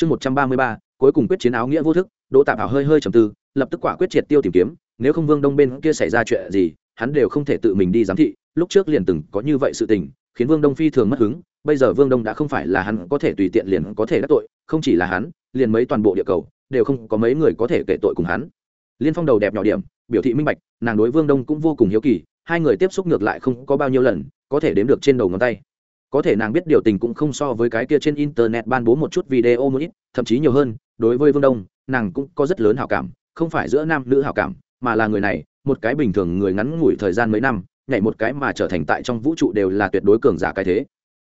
chương một trăm ba mươi ba, cuối cùng quyết chiến áo nghĩa vô thức, đỗ tạp hảo hơi hơi trầm tư, lập tức quả quyết triệt tiêu tìm kiếm, nếu không vương đông bên kia xảy ra chuyện gì, hắn đều không thể tự mình đi giám thị, lúc trước liền từng có như vậy sự tình, khiến vương đông phi thường mất hứng, bây giờ vương đông đã không phải là hắn có thể tùy tiện liền có thể đắc tội, không chỉ là hắn, liền mấy toàn bộ địa cầu, đều không có mấy người có thể kể tội cùng hắn. Liên phong đầu đẹp nhỏ điểm, biểu thị minh bạch, nàng đối vương đông cũng vô cùng hiếu kỳ, hai người tiếp xúc ngược lại không có bao nhiêu lần, có thể đếm được trên đầu ngón tay có thể nàng biết điều tình cũng không so với cái kia trên internet ban bố một chút video một ít, thậm chí nhiều hơn, đối với vương đông, nàng cũng có rất lớn hảo cảm, không phải giữa nam nữ hảo cảm, mà là người này, một cái bình thường người ngắn ngủi thời gian mấy năm, nhảy một cái mà trở thành tại trong vũ trụ đều là tuyệt đối cường giả cái thế.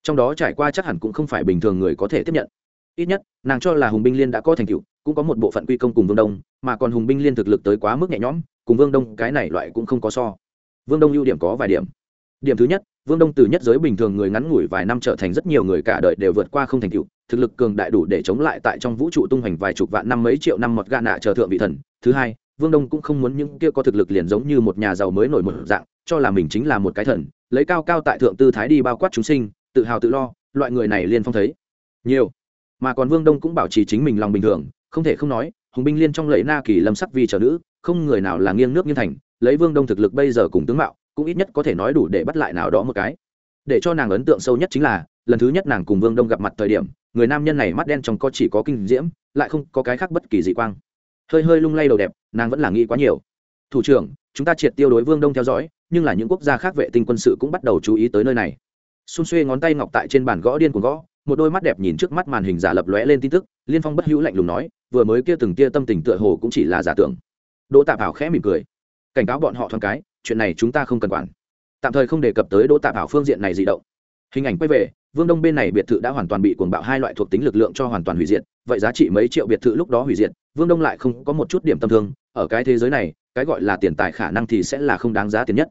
Trong đó trải qua chắc hẳn cũng không phải bình thường người có thể tiếp nhận. Ít nhất, nàng cho là hùng binh liên đã có thành tựu, cũng có một bộ phận quy công cùng vương đông, mà còn hùng binh liên thực lực tới quá mức nhẹ nhõm, cùng vương đông cái này loại cũng không có so. Vương đông ưu điểm có vài điểm. Điểm thứ nhất vương đông từ nhất giới bình thường người ngắn ngủi vài năm trở thành rất nhiều người cả đời đều vượt qua không thành tựu, thực lực cường đại đủ để chống lại tại trong vũ trụ tung hoành vài chục vạn năm mấy triệu năm mọt gà nạ chờ thượng vị thần. Thứ hai, vương đông cũng không muốn những kia có thực lực liền giống như một nhà giàu mới nổi một dạng, cho là mình chính là một cái thần, lấy cao cao tại thượng tư thái đi bao quát chúng sinh, tự hào tự lo, loại người này liên phong thấy. Nhiều. Mà còn vương đông cũng bảo trì chính mình lòng bình thường, không thể không nói, hùng binh liên trong lẫy na kỳ lâm sắc vì trở nữ, không người nào là nghiêng nước nghiêng thành, lấy vương đông thực lực bây giờ cùng tướng mạo cũng ít nhất có thể nói đủ để bắt lại nào đó một cái. Để cho nàng ấn tượng sâu nhất chính là, lần thứ nhất nàng cùng vương đông gặp mặt thời điểm, người nam nhân này mắt đen trong có chỉ có kinh diễm, lại không có cái khác bất kỳ dị quang. Hơi hơi lung lay đầu đẹp, nàng vẫn là nghĩ quá nhiều. Thủ trưởng, chúng ta triệt tiêu đối vương đông theo dõi, nhưng là những quốc gia khác vệ tinh quân sự cũng bắt đầu chú ý tới nơi này. Xung xuê ngón tay ngọc tại trên bàn gõ điên cuồng gõ, một đôi mắt đẹp nhìn trước mắt màn hình giả lập lóe lên tin tức, liên phong bất hữu lạnh lùng nói, vừa mới kia từng tia tâm tình tựa hồ cũng chỉ là giả tưởng. Đỗ tạp hảo khẽ mỉm cười. Cảnh cáo bọn họ thoáng cái chuyện này chúng ta không cần quản. Tạm thời không đề cập tới đỗ tạp ảo phương diện này di động. Hình ảnh quay về, vương đông bên này biệt thự đã hoàn toàn bị cuồng bạo hai loại thuộc tính lực lượng cho hoàn toàn hủy diệt, vậy giá trị mấy triệu biệt thự lúc đó hủy diệt, vương đông lại không có một chút điểm tâm thương, ở cái thế giới này, cái gọi là tiền tài khả năng thì sẽ là không đáng giá tiền nhất.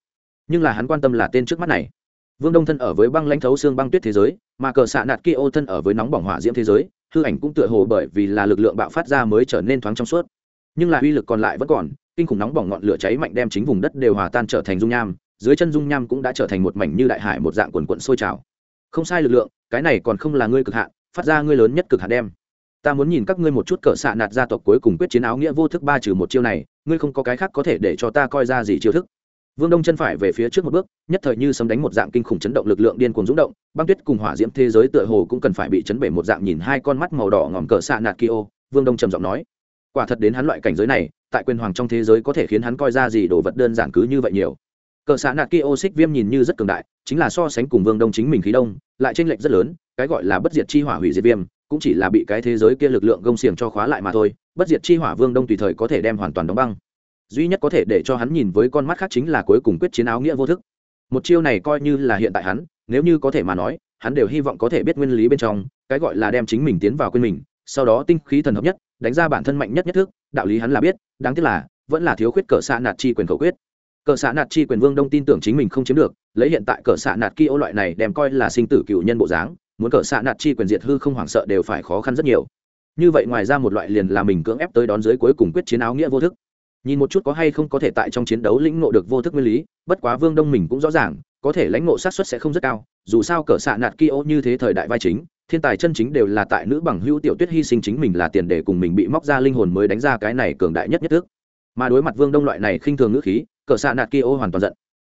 Nhưng là hắn quan tâm là tên trước mắt này. Vương đông thân ở với băng lãnh thấu xương băng tuyết thế giới, mà cờ xạ nạt kia ô thân ở với nóng bỏng hỏa diễm thế giới, hư ảnh cũng tựa hồ bởi vì là lực lượng bạo phát ra mới trở nên thoáng trong suốt. Nhưng là uy lực còn lại vẫn còn kinh khủng nóng bỏng ngọn lửa cháy mạnh đem chính vùng đất đều hòa tan trở thành dung nham, dưới chân dung nham cũng đã trở thành một mảnh như đại hải một dạng quần quận sôi trào. Không sai lực lượng, cái này còn không là ngươi cực hạn, phát ra ngươi lớn nhất cực hạn đem. Ta muốn nhìn các ngươi một chút cỡ xạ nạt gia tộc cuối cùng quyết chiến áo nghĩa vô thức ba trừ một chiêu này, ngươi không có cái khác có thể để cho ta coi ra gì chiêu thức. Vương đông chân phải về phía trước một bước, nhất thời như sấm đánh một dạng kinh khủng chấn động lực lượng điên cuồng rúng động, băng tuyết cùng hỏa diễm thế giới tựa hồ cũng cần phải bị chấn bể một dạng nhìn hai con mắt màu đỏ ngòm cỡ xạ nạt kia vương đông trầm giọng nói quả thật đến hắn loại cảnh giới này, tại quyền hoàng trong thế giới có thể khiến hắn coi ra gì đồ vật đơn giản cứ như vậy nhiều. Cờ xã nạt kia xích viêm nhìn như rất cường đại, chính là so sánh cùng vương đông chính mình khí đông, lại tranh lệch rất lớn, cái gọi là bất diệt chi hỏa hủy diệt viêm, cũng chỉ là bị cái thế giới kia lực lượng gông xiềng cho khóa lại mà thôi, bất diệt chi hỏa vương đông tùy thời có thể đem hoàn toàn đóng băng. Duy nhất có thể để cho hắn nhìn với con mắt khác chính là cuối cùng quyết chiến áo nghĩa vô thức. Một chiêu này coi như là hiện tại hắn, nếu như có thể mà nói, hắn đều hy vọng có thể biết nguyên lý bên trong, cái gọi là đem chính mình tiến vào quên mình, sau đó tinh khí thần hợp nhất đánh ra bản thân mạnh nhất nhất thức, đạo lý hắn là biết, đáng tiếc là, vẫn là thiếu khuyết cờ xạ nạt chi quyền khẩu quyết. Cờ xạ nạt chi quyền vương đông tin tưởng chính mình không chiếm được, lấy hiện tại cờ xạ nạt kia ô loại này đem coi là sinh tử cựu nhân bộ dáng, muốn cờ xạ nạt chi quyền diệt hư không hoảng sợ đều phải khó khăn rất nhiều. Như vậy ngoài ra một loại liền là mình cưỡng ép tới đón dưới cuối cùng quyết chiến áo nghĩa vô thức. Nhìn một chút có hay không có thể tại trong chiến đấu lĩnh ngộ được vô thức nguyên lý, bất quá vương đông mình cũng rõ ràng có thể lãnh ngộ sát xuất sẽ không rất cao, dù sao cỡ xạ nạt kia ô như thế thời đại vai chính, thiên tài chân chính đều là tại nữ bằng hữu tiểu tuyết hy sinh chính mình là tiền để cùng mình bị móc ra linh hồn mới đánh ra cái này cường đại nhất nhất thức. Mà đối mặt vương đông loại này khinh thường ngữ khí, cỡ xạ nạt kia ô hoàn toàn giận.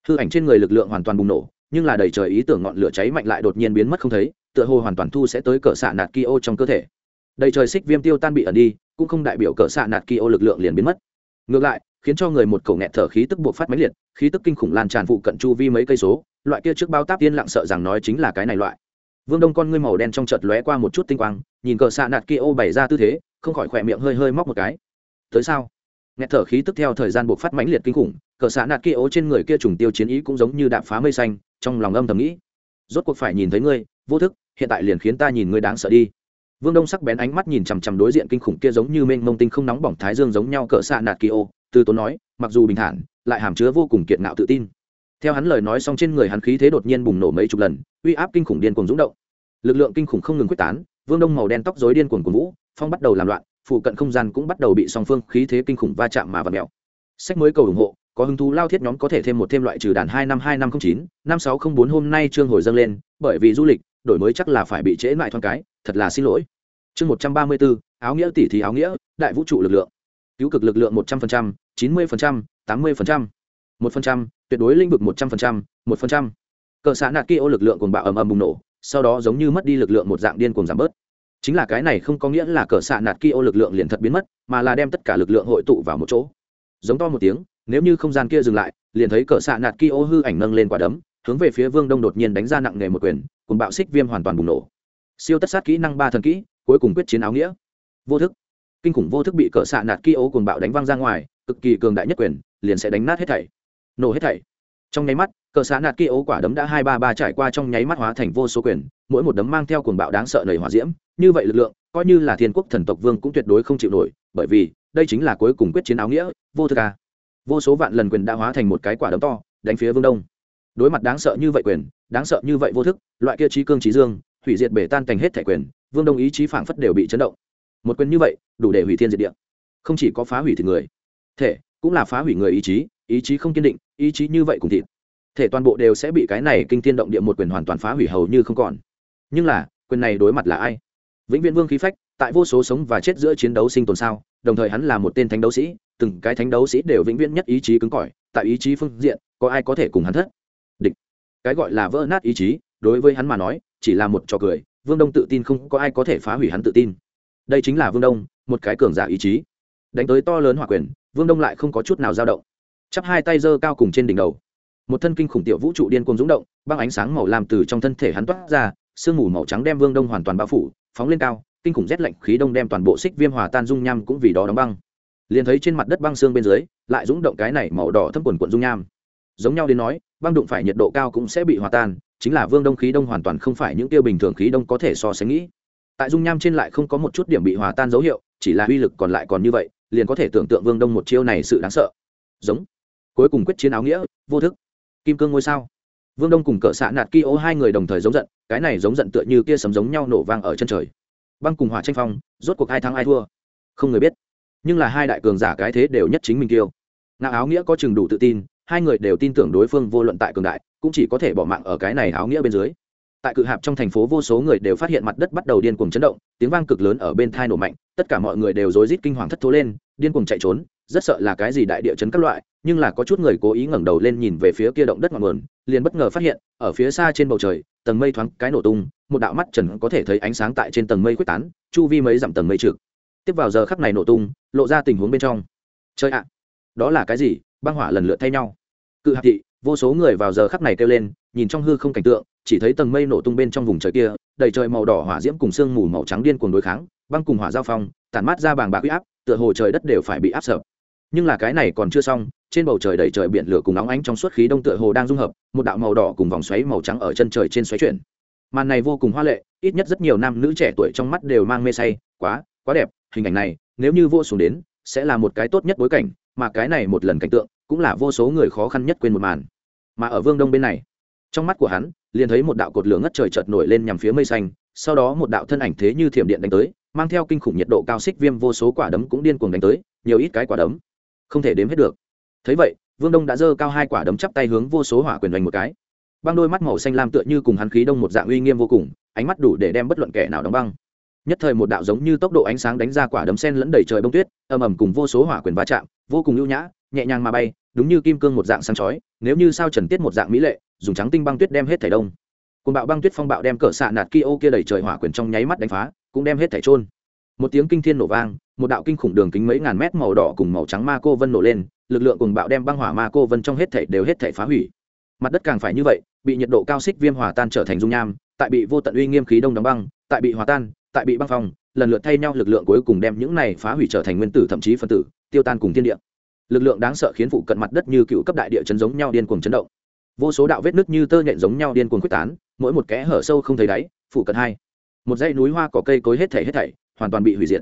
Hư ảnh trên người lực lượng hoàn toàn bùng nổ, nhưng là đầy trời ý tưởng ngọn lửa cháy mạnh lại đột nhiên biến mất không thấy, tựa hồ hoàn toàn thu sẽ tới cỡ xạ nạt kia ô trong cơ thể. Đầy trời xích viêm tiêu tan bị ẩn đi, cũng không đại biểu cỡ xạ nạt kia ô lực lượng liền biến mất. Ngược lại khiến cho người một cổ nghẹt thở khí tức buộc phát máy liệt, khí tức kinh khủng lan tràn phụ cận chu vi mấy cây số, loại kia trước bao táp tiên lặng sợ rằng nói chính là cái này loại. Vương đông con ngươi màu đen trong chợt lóe qua một chút tinh quang, nhìn cờ xạ nạt kia ô bày ra tư thế, không khỏi khỏe miệng hơi hơi móc một cái. Tới sao? Nghẹt thở khí tức theo thời gian buộc phát mãnh liệt kinh khủng, cờ xạ nạt kia ô trên người kia trùng tiêu chiến ý cũng giống như đạp phá mây xanh, trong lòng âm thầm nghĩ. Rốt cuộc phải nhìn thấy ngươi, vô thức, hiện tại liền khiến ta nhìn ngươi đáng sợ đi. Vương đông sắc bén ánh mắt nhìn chằm chằm đối diện kinh khủng kia giống như mênh mông tinh không nóng bỏng thái dương giống nhau cỡ xạ nạt kia ô từ tốn nói, mặc dù bình thản, lại hàm chứa vô cùng kiệt ngạo tự tin. Theo hắn lời nói xong trên người hắn khí thế đột nhiên bùng nổ mấy chục lần, uy áp kinh khủng điên cuồng rúng động. Lực lượng kinh khủng không ngừng quyết tán, vương đông màu đen tóc dối điên cuồng cuồng vũ, phong bắt đầu làm loạn, phụ cận không gian cũng bắt đầu bị song phương khí thế kinh khủng va chạm mà và mèo. Sách mới cầu ủng hộ, có hứng thú lao thiết nhóm có thể thêm một thêm loại trừ đàn hai năm hai năm không chín, năm sáu không bốn hôm nay trương hồi dâng lên, bởi vì du lịch, đổi mới chắc là phải bị trễ lại thoáng cái, thật là xin lỗi. Chương một trăm ba mươi bốn áo nghĩa tỷ thì áo nghĩa, đại vũ trụ lực lượng. Cứu cực lực lượng một trăm linh chín mươi tám mươi một phần trăm, tuyệt đối lĩnh vực một trăm linh một phần trăm. Cờ xã nạt kia ô lực lượng cùng bạo ầm ầm bùng nổ, sau đó giống như mất đi lực lượng một dạng điên cuồng giảm bớt. Chính là cái này không có nghĩa là cờ xạ nạt kia ô lực lượng liền thật biến mất, mà là đem tất cả lực lượng hội tụ vào một chỗ. Giống to một tiếng, nếu như không gian kia dừng lại, liền thấy cờ xạ nạt kia ô hư ảnh nâng lên quả đấm, hướng về phía vương đông đột nhiên đánh ra nặng nề một quyền cùng bạo xích viêm hoàn toàn bùng nổ. Siêu tất sát kỹ năng ba thần kỹ, cuối cùng quyết chiến áo nghĩa. Vô thức. Kinh khủng vô thức bị cờ xạ nạt kia ô cùng bạo đánh văng ra ngoài cực kỳ cường đại nhất quyền, liền sẽ đánh nát hết thảy. Nổ hết thảy. Trong nháy mắt, cờ xạ nạt kia ấu quả đấm đã hai ba ba trải qua trong nháy mắt hóa thành vô số quyền, mỗi một đấm mang theo cuồng bạo đáng sợ nầy hỏa diễm. Như vậy lực lượng, coi như là thiên quốc thần tộc vương cũng tuyệt đối không chịu nổi, bởi vì, đây chính là cuối cùng quyết chiến áo nghĩa, vô thức ca vô số vạn lần quyền đã hóa thành một cái quả đấm to, đánh phía vương đông. Đối mặt đáng sợ như vậy quyền, đáng sợ như vậy vô thức, loại kia trí cương trí dương, hủy diệt bể tan thành hết thẻ quyền, vương đông ý chí phảng phất đều bị chấn động. Một quyền như vậy, đủ để hủy thiên diệt địa. Không chỉ có phá hủy thịt người thể, cũng là phá hủy người ý chí ý chí không kiên định, ý chí như vậy cùng thịt. Thể toàn bộ đều sẽ bị cái này kinh thiên động địa một quyền hoàn toàn phá hủy hầu như không còn. Nhưng là, quyền này đối mặt là ai? Vĩnh viễn vương khí phách, tại vô số sống và chết giữa chiến đấu sinh tồn sao, đồng thời hắn là một tên thánh đấu sĩ, từng cái thánh đấu sĩ đều vĩnh viễn nhất ý chí cứng cỏi, tại ý chí phương diện, có ai có thể cùng hắn thất? Địch. Cái gọi là vỡ nát ý chí, đối với hắn mà nói, chỉ là một trò cười, vương đông tự tin không có ai có thể phá hủy hắn tự tin. Đây chính là vương đông, một cái cường giả ý chí. Đánh tới to lớn hỏa quyền vương đông lại không có chút nào dao động. Chắp hai tay giơ cao cùng trên đỉnh đầu. Một thân kinh khủng tiểu vũ trụ điên cuồng rúng động, băng ánh sáng màu làm từ trong thân thể hắn toát ra, sương mù màu trắng đem vương đông hoàn toàn bao phủ, phóng lên cao, kinh khủng rét lạnh khí đông đem toàn bộ xích viêm hòa tan dung nham cũng vì đó đóng băng. Liền thấy trên mặt đất băng xương bên dưới, lại rúng động cái này màu đỏ thâm quần quận dung nham. Giống nhau đến nói, băng đụng phải nhiệt độ cao cũng sẽ bị hòa tan, chính là vương đông khí đông hoàn toàn không phải những tiêu bình thường khí đông có thể so sánh nghĩ. Tại dung nham trên lại không có một chút điểm bị hòa tan dấu hiệu, chỉ là uy lực còn lại còn như vậy liền có thể tưởng tượng vương đông một chiêu này sự đáng sợ. Giống. Cuối cùng quyết chiến áo nghĩa, vô thức. Kim cương ngôi sao. Vương đông cùng cỡ xạ nạt ki ô hai người đồng thời giống giận, cái này giống giận tựa như kia sấm giống nhau nổ vang ở chân trời. Băng cùng hỏa tranh phong, rốt cuộc hai thắng ai thua? Không người biết. Nhưng là hai đại cường giả cái thế đều nhất chính mình kiêu. Ngạo áo nghĩa có chừng đủ tự tin, hai người đều tin tưởng đối phương vô luận tại cường đại, cũng chỉ có thể bỏ mạng ở cái này áo nghĩa bên dưới tại cự hạp trong thành phố vô số người đều phát hiện mặt đất bắt đầu điên cuồng chấn động, tiếng vang cực lớn ở bên thai nổ mạnh, tất cả mọi người đều rối rít kinh hoàng thất thố lên, điên cuồng chạy trốn, rất sợ là cái gì đại địa chấn các loại, nhưng là có chút người cố ý ngẩng đầu lên nhìn về phía kia động đất ngọn nguồn, liền bất ngờ phát hiện, ở phía xa trên bầu trời, tầng mây thoáng cái nổ tung, một đạo mắt trần có thể thấy ánh sáng tại trên tầng mây quyết tán, chu vi mấy dặm tầng mây trực tiếp vào giờ khắc này nổ tung, lộ ra tình huống bên trong. Chơi ạ, đó là cái gì? Băng hỏa lần lượt thay nhau. Cự hạp thị, vô số người vào giờ khắc này kêu lên, nhìn trong hư không cảnh tượng chỉ thấy tầng mây nổ tung bên trong vùng trời kia, đầy trời màu đỏ hỏa diễm cùng sương mù màu trắng điên cuồng đối kháng, băng cùng hỏa giao phong, tản mát ra bàng bạc huy áp, tựa hồ trời đất đều phải bị áp sập. Nhưng là cái này còn chưa xong, trên bầu trời đầy trời biển lửa cùng óng ánh trong suốt khí đông tựa hồ đang dung hợp, một đạo màu đỏ cùng vòng xoáy màu trắng ở chân trời trên xoáy chuyển. Màn này vô cùng hoa lệ, ít nhất rất nhiều nam nữ trẻ tuổi trong mắt đều mang mê say, quá quá đẹp, hình ảnh này, nếu như vô xuống đến, sẽ là một cái tốt nhất bối cảnh, mà cái này một lần cảnh tượng, cũng là vô số người khó khăn nhất quên một màn. Mà ở vương đông bên này, trong mắt của hắn liền thấy một đạo cột lửa ngất trời chợt nổi lên nhằm phía mây xanh, sau đó một đạo thân ảnh thế như thiểm điện đánh tới, mang theo kinh khủng nhiệt độ cao xích viêm vô số quả đấm cũng điên cuồng đánh tới, nhiều ít cái quả đấm. Không thể đếm hết được. Thấy vậy, vương đông đã giơ cao hai quả đấm chắp tay hướng vô số hỏa quyền đánh một cái. Băng đôi mắt màu xanh lam tựa như cùng hắn khí đông một dạng uy nghiêm vô cùng, ánh mắt đủ để đem bất luận kẻ nào đóng băng. Nhất thời một đạo giống như tốc độ ánh sáng đánh ra quả đấm sen lẫn đầy trời bông tuyết, ầm ầm cùng vô số hỏa quyền va chạm, vô cùng ưu nhã, nhẹ nhàng mà bay, đúng như kim cương một dạng sáng chói, nếu như sao trần tiết một dạng mỹ lệ dùng trắng tinh băng tuyết đem hết thảy đông. Cùng bạo băng tuyết phong bạo đem cỡ xạ nạt kia ô kia đầy trời hỏa quyền trong nháy mắt đánh phá, cũng đem hết thảy trôn một tiếng kinh thiên nổ vang, một đạo kinh khủng đường kính mấy ngàn mét màu đỏ cùng màu trắng ma cô vân nổ lên, lực lượng cùng bạo đem băng hỏa ma cô vân trong hết thảy đều hết thảy phá hủy. Mặt đất càng phải như vậy, bị nhiệt độ cao xích viêm hòa tan trở thành dung nham, tại bị vô tận uy nghiêm khí đông đóng băng, tại bị hòa tan, tại bị băng phong, lần lượt thay nhau lực lượng cuối cùng đem những này phá hủy trở thành nguyên tử thậm chí phân tử, tiêu tan cùng thiên địa. Lực lượng đáng sợ khiến phụ cận mặt đất như cựu cấp đại địa chấn giống nhau điên cuồng chấn động vô số đạo vết nứt như tơ nhện giống nhau điên cuồng quyết tán, mỗi một kẽ hở sâu không thấy đáy phụ cận hai. Một dãy núi hoa cỏ cây cối hết thảy hết thảy, hoàn toàn bị hủy diệt.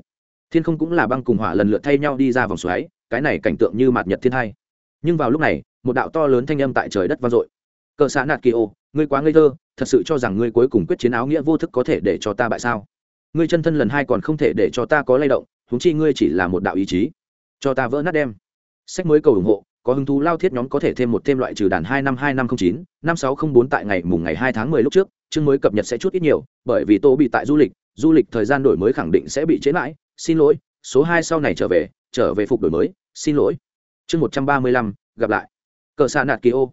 Thiên không cũng là băng cùng hỏa lần lượt thay nhau đi ra vòng xoáy, cái này cảnh tượng như mạt nhật thiên hai. Nhưng vào lúc này, một đạo to lớn thanh âm tại trời đất vang dội. Cờ xã nạt kỳ ô, ngươi quá ngây thơ, thật sự cho rằng ngươi cuối cùng quyết chiến áo nghĩa vô thức có thể để cho ta bại sao? Ngươi chân thân lần hai còn không thể để cho ta có lay động húng chi ngươi chỉ là một đạo ý chí. Cho ta vỡ nát đem. Sách mới cầu ủng hộ có hứng thú lao thiết nhóm có thể thêm một thêm loại trừ đàn hai năm hai năm không chín, năm sáu không bốn tại ngày mùng ngày hai tháng mười lúc trước, chương mới cập nhật sẽ chút ít nhiều, bởi vì tô bị tại du lịch du lịch thời gian đổi mới khẳng định sẽ bị chế mãi. Xin lỗi, số hai sau này trở về trở về phục đổi mới. Xin lỗi. Chương một trăm ba mươi lăm, gặp lại. Cờ xạ nạt kỳ ô.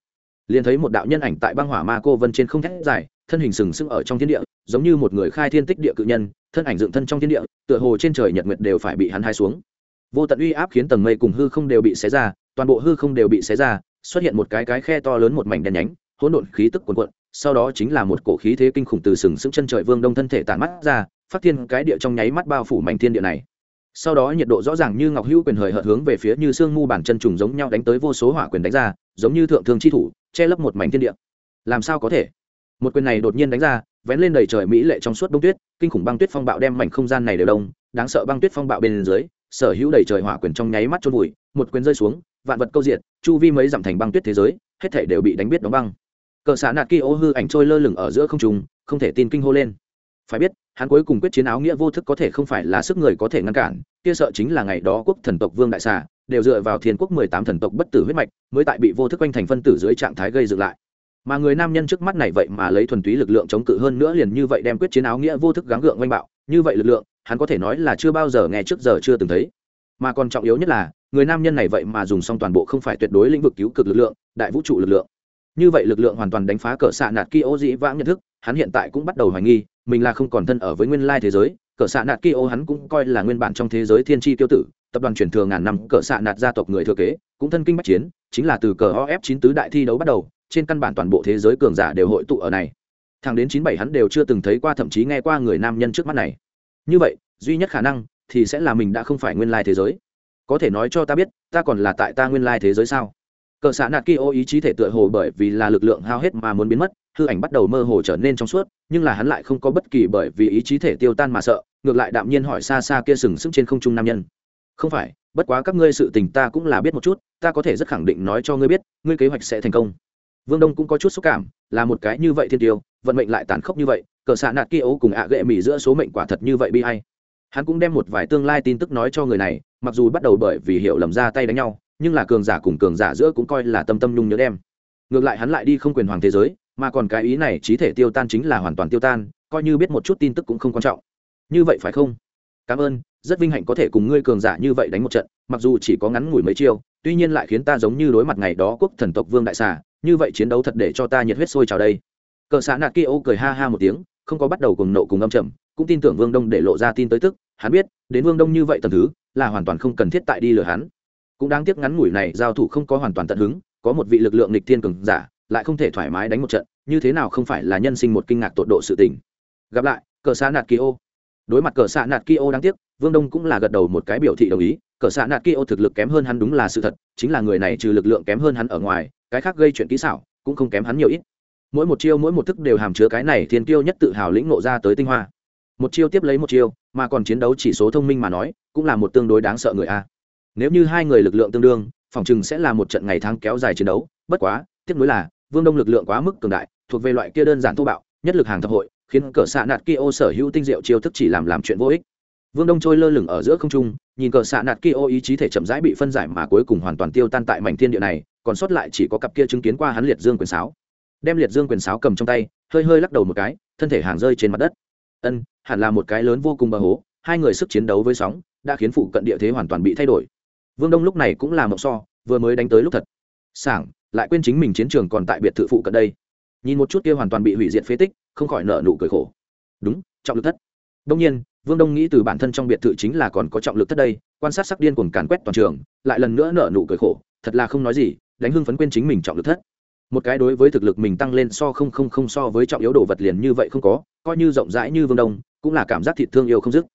Liền thấy một đạo nhân ảnh tại băng hỏa ma cô vân trên không thét dài, thân hình sừng sững ở trong thiên địa, giống như một người khai thiên tích địa cự nhân, thân ảnh dựng thân trong thiên địa, tựa hồ trên trời nhật nguyệt đều phải bị hắn hai xuống. Vô tận uy áp khiến tầng mây cùng hư không đều bị xé ra toàn bộ hư không đều bị xé ra, xuất hiện một cái cái khe to lớn một mảnh đen nhánh, hỗn độn khí tức cuồn cuộn, sau đó chính là một cổ khí thế kinh khủng từ sừng sững chân trời vương đông thân thể tản mắt ra, phát thiên cái địa trong nháy mắt bao phủ mảnh thiên địa này. Sau đó nhiệt độ rõ ràng như ngọc hữu quyền hời hợt hướng về phía như sương mu bản chân trùng giống nhau đánh tới vô số hỏa quyền đánh ra, giống như thượng thương chi thủ, che lấp một mảnh thiên địa. Làm sao có thể? Một quyền này đột nhiên đánh ra, vén lên đầy trời mỹ lệ trong suốt đông tuyết, kinh khủng băng tuyết phong bạo đem mảnh không gian này đều đông, đáng sợ băng tuyết phong bạo bên dưới, sở hữu đầy trời hỏa quyền trong nháy mắt trôn vùi, một quyền rơi xuống vạn vật câu diệt, chu vi mấy dặm thành băng tuyết thế giới, hết thể đều bị đánh biết đóng băng. Cờ xạ nạt kia ô hư ảnh trôi lơ lửng ở giữa không trùng không thể tin kinh hô lên. Phải biết, hắn cuối cùng quyết chiến áo nghĩa vô thức có thể không phải là sức người có thể ngăn cản, kia sợ chính là ngày đó quốc thần tộc vương đại xà, đều dựa vào thiên quốc mười tám thần tộc bất tử huyết mạch, mới tại bị vô thức quanh thành phân tử dưới trạng thái gây dựng lại. Mà người nam nhân trước mắt này vậy mà lấy thuần túy lực lượng chống cự hơn nữa liền như vậy đem quyết chiến áo nghĩa vô thức gắng gượng oanh bạo, như vậy lực lượng, hắn có thể nói là chưa bao giờ nghe trước giờ chưa từng thấy. Mà còn trọng yếu nhất là người nam nhân này vậy mà dùng xong toàn bộ không phải tuyệt đối lĩnh vực cứu cực lực lượng, đại vũ trụ lực lượng. Như vậy lực lượng hoàn toàn đánh phá cỡ xạ nạt kia ô dĩ vãng nhận thức, hắn hiện tại cũng bắt đầu hoài nghi, mình là không còn thân ở với nguyên lai thế giới, cỡ xạ nạt kia ô hắn cũng coi là nguyên bản trong thế giới thiên tri tiêu tử, tập đoàn truyền thừa ngàn năm cỡ xạ nạt gia tộc người thừa kế, cũng thân kinh bắc chiến, chính là từ cờ of chín tứ đại thi đấu bắt đầu, trên căn bản toàn bộ thế giới cường giả đều hội tụ ở này. Thằng đến chín bảy hắn đều chưa từng thấy qua, thậm chí nghe qua người nam nhân trước mắt này. Như vậy, duy nhất khả năng thì sẽ là mình đã không phải nguyên lai thế giới có thể nói cho ta biết, ta còn là tại ta nguyên lai thế giới sao? Cờ xạ nạt kia ô ý chí thể tựa hồ bởi vì là lực lượng hao hết mà muốn biến mất, hư ảnh bắt đầu mơ hồ trở nên trong suốt, nhưng là hắn lại không có bất kỳ bởi vì ý chí thể tiêu tan mà sợ, ngược lại đạm nhiên hỏi xa xa kia sừng sững trên không trung nam nhân. Không phải, bất quá các ngươi sự tình ta cũng là biết một chút, ta có thể rất khẳng định nói cho ngươi biết, ngươi kế hoạch sẽ thành công. Vương đông cũng có chút xúc cảm, là một cái như vậy thiên tiêu, vận mệnh lại tàn khốc như vậy, cờ xạ nạt kia ấu cùng ạ à gệ mỹ giữa số mệnh quả thật như vậy bi hay hắn cũng đem một vài tương lai tin tức nói cho người này, mặc dù bắt đầu bởi vì hiểu lầm ra tay đánh nhau, nhưng là cường giả cùng cường giả giữa cũng coi là tâm tâm nhung nhớ đem. Ngược lại hắn lại đi không quyền hoàng thế giới, mà còn cái ý này trí thể tiêu tan chính là hoàn toàn tiêu tan, coi như biết một chút tin tức cũng không quan trọng. Như vậy phải không? Cảm ơn, rất vinh hạnh có thể cùng ngươi cường giả như vậy đánh một trận, mặc dù chỉ có ngắn ngủi mấy chiêu, tuy nhiên lại khiến ta giống như đối mặt ngày đó quốc thần tộc vương đại xà, như vậy chiến đấu thật để cho ta nhiệt huyết sôi trào đây. Cờ xã nạt kia ô cười ha ha một tiếng, không có bắt đầu cùng nộ cùng âm trầm cũng tin tưởng vương đông để lộ ra tin tới tức, hắn biết, đến vương đông như vậy tầm thứ, là hoàn toàn không cần thiết tại đi lừa hắn. Cũng đáng tiếc ngắn ngủi này giao thủ không có hoàn toàn tận hứng, có một vị lực lượng nghịch thiên cường giả, lại không thể thoải mái đánh một trận, như thế nào không phải là nhân sinh một kinh ngạc tột độ sự tình. Gặp lại, cờ Sa nạt kia đối mặt cờ Sa nạt kia đáng tiếc, vương đông cũng là gật đầu một cái biểu thị đồng ý, cờ Sa nạt kia thực lực kém hơn hắn đúng là sự thật, chính là người này trừ lực lượng kém hơn hắn ở ngoài, cái khác gây chuyện kỹ xảo, cũng không kém hắn nhiều ít. Mỗi một chiêu mỗi một thức đều hàm chứa cái này thiên tiêu nhất tự hào lĩnh nộ ra tới tinh hoa một chiêu tiếp lấy một chiêu, mà còn chiến đấu chỉ số thông minh mà nói, cũng là một tương đối đáng sợ người a. Nếu như hai người lực lượng tương đương, phòng chừng sẽ là một trận ngày tháng kéo dài chiến đấu. Bất quá, tiếc nuối là, vương đông lực lượng quá mức cường đại, thuộc về loại kia đơn giản thô bạo, nhất lực hàng thập hội, khiến cờ xạ nạt kia ô sở hữu tinh diệu chiêu thức chỉ làm làm chuyện vô ích. Vương đông trôi lơ lửng ở giữa không trung, nhìn cờ xạ nạt kia ô ý chí thể chậm rãi bị phân giải mà cuối cùng hoàn toàn tiêu tan tại mảnh thiên địa này, còn sót lại chỉ có cặp kia chứng kiến qua hắn liệt dương quyền sáo. Đem liệt dương quyền sáo cầm trong tay, hơi hơi lắc đầu một cái, thân thể hàng rơi trên mặt đất. Ân hẳn là một cái lớn vô cùng bờ hố, hai người sức chiến đấu với sóng, đã khiến phụ cận địa thế hoàn toàn bị thay đổi. Vương đông lúc này cũng là mộng so, vừa mới đánh tới lúc thật. Sảng, lại quên chính mình chiến trường còn tại biệt thự phụ cận đây. Nhìn một chút kia hoàn toàn bị hủy diệt phế tích, không khỏi nợ nụ cười khổ. Đúng, trọng lực thất. Đông nhiên, vương đông nghĩ từ bản thân trong biệt thự chính là còn có trọng lực thất đây, quan sát sắc điên cuồng càn quét toàn trường, lại lần nữa nợ nụ cười khổ, thật là không nói gì, đánh hưng phấn quên chính mình trọng lực thất một cái đối với thực lực mình tăng lên so không không không so với trọng yếu đồ vật liền như vậy không có, coi như rộng rãi như vương đông, cũng là cảm giác thịt thương yêu không dứt.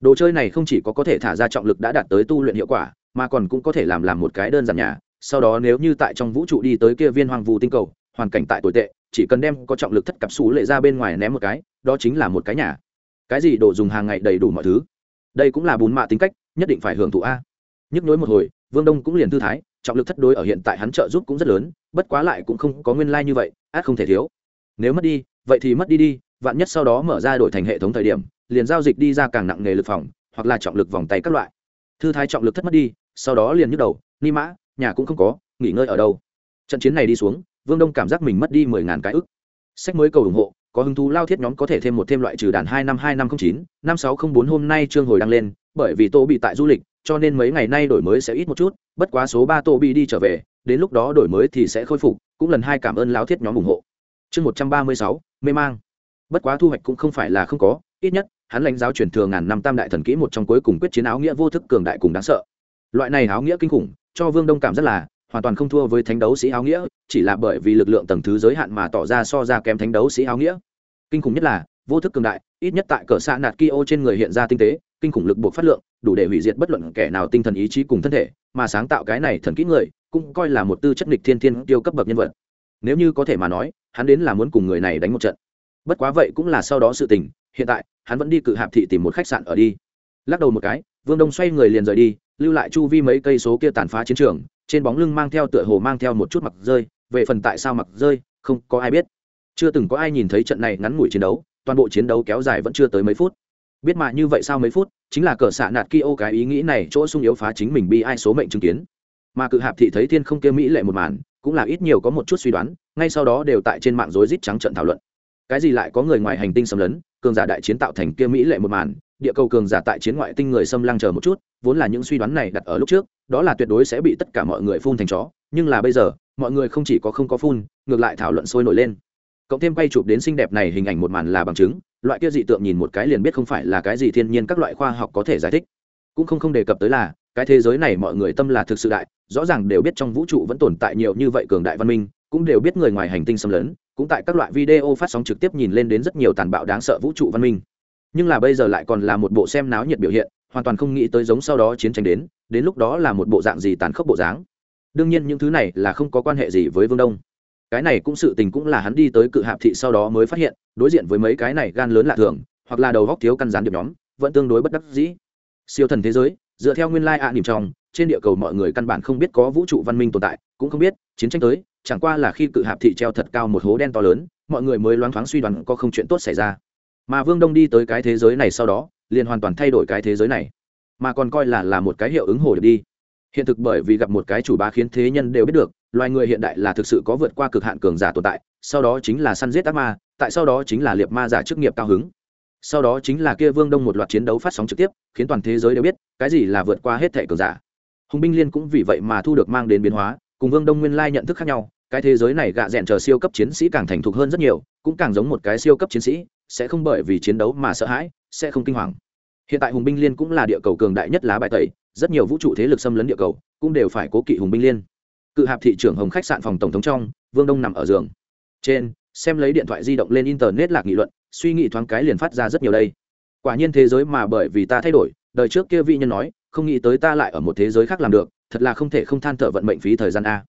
Đồ chơi này không chỉ có có thể thả ra trọng lực đã đạt tới tu luyện hiệu quả, mà còn cũng có thể làm làm một cái đơn giản nhà. Sau đó nếu như tại trong vũ trụ đi tới kia viên hoàng vũ tinh cầu, hoàn cảnh tại tồi tệ, chỉ cần đem có trọng lực thất cặp xú lệ ra bên ngoài ném một cái, đó chính là một cái nhà. Cái gì đồ dùng hàng ngày đầy đủ mọi thứ? Đây cũng là bùn mạ tính cách, nhất định phải hưởng thụ a. Nhức nhối một hồi, vương đông cũng liền thư thái, trọng lực thất đối ở hiện tại hắn trợ giúp cũng rất lớn bất quá lại cũng không có nguyên lai、like、như vậy, át không thể thiếu. Nếu mất đi, vậy thì mất đi đi, vạn nhất sau đó mở ra đổi thành hệ thống thời điểm, liền giao dịch đi ra càng nặng nghề lực phòng, hoặc là trọng lực vòng tay các loại. Thư thái trọng lực thất mất đi, sau đó liền nhức đầu, ni mã, nhà cũng không có, nghỉ ngơi ở đâu. Trận chiến này đi xuống, vương đông cảm giác mình mất đi mười ngàn cái ức. Sách mới cầu ủng hộ, có hứng thú lao thiết nhóm có thể thêm một thêm loại trừ đàn hai năm hai năm không chín, năm sáu không bốn hôm nay trương hồi đăng lên, bởi vì tô bị tại du lịch cho nên mấy ngày nay đổi mới sẽ ít một chút, bất quá số ba tô bị đi trở về, đến lúc đó đổi mới thì sẽ khôi phục, cũng lần hai cảm ơn lao thiết nhóm ủng hộ. Chương một trăm ba mươi sáu, mê mang. Bất quá thu hoạch cũng không phải là không có, ít nhất, hắn lãnh giáo truyền thừa ngàn năm tam đại thần kỹ một trong cuối cùng quyết chiến áo nghĩa vô thức cường đại cùng đáng sợ. Loại này áo nghĩa kinh khủng, cho vương đông cảm rất là, hoàn toàn không thua với thánh đấu sĩ áo nghĩa, chỉ là bởi vì lực lượng tầng thứ giới hạn mà tỏ ra so ra kém thánh đấu sĩ áo nghĩa. Kinh khủng nhất là, vô thức cường đại, ít nhất tại cỡ xạ nạt ki ô trên người hiện ra tinh tế, kinh khủng lực buộc phát lượng đủ để hủy diệt bất luận kẻ nào tinh thần ý chí cùng thân thể, mà sáng tạo cái này thần kỹ người, cũng coi là một tư chất nghịch thiên thiên tiêu cấp bậc nhân vật. Nếu như có thể mà nói, hắn đến là muốn cùng người này đánh một trận. Bất quá vậy cũng là sau đó sự tình, hiện tại, hắn vẫn đi cự hạp thị tìm một khách sạn ở đi. Lắc đầu một cái, vương đông xoay người liền rời đi, lưu lại chu vi mấy cây số kia tàn phá chiến trường, trên bóng lưng mang theo tựa hồ mang theo một chút mặc rơi, về phần tại sao mặc rơi, không có ai biết. Chưa từng có ai nhìn thấy trận này ngắn ngủi chiến đấu, toàn bộ chiến đấu kéo dài vẫn chưa tới mấy phút biết mà như vậy sao mấy phút, chính là cờ xạ nạt kia ô cái ý nghĩ này chỗ sung yếu phá chính mình bi ai số mệnh chứng kiến. Mà cự hạp thị thấy thiên không kia mỹ lệ một màn, cũng là ít nhiều có một chút suy đoán, ngay sau đó đều tại trên mạng rối rít trắng trận thảo luận. Cái gì lại có người ngoài hành tinh xâm lấn, cường giả đại chiến tạo thành kia mỹ lệ một màn, địa cầu cường giả tại chiến ngoại tinh người xâm lăng chờ một chút, vốn là những suy đoán này đặt ở lúc trước, đó là tuyệt đối sẽ bị tất cả mọi người phun thành chó, nhưng là bây giờ, mọi người không chỉ có không có phun, ngược lại thảo luận sôi nổi lên. Cộng thêm quay chụp đến xinh đẹp này hình ảnh một màn là bằng chứng loại kia dị tượng nhìn một cái liền biết không phải là cái gì thiên nhiên các loại khoa học có thể giải thích. Cũng không không đề cập tới là, cái thế giới này mọi người tâm là thực sự đại, rõ ràng đều biết trong vũ trụ vẫn tồn tại nhiều như vậy cường đại văn minh, cũng đều biết người ngoài hành tinh xâm lấn, cũng tại các loại video phát sóng trực tiếp nhìn lên đến rất nhiều tàn bạo đáng sợ vũ trụ văn minh. Nhưng là bây giờ lại còn là một bộ xem náo nhiệt biểu hiện, hoàn toàn không nghĩ tới giống sau đó chiến tranh đến đến lúc đó là một bộ dạng gì tàn khốc bộ dáng. Đương nhiên những thứ này là không có quan hệ gì với vương đông cái này cũng sự tình cũng là hắn đi tới cự hạp thị sau đó mới phát hiện, đối diện với mấy cái này gan lớn lạ thường, hoặc là đầu góc thiếu căn rán điệp nhóm, vẫn tương đối bất đắc dĩ. Siêu thần thế giới, dựa theo nguyên lai ạ niềm trong, trên địa cầu mọi người căn bản không biết có vũ trụ văn minh tồn tại, cũng không biết, chiến tranh tới, chẳng qua là khi cự hạp thị treo thật cao một hố đen to lớn, mọi người mới loáng thoáng suy đoán có không chuyện tốt xảy ra. Mà vương đông đi tới cái thế giới này sau đó, liền hoàn toàn thay đổi cái thế giới này. Mà còn coi là là một cái hiệu ứng hồ điệp đi hiện thực bởi vì gặp một cái chủ bá khiến thế nhân đều biết được, loài người hiện đại là thực sự có vượt qua cực hạn cường giả tồn tại, sau đó chính là săn giết ác ma, tại sau đó chính là liệt ma giả chức nghiệp cao hứng. Sau đó chính là kia vương đông một loạt chiến đấu phát sóng trực tiếp, khiến toàn thế giới đều biết, cái gì là vượt qua hết thẻ cường giả. Hùng binh liên cũng vì vậy mà thu được mang đến biến hóa, cùng vương đông nguyên lai nhận thức khác nhau, cái thế giới này gạ rẽn chờ siêu cấp chiến sĩ càng thành thục hơn rất nhiều, cũng càng giống một cái siêu cấp chiến sĩ, sẽ không bởi vì chiến đấu mà sợ hãi, sẽ không kinh hoàng. Hiện tại hùng binh liên cũng là địa cầu cường đại nhất lá bài tẩy rất nhiều vũ trụ thế lực xâm lấn địa cầu cũng đều phải cố kỵ hùng binh liên. Cự hạp thị trưởng hồng khách sạn phòng tổng thống trong, vương đông nằm ở giường. Trên, xem lấy điện thoại di động lên internet lạc nghị luận, suy nghĩ thoáng cái liền phát ra rất nhiều đây. Quả nhiên thế giới mà bởi vì ta thay đổi, đời trước kia vị nhân nói, không nghĩ tới ta lại ở một thế giới khác làm được, thật là không thể không than thở vận mệnh phí thời gian a.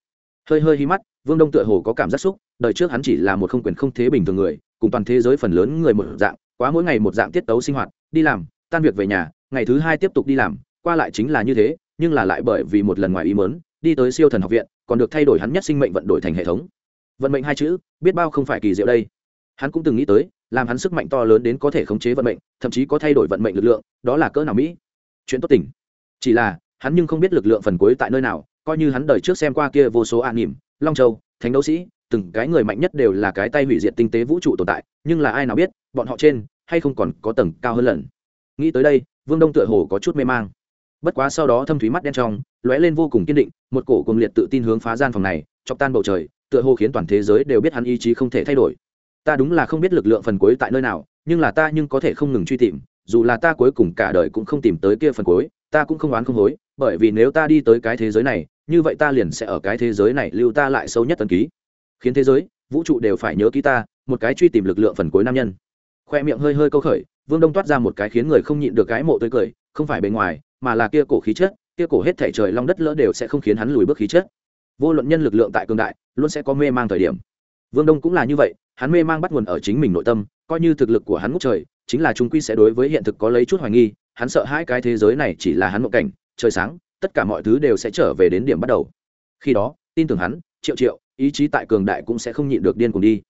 Hơi hơi hi mắt, vương đông tựa hồ có cảm giác xúc, đời trước hắn chỉ là một không quyền không thế bình thường người, cùng toàn thế giới phần lớn người một dạng, quá mỗi ngày một dạng tiết tấu sinh hoạt, đi làm, tan việc về nhà, ngày thứ hai tiếp tục đi làm qua lại chính là như thế, nhưng là lại bởi vì một lần ngoài ý mớn đi tới siêu thần học viện, còn được thay đổi hắn nhất sinh mệnh vận đổi thành hệ thống. Vận mệnh hai chữ, biết bao không phải kỳ diệu đây. Hắn cũng từng nghĩ tới, làm hắn sức mạnh to lớn đến có thể khống chế vận mệnh, thậm chí có thay đổi vận mệnh lực lượng, đó là cỡ nào mỹ. Chuyện tốt tỉnh. chỉ là, hắn nhưng không biết lực lượng phần cuối tại nơi nào, coi như hắn đời trước xem qua kia vô số an nỉm long châu, thánh đấu sĩ, từng cái người mạnh nhất đều là cái tay hủy diệt tinh tế vũ trụ tồn tại, nhưng là ai nào biết, bọn họ trên, hay không còn có tầng cao hơn lần. Nghĩ tới đây, vương đông tựa hồ có chút mê mang bất quá sau đó thâm thúy mắt đen trong, lóe lên vô cùng kiên định, một cổ cùng liệt tự tin hướng phá gian phòng này, chọc tan bầu trời, tựa hồ khiến toàn thế giới đều biết hắn ý chí không thể thay đổi. Ta đúng là không biết lực lượng phần cuối tại nơi nào, nhưng là ta nhưng có thể không ngừng truy tìm, dù là ta cuối cùng cả đời cũng không tìm tới kia phần cuối, ta cũng không oán không hối, bởi vì nếu ta đi tới cái thế giới này, như vậy ta liền sẽ ở cái thế giới này lưu ta lại sâu nhất tần ký. Khiến thế giới, vũ trụ đều phải nhớ ký ta, một cái truy tìm lực lượng phần cuối nam nhân. Khoe miệng hơi hơi câu khởi, vương đông toát ra một cái khiến người không nhịn được cái mộ tươi cười, không phải bề ngoài mà là kia cổ khí chất, kia cổ hết thảy trời long đất lỡ đều sẽ không khiến hắn lùi bước khí chất. Vô luận nhân lực lượng tại cường đại, luôn sẽ có mê mang thời điểm. Vương đông cũng là như vậy, hắn mê mang bắt nguồn ở chính mình nội tâm, coi như thực lực của hắn ngút trời, chính là chúng quy sẽ đối với hiện thực có lấy chút hoài nghi, hắn sợ hai cái thế giới này chỉ là hắn mộng cảnh, trời sáng, tất cả mọi thứ đều sẽ trở về đến điểm bắt đầu. Khi đó, tin tưởng hắn, triệu triệu, ý chí tại cường đại cũng sẽ không nhịn được điên cùng đi.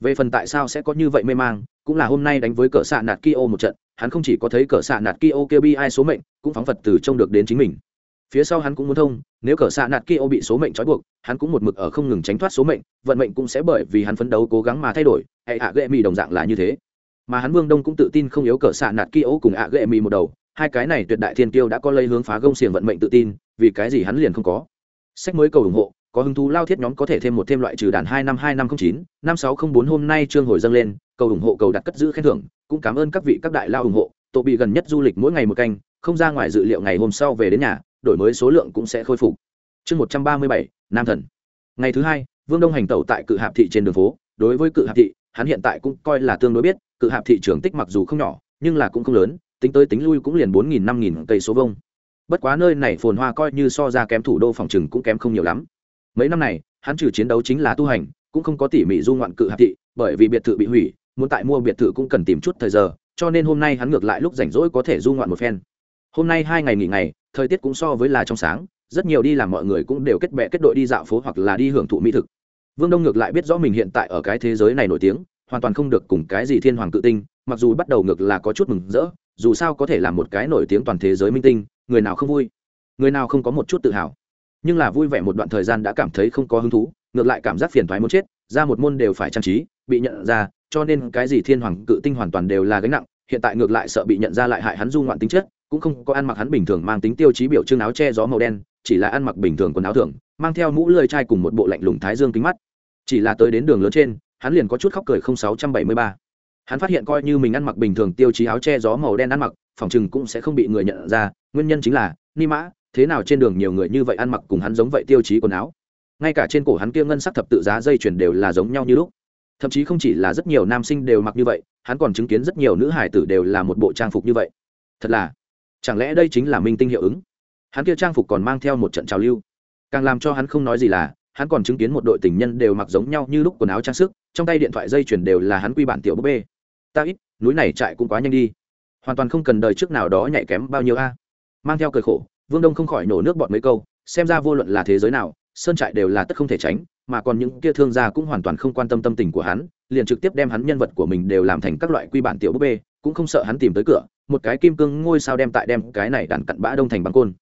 Về phần tại sao sẽ có như vậy mê mang, cũng là hôm nay đánh với cỡ xạ nạt Kyo một trận hắn không chỉ có thấy cỡ xạ nạt Kyo kêu bi ai số mệnh, cũng phóng phật từ trông được đến chính mình. Phía sau hắn cũng muốn thông, nếu cờ xạ nạt kia ô bị số mệnh trói buộc, hắn cũng một mực ở không ngừng tránh thoát số mệnh, vận mệnh cũng sẽ bởi vì hắn phấn đấu cố gắng mà thay đổi, hệ ạ ghệ mì đồng dạng là như thế. Mà hắn vương đông cũng tự tin không yếu cờ xạ nạt kia ô cùng ạ ghệ mì một đầu, hai cái này tuyệt đại thiên tiêu đã có lây hướng phá gông xiềng vận mệnh tự tin, vì cái gì hắn liền không có. Sách mới cầu ủng hộ có hứng thú lao thiết nhóm có thể thêm một thêm loại trừ đàn hai năm hai năm không chín, năm sáu không bốn hôm nay trương hồi dâng lên, cầu ủng hộ, cầu đặt cất giữ khen thưởng, cũng cảm ơn các vị các đại lao ủng hộ. Tổ bị gần nhất du lịch mỗi ngày một canh, không ra ngoài dự liệu ngày hôm sau về đến nhà, đổi mới số lượng cũng sẽ khôi phục. Chương một trăm ba mươi bảy, nam thần. Ngày thứ hai, vương đông hành tẩu tại cự hạp thị trên đường phố. Đối với cự hạp thị, hắn hiện tại cũng coi là tương đối biết, cự hạp thị trường tích mặc dù không nhỏ, nhưng là cũng không lớn, tính tới tính lui cũng liền bốn nghìn năm nghìn cây số vông bất quá nơi này phồn hoa coi như so ra kém thủ đô phòng trừng cũng kém không nhiều lắm mấy năm này, hắn trừ chiến đấu chính là tu hành, cũng không có tỉ mỉ du ngoạn cự hạp thị, bởi vì biệt thự bị hủy, muốn tại mua biệt thự cũng cần tìm chút thời giờ, cho nên hôm nay hắn ngược lại lúc rảnh rỗi có thể du ngoạn một phen. Hôm nay hai ngày nghỉ ngày, thời tiết cũng so với là trong sáng, rất nhiều đi làm mọi người cũng đều kết bè kết đội đi dạo phố hoặc là đi hưởng thụ mỹ thực. Vương đông ngược lại biết rõ mình hiện tại ở cái thế giới này nổi tiếng, hoàn toàn không được cùng cái gì thiên hoàng tự tinh, mặc dù bắt đầu ngược là có chút mừng rỡ, dù sao có thể là một cái nổi tiếng toàn thế giới minh tinh, người nào không vui? Người nào không có một chút tự hào? Nhưng là vui vẻ một đoạn thời gian đã cảm thấy không có hứng thú, ngược lại cảm giác phiền thoái muốn chết, ra một môn đều phải trang trí, bị nhận ra, cho nên cái gì thiên hoàng cự tinh hoàn toàn đều là gánh nặng, hiện tại ngược lại sợ bị nhận ra lại hại hắn du ngoạn tính chất, cũng không có ăn mặc hắn bình thường mang tính tiêu chí biểu trưng áo che gió màu đen, chỉ là ăn mặc bình thường quần áo thường mang theo mũ lơi chai cùng một bộ lạnh lùng thái dương kính mắt. Chỉ là tới đến đường lớn trên, hắn liền có chút khóc cười không sáu trăm bảy mươi ba. Hắn phát hiện coi như mình ăn mặc bình thường tiêu chí áo che gió màu đen ăn mặc, phòng chừng cũng sẽ không bị người nhận ra, nguyên nhân chính là, ni mã thế nào trên đường nhiều người như vậy ăn mặc cùng hắn giống vậy tiêu chí quần áo. Ngay cả trên cổ hắn kia ngân sắc thập tự giá dây chuyền đều là giống nhau như lúc. Thậm chí không chỉ là rất nhiều nam sinh đều mặc như vậy, hắn còn chứng kiến rất nhiều nữ hải tử đều là một bộ trang phục như vậy. Thật là, chẳng lẽ đây chính là minh tinh hiệu ứng? Hắn kia trang phục còn mang theo một trận trào lưu. Càng làm cho hắn không nói gì là, hắn còn chứng kiến một đội tình nhân đều mặc giống nhau như lúc quần áo trang sức, trong tay điện thoại dây chuyền đều là hắn quy bản tiểu búp bê. Ta ít, núi này chạy cũng quá nhanh đi. Hoàn toàn không cần đời trước nào đó nhạy kém bao nhiêu a. Mang theo cười khổ vương đông không khỏi nổ nước bọt mấy câu, xem ra vô luận là thế giới nào, sơn trại đều là tất không thể tránh, mà còn những kia thương gia cũng hoàn toàn không quan tâm tâm tình của hắn, liền trực tiếp đem hắn nhân vật của mình đều làm thành các loại quy bản tiểu búp bê, cũng không sợ hắn tìm tới cửa, một cái kim cương ngôi sao đem tại đem cái này đàn cặn bã đông thành băng côn.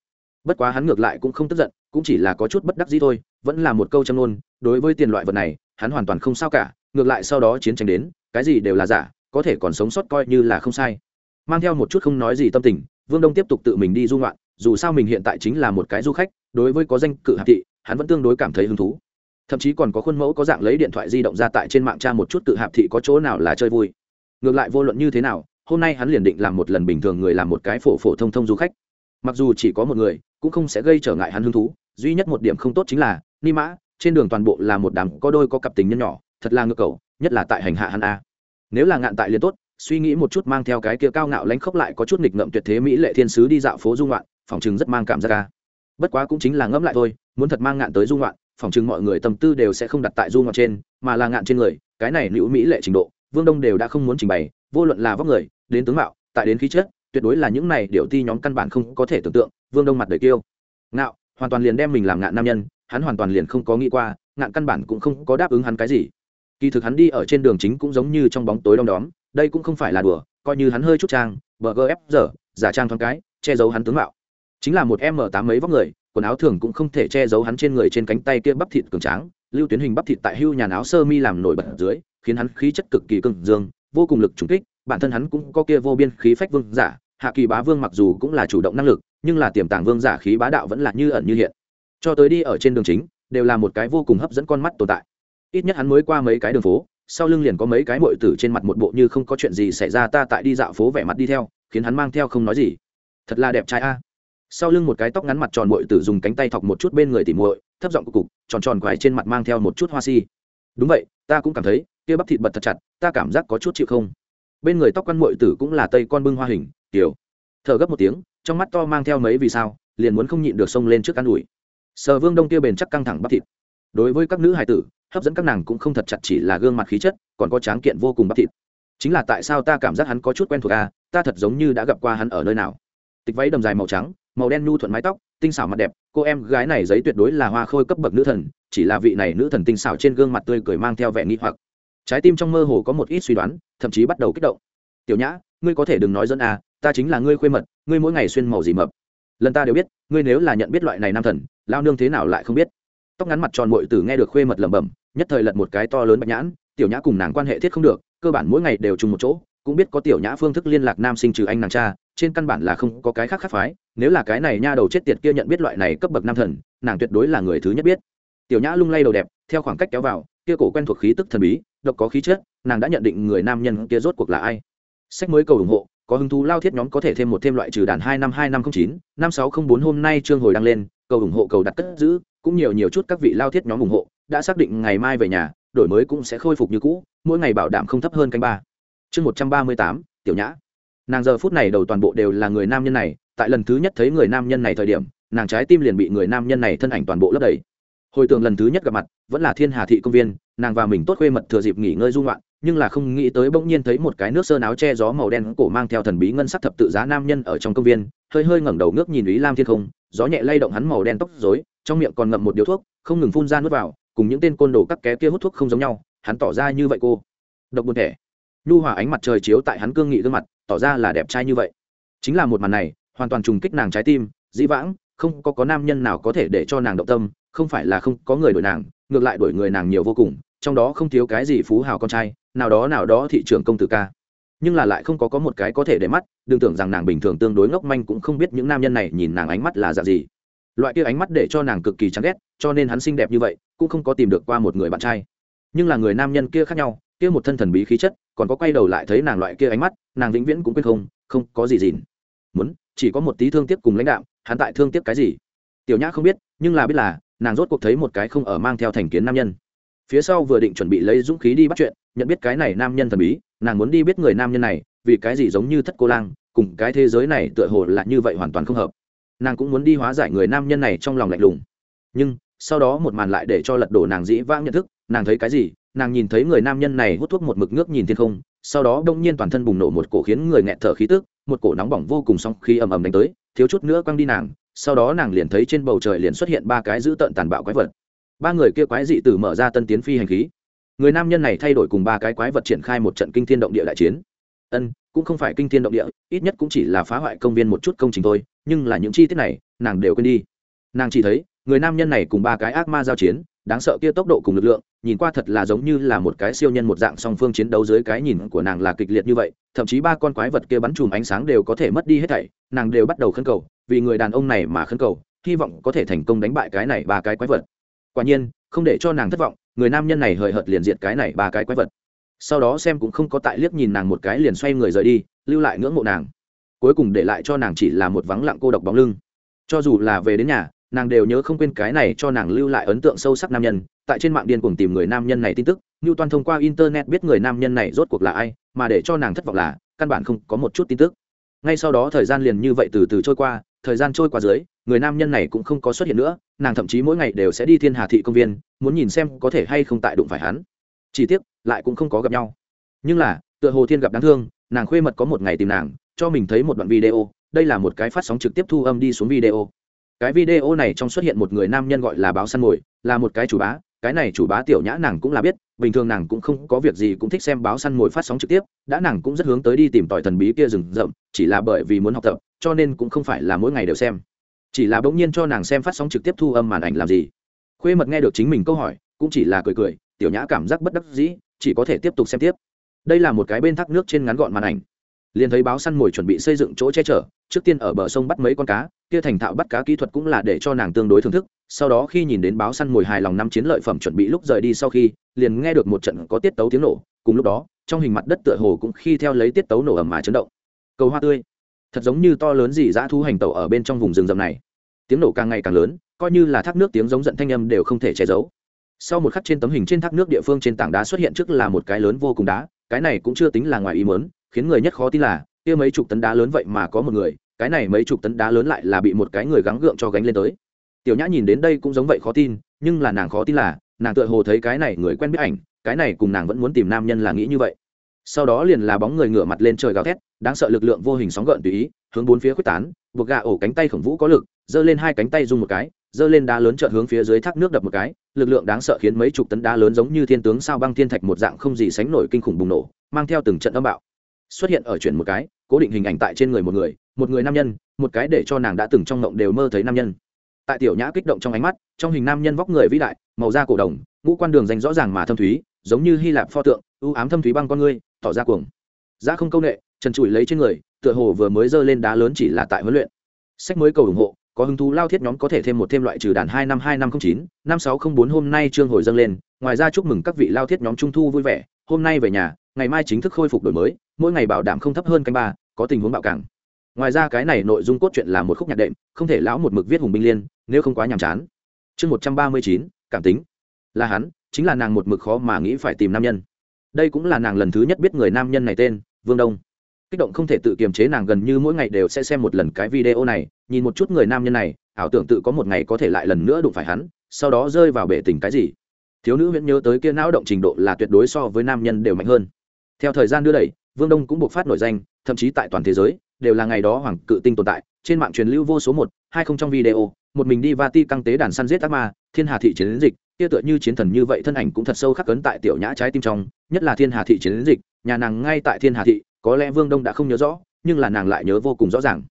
Bất quá hắn ngược lại cũng không tức giận, cũng chỉ là có chút bất đắc dĩ thôi, vẫn là một câu châm ngôn, đối với tiền loại vật này, hắn hoàn toàn không sao cả, ngược lại sau đó chiến tranh đến, cái gì đều là giả, có thể còn sống sót coi như là không sai. Mang theo một chút không nói gì tâm tình, vương đông tiếp tục tự mình đi du ngoạn dù sao mình hiện tại chính là một cái du khách, đối với có danh cự hạp thị, hắn vẫn tương đối cảm thấy hứng thú. Thậm chí còn có khuôn mẫu có dạng lấy điện thoại di động ra tại trên mạng tra một chút cự hạp thị có chỗ nào là chơi vui. Ngược lại vô luận như thế nào, hôm nay hắn liền định làm một lần bình thường người làm một cái phổ phổ thông thông du khách. Mặc dù chỉ có một người, cũng không sẽ gây trở ngại hắn hứng thú, duy nhất một điểm không tốt chính là, ni mã, trên đường toàn bộ là một đám có đôi có cặp tình nhân nhỏ, thật là ngược cầu nhất là tại hành hạ hắn a. Nếu là ngạn tại liền tốt, suy nghĩ một chút mang theo cái kia cao ngạo lánh khốc lại có chút nghịch ngợm tuyệt thế mỹ lệ thiên sứ đi dạo phố dung loạn phòng chừng rất mang cảm giác ca. Bất quá cũng chính là ngẫm lại thôi muốn thật mang ngạn tới dung ngoạn, phòng chừng mọi người tâm tư đều sẽ không đặt tại dung ngoạn trên mà là ngạn trên người cái này nữ mỹ lệ trình độ vương đông đều đã không muốn trình bày vô luận là vóc người đến tướng mạo tại đến khí chất tuyệt đối là những này điều ti nhóm căn bản không có thể tưởng tượng vương đông mặt đầy kiêu. Ngạo hoàn toàn liền đem mình làm ngạn nam nhân hắn hoàn toàn liền không có nghĩ qua ngạn căn bản cũng không có đáp ứng hắn cái gì. Kỳ thực hắn đi ở trên đường chính cũng giống như trong bóng tối đom đóm đây cũng không phải là đùa coi như hắn hơi chút trang bờ gf giờ giả trang thoáng cái che giấu hắn tướng mạo chính là một m tám mấy vóc người, quần áo thường cũng không thể che giấu hắn trên người trên cánh tay kia bắp thịt cường tráng, lưu tuyến hình bắp thịt tại hưu nhà áo sơ mi làm nổi bật ở dưới, khiến hắn khí chất cực kỳ cưng dương, vô cùng lực trùng kích, bản thân hắn cũng có kia vô biên khí phách vương giả, hạ kỳ bá vương mặc dù cũng là chủ động năng lực, nhưng là tiềm tàng vương giả khí bá đạo vẫn là như ẩn như hiện. Cho tới đi ở trên đường chính, đều là một cái vô cùng hấp dẫn con mắt tồn tại. Ít nhất hắn mới qua mấy cái đường phố, sau lưng liền có mấy cái mội tử trên mặt một bộ như không có chuyện gì xảy ra, ta tại đi dạo phố vẻ mặt đi theo, khiến hắn mang theo không nói gì. Thật là đẹp trai a sau lưng một cái tóc ngắn mặt tròn muội tử dùng cánh tay thọc một chút bên người tỉ muội, thấp giọng cục cục, tròn tròn quái trên mặt mang theo một chút hoa si. Đúng vậy, ta cũng cảm thấy, kia bắp thịt bật thật chặt, ta cảm giác có chút chịu không. Bên người tóc quan muội tử cũng là tây con bưng hoa hình, tiểu. Thở gấp một tiếng, trong mắt to mang theo mấy vì sao, liền muốn không nhịn được xông lên trước căn ủi. Sờ vương đông kia bền chắc căng thẳng bắp thịt. Đối với các nữ hài tử, hấp dẫn các nàng cũng không thật chặt chỉ là gương mặt khí chất, còn có tráng kiện vô cùng bắp thịt. Chính là tại sao ta cảm giác hắn có chút quen thuộc à ta thật giống như đã gặp qua hắn ở nơi nào. Tịch váy đầm dài màu trắng màu đen nhu thuận mái tóc, tinh xảo mặt đẹp. Cô em gái này giấy tuyệt đối là hoa khôi cấp bậc nữ thần, chỉ là vị này nữ thần tinh xảo trên gương mặt tươi cười mang theo vẻ nghi hoặc. Trái tim trong mơ hồ có một ít suy đoán, thậm chí bắt đầu kích động. Tiểu nhã, ngươi có thể đừng nói dẫn à ta chính là ngươi khuê mật, ngươi mỗi ngày xuyên màu gì mập. Lần ta đều biết, ngươi nếu là nhận biết loại này nam thần, lao nương thế nào lại không biết. Tóc ngắn mặt tròn mội tử nghe được khuê mật lẩm bẩm, nhất thời lật một cái to lớn bạch nhãn, tiểu nhã cùng nàng quan hệ thiết không được, cơ bản mỗi ngày đều chung một chỗ, cũng biết có tiểu nhã phương thức liên lạc nam sinh trừ anh nàng cha, trên căn bản là không có cái khác khác phái nếu là cái này nha đầu chết tiệt kia nhận biết loại này cấp bậc nam thần, nàng tuyệt đối là người thứ nhất biết. Tiểu nhã lung lay đầu đẹp, theo khoảng cách kéo vào, kia cổ quen thuộc khí tức thần bí, độc có khí chất, nàng đã nhận định người nam nhân kia rốt cuộc là ai. Sách mới cầu ủng hộ, có hứng thú lao thiết nhóm có thể thêm một thêm loại trừ đàn hai năm hai năm không chín, năm sáu không bốn hôm nay trương hồi đăng lên, cầu ủng hộ, cầu đặt cất giữ, cũng nhiều nhiều chút các vị lao thiết nhóm ủng hộ, đã xác định ngày mai về nhà, đổi mới cũng sẽ khôi phục như cũ, mỗi ngày bảo đảm không thấp hơn canh ba. Chương một trăm ba mươi tám, tiểu nhã. Nàng giờ phút này đầu toàn bộ đều là người nam nhân này tại lần thứ nhất thấy người nam nhân này thời điểm, nàng trái tim liền bị người nam nhân này thân ảnh toàn bộ lấp đầy. Hồi tưởng lần thứ nhất gặp mặt, vẫn là thiên hà thị công viên, nàng và mình tốt khuê mật thừa dịp nghỉ ngơi dung loạn nhưng là không nghĩ tới bỗng nhiên thấy một cái nước sơn áo che gió màu đen cổ mang theo thần bí ngân sắc thập tự giá nam nhân ở trong công viên, hơi hơi ngẩng đầu ngước nhìn ý lam thiên không, gió nhẹ lay động hắn màu đen tóc rối, trong miệng còn ngậm một điếu thuốc, không ngừng phun ra nước vào, cùng những tên côn đồ cắt ké kia hút thuốc không giống nhau, hắn tỏ ra như vậy cô. Độc buồn thẻ. Nhu hòa ánh mặt trời chiếu tại hắn cương nghị gương mặt, tỏ ra là đẹp trai như vậy. Chính là một màn này hoàn toàn trùng kích nàng trái tim, dĩ vãng, không có có nam nhân nào có thể để cho nàng động tâm, không phải là không có người đổi nàng, ngược lại đổi người nàng nhiều vô cùng, trong đó không thiếu cái gì phú hào con trai, nào đó nào đó thị trường công tử ca. Nhưng là lại không có có một cái có thể để mắt, đừng tưởng rằng nàng bình thường tương đối ngốc manh cũng không biết những nam nhân này nhìn nàng ánh mắt là dạng gì. Loại kia ánh mắt để cho nàng cực kỳ chán ghét, cho nên hắn xinh đẹp như vậy, cũng không có tìm được qua một người bạn trai. Nhưng là người nam nhân kia khác nhau, kia một thân thần bí khí chất, còn có quay đầu lại thấy nàng loại kia ánh mắt, nàng vĩnh viễn cũng quên không không có gì gì muốn chỉ có một tí thương tiếc cùng lãnh đạo, hắn tại thương tiếc cái gì? Tiểu nhã không biết, nhưng là biết là, nàng rốt cuộc thấy một cái không ở mang theo thành kiến nam nhân. Phía sau vừa định chuẩn bị lấy dũng khí đi bắt chuyện, nhận biết cái này nam nhân thần bí, nàng muốn đi biết người nam nhân này, vì cái gì giống như thất cô lang, cùng cái thế giới này tựa hồ là như vậy hoàn toàn không hợp. Nàng cũng muốn đi hóa giải người nam nhân này trong lòng lạnh lùng. Nhưng, sau đó một màn lại để cho lật đổ nàng dĩ vãng nhận thức, nàng thấy cái gì? Nàng nhìn thấy người nam nhân này hút thuốc một mực nước nhìn thiên không, sau đó đông nhiên toàn thân bùng nổ một cổ khiến người nghẹt thở khí tức một cổ nóng bỏng vô cùng song khi ầm ầm đánh tới, thiếu chút nữa quăng đi nàng, sau đó nàng liền thấy trên bầu trời liền xuất hiện ba cái dữ tợn tàn bạo quái vật. Ba người kia quái dị từ mở ra tân tiến phi hành khí. Người nam nhân này thay đổi cùng ba cái quái vật triển khai một trận kinh thiên động địa đại chiến. Ân, cũng không phải kinh thiên động địa, ít nhất cũng chỉ là phá hoại công viên một chút công trình thôi, nhưng là những chi tiết này, nàng đều quên đi. Nàng chỉ thấy, người nam nhân này cùng ba cái ác ma giao chiến đáng sợ kia tốc độ cùng lực lượng, nhìn qua thật là giống như là một cái siêu nhân một dạng song phương chiến đấu dưới cái nhìn của nàng là kịch liệt như vậy, thậm chí ba con quái vật kia bắn chùm ánh sáng đều có thể mất đi hết thảy, nàng đều bắt đầu khấn cầu, vì người đàn ông này mà khấn cầu, hy vọng có thể thành công đánh bại cái này ba cái quái vật. Quả nhiên, không để cho nàng thất vọng, người nam nhân này hời hợt liền diệt cái này ba cái quái vật. Sau đó xem cũng không có tại liếc nhìn nàng một cái liền xoay người rời đi, lưu lại ngưỡng mộ nàng. Cuối cùng để lại cho nàng chỉ là một vắng lặng cô độc bóng lưng. Cho dù là về đến nhà nàng đều nhớ không quên cái này cho nàng lưu lại ấn tượng sâu sắc nam nhân, tại trên mạng điên cuồng tìm người nam nhân này tin tức như toàn thông qua internet biết người nam nhân này rốt cuộc là ai, mà để cho nàng thất vọng là, căn bản không có một chút tin tức. Ngay sau đó thời gian liền như vậy từ từ trôi qua, thời gian trôi qua dưới, người nam nhân này cũng không có xuất hiện nữa, nàng thậm chí mỗi ngày đều sẽ đi thiên hà thị công viên, muốn nhìn xem có thể hay không tại đụng phải hắn. Chỉ tiếc, lại cũng không có gặp nhau. Nhưng là, tựa hồ thiên gặp đáng thương, nàng khuê mật có một ngày tìm nàng, cho mình thấy một đoạn video, đây là một cái phát sóng trực tiếp thu âm đi xuống video cái video này trong xuất hiện một người nam nhân gọi là báo săn mồi, là một cái chủ bá. Cái này chủ bá tiểu nhã nàng cũng là biết, bình thường nàng cũng không có việc gì cũng thích xem báo săn mồi phát sóng trực tiếp, đã nàng cũng rất hướng tới đi tìm tòi thần bí kia rừng rậm, chỉ là bởi vì muốn học tập, cho nên cũng không phải là mỗi ngày đều xem. Chỉ là bỗng nhiên cho nàng xem phát sóng trực tiếp thu âm màn ảnh làm gì. Khuê mật nghe được chính mình câu hỏi, cũng chỉ là cười cười, tiểu nhã cảm giác bất đắc dĩ, chỉ có thể tiếp tục xem tiếp. Đây là một cái bên thác nước trên ngắn gọn màn ảnh liền thấy báo săn mồi chuẩn bị xây dựng chỗ che chở, trước tiên ở bờ sông bắt mấy con cá, kia thành thạo bắt cá kỹ thuật cũng là để cho nàng tương đối thưởng thức. Sau đó khi nhìn đến báo săn mồi hài lòng năm chiến lợi phẩm chuẩn bị lúc rời đi sau khi, liền nghe được một trận có tiết tấu tiếng nổ. Cùng lúc đó, trong hình mặt đất tựa hồ cũng khi theo lấy tiết tấu nổ ầm mà chấn động. Cầu hoa tươi. Thật giống như to lớn gì dã thu hành tẩu ở bên trong vùng rừng rậm này. Tiếng nổ càng ngày càng lớn, coi như là thác nước tiếng giống giận thanh âm đều không thể che giấu. Sau một khắc trên tấm hình trên thác nước địa phương trên tảng đá xuất hiện trước là một cái lớn vô cùng đá, cái này cũng chưa tính là ngoài ý mớn khiến người nhất khó tin là, kia mấy chục tấn đá lớn vậy mà có một người, cái này mấy chục tấn đá lớn lại là bị một cái người gắng gượng cho gánh lên tới. Tiểu nhã nhìn đến đây cũng giống vậy khó tin, nhưng là nàng khó tin là, nàng tựa hồ thấy cái này người quen biết ảnh, cái này cùng nàng vẫn muốn tìm nam nhân là nghĩ như vậy. Sau đó liền là bóng người ngửa mặt lên trời gào thét, đáng sợ lực lượng vô hình sóng gợn tùy ý, hướng bốn phía quyết tán, buộc gà ổ cánh tay khổng vũ có lực, giơ lên hai cánh tay dùng một cái, giơ lên đá lớn trợn hướng phía dưới thác nước đập một cái, lực lượng đáng sợ khiến mấy chục tấn đá lớn giống như thiên tướng sao băng thiên thạch một dạng không gì sánh nổi kinh khủng bùng nổ, mang theo từng trận âm bạo xuất hiện ở chuyển một cái, cố định hình ảnh tại trên người một người một người nam nhân, một cái để cho nàng đã từng trong ngộng đều mơ thấy nam nhân. Tại tiểu nhã kích động trong ánh mắt, trong hình nam nhân vóc người vĩ đại, màu da cổ đồng, ngũ quan đường dành rõ ràng mà thâm thúy, giống như hy lạp pho tượng ưu ám thâm thúy băng con ngươi, tỏ ra cuồng. Da không công nghệ trần trụi lấy trên người, tựa hồ vừa mới giơ lên đá lớn chỉ là tại huấn luyện. Sách mới cầu ủng hộ, có hứng thú lao thiết nhóm có thể thêm một thêm loại trừ đàn hai năm hai năm không chín, năm sáu không bốn hôm nay trương hồi dâng lên. Ngoài ra chúc mừng các vị lao thiết nhóm trung thu vui vẻ. Hôm nay về nhà, ngày mai chính thức khôi phục đổi mới mỗi ngày bảo đảm không thấp hơn canh ba, có tình huống bạo cảng. Ngoài ra cái này nội dung cốt truyện là một khúc nhạc đệm, không thể lão một mực viết hùng binh liên, nếu không quá nhàm chán. Chương một trăm ba mươi chín, cảm tính. Là hắn, chính là nàng một mực khó mà nghĩ phải tìm nam nhân. Đây cũng là nàng lần thứ nhất biết người nam nhân này tên, vương đông. Kích động không thể tự kiềm chế nàng gần như mỗi ngày đều sẽ xem một lần cái video này, nhìn một chút người nam nhân này, ảo tưởng tự có một ngày có thể lại lần nữa đụng phải hắn, sau đó rơi vào bể tình cái gì. Thiếu nữ vẫn nhớ tới kia não động trình độ là tuyệt đối so với nam nhân đều mạnh hơn. Theo thời gian đưa đẩy vương đông cũng buộc phát nổi danh, thậm chí tại toàn thế giới, đều là ngày đó hoàng cự tinh tồn tại, trên mạng truyền lưu vô số một, hai không trong video, một mình đi va ti căng tế đàn săn giết ác ma, thiên hà thị chiến dịch, kia tựa như chiến thần như vậy thân ảnh cũng thật sâu khắc cấn tại tiểu nhã trái tim trong, nhất là thiên hà thị chiến dịch, nhà nàng ngay tại thiên hà thị, có lẽ vương đông đã không nhớ rõ, nhưng là nàng lại nhớ vô cùng rõ ràng.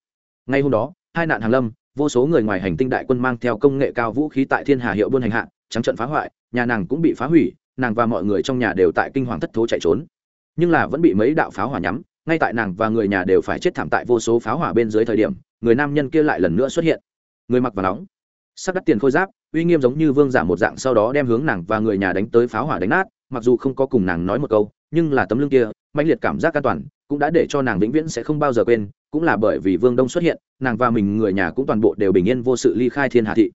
Ngay hôm đó, hai nạn hàng lâm, vô số người ngoài hành tinh đại quân mang theo công nghệ cao vũ khí tại thiên hà hiệu buôn hành hạ, trắng trận phá hoại, nhà nàng cũng bị phá hủy, nàng và mọi người trong nhà đều tại kinh hoàng thất thố chạy trốn nhưng là vẫn bị mấy đạo pháo hỏa nhắm, ngay tại nàng và người nhà đều phải chết thảm tại vô số pháo hỏa bên dưới thời điểm, người nam nhân kia lại lần nữa xuất hiện. Người mặc và nóng, sắp đắt tiền khôi giáp, uy nghiêm giống như vương giả một dạng sau đó đem hướng nàng và người nhà đánh tới pháo hỏa đánh nát, mặc dù không có cùng nàng nói một câu, nhưng là tấm lưng kia mạnh liệt cảm giác an toàn, cũng đã để cho nàng vĩnh viễn sẽ không bao giờ quên, cũng là bởi vì vương đông xuất hiện, nàng và mình người nhà cũng toàn bộ đều bình yên vô sự ly khai thiên hạ thị.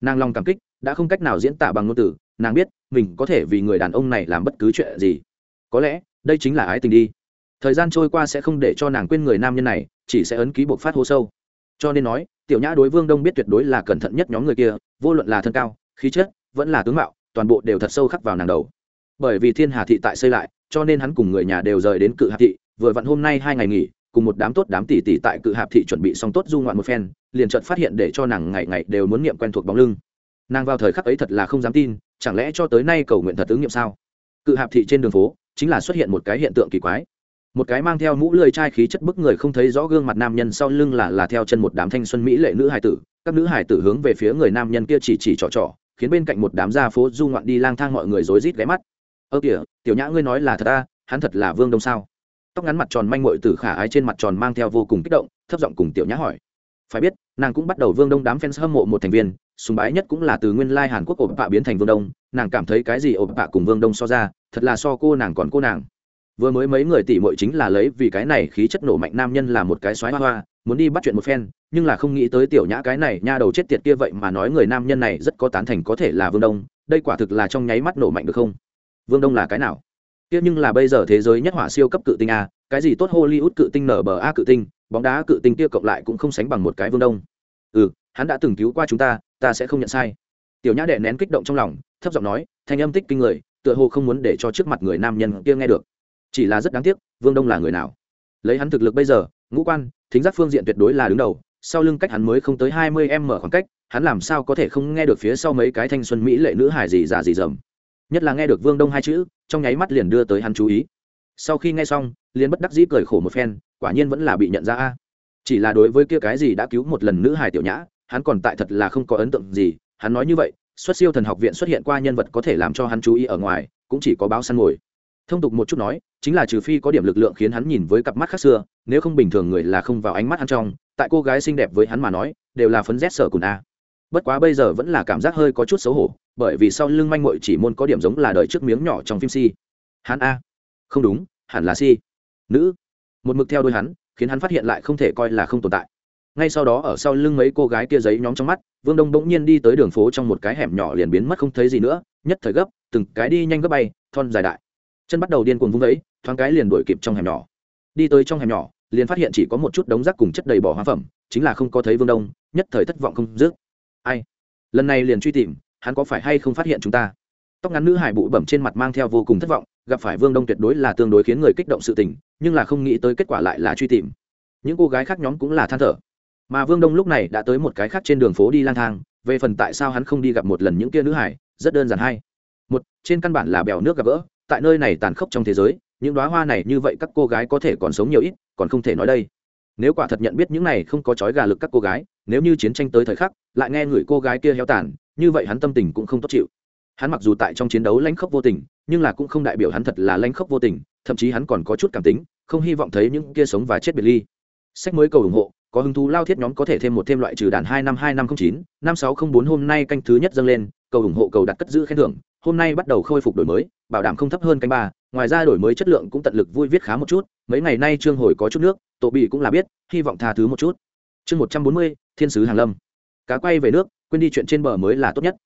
Nàng lòng cảm kích, đã không cách nào diễn tả bằng ngôn từ, nàng biết, mình có thể vì người đàn ông này làm bất cứ chuyện gì. Có lẽ đây chính là ái tình đi. Thời gian trôi qua sẽ không để cho nàng quên người nam nhân này, chỉ sẽ ấn ký buộc phát hô sâu. Cho nên nói, tiểu nhã đối vương đông biết tuyệt đối là cẩn thận nhất nhóm người kia, vô luận là thân cao, khí chất, vẫn là tướng mạo, toàn bộ đều thật sâu khắc vào nàng đầu. Bởi vì thiên hà thị tại xây lại, cho nên hắn cùng người nhà đều rời đến cự hà thị, vừa vặn hôm nay hai ngày nghỉ, cùng một đám tốt đám tỷ tỷ tại cự hạp thị chuẩn bị xong tốt du ngoạn một phen, liền chợt phát hiện để cho nàng ngày ngày đều muốn niệm quen thuộc bóng lưng. Nàng vào thời khắc ấy thật là không dám tin, chẳng lẽ cho tới nay cầu nguyện thật ứng nghiệm sao? Cự hạp thị trên đường phố chính là xuất hiện một cái hiện tượng kỳ quái. Một cái mang theo mũ lười trai khí chất bức người không thấy rõ gương mặt nam nhân sau lưng là là theo chân một đám thanh xuân mỹ lệ nữ hải tử. Các nữ hải tử hướng về phía người nam nhân kia chỉ chỉ trò trò, khiến bên cạnh một đám gia phố du ngoạn đi lang thang mọi người rối rít ghé mắt. Ơ kìa, tiểu nhã ngươi nói là thật ta, hắn thật là vương đông sao? Tóc ngắn mặt tròn manh mội tử khả ái trên mặt tròn mang theo vô cùng kích động, thấp giọng cùng tiểu nhã hỏi. Phải biết, nàng cũng bắt đầu vương đông đám fans hâm mộ một thành viên, sùng bái nhất cũng là từ nguyên lai hàn quốc ổ bạ biến thành vương đông, nàng cảm thấy cái gì ổ bạ cùng vương đông so ra thật là so cô nàng còn cô nàng. Vừa mới mấy người tỷ muội chính là lấy vì cái này khí chất nổ mạnh nam nhân là một cái xoáy hoa hoa, muốn đi bắt chuyện một phen, nhưng là không nghĩ tới tiểu nhã cái này, nha đầu chết tiệt kia vậy mà nói người nam nhân này rất có tán thành có thể là vương đông, đây quả thực là trong nháy mắt nổ mạnh được không? Vương đông là cái nào? Kia nhưng là bây giờ thế giới nhất hỏa siêu cấp cự tinh a, cái gì tốt hollywood cự tinh nở bờ a cự tinh, bóng đá cự tinh kia cộng lại cũng không sánh bằng một cái vương đông. Ừ hắn đã từng cứu qua chúng ta ta sẽ không nhận sai. Tiểu nhã đệ nén kích động trong lòng, thấp giọng nói, thanh âm tích kinh người tựa hồ không muốn để cho trước mặt người nam nhân kia nghe được. Chỉ là rất đáng tiếc, vương đông là người nào? Lấy hắn thực lực bây giờ, ngũ quan, thính giác phương diện tuyệt đối là đứng đầu, sau lưng cách hắn mới không tới hai mươi em mở khoảng cách, hắn làm sao có thể không nghe được phía sau mấy cái thanh xuân mỹ lệ nữ hài gì già gì dầm. Nhất là nghe được vương đông hai chữ, trong nháy mắt liền đưa tới hắn chú ý. Sau khi nghe xong, liền bất đắc dĩ cười khổ một phen, quả nhiên vẫn là bị nhận ra a. Chỉ là đối với kia cái gì đã cứu một lần nữ hài tiểu nhã, hắn còn tại thật là không có ấn tượng gì, hắn nói như vậy xuất siêu thần học viện xuất hiện qua nhân vật có thể làm cho hắn chú ý ở ngoài, cũng chỉ có báo săn ngồi. Thông tục một chút nói, chính là trừ phi có điểm lực lượng khiến hắn nhìn với cặp mắt khác xưa, nếu không bình thường người là không vào ánh mắt hắn trong, tại cô gái xinh đẹp với hắn mà nói, đều là phấn rét sở cùn a. Bất quá bây giờ vẫn là cảm giác hơi có chút xấu hổ, bởi vì sau lưng manh mội chỉ môn có điểm giống là đời trước miếng nhỏ trong phim si. Hắn a? Không đúng, hẳn là si. Nữ. Một mực theo đôi hắn, khiến hắn phát hiện lại không thể coi là không tồn tại ngay sau đó ở sau lưng mấy cô gái kia giấy nhóm trong mắt, vương đông bỗng nhiên đi tới đường phố trong một cái hẻm nhỏ liền biến mất không thấy gì nữa, nhất thời gấp, từng cái đi nhanh gấp bay, thon dài đại. Chân bắt đầu điên cuồng vung vẫy, thoáng cái liền đuổi kịp trong hẻm nhỏ. Đi tới trong hẻm nhỏ, liền phát hiện chỉ có một chút đống rác cùng chất đầy bỏ hoa phẩm, chính là không có thấy vương đông, nhất thời thất vọng không dứt. Ai? Lần này liền truy tìm, hắn có phải hay không phát hiện chúng ta? Tóc ngắn nữ hải bụi bẩm trên mặt mang theo vô cùng thất vọng, gặp phải vương đông tuyệt đối là tương đối khiến người kích động sự tình, nhưng là không nghĩ tới kết quả lại là truy tìm. Những cô gái khác nhóm cũng là than thở mà vương đông lúc này đã tới một cái khác trên đường phố đi lang thang, về phần tại sao hắn không đi gặp một lần những kia nữ hải, rất đơn giản hay. Một, trên căn bản là bèo nước gặp gỡ, tại nơi này tàn khốc trong thế giới, những đoá hoa này như vậy các cô gái có thể còn sống nhiều ít, còn không thể nói đây. Nếu quả thật nhận biết những này không có chói gà lực các cô gái, nếu như chiến tranh tới thời khắc, lại nghe người cô gái kia héo tàn, như vậy hắn tâm tình cũng không tốt chịu. Hắn mặc dù tại trong chiến đấu lãnh khốc vô tình, nhưng là cũng không đại biểu hắn thật là lãnh khốc vô tình, thậm chí hắn còn có chút cảm tính, không hy vọng thấy những kia sống và chết biệt ly. Sách mới cầu ủng hộ có hứng thú lao thiết nhóm có thể thêm một thêm loại trừ đàn hai năm hai năm không chín, năm sáu không bốn hôm nay canh thứ nhất dâng lên, cầu ủng hộ cầu đặt cất giữ khen thưởng, hôm nay bắt đầu khôi phục đổi mới, bảo đảm không thấp hơn canh ba, ngoài ra đổi mới chất lượng cũng tận lực vui viết khá một chút, mấy ngày nay trương hồi có chút nước, tổ bị cũng là biết, hy vọng tha thứ một chút. Chương một trăm bốn mươi, thiên sứ hàng lâm. Cá quay về nước, quên đi chuyện trên bờ mới là tốt nhất.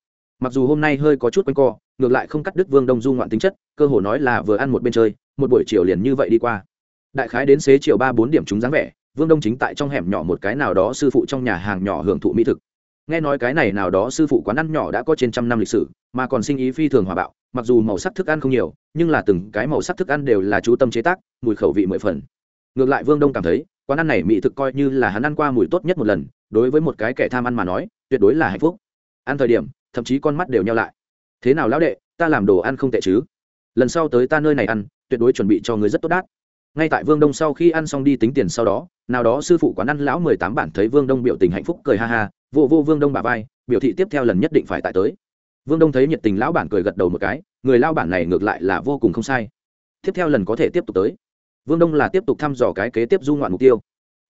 Mặc dù hôm nay hơi có chút quanh co, ngược lại không cắt đứt vương đông du ngoạn tính chất, cơ hồ nói là vừa ăn một bên chơi, một buổi chiều liền như vậy đi qua. Đại khái đến xế chiều ba bốn điểm chúng dáng vẻ vương đông chính tại trong hẻm nhỏ một cái nào đó sư phụ trong nhà hàng nhỏ hưởng thụ mỹ thực. Nghe nói cái này nào đó sư phụ quán ăn nhỏ đã có trên trăm năm lịch sử, mà còn sinh ý phi thường hòa bạo, mặc dù màu sắc thức ăn không nhiều, nhưng là từng cái màu sắc thức ăn đều là chú tâm chế tác, mùi khẩu vị mười phần. Ngược lại vương đông cảm thấy, quán ăn này mỹ thực coi như là hắn ăn qua mùi tốt nhất một lần, đối với một cái kẻ tham ăn mà nói, tuyệt đối là hạnh phúc. Ăn thời điểm, thậm chí con mắt đều nhau lại. Thế nào lão đệ, ta làm đồ ăn không tệ chứ? Lần sau tới ta nơi này ăn, tuyệt đối chuẩn bị cho người rất tốt đát ngay tại vương đông sau khi ăn xong đi tính tiền sau đó nào đó sư phụ quán ăn lão mười tám bản thấy vương đông biểu tình hạnh phúc cười ha ha vô vô vương đông bà vai biểu thị tiếp theo lần nhất định phải tại tới. Vương đông thấy nhiệt tình lão bản cười gật đầu một cái người lao bản này ngược lại là vô cùng không sai. Tiếp theo lần có thể tiếp tục tới. Vương đông là tiếp tục thăm dò cái kế tiếp du ngoạn mục tiêu.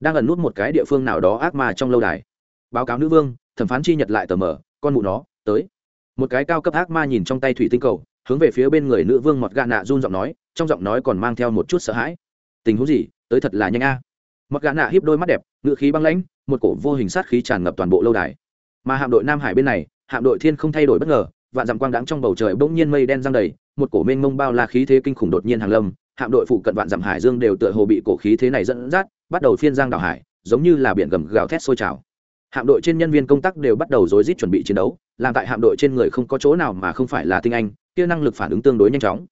Đang ẩn nút một cái địa phương nào đó ác mà trong lâu đài. Báo cáo nữ vương thẩm phán chi nhật lại tờ mờ, con mụ nó tới. Một cái cao cấp ác ma nhìn trong tay thủy tinh cầu hướng về phía bên người nữ vương mọt gà nạ run giọng nói trong giọng nói còn mang theo một chút sợ hãi tình huống gì, tới thật là nhanh a. À. gã gà nạ hiếp đôi mắt đẹp ngự khí băng lãnh, một cổ vô hình sát khí tràn ngập toàn bộ lâu đài. Mà hạm đội nam hải bên này, hạm đội thiên không thay đổi bất ngờ, vạn dặm quang đãng trong bầu trời bỗng nhiên mây đen giăng đầy, một cổ mênh mông bao la khí thế kinh khủng đột nhiên hàng lâm, hạm đội phụ cận vạn dặm hải dương đều tựa hồ bị cổ khí thế này dẫn dắt, bắt đầu phiên giang đảo hải, giống như là biển gầm gào thét sôi trào. Hạm đội trên nhân viên công tác đều bắt đầu rối rít chuẩn bị chiến đấu, làm tại hạm đội trên người không có chỗ nào mà không phải là tinh anh, kia năng lực phản ứng tương đối nhanh chóng.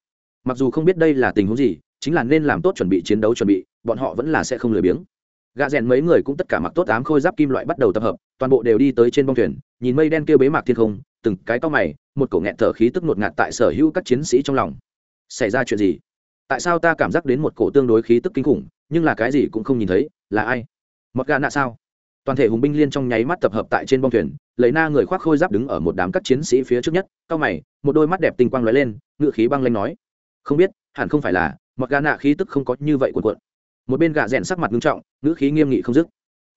Mặc dù không biết đây là tình huống gì chính là nên làm tốt chuẩn bị chiến đấu chuẩn bị, bọn họ vẫn là sẽ không lười biếng. Gạ rèn mấy người cũng tất cả mặc tốt ám khôi giáp kim loại bắt đầu tập hợp, toàn bộ đều đi tới trên bông thuyền, nhìn mây đen kêu bế mạc thiên không, từng cái to mày, một cổ nghẹn thở khí tức ngột ngạt tại sở hữu các chiến sĩ trong lòng. Xảy ra chuyện gì? Tại sao ta cảm giác đến một cổ tương đối khí tức kinh khủng, nhưng là cái gì cũng không nhìn thấy, là ai? Mặc gà nạ sao? Toàn thể hùng binh liên trong nháy mắt tập hợp tại trên bông thuyền, lấy na người khoác khôi giáp đứng ở một đám các chiến sĩ phía trước nhất, cao mày, một đôi mắt đẹp tinh quang lóe lên ngự khí băng lanh nói. Không biết, hẳn không phải là mặc gà nạ khí tức không có như vậy cuộn cuộn. Một bên gà rèn sắc mặt nghiêm trọng, ngữ khí nghiêm nghị không dứt.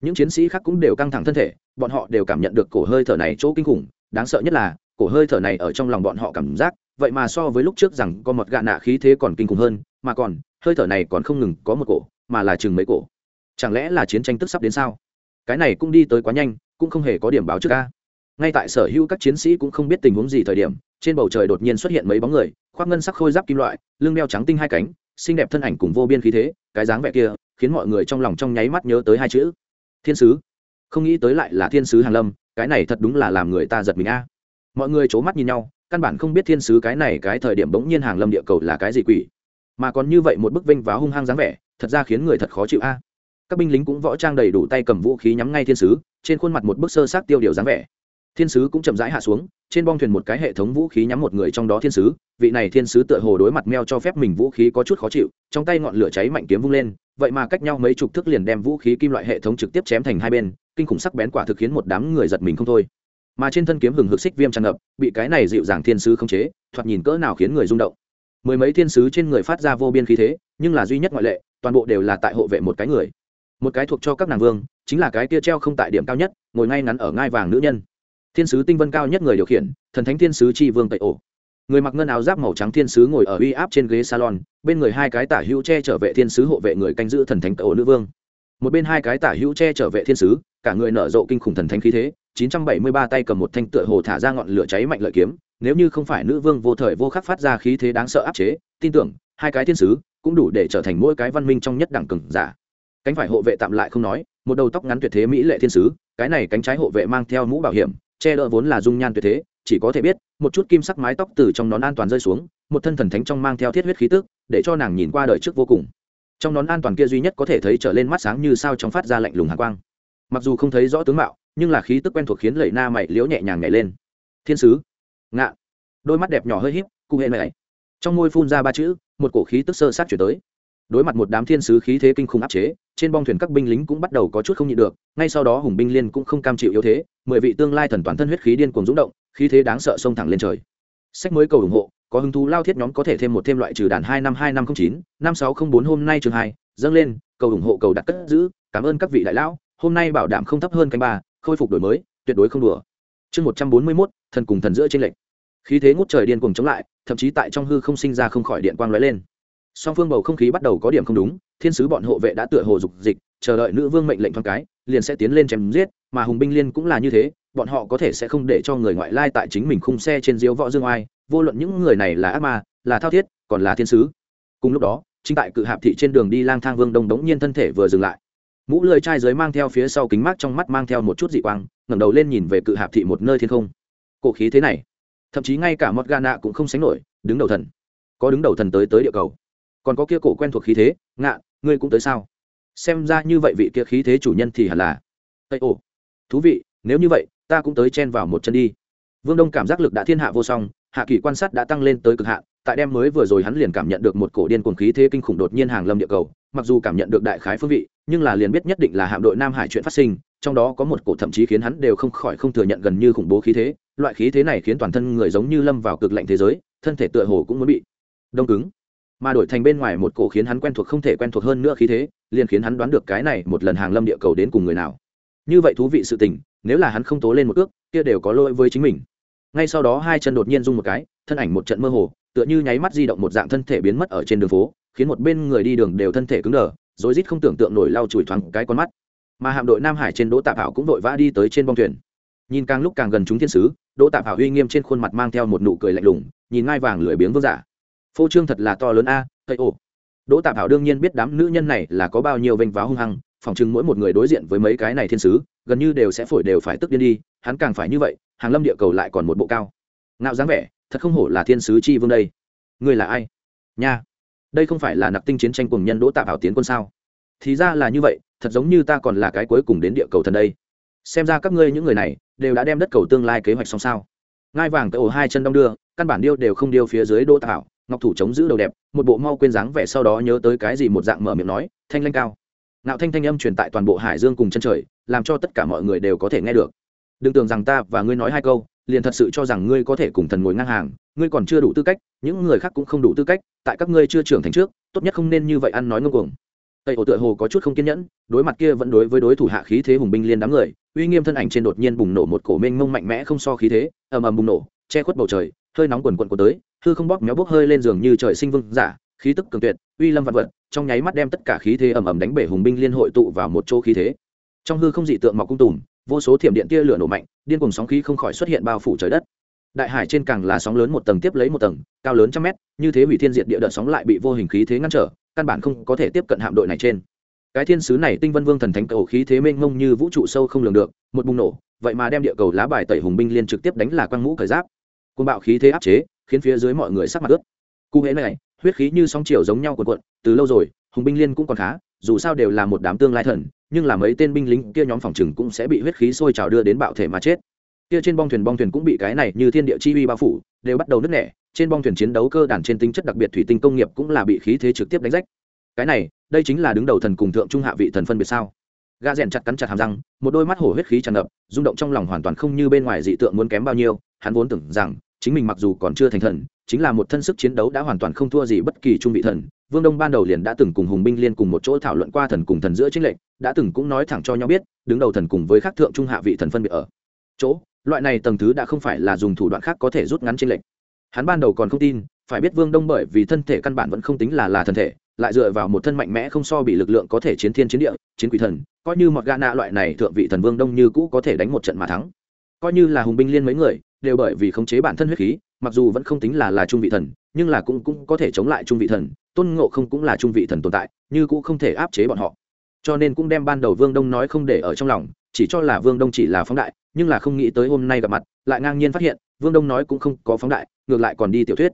Những chiến sĩ khác cũng đều căng thẳng thân thể, bọn họ đều cảm nhận được cổ hơi thở này chỗ kinh khủng. Đáng sợ nhất là, cổ hơi thở này ở trong lòng bọn họ cảm giác, vậy mà so với lúc trước rằng có một gạ nạ khí thế còn kinh khủng hơn, mà còn, hơi thở này còn không ngừng có một cổ, mà là chừng mấy cổ. Chẳng lẽ là chiến tranh tức sắp đến sao? Cái này cũng đi tới quá nhanh, cũng không hề có điểm báo trước ca. Ngay tại sở hữu các chiến sĩ cũng không biết tình huống gì thời điểm, trên bầu trời đột nhiên xuất hiện mấy bóng người, khoác ngân sắc khôi giáp kim loại, lưng đeo trắng tinh hai cánh xinh đẹp thân ảnh cùng vô biên khí thế, cái dáng vẻ kia khiến mọi người trong lòng trong nháy mắt nhớ tới hai chữ, thiên sứ. Không nghĩ tới lại là thiên sứ hàn lâm, cái này thật đúng là làm người ta giật mình a. Mọi người c mắt nhìn nhau, căn bản không biết thiên sứ cái này cái thời điểm bỗng nhiên hàng lâm địa cầu là cái gì quỷ. Mà còn như vậy một bức vinh và hung hăng dáng vẻ, thật ra khiến người thật khó chịu a. Các binh lính cũng võ trang đầy đủ tay cầm vũ khí nhắm ngay thiên sứ, trên khuôn mặt một bức sơ sát tiêu điều dáng vẻ thiên sứ cũng chậm rãi hạ xuống, trên bong thuyền một cái hệ thống vũ khí nhắm một người trong đó thiên sứ, vị này thiên sứ tựa hồ đối mặt meo cho phép mình vũ khí có chút khó chịu, trong tay ngọn lửa cháy mạnh kiếm vung lên, vậy mà cách nhau mấy chục thước liền đem vũ khí kim loại hệ thống trực tiếp chém thành hai bên, kinh khủng sắc bén quả thực khiến một đám người giật mình không thôi. Mà trên thân kiếm hừng hực xích viêm tràn ngập, bị cái này dịu dàng thiên sứ không chế, thoạt nhìn cỡ nào khiến người rung động. Mười mấy thiên sứ trên người phát ra vô biên khí thế, nhưng là duy nhất ngoại lệ, toàn bộ đều là tại hộ vệ một cái người. Một cái thuộc cho các nàng vương, chính là cái kia treo không tại điểm cao nhất, ngồi ngay ngắn ở ngai vàng nữ nhân thiên sứ tinh vân cao nhất người điều khiển, thần thánh thiên sứ tri vương tây ổ. Người mặc ngân áo giáp màu trắng thiên sứ ngồi ở uy áp trên ghế salon, bên người hai cái tả hữu che trở vệ thiên sứ hộ vệ người canh giữ thần thánh tây ổ nữ vương. Một bên hai cái tả hữu che trở vệ thiên sứ, cả người nở rộ kinh khủng thần thánh khí thế 973 tay cầm một thanh tựa hồ thả ra ngọn lửa cháy mạnh lợi kiếm, nếu như không phải nữ vương vô thời vô khắc phát ra khí thế đáng sợ áp chế, tin tưởng, hai cái thiên sứ cũng đủ để trở thành mỗi cái văn minh trong nhất đẳng cường giả. Cánh phải hộ vệ tạm lại không nói, một đầu tóc ngắn tuyệt thế mỹ lệ thiên sứ, cái này cánh trái hộ vệ mang theo mũ bảo hiểm che đỡ vốn là dung nhan tuyệt thế, chỉ có thể biết, một chút kim sắc mái tóc từ trong nón an toàn rơi xuống, một thân thần thánh trong mang theo thiết huyết khí tức, để cho nàng nhìn qua đời trước vô cùng. Trong nón an toàn kia duy nhất có thể thấy trở lên mắt sáng như sao trong phát ra lạnh lùng hàn quang. Mặc dù không thấy rõ tướng mạo, nhưng là khí tức quen thuộc khiến lẩy na mày liễu nhẹ nhàng nhảy lên. Thiên sứ, ngạ. Đôi mắt đẹp nhỏ hơi híp, cụ hệ này trong môi phun ra ba chữ, một cổ khí tức sơ sát chuyển tới. Đối mặt một đám thiên sứ khí thế kinh khủng áp chế trên bong thuyền các binh lính cũng bắt đầu có chút không nhịn được, ngay sau đó hùng binh liên cũng không cam chịu yếu thế, mười vị tương lai thần toàn thân huyết khí điên cuồng dũng động, khí thế đáng sợ xông thẳng lên trời. Sách mới cầu ủng hộ, có hứng thú lao thiết nhóm có thể thêm một thêm loại trừ đàn hai năm hai năm không chín, năm sáu không bốn hôm nay trường hai, dâng lên, cầu ủng hộ, cầu đặt cất giữ, cảm ơn các vị đại lão, hôm nay bảo đảm không thấp hơn canh ba, khôi phục đổi mới, tuyệt đối không đùa. Chương một trăm bốn mươi mốt, thần cùng thần giữa trên lệnh khí thế ngút trời điên cuồng chống lại, thậm chí tại trong hư không sinh ra không khỏi điện quang lóe lên song phương bầu không khí bắt đầu có điểm không đúng, thiên sứ bọn hộ vệ đã tựa hồ dục dịch, chờ đợi nữ vương mệnh lệnh thoáng cái, liền sẽ tiến lên chém giết, mà hùng binh liên cũng là như thế, bọn họ có thể sẽ không để cho người ngoại lai tại chính mình khung xe trên diếu võ dương oai, vô luận những người này là ác ma, là thao thiết, còn là thiên sứ. Cùng lúc đó, chính tại cự hạp thị trên đường đi lang thang vương đông đống nhiên thân thể vừa dừng lại. Mũ lưỡi chai dưới mang theo phía sau kính mắt trong mắt mang theo một chút dị quang, ngẩng đầu lên nhìn về cự hạp thị một nơi thiên không. Cổ khí thế này, thậm chí ngay cả mọt gà cũng không sánh nổi, đứng đầu thần. Có đứng đầu thần tới tới địa cầu còn có kia cổ quen thuộc khí thế, ngạ, ngươi cũng tới sao? Xem ra như vậy vị kia khí thế chủ nhân thì hẳn là. Tây ồ, thú vị, nếu như vậy, ta cũng tới chen vào một chân đi. Vương đông cảm giác lực đã thiên hạ vô song, hạ kỳ quan sát đã tăng lên tới cực hạn, tại đêm mới vừa rồi hắn liền cảm nhận được một cổ điên cuồng khí thế kinh khủng đột nhiên hàng lâm địa cầu, mặc dù cảm nhận được đại khái phương vị, nhưng là liền biết nhất định là hạm đội nam hải chuyện phát sinh, trong đó có một cổ thậm chí khiến hắn đều không khỏi không thừa nhận gần như khủng bố khí thế, loại khí thế này khiến toàn thân người giống như lâm vào cực lạnh thế giới, thân thể tựa hồ cũng muốn bị đông cứng mà đổi thành bên ngoài một cổ khiến hắn quen thuộc không thể quen thuộc hơn nữa khí thế, liền khiến hắn đoán được cái này một lần hàng lâm địa cầu đến cùng người nào. Như vậy thú vị sự tình, nếu là hắn không tố lên một ước, kia đều có lỗi với chính mình. Ngay sau đó hai chân đột nhiên rung một cái, thân ảnh một trận mơ hồ, tựa như nháy mắt di động một dạng thân thể biến mất ở trên đường phố, khiến một bên người đi đường đều thân thể cứng đờ, rối rít không tưởng tượng nổi lau chùi thoáng cái con mắt. Mà hạm đội nam hải trên đỗ tạp hảo cũng vội vã đi tới trên bong thuyền. Nhìn càng lúc càng gần chúng thiên sứ, đỗ tạp hảo uy nghiêm trên khuôn mặt mang theo một nụ cười lạnh lùng, nhìn ngai vàng lười biếng vương giả phô trương thật là to lớn a tây ồ đỗ tạp hảo đương nhiên biết đám nữ nhân này là có bao nhiêu vênh váo hung hăng, phỏng chừng mỗi một người đối diện với mấy cái này thiên sứ, gần như đều sẽ phổi đều phải tức điên đi, hắn càng phải như vậy, hàng lâm địa cầu lại còn một bộ cao. Ngạo dáng vẻ, thật không hổ là thiên sứ chi vương đây. Ngươi là ai? Nha. Đây không phải là nặc tinh chiến tranh cùng nhân đỗ tạp hảo tiến quân sao? Thì ra là như vậy, thật giống như ta còn là cái cuối cùng đến địa cầu thần đây. Xem ra các ngươi những người này, đều đã đem đất cầu tương lai kế hoạch xong sao. Ngai vàng tới ổ hai chân đong đưa, căn bản điêu đều không điêu phía dưới đỗ tảo ngọc thủ chống giữ đầu đẹp, một bộ mau quên dáng vẻ sau đó nhớ tới cái gì một dạng mở miệng nói, thanh lanh cao. Nạo thanh thanh âm truyền tại toàn bộ hải dương cùng chân trời, làm cho tất cả mọi người đều có thể nghe được. Đừng tưởng rằng ta và ngươi nói hai câu, liền thật sự cho rằng ngươi có thể cùng thần ngồi ngang hàng, ngươi còn chưa đủ tư cách, những người khác cũng không đủ tư cách, tại các ngươi chưa trưởng thành trước, tốt nhất không nên như vậy ăn nói ngông cuồng. Tây ổ tựa hồ có chút không kiên nhẫn, đối mặt kia vẫn đối với đối thủ hạ khí thế hùng binh liên đám người, uy nghiêm thân ảnh trên đột nhiên bùng nổ một cổ mênh mông mạnh mẽ không so khí thế, ầm ầm bùng nổ, che khuất bầu trời hơi nóng quần quần của tới, hư không bóp méo bốc hơi lên giường như trời sinh vương giả, khí tức cường tuyệt, uy lâm vạn vật, trong nháy mắt đem tất cả khí thế ầm ầm đánh bể hùng binh liên hội tụ vào một chỗ khí thế. Trong hư không dị tượng mọc cung tùm, vô số thiểm điện tia lửa nổ mạnh, điên cùng sóng khí không khỏi xuất hiện bao phủ trời đất. Đại hải trên càng là sóng lớn một tầng tiếp lấy một tầng, cao lớn trăm mét, như thế hủy thiên diệt địa đợt sóng lại bị vô hình khí thế ngăn trở, căn bản không có thể tiếp cận hạm đội này trên. Cái thiên sứ này tinh vân vương thần thánh cầu khí thế mênh mông như vũ trụ sâu không lường được, một bùng nổ, vậy mà đem địa cầu lá bài tẩy hùng binh liên trực tiếp đánh là quang mũ khởi giáp côn bạo khí thế áp chế, khiến phía dưới mọi người sắc mặt ướt. Cụ hễ này, huyết khí như sóng chiều giống nhau cuộn cuộn, từ lâu rồi, hùng binh liên cũng còn khá, dù sao đều là một đám tương lai thần, nhưng là mấy tên binh lính kia nhóm phòng trừng cũng sẽ bị huyết khí sôi trào đưa đến bạo thể mà chết. Kia trên bong thuyền bong thuyền cũng bị cái này như thiên địa chi uy bao phủ, đều bắt đầu nứt nẻ. Trên bong thuyền chiến đấu cơ đàn trên tính chất đặc biệt thủy tinh công nghiệp cũng là bị khí thế trực tiếp đánh rách. Cái này, đây chính là đứng đầu thần cùng thượng trung hạ vị thần phân biệt sao? Gã rèn chặt cắn chặt hàm răng, một đôi mắt hổ huyết khí tràn ngập, rung động trong lòng hoàn toàn không như bên ngoài dị tượng muốn kém bao nhiêu, hắn vốn tưởng rằng chính mình mặc dù còn chưa thành thần, chính là một thân sức chiến đấu đã hoàn toàn không thua gì bất kỳ trung vị thần. Vương đông ban đầu liền đã từng cùng hùng binh liên cùng một chỗ thảo luận qua thần cùng thần giữa chính lệnh đã từng cũng nói thẳng cho nhau biết, đứng đầu thần cùng với khác thượng trung hạ vị thần phân biệt ở chỗ. Loại này tầng thứ đã không phải là dùng thủ đoạn khác có thể rút ngắn chính lệnh hắn ban đầu còn không tin, phải biết vương đông bởi vì thân thể căn bản vẫn không tính là là thân thể, lại dựa vào một thân mạnh mẽ không so bị lực lượng có thể chiến thiên chiến địa, chiến quỷ thần, coi như một gã nạ loại này thượng vị thần vương đông như cũ có thể đánh một trận mà thắng. Coi như là hùng binh liên mấy người đều bởi vì khống chế bản thân huyết khí, mặc dù vẫn không tính là là trung vị thần, nhưng là cũng cũng có thể chống lại trung vị thần, tôn ngộ không cũng là trung vị thần tồn tại, như cũng không thể áp chế bọn họ. Cho nên cũng đem ban đầu vương đông nói không để ở trong lòng, chỉ cho là vương đông chỉ là phóng đại, nhưng là không nghĩ tới hôm nay gặp mặt, lại ngang nhiên phát hiện, vương đông nói cũng không có phóng đại, ngược lại còn đi tiểu thuyết.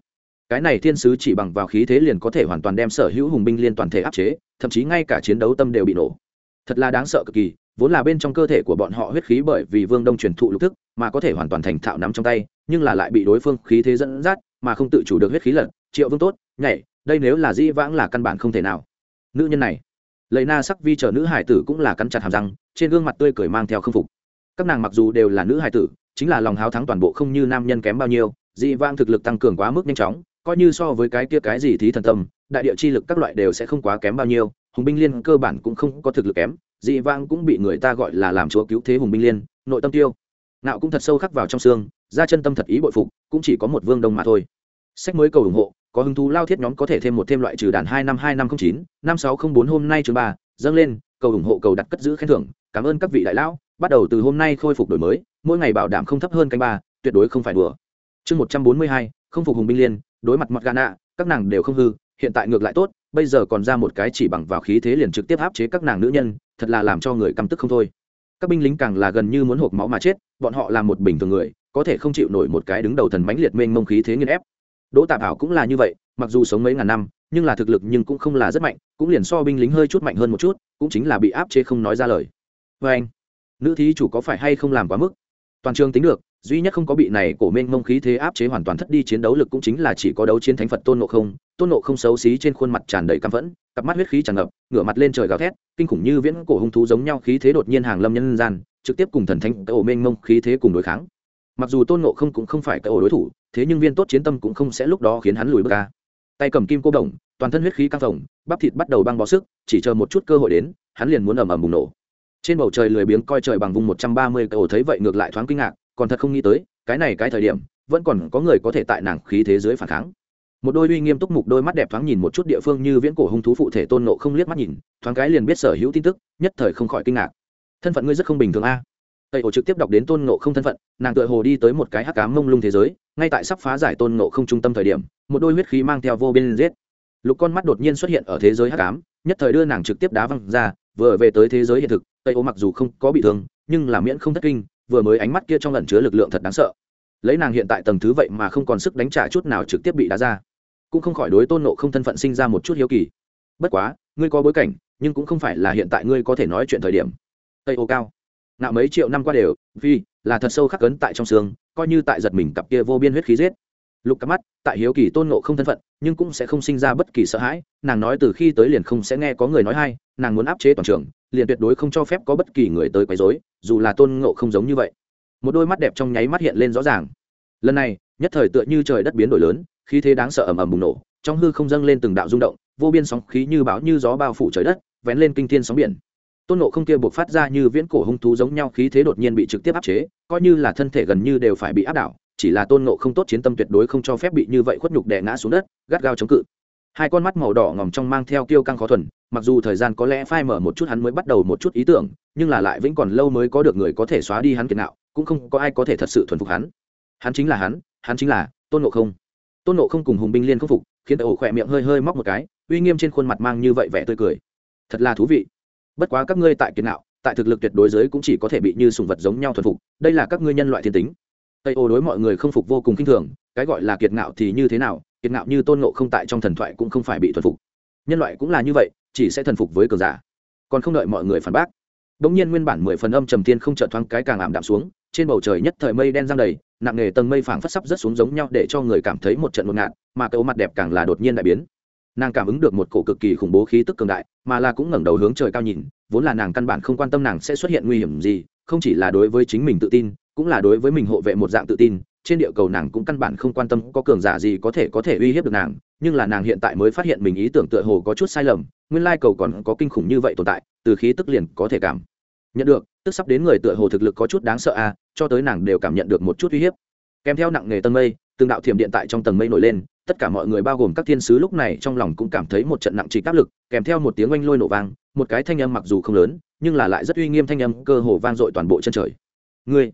Cái này thiên sứ chỉ bằng vào khí thế liền có thể hoàn toàn đem sở hữu hùng binh liên toàn thể áp chế, thậm chí ngay cả chiến đấu tâm đều bị nổ. Thật là đáng sợ cực kỳ vốn là bên trong cơ thể của bọn họ huyết khí bởi vì vương đông truyền thụ lục thức mà có thể hoàn toàn thành thạo nắm trong tay, nhưng là lại bị đối phương khí thế dẫn dắt, mà không tự chủ được huyết khí lật, triệu vương tốt, nhảy, đây nếu là dĩ vãng là căn bản không thể nào. Nữ nhân này, lấy na sắc vi chờ nữ hải tử cũng là cắn chặt hàm răng, trên gương mặt tươi cười mang theo khâm phục. Các nàng mặc dù đều là nữ hải tử, chính là lòng háo thắng toàn bộ không như nam nhân kém bao nhiêu dị vang thực lực tăng cường quá mức nhanh chóng, coi như so với cái kia cái gì thí thần tâm, đại địa chi lực các loại đều sẽ không quá kém bao nhiêu, hùng binh liên cơ bản cũng không có thực lực kém dị vang cũng bị người ta gọi là làm chúa cứu thế hùng binh liên, nội tâm tiêu. Nạo cũng thật sâu khắc vào trong xương, ra chân tâm thật ý bội phục, cũng chỉ có một vương đông mà thôi. Sách mới cầu ủng hộ, có hứng thú lao thiết nhóm có thể thêm một thêm loại trừ đàn hai năm hai năm không chín, năm sáu không bốn hôm nay chương ba, dâng lên, cầu ủng hộ, cầu đặt cất giữ khen thưởng, cảm ơn các vị đại lão, bắt đầu từ hôm nay khôi phục đổi mới, mỗi ngày bảo đảm không thấp hơn canh ba, tuyệt đối không phải đùa. Chương một trăm bốn mươi hai, không phục hùng binh liên, đối mặt mặt gà các nàng đều không hư, hiện tại ngược lại tốt bây giờ còn ra một cái chỉ bằng vào khí thế liền trực tiếp áp chế các nàng nữ nhân, thật là làm cho người căm tức không thôi. Các binh lính càng là gần như muốn hộp máu mà chết, bọn họ là một bình thường người, có thể không chịu nổi một cái đứng đầu thần mãnh liệt mênh mông khí thế nghiên ép. Đỗ tạp ảo cũng là như vậy, mặc dù sống mấy ngàn năm, nhưng là thực lực nhưng cũng không là rất mạnh, cũng liền so binh lính hơi chút mạnh hơn một chút, cũng chính là bị áp chế không nói ra lời. Vê anh, nữ thí chủ có phải hay không làm quá mức? Toàn trường tính được duy nhất không có bị này cổ mênh mông khí thế áp chế hoàn toàn thất đi chiến đấu lực cũng chính là chỉ có đấu chiến thánh phật tôn nộ không. Tôn nộ không xấu xí trên khuôn mặt tràn đầy căm phẫn, cặp mắt huyết khí tràn ngập, ngửa mặt lên trời gào thét, kinh khủng như viễn cổ hung thú giống nhau khí thế đột nhiên hàng lâm nhân gian, trực tiếp cùng thần thánh cổ mênh mông khí thế cùng đối kháng. Mặc dù tôn nộ không cũng không phải cổ đối thủ, thế nhưng viên tốt chiến tâm cũng không sẽ lúc đó khiến hắn lùi bước ca tay cầm kim cô đồng, toàn thân huyết khí căng phồng, bắp thịt bắt đầu băng bó sức, chỉ chờ một chút cơ hội đến, hắn liền muốn ầm ầm bùng nổ. Trên bầu trời lười biếng coi trời bằng vùng một trăm ba mươi cậu thấy vậy ngược lại thoáng kinh ngạc còn thật không nghĩ tới, cái này cái thời điểm, vẫn còn có người có thể tại nàng khí thế giới phản kháng. Một đôi uy nghiêm túc mục đôi mắt đẹp thoáng nhìn một chút địa phương như viễn cổ hung thú phụ thể tôn nộ không liếc mắt nhìn, thoáng cái liền biết sở hữu tin tức, nhất thời không khỏi kinh ngạc. Thân phận ngươi rất không bình thường a. Tây ổ trực tiếp đọc đến tôn nộ không thân phận, nàng tựa hồ đi tới một cái hắc cám mông lung thế giới, ngay tại sắp phá giải tôn nộ không trung tâm thời điểm, một đôi huyết khí mang theo vô biên giết. Lục con mắt đột nhiên xuất hiện ở thế giới hắc cám nhất thời đưa nàng trực tiếp đá văng ra, vừa về tới thế giới hiện thực, tây ổ mặc dù không có bị thương, nhưng là miễn không thất kinh vừa mới ánh mắt kia trong lần chứa lực lượng thật đáng sợ. Lấy nàng hiện tại tầng thứ vậy mà không còn sức đánh trả chút nào trực tiếp bị đá ra. Cũng không khỏi đối tôn nộ không thân phận sinh ra một chút hiếu kỳ. Bất quá, ngươi có bối cảnh, nhưng cũng không phải là hiện tại ngươi có thể nói chuyện thời điểm. Tây ô cao. Nạo mấy triệu năm qua đều vì là thật sâu khắc cấn tại trong xương, coi như tại giật mình cặp kia vô biên huyết khí giết. Lục cặp mắt, tại hiếu kỳ tôn nộ không thân phận, nhưng cũng sẽ không sinh ra bất kỳ sợ hãi, nàng nói từ khi tới liền không sẽ nghe có người nói hay, nàng muốn áp chế toàn trường liền tuyệt đối không cho phép có bất kỳ người tới quấy rối, dù là tôn ngộ không giống như vậy. Một đôi mắt đẹp trong nháy mắt hiện lên rõ ràng. Lần này, nhất thời tựa như trời đất biến đổi lớn, khí thế đáng sợ ầm ầm bùng nổ, trong hư không dâng lên từng đạo rung động, vô biên sóng khí như bão như gió bao phủ trời đất, vén lên kinh thiên sóng biển. Tôn nộ không kia buộc phát ra như viễn cổ hung thú giống nhau khí thế đột nhiên bị trực tiếp áp chế, coi như là thân thể gần như đều phải bị áp đảo, chỉ là tôn nộ không tốt chiến tâm tuyệt đối không cho phép bị như vậy khuất nhục đè ngã xuống đất, gắt gao chống cự hai con mắt màu đỏ ngòm trong mang theo kiêu căng khó thuần, mặc dù thời gian có lẽ phai mở một chút hắn mới bắt đầu một chút ý tưởng, nhưng là lại vẫn còn lâu mới có được người có thể xóa đi hắn kiệt nạo, cũng không có ai có thể thật sự thuần phục hắn. Hắn chính là hắn hắn chính là tôn nộ không. Tôn nộ không cùng hùng binh liên không phục, khiến ổ khỏe miệng hơi hơi móc một cái, uy nghiêm trên khuôn mặt mang như vậy vẻ tươi cười. Thật là thú vị. Bất quá các ngươi tại kiệt nạo, tại thực lực tuyệt đối giới cũng chỉ có thể bị như sùng vật giống nhau thuần phục, đây là các ngươi nhân loại thiên tính. Tây ô đối mọi người không phục vô cùng khinh thường, cái gọi là kiệt ngạo thì như thế nào kiệt ngạo như tôn ngộ không tại trong thần thoại cũng không phải bị thuần phục nhân loại cũng là như vậy chỉ sẽ thần phục với cờ giả còn không đợi mọi người phản bác Đống nhiên nguyên bản mười phần âm trầm tiên không chợt thoáng cái càng ảm đạm xuống, trên bầu trời nhất thời mây đen giăng đầy, nặng nề tầng mây phảng phất sắp rất xuống giống nhau để cho người cảm thấy một trận ngột ngạt, mà cậu mặt đẹp càng là đột nhiên đại biến. Nàng cảm ứng được một cổ cực kỳ khủng bố khí tức cường đại, mà là cũng ngẩng đầu hướng trời cao nhìn, vốn là nàng căn bản không quan tâm nàng sẽ xuất hiện nguy hiểm gì, không chỉ là đối với chính mình tự tin, cũng là đối với mình hộ vệ một dạng tự tin, trên địa cầu nàng cũng căn bản không quan tâm có cường giả gì có thể có thể uy hiếp được nàng, nhưng là nàng hiện tại mới phát hiện mình ý tưởng tựa hồ có chút sai lầm, nguyên lai cầu còn có kinh khủng như vậy tồn tại, từ khí tức liền có thể cảm nhận được tức sắp đến người tựa hồ thực lực có chút đáng sợ à cho tới nàng đều cảm nhận được một chút uy hiếp. Kèm theo nặng nghề tầng mây từng đạo thiểm điện tại trong tầng mây nổi lên tất cả mọi người bao gồm các thiên sứ lúc này trong lòng cũng cảm thấy một trận nặng trịch áp lực kèm theo một tiếng oanh lôi nổ vang một cái thanh âm mặc dù không lớn nhưng là lại rất uy nghiêm thanh âm cơ hồ vang dội toàn bộ chân trời. Ngươi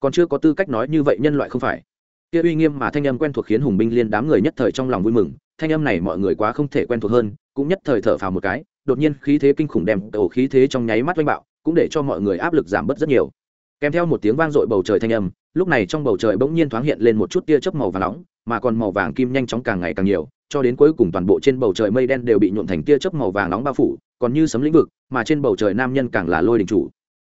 còn chưa có tư cách nói như vậy nhân loại không phải. Kia uy nghiêm mà thanh âm quen thuộc khiến hùng binh liên đám người nhất thời trong lòng vui mừng, thanh âm này mọi người quá không thể quen thuộc hơn, cũng nhất thời thở phào một cái, đột nhiên khí thế kinh khủng đem tổ khí thế trong nháy mắt oanh bạo, cũng để cho mọi người áp lực giảm bớt rất nhiều. Kèm theo một tiếng vang dội bầu trời thanh âm, lúc này trong bầu trời bỗng nhiên thoáng hiện lên một chút tia chớp màu vàng nóng, mà còn màu vàng kim nhanh chóng càng ngày càng nhiều, cho đến cuối cùng toàn bộ trên bầu trời mây đen đều bị nhuộn thành tia chớp màu vàng nóng bao phủ, còn như sấm lĩnh vực, mà trên bầu trời nam nhân càng là lôi đình chủ.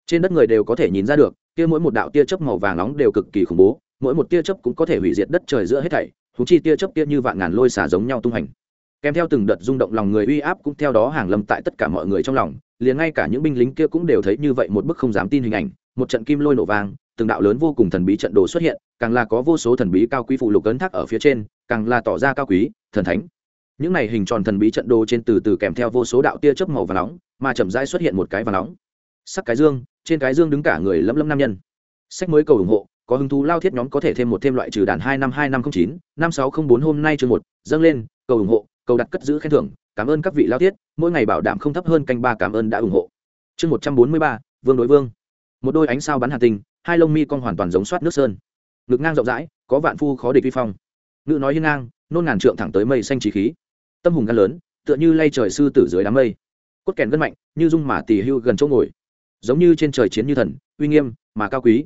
Trên đất người đều có thể nhìn ra được kia mỗi một đạo tia chớp màu vàng nóng đều cực kỳ khủng bố, mỗi một tia chớp cũng có thể hủy diệt đất trời giữa hết thảy thú chi tia chớp kia như vạn ngàn lôi xả giống nhau tung hành. Kèm theo từng đợt rung động lòng người uy áp cũng theo đó hàng lâm tại tất cả mọi người trong lòng, liền ngay cả những binh lính kia cũng đều thấy như vậy một bức không dám tin hình ảnh, một trận kim lôi nổ vang, từng đạo lớn vô cùng thần bí trận đồ xuất hiện, càng là có vô số thần bí cao quý phụ lục ấn thác ở phía trên, càng là tỏ ra cao quý, thần thánh. Những này hình tròn thần bí trận đồ trên từ từ kèm theo vô số đạo tia chớp màu và nóng, mà chậm rãi xuất hiện một cái và nóng sắc cái dương, trên cái dương đứng cả người lấm lấm nam nhân. Sách mới cầu ủng hộ, có hứng thú lao thiết nhóm có thể thêm một thêm loại trừ đàn hai năm hai năm không chín, năm sáu không bốn hôm nay chương một, dâng lên, cầu ủng hộ, cầu đặt cất giữ khen thưởng, cảm ơn các vị lao thiết, mỗi ngày bảo đảm không thấp hơn canh ba cảm ơn đã ủng hộ. Chương một trăm bốn mươi ba, vương đối vương. Một đôi ánh sao bắn hà tinh, hai lông mi con hoàn toàn giống soát nước sơn. Ngực ngang rộng rãi, có vạn phu khó địch vi phong. Ngự nói hiên ngang, nôn ngàn trượng thẳng tới mây xanh trí khí. Tâm hùng gan lớn, tựa như lay trời sư tử dưới đám mây. Cốt kèn gân mạnh, như dung mà tỉ hưu gần chỗ ngồi giống như trên trời chiến như thần, uy nghiêm mà cao quý.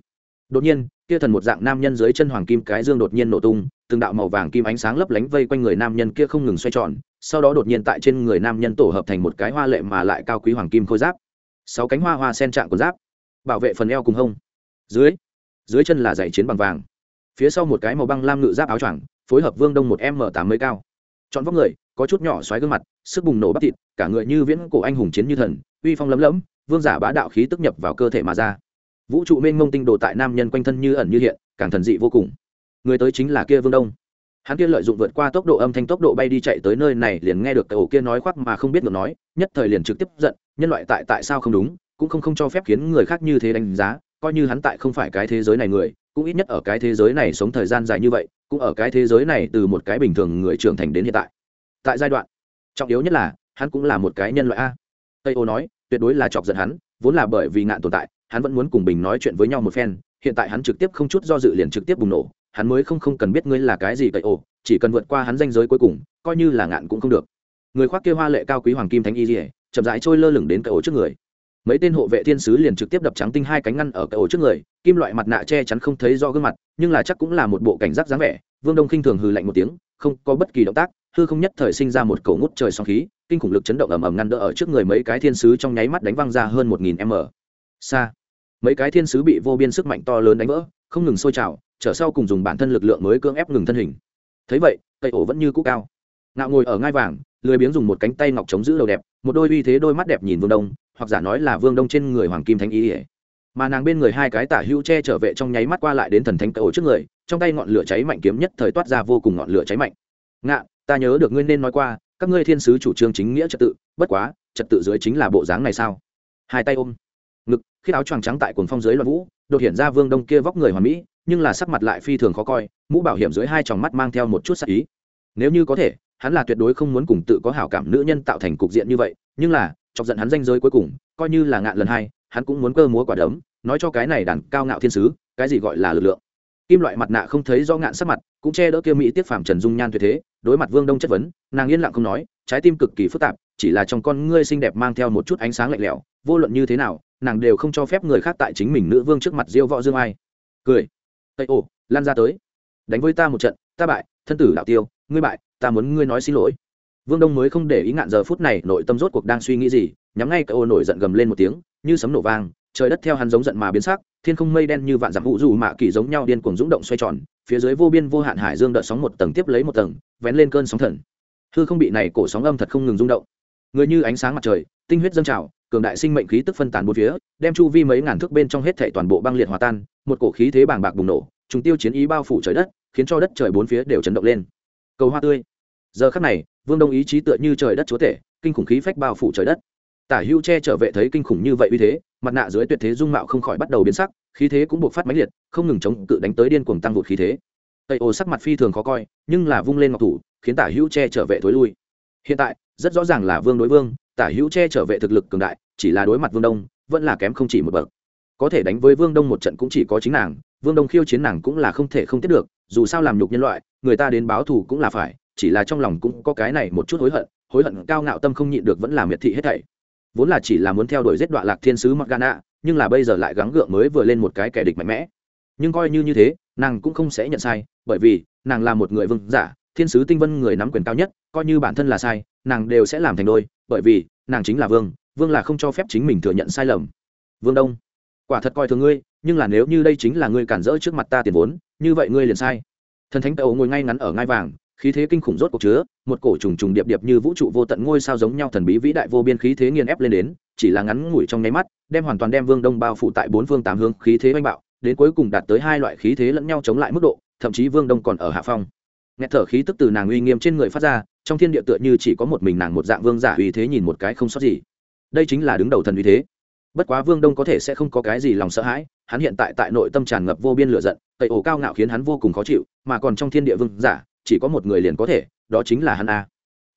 Đột nhiên, kia thần một dạng nam nhân dưới chân hoàng kim cái dương đột nhiên nổ tung, từng đạo màu vàng kim ánh sáng lấp lánh vây quanh người nam nhân kia không ngừng xoay tròn, sau đó đột nhiên tại trên người nam nhân tổ hợp thành một cái hoa lệ mà lại cao quý hoàng kim khôi giáp. Sáu cánh hoa hoa sen trạng của giáp, bảo vệ phần eo cùng hông. Dưới dưới chân là dạy chiến bằng vàng. Phía sau một cái màu băng lam ngự giáp áo choàng, phối hợp vương đông một m tám mươi cao. Chọn vóc người, có chút nhỏ xoáy gương mặt, sức bùng nổ bắp thịt, cả người như viễn cổ anh hùng chiến như thần, uy phong lấm lấm vương giả bá đạo khí tức nhập vào cơ thể mà ra. Vũ trụ mênh mông tinh đồ tại nam nhân quanh thân như ẩn như hiện, càng thần dị vô cùng. Người tới chính là kia vương đông. Hắn kia lợi dụng vượt qua tốc độ âm thanh tốc độ bay đi chạy tới nơi này liền nghe được cái ổ kia nói khoác mà không biết ngược nói, nhất thời liền trực tiếp giận, nhân loại tại tại sao không đúng, cũng không không cho phép khiến người khác như thế đánh giá, coi như hắn tại không phải cái thế giới này người, cũng ít nhất ở cái thế giới này sống thời gian dài như vậy, cũng ở cái thế giới này từ một cái bình thường người trưởng thành đến hiện tại. Tại giai đoạn trọng yếu nhất là, hắn cũng là một cái nhân loại a. Tây ô nói tuyệt đối là chọc giận hắn, vốn là bởi vì ngạn tồn tại, hắn vẫn muốn cùng bình nói chuyện với nhau một phen, hiện tại hắn trực tiếp không chút do dự liền trực tiếp bùng nổ, hắn mới không không cần biết ngươi là cái gì cậy ồ, chỉ cần vượt qua hắn danh giới cuối cùng, coi như là ngạn cũng không được. Người khoác kia hoa lệ cao quý hoàng kim thánh y dỉa chậm rãi trôi lơ lửng đến cậy ổ trước người. Mấy tên hộ vệ thiên sứ liền trực tiếp đập trắng tinh hai cánh ngăn ở cậy ổ trước người, kim loại mặt nạ che chắn không thấy do gương mặt, nhưng là chắc cũng là một bộ cảnh giác dáng vẻ, vương đông khinh thường hừ lạnh một tiếng, không có bất kỳ động tác hư không nhất thời sinh ra một cầu ngút trời sóng khí, kinh khủng lực chấn động ầm ầm ngăn đỡ ở trước người mấy cái thiên sứ trong nháy mắt đánh văng ra hơn một nghìn m. Xa mấy cái thiên sứ bị vô biên sức mạnh to lớn đánh vỡ, không ngừng sôi trào trở sau cùng dùng bản thân lực lượng mới cưỡng ép ngừng thân hình. Thấy vậy, cây ổ vẫn như cũ cao. Ngạo ngồi ở ngai vàng, lười biếng dùng một cánh tay ngọc chống giữ đầu đẹp, một đôi uy thế đôi mắt đẹp nhìn vương đông, hoặc giả nói là vương đông trên người hoàng kim thánh ý ỉa mà nàng bên người hai cái tả hữu che trở vệ trong nháy mắt qua lại đến thần thánh cây ổ trước người, trong tay ngọn lửa cháy mạnh kiếm nhất thời toát ra vô cùng ngọn lửa cháy mạnh. Ngạ ta nhớ được ngươi nên nói qua, các ngươi thiên sứ chủ trương chính nghĩa trật tự, bất quá, trật tự dưới chính là bộ dáng này sao? Hai tay ôm, ngực khi áo choàng trắng tại cuồng phong dưới loạn vũ, đột hiện ra vương đông kia vóc người hoàn mỹ, nhưng là sắc mặt lại phi thường khó coi, mũ bảo hiểm dưới hai tròng mắt mang theo một chút sắc ý. Nếu như có thể, hắn là tuyệt đối không muốn cùng tự có hảo cảm nữ nhân tạo thành cục diện như vậy, nhưng là, chọc giận hắn danh giới cuối cùng, coi như là ngạn lần hai, hắn cũng muốn cơ múa quả đấm, nói cho cái này đàn cao ngạo thiên sứ, cái gì gọi là lực lượng. Kim loại mặt nạ không thấy do ngạn sắc mặt, cũng che đỡ kia mỹ tiết phàm trần dung nhan tuyệt thế đối mặt vương đông chất vấn, nàng yên lặng không nói, trái tim cực kỳ phức tạp, chỉ là trong con ngươi xinh đẹp mang theo một chút ánh sáng lạnh lẽo, vô luận như thế nào, nàng đều không cho phép người khác tại chính mình nữ vương trước mặt diêu võ dương ai. Cười. Tây ồ, lan ra tới. Đánh với ta một trận, ta bại, thân tử đạo tiêu, ngươi bại, ta muốn ngươi nói xin lỗi. Vương đông mới không để ý ngạn giờ phút này nội tâm rốt cuộc đang suy nghĩ gì, nhắm ngay cái ô nổi giận gầm lên một tiếng, như sấm nổ vang, trời đất theo hắn giống giận mà biến sắc, thiên không mây đen như vạn dặm vũ dù mạ kỳ giống nhau điên cuồng rung động xoay tròn phía dưới vô biên vô hạn hải dương đợt sóng một tầng tiếp lấy một tầng, vén lên cơn sóng thần. Hư không bị này cổ sóng âm thật không ngừng rung động. Người như ánh sáng mặt trời, tinh huyết dâng trào, cường đại sinh mệnh khí tức phân tán bốn phía, đem chu vi mấy ngàn thước bên trong hết thảy toàn bộ băng liệt hòa tan, một cổ khí thế bàng bạc bùng nổ, trùng tiêu chiến ý bao phủ trời đất, khiến cho đất trời bốn phía đều chấn động lên. Cầu hoa tươi. Giờ khắc này, vương đông ý chí tựa như trời đất chúa tể, kinh khủng khí phách bao phủ trời đất tả hưu che trở vệ thấy kinh khủng như vậy uy thế, mặt nạ dưới tuyệt thế dung mạo không khỏi bắt đầu biến sắc, khí thế cũng buộc phát mãnh liệt, không ngừng chống cự đánh tới điên cuồng tăng vụt khí thế. Tây ô sắc mặt phi thường khó coi, nhưng là vung lên ngọc thủ, khiến tả hữu che trở vệ thối lui. Hiện tại, rất rõ ràng là vương đối vương, tả hữu che trở vệ thực lực cường đại, chỉ là đối mặt vương đông, vẫn là kém không chỉ một bậc. Có thể đánh với vương đông một trận cũng chỉ có chính nàng, vương đông khiêu chiến nàng cũng là không thể không tiếp được, dù sao làm nhục nhân loại, người ta đến báo thù cũng là phải, chỉ là trong lòng cũng có cái này một chút hối hận hối hận cao ngạo tâm không nhịn được vẫn là miệt thị hết thảy vốn là chỉ là muốn theo đuổi giết đoạn lạc thiên sứ mặc gana nhưng là bây giờ lại gắng gượng mới vừa lên một cái kẻ địch mạnh mẽ. Nhưng coi như như thế, nàng cũng không sẽ nhận sai, bởi vì nàng là một người vương giả, thiên sứ tinh vân người nắm quyền cao nhất, coi như bản thân là sai, nàng đều sẽ làm thành đôi, bởi vì nàng chính là vương vương là không cho phép chính mình thừa nhận sai lầm. Vương đông, quả thật coi thường ngươi, nhưng là nếu như đây chính là ngươi cản rỡ trước mặt ta tiền vốn, như vậy ngươi liền sai. Thần thánh tàu ngồi ngay ngắn ở ngai vàng, khí thế kinh khủng rốt cuộc chứa một cổ trùng trùng điệp điệp như vũ trụ vô tận ngôi sao giống nhau thần bí vĩ đại vô biên khí thế nghiền ép lên đến, chỉ là ngắn ngủi trong nháy mắt, đem hoàn toàn đem vương đông bao phủ tại bốn phương tám hướng khí thế oanh bạo, đến cuối cùng đạt tới hai loại khí thế lẫn nhau chống lại mức độ, thậm chí vương đông còn ở hạ phong. Nghe thở khí tức từ nàng uy nghiêm trên người phát ra, trong thiên địa tựa như chỉ có một mình nàng một dạng vương giả uy thế nhìn một cái không sót gì. Đây chính là đứng đầu thần uy thế. Bất quá vương đông có thể sẽ không có cái gì lòng sợ hãi, hắn hiện tại tại nội tâm tràn ngập vô biên lửa giận, tẩy ổ cao ngạo khiến hắn vô cùng khó chịu, mà còn trong thiên địa vương giả chỉ có một người liền có thể, đó chính là hắn a.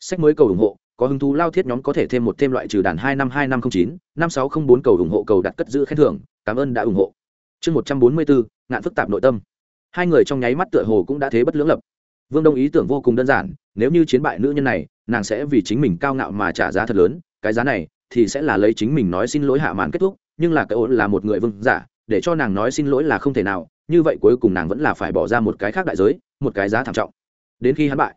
Sách mới cầu ủng hộ, có hứng thú lao thiết nhóm có thể thêm một thêm loại trừ đàn hai năm hai năm không chín, năm sáu không bốn cầu ủng hộ cầu đặt cất giữ khen thưởng, cảm ơn đã ủng hộ. Chương một trăm bốn mươi bốn, ngạn phức tạp nội tâm. Hai người trong nháy mắt tựa hồ cũng đã thế bất lưỡng lập. Vương đông ý tưởng vô cùng đơn giản, nếu như chiến bại nữ nhân này, nàng sẽ vì chính mình cao ngạo mà trả giá thật lớn, cái giá này thì sẽ là lấy chính mình nói xin lỗi hạ màn kết thúc, nhưng là cái ổn là một người vương giả, để cho nàng nói xin lỗi là không thể nào, như vậy cuối cùng nàng vẫn là phải bỏ ra một cái khác đại giới, một cái giá thảm trọng đến khi hắn bại.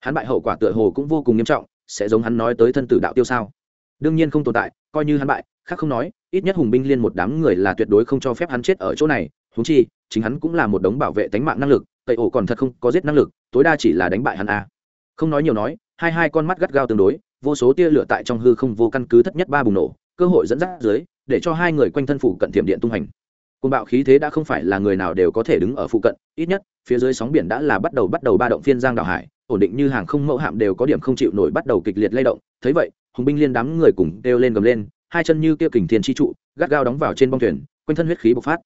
Hắn bại hậu quả tựa hồ cũng vô cùng nghiêm trọng, sẽ giống hắn nói tới thân tử đạo tiêu sao? Đương nhiên không tồn tại, coi như hắn bại, khác không nói, ít nhất hùng binh liên một đám người là tuyệt đối không cho phép hắn chết ở chỗ này. Húng chi, chính hắn cũng là một đống bảo vệ tánh mạng năng lực tẩy ổ còn thật không có giết năng lực, tối đa chỉ là đánh bại hắn a không nói nhiều nói, hai hai con mắt gắt gao tương đối, vô số tia lửa tại trong hư không vô căn cứ thất nhất ba bùng nổ, cơ hội dẫn dắt dưới, để cho hai người quanh thân phủ cận thiểm điện tung hành côn bạo khí thế đã không phải là người nào đều có thể đứng ở phụ cận, ít nhất, phía dưới sóng biển đã là bắt đầu bắt đầu ba động phiên giang đảo hải, ổn định như hàng không mẫu hạm đều có điểm không chịu nổi bắt đầu kịch liệt lay động. Thấy vậy, hùng binh liên đám người cùng đều lên gầm lên, hai chân như kia kình thiên chi trụ, gắt gao đóng vào trên bong thuyền, quanh thân huyết khí bộc phát.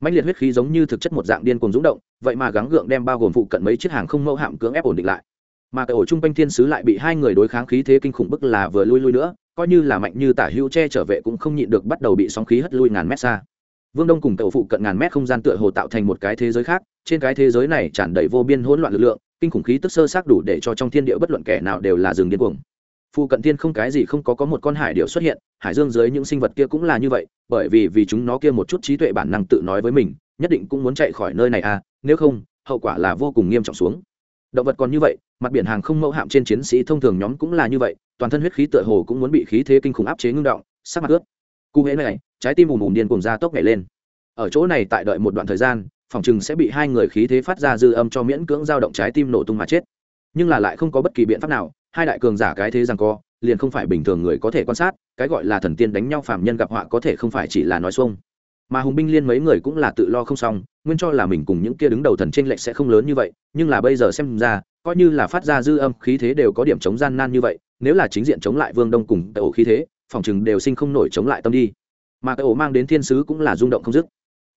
Mạnh liệt huyết khí giống như thực chất một dạng điên cuồng dũng động, vậy mà gắng gượng đem bao gồm phụ cận mấy chiếc hàng không mẫu hạm cưỡng ép ổn định lại. Mà cái ổ trung quanh thiên sứ lại bị hai người đối kháng khí thế kinh khủng bức là vừa lui lui nữa, coi như là mạnh như tả hữu che trở vệ cũng không nhịn được bắt đầu bị sóng khí hất lui ngàn mét xa vương đông cùng cậu phụ cận ngàn mét không gian tựa hồ tạo thành một cái thế giới khác, trên cái thế giới này tràn đầy vô biên hỗn loạn lực lượng, kinh khủng khí tức sơ xác đủ để cho trong thiên địa bất luận kẻ nào đều là rừng điên cuồng. Phụ cận thiên không cái gì không có có một con hải điệu xuất hiện, hải dương dưới những sinh vật kia cũng là như vậy, bởi vì vì chúng nó kia một chút trí tuệ bản năng tự nói với mình, nhất định cũng muốn chạy khỏi nơi này à nếu không, hậu quả là vô cùng nghiêm trọng xuống. Động vật còn như vậy, mặt biển hàng không mẫu hạm trên chiến sĩ thông thường nhóm cũng là như vậy, toàn thân huyết khí tựa hồ cũng muốn bị khí thế kinh khủng áp chế ngưng động, sắc mặt ướt. Cụ hễ này trái tim ùm ùm điên cùng ra tốc nhảy lên. Ở chỗ này tại đợi một đoạn thời gian, phòng chừng sẽ bị hai người khí thế phát ra dư âm cho miễn cưỡng dao động trái tim nổ tung mà chết. Nhưng là lại không có bất kỳ biện pháp nào, hai đại cường giả cái thế rằng co, liền không phải bình thường người có thể quan sát, cái gọi là thần tiên đánh nhau phàm nhân gặp họa có thể không phải chỉ là nói xuông. Mà hùng binh liên mấy người cũng là tự lo không xong, nguyên cho là mình cùng những kia đứng đầu thần trên lệch sẽ không lớn như vậy, nhưng là bây giờ xem ra, coi như là phát ra dư âm khí thế đều có điểm chống gian nan như vậy, nếu là chính diện chống lại vương đông cùng tàu khí thế, phòng chừng đều sinh không nổi chống lại tâm đi mà cái ổ mang đến thiên sứ cũng là rung động không dứt.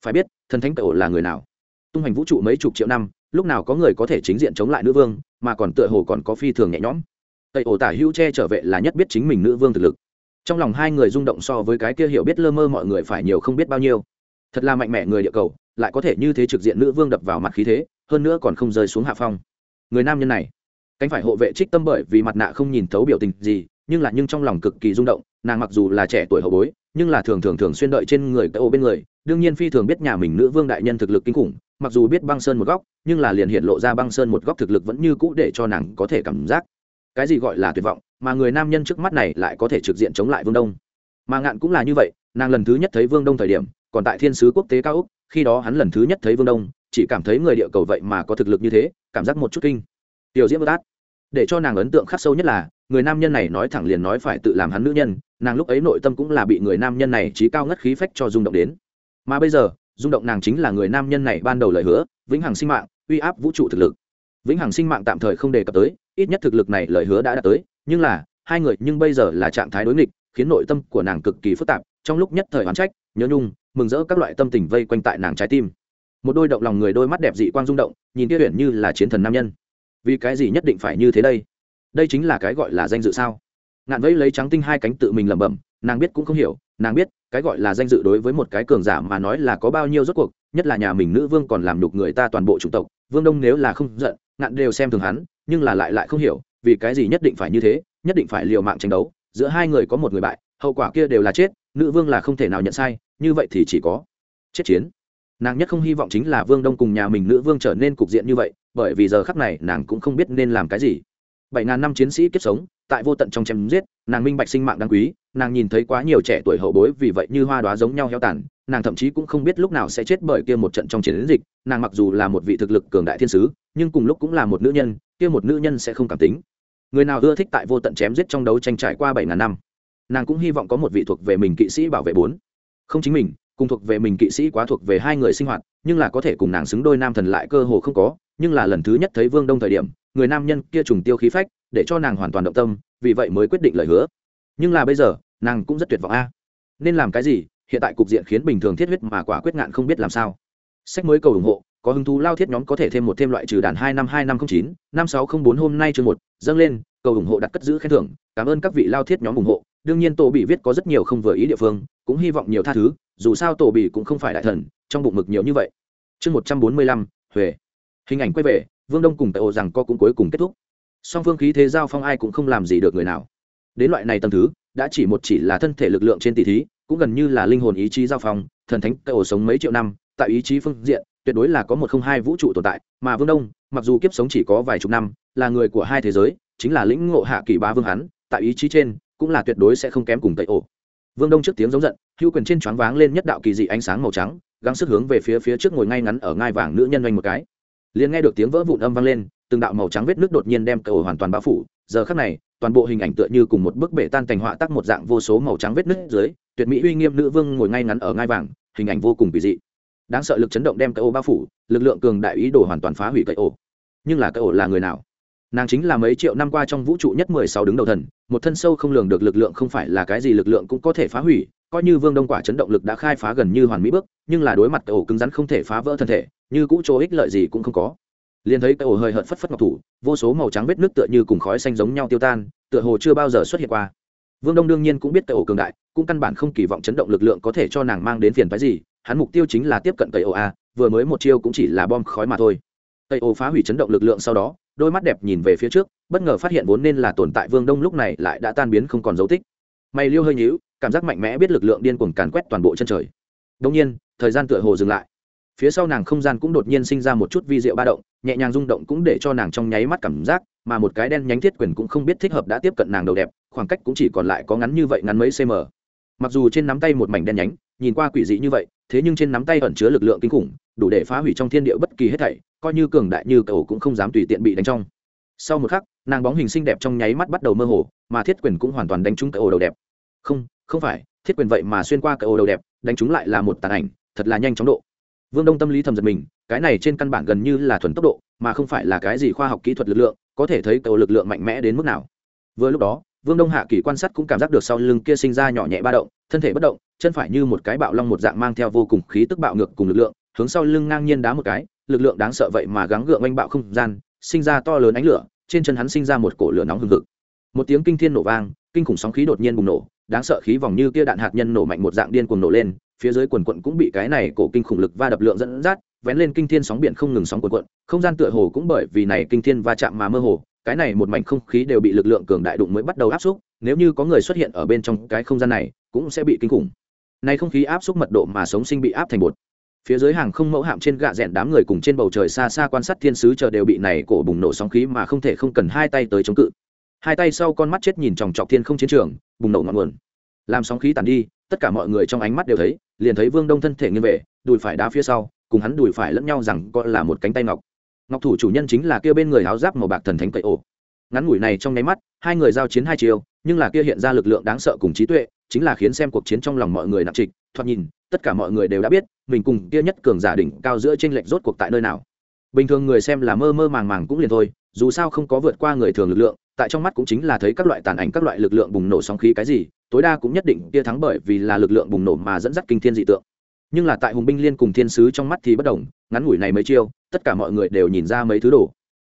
Phải biết, thần thánh cái ổ là người nào? Tung hành vũ trụ mấy chục triệu năm, lúc nào có người có thể chính diện chống lại nữ vương, mà còn tựa hồ còn có phi thường nhẹ nhõm. Tây ổ tả hữu che trở vệ là nhất biết chính mình nữ vương thực lực. Trong lòng hai người rung động so với cái kia hiểu biết lơ mơ mọi người phải nhiều không biết bao nhiêu. Thật là mạnh mẽ người địa cầu, lại có thể như thế trực diện nữ vương đập vào mặt khí thế, hơn nữa còn không rơi xuống hạ phong. Người nam nhân này, cánh phải hộ vệ trích tâm bởi vì mặt nạ không nhìn thấu biểu tình gì, nhưng là nhưng trong lòng cực kỳ rung động, nàng mặc dù là trẻ tuổi hậu bối nhưng là thường thường thường xuyên đợi trên người cái ô bên người, đương nhiên phi thường biết nhà mình nữ vương đại nhân thực lực kinh khủng, mặc dù biết băng sơn một góc, nhưng là liền hiện lộ ra băng sơn một góc thực lực vẫn như cũ để cho nàng có thể cảm giác. Cái gì gọi là tuyệt vọng, mà người nam nhân trước mắt này lại có thể trực diện chống lại vương đông. Mà ngạn cũng là như vậy, nàng lần thứ nhất thấy vương đông thời điểm, còn tại thiên sứ quốc tế cao úc, khi đó hắn lần thứ nhất thấy vương đông, chỉ cảm thấy người địa cầu vậy mà có thực lực như thế, cảm giác một chút kinh. Tiểu diễm bất át, để cho nàng ấn tượng khắc sâu nhất là người nam nhân này nói thẳng liền nói phải tự làm hắn nữ nhân, nàng lúc ấy nội tâm cũng là bị người nam nhân này trí cao ngất khí phách cho rung động đến. Mà bây giờ, rung động nàng chính là người nam nhân này ban đầu lời hứa, vĩnh hằng sinh mạng, uy áp vũ trụ thực lực. Vĩnh hằng sinh mạng tạm thời không đề cập tới, ít nhất thực lực này lời hứa đã đạt tới, nhưng là, hai người nhưng bây giờ là trạng thái đối nghịch, khiến nội tâm của nàng cực kỳ phức tạp, trong lúc nhất thời oán trách, nhớ nhung, mừng rỡ các loại tâm tình vây quanh tại nàng trái tim. Một đôi động lòng người đôi mắt đẹp dị quang rung động, nhìn kia huyền như là chiến thần nam nhân. Vì cái gì nhất định phải như thế đây? Đây chính là cái gọi là danh dự sao? Ngạn vẫy lấy trắng tinh hai cánh tự mình lẩm bẩm, nàng biết cũng không hiểu, nàng biết, cái gọi là danh dự đối với một cái cường giả mà nói là có bao nhiêu rốt cuộc, nhất là nhà mình nữ vương còn làm đục người ta toàn bộ chủng tộc, vương đông nếu là không giận, ngạn đều xem thường hắn, nhưng là lại lại không hiểu, vì cái gì nhất định phải như thế, nhất định phải liều mạng tranh đấu, giữa hai người có một người bại, hậu quả kia đều là chết, nữ vương là không thể nào nhận sai, như vậy thì chỉ có chết chiến. Nàng nhất không hy vọng chính là vương đông cùng nhà mình nữ vương trở nên cục diện như vậy, bởi vì giờ khắc này nàng cũng không biết nên làm cái gì bảy ngàn năm chiến sĩ kiếp sống, tại vô tận trong chém giết, nàng minh bạch sinh mạng đáng quý, nàng nhìn thấy quá nhiều trẻ tuổi hậu bối vì vậy như hoa đoá giống nhau heo tàn, nàng thậm chí cũng không biết lúc nào sẽ chết bởi kia một trận trong chiến dịch, nàng mặc dù là một vị thực lực cường đại thiên sứ, nhưng cùng lúc cũng là một nữ nhân, kia một nữ nhân sẽ không cảm tính. Người nào ưa thích tại vô tận chém giết trong đấu tranh trải qua bảy ngàn năm? Nàng cũng hy vọng có một vị thuộc về mình kỵ sĩ bảo vệ bốn. Không chính mình, cùng thuộc về mình kỵ sĩ quá thuộc về hai người sinh hoạt, nhưng là có thể cùng nàng xứng đôi nam thần lại cơ hồ không có, nhưng là lần thứ nhất thấy vương đông thời điểm người nam nhân kia trùng tiêu khí phách, để cho nàng hoàn toàn động tâm, vì vậy mới quyết định lời hứa. Nhưng là bây giờ, nàng cũng rất tuyệt vọng a. Nên làm cái gì, hiện tại cục diện khiến bình thường thiết huyết mà quả quyết ngạn không biết làm sao. Sách mới cầu ủng hộ, có hứng thú lao thiết nhóm có thể thêm một thêm loại trừ đàn hai năm hai năm không chín, năm sáu không bốn hôm nay chương một, dâng lên, cầu ủng hộ đặt cất giữ khen thưởng, cảm ơn các vị lao thiết nhóm ủng hộ. Đương nhiên tổ bị viết có rất nhiều không vừa ý địa phương, cũng hy vọng nhiều tha thứ, dù sao tổ bị cũng không phải đại thần, trong bụng mực nhiều như vậy. Chương một trăm bốn mươi lăm, huệ. Hình ảnh quay về vương đông cùng tại ô rằng co cũng cuối cùng kết thúc. Song phương khí thế giao phong ai cũng không làm gì được người nào. Đến loại này tầm thứ, đã chỉ một chỉ là thân thể lực lượng trên tỷ thí, cũng gần như là linh hồn ý chí giao phong, thần thánh tại ô sống mấy triệu năm, tại ý chí phương diện, tuyệt đối là có một không hai vũ trụ tồn tại, mà vương đông, mặc dù kiếp sống chỉ có vài chục năm, là người của hai thế giới, chính là lĩnh ngộ hạ kỳ ba vương hắn, tại ý chí trên, cũng là tuyệt đối sẽ không kém cùng tây ổ vương đông trước tiếng giống giận, hữu quyền trên choáng váng lên nhất đạo kỳ dị ánh sáng màu trắng, gắng sức hướng về phía phía trước ngồi ngay ngắn ở ngai vàng nữ nhân oanh một cái liền nghe được tiếng vỡ vụn âm vang lên từng đạo màu trắng vết nước đột nhiên đem cầu hoàn toàn bao phủ. Giờ khắc này toàn bộ hình ảnh tựa như cùng một bức bể tan thành họa tác một dạng vô số màu trắng vết nước dưới tuyệt mỹ uy nghiêm nữ vương ngồi ngay ngắn ở ngai vàng hình ảnh vô cùng kỳ dị. Đáng sợ lực chấn động đem cây ô bao phủ lực lượng cường đại ý đồ hoàn toàn phá hủy cây ô. Nhưng là cây ô là người nào? Nàng chính là mấy triệu năm qua trong vũ trụ nhất mười sáu đứng đầu thần một thân sâu không lường được lực lượng không phải là cái gì lực lượng cũng có thể phá hủy coi như vương đông quả chấn động lực đã khai phá gần như hoàn mỹ bước nhưng là đối mặt cây ổ cứng rắn không thể phá vỡ thân thể như cũ chỗ ích lợi gì cũng không có. Liền thấy cái ổ hơi hợt phất phất ngọc thủ, vô số màu trắng vết nước tựa như cùng khói xanh giống nhau tiêu tan, tựa hồ chưa bao giờ xuất hiện qua. Vương đông đương nhiên cũng biết cái ổ cường đại, cũng căn bản không kỳ vọng chấn động lực lượng có thể cho nàng mang đến phiền phái gì, hắn mục tiêu chính là tiếp cận cây ổ a, vừa mới một chiêu cũng chỉ là bom khói mà thôi. Cây ổ phá hủy chấn động lực lượng sau đó, đôi mắt đẹp nhìn về phía trước, bất ngờ phát hiện vốn nên là tồn tại vương đông lúc này lại đã tan biến không còn dấu tích. Mày liêu hơi nhíu, cảm giác mạnh mẽ biết lực lượng điên cuồng càn quét toàn bộ chân trời. Đông nhiên, thời gian tựa hồ dừng lại phía sau nàng không gian cũng đột nhiên sinh ra một chút vi diệu ba động, nhẹ nhàng rung động cũng để cho nàng trong nháy mắt cảm giác, mà một cái đen nhánh thiết quyền cũng không biết thích hợp đã tiếp cận nàng đầu đẹp, khoảng cách cũng chỉ còn lại có ngắn như vậy ngắn mấy cm mặc dù trên nắm tay một mảnh đen nhánh, nhìn qua quỷ dị như vậy, thế nhưng trên nắm tay ẩn chứa lực lượng kinh khủng, đủ để phá hủy trong thiên địa bất kỳ hết thảy, coi như cường đại như cầu cũng không dám tùy tiện bị đánh trong. Sau một khắc, nàng bóng hình xinh đẹp trong nháy mắt bắt đầu mơ hồ, mà thiết quyền cũng hoàn toàn đánh trúng cái ổ đầu đẹp. Không không phải, thiết quyền vậy mà xuyên qua cái ổ đầu đẹp, đánh trúng lại là một tàn ảnh, thật là nhanh chóng độ vương đông tâm lý thầm giật mình, cái này trên căn bản gần như là thuần tốc độ, mà không phải là cái gì khoa học kỹ thuật lực lượng, có thể thấy cầu lực lượng mạnh mẽ đến mức nào. Vừa lúc đó, vương đông hạ kỳ quan sát cũng cảm giác được sau lưng kia sinh ra nhỏ nhẹ ba động, thân thể bất động, chân phải như một cái bạo long một dạng mang theo vô cùng khí tức bạo ngược cùng lực lượng, hướng sau lưng ngang nhiên đá một cái, lực lượng đáng sợ vậy mà gắng gượng oanh bạo không gian, sinh ra to lớn ánh lửa, trên chân hắn sinh ra một cổ lửa nóng hừng hực. Một tiếng kinh thiên nổ vang, kinh khủng sóng khí đột nhiên bùng nổ, đáng sợ khí vòng như kia đạn hạt nhân nổ mạnh một dạng điên cuồng nổ lên phía dưới quần quận cũng bị cái này cổ kinh khủng lực va đập lượng dẫn dắt, vén lên kinh thiên sóng biển không ngừng sóng quần quận, không gian tựa hồ cũng bởi vì này kinh thiên va chạm mà mơ hồ, cái này một mảnh không khí đều bị lực lượng cường đại đụng mới bắt đầu áp xúc, nếu như có người xuất hiện ở bên trong cái không gian này, cũng sẽ bị kinh khủng. Này không khí áp xúc mật độ mà sống sinh bị áp thành bột. Phía dưới hàng không mẫu hạm trên gạ rẽn đám người cùng trên bầu trời xa xa quan sát thiên sứ chờ đều bị này cổ bùng nổ sóng khí mà không thể không cần hai tay tới chống cự. Hai tay sau con mắt chết nhìn chòng chọc thiên không chiến trường, bùng nổ ngọn nguồn làm sóng khí tàn đi, tất cả mọi người trong ánh mắt đều thấy, liền thấy vương đông thân thể nghiêng về, đùi phải đá phía sau, cùng hắn đùi phải lẫn nhau rằng gọi là một cánh tay ngọc. Ngọc thủ chủ nhân chính là kia bên người áo giáp màu bạc thần thánh cậy ổ. Ngắn ngủi này trong nháy mắt, hai người giao chiến hai chiều, nhưng là kia hiện ra lực lượng đáng sợ cùng trí tuệ, chính là khiến xem cuộc chiến trong lòng mọi người nặng trịch, thoạt nhìn, tất cả mọi người đều đã biết, mình cùng kia nhất cường giả đỉnh cao giữa trên lệch rốt cuộc tại nơi nào. Bình thường người xem là mơ mơ màng màng cũng liền thôi, dù sao không có vượt qua người thường lực lượng tại trong mắt cũng chính là thấy các loại tàn ảnh, các loại lực lượng bùng nổ sóng khí cái gì, tối đa cũng nhất định kia thắng bởi vì là lực lượng bùng nổ mà dẫn dắt kinh thiên dị tượng. Nhưng là tại hùng binh liên cùng thiên sứ trong mắt thì bất đồng, ngắn ngủi này mấy chiêu, tất cả mọi người đều nhìn ra mấy thứ đồ.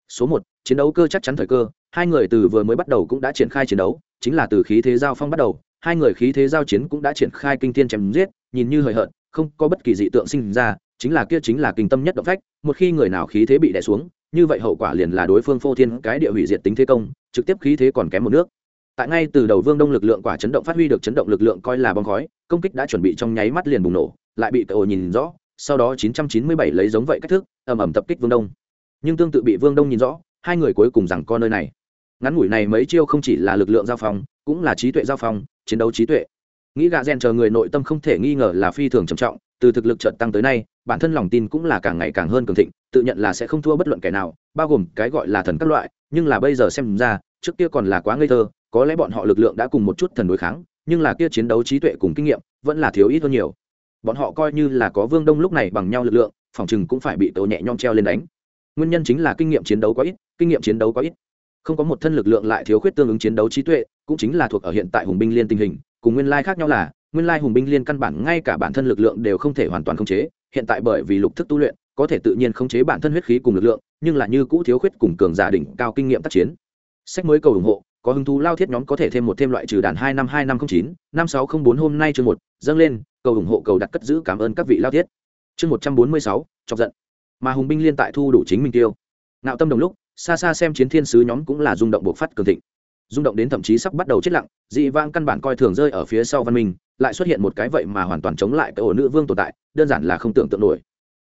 Số một, chiến đấu cơ chắc chắn thời cơ, hai người từ vừa mới bắt đầu cũng đã triển khai chiến đấu, chính là từ khí thế giao phong bắt đầu, hai người khí thế giao chiến cũng đã triển khai kinh thiên chém giết, nhìn như hời hợt, không có bất kỳ dị tượng sinh ra, chính là kia chính là kinh tâm nhất động phách, một khi người nào khí thế bị đè xuống như vậy hậu quả liền là đối phương phô thiên cái địa hủy diệt tính thế công, trực tiếp khí thế còn kém một nước. Tại ngay từ đầu vương đông lực lượng quả chấn động phát huy được chấn động lực lượng coi là bong khói, công kích đã chuẩn bị trong nháy mắt liền bùng nổ, lại bị cậu nhìn rõ, sau đó 997 lấy giống vậy cách thức, ầm ầm tập kích vương đông. Nhưng tương tự bị vương đông nhìn rõ, hai người cuối cùng rằng con nơi này. Ngắn ngủi này mấy chiêu không chỉ là lực lượng giao phong, cũng là trí tuệ giao phong, chiến đấu trí tuệ. Nghĩ gà rèn chờ người nội tâm không thể nghi ngờ là phi thường trầm trọng, từ thực lực trận tăng tới nay, bản thân lòng tin cũng là càng ngày càng hơn cường thịnh tự nhận là sẽ không thua bất luận kẻ nào, bao gồm cái gọi là thần các loại, nhưng là bây giờ xem ra, trước kia còn là quá ngây thơ, có lẽ bọn họ lực lượng đã cùng một chút thần đối kháng, nhưng là kia chiến đấu trí tuệ cùng kinh nghiệm vẫn là thiếu ít hơn nhiều. Bọn họ coi như là có vương đông lúc này bằng nhau lực lượng, phòng chừng cũng phải bị tổ nhẹ nhom treo lên đánh. Nguyên nhân chính là kinh nghiệm chiến đấu quá ít, kinh nghiệm chiến đấu quá ít. Không có một thân lực lượng lại thiếu khuyết tương ứng chiến đấu trí tuệ, cũng chính là thuộc ở hiện tại hùng binh liên tình hình, cùng nguyên lai khác nhau là, nguyên lai hùng binh liên căn bản ngay cả bản thân lực lượng đều không thể hoàn toàn khống chế, hiện tại bởi vì lục thức tu luyện có thể tự nhiên khống chế bản thân huyết khí cùng lực lượng, nhưng là như cũ thiếu khuyết cùng cường giả đỉnh cao kinh nghiệm tác chiến. Sách mới cầu ủng hộ, có hứng thú lao thiết nhóm có thể thêm một thêm loại trừ đàn hai năm hai năm không chín, năm sáu không bốn hôm nay chương một, dâng lên, cầu ủng hộ, cầu đặt cất giữ, cảm ơn các vị lao thiết. Chương một trăm bốn mươi sáu, chọc giận. Mà hùng binh liên tại thu đủ chính mình tiêu. Nạo tâm đồng lúc, xa xa xem chiến thiên sứ nhóm cũng là rung động bộc phát cường thịnh. Rung động đến thậm chí sắp bắt đầu chết lặng, dị vang căn bản coi thường rơi ở phía sau văn minh, lại xuất hiện một cái vậy mà hoàn toàn chống lại cái ổ nữ vương tồn tại, đơn giản là không tưởng tượng nổi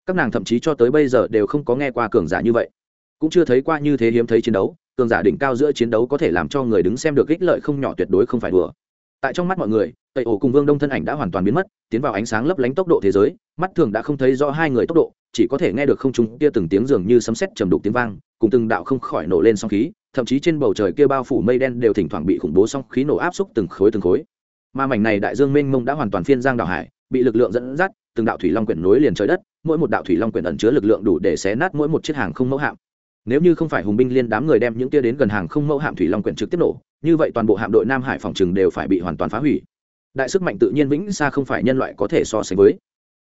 các nàng thậm chí cho tới bây giờ đều không có nghe qua cường giả như vậy. Cũng chưa thấy qua như thế hiếm thấy chiến đấu, cường giả đỉnh cao giữa chiến đấu có thể làm cho người đứng xem được ích lợi không nhỏ tuyệt đối không phải đùa. Tại trong mắt mọi người, tây ổ cùng vương đông thân ảnh đã hoàn toàn biến mất, tiến vào ánh sáng lấp lánh tốc độ thế giới, mắt thường đã không thấy rõ hai người tốc độ, chỉ có thể nghe được không trung kia từng tiếng dường như sấm sét trầm đục tiếng vang, cùng từng đạo không khỏi nổ lên song khí, thậm chí trên bầu trời kia bao phủ mây đen đều thỉnh thoảng bị khủng bố song khí nổ áp xúc từng khối từng khối. Mà mảnh này đại dương mênh mông đã hoàn toàn phiên giang đảo hải, bị lực lượng dẫn dắt từng đạo thủy long quyển nối liền trời đất, mỗi một đạo thủy long quyển ẩn chứa lực lượng đủ để xé nát mỗi một chiếc hàng không mẫu hạm. Nếu như không phải hùng binh liên đám người đem những tia đến gần hàng không mẫu hạm thủy long quyển trực tiếp nổ, như vậy toàn bộ hạm đội nam hải phòng chừng đều phải bị hoàn toàn phá hủy. Đại sức mạnh tự nhiên vĩnh xa không phải nhân loại có thể so sánh với.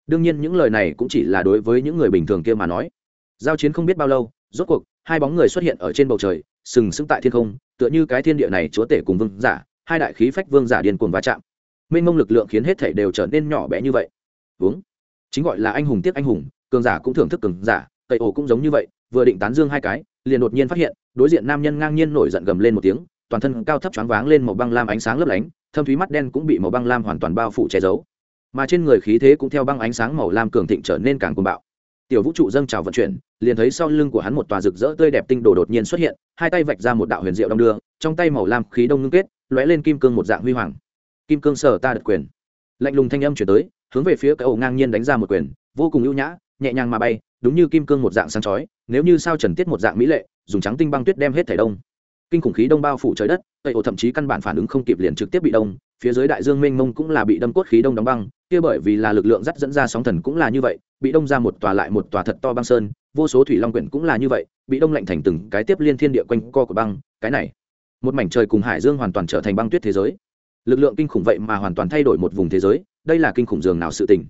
Đương nhiên những lời này cũng chỉ là đối với những người bình thường kia mà nói. Giao chiến không biết bao lâu, rốt cuộc, hai bóng người xuất hiện ở trên bầu trời, sừng sững tại thiên không, tựa như cái thiên địa này chúa tể cùng vương giả, hai đại khí phách vương giả điên cuồng va chạm. Mênh mông lực lượng khiến hết thể đều trở nên nhỏ bé như vậy uống. Chính gọi là anh hùng tiếc anh hùng, cường giả cũng thưởng thức cường giả, tây ổ cũng giống như vậy, vừa định tán dương hai cái, liền đột nhiên phát hiện, đối diện nam nhân ngang nhiên nổi giận gầm lên một tiếng, toàn thân cao thấp choáng váng lên màu băng lam ánh sáng lấp lánh, thâm thúy mắt đen cũng bị màu băng lam hoàn toàn bao phủ che giấu. Mà trên người khí thế cũng theo băng ánh sáng màu lam cường thịnh trở nên càng cuồng bạo. Tiểu vũ trụ dâng trào vận chuyển, liền thấy sau lưng của hắn một tòa rực rỡ tươi đẹp tinh đồ đột nhiên xuất hiện, hai tay vạch ra một đạo huyền diệu đông đưa, trong tay màu lam khí đông ngưng kết, lóe lên kim cương một dạng huy hoàng. Kim cương sở ta được quyền. Lạnh lùng thanh âm chuyển tới hướng về phía cái ổ ngang nhiên đánh ra một quyền, vô cùng ưu nhã, nhẹ nhàng mà bay, đúng như kim cương một dạng sáng chói, nếu như sao trần tiết một dạng mỹ lệ, dùng trắng tinh băng tuyết đem hết thể đông. Kinh khủng khí đông bao phủ trời đất tây ổ thậm chí căn bản phản ứng không kịp liền trực tiếp bị đông, phía dưới đại dương mênh mông cũng là bị đâm cốt khí đông đóng băng, kia bởi vì là lực lượng dắt dẫn ra sóng thần cũng là như vậy, bị đông ra một tòa lại một tòa thật to băng sơn, vô số thủy long quyển cũng là như vậy, bị đông lạnh thành từng cái tiếp liên thiên địa quanh co của băng, cái này, một mảnh trời cùng hải dương hoàn toàn trở thành băng tuyết thế giới. Lực lượng kinh khủng vậy mà hoàn toàn thay đổi một vùng thế giới đây là kinh khủng dường nào sự tình.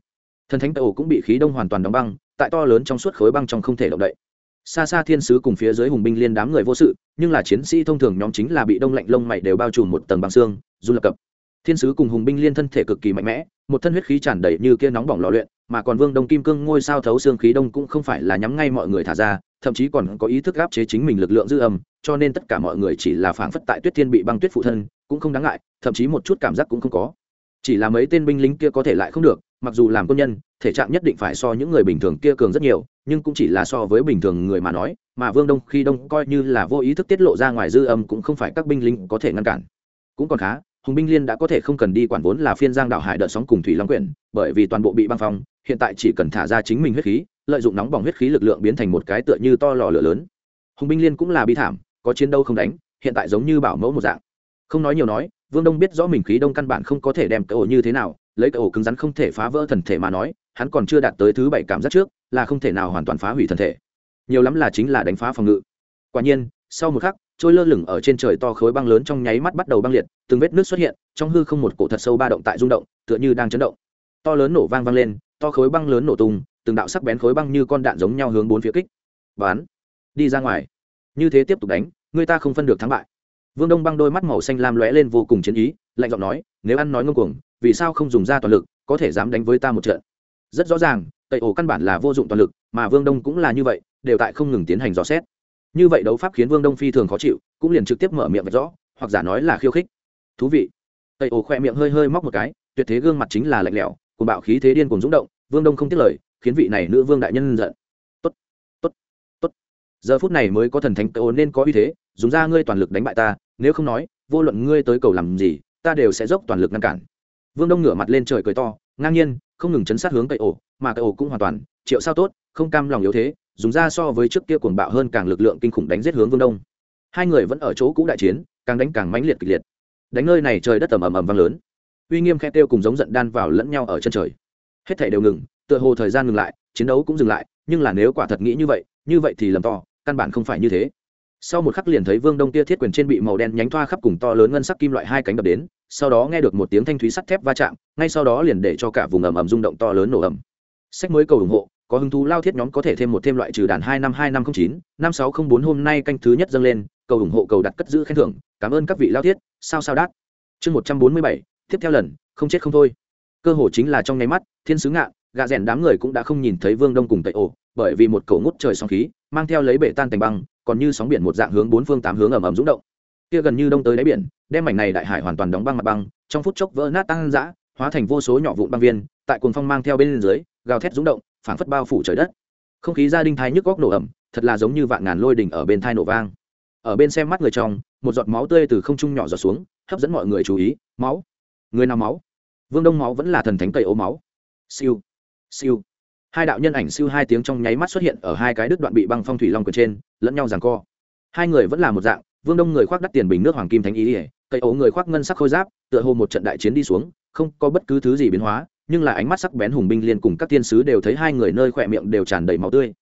Thần thánh tây ổ cũng bị khí đông hoàn toàn đóng băng, tại to lớn trong suốt khối băng trong không thể động đậy. Xa xa thiên sứ cùng phía dưới hùng binh liên đám người vô sự, nhưng là chiến sĩ thông thường nhóm chính là bị đông lạnh lông mày đều bao trùm một tầng băng xương dù lập cập. Thiên sứ cùng hùng binh liên thân thể cực kỳ mạnh mẽ, một thân huyết khí tràn đầy như kia nóng bỏng lò luyện, mà còn vương đông kim cương ngôi sao thấu xương khí đông cũng không phải là nhắm ngay mọi người thả ra, thậm chí còn có ý thức áp chế chính mình lực lượng dư âm, cho nên tất cả mọi người chỉ là phảng phất tại tuyết thiên bị băng tuyết phụ thân, cũng không đáng ngại, thậm chí một chút cảm giác cũng không có chỉ là mấy tên binh lính kia có thể lại không được, mặc dù làm quân nhân, thể trạng nhất định phải so những người bình thường kia cường rất nhiều, nhưng cũng chỉ là so với bình thường người mà nói, mà vương đông khi đông coi như là vô ý thức tiết lộ ra ngoài dư âm cũng không phải các binh lính có thể ngăn cản. Cũng còn khá, hùng binh liên đã có thể không cần đi quản vốn là phiên giang đạo hải đợt sóng cùng thủy long quyển, bởi vì toàn bộ bị băng phong, hiện tại chỉ cần thả ra chính mình huyết khí, lợi dụng nóng bỏng huyết khí lực lượng biến thành một cái tựa như to lò lửa lớn. Hùng binh liên cũng là bi thảm, có chiến đâu không đánh, hiện tại giống như bảo mẫu một dạng. Không nói nhiều nói vương đông biết rõ mình khí đông căn bản không có thể đem cái ổ như thế nào, lấy cái ổ cứng rắn không thể phá vỡ thần thể mà nói, hắn còn chưa đạt tới thứ bảy cảm giác trước, là không thể nào hoàn toàn phá hủy thần thể. Nhiều lắm là chính là đánh phá phòng ngự. Quả nhiên, sau một khắc, trôi lơ lửng ở trên trời to khối băng lớn trong nháy mắt bắt đầu băng liệt, từng vết nước xuất hiện, trong hư không một cổ thật sâu ba động tại rung động, tựa như đang chấn động. To lớn nổ vang vang lên, to khối băng lớn nổ tung, từng đạo sắc bén khối băng như con đạn giống nhau hướng bốn phía kích. Bán đi ra ngoài. Như thế tiếp tục đánh, người ta không phân được thắng bại vương đông băng đôi mắt màu xanh lam lóe lên vô cùng chiến ý, lạnh giọng nói, nếu ăn nói ngông cuồng, vì sao không dùng ra toàn lực, có thể dám đánh với ta một trận? Rất rõ ràng tẩy ổ căn bản là vô dụng toàn lực, mà vương đông cũng là như vậy, đều tại không ngừng tiến hành dò xét. Như vậy đấu pháp khiến vương đông phi thường khó chịu, cũng liền trực tiếp mở miệng vạch rõ, hoặc giả nói là khiêu khích. Thú vị. Tẩy ổ khẽ miệng hơi hơi móc một cái, tuyệt thế gương mặt chính là lạnh lẽo cùng bạo khí thế điên cùng rúng động, vương đông không tiếc lời, khiến vị này nữ vương đại nhân giận. Tốt tốt tốt. Giờ phút này mới có thần thánh tẩy ổ nên có uy thế dùng ra ngươi toàn lực đánh bại ta, nếu không nói, vô luận ngươi tới cầu làm gì, ta đều sẽ dốc toàn lực ngăn cản. Vương đông ngửa mặt lên trời cười to, ngang nhiên, không ngừng chấn sát hướng cây ổ, mà cây ổ cũng hoàn toàn, triệu sao tốt, không cam lòng yếu thế, dùng ra so với trước kia cuồng bạo hơn càng lực lượng kinh khủng đánh giết hướng vương đông. Hai người vẫn ở chỗ cũ đại chiến, càng đánh càng mãnh liệt kịch liệt. Đánh nơi này trời đất ầm ầm ầm vang lớn. Uy nghiêm khe tiêu cùng giống giận đan vào lẫn nhau ở chân trời. Hết thảy đều ngừng, tựa hồ thời gian ngừng lại, chiến đấu cũng dừng lại, nhưng là nếu quả thật nghĩ như vậy như vậy thì lầm to, căn bản không phải như thế sau một khắc liền thấy vương đông tia thiết quyền trên bị màu đen nhánh thoa khắp cùng to lớn ngân sắc kim loại hai cánh đập đến, sau đó nghe được một tiếng thanh thúy sắt thép va chạm, ngay sau đó liền để cho cả vùng ầm ầm rung động to lớn nổ ầm. Sách mới cầu ủng hộ, có hứng thú lao thiết nhóm có thể thêm một thêm loại trừ đàn hai năm hai năm không chín, năm sáu không bốn hôm nay canh thứ nhất dâng lên, cầu ủng hộ, cầu đặt cất giữ khen thưởng, cảm ơn các vị lao thiết, sao sao đát. Chương một trăm bốn mươi bảy, tiếp theo lần, không chết không thôi. Cơ hồ chính là trong nháy mắt, thiên sứ ngạ, gạ rèn đám người cũng đã không nhìn thấy vương đông cùng tẩy ổ, bởi vì một cầu ngút trời sóng khí, mang theo lấy bể tan thành băng còn như sóng biển một dạng hướng bốn phương tám hướng ầm ầm rung động. Kia gần như đông tới đáy biển, đem mảnh này đại hải hoàn toàn đóng băng mặt băng, trong phút chốc vỡ nát tăng dã hóa thành vô số nhỏ vụn băng viên, tại cuồng phong mang theo bên dưới, gào thét rung động, phảng phất bao phủ trời đất. Không khí gia đình thái nhức góc nổ ẩm thật là giống như vạn ngàn lôi đỉnh ở bên thai nổ vang. Ở bên xem mắt người trong, một giọt máu tươi từ không trung nhỏ giọt xuống, hấp dẫn mọi người chú ý, máu? Người nào máu? Vương đông máu vẫn là thần thánh cây ố máu. Siêu. Siêu hai đạo nhân ảnh siêu hai tiếng trong nháy mắt xuất hiện ở hai cái đứt đoạn bị băng phong thủy long quyền trên, lẫn nhau giằng co. Hai người vẫn là một dạng, vương đông người khoác đắt tiền bình nước hoàng kim thánh ý ỉa cây ấu người khoác ngân sắc khôi giáp, tựa hồ một trận đại chiến đi xuống, không có bất cứ thứ gì biến hóa, nhưng là ánh mắt sắc bén hùng binh liên cùng các tiên sứ đều thấy hai người nơi khỏe miệng đều tràn đầy máu tươi.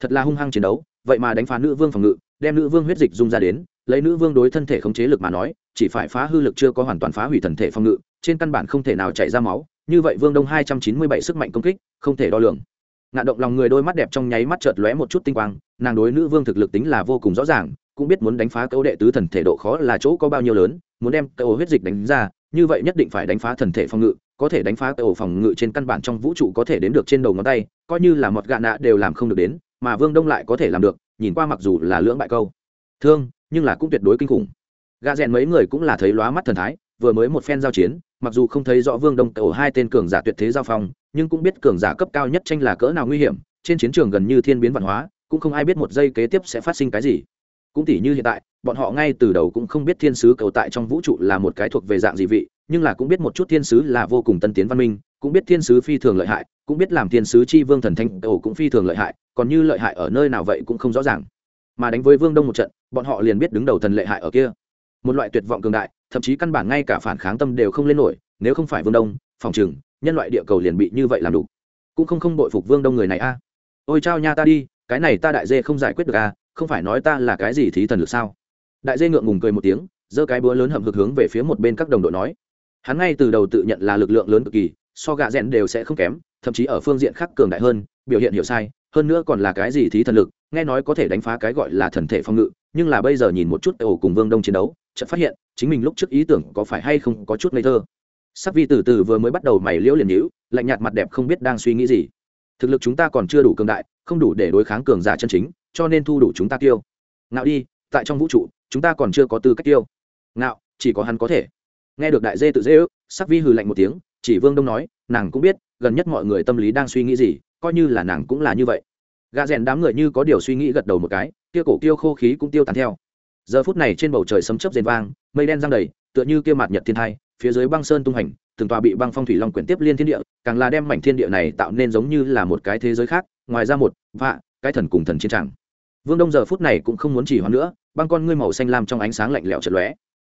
Thật là hung hăng chiến đấu, vậy mà đánh phá nữ vương phòng ngự, đem nữ vương huyết dịch dung ra đến, lấy nữ vương đối thân thể khống chế lực mà nói, chỉ phải phá hư lực chưa có hoàn toàn phá hủy thần thể phòng ngự, trên căn bản không thể nào chạy ra máu, như vậy vương đông hai trăm chín mươi bảy sức mạnh công kích, không thể đo lường ngạn động lòng người đôi mắt đẹp trong nháy mắt chợt lóe một chút tinh quang, nàng đối nữ vương thực lực tính là vô cùng rõ ràng, cũng biết muốn đánh phá cấu đệ tứ thần thể độ khó là chỗ có bao nhiêu lớn, muốn đem cấu huyết dịch đánh ra, như vậy nhất định phải đánh phá thần thể phòng ngự, có thể đánh phá cấu phòng ngự trên căn bản trong vũ trụ có thể đến được trên đầu ngón tay, coi như là một gạ nạ đều làm không được đến, mà vương đông lại có thể làm được, nhìn qua mặc dù là lưỡng bại câu. Thương, nhưng là cũng tuyệt đối kinh khủng. Gạ rèn mấy người cũng là thấy lóa mắt thần thái, vừa mới một phen giao chiến, mặc dù không thấy rõ vương đông cậu hai tên cường giả tuyệt thế giao phong nhưng cũng biết cường giả cấp cao nhất tranh là cỡ nào nguy hiểm, trên chiến trường gần như thiên biến văn hóa, cũng không ai biết một giây kế tiếp sẽ phát sinh cái gì. Cũng tỉ như hiện tại, bọn họ ngay từ đầu cũng không biết thiên sứ cầu tại trong vũ trụ là một cái thuộc về dạng gì vị, nhưng là cũng biết một chút thiên sứ là vô cùng tân tiến văn minh, cũng biết thiên sứ phi thường lợi hại, cũng biết làm thiên sứ chi vương thần thanh cầu cũng phi thường lợi hại, còn như lợi hại ở nơi nào vậy cũng không rõ ràng. Mà đánh với vương đông một trận, bọn họ liền biết đứng đầu thần lợi hại ở kia. Một loại tuyệt vọng cường đại, thậm chí căn bản ngay cả phản kháng tâm đều không lên nổi, nếu không phải vương đông, phòng chừng nhân loại địa cầu liền bị như vậy làm đủ cũng không không bội phục vương đông người này a. À. Ôi chao nha ta đi, cái này ta đại dê không giải quyết được a à, không phải nói ta là cái gì thí thần lực sao? Đại dê ngượng ngùng cười một tiếng, giơ cái búa lớn hầm hực hướng về phía một bên các đồng đội nói. Hắn ngay từ đầu tự nhận là lực lượng lớn cực kỳ, so gạ rẽn đều sẽ không kém, thậm chí ở phương diện khác cường đại hơn, biểu hiện hiểu sai, hơn nữa còn là cái gì thí thần lực, nghe nói có thể đánh phá cái gọi là thần thể phong ngự, nhưng là bây giờ nhìn một chút ổ cùng vương đông chiến đấu, chợt phát hiện, chính mình lúc trước ý tưởng có phải hay không có chút ngây thơ sắc vi từ từ vừa mới bắt đầu mày liễu liền nhữ lạnh nhạt mặt đẹp không biết đang suy nghĩ gì. Thực lực chúng ta còn chưa đủ cường đại, không đủ để đối kháng cường giả chân chính, cho nên thu đủ chúng ta tiêu. Ngạo đi, tại trong vũ trụ, chúng ta còn chưa có tư cách tiêu. Ngạo, chỉ có hắn có thể. Nghe được đại dê tự dê ước, sắc vi hừ lạnh một tiếng, chỉ vương đông nói, nàng cũng biết, gần nhất mọi người tâm lý đang suy nghĩ gì, coi như là nàng cũng là như vậy. Gà rèn đám người như có điều suy nghĩ gật đầu một cái, kia cổ tiêu khô khí cũng tiêu tàn theo. Giờ phút này trên bầu trời sấm chớp rền vang, mây đen giăng đầy, tựa như kia mạt nhật thiên thai phía dưới băng sơn tung hành, từng tòa bị băng phong thủy long quyển tiếp liên thiên địa, càng là đem mảnh thiên địa này tạo nên giống như là một cái thế giới khác, ngoài ra một, vạ, cái thần cùng thần chiến tràng vương đông giờ phút này cũng không muốn chỉ hoãn nữa, băng con ngươi màu xanh lam trong ánh sáng lạnh lẽo chật lóe.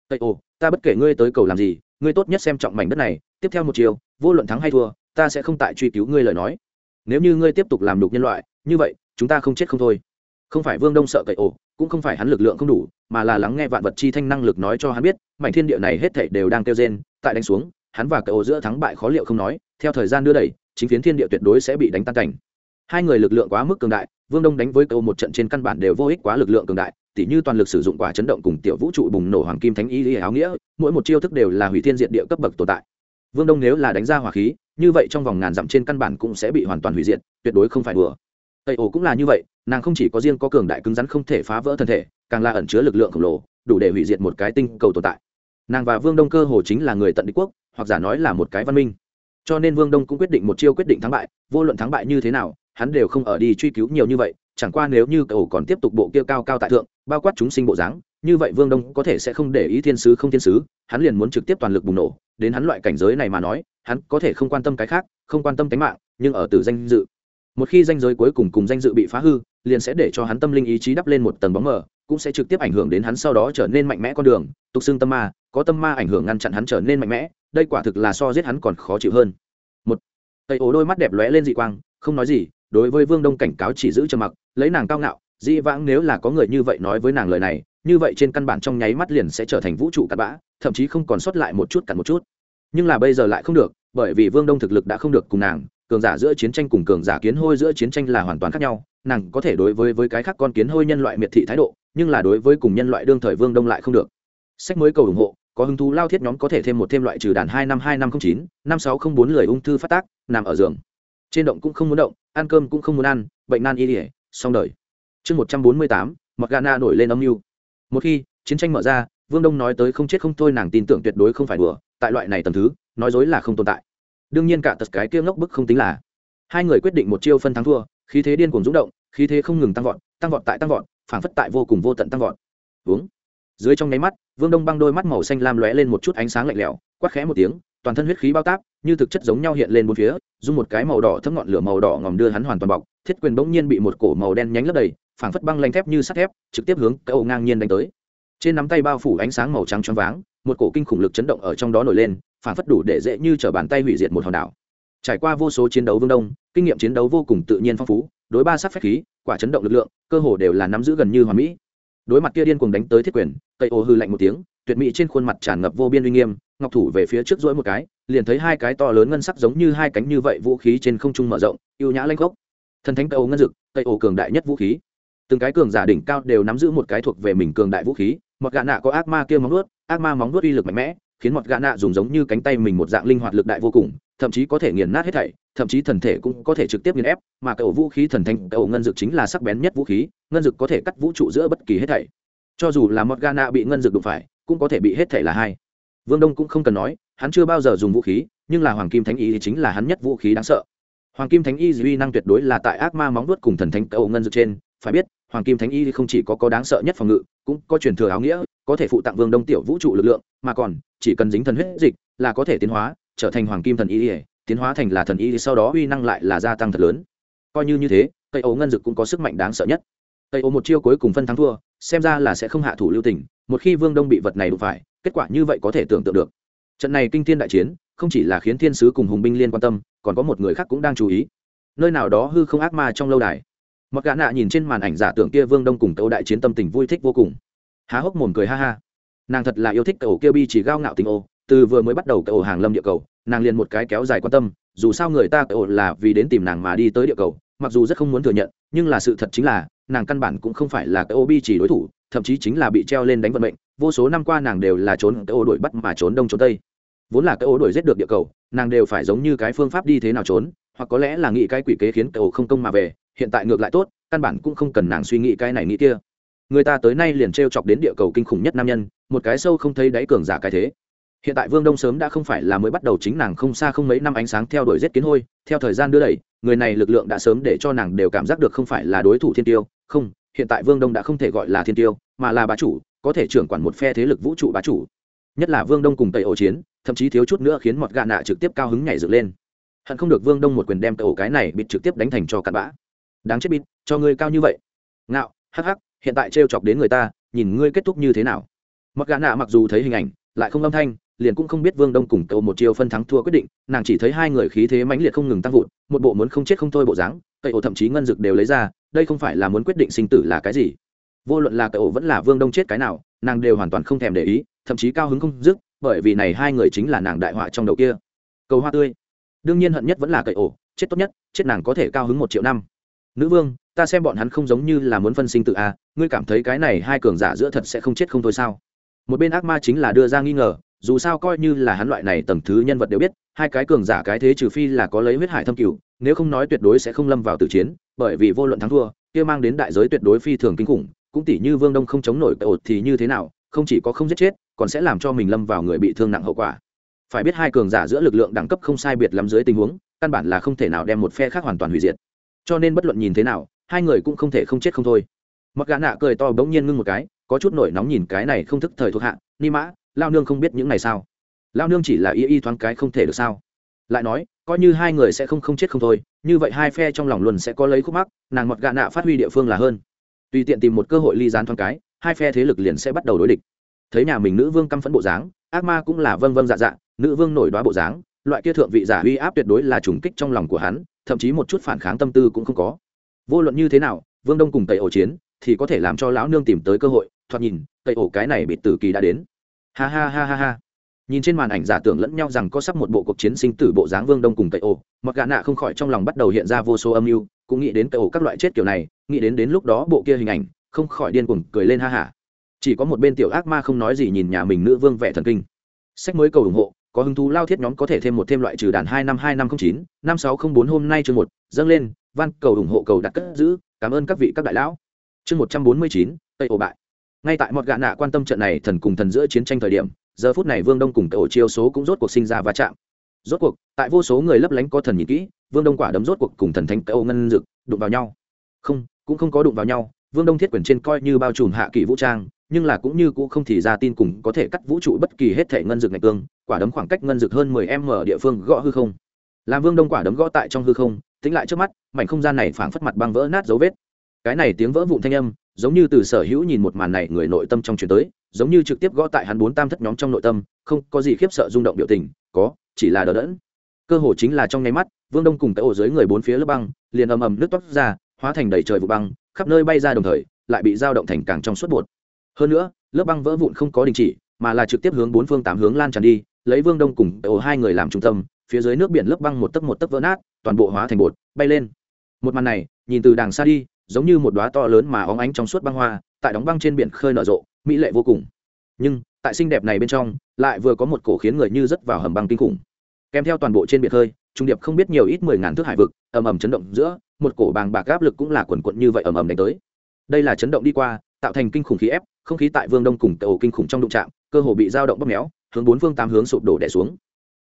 Tây ô, ta bất kể ngươi tới cầu làm gì, ngươi tốt nhất xem trọng mảnh đất này, tiếp theo một chiều, vô luận thắng hay thua, ta sẽ không tại truy cứu ngươi lời nói. Nếu như ngươi tiếp tục làm đục nhân loại, như vậy, chúng ta không chết không thôi. Không phải vương đông sợ cậy ô, cũng không phải hắn lực lượng không đủ mà là lắng nghe vạn vật chi thanh năng lực nói cho hắn biết, mảnh thiên địa này hết thảy đều đang kêu rên, tại đánh xuống, hắn và cậu giữa thắng bại khó liệu không nói, theo thời gian đưa đẩy, chính phiến thiên địa tuyệt đối sẽ bị đánh tan cảnh. Hai người lực lượng quá mức cường đại, vương đông đánh với cậu một trận trên căn bản đều vô ích quá lực lượng cường đại, tỉ như toàn lực sử dụng quả chấn động cùng tiểu vũ trụ bùng nổ hoàng kim thánh y lý áo nghĩa, mỗi một chiêu thức đều là hủy thiên diện địa cấp bậc tồn tại. Vương đông nếu là đánh ra hỏa khí, như vậy trong vòng ngàn dặm trên căn bản cũng sẽ bị hoàn toàn hủy diệt, tuyệt đối không phải đùa. Tây ổ cũng là như vậy nàng không chỉ có riêng có cường đại cứng rắn không thể phá vỡ thân thể, càng là ẩn chứa lực lượng khổng lồ, đủ để hủy diệt một cái tinh cầu tồn tại. Nàng và vương đông cơ hồ chính là người tận đế quốc, hoặc giả nói là một cái văn minh. Cho nên vương đông cũng quyết định một chiêu quyết định thắng bại, vô luận thắng bại như thế nào, hắn đều không ở đi truy cứu nhiều như vậy, chẳng qua nếu như cậu còn tiếp tục bộ kia cao cao tại thượng, bao quát chúng sinh bộ dáng, như vậy vương đông có thể sẽ không để ý thiên sứ không thiên sứ, hắn liền muốn trực tiếp toàn lực bùng nổ. Đến hắn loại cảnh giới này mà nói, hắn có thể không quan tâm cái khác, không quan tâm tính mạng, nhưng ở từ danh dự. Một khi danh giới cuối cùng cùng danh dự bị phá hư liền sẽ để cho hắn tâm linh ý chí đắp lên một tầng bóng mờ, cũng sẽ trực tiếp ảnh hưởng đến hắn sau đó trở nên mạnh mẽ con đường, tục xưng tâm ma, có tâm ma ảnh hưởng ngăn chặn hắn trở nên mạnh mẽ, đây quả thực là so giết hắn còn khó chịu hơn. Một, tây ố đôi mắt đẹp lóe lên dị quang, không nói gì, đối với vương đông cảnh cáo chỉ giữ trầm mặc, lấy nàng cao ngạo, dĩ vãng nếu là có người như vậy nói với nàng lời này, như vậy trên căn bản trong nháy mắt liền sẽ trở thành vũ trụ cặn bã, thậm chí không còn sót lại một chút cặn một chút. Nhưng là bây giờ lại không được, bởi vì vương đông thực lực đã không được cùng nàng, cường giả giữa chiến tranh cùng cường giả kiến hôi giữa chiến tranh là hoàn toàn khác nhau nàng có thể đối với với cái khác con kiến hôi nhân loại miệt thị thái độ, nhưng là đối với cùng nhân loại đương thời vương đông lại không được. Sách mới cầu ủng hộ, có hứng thú lao thiết nhóm có thể thêm một thêm loại trừ đàn hai năm hai năm không chín, năm sáu không bốn lời ung thư phát tác, nằm ở giường. Trên động cũng không muốn động, ăn cơm cũng không muốn ăn, bệnh nan y ỉa xong đời. Chương một trăm bốn mươi tám, mặc gana nổi lên âm mưu. Một khi, chiến tranh mở ra, vương đông nói tới không chết không thôi nàng tin tưởng tuyệt đối không phải đùa, tại loại này tầm thứ, nói dối là không tồn tại. Đương nhiên cả tật cái kia ngốc bức không tính là. Hai người quyết định một chiêu phân thắng thua khí thế điên cuồng rung động khí thế không ngừng tăng vọt tăng vọt tại tăng vọt phản phất tại vô cùng vô tận tăng vọt. Uống. Dưới trong nháy mắt vương đông băng đôi mắt màu xanh lam lóe lên một chút ánh sáng lạnh lẽo quát khẽ một tiếng toàn thân huyết khí bao táp, như thực chất giống nhau hiện lên bốn phía dùng một cái màu đỏ thấm ngọn lửa màu đỏ ngòm đưa hắn hoàn toàn bọc thiết quyền bỗng nhiên bị một cổ màu đen nhánh lấp đầy phảng phất băng lanh thép như sắt thép trực tiếp hướng cái ổ ngang nhiên đánh tới. Trên nắm tay bao phủ ánh sáng màu trắng choáng váng một cổ kinh khủng lực chấn động ở trong đó nổi lên phảng phất đủ để dễ như t bàn tay hủy diệt một hòn đảo. Trải qua vô số chiến đấu vương đông kinh nghiệm chiến đấu vô cùng tự nhiên phong phú, đối ba sắc phép khí, quả chấn động lực lượng, cơ hồ đều là nắm giữ gần như hoàn mỹ. Đối mặt kia điên cuồng đánh tới thiết quyền, tây ô hư lạnh một tiếng, tuyệt mỹ trên khuôn mặt tràn ngập vô biên uy nghiêm, ngọc thủ về phía trước rỗi một cái, liền thấy hai cái to lớn ngân sắc giống như hai cánh như vậy vũ khí trên không trung mở rộng, ưu nhã lanh gốc thần thánh tây ô ngân dực, tây ô cường đại nhất vũ khí. Từng cái cường giả đỉnh cao đều nắm giữ một cái thuộc về mình cường đại vũ khí, một gã nạ có ác ma kia móng nuốt ác ma móng nuốt uy lực mạnh mẽ khiến một gã nạ dùng giống như cánh tay mình một dạng linh hoạt lực đại vô cùng, thậm chí có thể nghiền nát hết thảy, thậm chí thần thể cũng có thể trực tiếp nghiền ép, mà cậu vũ khí thần thanh cậu ngân dực chính là sắc bén nhất vũ khí, ngân dực có thể cắt vũ trụ giữa bất kỳ hết thảy. Cho dù là một gã nạ bị ngân dực đụng phải, cũng có thể bị hết thảy là hai. Vương đông cũng không cần nói, hắn chưa bao giờ dùng vũ khí, nhưng là hoàng kim thánh y thì chính là hắn nhất vũ khí đáng sợ. Hoàng kim thánh y duy năng tuyệt đối là tại ác ma móng vuốt cùng thần thánh cậu ngân dực trên, phải biết, hoàng kim thánh y không chỉ có có đáng sợ nhất phòng ngự, cũng có truyền thừa áo nghĩa có thể phụ tặng vương đông tiểu vũ trụ lực lượng, mà còn, chỉ cần dính thần huyết dịch là có thể tiến hóa, trở thành hoàng kim thần y tiến hóa thành là thần y sau đó uy năng lại là gia tăng thật lớn. Coi như như thế, cây ấu ngân dực cũng có sức mạnh đáng sợ nhất. Cây ấu một chiêu cuối cùng phân thắng thua, xem ra là sẽ không hạ thủ lưu tình, một khi vương đông bị vật này đụng phải, kết quả như vậy có thể tưởng tượng được. Trận này kinh thiên đại chiến, không chỉ là khiến thiên sứ cùng hùng binh liên quan tâm, còn có một người khác cũng đang chú ý. Nơi nào đó hư không ác ma trong lâu đài. Mặc gã nạ nhìn trên màn ảnh giả tưởng kia vương đông cùng cậu đại chiến tâm tình vui thích vô cùng há hốc mồm cười ha ha. Nàng thật là yêu thích cậu kia bi chỉ gao ngạo tình ô, từ vừa mới bắt đầu cậu hàng lâm địa cầu, nàng liền một cái kéo dài quan tâm, dù sao người ta cậu là vì đến tìm nàng mà đi tới địa cầu, mặc dù rất không muốn thừa nhận, nhưng là sự thật chính là, nàng căn bản cũng không phải là cậu bi chỉ đối thủ, thậm chí chính là bị treo lên đánh vận mệnh, vô số năm qua nàng đều là trốn cậu đuổi bắt mà trốn đông trốn tây. Vốn là cậu đuổi giết được địa cầu, nàng đều phải giống như cái phương pháp đi thế nào trốn, hoặc có lẽ là nghĩ cái quỷ kế khiến cậu không công mà về, hiện tại ngược lại tốt, căn bản cũng không cần nàng suy nghĩ cái này nghĩ kia người ta tới nay liền t r e o chọc đến địa cầu kinh khủng nhất nam nhân, một cái sâu không thấy đáy cường giả cái thế. Hiện tại vương đông sớm đã không phải là mới bắt đầu chính nàng không xa không mấy năm ánh sáng theo đuổi rét kiến hôi, theo thời gian đưa đẩy, người này lực lượng đã sớm để cho nàng đều cảm giác được không phải là đối thủ thiên tiêu. Không, hiện tại vương đông đã không thể gọi là thiên tiêu, mà là bá chủ, có thể trưởng quản một phe thế lực vũ trụ bá chủ. Nhất là vương đông cùng tây ổ chiến, thậm chí thiếu chút nữa khiến mọt gà nạ trực tiếp cao hứng nhảy dựng lên. Hận không được vương đông một quyền đem tây ổ cái này bịt trực tiếp đánh thành cho cặn bã. Đáng chết bịt, cho ngươi cao như vậy. Ngạo, hắc hắc hiện tại trêu chọc đến người ta nhìn ngươi kết thúc như thế nào. Mặc gã nạ mặc dù thấy hình ảnh lại không âm thanh liền cũng không biết vương đông cùng cầu một chiều phân thắng thua quyết định nàng chỉ thấy hai người khí thế mãnh liệt không ngừng tăng vụt một bộ muốn không chết không thôi bộ dáng cậy ổ thậm chí ngân dực đều lấy ra đây không phải là muốn quyết định sinh tử là cái gì. Vô luận là cậy ổ vẫn là vương đông chết cái nào nàng đều hoàn toàn không thèm để ý thậm chí cao hứng không dứt bởi vì này hai người chính là nàng đại họa trong đầu kia. Cầu hoa tươi. Đương nhiên hận nhất vẫn là cậy ổ chết tốt nhất chết nàng có thể cao hứng một triệu năm. Nữ vương ta xem bọn hắn không giống như là muốn phân sinh tự a à, ngươi cảm thấy cái này hai cường giả giữa thật sẽ không chết không thôi sao? Một bên ác ma chính là đưa ra nghi ngờ, dù sao coi như là hắn loại này tầng thứ nhân vật đều biết, hai cái cường giả cái thế trừ phi là có lấy huyết hải thâm cửu, nếu không nói tuyệt đối sẽ không lâm vào tử chiến, bởi vì vô luận thắng thua, kia mang đến đại giới tuyệt đối phi thường kinh khủng, cũng tỷ như vương đông không chống nổi ột thì như thế nào, không chỉ có không giết chết, còn sẽ làm cho mình lâm vào người bị thương nặng hậu quả. Phải biết hai cường giả giữa lực lượng đẳng cấp không sai biệt lắm dưới tình huống, căn bản là không thể nào đem một phe khác hoàn toàn hủy diệt. Cho nên bất luận nhìn thế nào, hai người cũng không thể không chết không thôi mặc gã nạ cười to bỗng nhiên ngưng một cái, có chút nổi nóng nhìn cái này không thức thời thuộc hạ, ni mã, lao nương không biết những này sao? Lao nương chỉ là y y thoáng cái không thể được sao? Lại nói, coi như hai người sẽ không không chết không thôi, như vậy hai phe trong lòng luôn sẽ có lấy khúc mắc, nàng mọt gạ nạ phát huy địa phương là hơn. Tùy tiện tìm một cơ hội ly gián thoáng cái, hai phe thế lực liền sẽ bắt đầu đối địch. Thấy nhà mình nữ vương căm phẫn bộ dáng, ác ma cũng là vâng vâng dạ dạ nữ vương nổi đoá bộ dáng, loại kia thượng vị giả uy áp tuyệt đối là trùng kích trong lòng của hắn, thậm chí một chút phản kháng tâm tư cũng không có. Vô luận như thế nào, vương đông cùng tẩy ổ chiến thì có thể làm cho lão nương tìm tới cơ hội, thoạt nhìn, cây ổ cái này bị tử kỳ đã đến. Ha ha ha ha ha. Nhìn trên màn ảnh giả tưởng lẫn nhau rằng có sắp một bộ cuộc chiến sinh tử bộ dáng vương đông cùng cây ổ, mặc gã nạ không khỏi trong lòng bắt đầu hiện ra vô số âm mưu, cũng nghĩ đến cây ổ các loại chết kiểu này, nghĩ đến đến lúc đó bộ kia hình ảnh, không khỏi điên cuồng cười lên ha hả chỉ có một bên tiểu ác ma không nói gì nhìn nhà mình nữ vương vẻ thần kinh. Sách mới cầu ủng hộ, có hứng thú lao thiết nhóm có thể thêm một thêm loại trừ đàn hai năm hai năm không chín, năm sáu không bốn hôm nay chương một, dâng lên văn cầu ủng hộ cầu đặt cất giữ, cảm ơn các vị các đại lão chương một trăm bốn mươi chín, tây ổ bại. Ngay tại một gạ nạ quan tâm trận này thần cùng thần giữa chiến tranh thời điểm, giờ phút này vương đông cùng tây ổ chiêu số cũng rốt cuộc sinh ra va chạm. Rốt cuộc, tại vô số người lấp lánh có thần nhìn kỹ, vương đông quả đấm rốt cuộc cùng thần thánh tây ổ ngân dực đụng vào nhau. Không, cũng không có đụng vào nhau, vương đông thiết quyền trên coi như bao trùm hạ kỳ vũ trang, nhưng là cũng như cũng không thì ra tin cùng có thể cắt vũ trụ bất kỳ hết thể ngân dược ngạch cương, quả đấm khoảng cách ngân dược hơn mười m ở địa phương gõ hư không. Làm vương đông quả đấm gõ tại trong hư không tính lại trước mắt, mảnh không gian này phảng phất mặt băng vỡ nát dấu vết cái này tiếng vỡ vụn thanh âm, giống như từ sở hữu nhìn một màn này người nội tâm trong chuyển tới, giống như trực tiếp gõ tại hắn bốn tam thất nhóm trong nội tâm, không có gì khiếp sợ rung động biểu tình, có, chỉ là đờ đẫn. Cơ hồ chính là trong nháy mắt, vương đông cùng cái ổ dưới người bốn phía lớp băng, liền ầm ầm nước toát ra, hóa thành đầy trời vụ băng, khắp nơi bay ra đồng thời, lại bị dao động thành càng trong suốt bột. Hơn nữa, lớp băng vỡ vụn không có đình chỉ, mà là trực tiếp hướng bốn phương tám hướng lan tràn đi, lấy vương đông cùng ổ hai người làm trung tâm, phía dưới nước biển lớp băng một tấc một tấc vỡ nát, toàn bộ hóa thành bột, bay lên. Một màn này, nhìn từ đàng xa đi giống như một đóa to lớn mà óng ánh trong suốt băng hoa, tại đóng băng trên biển khơi nở rộ, mỹ lệ vô cùng. Nhưng, tại xinh đẹp này bên trong, lại vừa có một cổ khiến người như rất vào hầm băng kinh khủng. Kèm theo toàn bộ trên biển khơi, trung điệp không biết nhiều ít mười ngàn thước hải vực, ầm ầm chấn động giữa, một cổ bàng bạc áp lực cũng là quần quận như vậy ầm ầm đánh tới. Đây là chấn động đi qua, tạo thành kinh khủng khí ép, không khí tại vương đông cùng cầu kinh khủng trong đụng trạm cơ hồ bị dao động bóp méo, hướng bốn phương tám hướng sụp đổ đẻ xuống.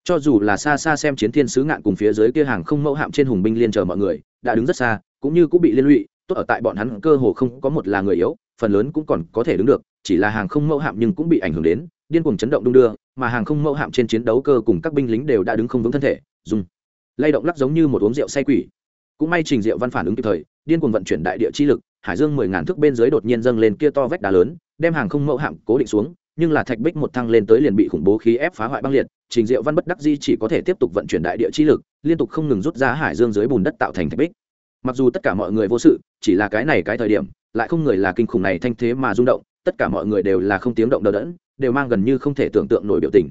Cho dù là xa xa xem chiến thiên sứ ngạn cùng phía dưới kia hàng không mẫu hạm trên hùng binh liên chờ mọi người, đã đứng rất xa, cũng như cũng bị liên lụy tốt ở tại bọn hắn cơ hồ không có một là người yếu, phần lớn cũng còn có thể đứng được, chỉ là hàng không mẫu hạm nhưng cũng bị ảnh hưởng đến, điên cuồng chấn động đung đưa, mà hàng không mẫu hạm trên chiến đấu cơ cùng các binh lính đều đã đứng không vững thân thể, dùng lay động lắc giống như một uống rượu say quỷ. Cũng may trình diệu văn phản ứng kịp thời, điên cuồng vận chuyển đại địa chi lực, hải dương mười ngàn thước bên dưới đột nhiên dâng lên kia to vách đá lớn, đem hàng không mẫu hạm cố định xuống, nhưng là thạch bích một thăng lên tới liền bị khủng bố khí ép phá hoại băng liệt, trình diệu văn bất đắc di chỉ có thể tiếp tục vận chuyển đại địa chi lực, liên tục không ngừng rút ra hải dương dưới bùn đất tạo thành thạch bích mặc dù tất cả mọi người vô sự, chỉ là cái này cái thời điểm, lại không người là kinh khủng này thanh thế mà rung động, tất cả mọi người đều là không tiếng động đờ đẫn, đều mang gần như không thể tưởng tượng nổi biểu tình.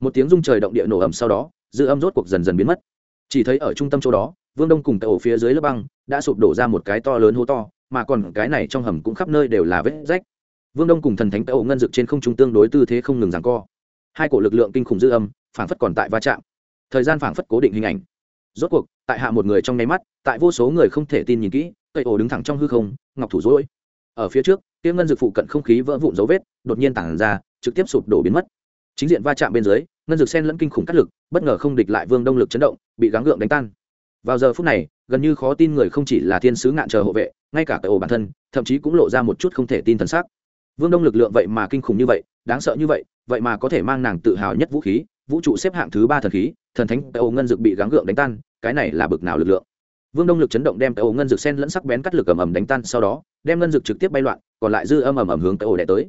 Một tiếng rung trời động địa nổ ầm sau đó, dư âm rốt cuộc dần dần biến mất. Chỉ thấy ở trung tâm chỗ đó, vương đông cùng tại ổ phía dưới lớp băng đã sụp đổ ra một cái to lớn hố to, mà còn cái này trong hầm cũng khắp nơi đều là vết rách. Vương đông cùng thần thánh tại ổ ngân dực trên không trung tương đối tư thế không ngừng giằng co. Hai cổ lực lượng kinh khủng dư âm, phảng phất còn tại va chạm. Thời gian phảng phất cố định hình ảnh rốt cuộc, tại hạ một người trong nháy mắt, tại vô số người không thể tin nhìn kỹ cây ổ đứng thẳng trong hư không, ngọc thủ dối ở phía trước tiêu ngân dược phụ cận không khí vỡ vụn dấu vết, đột nhiên tản ra, trực tiếp sụp đổ biến mất. Chính diện va chạm bên dưới, ngân dược sen lẫn kinh khủng cắt lực, bất ngờ không địch lại vương đông lực chấn động, bị gắng gượng đánh tan. Vào giờ phút này, gần như khó tin người không chỉ là thiên sứ ngạn chờ hộ vệ, ngay cả cái ổ bản thân, thậm chí cũng lộ ra một chút không thể tin thần sắc. Vương đông lực lượng vậy mà kinh khủng như vậy, đáng sợ như vậy vậy mà có thể mang nàng tự hào nhất vũ khí, vũ trụ xếp hạng thứ ba thần khí thần thánh tây ổ ngân dực bị gắng gượng đánh tan, cái này là bực nào lực lượng? Vương đông lực chấn động đem tây ổ ngân dực sen lẫn sắc bén cắt lực ầm ầm đánh tan, sau đó, đem ngân dực trực tiếp bay loạn, còn lại dư âm ầm ầm hướng tây ổ đẻ tới.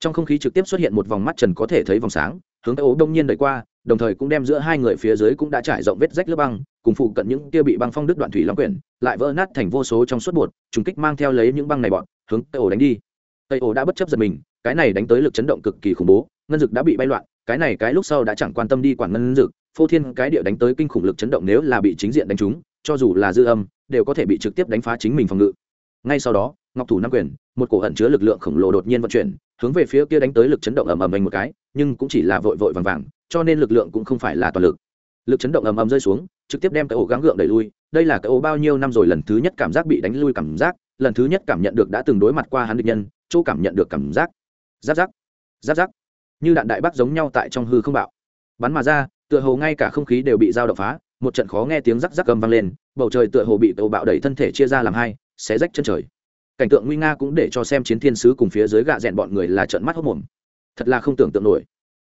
Trong không khí trực tiếp xuất hiện một vòng mắt trần có thể thấy vòng sáng, hướng tây ổ đông nhiên đẩy qua, đồng thời cũng đem giữa hai người phía dưới cũng đã trải rộng vết rách lớp băng, cùng phụ cận những kia bị băng phong đứt đoạn thủy long quyển, lại vỡ nát thành vô số trong suốt bột, trùng kích mang theo lấy những băng này bọn, hướng tây ổ đánh đi. Tây ổ đã bất chấp giật mình, cái này đánh tới lực chấn động cực kỳ khủng bố, ngân dực đã bị bay loạn, cái này cái lúc sau đã chẳng quan tâm đi quản ngân dực phô thiên cái địa đánh tới kinh khủng lực chấn động nếu là bị chính diện đánh trúng, cho dù là dư âm, đều có thể bị trực tiếp đánh phá chính mình phòng ngự. Ngay sau đó, ngọc thủ nam quyền, một cổ hận chứa lực lượng khổng lồ đột nhiên vận chuyển, hướng về phía kia đánh tới lực chấn động ầm ầm anh một cái, nhưng cũng chỉ là vội vội vàng vàng, cho nên lực lượng cũng không phải là toàn lực. Lực chấn động ầm ầm rơi xuống, trực tiếp đem cái ổ gắng gượng đẩy lui, đây là cái ổ bao nhiêu năm rồi lần thứ nhất cảm giác bị đánh lui cảm giác, lần thứ nhất cảm nhận được đã từng đối mặt qua hắn địch nhân, chỗ cảm nhận được cảm giác. Giáp giáp giáp giáp, như đạn đại bác giống nhau tại trong hư không bạo. Bắn mà ra tựa hồ ngay cả không khí đều bị dao động phá, một trận khó nghe tiếng rắc rắc gầm vang lên, bầu trời tựa hồ bị tàu bạo đẩy thân thể chia ra làm hai, xé rách chân trời. Cảnh tượng nguy nga cũng để cho xem chiến thiên sứ cùng phía dưới gạ rẽn bọn người là trận mắt hốc mồm. Thật là không tưởng tượng nổi.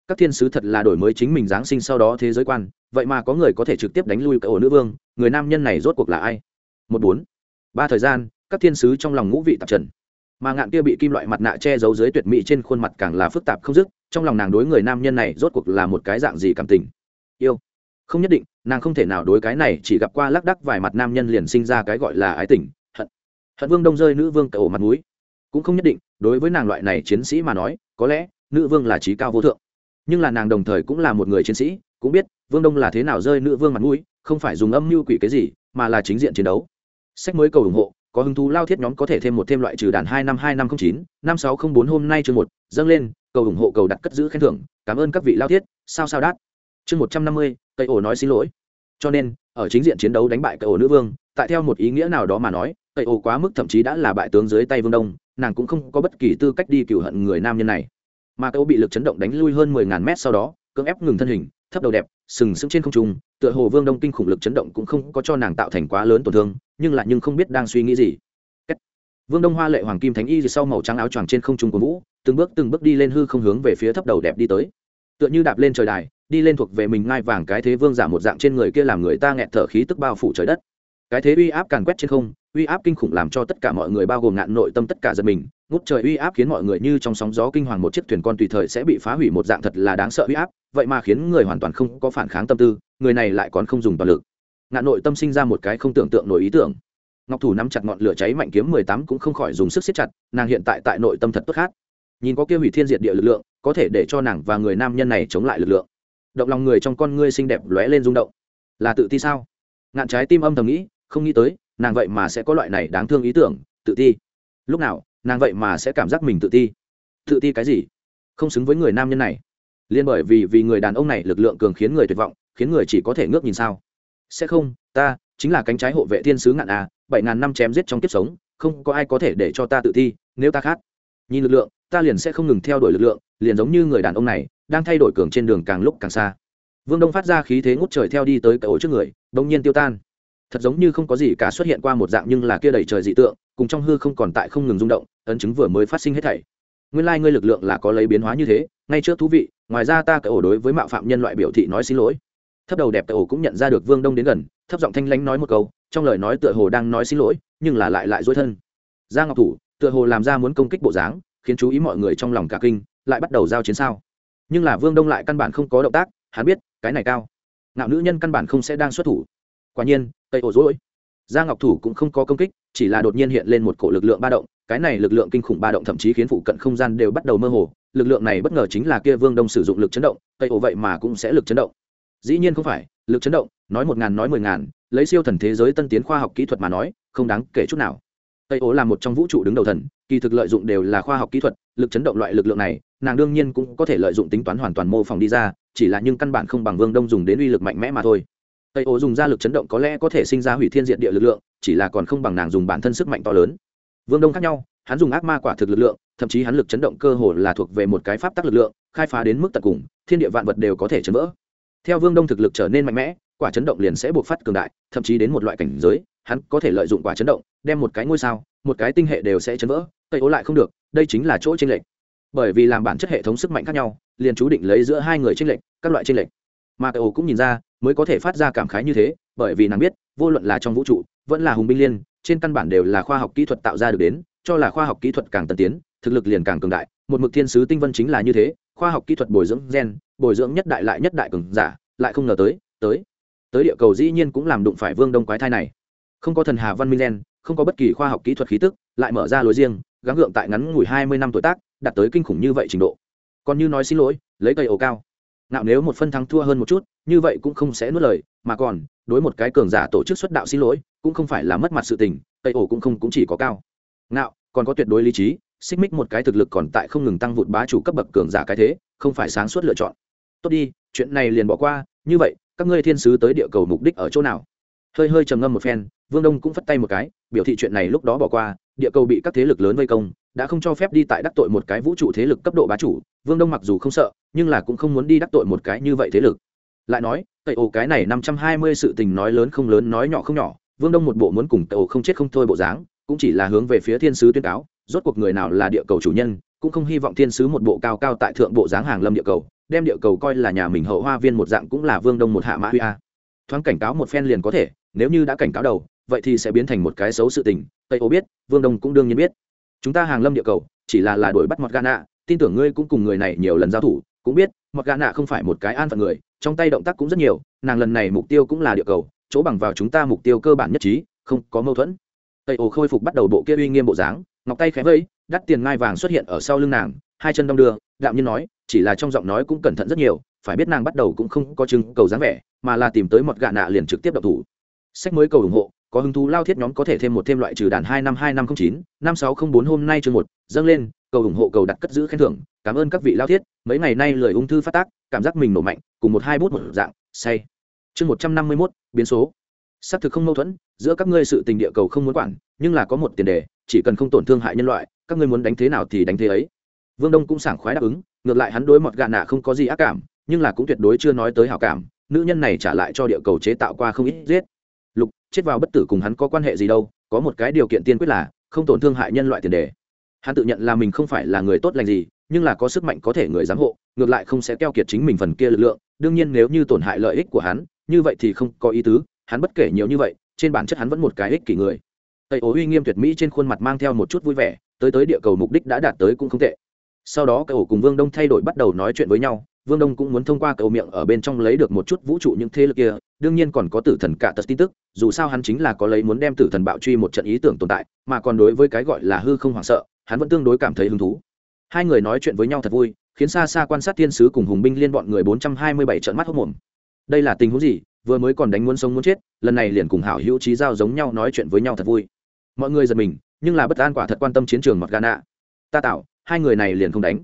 Các thiên sứ thật là đổi mới chính mình giáng sinh sau đó thế giới quan, vậy mà có người có thể trực tiếp đánh lui cái ổ nữ vương, người nam nhân này rốt cuộc là ai? Một bốn. Ba thời gian, các thiên sứ trong lòng ngũ vị tạp trần. Mà ngạn kia bị kim loại mặt nạ che giấu dưới tuyệt mỹ trên khuôn mặt càng là phức tạp không dứt, trong lòng nàng đối người nam nhân này rốt cuộc là một cái dạng gì cảm tình yêu. Không nhất định, nàng không thể nào đối cái này, chỉ gặp qua lác đắc vài mặt nam nhân liền sinh ra cái gọi là ái tình, hận. Hận vương đông rơi, nữ vương cậu mặt núi cũng không nhất định, đối với nàng loại này chiến sĩ mà nói, có lẽ, nữ vương là trí cao vô thượng. Nhưng là nàng đồng thời cũng là một người chiến sĩ, cũng biết, vương đông là thế nào rơi nữ vương mặt mũi, không phải dùng âm mưu quỷ cái gì, mà là chính diện chiến đấu. Sách mới cầu ủng hộ, có hứng thú lao thiết nhóm có thể thêm một thêm loại trừ đàn hai năm hai năm không chín, năm sáu không bốn hôm nay chương một, dâng lên, cầu ủng hộ cầu đặt cất giữ khen thưởng, cảm ơn các vị lao thiết, sao sao đát chương một trăm năm mươi, cây ổ nói xin lỗi. Cho nên, ở chính diện chiến đấu đánh bại cây ổ nữ vương, tại theo một ý nghĩa nào đó mà nói, cây ổ quá mức thậm chí đã là bại tướng dưới tay vương đông, nàng cũng không có bất kỳ tư cách đi cựu hận người nam nhân này. Mà cây ổ bị lực chấn động đánh lui hơn mười ngàn mét sau đó, cưỡng ép ngừng thân hình, thấp đầu đẹp, sừng sững trên không trung, tựa hồ vương đông kinh khủng lực chấn động cũng không có cho nàng tạo thành quá lớn tổn thương, nhưng lại nhưng không biết đang suy nghĩ gì. Vương đông hoa lệ hoàng kim thánh y sau màu trắng áo choàng trên không trung của vũ, từng bước từng bước đi lên hư không hướng về phía thấp đầu đẹp đi tới. Tựa như đạp lên trời đài đi lên thuộc về mình ngai vàng cái thế vương giả một dạng trên người kia làm người ta nghẹt thở khí tức bao phủ trời đất. Cái thế uy áp càn quét trên không, uy áp kinh khủng làm cho tất cả mọi người bao gồm ngạn nội tâm tất cả giật mình. Ngút trời uy áp khiến mọi người như trong sóng gió kinh hoàng một chiếc thuyền con tùy thời sẽ bị phá hủy một dạng thật là đáng sợ uy áp, vậy mà khiến người hoàn toàn không có phản kháng tâm tư, người này lại còn không dùng toàn lực. Ngạn nội tâm sinh ra một cái không tưởng tượng nổi ý tưởng. Ngọc thủ nắm chặt ngọn lửa cháy mạnh kiếm mười tám cũng không khỏi dùng sức siết chặt, nàng hiện tại tại nội tâm thật tốt khác nhìn có kia hủy thiên diệt địa lực lượng, có thể để cho nàng và người nam nhân này chống lại lực lượng động lòng người trong con ngươi xinh đẹp lóe lên rung động. Là tự ti sao? Ngạn trái tim âm thầm nghĩ, không nghĩ tới, nàng vậy mà sẽ có loại này đáng thương ý tưởng, tự ti. Lúc nào, nàng vậy mà sẽ cảm giác mình tự ti? Tự ti cái gì? Không xứng với người nam nhân này. Liên bởi vì vì người đàn ông này lực lượng cường khiến người tuyệt vọng, khiến người chỉ có thể ngước nhìn sao? Sẽ không, ta, chính là cánh trái hộ vệ thiên sứ ngạn a bảy ngàn năm chém giết trong kiếp sống, không có ai có thể để cho ta tự ti, nếu ta khát. Nhìn lực lượng, ta liền sẽ không ngừng theo đuổi lực lượng, liền giống như người đàn ông này đang thay đổi cường trên đường càng lúc càng xa. Vương đông phát ra khí thế ngút trời theo đi tới cậu trước người đông nhiên tiêu tan. Thật giống như không có gì cả xuất hiện qua một dạng nhưng là kia đầy trời dị tượng, cùng trong hư không còn tại không ngừng rung động, ấn chứng vừa mới phát sinh hết thảy. Nguyên lai ngươi lực lượng là có lấy biến hóa như thế, ngay trước thú vị, ngoài ra ta cậu đối với mạo phạm nhân loại biểu thị nói xin lỗi. Thấp đầu đẹp cậu cũng nhận ra được vương đông đến gần, thấp giọng thanh lãnh nói một câu, trong lời nói tựa hồ đang nói xin lỗi, nhưng là lại lại dối thân. Gia ngọc thủ, tựa hồ làm ra muốn công kích bộ dáng, khiến chú ý mọi người trong lòng cả kinh, lại bắt đầu giao chiến sao? Nhưng là vương đông lại căn bản không có động tác, hắn biết, cái này cao. Ngạo nữ nhân căn bản không sẽ đang xuất thủ. Quả nhiên tây ổ dối gia ngọc thủ cũng không có công kích, chỉ là đột nhiên hiện lên một cổ lực lượng ba động, cái này lực lượng kinh khủng ba động thậm chí khiến phụ cận không gian đều bắt đầu mơ hồ, lực lượng này bất ngờ chính là kia vương đông sử dụng lực chấn động tây ổ vậy mà cũng sẽ lực chấn động. Dĩ nhiên không phải, lực chấn động, nói một ngàn nói mười ngàn, lấy siêu thần thế giới tân tiến khoa học kỹ thuật mà nói, không đáng kể chút nào tây ố là một trong vũ trụ đứng đầu thần, kỳ thực lợi dụng đều là khoa học kỹ thuật, lực chấn động loại lực lượng này, nàng đương nhiên cũng có thể lợi dụng tính toán hoàn toàn mô phỏng đi ra, chỉ là nhưng căn bản không bằng vương đông dùng đến uy lực mạnh mẽ mà thôi. Tây ố dùng ra lực chấn động có lẽ có thể sinh ra hủy thiên diện địa lực lượng, chỉ là còn không bằng nàng dùng bản thân sức mạnh to lớn. Vương đông khác nhau, hắn dùng ác ma quả thực lực lượng, thậm chí hắn lực chấn động cơ hồ là thuộc về một cái pháp tắc lực lượng, khai phá đến mức tận cùng, thiên địa vạn vật đều có thể chấn vỡ. Theo vương đông thực lực trở nên mạnh mẽ quả chấn động liền sẽ buộc phát cường đại, thậm chí đến một loại cảnh giới, hắn có thể lợi dụng quả chấn động, đem một cái ngôi sao, một cái tinh hệ đều sẽ chấn vỡ tây ố lại không được, đây chính là chỗ tranh lệch. Bởi vì làm bản chất hệ thống sức mạnh khác nhau, liền chú định lấy giữa hai người tranh lệch, các loại tranh lệch. Mà tây ố cũng nhìn ra, mới có thể phát ra cảm khái như thế, bởi vì nàng biết, vô luận là trong vũ trụ, vẫn là hùng binh liên, trên căn bản đều là khoa học kỹ thuật tạo ra được đến, cho là khoa học kỹ thuật càng tân tiến, thực lực liền càng cường đại. Một mực thiên sứ tinh vân chính là như thế, khoa học kỹ thuật bồi dưỡng gen, bồi dưỡng nhất đại lại nhất đại cường giả, lại không ngờ tới tới tới địa cầu dĩ nhiên cũng làm đụng phải vương đông quái thai này. Không có thần hà văn minh gen, không có bất kỳ khoa học kỹ thuật khí tức, lại mở ra lối riêng, gắng gượng tại ngắn ngủi hai mươi năm tuổi tác, đạt tới kinh khủng như vậy trình độ. Còn như nói xin lỗi, lấy cây ổ cao. Nào nếu một phân thắng thua hơn một chút, như vậy cũng không sẽ nuốt lời, mà còn, đối một cái cường giả tổ chức xuất đạo xin lỗi, cũng không phải là mất mặt sự tình, cây ổ cũng không cũng chỉ có cao. Nào còn có tuyệt đối lý trí, xích mích một cái thực lực còn tại không ngừng tăng vụt bá chủ cấp bậc cường giả cái thế, không phải sáng suốt lựa chọn. Tốt đi, chuyện này liền bỏ qua, như vậy các ngươi thiên sứ tới địa cầu mục đích ở chỗ nào? Hơi hơi trầm ngâm một phen, vương đông cũng phất tay một cái, biểu thị chuyện này lúc đó bỏ qua, địa cầu bị các thế lực lớn vây công, đã không cho phép đi tại đắc tội một cái vũ trụ thế lực cấp độ bá chủ, vương đông mặc dù không sợ, nhưng là cũng không muốn đi đắc tội một cái như vậy thế lực. Lại nói tây ồ cái này năm trăm hai mươi sự tình nói lớn không lớn, nói nhỏ không nhỏ, vương đông một bộ muốn cùng tây ồ không chết không thôi bộ dáng, cũng chỉ là hướng về phía thiên sứ tuyên cáo, rốt cuộc người nào là địa cầu chủ nhân, cũng không hy vọng thiên sứ một bộ cao cao tại thượng bộ dáng hàng lâm địa cầu đem địa cầu coi là nhà mình hậu hoa viên một dạng cũng là vương đông một hạ mã huy a. Thoáng cảnh cáo một phen liền có thể, nếu như đã cảnh cáo đầu, vậy thì sẽ biến thành một cái xấu sự tình, tây ô biết, vương đông cũng đương nhiên biết. Chúng ta hàng lâm địa cầu, chỉ là là đuổi bắt mọt gà nạ tin tưởng ngươi cũng cùng người này nhiều lần giao thủ, cũng biết mọt gà nạ không phải một cái an phận người, trong tay động tác cũng rất nhiều, nàng lần này mục tiêu cũng là địa cầu, chỗ bằng vào chúng ta mục tiêu cơ bản nhất trí, không có mâu thuẫn. Tây ô khôi phục bắt đầu bộ kia uy nghiêm bộ dáng, ngọc tay khẽ vẫy, đắt tiền ngai vàng xuất hiện ở sau lưng nàng, hai chân đong đưa đạm nhiên nói, chỉ là trong giọng nói cũng cẩn thận rất nhiều, phải biết nàng bắt đầu cũng không có chứng cầu dáng vẻ, mà là tìm tới một gạ nạ liền trực tiếp đập thủ. Sách mới cầu ủng hộ, có hứng thú lao thiết nhóm có thể thêm một thêm loại trừ đàn hai năm hai năm không chín, năm sáu không bốn hôm nay chương một, dâng lên, cầu ủng hộ, cầu đặt cất giữ khen thưởng, cảm ơn các vị lao thiết, mấy ngày nay lời ung thư phát tác, cảm giác mình nổ mạnh, cùng một hai bút một dạng, say. Chương một trăm năm mươi mốt, biến số. Xác thực không mâu thuẫn, giữa các ngươi sự tình địa cầu không muốn quản, nhưng là có một tiền đề, chỉ cần không tổn thương hại nhân loại, các ngươi muốn đánh thế nào thì đánh thế ấy vương đông cũng sảng khoái đáp ứng, ngược lại hắn đối mọt gà nạ không có gì ác cảm, nhưng là cũng tuyệt đối chưa nói tới hảo cảm, nữ nhân này trả lại cho địa cầu chế tạo qua không ít giết. Lục, chết vào bất tử cùng hắn có quan hệ gì đâu, có một cái điều kiện tiên quyết là, không tổn thương hại nhân loại tiền đề. Hắn tự nhận là mình không phải là người tốt lành gì, nhưng là có sức mạnh có thể người giám hộ, ngược lại không sẽ keo kiệt chính mình phần kia lực lượng, đương nhiên nếu như tổn hại lợi ích của hắn, như vậy thì không có ý tứ, hắn bất kể nhiều như vậy, trên bản chất hắn vẫn một cái ích kỷ người. Tây ố uy nghiêm tuyệt mỹ trên khuôn mặt mang theo một chút vui vẻ, tới tới địa cầu mục đích đã đạt tới cũng không tệ sau đó cậu cùng vương đông thay đổi bắt đầu nói chuyện với nhau, vương đông cũng muốn thông qua cậu miệng ở bên trong lấy được một chút vũ trụ những thế lực kia, đương nhiên còn có tử thần cả tật tin tức, dù sao hắn chính là có lấy muốn đem tử thần bạo truy một trận ý tưởng tồn tại, mà còn đối với cái gọi là hư không hoảng sợ, hắn vẫn tương đối cảm thấy hứng thú. Hai người nói chuyện với nhau thật vui, khiến xa xa quan sát thiên sứ cùng hùng binh liên bọn người bốn trăm hai mươi bảy trận mắt hốc mồm. Đây là tình huống gì? Vừa mới còn đánh muốn sống muốn chết, lần này liền cùng hảo hữu trí giao giống nhau nói chuyện với nhau thật vui. Mọi người giật mình, nhưng là bất an quả thật quan tâm chiến trường mặt gà nạ ta tạo hai người này liền không đánh.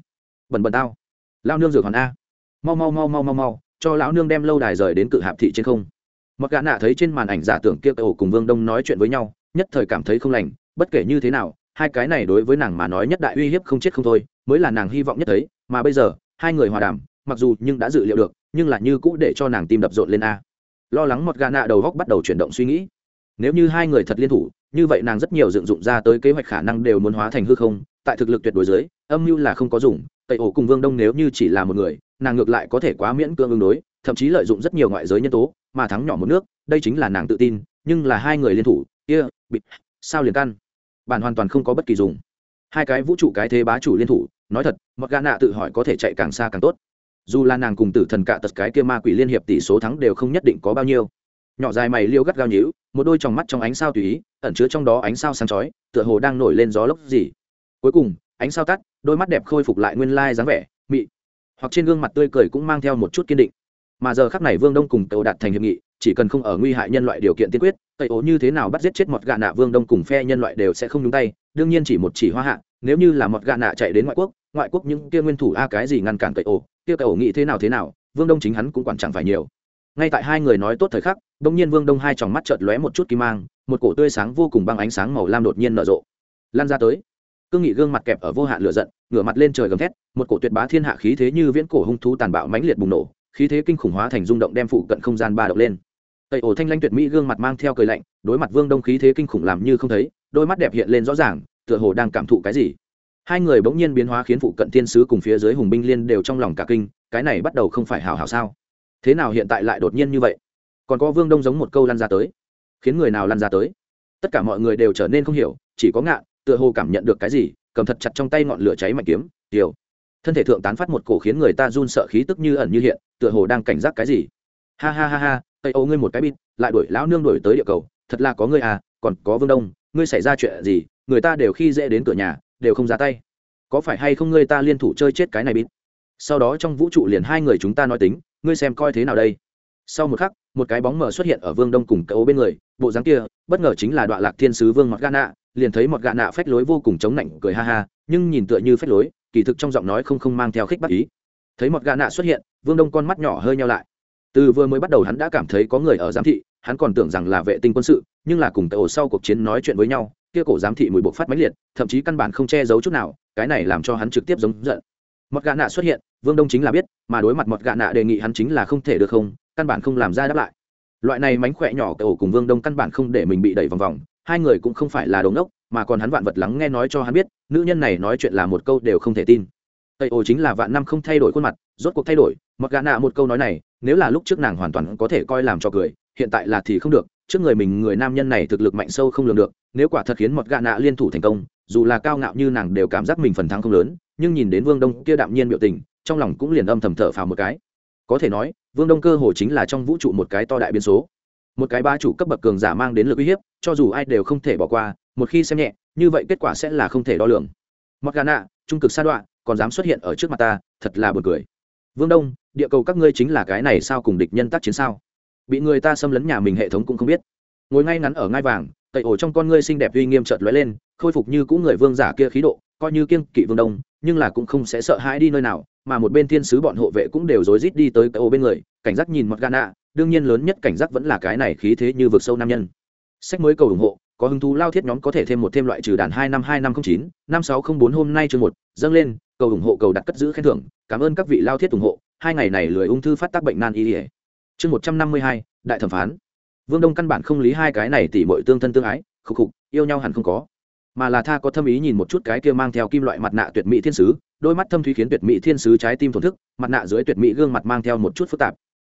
Bẩn bẩn tao. Lao nương dược hoàn a. Mau mau mau mau mau mau, cho lão nương đem lâu đài rời đến cự hạp thị trên không. Mặc gã nạ thấy trên màn ảnh giả tưởng kia ổ cùng vương đông nói chuyện với nhau, nhất thời cảm thấy không lành, bất kể như thế nào, hai cái này đối với nàng mà nói nhất đại uy hiếp không chết không thôi, mới là nàng hy vọng nhất thấy, mà bây giờ, hai người hòa đàm, mặc dù nhưng đã dự liệu được, nhưng là như cũ để cho nàng tim đập rộn lên a. Lo lắng mọt gã nạ đầu góc bắt đầu chuyển động suy nghĩ. Nếu như hai người thật liên thủ như vậy nàng rất nhiều dựng dụng ra tới kế hoạch khả năng đều muốn hóa thành hư không tại thực lực tuyệt đối dưới âm mưu là không có dùng tây ổ cùng vương đông nếu như chỉ là một người nàng ngược lại có thể quá miễn cưỡng ứng đối thậm chí lợi dụng rất nhiều ngoại giới nhân tố mà thắng nhỏ một nước đây chính là nàng tự tin nhưng là hai người liên thủ kia、yeah, bịt sao liền căn? Bản hoàn toàn không có bất kỳ dùng. Hai cái vũ trụ cái thế bá chủ liên thủ nói thật mặc gà nạ tự hỏi có thể chạy càng xa càng tốt. Dù là nàng cùng tử thần cạ tật cái kia ma quỷ liên hiệp tỷ số thắng đều không nhất định có bao nhiêu nhỏ dài mày liêu gắt gao nhíu, một đôi tròng mắt trong ánh sao tùy ý, ẩn chứa trong đó ánh sao sáng chói, tựa hồ đang nổi lên gió lốc gì. Cuối cùng, ánh sao tắt, đôi mắt đẹp khôi phục lại nguyên lai dáng vẻ, mị. Hoặc trên gương mặt tươi cười cũng mang theo một chút kiên định. Mà giờ khắc này vương đông cùng tàu đạt thành hiệp nghị, chỉ cần không ở nguy hại nhân loại điều kiện tiên quyết tây ố như thế nào bắt giết chết mọt gạ nạ vương đông cùng phe nhân loại đều sẽ không nhúng tay, đương nhiên chỉ một chỉ hoa hạ, nếu như là mọt gạ nạ chạy đến ngoại quốc ngoại quốc những kia nguyên thủ a cái gì ngăn cản tây ố, kia tây ố nghĩ thế nào thế nào, vương đông chính hắn cũng quản chẳng phải nhiều ngay tại hai người nói tốt thời khắc đông nhiên vương đông hai tròng mắt chợt lóe một chút kim mang, một cổ tươi sáng vô cùng băng ánh sáng màu lam đột nhiên nở rộ. Lan ra tới. Cương nghị gương mặt kẹp ở vô hạn lửa giận, ngửa mặt lên trời gầm thét, một cổ tuyệt bá thiên hạ khí thế như viễn cổ hung thú tàn bạo mãnh liệt bùng nổ, khí thế kinh khủng hóa thành rung động đem phụ cận không gian ba động lên. Tây ổ thanh lanh tuyệt mỹ gương mặt mang theo cười lạnh, đối mặt vương đông khí thế kinh khủng làm như không thấy, đôi mắt đẹp hiện lên rõ ràng, tựa hồ đang cảm thụ cái gì. Hai người bỗng nhiên biến hóa khiến phụ cận thiên sứ cùng phía dưới hùng binh liên đều trong lòng cả kinh, cái này bắt đầu không phải hào hào sao? Thế nào hiện tại lại đột nhiên như vậy? Còn có vương đông giống một câu lăn ra tới. Khiến người nào lăn ra tới? Tất cả mọi người đều trở nên không hiểu chỉ có ngạn, tựa hồ cảm nhận được cái gì cầm thật chặt trong tay ngọn lửa cháy mạnh kiếm tiểu. Thân thể thượng tán phát một cổ khiến người ta run sợ khí tức như ẩn như hiện tựa hồ đang cảnh giác cái gì. Ha ha ha ha tây âu ngươi một cái bịt lại đuổi lão nương đuổi tới địa cầu thật là có ngươi à còn có vương đông ngươi xảy ra chuyện gì người ta đều khi dễ đến cửa nhà đều không ra tay. Có phải hay không ngươi ta liên thủ chơi chết cái này bịt? Sau đó trong vũ trụ liền hai người chúng ta nói tính ngươi xem coi thế nào đây? Sau một khắc, một cái bóng mờ xuất hiện ở vương đông cùng cậu bên người, bộ dáng kia, bất ngờ chính là đoạn lạc thiên sứ vương mọt gà nạ, liền thấy một gà nạ phách lối vô cùng chống nạnh, cười ha ha, nhưng nhìn tựa như phách lối, kỳ thực trong giọng nói không không mang theo khích bác ý. Thấy một gà nạ xuất hiện, vương đông con mắt nhỏ hơi nhau lại. Từ vừa mới bắt đầu hắn đã cảm thấy có người ở giám thị, hắn còn tưởng rằng là vệ tinh quân sự, nhưng là cùng cậu sau cuộc chiến nói chuyện với nhau, kia cổ giám thị mùi bộc phát mãnh liệt, thậm chí căn bản không che giấu chút nào, cái này làm cho hắn trực tiếp giống giận. Một gà nạ xuất hiện vương đông chính là biết, mà đối mặt một gạ nạ đề nghị hắn chính là không thể được không, căn bản không làm ra đáp lại. Loại này mánh khỏe nhỏ tàu cùng vương đông căn bản không để mình bị đẩy vòng vòng, hai người cũng không phải là đống đốc mà còn hắn vạn vật lắng nghe nói cho hắn biết, nữ nhân này nói chuyện là một câu đều không thể tin. Tây ô chính là vạn năm không thay đổi khuôn mặt, rốt cuộc thay đổi mặc gã nạ một câu nói này, nếu là lúc trước nàng hoàn toàn có thể coi làm cho cười, hiện tại là thì không được, trước người mình người nam nhân này thực lực mạnh sâu không lường được, nếu quả thật khiến một gạ nạ liên thủ thành công, dù là cao ngạo như nàng đều cảm giác mình phần thắng không lớn, nhưng nhìn đến vương đông kia đạm nhiên biểu tình trong lòng cũng liền âm thầm thở phào một cái. Có thể nói, vương đông cơ hồ chính là trong vũ trụ một cái to đại biến số. Một cái ba chủ cấp bậc cường giả mang đến lực uy hiếp, cho dù ai đều không thể bỏ qua, một khi xem nhẹ, như vậy kết quả sẽ là không thể đo lường. Mặc gà nạ, trung cực sa đoạn, còn dám xuất hiện ở trước mặt ta, thật là buồn cười. Vương đông, địa cầu các ngươi chính là cái này sao cùng địch nhân tác chiến sao? Bị người ta xâm lấn nhà mình hệ thống cũng không biết. Ngồi ngay ngắn ở ngai vàng, tẩy ổ trong con ngươi xinh đẹp uy nghiêm trợt lóe lên, khôi phục như cũ người vương giả kia khí độ coi như kiêng kỵ vương đông, nhưng là cũng không sẽ sợ hãi đi nơi nào, mà một bên thiên sứ bọn hộ vệ cũng đều rối rít đi tới cái ô bên người, cảnh giác nhìn mặt gana, đương nhiên lớn nhất cảnh giác vẫn là cái này khí thế như vực sâu nam nhân. Sách mới cầu ủng hộ, có hứng thú lao thiết nhóm có thể thêm một thêm loại trừ đàn hai năm hai năm không chín, năm sáu không bốn hôm nay chương một, dâng lên, cầu ủng hộ cầu đặt cất giữ khen thưởng, cảm ơn các vị lao thiết ủng hộ, hai ngày này lười ung thư phát tác bệnh nan y ỉa chương một trăm năm mươi hai, đại thẩm phán. Vương đông căn bản không lý hai cái này tỉ mọi tương thân tương ái, khục khục, yêu nhau hẳn không có mà là tha có thâm ý nhìn một chút cái kia mang theo kim loại mặt nạ tuyệt mỹ thiên sứ, đôi mắt thâm thúy khiến tuyệt mỹ thiên sứ trái tim thổn thức, mặt nạ dưới tuyệt mỹ gương mặt mang theo một chút phức tạp.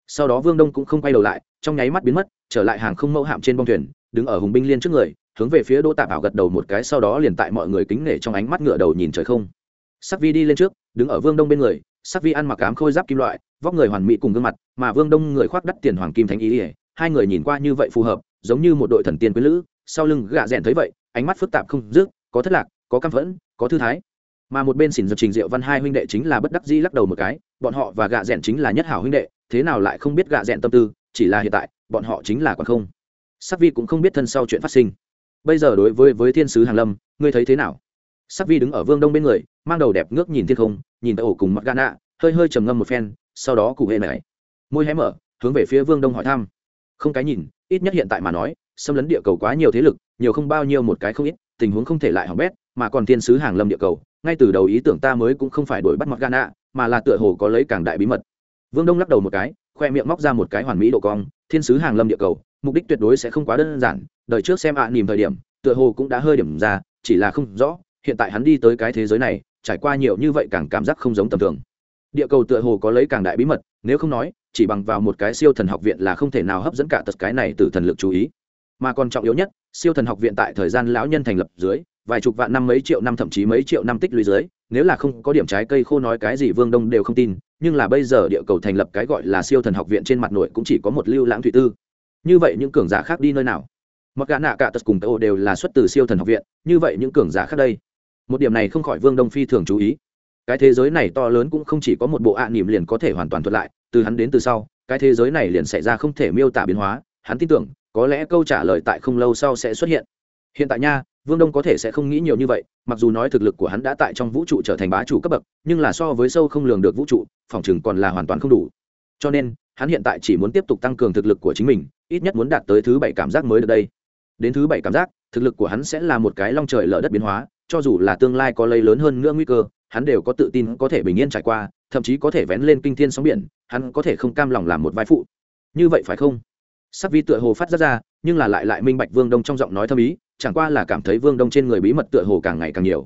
Sau đó vương đông cũng không quay đầu lại, trong nháy mắt biến mất, trở lại hàng không mẫu hạm trên bông thuyền, đứng ở hùng binh liên trước người, hướng về phía đỗ tạp ảo gật đầu một cái, sau đó liền tại mọi người kính nể trong ánh mắt ngựa đầu nhìn trời không. Sắc vi đi lên trước, đứng ở vương đông bên người, sắc vi ăn mặc ám khôi giáp kim loại, vóc người hoàn mỹ cùng gương mặt, mà vương đông người khoác đắt tiền hoàng kim thánh ý ỉa hai người nhìn qua như vậy phù hợp, giống như một đội thần tiên quý lữ, sau lưng gạ rẽn thấy vậy ánh mắt phức tạp không dứt, có thất lạc, có căm phẫn, có thư thái. Mà một bên xỉn giật trình diệu văn hai huynh đệ chính là bất đắc dĩ lắc đầu một cái, bọn họ và gạ rèn chính là nhất hảo huynh đệ, thế nào lại không biết gạ rèn tâm tư, chỉ là hiện tại, bọn họ chính là còn không. Sắc vi cũng không biết thân sau chuyện phát sinh. Bây giờ đối với với thiên sứ hàng lâm, ngươi thấy thế nào? Sắc vi đứng ở vương đông bên người, mang đầu đẹp ngước nhìn thiên không, nhìn tới ổ cùng mặt gana hơi hơi trầm ngâm một phen, sau đó cụ hề này môi hé mở, hướng về phía vương đông hỏi thăm. Không cái nhìn, ít nhất hiện tại mà nói, xâm lấn địa cầu quá nhiều thế lực nhiều không bao nhiêu một cái không ít tình huống không thể lại hỏng bét mà còn thiên sứ hàng lâm địa cầu ngay từ đầu ý tưởng ta mới cũng không phải đuổi bắt mặt gana mà là tựa hồ có lấy càng đại bí mật. Vương đông lắc đầu một cái khoe miệng móc ra một cái hoàn mỹ độ cong thiên sứ hàng lâm địa cầu mục đích tuyệt đối sẽ không quá đơn giản đợi trước xem ạ à, nìm thời điểm tựa hồ cũng đã hơi điểm ra chỉ là không rõ hiện tại hắn đi tới cái thế giới này trải qua nhiều như vậy càng cảm giác không giống tầm thường. Địa cầu tựa hồ có lấy càng đại bí mật nếu không nói chỉ bằng vào một cái siêu thần học viện là không thể nào hấp dẫn cả tật cái này từ thần lực chú ý mà còn trọng yếu nhất, siêu thần học viện tại thời gian lão nhân thành lập dưới, vài chục vạn năm mấy triệu năm thậm chí mấy triệu năm tích lũy dưới, nếu là không có điểm trái cây khô nói cái gì vương đông đều không tin, nhưng là bây giờ địa cầu thành lập cái gọi là siêu thần học viện trên mặt nội cũng chỉ có một lưu lãng thủy tư. Như vậy những cường giả khác đi nơi nào? Mặc gã nạ cả tật cùng tàu đều là xuất từ siêu thần học viện, như vậy những cường giả khác đây? Một điểm này không khỏi vương đông phi thường chú ý. Cái thế giới này to lớn cũng không chỉ có một bộ ạ à nỉm liền có thể hoàn toàn thuật lại, từ hắn đến từ sau, cái thế giới này liền xảy ra không thể miêu tả biến hóa, hắn tin tưởng có lẽ câu trả lời tại không lâu sau sẽ xuất hiện. Hiện tại nha, vương đông có thể sẽ không nghĩ nhiều như vậy, mặc dù nói thực lực của hắn đã tại trong vũ trụ trở thành bá chủ cấp bậc, nhưng là so với sâu không lường được vũ trụ, phòng chừng còn là hoàn toàn không đủ. Cho nên, hắn hiện tại chỉ muốn tiếp tục tăng cường thực lực của chính mình, ít nhất muốn đạt tới thứ bảy cảm giác mới được đây. Đến thứ bảy cảm giác, thực lực của hắn sẽ là một cái long trời lở đất biến hóa, cho dù là tương lai có lấy lớn hơn nữa nguy cơ, hắn đều có tự tin có thể bình yên trải qua, thậm chí có thể vén lên kinh thiên sóng biển, hắn có thể không cam lòng làm một vai phụ. Như vậy phải không? Sắc vi tựa hồ phát ra ra, nhưng là lại lại minh bạch vương đông trong giọng nói thâm ý, chẳng qua là cảm thấy vương đông trên người bí mật tựa hồ càng ngày càng nhiều.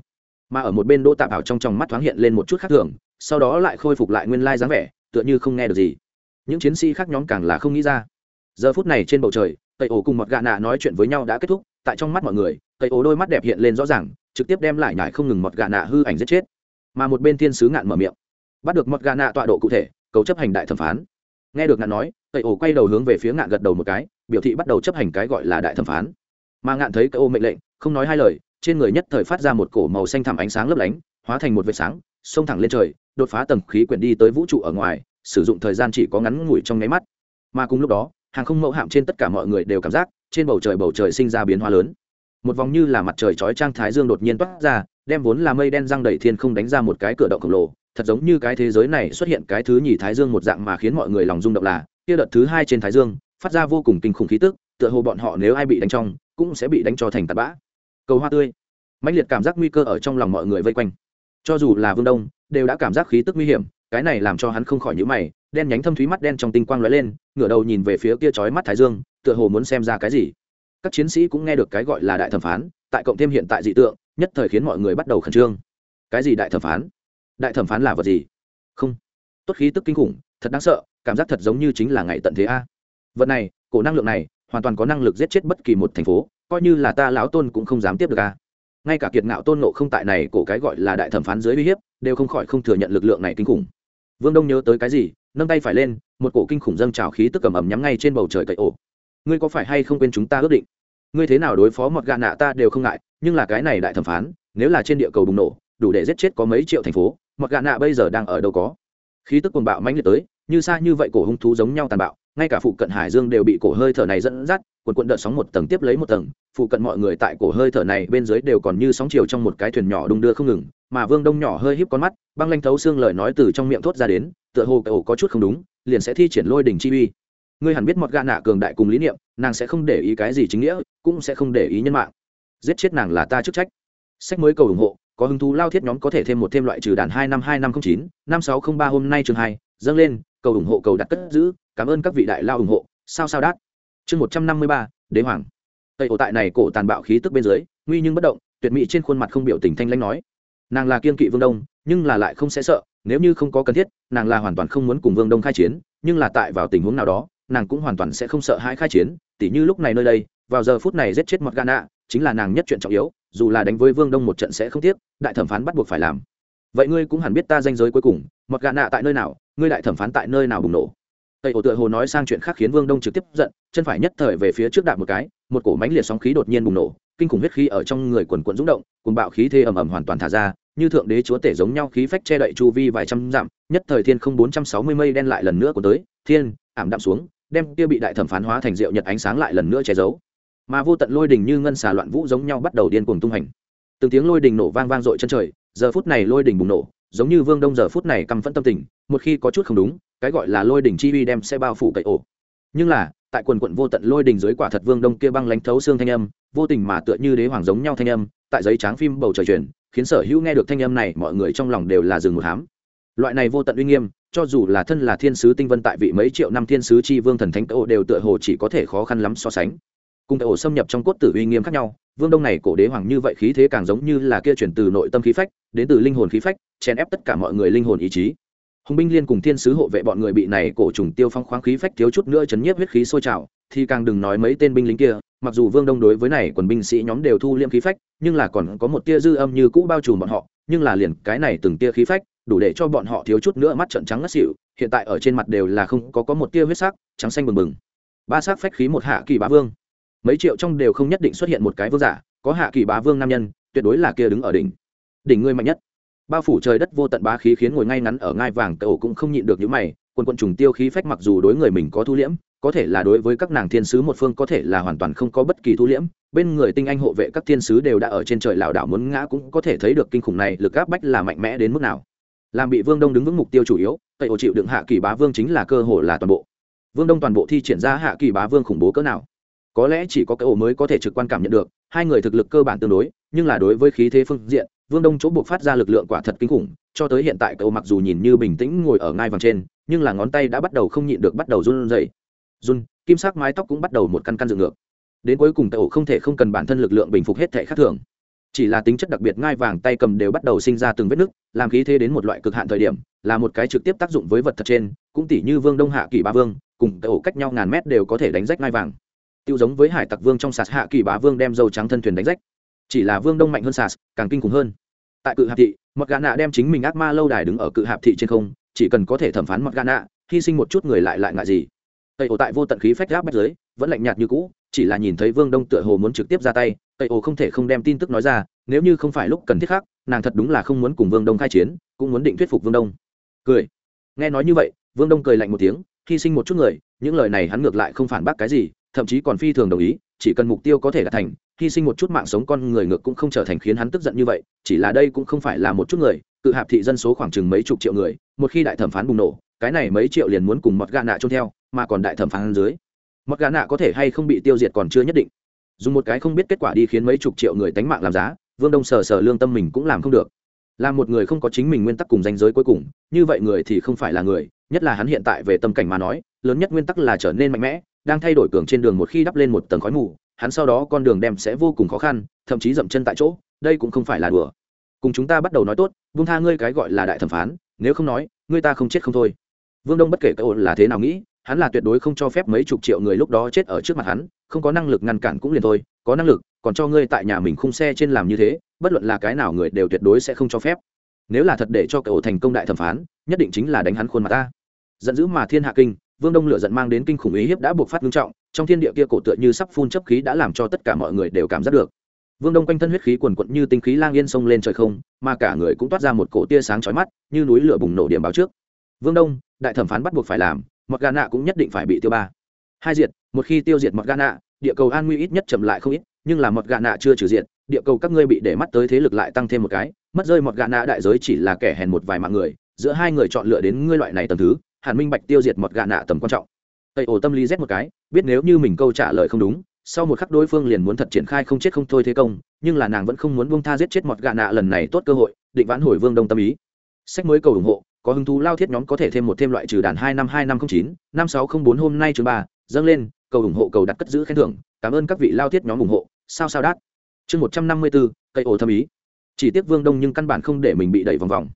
Mà ở một bên đỗ tạp ảo trong trong mắt thoáng hiện lên một chút khác thường, sau đó lại khôi phục lại nguyên lai dáng vẻ, tựa như không nghe được gì. Những chiến sĩ khác nhóm càng là không nghĩ ra. Giờ phút này trên bầu trời, tây ổ cùng một gạ nạ nói chuyện với nhau đã kết thúc, tại trong mắt mọi người, tây ổ đôi mắt đẹp hiện lên rõ ràng, trực tiếp đem lại nhải không ngừng một gạ nạ hư ảnh giết chết. Mà một bên thiên sứ ngạn mở miệng, bắt được một gạ nạ tọa độ cụ thể cấu chấp hành đại thẩm phán. Nghe được ngạn nói tây ổ quay đầu hướng về phía ngạn gật đầu một cái, biểu thị bắt đầu chấp hành cái gọi là đại thẩm phán. Mà ngạn thấy cái ô mệnh lệnh, không nói hai lời, trên người nhất thời phát ra một cổ màu xanh thẳm ánh sáng lấp lánh, hóa thành một vệt sáng, xông thẳng lên trời, đột phá tầng khí quyển đi tới vũ trụ ở ngoài, sử dụng thời gian chỉ có ngắn ngủi trong nháy mắt. Mà cùng lúc đó, hàng không mẫu hạm trên tất cả mọi người đều cảm giác, trên bầu trời bầu trời sinh ra biến hóa lớn. Một vòng như là mặt trời chói trang thái dương đột nhiên toát ra, đem vốn là mây đen răng đầy thiên không đánh ra một cái cửa động khổng lồ, thật giống như cái thế giới này xuất hiện cái thứ nhì thái dương một dạng mà khiến mọi người lòng rung động là kia đợt thứ hai trên thái dương, phát ra vô cùng kinh khủng khí tức, tựa hồ bọn họ nếu ai bị đánh trong, cũng sẽ bị đánh cho thành tạt bã. Cầu hoa tươi. Mãnh liệt cảm giác nguy cơ ở trong lòng mọi người vây quanh. Cho dù là vương đông, đều đã cảm giác khí tức nguy hiểm, cái này làm cho hắn không khỏi nhíu mày, đen nhánh thâm thúy mắt đen trong tinh quang lóe lên, ngửa đầu nhìn về phía kia chói mắt thái dương, tựa hồ muốn xem ra cái gì. Các chiến sĩ cũng nghe được cái gọi là đại thẩm phán, tại cộng thêm hiện tại dị tượng, nhất thời khiến mọi người bắt đầu khẩn trương. Cái gì đại thẩm phán? Đại thẩm phán là vật gì? Không. Tốt khí tức kinh khủng, thật đáng sợ cảm giác thật giống như chính là ngày tận thế a. Vật này, cổ năng lượng này, hoàn toàn có năng lực giết chết bất kỳ một thành phố, coi như là ta lão tôn cũng không dám tiếp được a. Ngay cả kiệt ngạo tôn nộ không tại này, cổ cái gọi là đại thẩm phán dưới uy hiếp, đều không khỏi không thừa nhận lực lượng này kinh khủng. Vương đông nhớ tới cái gì, nâng tay phải lên, một cổ kinh khủng dâng trào khí tức cầm ẩm nhắm ngay trên bầu trời cậy ổ. Ngươi có phải hay không quên chúng ta ước định? Ngươi thế nào đối phó một gạ nạ ta đều không ngại, nhưng là cái này đại thẩm phán, nếu là trên địa cầu bùng nổ, đủ để giết chết có mấy triệu thành phố, một gạ nạ bây giờ đang ở đâu có? Khí tức cuồng bạo mãnh liệt tới như xa như vậy cổ hung thú giống nhau tàn bạo, ngay cả phụ cận hải dương đều bị cổ hơi thở này dẫn dắt, quần quận đợt sóng một tầng tiếp lấy một tầng, phụ cận mọi người tại cổ hơi thở này bên dưới đều còn như sóng chiều trong một cái thuyền nhỏ đung đưa không ngừng, mà vương đông nhỏ hơi híp con mắt, băng lanh thấu xương lời nói từ trong miệng thốt ra đến, tựa hồ ổ có chút không đúng, liền sẽ thi triển lôi đỉnh chi uy. Ngươi hẳn biết một gã nạ cường đại cùng lý niệm, nàng sẽ không để ý cái gì chính nghĩa, cũng sẽ không để ý nhân mạng. Giết chết nàng là ta chức trách. Sách mới cầu ủng hộ, có hứng thú lao thiết nhóm có thể thêm một thêm loại trừ đàn hai năm hai năm không chín, năm sáu không ba hôm nay chương hai dâng lên, cầu ủng hộ, cầu đặt cất giữ, cảm ơn các vị đại lao ủng hộ, sao sao đát. Chương một trăm năm mươi ba, đế hoàng. Tây ổ tại này cổ tàn bạo khí tức bên dưới, nguy nhưng bất động, tuyệt mỹ trên khuôn mặt không biểu tình thanh lãnh nói. Nàng là kiên kỵ vương đông, nhưng là lại không sẽ sợ, nếu như không có cần thiết, nàng là hoàn toàn không muốn cùng vương đông khai chiến, nhưng là tại vào tình huống nào đó, nàng cũng hoàn toàn sẽ không sợ hãi khai chiến, tỉ như lúc này nơi đây, vào giờ phút này giết chết mọt gana, chính là nàng nhất chuyện trọng yếu, dù là đánh với vương đông một trận sẽ không tiếc, đại thẩm phán bắt buộc phải làm. Vậy ngươi cũng hẳn biết ta danh giới cuối cùng, mọt nạ tại nơi nào ngươi đại thẩm phán tại nơi nào bùng nổ? Tây ổ tựa hồ nói sang chuyện khác khiến vương đông trực tiếp giận, chân phải nhất thời về phía trước đạp một cái, một cổ mánh liệt sóng khí đột nhiên bùng nổ, kinh khủng huyết khí ở trong người quần quận rung động cùng bạo khí thê ầm ầm hoàn toàn thả ra, như thượng đế chúa tể giống nhau khí phách che đậy chu vi vài trăm dặm, nhất thời thiên không bốn trăm sáu mươi mây đen lại lần nữa của tới, thiên, ảm đạm xuống, đem kia bị đại thẩm phán hóa thành rượu nhật ánh sáng lại lần nữa che giấu. Mà vô tận lôi đình như ngân xà loạn vũ giống nhau bắt đầu điên cuồng tung hành. Từng tiếng lôi đình nổ vang vang dội chân trời, giờ phút này lôi đình bùng nổ giống như vương đông giờ phút này căm phẫn tâm tình, một khi có chút không đúng, cái gọi là lôi đỉnh chi uy đem sẽ bao phủ cậy ổ. Nhưng là, tại quần quận vô tận lôi đỉnh dưới quả thật vương đông kia băng lánh thấu xương thanh âm, vô tình mà tựa như đế hoàng giống nhau thanh âm, tại giấy tráng phim bầu trời truyền, khiến sở hữu nghe được thanh âm này mọi người trong lòng đều là dừng một hám. Loại này vô tận uy nghiêm, cho dù là thân là thiên sứ tinh vân tại vị mấy triệu năm thiên sứ chi vương thần thánh cậu đều tựa hồ chỉ có thể khó khăn lắm so sánh cùng ổ xâm nhập trong cốt tử uy nghiêm khác nhau, vương đông này cổ đế hoàng như vậy khí thế càng giống như là kia chuyển từ nội tâm khí phách, đến từ linh hồn khí phách, chèn ép tất cả mọi người linh hồn ý chí. Hùng binh liên cùng thiên sứ hộ vệ bọn người bị này cổ trùng tiêu phong khoáng khí phách thiếu chút nữa chấn nhiếp huyết khí sôi trào, thì càng đừng nói mấy tên binh lính kia, mặc dù vương đông đối với này quần binh sĩ nhóm đều thu liêm khí phách, nhưng là còn có một tia dư âm như cũ bao trùm bọn họ, nhưng là liền cái này từng tia khí phách, đủ để cho bọn họ thiếu chút nữa mắt trợn trắng ngất xỉu, hiện tại ở trên mặt đều là không có có một tia huyết sắc, trắng xanh bừng bừng. Ba sắc phách khí một hạ kỳ bá vương mấy triệu trong đều không nhất định xuất hiện một cái vương giả, có hạ kỳ bá vương nam nhân, tuyệt đối là kia đứng ở đỉnh. Đỉnh ngươi mạnh nhất. Bao phủ trời đất vô tận bá khí khiến ngồi ngay ngắn ở ngai vàng cậu cũng không nhịn được những mày quân quân trùng tiêu khí phách mặc dù đối người mình có thu liễm, có thể là đối với các nàng thiên sứ một phương có thể là hoàn toàn không có bất kỳ thu liễm, bên người tinh anh hộ vệ các thiên sứ đều đã ở trên trời lảo đảo muốn ngã cũng có thể thấy được kinh khủng này lực áp bách là mạnh mẽ đến mức nào. Làm bị vương đông đứng vững mục tiêu chủ yếu tây ổ chịu đựng hạ kỳ bá vương chính là cơ hội là toàn bộ. Vương đông toàn bộ thi triển ra hạ kỳ bá vương khủng bố cỡ nào? Có lẽ chỉ có cái ổ mới có thể trực quan cảm nhận được, hai người thực lực cơ bản tương đối, nhưng là đối với khí thế phương diện, vương đông chỗ buộc phát ra lực lượng quả thật kinh khủng, cho tới hiện tại cậu mặc dù nhìn như bình tĩnh ngồi ở ngai vàng trên, nhưng là ngón tay đã bắt đầu không nhịn được bắt đầu run rẩy. Run, kim sắc mái tóc cũng bắt đầu một căn căn dựng ngược. Đến cuối cùng cậu không thể không cần bản thân lực lượng bình phục hết thể khác thường. Chỉ là tính chất đặc biệt ngai vàng tay cầm đều bắt đầu sinh ra từng vết nứt, làm khí thế đến một loại cực hạn thời điểm, là một cái trực tiếp tác dụng với vật thật trên, cũng tỷ như vương đông hạ kỳ ba vương, cùng cậu cách nhau ngàn mét đều có thể đánh rách ngai vàng tiêu giống với hải tặc vương trong sạt hạ kỳ bá vương đem dầu trắng thân thuyền đánh rách. Chỉ là vương đông mạnh hơn sạt, càng kinh khủng hơn. Tại cự hạp thị mọt gà nạ đem chính mình ác ma lâu đài đứng ở cự hạp thị trên không, chỉ cần có thể thẩm phán mọt gà nạ hy sinh một chút người lại lại ngại gì. Tây ổ tại vô tận khí phách gáp bách giới vẫn lạnh nhạt như cũ, chỉ là nhìn thấy vương đông tựa hồ muốn trực tiếp ra tay, tây ổ không thể không đem tin tức nói ra, nếu như không phải lúc cần thiết khác, nàng thật đúng là không muốn cùng vương đông khai chiến, cũng muốn định thuyết phục vương đông. Cười. Nghe nói như vậy, vương đông cười lạnh một tiếng, hy sinh một chút người, những lời này hắn ngược lại không phản bác cái gì thậm chí còn phi thường đồng ý, chỉ cần mục tiêu có thể đạt thành, hy sinh một chút mạng sống con người ngược cũng không trở thành khiến hắn tức giận như vậy, chỉ là đây cũng không phải là một chút người, cự hạp thị dân số khoảng chừng mấy chục triệu người, một khi đại thẩm phán bùng nổ, cái này mấy triệu liền muốn cùng mọt gà nạ trông theo, mà còn đại thẩm phán dưới. Mọt gà nạ có thể hay không bị tiêu diệt còn chưa nhất định. Dùng một cái không biết kết quả đi khiến mấy chục triệu người tánh mạng làm giá, vương đông sờ sờ lương tâm mình cũng làm không được. Là một người không có chính mình nguyên tắc cùng danh giới cuối cùng, như vậy người thì không phải là người, nhất là hắn hiện tại về tâm cảnh mà nói, lớn nhất nguyên tắc là trở nên mạnh mẽ đang thay đổi cường trên đường một khi đắp lên một tầng khói mù, hắn sau đó con đường đem sẽ vô cùng khó khăn, thậm chí dậm chân tại chỗ, đây cũng không phải là đùa. Cùng chúng ta bắt đầu nói tốt vung tha ngươi cái gọi là đại thẩm phán, nếu không nói, ngươi ta không chết không thôi. Vương đông bất kể cậu là thế nào nghĩ, hắn là tuyệt đối không cho phép mấy chục triệu người lúc đó chết ở trước mặt hắn, không có năng lực ngăn cản cũng liền thôi, có năng lực, còn cho ngươi tại nhà mình khung xe trên làm như thế, bất luận là cái nào người đều tuyệt đối sẽ không cho phép. Nếu là thật để cho cậu thành công đại thẩm phán, nhất định chính là đánh hắn khuôn mặt ta. Giận dữ mà thiên hạ kinh vương đông lửa giận mang đến kinh khủng ý hiếp đã buộc phát nghiêm trọng, trong thiên địa kia cổ tựa như sắp phun chấp khí đã làm cho tất cả mọi người đều cảm giác được. Vương đông quanh thân huyết khí quần quận như tinh khí lang yên sông lên trời không, mà cả người cũng toát ra một cổ tia sáng chói mắt, như núi lửa bùng nổ điểm báo trước. Vương đông, đại thẩm phán bắt buộc phải làm mọt gà nạ cũng nhất định phải bị tiêu ba. Hai diệt, một khi tiêu diệt mọt gà nạ, địa cầu an nguy ít nhất chậm lại không ít, nhưng là mọt gà nạ chưa trừ diệt, địa cầu các ngươi bị để mắt tới thế lực lại tăng thêm một cái, mất rơi mọt gà nạ đại giới chỉ là kẻ hèn một vài mạng người, giữa hai người chọn lựa đến ngươi loại này tầm thứ hàn minh bạch tiêu diệt mọt gà nạ tầm quan trọng. Tây ổ tâm lý rét một cái, biết nếu như mình câu trả lời không đúng, sau một khắc đối phương liền muốn thật triển khai không chết không thôi thế công, nhưng là nàng vẫn không muốn bông tha giết chết mọt gà nạ lần này tốt cơ hội, định vãn hồi vương đông tâm ý. Sách mới cầu ủng hộ, có hứng thú lao thiết nhóm có thể thêm một thêm loại trừ đàn hai năm hai năm không chín, năm sáu không bốn hôm nay chương ba, dâng lên, cầu ủng hộ, cầu đặt cất giữ khen thưởng, cảm ơn các vị lao thiết nhóm ủng hộ, sao sao đát. Chương một trăm năm mươi bốn cây ổ thâm ý. Chỉ tiếc vương đông nhưng căn bản không để mình bị đẩy vòng vòng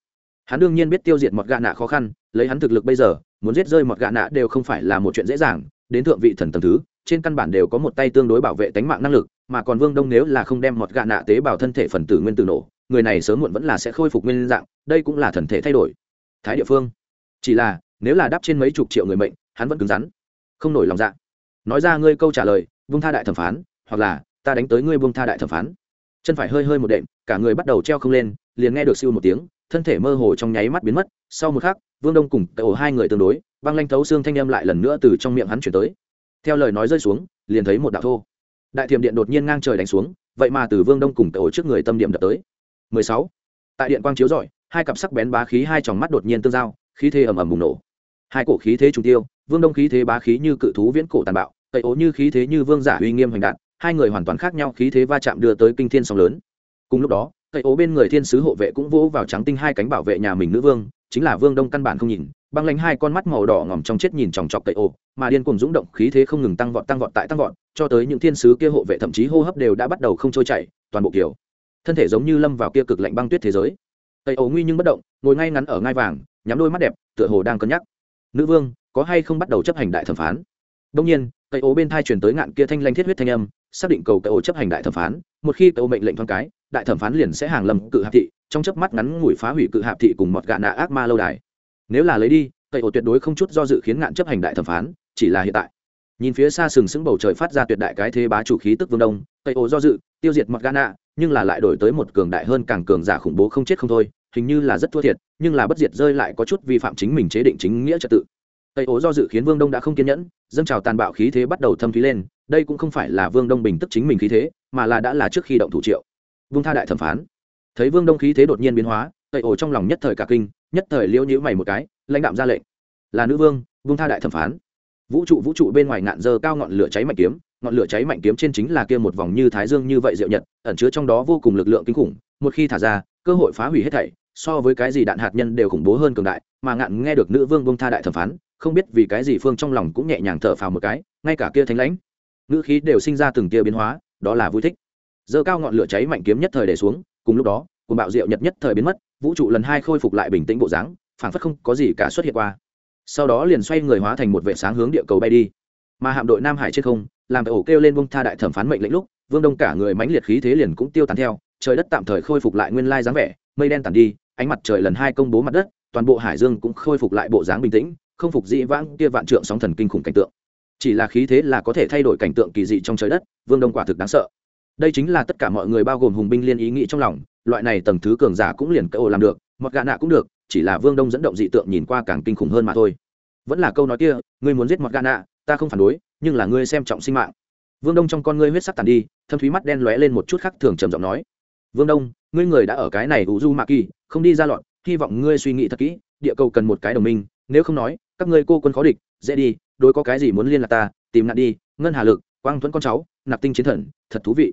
hắn đương nhiên biết tiêu diệt mọt gạ nạ khó khăn, lấy hắn thực lực bây giờ, muốn giết rơi mọt gạ nạ đều không phải là một chuyện dễ dàng, đến thượng vị thần tầng thứ, trên căn bản đều có một tay tương đối bảo vệ tánh mạng năng lực, mà còn vương đông nếu là không đem mọt gạ nạ tế bào thân thể phần tử nguyên tử nổ, người này sớm muộn vẫn là sẽ khôi phục nguyên dạng, đây cũng là thần thể thay đổi. Thái địa phương. Chỉ là, nếu là đáp trên mấy chục triệu người mệnh, hắn vẫn cứng rắn. Không nổi lòng dạ. Nói ra ngươi câu trả lời Vương tha đại thẩm phán, hoặc là, ta đánh tới ngươi Vương tha đại thẩm phán. Chân phải hơi hơi một đệm, cả người bắt đầu treo không lên, liền nghe được siêu một tiếng thân thể mơ hồ trong nháy mắt biến mất, sau một khắc, vương đông cùng cậu hai người tương đối, băng lanh thấu xương thanh âm lại lần nữa từ trong miệng hắn chuyển tới. Theo lời nói rơi xuống, liền thấy một đạo thô. Đại thiểm điện đột nhiên ngang trời đánh xuống, vậy mà từ vương đông cùng cậu trước người tâm điểm đập tới. 16. tại điện quang chiếu rọi, hai cặp sắc bén bá khí hai tròng mắt đột nhiên tương giao, khí thế ầm ầm bùng nổ. Hai cổ khí thế trùng tiêu, vương đông khí thế bá khí như cự thú viễn cổ tàn bạo, tẩy ố như khí thế như vương giả uy nghiêm hoành đạn, hai người hoàn toàn khác nhau, khí thế va chạm đưa tới kinh thiên sóng lớn. Cùng lúc đó tẩy ố bên người thiên sứ hộ vệ cũng vỗ vào trắng tinh hai cánh bảo vệ nhà mình nữ vương, chính là vương đông căn bản không nhìn, băng lánh hai con mắt màu đỏ ngòm trong chết nhìn chòng chọc tẩy ố, mà điên cùng dũng động khí thế không ngừng tăng vọt tăng vọt tại tăng vọt, cho tới những thiên sứ kia hộ vệ thậm chí hô hấp đều đã bắt đầu không trôi chảy, toàn bộ kiểu. Thân thể giống như lâm vào kia cực lạnh băng tuyết thế giới. Tây ố nguy nhưng bất động, ngồi ngay ngắn ở ngai vàng, nhắm đôi mắt đẹp, tựa hồ đang cân nhắc. Nữ vương, có hay không bắt đầu chấp hành đại thẩm phán? Đông nhiên, tây ố bên thai chuyển tới ngạn kia thanh lanh thiết huyết thanh âm, xác định cầu tây ấu chấp hành đại thẩm phán, một khi tây ấu mệnh lệnh thoáng cái đại thẩm phán liền sẽ hàng lầm cự hạp thị, trong chớp mắt ngắn ngủi phá hủy cự hạp thị cùng một gạ nạ ác ma lâu đài. Nếu là lấy đi, tây ổ tuyệt đối không chút do dự khiến ngạn chấp hành đại thẩm phán, chỉ là hiện tại. Nhìn phía xa sừng sững bầu trời phát ra tuyệt đại cái thế bá chủ khí tức vương đông, tây ổ do dự, tiêu diệt một gạ nạ nhưng là lại đổi tới một cường đại hơn càng cường giả khủng bố không chết không thôi, hình như là rất thua thiệt, nhưng là bất diệt rơi lại có chút vi phạm chính mình chế định chính nghĩa trật tự. Tây ố do dự khiến vương đông đã không kiên nhẫn, dâng trào tàn bạo khí thế bắt đầu thâm thúy lên, đây cũng không phải là vương đông bình tức chính mình khí thế, mà là đã là trước khi động thủ triệu vương tha đại thẩm phán. Thấy vương đông khí thế đột nhiên biến hóa, tẩy ổ trong lòng nhất thời cả kinh, nhất thời liễu nhữ mày một cái, lãnh đạm ra lệnh. Là nữ vương vương tha đại thẩm phán. Vũ trụ vũ trụ bên ngoài ngạn dơ cao ngọn lửa cháy mạnh kiếm, ngọn lửa cháy mạnh kiếm trên chính là kia một vòng như thái dương như vậy diệu nhật, ẩn chứa trong đó vô cùng lực lượng kinh khủng, một khi thả ra, cơ hội phá hủy hết thảy, so với cái gì đạn hạt nhân đều khủng bố hơn cường đại, mà ngạn nghe được nữ vương bông tha đại thẩm phán, không biết vì cái gì phương trong lòng cũng nhẹ nhàng thở phào một cái, ngay cả kia thánh lãnh, ngữ khí đều sinh ra từng tia biến hóa, đó là vui thích dơ cao ngọn lửa cháy mạnh kiếm nhất thời để xuống, cùng lúc đó cùng bạo diệu nhật nhất thời biến mất, vũ trụ lần hai khôi phục lại bình tĩnh bộ dáng, phảng phất không có gì cả xuất hiện qua. Sau đó liền xoay người hóa thành một vệ sáng hướng địa cầu bay đi. Mà hạm đội nam hải trên không, làm ổ kêu lên bông tha đại thẩm phán mệnh lệnh lúc, vương đông cả người mãnh liệt khí thế liền cũng tiêu tán theo, trời đất tạm thời khôi phục lại nguyên lai dáng vẻ, mây đen tàn đi, ánh mặt trời lần hai công bố mặt đất, toàn bộ hải dương cũng khôi phục lại bộ dáng bình tĩnh, không phục dị vãng kia vạn trượng sóng thần kinh khủng cảnh tượng. Chỉ là khí thế là có thể thay đổi cảnh tượng kỳ dị trong trời đất, vương đông quả thực đáng sợ đây chính là tất cả mọi người bao gồm hùng binh liên ý nghĩ trong lòng, loại này tầng thứ cường giả cũng liền cậu làm được mặc gạ nạ cũng được, chỉ là vương đông dẫn động dị tượng nhìn qua càng kinh khủng hơn mà thôi. Vẫn là câu nói kia, ngươi muốn giết mặc gạ nạ, ta không phản đối, nhưng là ngươi xem trọng sinh mạng. Vương đông trong con ngươi huyết sắc tàn đi, thâm thúy mắt đen lóe lên một chút khác thường trầm giọng nói. Vương đông, ngươi người đã ở cái này ủ du mạ kỳ, không đi ra loạn hy vọng ngươi suy nghĩ thật kỹ, địa cầu cần một cái đồng minh, nếu không nói, các ngươi cô quân khó địch, dễ đi, đối có cái gì muốn liên lạc ta, tìm nạn đi, ngân hà lực, quang thuẫn con cháu, nạp tinh chiến thần, thật thú vị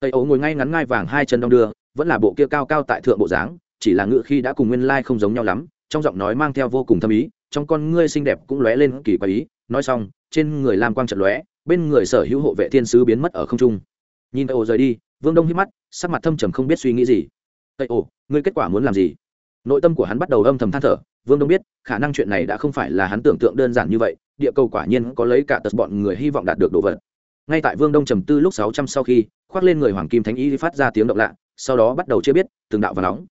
tây ấu ngồi ngay ngắn ngai vàng hai chân đong đưa, vẫn là bộ kia cao cao tại thượng bộ dáng, chỉ là ngựa khi đã cùng nguyên lai không giống nhau lắm, trong giọng nói mang theo vô cùng thâm ý, trong con ngươi xinh đẹp cũng lóe lên kỳ quái ý, nói xong, trên người lam quang trận lóe, bên người sở hữu hộ vệ thiên sứ biến mất ở không trung. Nhìn tây ổ rời đi, vương đông hít mắt, sắc mặt thâm trầm không biết suy nghĩ gì. Tây ổ ngươi kết quả muốn làm gì? Nội tâm của hắn bắt đầu âm thầm than thở, vương đông biết, khả năng chuyện này đã không phải là hắn tưởng tượng đơn giản như vậy, địa cầu quả nhiên có lấy cả tật bọn người hy vọng đạt được đồ vật ngay tại vương đông trầm tư lúc sáu trăm sau khi, khoác lên người hoàng kim thánh y phát ra tiếng động lạ, sau đó bắt đầu chưa biết, từng đạo và nóng.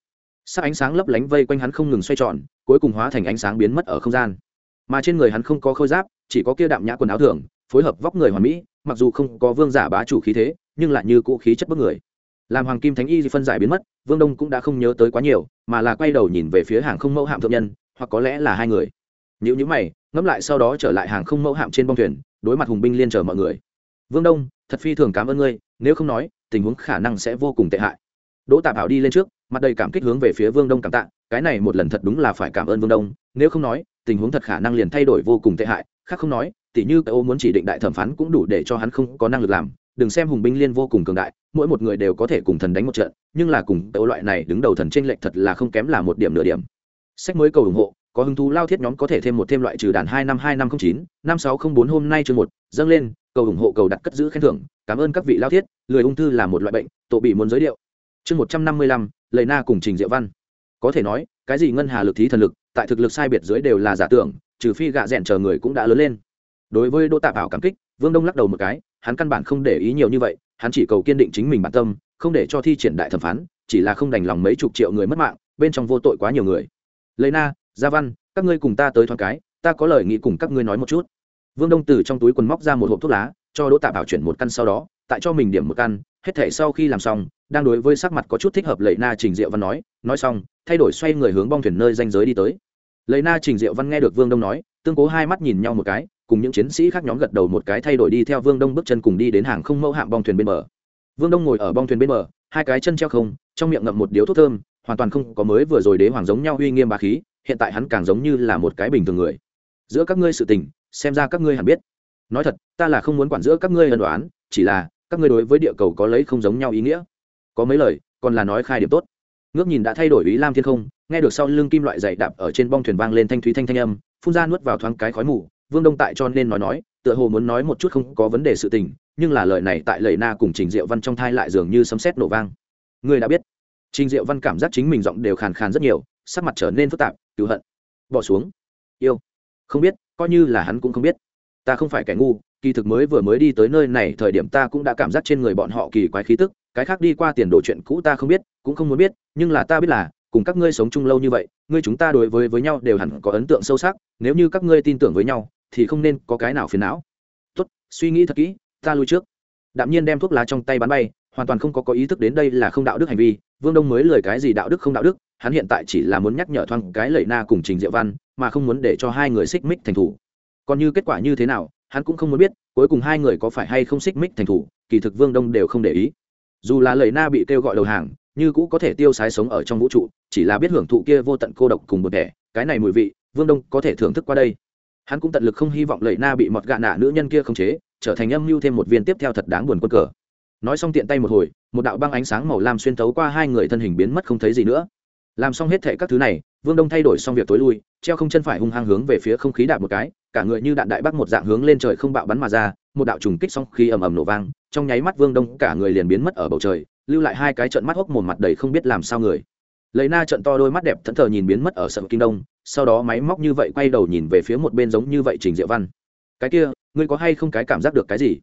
Sắc ánh sáng lấp lánh vây quanh hắn không ngừng xoay tròn, cuối cùng hóa thành ánh sáng biến mất ở không gian. Mà trên người hắn không có khôi giáp, chỉ có kia đạm nhã quần áo thường, phối hợp vóc người hoàn mỹ, mặc dù không có vương giả bá chủ khí thế, nhưng lại như cũ khí chất bức người. Làm hoàng kim thánh y phân giải biến mất, vương đông cũng đã không nhớ tới quá nhiều, mà là quay đầu nhìn về phía hàng không mẫu hạm thượng nhân, hoặc có lẽ là hai người. Nếu như mày, ngẫm lại sau đó trở lại hàng không mẫu hạm trên bông thuyền, đối mặt hùng binh liên chờ mọi người vương đông, thật phi thường cảm ơn ngươi, nếu không nói, tình huống khả năng sẽ vô cùng tệ hại. Đỗ tạp hảo đi lên trước, mặt đầy cảm kích hướng về phía vương đông cảm tạ, cái này một lần thật đúng là phải cảm ơn vương đông, nếu không nói, tình huống thật khả năng liền thay đổi vô cùng tệ hại, khác không nói, tỉ như cái ô muốn chỉ định đại thẩm phán cũng đủ để cho hắn không có năng lực làm, đừng xem hùng binh liên vô cùng cường đại, mỗi một người đều có thể cùng thần đánh một trận, nhưng là cùng cái ô loại này đứng đầu thần tranh lệch thật là không kém là một điểm nửa điểm. Sách mới cầu ủng hộ, có hứng thú lao thiết nhóm có thể thêm một thêm loại trừ đàn hai năm hai năm không chín, năm sáu không bốn hôm nay chương một, dâng lên cầu ủng hộ cầu đặt cất giữ khen thưởng, cảm ơn các vị lao thiết, lười ung thư là một loại bệnh, tổ bị muốn giới điệu chương một trăm năm mươi lăm, lầy na cùng trình diệu văn. Có thể nói, cái gì ngân hà lực thí thần lực, tại thực lực sai biệt dưới đều là giả tưởng, trừ phi gạ rẽn chờ người cũng đã lớn lên. Đối với đỗ tạ bảo cảm kích, vương đông lắc đầu một cái, hắn căn bản không để ý nhiều như vậy, hắn chỉ cầu kiên định chính mình bản tâm, không để cho thi triển đại thẩm phán, chỉ là không đành lòng mấy chục triệu người mất mạng, bên trong vô tội quá nhiều người. Lấy na, gia văn, các ngươi cùng ta tới thoáng cái, ta có lời nghĩ cùng các ngươi nói một chút vương đông từ trong túi quần móc ra một hộp thuốc lá, cho đỗ tạ bảo chuyển một căn sau đó, tại cho mình điểm một căn, hết thể sau khi làm xong, đang đối với sắc mặt có chút thích hợp lệ na trình diệu văn nói nói xong, thay đổi xoay người hướng bong thuyền nơi danh giới đi tới. Lệ na trình diệu văn nghe được vương đông nói, tương cố hai mắt nhìn nhau một cái, cùng những chiến sĩ khác nhóm gật đầu một cái thay đổi đi theo vương đông bước chân cùng đi đến hàng không mẫu hạm bong thuyền bên bờ. Vương đông ngồi ở bong thuyền bên bờ, hai cái chân treo không, trong miệng ngậm một điếu thuốc thơm, hoàn toàn không có mới vừa rồi đế hoàng giống nhau uy nghiêm bà khí, hiện tại hắn càng giống như là một cái bình thường người. Giữa các ngươi sự tình xem ra các ngươi hẳn biết. Nói thật, ta là không muốn quản giữa các ngươi ân đoán chỉ là, các ngươi đối với địa cầu có lấy không giống nhau ý nghĩa. Có mấy lời, còn là nói khai điểm tốt. Ngước nhìn đã thay đổi ý lam thiên không, nghe được sau lưng kim loại dày đạp ở trên bong thuyền vang lên thanh thúy thanh thanh âm, phun ra nuốt vào thoáng cái khói mù, vương đông tại cho nên nói nói, tựa hồ muốn nói một chút không có vấn đề sự tình, nhưng là lời này tại lời na cùng trình diệu văn trong thai lại dường như sấm sét nổ vang. Người đã biết. Trình diệu văn cảm giác chính mình giọng đều khàn khàn rất nhiều, sắc mặt trở nên phức tạp cứu hận. Bỏ xuống. Yêu. Không biết coi như là hắn cũng không biết. Ta không phải kẻ ngu, kỳ thực mới vừa mới đi tới nơi này thời điểm ta cũng đã cảm giác trên người bọn họ kỳ quái khí tức, cái khác đi qua tiền đồ chuyện cũ ta không biết, cũng không muốn biết, nhưng là ta biết là, cùng các ngươi sống chung lâu như vậy, ngươi chúng ta đối với với nhau đều hẳn có ấn tượng sâu sắc, nếu như các ngươi tin tưởng với nhau, thì không nên có cái nào phiền não. Tốt, suy nghĩ thật kỹ, ta lui trước. Đạm nhiên đem thuốc lá trong tay bắn bay, hoàn toàn không có có ý thức đến đây là không đạo đức hành vi, vương đông mới lời cái gì đạo đức không đạo đức, hắn hiện tại chỉ là muốn nhắc nhở thoáng cái lẩy na cùng trình diệu văn mà không muốn để cho hai người xích mích thành thủ. Còn như kết quả như thế nào, hắn cũng không muốn biết, cuối cùng hai người có phải hay không xích mích thành thủ, kỳ thực vương đông đều không để ý. Dù là lời na bị kêu gọi đầu hàng, như cũ có thể tiêu sái sống ở trong vũ trụ, chỉ là biết hưởng thụ kia vô tận cô độc cùng một đẻ cái này mùi vị, vương đông có thể thưởng thức qua đây. Hắn cũng tận lực không hy vọng lời na bị mọt gạ nạ nữ nhân kia khống chế, trở thành âm mưu thêm một viên tiếp theo thật đáng buồn quân cờ. Nói xong tiện tay một hồi, một đạo băng ánh sáng màu lam xuyên tấu qua hai người thân hình biến mất không thấy gì nữa. Làm xong hết thệ các thứ này vương đông thay đổi xong việc tối lui, treo không chân phải hung hăng hướng về phía không khí đạp một cái, cả người như đạn đại bắc một dạng hướng lên trời không bạo bắn mà ra, một đạo trùng kích xong khi ầm ầm nổ vang, trong nháy mắt vương đông cả người liền biến mất ở bầu trời, lưu lại hai cái trận mắt hốc mồm mặt đầy không biết làm sao người. Lấy na trận to đôi mắt đẹp thẫn thờ nhìn biến mất ở sợ kinh đông, sau đó máy móc như vậy quay đầu nhìn về phía một bên giống như vậy trình diệu văn. Cái kia, ngươi có hay không cái cảm giác được cái gì?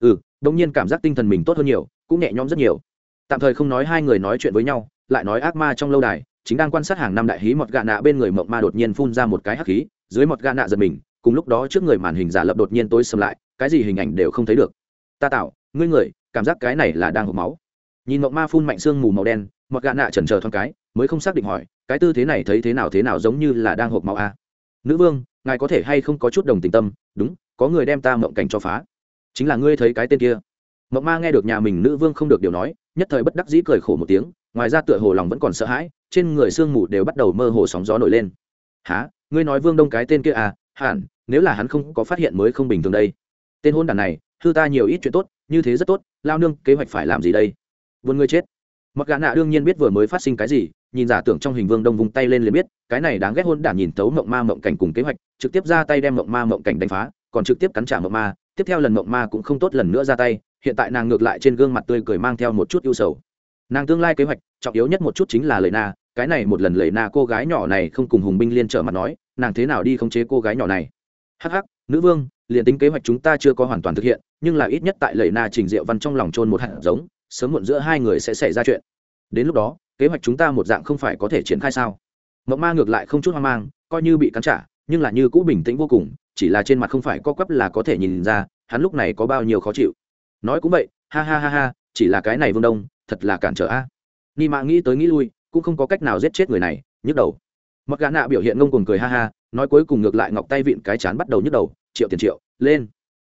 Ừ đông nhiên cảm giác tinh thần mình tốt hơn nhiều, cũng nhẹ nhõm rất nhiều. Tạm thời không nói hai người nói chuyện với nhau, lại nói ác ma trong lâu đài chính đang quan sát hàng năm đại hí mọt gạ nạ bên người mộng ma đột nhiên phun ra một cái hắc khí, dưới mọt gạ nạ giật mình, cùng lúc đó trước người màn hình giả lập đột nhiên tối sầm lại, cái gì hình ảnh đều không thấy được. Ta tạo ngươi người, cảm giác cái này là đang hộp máu. Nhìn mộng ma phun mạnh xương mù màu đen, mọt gạ nạ chần chờ thoáng cái, mới không xác định hỏi, cái tư thế này thấy thế nào thế nào giống như là đang hộp máu a? À? nữ vương, ngài có thể hay không có chút đồng tình tâm? Đúng, có người đem ta mộng cảnh cho phá. Chính là ngươi thấy cái tên kia. Mộng ma nghe được nhà mình nữ vương không được điều nói, nhất thời bất đắc dĩ cười khổ một tiếng, ngoài ra tựa hồ lòng vẫn còn sợ hãi trên người sương mù đều bắt đầu mơ hồ sóng gió nổi lên. Há ngươi nói vương đông cái tên kia à? Hẳn, nếu là hắn không có phát hiện mới không bình thường đây. Tên hôn đàn này, hư ta nhiều ít chuyện tốt, như thế rất tốt, lao nương, kế hoạch phải làm gì đây? Vươn ngươi chết. Mặc gã nạ đương nhiên biết vừa mới phát sinh cái gì, nhìn giả tưởng trong hình vương đông vùng tay lên liền biết, cái này đáng ghét hôn đản nhìn tấu mộng ma mộng cảnh cùng kế hoạch, trực tiếp ra tay đem mộng ma mộng cảnh đánh phá, còn trực tiếp cắn trả mộng ma, tiếp theo lần mộng ma cũng không tốt lần nữa ra tay, hiện tại nàng ngược lại trên gương mặt tươi cười mang theo một chút ưu sầu nàng tương lai kế hoạch, trọng yếu nhất một chút chính là lời na cái này một lần lời na cô gái nhỏ này không cùng hùng binh liên trở mặt nói, nàng thế nào đi khống chế cô gái nhỏ này? Hắc hắc, nữ vương, liền tính kế hoạch chúng ta chưa có hoàn toàn thực hiện, nhưng là ít nhất tại lời na trình diệu văn trong lòng trôn một hạt giống, sớm muộn giữa hai người sẽ xảy ra chuyện. Đến lúc đó, kế hoạch chúng ta một dạng không phải có thể triển khai sao? Mộng ma ngược lại không chút hoang mang, coi như bị cắn trả, nhưng là như cũ bình tĩnh vô cùng, chỉ là trên mặt không phải co quắp là có thể nhìn ra, hắn lúc này có bao nhiêu khó chịu. Nói cũng vậy, ha ha ha ha, chỉ là cái này vương đông thật là cản trở a. Ni mạ nghĩ tới nghĩ lui, cũng không có cách nào giết chết người này, nhức đầu. Mặc gã nạ biểu hiện ngông cuồng cười ha ha, nói cuối cùng ngược lại ngọc tay vịn cái chán bắt đầu nhức đầu, triệu tiền triệu, lên.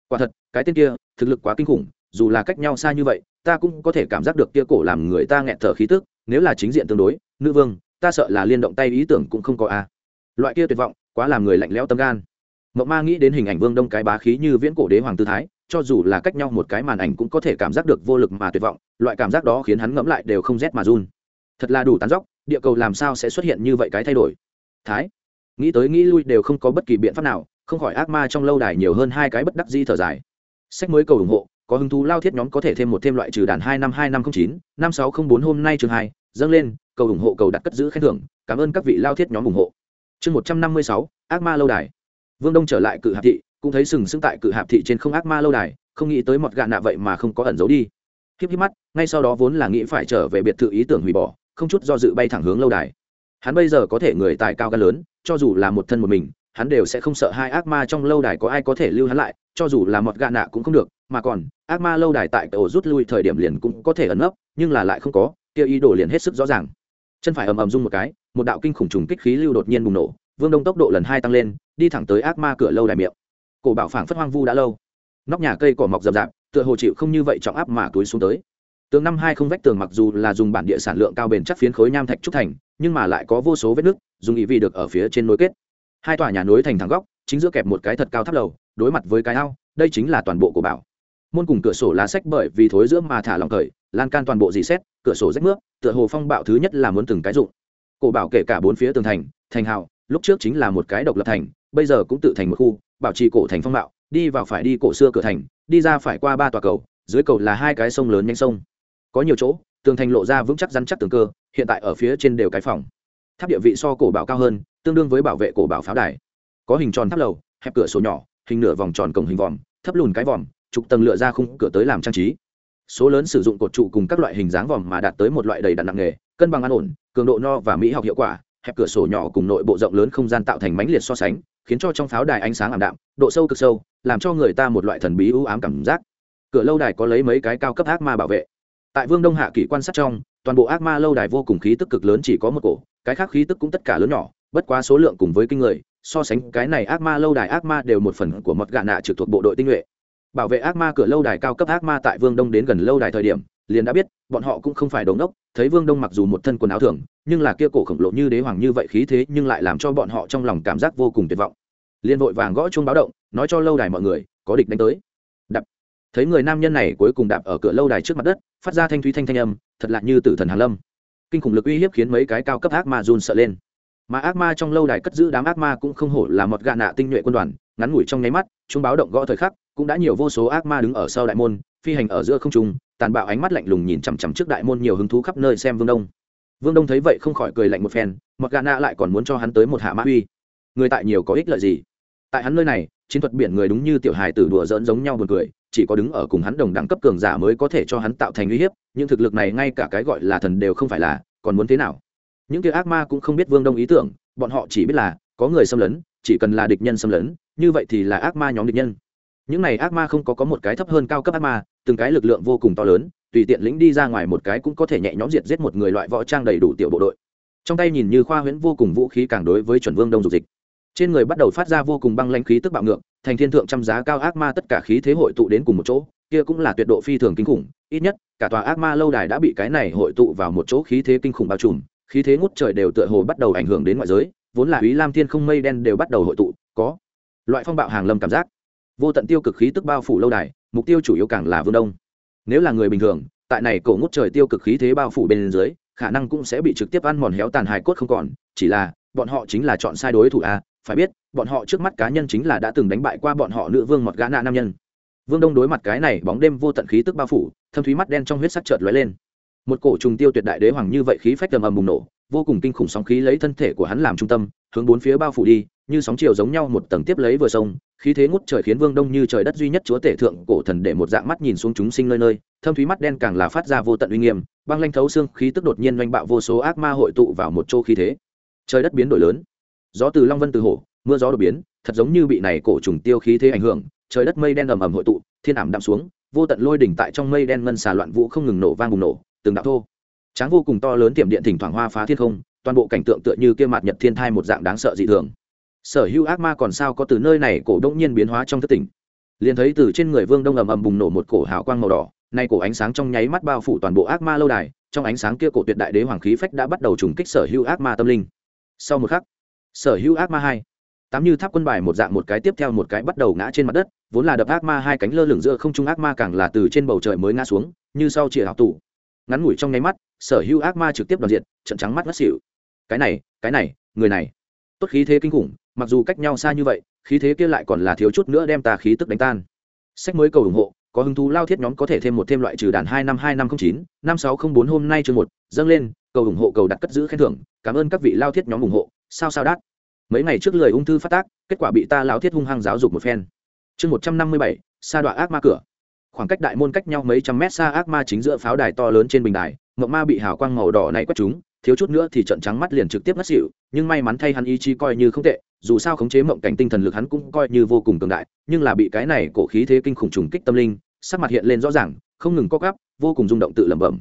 Quả thật, cái tên kia, thực lực quá kinh khủng, dù là cách nhau xa như vậy, ta cũng có thể cảm giác được kia cổ làm người ta nghẹn thở khí tức, nếu là chính diện tương đối, nữ vương, ta sợ là liên động tay ý tưởng cũng không có a. Loại kia tuyệt vọng, quá làm người lạnh lẽo tâm gan. Mộng ma nghĩ đến hình ảnh vương đông cái bá khí như viễn cổ đế hoàng tư thái cho dù là cách nhau một cái màn ảnh cũng có thể cảm giác được vô lực mà tuyệt vọng, loại cảm giác đó khiến hắn ngẫm lại đều không rét mà run. Thật là đủ tán dóc, địa cầu làm sao sẽ xuất hiện như vậy cái thay đổi? Thái, nghĩ tới nghĩ lui đều không có bất kỳ biện pháp nào, không khỏi ác ma trong lâu đài nhiều hơn hai cái bất đắc di thở dài. Sách mới cầu ủng hộ, có hứng thú lao thiết nhóm có thể thêm một thêm loại trừ đàn hai năm hai năm không chín, năm sáu không bốn hôm nay chương hai, dâng lên, cầu ủng hộ cầu đặt cất giữ khen thưởng, cảm ơn các vị lao thiết nhóm ủng hộ. Chương một trăm năm mươi sáu, ác ma lâu đài. Vương đông trở lại cự hạp thị cũng thấy sừng sững tại cự hạp thị trên không ác ma lâu đài, không nghĩ tới mọt gạ nạ vậy mà không có ẩn giấu đi. Khiếp khiếp mắt, ngay sau đó vốn là nghĩ phải trở về biệt thự ý tưởng hủy bỏ, không chút do dự bay thẳng hướng lâu đài. Hắn bây giờ có thể người tài cao gan lớn, cho dù là một thân một mình, hắn đều sẽ không sợ hai ác ma trong lâu đài có ai có thể lưu hắn lại, cho dù là mọt gạ nạ cũng không được, mà còn, ác ma lâu đài tại ổ rút lui thời điểm liền cũng có thể ẩn nấp, nhưng là lại không có, kia ý đồ liền hết sức rõ ràng. Chân phải ầm ầm rung một cái, một đạo kinh khủng trùng kích khí lưu đột nhiên bùng nổ, vương đông tốc độ lần hai tăng lên, đi thẳng tới ác ma cửa lâu đài miệng cổ bảo phảng phất hoang vu đã lâu. Nóc nhà cây cỏ mọc rậm rạp, tựa hồ chịu không như vậy trọng áp mà túi xuống tới. Tường năm hai không vách tường mặc dù là dùng bản địa sản lượng cao bền chắc phiến khối nham thạch trúc thành, nhưng mà lại có vô số vết nứt dùng ý vị được ở phía trên nối kết. Hai tòa nhà nối thành thẳng góc, chính giữa kẹp một cái thật cao tháp lầu, đối mặt với cái ao, đây chính là toàn bộ của bảo. Môn cùng cửa sổ lá sách bởi vì thối giữa mà thả lòng thời, lan can toàn bộ dì xét, cửa sổ rách nước, tựa hồ phong bạo thứ nhất là muốn từng cái dụng. Cổ bảo kể cả bốn phía tường thành thành hào, lúc trước chính là một cái độc lập thành, bây giờ cũng tự thành một khu bảo trì cổ thành phong bạo đi vào phải đi cổ xưa cửa thành, đi ra phải qua ba tòa cầu, dưới cầu là hai cái sông lớn nhanh sông. Có nhiều chỗ, tường thành lộ ra vững chắc rắn chắc tường cơ, hiện tại ở phía trên đều cái phòng. Tháp địa vị so cổ bảo cao hơn, tương đương với bảo vệ cổ bảo pháo đài. Có hình tròn tháp lầu, hẹp cửa sổ nhỏ, hình nửa vòng tròn cổng hình vòm, thấp lùn cái vòm, trục tầng lựa ra khung cửa tới làm trang trí. Số lớn sử dụng cột trụ cùng các loại hình dáng vòm mà đạt tới một loại đầy đặn nặng nghề cân bằng an ổn, cường độ no và mỹ học hiệu quả, hẹp cửa sổ nhỏ cùng nội bộ rộng lớn không gian tạo thành mánh liệt so sánh khiến cho trong pháo đài ánh sáng ảm đạm, độ sâu cực sâu, làm cho người ta một loại thần bí ưu ám cảm giác. Cửa lâu đài có lấy mấy cái cao cấp ác ma bảo vệ. Tại vương đông hạ kỷ quan sát trong, toàn bộ ác ma lâu đài vô cùng khí tức cực lớn chỉ có một cổ, cái khác khí tức cũng tất cả lớn nhỏ, bất quá số lượng cùng với kinh người, so sánh cái này ác ma lâu đài ác ma đều một phần của một gạ nạ trực thuộc bộ đội tinh nhuệ. Bảo vệ ác ma cửa lâu đài cao cấp ác ma tại vương đông đến gần lâu đài thời điểm liền đã biết, bọn họ cũng không phải đống đốc thấy vương đông mặc dù một thân quần áo thường, nhưng là kia cổ khổng lồ như đế hoàng như vậy khí thế nhưng lại làm cho bọn họ trong lòng cảm giác vô cùng tuyệt vọng. Liền vội vàng gõ chuông báo động, nói cho lâu đài mọi người, có địch đánh tới. Đập thấy người nam nhân này cuối cùng đạp ở cửa lâu đài trước mặt đất, phát ra thanh thúy thanh thanh âm, thật lạ như tử thần hàn lâm. Kinh khủng lực uy hiếp khiến mấy cái cao cấp ác ma run sợ lên. Mà ác ma trong lâu đài cất giữ đám ác ma cũng không hổ là một gạ nạ tinh nhuệ quân đoàn, ngắn ngủi trong nháy mắt chúng báo động gõ thời khắc, cũng đã nhiều vô số ác ma đứng ở sau đại môn, phi hành ở giữa không trung tàn bạo ánh mắt lạnh lùng nhìn chằm chằm trước đại môn nhiều hứng thú khắp nơi xem vương đông. Vương đông thấy vậy không khỏi cười lạnh một phen một gà nạ lại còn muốn cho hắn tới một hạ mã uy. Người tại nhiều có ích lợi gì? Tại hắn nơi này, chiến thuật biển người đúng như tiểu hài tử đùa dỡn giống nhau buồn cười, chỉ có đứng ở cùng hắn đồng đẳng cấp cường giả mới có thể cho hắn tạo thành uy hiếp, Những thực lực này ngay cả cái gọi là thần đều không phải là, còn muốn thế nào? Những kia ác ma cũng không biết vương đông ý tưởng, bọn họ chỉ biết là, có người xâm lấn, chỉ cần là địch nhân xâm lấn, như vậy thì là ác ma nhóm địch nhân những này ác ma không có có một cái thấp hơn cao cấp ác ma, từng cái lực lượng vô cùng to lớn, tùy tiện lĩnh đi ra ngoài một cái cũng có thể nhẹ nhõm diệt giết một người loại võ trang đầy đủ tiểu bộ đội. Trong tay nhìn như khoa huyễn vô cùng vũ khí càng đối với chuẩn vương đông dục dịch. Trên người bắt đầu phát ra vô cùng băng lãnh khí tức bạo ngược, thành thiên thượng trăm giá cao ác ma tất cả khí thế hội tụ đến cùng một chỗ, kia cũng là tuyệt độ phi thường kinh khủng, ít nhất, cả tòa ác ma lâu đài đã bị cái này hội tụ vào một chỗ khí thế kinh khủng bao trùm, khí thế ngút trời đều tựa hồ bắt đầu ảnh hưởng đến ngoại giới, vốn là ý lam thiên không mây đen đều bắt đầu hội tụ, có loại phong bạo hàng lâm cảm giác vô tận tiêu cực khí tức bao phủ lâu đài, mục tiêu chủ yếu càng là vương đông. Nếu là người bình thường, tại này cổ ngút trời tiêu cực khí thế bao phủ bên dưới, khả năng cũng sẽ bị trực tiếp ăn mòn héo tàn hài cốt không còn, chỉ là, bọn họ chính là chọn sai đối thủ a, phải biết, bọn họ trước mắt cá nhân chính là đã từng đánh bại qua bọn họ nữ vương một gã nạ nam nhân. Vương đông đối mặt cái này bóng đêm vô tận khí tức bao phủ, thâm thúy mắt đen trong huyết sắc chợt lóe lên. Một cổ trùng tiêu tuyệt đại đế hoàng như vậy khí phách tầm ầm bùng nổ vô cùng kinh khủng sóng khí lấy thân thể của hắn làm trung tâm, hướng bốn phía bao phủ đi, như sóng chiều giống nhau một tầng tiếp lấy vừa sông, khí thế ngút trời khiến vương đông như trời đất duy nhất chúa tể thượng cổ thần để một dạng mắt nhìn xuống chúng sinh nơi nơi, thâm thúy mắt đen càng là phát ra vô tận uy nghiêm, băng lanh thấu xương khí tức đột nhiên oanh bạo vô số ác ma hội tụ vào một chỗ khí thế. Trời đất biến đổi lớn. Gió từ long vân từ hổ mưa gió đột biến, thật giống như bị này cổ trùng tiêu khí thế ảnh hưởng, trời đất mây đen ầm ầm hội tụ, thiên ảm đạm xuống, vô tận lôi đỉnh tại trong mây đen ngân xà loạn vũ không ngừng nổ vang bùng nổ, từng đạo thô tráng vô cùng to lớn tiệm điện thỉnh thoảng hoa phá thiên không, toàn bộ cảnh tượng tựa như kia mặt nhật thiên thai một dạng đáng sợ dị thường. Sở hữu ác ma còn sao có từ nơi này cổ đông nhiên biến hóa trong thất tỉnh. Liền thấy từ trên người vương đông ầm ầm bùng nổ một cổ hào quang màu đỏ, nay cổ ánh sáng trong nháy mắt bao phủ toàn bộ ác ma lâu đài, trong ánh sáng kia cổ tuyệt đại đế hoàng khí phách đã bắt đầu trùng kích sở hữu ác ma tâm linh. Sau một khắc, sở hữu ác ma hai, tám như tháp quân bài một dạng một cái tiếp theo một cái bắt đầu ngã trên mặt đất, vốn là đập ác ma hai cánh lơ lửng giữa không trung ác ma càng là từ trên bầu trời mới ngã xuống, như sau chìa học tủ ngắn ngủi trong nháy mắt, sở hữu ác ma trực tiếp đoàn diện, trận trắng mắt ngất xỉu. Cái này cái này, người này. Tốt khí thế kinh khủng, mặc dù cách nhau xa như vậy, khí thế kia lại còn là thiếu chút nữa đem ta khí tức đánh tan. Sách mới cầu ủng hộ, có hứng thú lao thiết nhóm có thể thêm một thêm loại trừ đàn hai năm hai năm không chín, năm sáu không bốn hôm nay chương một, dâng lên, cầu ủng hộ cầu đặt cất giữ khen thưởng, cảm ơn các vị lao thiết nhóm ủng hộ, sao sao đắt mấy ngày trước lời ung thư phát tác, kết quả bị ta lao thiết hung hăng giáo dục một phen. Chương một trăm năm mươi bảy, sa đoạn ác ma cửa khoảng cách đại môn cách nhau mấy trăm mét xa ác ma chính giữa pháo đài to lớn trên bình đài mộng ma bị hào quang màu đỏ này quét chúng, thiếu chút nữa thì trận trắng mắt liền trực tiếp ngất xỉu, nhưng may mắn thay hắn ý chí coi như không tệ, dù sao khống chế mộng cảnh tinh thần lực hắn cũng coi như vô cùng cường đại, nhưng là bị cái này cổ khí thế kinh khủng trùng kích tâm linh, sắc mặt hiện lên rõ ràng, không ngừng co gắp vô cùng rung động tự lẩm bẩm.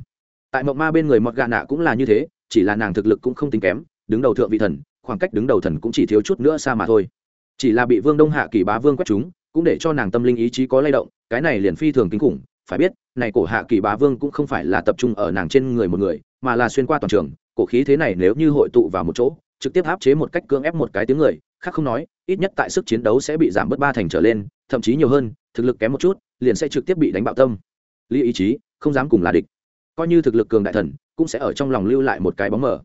Tại mộng ma bên người mọt gà nạ cũng là như thế, chỉ là nàng thực lực cũng không tính kém, đứng đầu thượng vị thần, khoảng cách đứng đầu thần cũng chỉ thiếu chút nữa xa mà thôi. Chỉ là bị vương đông hạ kỳ bá vương quét chúng cũng để cho nàng tâm linh ý chí có lay động, cái này liền phi thường kinh khủng, phải biết, này cổ hạ kỳ bá vương cũng không phải là tập trung ở nàng trên người một người, mà là xuyên qua toàn trường, cổ khí thế này nếu như hội tụ vào một chỗ, trực tiếp áp chế một cách cưỡng ép một cái tiếng người, khác không nói, ít nhất tại sức chiến đấu sẽ bị giảm bớt ba thành trở lên, thậm chí nhiều hơn, thực lực kém một chút, liền sẽ trực tiếp bị đánh bạo tâm. Lý ý chí, không dám cùng là địch. Coi như thực lực cường đại thần, cũng sẽ ở trong lòng lưu lại một cái bóng mờ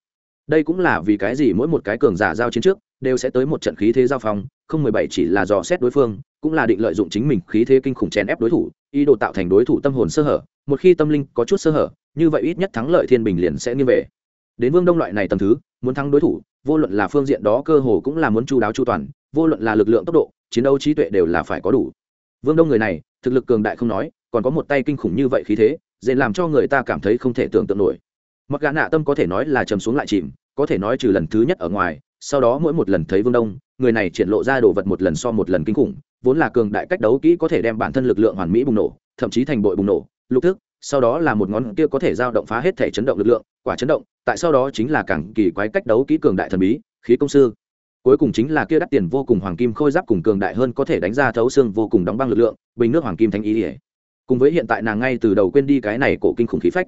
đây cũng là vì cái gì mỗi một cái cường giả giao chiến trước đều sẽ tới một trận khí thế giao phong, không mười bảy chỉ là dò xét đối phương, cũng là định lợi dụng chính mình khí thế kinh khủng chèn ép đối thủ, ý đồ tạo thành đối thủ tâm hồn sơ hở, một khi tâm linh có chút sơ hở, như vậy ít nhất thắng lợi thiên bình liền sẽ nghiêng về. Đến vương đông loại này tầm thứ, muốn thắng đối thủ, vô luận là phương diện đó cơ hồ cũng là muốn chu đáo chu toàn, vô luận là lực lượng tốc độ, chiến đấu trí tuệ đều là phải có đủ. Vương đông người này, thực lực cường đại không nói, còn có một tay kinh khủng như vậy khí thế, dễ làm cho người ta cảm thấy không thể tưởng tượng nổi mặc gã nạ tâm có thể nói là chầm xuống lại chìm, có thể nói trừ lần thứ nhất ở ngoài, sau đó mỗi một lần thấy vương đông, người này triển lộ ra đồ vật một lần so một lần kinh khủng, vốn là cường đại cách đấu kỹ có thể đem bản thân lực lượng hoàn mỹ bùng nổ, thậm chí thành bội bùng nổ. Lục thức, sau đó là một ngón kia có thể giao động phá hết thể chấn động lực lượng, quả chấn động, tại sau đó chính là càng kỳ quái cách đấu kỹ cường đại thần bí, khí công sư. Cuối cùng chính là kia đắt tiền vô cùng hoàng kim khôi giáp cùng cường đại hơn có thể đánh ra thấu xương vô cùng đóng băng lực lượng, bình nước hoàng kim thanh ý ỉa cùng với hiện tại nàng ngay từ đầu quên đi cái này cổ kinh khủng khí phách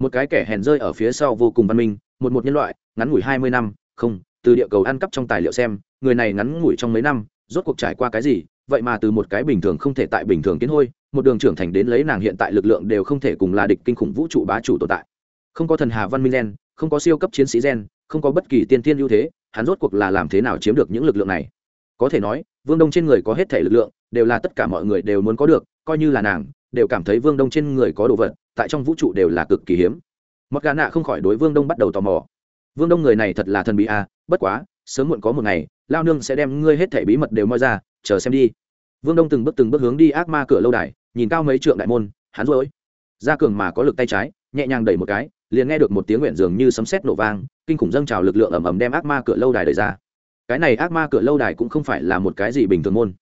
một cái kẻ hèn rơi ở phía sau vô cùng văn minh, một một nhân loại, ngắn ngủi hai mươi năm, không, từ địa cầu ăn cắp trong tài liệu xem, người này ngắn ngủi trong mấy năm, rốt cuộc trải qua cái gì, vậy mà từ một cái bình thường không thể tại bình thường kiến hôi, một đường trưởng thành đến lấy nàng hiện tại lực lượng đều không thể cùng là địch kinh khủng vũ trụ bá chủ tồn tại. Không có thần hà văn minh gen, không có siêu cấp chiến sĩ gen, không có bất kỳ tiên tiên ưu thế, hắn rốt cuộc là làm thế nào chiếm được những lực lượng này? Có thể nói, vương đông trên người có hết thể lực lượng, đều là tất cả mọi người đều muốn có được, coi như là nàng, đều cảm thấy vương đông trên người có đồ vật tại trong vũ trụ đều là cực kỳ hiếm. Mặc gà nạ không khỏi đối vương đông bắt đầu tò mò. Vương đông người này thật là thần bí à bất quá, sớm muộn có một ngày, lao nương sẽ đem ngươi hết thẻ bí mật đều moi ra, chờ xem đi. Vương đông từng bước từng bước hướng đi ác ma cửa lâu đài, nhìn cao mấy trượng đại môn, hắn rối. Ra cường mà có lực tay trái, nhẹ nhàng đẩy một cái, liền nghe được một tiếng nguyện dường như sấm sét nổ vang, kinh khủng dâng trào lực lượng ầm ầm đem ác ma cửa lâu đài đẩy ra. Cái này ác ma cửa lâu đài cũng không phải là một cái gì bình thường môn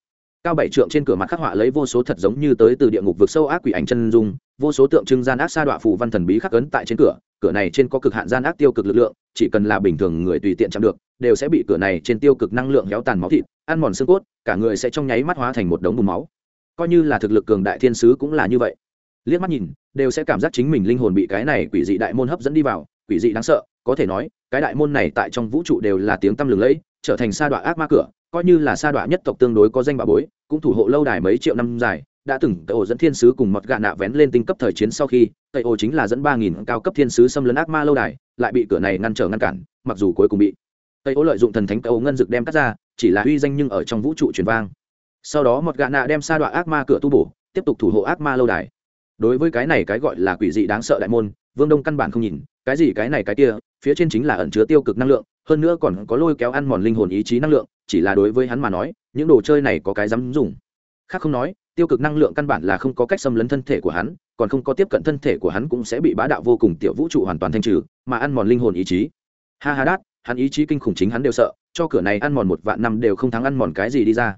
cao bảy trượng trên cửa mặt khắc họa lấy vô số thật giống như tới từ địa ngục vực sâu ác quỷ ảnh chân dung, vô số tượng trưng gian ác sa đọa phù văn thần bí khắc ấn tại trên cửa cửa này trên có cực hạn gian ác tiêu cực lực lượng, chỉ cần là bình thường người tùy tiện chạm được, đều sẽ bị cửa này trên tiêu cực năng lượng héo tàn máu thịt, ăn mòn xương cốt, cả người sẽ trong nháy mắt hóa thành một đống bùn máu. Coi như là thực lực cường đại thiên sứ cũng là như vậy. Liếc mắt nhìn, đều sẽ cảm giác chính mình linh hồn bị cái này quỷ dị đại môn hấp dẫn đi vào, quỷ dị đáng sợ, có thể nói, cái đại môn này tại trong vũ trụ đều là tiếng tăm lừng lẫy, trở thành sa đọa ác ma cửa coi như là sa đọa nhất tộc tương đối có danh bà bối, cũng thủ hộ lâu đài mấy triệu năm dài, đã từng tây ô dẫn thiên sứ cùng mọt gạ nạ vén lên tinh cấp thời chiến sau khi, tây ô chính là dẫn ba nghìn cao cấp thiên sứ xâm lấn ác ma lâu đài, lại bị cửa này ngăn trở ngăn cản, mặc dù cuối cùng bị tây ô lợi dụng thần thánh tây ô ngân dực đem cắt ra, chỉ là uy danh nhưng ở trong vũ trụ truyền vang. Sau đó mọt gạ nạ đem sa đọa ác ma cửa tu bổ, tiếp tục thủ hộ ác ma lâu đài. Đối với cái này cái gọi là quỷ dị đáng sợ đại môn, vương đông căn bản không nhìn, cái gì cái này cái kia, phía trên chính là ẩn chứa tiêu cực năng lượng, hơn nữa còn có lôi kéo ăn mòn linh hồn ý chí năng lượng chỉ là đối với hắn mà nói, những đồ chơi này có cái dám dùng. Khác không nói, tiêu cực năng lượng căn bản là không có cách xâm lấn thân thể của hắn, còn không có tiếp cận thân thể của hắn cũng sẽ bị bá đạo vô cùng tiểu vũ trụ hoàn toàn thanh trừ, mà ăn mòn linh hồn ý chí. Ha ha đát, hắn ý chí kinh khủng chính hắn đều sợ, cho cửa này ăn mòn một vạn năm đều không thắng ăn mòn cái gì đi ra.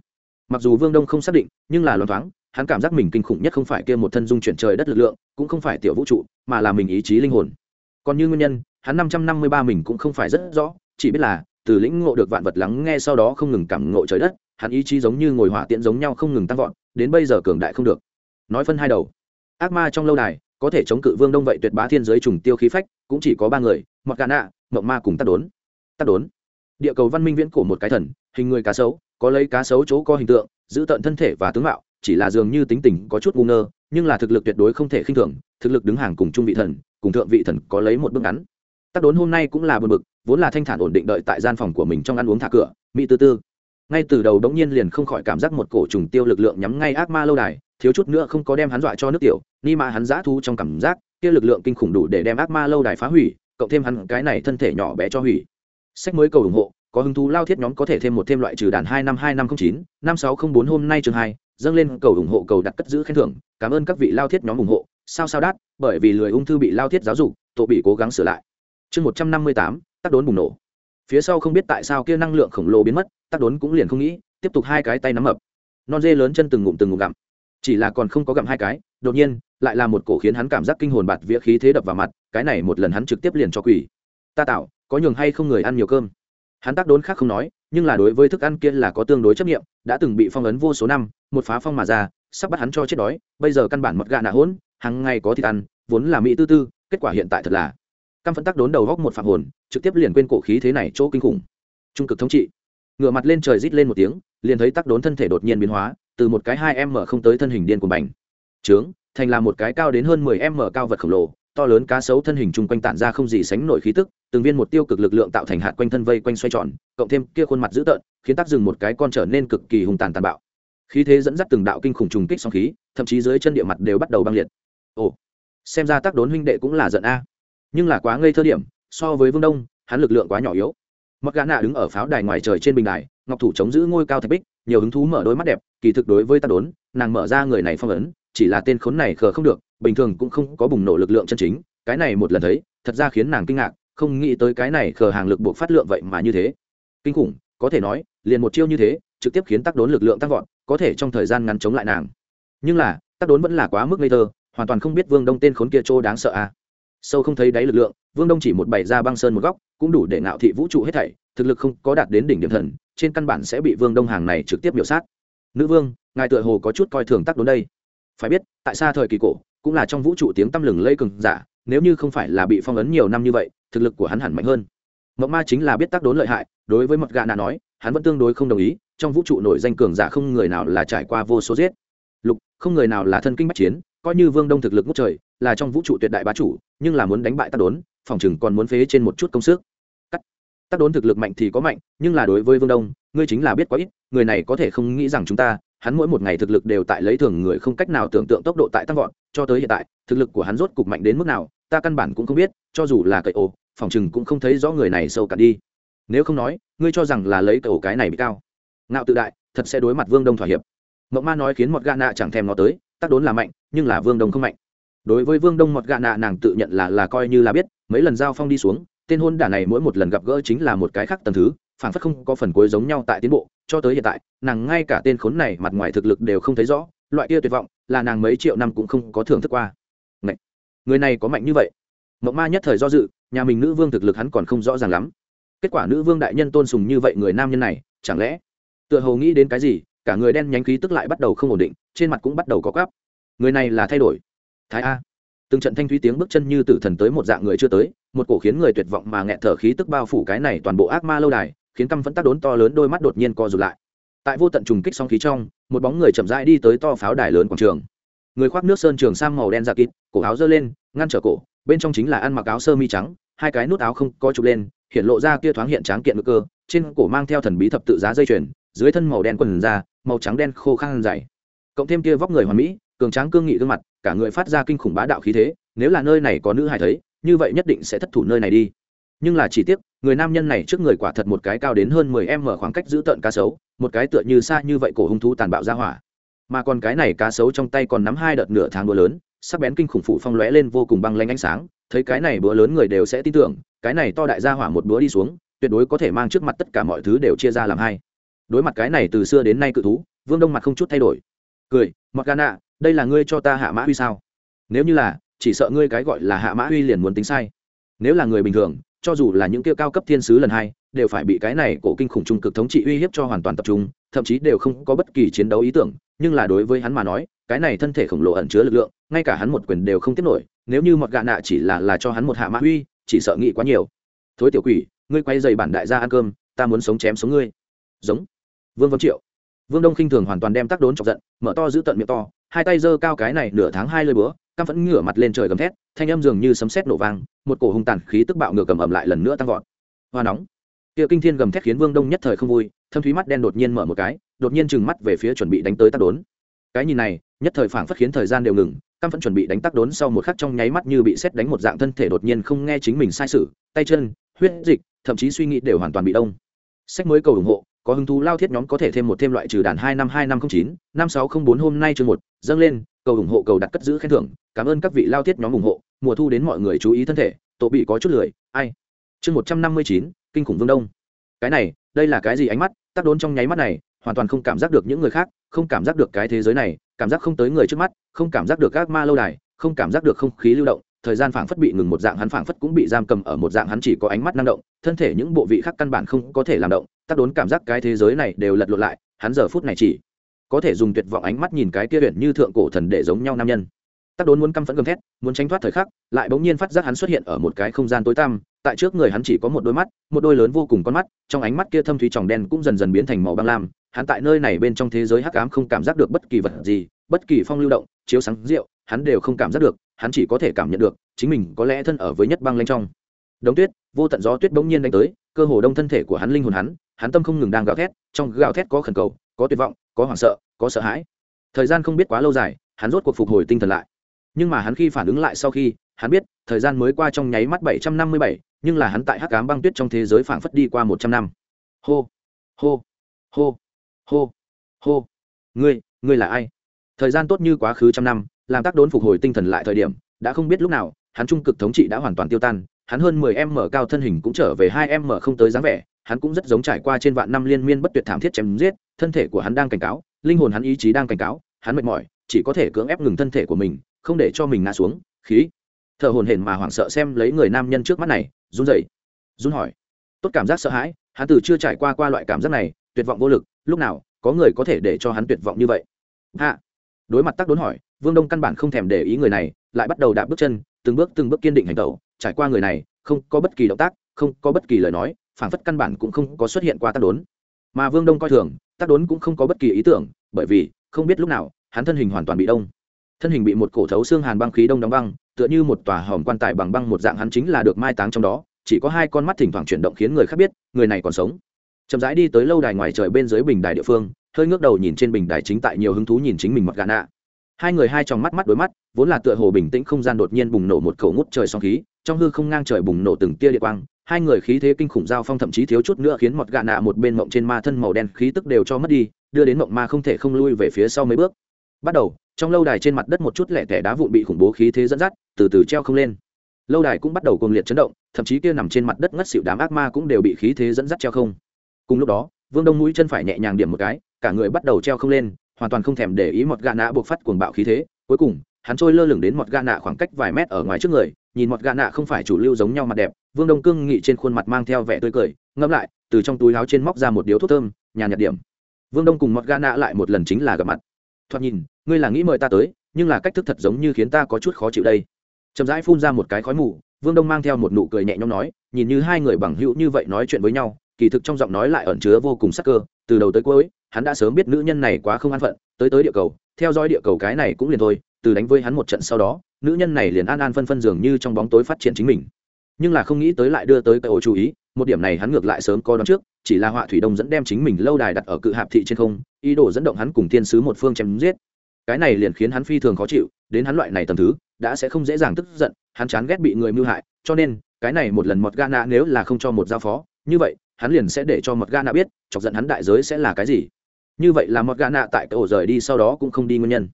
Mặc dù vương đông không xác định, nhưng là loan thoáng, hắn cảm giác mình kinh khủng nhất không phải kia một thân dung chuyển trời đất lực lượng, cũng không phải tiểu vũ trụ, mà là mình ý chí linh hồn. Còn như nguyên nhân, hắn năm trăm năm mươi ba mình cũng không phải rất rõ, chỉ biết là từ lĩnh ngộ được vạn vật lắng nghe sau đó không ngừng cảm ngộ trời đất, hắn ý chí giống như ngồi hỏa tiễn giống nhau không ngừng tăng vọt, đến bây giờ cường đại không được. Nói phân hai đầu. Ác ma trong lâu đài, có thể chống cự vương đông vậy tuyệt bá thiên giới trùng tiêu khí phách, cũng chỉ có ba người mặc gà nạ mộng ma cùng tắt đốn. Tắt đốn. Địa cầu văn minh viễn cổ một cái thần, hình người cá sấu, có lấy cá sấu chỗ có hình tượng, giữ tận thân thể và tướng mạo, chỉ là dường như tính tình có chút ngu ngơ, nhưng là thực lực tuyệt đối không thể khinh thường, thực lực đứng hàng cùng trung vị thần, cùng thượng vị thần có lấy một bước ngắn tắc đốn hôm nay cũng là bờ bực, vốn là thanh thản ổn định đợi tại gian phòng của mình trong ăn uống thả cửa, mỹ tư tư. Ngay từ đầu đống nhiên liền không khỏi cảm giác một cổ trùng tiêu lực lượng nhắm ngay ác ma lâu đài, thiếu chút nữa không có đem hắn dọa cho nước tiểu, ni mà hắn giã thu trong cảm giác, kia lực lượng kinh khủng đủ để đem ác ma lâu đài phá hủy, cộng thêm hắn cái này thân thể nhỏ bé cho hủy. Sách mới cầu ủng hộ, có hứng thú lao thiết nhóm có thể thêm một thêm loại trừ đàn hai năm hai năm không chín, năm sáu không bốn hôm nay chương hai, dâng lên cầu ủng hộ, cầu đặt cất giữ khen thưởng, cảm ơn các vị lao thiết nhóm ủng hộ, sao sao đắt bởi vì lười ung thư bị lao thiết giáo dục, tổ bị cố gắng sửa lại chương một trăm năm mươi tám, tắc đốn bùng nổ. Phía sau không biết tại sao kia năng lượng khổng lồ biến mất, tắc đốn cũng liền không nghĩ, tiếp tục hai cái tay nắm ập. Non dê lớn chân từng ngụm từng ngụm gặm. Chỉ là còn không có gặm hai cái, đột nhiên, lại là một cổ khiến hắn cảm giác kinh hồn bạt vía khí thế đập vào mặt, cái này một lần hắn trực tiếp liền cho quỷ ta tạo có nhường hay không người ăn nhiều cơm? Hắn tác đốn khác không nói, nhưng là đối với thức ăn kia là có tương đối chấp nghiệm, đã từng bị phong ấn vô số năm, một phá phong mà ra, sắp bắt hắn cho chết đói, bây giờ căn bản mật gà nạ hỗn hàng ngày có thịt ăn, vốn là mỹ tư tư, kết quả hiện tại thật là căm phẫn tắc đốn đầu góc một phạm hồn, trực tiếp liền quên cổ khí thế này chỗ kinh khủng. Trung cực thống trị. Ngựa mặt lên trời rít lên một tiếng, liền thấy tắc đốn thân thể đột nhiên biến hóa, từ một cái hai m không tới thân hình điên của bành. Trướng, thành là một cái cao đến hơn mười m cao vật khổng lồ, to lớn cá sấu thân hình chung quanh tản ra không gì sánh nổi khí tức, từng viên một tiêu cực lực lượng tạo thành hạt quanh thân vây quanh xoay tròn, cộng thêm kia khuôn mặt dữ tợn, khiến tác dừng một cái con trở nên cực kỳ hùng tàn tàn bạo. Khí thế dẫn dắt từng đạo kinh khủng trùng kích song khí, thậm chí dưới chân địa mặt đều bắt đầu băng liệt. Ồ, xem ra tác đốn huynh đệ cũng là giận a nhưng là quá ngây thơ điểm, so với vương đông, hắn lực lượng quá nhỏ yếu. Mặc gã nạ đứng ở pháo đài ngoài trời trên bình đài, ngọc thủ chống giữ ngôi cao thạch bích, nhiều hứng thú mở đôi mắt đẹp, kỳ thực đối với ta đốn, nàng mở ra người này phong ấn, chỉ là tên khốn này khờ không được, bình thường cũng không có bùng nổ lực lượng chân chính, cái này một lần thấy, thật ra khiến nàng kinh ngạc, không nghĩ tới cái này khờ hàng lực buộc phát lượng vậy mà như thế. Kinh khủng, có thể nói, liền một chiêu như thế, trực tiếp khiến tác đốn lực lượng tăng vọt, có thể trong thời gian ngắn chống lại nàng. Nhưng là tác đốn vẫn là quá mức ngây thơ, hoàn toàn không biết vương đông tên khốn kia trô đáng sợ à sâu không thấy đáy lực lượng, vương đông chỉ một bày ra băng sơn một góc, cũng đủ để ngạo thị vũ trụ hết thảy, thực lực không có đạt đến đỉnh điểm thần, trên căn bản sẽ bị vương đông hàng này trực tiếp biểu sát. Nữ vương, ngài tựa hồ có chút coi thường tác đốn đây. Phải biết, tại sao thời kỳ cổ, cũng là trong vũ trụ tiếng tăm lừng lây cường giả, nếu như không phải là bị phong ấn nhiều năm như vậy, thực lực của hắn hẳn mạnh hơn. Mộng ma chính là biết tác đốn lợi hại, đối với mật gà nà nói, hắn vẫn tương đối không đồng ý, trong vũ trụ nổi danh cường giả không người nào là trải qua vô số giết. Lục, không người nào là thân kinh bắc chiến coi như vương đông thực lực ngút trời, là trong vũ trụ tuyệt đại bá chủ, nhưng là muốn đánh bại tác đốn, phòng chừng còn muốn phế trên một chút công sức. Cắt tác đốn thực lực mạnh thì có mạnh, nhưng là đối với vương đông, ngươi chính là biết quá ít, người này có thể không nghĩ rằng chúng ta, hắn mỗi một ngày thực lực đều tại lấy thường người không cách nào tưởng tượng tốc độ tại tăng vọt, cho tới hiện tại, thực lực của hắn rốt cục mạnh đến mức nào, ta căn bản cũng không biết, cho dù là cậy ổ, phòng chừng cũng không thấy rõ người này sâu cả đi. Nếu không nói, ngươi cho rằng là lấy cậu ổ cái này bị cao. Ngạo tự đại, thật sẽ đối mặt vương đông thỏa hiệp. Mộng ma nói khiến một gà nạ chẳng thèm nó tới tác đốn là mạnh, nhưng là vương đông không mạnh. Đối với vương đông một gạ nạ, nàng tự nhận là là coi như là biết, mấy lần giao phong đi xuống, tên hôn đả này mỗi một lần gặp gỡ chính là một cái khác tầm thứ phản phất không có phần cuối giống nhau tại tiến bộ, cho tới hiện tại, nàng ngay cả tên khốn này mặt ngoài thực lực đều không thấy rõ, loại kia tuyệt vọng là nàng mấy triệu năm cũng không có thưởng thức qua. Ngậy! người này có mạnh như vậy. Mộng ma nhất thời do dự, nhà mình nữ vương thực lực hắn còn không rõ ràng lắm. Kết quả nữ vương đại nhân tôn sùng như vậy người nam nhân này, chẳng lẽ tựa hồ nghĩ đến cái gì cả người đen nhánh khí tức lại bắt đầu không ổn định, trên mặt cũng bắt đầu có cắp người này là thay đổi. Thái a. Từng trận thanh thúy tiếng bước chân như tử thần tới một dạng người chưa tới, một cổ khiến người tuyệt vọng mà nghẹt thở khí tức bao phủ cái này toàn bộ ác ma lâu đài, khiến căm vẫn tác đốn to lớn đôi mắt đột nhiên co rụt lại. Tại vô tận trùng kích song khí trong, một bóng người chậm rãi đi tới to pháo đài lớn quảng trường. Người khoác nước sơn trường sang màu đen da kịt, cổ áo giơ lên, ngăn trở cổ, bên trong chính là ăn mặc áo sơ mi trắng, hai cái nút áo không có chụp lên, hiện lộ ra kia thoáng hiện tráng kiện ngực cơ, trên cổ mang theo thần bí thập tự giá dây chuyền dưới thân màu đen quần da, màu trắng đen khô khăn dày. Cộng thêm kia vóc người hoàn mỹ, cường tráng cương nghị gương mặt, cả người phát ra kinh khủng bá đạo khí thế, nếu là nơi này có nữ hài thấy, như vậy nhất định sẽ thất thủ nơi này đi. Nhưng là chỉ tiếc, người nam nhân này trước người quả thật một cái cao đến hơn mười em mở khoảng cách giữ tợn cá sấu, một cái tựa như xa như vậy cổ hung thú tàn bạo ra hỏa. Mà còn cái này cá sấu trong tay còn nắm hai đợt nửa tháng đũa lớn, sắc bén kinh khủng phụ phong lóe lên vô cùng băng lanh ánh sáng, thấy cái này bữa lớn người đều sẽ tin tưởng, cái này to đại gia hỏa một bữa đi xuống, tuyệt đối có thể mang trước mặt tất cả mọi thứ đều chia ra làm hai đối mặt cái này từ xưa đến nay cự thú, vương đông mặt không chút thay đổi. Cười, mặc gà đây là ngươi cho ta hạ mã huy sao? Nếu như là, chỉ sợ ngươi cái gọi là hạ mã huy liền muốn tính sai. Nếu là người bình thường, cho dù là những kia cao cấp thiên sứ lần hai, đều phải bị cái này cổ kinh khủng trung cực thống trị uy hiếp cho hoàn toàn tập trung, thậm chí đều không có bất kỳ chiến đấu ý tưởng. Nhưng là đối với hắn mà nói, cái này thân thể khổng lồ ẩn chứa lực lượng, ngay cả hắn một quyền đều không tiếp nổi. Nếu như mọt gạ nạ chỉ là là cho hắn một hạ mã uy chỉ sợ nghĩ quá nhiều. Thối tiểu quỷ, ngươi quay dày bản đại gia ăn cơm, ta muốn sống chém sống ngươi. Giống vương văn triệu. Vương đông khinh thường hoàn toàn đem tắc đốn chọc giận, mở to giữ tận miệng to, hai tay giơ cao cái này nửa tháng hai lơi búa, căm phẫn ngửa mặt lên trời gầm thét, thanh âm dường như sấm sét nổ vang, một cổ hung tàn khí tức bạo ngửa cầm ẩm lại lần nữa tăng vọt. Hoa nóng. Kia kinh thiên gầm thét khiến vương đông nhất thời không vui, thâm thúy mắt đen đột nhiên mở một cái, đột nhiên trừng mắt về phía chuẩn bị đánh tới tắc đốn. Cái nhìn này, nhất thời phảng phất khiến thời gian đều ngừng, căm phẫn chuẩn bị đánh tắc đốn sau một khắc trong nháy mắt như bị xét đánh một dạng thân thể đột nhiên không nghe chính mình sai sự, tay chân, huyết dịch, thậm chí suy nghĩ đều hoàn toàn bị đông. Sách mới cầu ủng hộ có hứng thú lao thiết nhóm có thể thêm một thêm loại trừ đàn hai năm hai năm không chín, năm sáu không bốn hôm nay chương một, dâng lên, cầu ủng hộ, cầu đặt cất giữ khen thưởng, cảm ơn các vị lao thiết nhóm ủng hộ, mùa thu đến mọi người chú ý thân thể, tổ bị có chút lười, ai? Chương một trăm năm mươi chín, kinh khủng vương đông. Cái này, đây là cái gì ánh mắt? Tác đốn trong nháy mắt này, hoàn toàn không cảm giác được những người khác, không cảm giác được cái thế giới này, cảm giác không tới người trước mắt, không cảm giác được các ma lâu đài, không cảm giác được không khí lưu động, thời gian phảng phất bị ngừng một dạng, hắn phảng phất cũng bị giam cầm ở một dạng, hắn chỉ có ánh mắt năng động, thân thể những bộ vị khác căn bản không có thể làm động tác đốn cảm giác cái thế giới này đều lật lộn lại, hắn giờ phút này chỉ có thể dùng tuyệt vọng ánh mắt nhìn cái kia huyện như thượng cổ thần để giống nhau nam nhân. Tác đốn muốn căm phẫn gầm thét, muốn tránh thoát thời khắc, lại bỗng nhiên phát giác hắn xuất hiện ở một cái không gian tối tăm, tại trước người hắn chỉ có một đôi mắt, một đôi lớn vô cùng con mắt, trong ánh mắt kia thâm thúy tròng đen cũng dần dần biến thành màu băng lam, hắn tại nơi này bên trong thế giới hắc ám không cảm giác được bất kỳ vật gì, bất kỳ phong lưu động, chiếu sáng rượu, hắn đều không cảm giác được, hắn chỉ có thể cảm nhận được, chính mình có lẽ thân ở với nhất băng lanh trong. Đống tuyết, vô tận gió tuyết bỗng nhiên đánh tới, cơ hồ đông thân thể của hắn linh hồn hắn hắn tâm không ngừng đang gào thét, trong gào thét có khẩn cầu, có tuyệt vọng, có hoảng sợ, có sợ hãi. Thời gian không biết quá lâu dài, hắn rốt cuộc phục hồi tinh thần lại. Nhưng mà hắn khi phản ứng lại sau khi, hắn biết, thời gian mới qua trong nháy mắt bảy trăm năm mươi bảy, nhưng là hắn tại hắc cám băng tuyết trong thế giới phảng phất đi qua một trăm năm. Hô hô hô hô hô. Ngươi ngươi là ai? Thời gian tốt như quá khứ trăm năm, làm tác đốn phục hồi tinh thần lại thời điểm, đã không biết lúc nào, hắn trung cực thống trị đã hoàn toàn tiêu tan, hắn hơn mười em mở cao thân hình cũng trở về hai em mở không tới dáng vẻ hắn cũng rất giống trải qua trên vạn năm liên miên bất tuyệt thảm thiết chém giết, thân thể của hắn đang cảnh cáo, linh hồn hắn ý chí đang cảnh cáo, hắn mệt mỏi, chỉ có thể cưỡng ép ngừng thân thể của mình, không để cho mình ngã xuống, khí. Thở hồn hển mà hoảng sợ xem lấy người nam nhân trước mắt này, run rẩy. Run hỏi. Tốt cảm giác sợ hãi, hắn từ chưa trải qua qua loại cảm giác này, tuyệt vọng vô lực, lúc nào có người có thể để cho hắn tuyệt vọng như vậy? Hạ. Đối mặt tắc đốn hỏi, vương đông căn bản không thèm để ý người này, lại bắt đầu đạp bước chân, từng bước từng bước kiên định hành tẩu, trải qua người này, không có bất kỳ động tác, không có bất kỳ lời nói phản phất căn bản cũng không có xuất hiện qua tác đốn. Mà vương đông coi thường, tác đốn cũng không có bất kỳ ý tưởng, bởi vì, không biết lúc nào, hắn thân hình hoàn toàn bị đông. Thân hình bị một cổ thấu xương hàn băng khí đông đóng băng, tựa như một tòa hòm quan tài bằng băng một dạng hắn chính là được mai táng trong đó, chỉ có hai con mắt thỉnh thoảng chuyển động khiến người khác biết, người này còn sống. Chậm rãi đi tới lâu đài ngoài trời bên dưới bình đài địa phương, hơi ngước đầu nhìn trên bình đài chính tại nhiều hứng thú nhìn chính mình mặc gà nạ. Hai người hai trong mắt mắt đối mắt, vốn là tựa hồ bình tĩnh không gian đột nhiên bùng nổ một khẩu ngút trời song khí, trong hư không ngang trời bùng nổ từng tia địa quang hai người khí thế kinh khủng giao phong thậm chí thiếu chút nữa khiến một gạ nạ một bên mộng trên ma thân màu đen khí tức đều cho mất đi, đưa đến mộng ma không thể không lui về phía sau mấy bước. Bắt đầu, trong lâu đài trên mặt đất một chút lẻ tẻ đá vụn bị khủng bố khí thế dẫn dắt, từ từ treo không lên. Lâu đài cũng bắt đầu cuồng liệt chấn động, thậm chí kia nằm trên mặt đất ngất xịu đám ác ma cũng đều bị khí thế dẫn dắt treo không. Cùng lúc đó, vương đông mũi chân phải nhẹ nhàng điểm một cái, cả người bắt đầu treo không lên, hoàn toàn không thèm để ý một gạ nạ buộc phát cuồng bạo khí thế. Cuối cùng, hắn trôi lơ lửng đến một gạ nạ khoảng cách vài mét ở ngoài trước người nhìn một gà nạ không phải chủ lưu giống nhau mặt đẹp, vương đông cương nghị trên khuôn mặt mang theo vẻ tươi cười, ngẫm lại, từ trong túi áo trên móc ra một điếu thuốc thơm nhà nhạt điểm. Vương đông cùng một gà nạ lại một lần chính là gặp mặt. Thoạt nhìn, ngươi là nghĩ mời ta tới, nhưng là cách thức thật giống như khiến ta có chút khó chịu đây. Chậm rãi phun ra một cái khói mù, vương đông mang theo một nụ cười nhẹ nhõm nói, nhìn như hai người bằng hữu như vậy nói chuyện với nhau, kỳ thực trong giọng nói lại ẩn chứa vô cùng sắc cơ, từ đầu tới cuối, hắn đã sớm biết nữ nhân này quá không an phận, tới tới địa cầu, theo dõi địa cầu cái này cũng liền thôi từ đánh với hắn một trận sau đó, nữ nhân này liền an an phân phân dường như trong bóng tối phát triển chính mình. Nhưng là không nghĩ tới lại đưa tới cái ổ chú ý, một điểm này hắn ngược lại sớm coi đón trước, chỉ là họa thủy đông dẫn đem chính mình lâu đài đặt ở cự hạp thị trên không, ý đồ dẫn động hắn cùng thiên sứ một phương chém giết. Cái này liền khiến hắn phi thường khó chịu, đến hắn loại này tầm thứ, đã sẽ không dễ dàng tức giận, hắn chán ghét bị người mưu hại, cho nên, cái này một lần mọt gà nạ nếu là không cho một giao phó, như vậy, hắn liền sẽ để cho mọt gà nạ biết, chọc giận hắn đại giới sẽ là cái gì. Như vậy là mọt gà nạ tại cái ổ rời đi sau đó cũng không đi nguyên nhân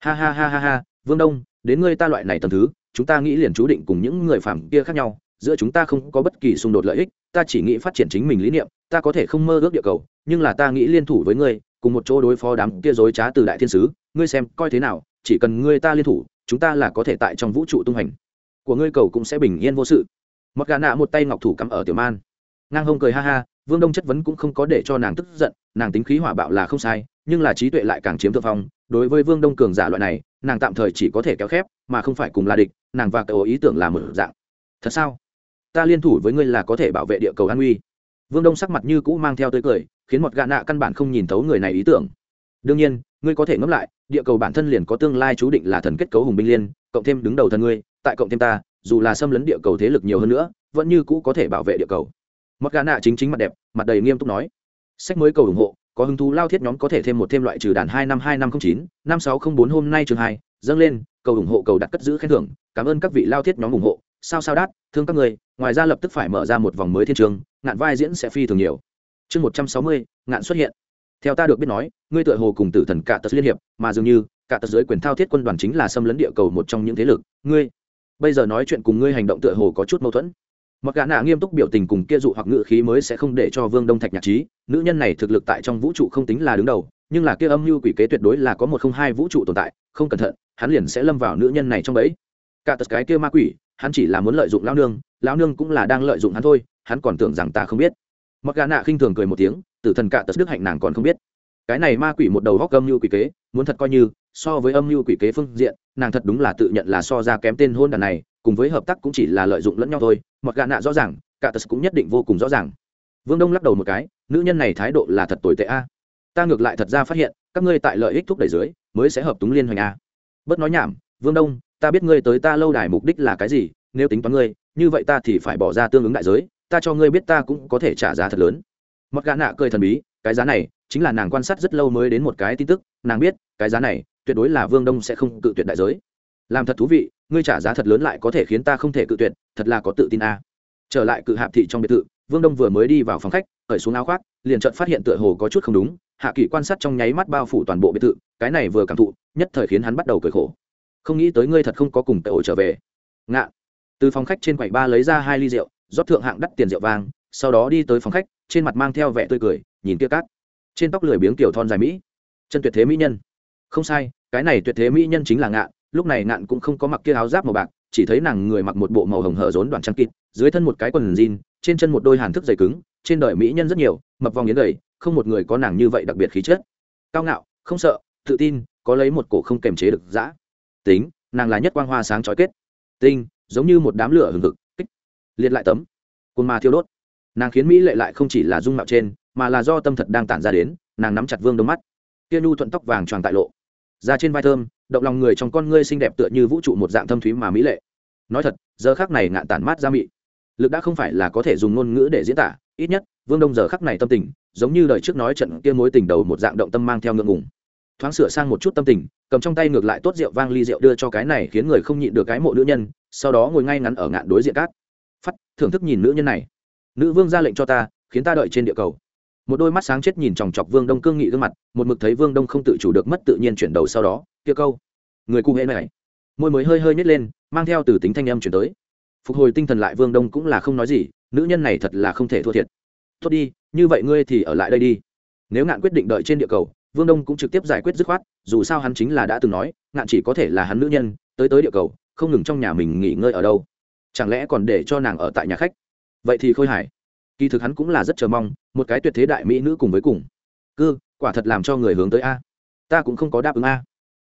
ha ha ha ha ha, vương đông, đến ngươi ta loại này tầm thứ, chúng ta nghĩ liền chú định cùng những người phàm kia khác nhau, giữa chúng ta không có bất kỳ xung đột lợi ích, ta chỉ nghĩ phát triển chính mình lý niệm, ta có thể không mơ ước địa cầu, nhưng là ta nghĩ liên thủ với ngươi, cùng một chỗ đối phó đám kia dối trá từ đại thiên sứ, ngươi xem, coi thế nào, chỉ cần ngươi ta liên thủ, chúng ta là có thể tại trong vũ trụ tung hành. Của ngươi cầu cũng sẽ bình yên vô sự. Mặc gà nạ một tay ngọc thủ cắm ở tiểu man. Ngang hông cười ha ha, vương đông chất vấn cũng không có để cho nàng tức giận, nàng tính khí hỏa bạo là không sai, nhưng là trí tuệ lại càng chiếm thượng phong đối với vương đông cường giả loại này, nàng tạm thời chỉ có thể kéo khép, mà không phải cùng là địch, nàng và cậu ý tưởng là mở dạng. Thật sao? Ta liên thủ với ngươi là có thể bảo vệ địa cầu an uy. Vương đông sắc mặt như cũ mang theo tới cười, khiến một gạ nạ căn bản không nhìn thấu người này ý tưởng. Đương nhiên, ngươi có thể ngẫm lại, địa cầu bản thân liền có tương lai chú định là thần kết cấu hùng binh liên, cộng thêm đứng đầu thân ngươi, tại cộng thêm ta, dù là xâm lấn địa cầu thế lực nhiều hơn nữa, vẫn như cũ có thể bảo vệ địa cầu. Một gã nạ chính chính mặt đẹp, mặt đầy nghiêm túc nói. Sách mới cầu ủng hộ có hứng thú lao thiết nhóm có thể thêm một thêm loại trừ đàn hai năm hai năm không chín, năm sáu không bốn hôm nay trường hai, dâng lên, cầu ủng hộ, cầu đặt cất giữ khen thưởng, cảm ơn các vị lao thiết nhóm ủng hộ, sao sao đát, thương các người, ngoài ra lập tức phải mở ra một vòng mới thiên trường, ngạn vai diễn sẽ phi thường nhiều. Chương một trăm sáu mươi, ngạn xuất hiện. Theo ta được biết nói, ngươi tựa hồ cùng tử thần cả tật liên hiệp, mà dường như cả tật dưới quyền thao thiết quân đoàn chính là xâm lấn địa cầu một trong những thế lực, ngươi. Bây giờ nói chuyện cùng ngươi hành động tựa hồ có chút mâu thuẫn mặc gã nạ nghiêm túc biểu tình cùng kia dụ hoặc ngự khí mới sẽ không để cho vương đông thạch nhạc trí nữ nhân này thực lực tại trong vũ trụ không tính là đứng đầu, nhưng là kia âm mưu quỷ kế tuyệt đối là có một không hai vũ trụ tồn tại, không cẩn thận, hắn liền sẽ lâm vào nữ nhân này trong bẫy. Cả tật cái kia ma quỷ, hắn chỉ là muốn lợi dụng lão nương lão nương cũng là đang lợi dụng hắn thôi, hắn còn tưởng rằng ta không biết. Mặc gã nạ khinh thường cười một tiếng, tử thần cả tật đức hạnh nàng còn không biết. Cái này ma quỷ một đầu góc âm mưu quỷ kế, muốn thật coi như, so với âm mưu quỷ kế phương diện, nàng thật đúng là tự nhận là so ra kém tên hôn đàn này cùng với hợp tác cũng chỉ là lợi dụng lẫn nhau thôi, mặc gã nạ rõ ràng, cả tật cũng nhất định vô cùng rõ ràng. Vương đông lắc đầu một cái, nữ nhân này thái độ là thật tồi tệ a. Ta ngược lại thật ra phát hiện, các ngươi tại lợi ích thúc đẩy dưới, mới sẽ hợp túng liên hoành a. Bớt nói nhảm, vương đông, ta biết ngươi tới ta lâu đài mục đích là cái gì, nếu tính toán ngươi, như vậy ta thì phải bỏ ra tương ứng đại giới, ta cho ngươi biết ta cũng có thể trả giá thật lớn. Mặc gã nạ cười thần bí, cái giá này, chính là nàng quan sát rất lâu mới đến một cái tin tức, nàng biết, cái giá này, tuyệt đối là vương đông sẽ không cự tuyệt đại giới làm thật thú vị, ngươi trả giá thật lớn lại có thể khiến ta không thể cự tuyệt, thật là có tự tin a. Trở lại cự hạp thị trong biệt thự, vương đông vừa mới đi vào phòng khách khởi xuống áo khoác, liền chợt phát hiện tựa hồ có chút không đúng, hạ kỳ quan sát trong nháy mắt bao phủ toàn bộ biệt thự, cái này vừa cảm thụ, nhất thời khiến hắn bắt đầu cười khổ. Không nghĩ tới ngươi thật không có cùng tệ ổ trở về. Ngạ. Từ phòng khách trên quầy ba lấy ra hai ly rượu, rót thượng hạng đắt tiền rượu vang, sau đó đi tới phòng khách, trên mặt mang theo vẻ tươi cười, nhìn kia cát. Trên tóc lười biếng kiểu thon dài mỹ. Chân tuyệt thế mỹ nhân. Không sai, cái này tuyệt thế mỹ nhân chính là ngạn lúc này ngạn cũng không có mặc kia áo giáp màu bạc, chỉ thấy nàng người mặc một bộ màu hồng hở rốn đoàn trăng kịt, dưới thân một cái quần jean, trên chân một đôi hàn thức dày cứng, trên đời mỹ nhân rất nhiều, mập vòng yến gầy, không một người có nàng như vậy đặc biệt khí chất. Cao ngạo, không sợ, tự tin, có lấy một cổ không kềm chế được dã. Tính, nàng là nhất quang hoa sáng trói kết. Tinh, giống như một đám lửa hừng hực, kích, liệt lại tấm. Côn ma thiêu đốt. Nàng khiến mỹ lệ lại không chỉ là dung mạo trên, mà là do tâm thật đang tản ra đến, nàng nắm chặt vương đông mắt. Kia nhu thuận tóc vàng tròn tại lộ. Ra trên vai thơm động lòng người trong con ngươi xinh đẹp tựa như vũ trụ một dạng thâm thúy mà mỹ lệ. Nói thật, giờ khắc này ngạn tản mát ra mị. Lực đã không phải là có thể dùng ngôn ngữ để diễn tả, ít nhất, vương đông giờ khắc này tâm tình, giống như lời trước nói trận kia mối tình đầu một dạng động tâm mang theo ngượng ngùng. Thoáng sửa sang một chút tâm tình, cầm trong tay ngược lại tốt rượu vang ly rượu đưa cho cái này khiến người không nhịn được cái mộ nữ nhân, sau đó ngồi ngay ngắn ở ngạn đối diện cát. Phát thưởng thức nhìn nữ nhân này. Nữ vương ra lệnh cho ta, khiến ta đợi trên địa cầu. Một đôi mắt sáng chết nhìn chòng chọc vương đông cương nghị gương mặt, một mực thấy vương đông không tự chủ được mất tự nhiên chuyển đầu sau đó kia câu. Người cụ hễ này. Môi mới hơi hơi nhét lên, mang theo từ tính thanh âm chuyển tới. Phục hồi tinh thần lại vương đông cũng là không nói gì, nữ nhân này thật là không thể thua thiệt. Tốt đi, như vậy ngươi thì ở lại đây đi. Nếu ngạn quyết định đợi trên địa cầu, vương đông cũng trực tiếp giải quyết dứt khoát, dù sao hắn chính là đã từng nói, ngạn chỉ có thể là hắn nữ nhân, tới tới địa cầu, không ngừng trong nhà mình nghỉ ngơi ở đâu. Chẳng lẽ còn để cho nàng ở tại nhà khách? Vậy thì khôi hải kỳ thực hắn cũng là rất chờ mong, một cái tuyệt thế đại mỹ nữ cùng với cùng. Cư, quả thật làm cho người hướng tới a. Ta cũng không có đáp ứng a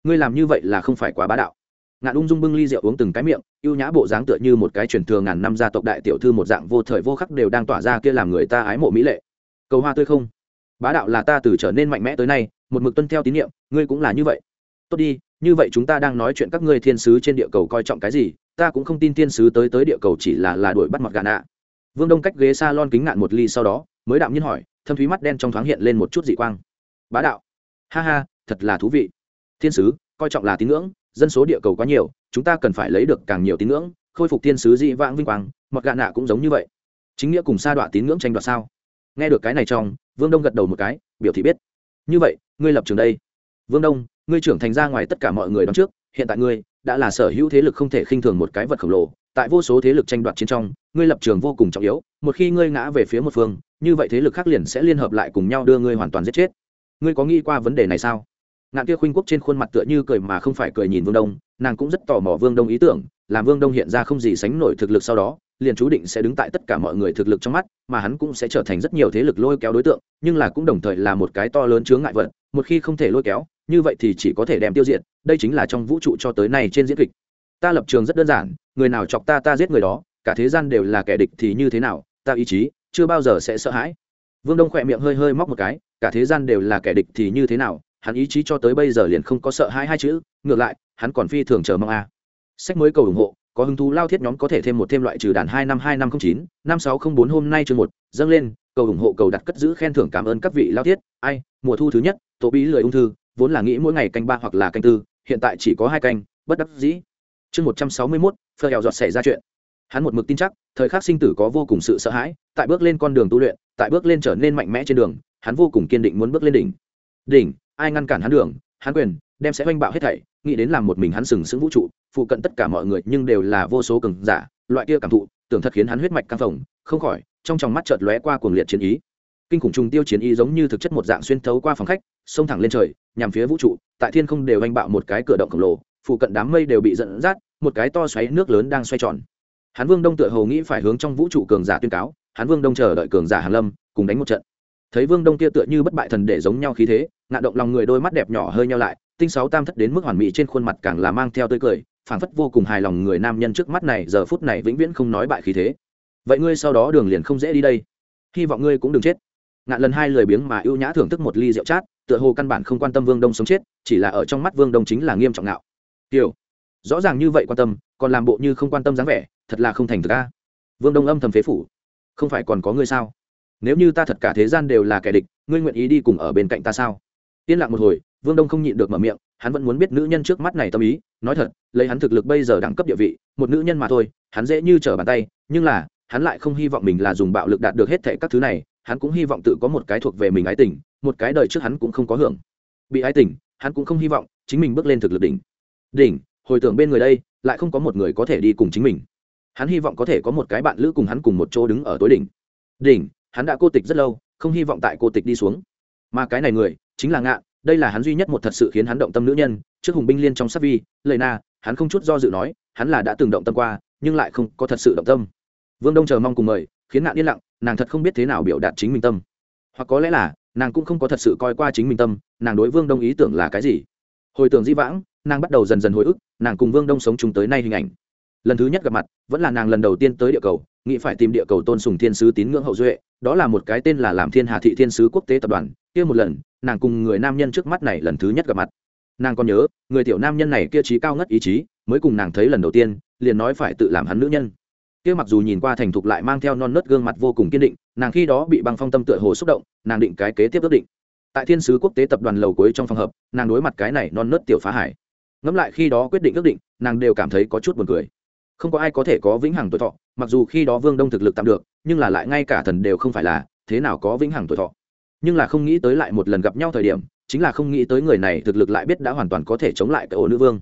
ngươi làm như vậy là không phải quá bá đạo. Ngạn ung dung bưng ly rượu uống từng cái miệng y ê u nhã bộ dáng tựa như một cái truyền thừa ngàn năm gia tộc đại tiểu thư một dạng vô thời vô khắc đều đang tỏa ra kia làm người ta ái mộ mỹ lệ. Cầu hoa tươi không? Bá đạo là ta từ trở nên mạnh mẽ tới nay, một mực tuân theo tín nhiệm ngươi cũng là như vậy. Tốt đi, như vậy chúng ta đang nói chuyện các ngươi thiên sứ trên địa cầu coi trọng cái gì, ta cũng không tin thiên sứ tới tới địa cầu chỉ là là đuổi bắt mặt gà nạ vương đông cách ghế s a lon kính ngạn một ly sau đó, mới đạm nhiên hỏi, thâm thúy mắt đen trong thoáng hiện lên một chút dị quang. Bá đạo. Ha ha, thật là thú vị thiên sứ, coi trọng là tín ngưỡng, dân số địa cầu quá nhiều, chúng ta cần phải lấy được càng nhiều tín ngưỡng, khôi phục thiên sứ dị vãng vinh quang mặc gạ nạ cũng giống như vậy. Chính nghĩa cùng sa đọa tín ngưỡng tranh đoạt sao? Nghe được cái này trong, vương đông gật đầu một cái, biểu thị biết. Như vậy, ngươi lập trường đây. Vương đông, ngươi trưởng thành ra ngoài tất cả mọi người đón trước, hiện tại ngươi đã là sở hữu thế lực không thể khinh thường một cái vật khổng lồ, tại vô số thế lực tranh đoạt chiến trong, ngươi lập trường vô cùng trọng yếu, một khi ngươi ngã về phía một phương, như vậy thế lực khác liền sẽ liên hợp lại cùng nhau đưa ngươi hoàn toàn giết chết. Ngươi có nghĩ qua vấn đề này sao? Ngạn kia khuynh quốc trên khuôn mặt tựa như cười mà không phải cười nhìn vương đông, nàng cũng rất tò mò vương đông ý tưởng, làm vương đông hiện ra không gì sánh nổi thực lực sau đó, liền chú định sẽ đứng tại tất cả mọi người thực lực trong mắt, mà hắn cũng sẽ trở thành rất nhiều thế lực lôi kéo đối tượng, nhưng là cũng đồng thời là một cái to lớn chướng ngại vật, một khi không thể lôi kéo, như vậy thì chỉ có thể đem tiêu diệt, đây chính là trong vũ trụ cho tới nay trên diễn kịch. Ta lập trường rất đơn giản, người nào chọc ta ta giết người đó, cả thế gian đều là kẻ địch thì như thế nào, ta ý chí chưa bao giờ sẽ sợ hãi. Vương đông khỏe miệng hơi hơi móc một cái, cả thế gian đều là kẻ địch thì như thế nào hắn ý chí cho tới bây giờ liền không có sợ hãi hai chữ, ngược lại, hắn còn phi thường chờ mong a. Sách mới cầu ủng hộ, có hứng thú lao thiết nhóm có thể thêm một thêm loại trừ đàn hai năm hai năm không chín, năm sáu không bốn hôm nay chương một, dâng lên, cầu ủng hộ, cầu đặt cất giữ khen thưởng cảm ơn các vị lao thiết. Ai, mùa thu thứ nhất, tổ bí lười ung thư, vốn là nghĩ mỗi ngày canh ba hoặc là canh tư, hiện tại chỉ có hai canh, bất đắc dĩ. Chương một trăm sáu mươi mốt phơ hèo giọt xảy ra chuyện. Hắn một mực tin chắc, thời khắc sinh tử có vô cùng sự sợ hãi, tại bước lên con đường tu luyện, tại bước lên trở nên mạnh mẽ trên đường, hắn vô cùng kiên định muốn bước lên đỉnh. Đỉnh ai ngăn cản hắn đường, hắn quyền, đem sẽ oanh bạo hết thảy, nghĩ đến làm một mình hắn sừng sững vũ trụ, phụ cận tất cả mọi người nhưng đều là vô số cường giả, loại kia cảm thụ, tưởng thật khiến hắn huyết mạch căng phồng, không khỏi, trong tròng mắt chợt lóe qua cuồng liệt chiến ý. Kinh khủng trùng tiêu chiến ý giống như thực chất một dạng xuyên thấu qua phòng khách, xông thẳng lên trời, nhằm phía vũ trụ, tại thiên không đều oanh bạo một cái cửa động khổng lồ, phụ cận đám mây đều bị dẫn dắt, một cái to xoáy nước lớn đang xoay tròn. Hắn vương đông tựa hồ nghĩ phải hướng trong vũ trụ cường giả tuyên cáo, hắn vương đông chờ đợi cường giả hàn lâm, cùng đánh một trận thấy vương đông kia tựa như bất bại thần để giống nhau khí thế ngạn động lòng người đôi mắt đẹp nhỏ hơi nhau lại, tinh sáu tam thất đến mức hoàn mỹ trên khuôn mặt càng là mang theo tươi cười, phảng phất vô cùng hài lòng người nam nhân trước mắt này, giờ phút này vĩnh viễn không nói bại khí thế. Vậy ngươi sau đó đường liền không dễ đi đây. Hy vọng ngươi cũng đừng chết. Ngạn lần hai lười biếng mà ưu nhã thưởng thức một ly rượu chát, tựa hồ căn bản không quan tâm vương đông sống chết, chỉ là ở trong mắt vương đông chính là nghiêm trọng ngạo. Kiểu rõ ràng như vậy quan tâm, còn làm bộ như không quan tâm dáng vẻ, thật là không thành thực a. Vương đông âm thầm phế phủ. Không phải còn có ngươi sao? Nếu như ta thật cả thế gian đều là kẻ địch, ngươi nguyện ý đi cùng ở bên cạnh ta sao? Yên lặng một hồi, vương đông không nhịn được mở miệng, hắn vẫn muốn biết nữ nhân trước mắt này tâm ý, nói thật, lấy hắn thực lực bây giờ đẳng cấp địa vị, một nữ nhân mà thôi, hắn dễ như trở bàn tay, nhưng là, hắn lại không hy vọng mình là dùng bạo lực đạt được hết thệ các thứ này, hắn cũng hy vọng tự có một cái thuộc về mình ái tình, một cái đời trước hắn cũng không có hưởng. Bị ái tình, hắn cũng không hy vọng chính mình bước lên thực lực đỉnh. Đỉnh, hồi tưởng bên người đây, lại không có một người có thể đi cùng chính mình. Hắn hy vọng có thể có một cái bạn lữ cùng hắn cùng một chỗ đứng ở tối đỉnh. Đỉnh hắn đã cô tịch rất lâu, không hy vọng tại cô tịch đi xuống. Mà cái này người, chính là ngạ đây là hắn duy nhất một thật sự khiến hắn động tâm nữ nhân, trước hùng binh liên trong sắc vi lời na, hắn không chút do dự nói, hắn là đã từng động tâm qua, nhưng lại không có thật sự động tâm. Vương đông chờ mong cùng mời, khiến ngạn yên lặng, nàng thật không biết thế nào biểu đạt chính mình tâm. Hoặc có lẽ là, nàng cũng không có thật sự coi qua chính mình tâm, nàng đối vương đông ý tưởng là cái gì? Hồi tưởng di vãng, nàng bắt đầu dần dần hồi ức, nàng cùng vương đông sống chung tới nay hình ảnh. Lần thứ nhất gặp mặt, vẫn là nàng lần đầu tiên tới địa cầu, nghĩ phải tìm địa cầu tôn sùng thiên sứ tín ngưỡng hậu duệ đó là một cái tên là làm thiên hà thị thiên sứ quốc tế tập đoàn. Kia một lần, nàng cùng người nam nhân trước mắt này lần thứ nhất gặp mặt. Nàng còn nhớ, người tiểu nam nhân này kia trí cao ngất ý chí, mới cùng nàng thấy lần đầu tiên, liền nói phải tự làm hắn nữ nhân. Kia mặc dù nhìn qua thành thục lại mang theo non nớt gương mặt vô cùng kiên định, nàng khi đó bị băng phong tâm tựa hồ xúc động, nàng định cái kế tiếp ước định. Tại thiên sứ quốc tế tập đoàn lầu cuối trong phòng hợp, nàng đối mặt cái này non nớt tiểu phá hải. Ngẫm lại khi đó quyết định ước định, nàng đều cảm thấy có chút buồn cười không có ai có thể có vĩnh hằng tuổi thọ, mặc dù khi đó vương đông thực lực tạm được, nhưng là lại ngay cả thần đều không phải là, thế nào có vĩnh hằng tuổi thọ? Nhưng là không nghĩ tới lại một lần gặp nhau thời điểm, chính là không nghĩ tới người này thực lực lại biết đã hoàn toàn có thể chống lại cái ổ nữ vương.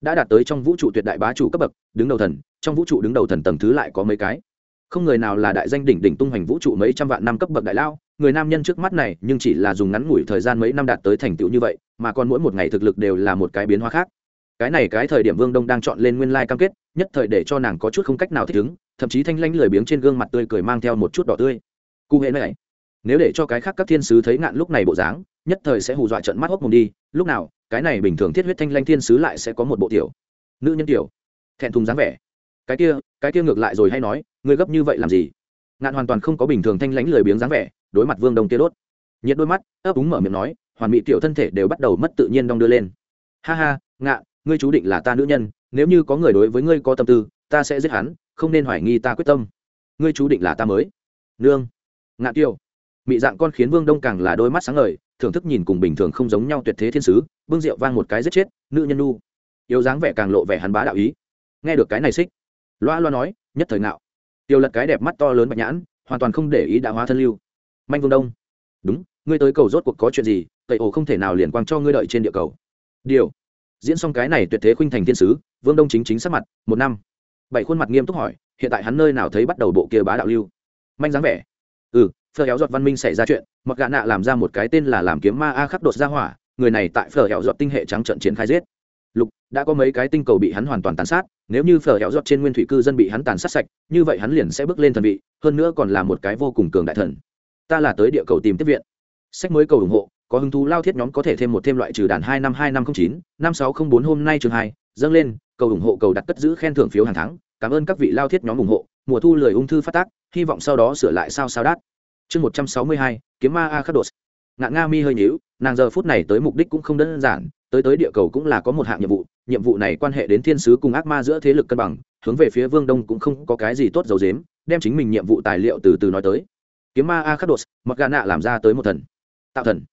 Đã đạt tới trong vũ trụ tuyệt đại bá chủ cấp bậc, đứng đầu thần, trong vũ trụ đứng đầu thần tầng thứ lại có mấy cái. Không người nào là đại danh đỉnh đỉnh tung hoành vũ trụ mấy trăm vạn năm cấp bậc đại lao, người nam nhân trước mắt này nhưng chỉ là dùng ngắn ngủi thời gian mấy năm đạt tới thành tựu như vậy, mà còn mỗi một ngày thực lực đều là một cái biến hóa khác cái này cái thời điểm vương đông đang chọn lên nguyên lai cam kết, nhất thời để cho nàng có chút không cách nào thích ứng, thậm chí thanh lanh lười biếng trên gương mặt tươi cười mang theo một chút đỏ tươi. Cụ hệ này nếu để cho cái khác các thiên sứ thấy ngạn lúc này bộ dáng, nhất thời sẽ hù dọa trận mắt hốc mồm đi, lúc nào, cái này bình thường thiết huyết thanh lanh thiên sứ lại sẽ có một bộ tiểu nữ nhân tiểu, thẹn thùng dáng vẻ. Cái kia cái kia ngược lại rồi hay nói ngươi gấp như vậy làm gì? Ngạn hoàn toàn không có bình thường thanh lãnh lười biếng dáng vẻ, đối mặt vương đông tiên đốt. Nhiệt đôi mắt, ấp úng mở miệng nói, hoàn mỹ tiểu thân thể đều bắt đầu mất tự nhiên đong đưa lên. Ha ha, ngạn ngươi chú định là ta nữ nhân nếu như có người đối với ngươi có tâm tư ta sẽ giết hắn không nên hoài nghi ta quyết tâm. Ngươi chú định là ta mới. Nương. Ngạn tiêu mị dạng con khiến vương đông càng là đôi mắt sáng ngời thưởng thức nhìn cùng bình thường không giống nhau tuyệt thế thiên sứ bưng rượu vang một cái giết chết nữ nhân nu. Yếu dáng vẻ càng lộ vẻ hắn bá đạo ý. Nghe được cái này xích. Loa loa nói nhất thời nào, tiêu lật cái đẹp mắt to lớn bạch nhãn hoàn toàn không để ý đã hóa thân lưu. Manh vương đông. Đúng ngươi tới cầu rốt cuộc có chuyện gì tẩy ổ không thể nào liền quang cho ngươi đợi trên địa cầu. Điều diễn xong cái này tuyệt thế khuynh thành thiên sứ, vương đông chính chính sắc mặt, một năm. Bảy khuôn mặt nghiêm túc hỏi, hiện tại hắn nơi nào thấy bắt đầu bộ kia bá đạo lưu? Manh dáng vẻ. Ừ phở héo giọt văn minh xảy ra chuyện, mặc gạ nạ làm ra một cái tên là làm kiếm ma a khắc đột ra hỏa, người này tại phở héo giọt tinh hệ trắng trận triển khai giết. Lục, đã có mấy cái tinh cầu bị hắn hoàn toàn tàn sát, nếu như phở héo giọt trên nguyên thủy cư dân bị hắn tàn sát sạch, như vậy hắn liền sẽ bước lên thần vị, hơn nữa còn là một cái vô cùng cường đại thần. Ta là tới địa cầu tìm tiếp viện. Sách mới cầu ủng hộ có hứng thú lao thiết nhóm có thể thêm một thêm loại trừ đàn hai năm hai năm không chín, năm sáu không bốn hôm nay chương hai, dâng lên, cầu ủng hộ, cầu đặt cất giữ khen thưởng phiếu hàng tháng, cảm ơn các vị lao thiết nhóm ủng hộ, mùa thu lười ung thư phát tác, hy vọng sau đó sửa lại sao sao đát. Chương một trăm sáu mươi hai, kiếm ma a khắc đột ngạn nga mi hơi nhíu, nàng giờ phút này tới mục đích cũng không đơn giản, tới tới địa cầu cũng là có một hạng nhiệm vụ nhiệm vụ này quan hệ đến thiên sứ cùng ác ma giữa thế lực cân bằng, hướng về phía vương đông cũng không có cái gì tốt dầu dếm đem chính mình nhiệm vụ tài liệu từ từ nói tới. Kiếm ma a khắc đột mặc gà nạ làm ra tới một thần. Tạo thần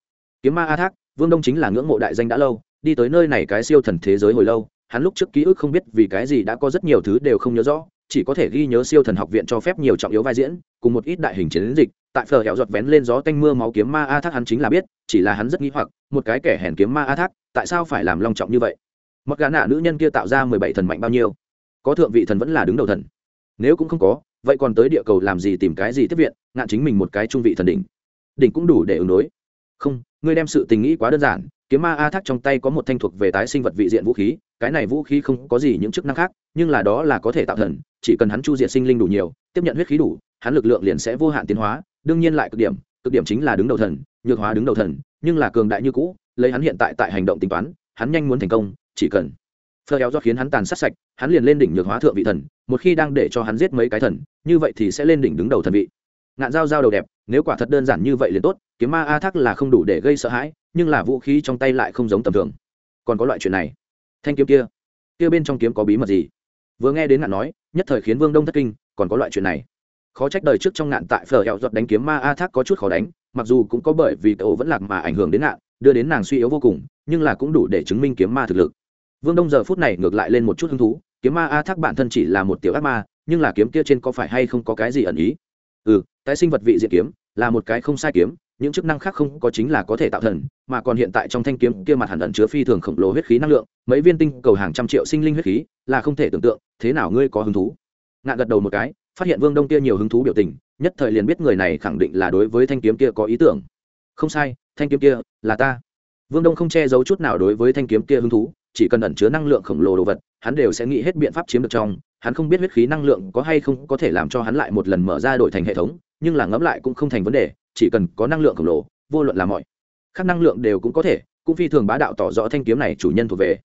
kiếm ma a thác, vương đông chính là ngưỡng mộ đại danh đã lâu, đi tới nơi này cái siêu thần thế giới hồi lâu, hắn lúc trước ký ức không biết vì cái gì đã có rất nhiều thứ đều không nhớ rõ, chỉ có thể ghi nhớ siêu thần học viện cho phép nhiều trọng yếu vai diễn, cùng một ít đại hình chiến dịch, tại phở hẹo giọt vén lên gió tanh mưa máu kiếm ma a thác hắn chính là biết, chỉ là hắn rất nghĩ hoặc, một cái kẻ hèn kiếm ma a thác, tại sao phải làm long trọng như vậy? Mặc gã nạ nữ nhân kia tạo ra mười bảy thần mạnh bao nhiêu? Có thượng vị thần vẫn là đứng đầu thần. Nếu cũng không có, vậy còn tới địa cầu làm gì tìm cái gì tiếp viện, ngạn chính mình một cái trung vị thần đỉnh. Đỉnh cũng đủ để ứng đối không, ngươi đem sự tình nghĩ quá đơn giản, kiếm ma a thác trong tay có một thanh thuộc về tái sinh vật vị diện vũ khí, cái này vũ khí không có gì những chức năng khác, nhưng là đó là có thể tạo thần, chỉ cần hắn chu diệt sinh linh đủ nhiều, tiếp nhận huyết khí đủ, hắn lực lượng liền sẽ vô hạn tiến hóa, đương nhiên lại cực điểm cực điểm chính là đứng đầu thần, nhược hóa đứng đầu thần, nhưng là cường đại như cũ, lấy hắn hiện tại tại hành động tính toán, hắn nhanh muốn thành công, chỉ cần phơ éo do khiến hắn tàn sát sạch, hắn liền lên đỉnh nhược hóa thượng vị thần, một khi đang để cho hắn giết mấy cái thần, như vậy thì sẽ lên đỉnh đứng đầu thần vị. Ngạn dao dao đầu đẹp nếu quả thật đơn giản như vậy liền tốt, kiếm ma a thác là không đủ để gây sợ hãi, nhưng là vũ khí trong tay lại không giống tầm thường. Còn có loại chuyện này. Thanh kiếm kia. Kia bên trong kiếm có bí mật gì? Vừa nghe đến ngạn nói, nhất thời khiến vương đông thất kinh, còn có loại chuyện này. Khó trách đời trước trong ngạn tại phở hẹo giọt đánh kiếm ma a thác có chút khó đánh, mặc dù cũng có bởi vì cậu vẫn lạc mà ảnh hưởng đến ngạn, đưa đến nàng suy yếu vô cùng, nhưng là cũng đủ để chứng minh kiếm ma thực lực. Vương đông giờ phút này ngược lại lên một chút hứng thú, kiếm ma a thác bản thân chỉ là một tiểu ác ma, nhưng là kiếm kia trên có phải hay không có cái gì ẩn ý? Ừ tái sinh vật vị diện kiếm là một cái không sai kiếm, những chức năng khác không có chính là có thể tạo thần, mà còn hiện tại trong thanh kiếm kia mặt hẳn ẩn chứa phi thường khổng lồ huyết khí năng lượng, mấy viên tinh cầu hàng trăm triệu sinh linh huyết khí là không thể tưởng tượng, thế nào ngươi có hứng thú? Ngạn gật đầu một cái, phát hiện vương đông kia nhiều hứng thú biểu tình, nhất thời liền biết người này khẳng định là đối với thanh kiếm kia có ý tưởng. Không sai, thanh kiếm kia là ta. Vương đông không che giấu chút nào đối với thanh kiếm kia hứng thú, chỉ cần ẩn chứa năng lượng khổng lồ đồ vật, hắn đều sẽ nghĩ hết biện pháp chiếm được trong hắn không biết huyết khí năng lượng có hay không có thể làm cho hắn lại một lần mở ra đổi thành hệ thống nhưng là ngẫm lại cũng không thành vấn đề chỉ cần có năng lượng khổng lồ vô luận là mọi khác năng lượng đều cũng có thể cũng phi thường bá đạo tỏ rõ thanh kiếm này chủ nhân thuộc về.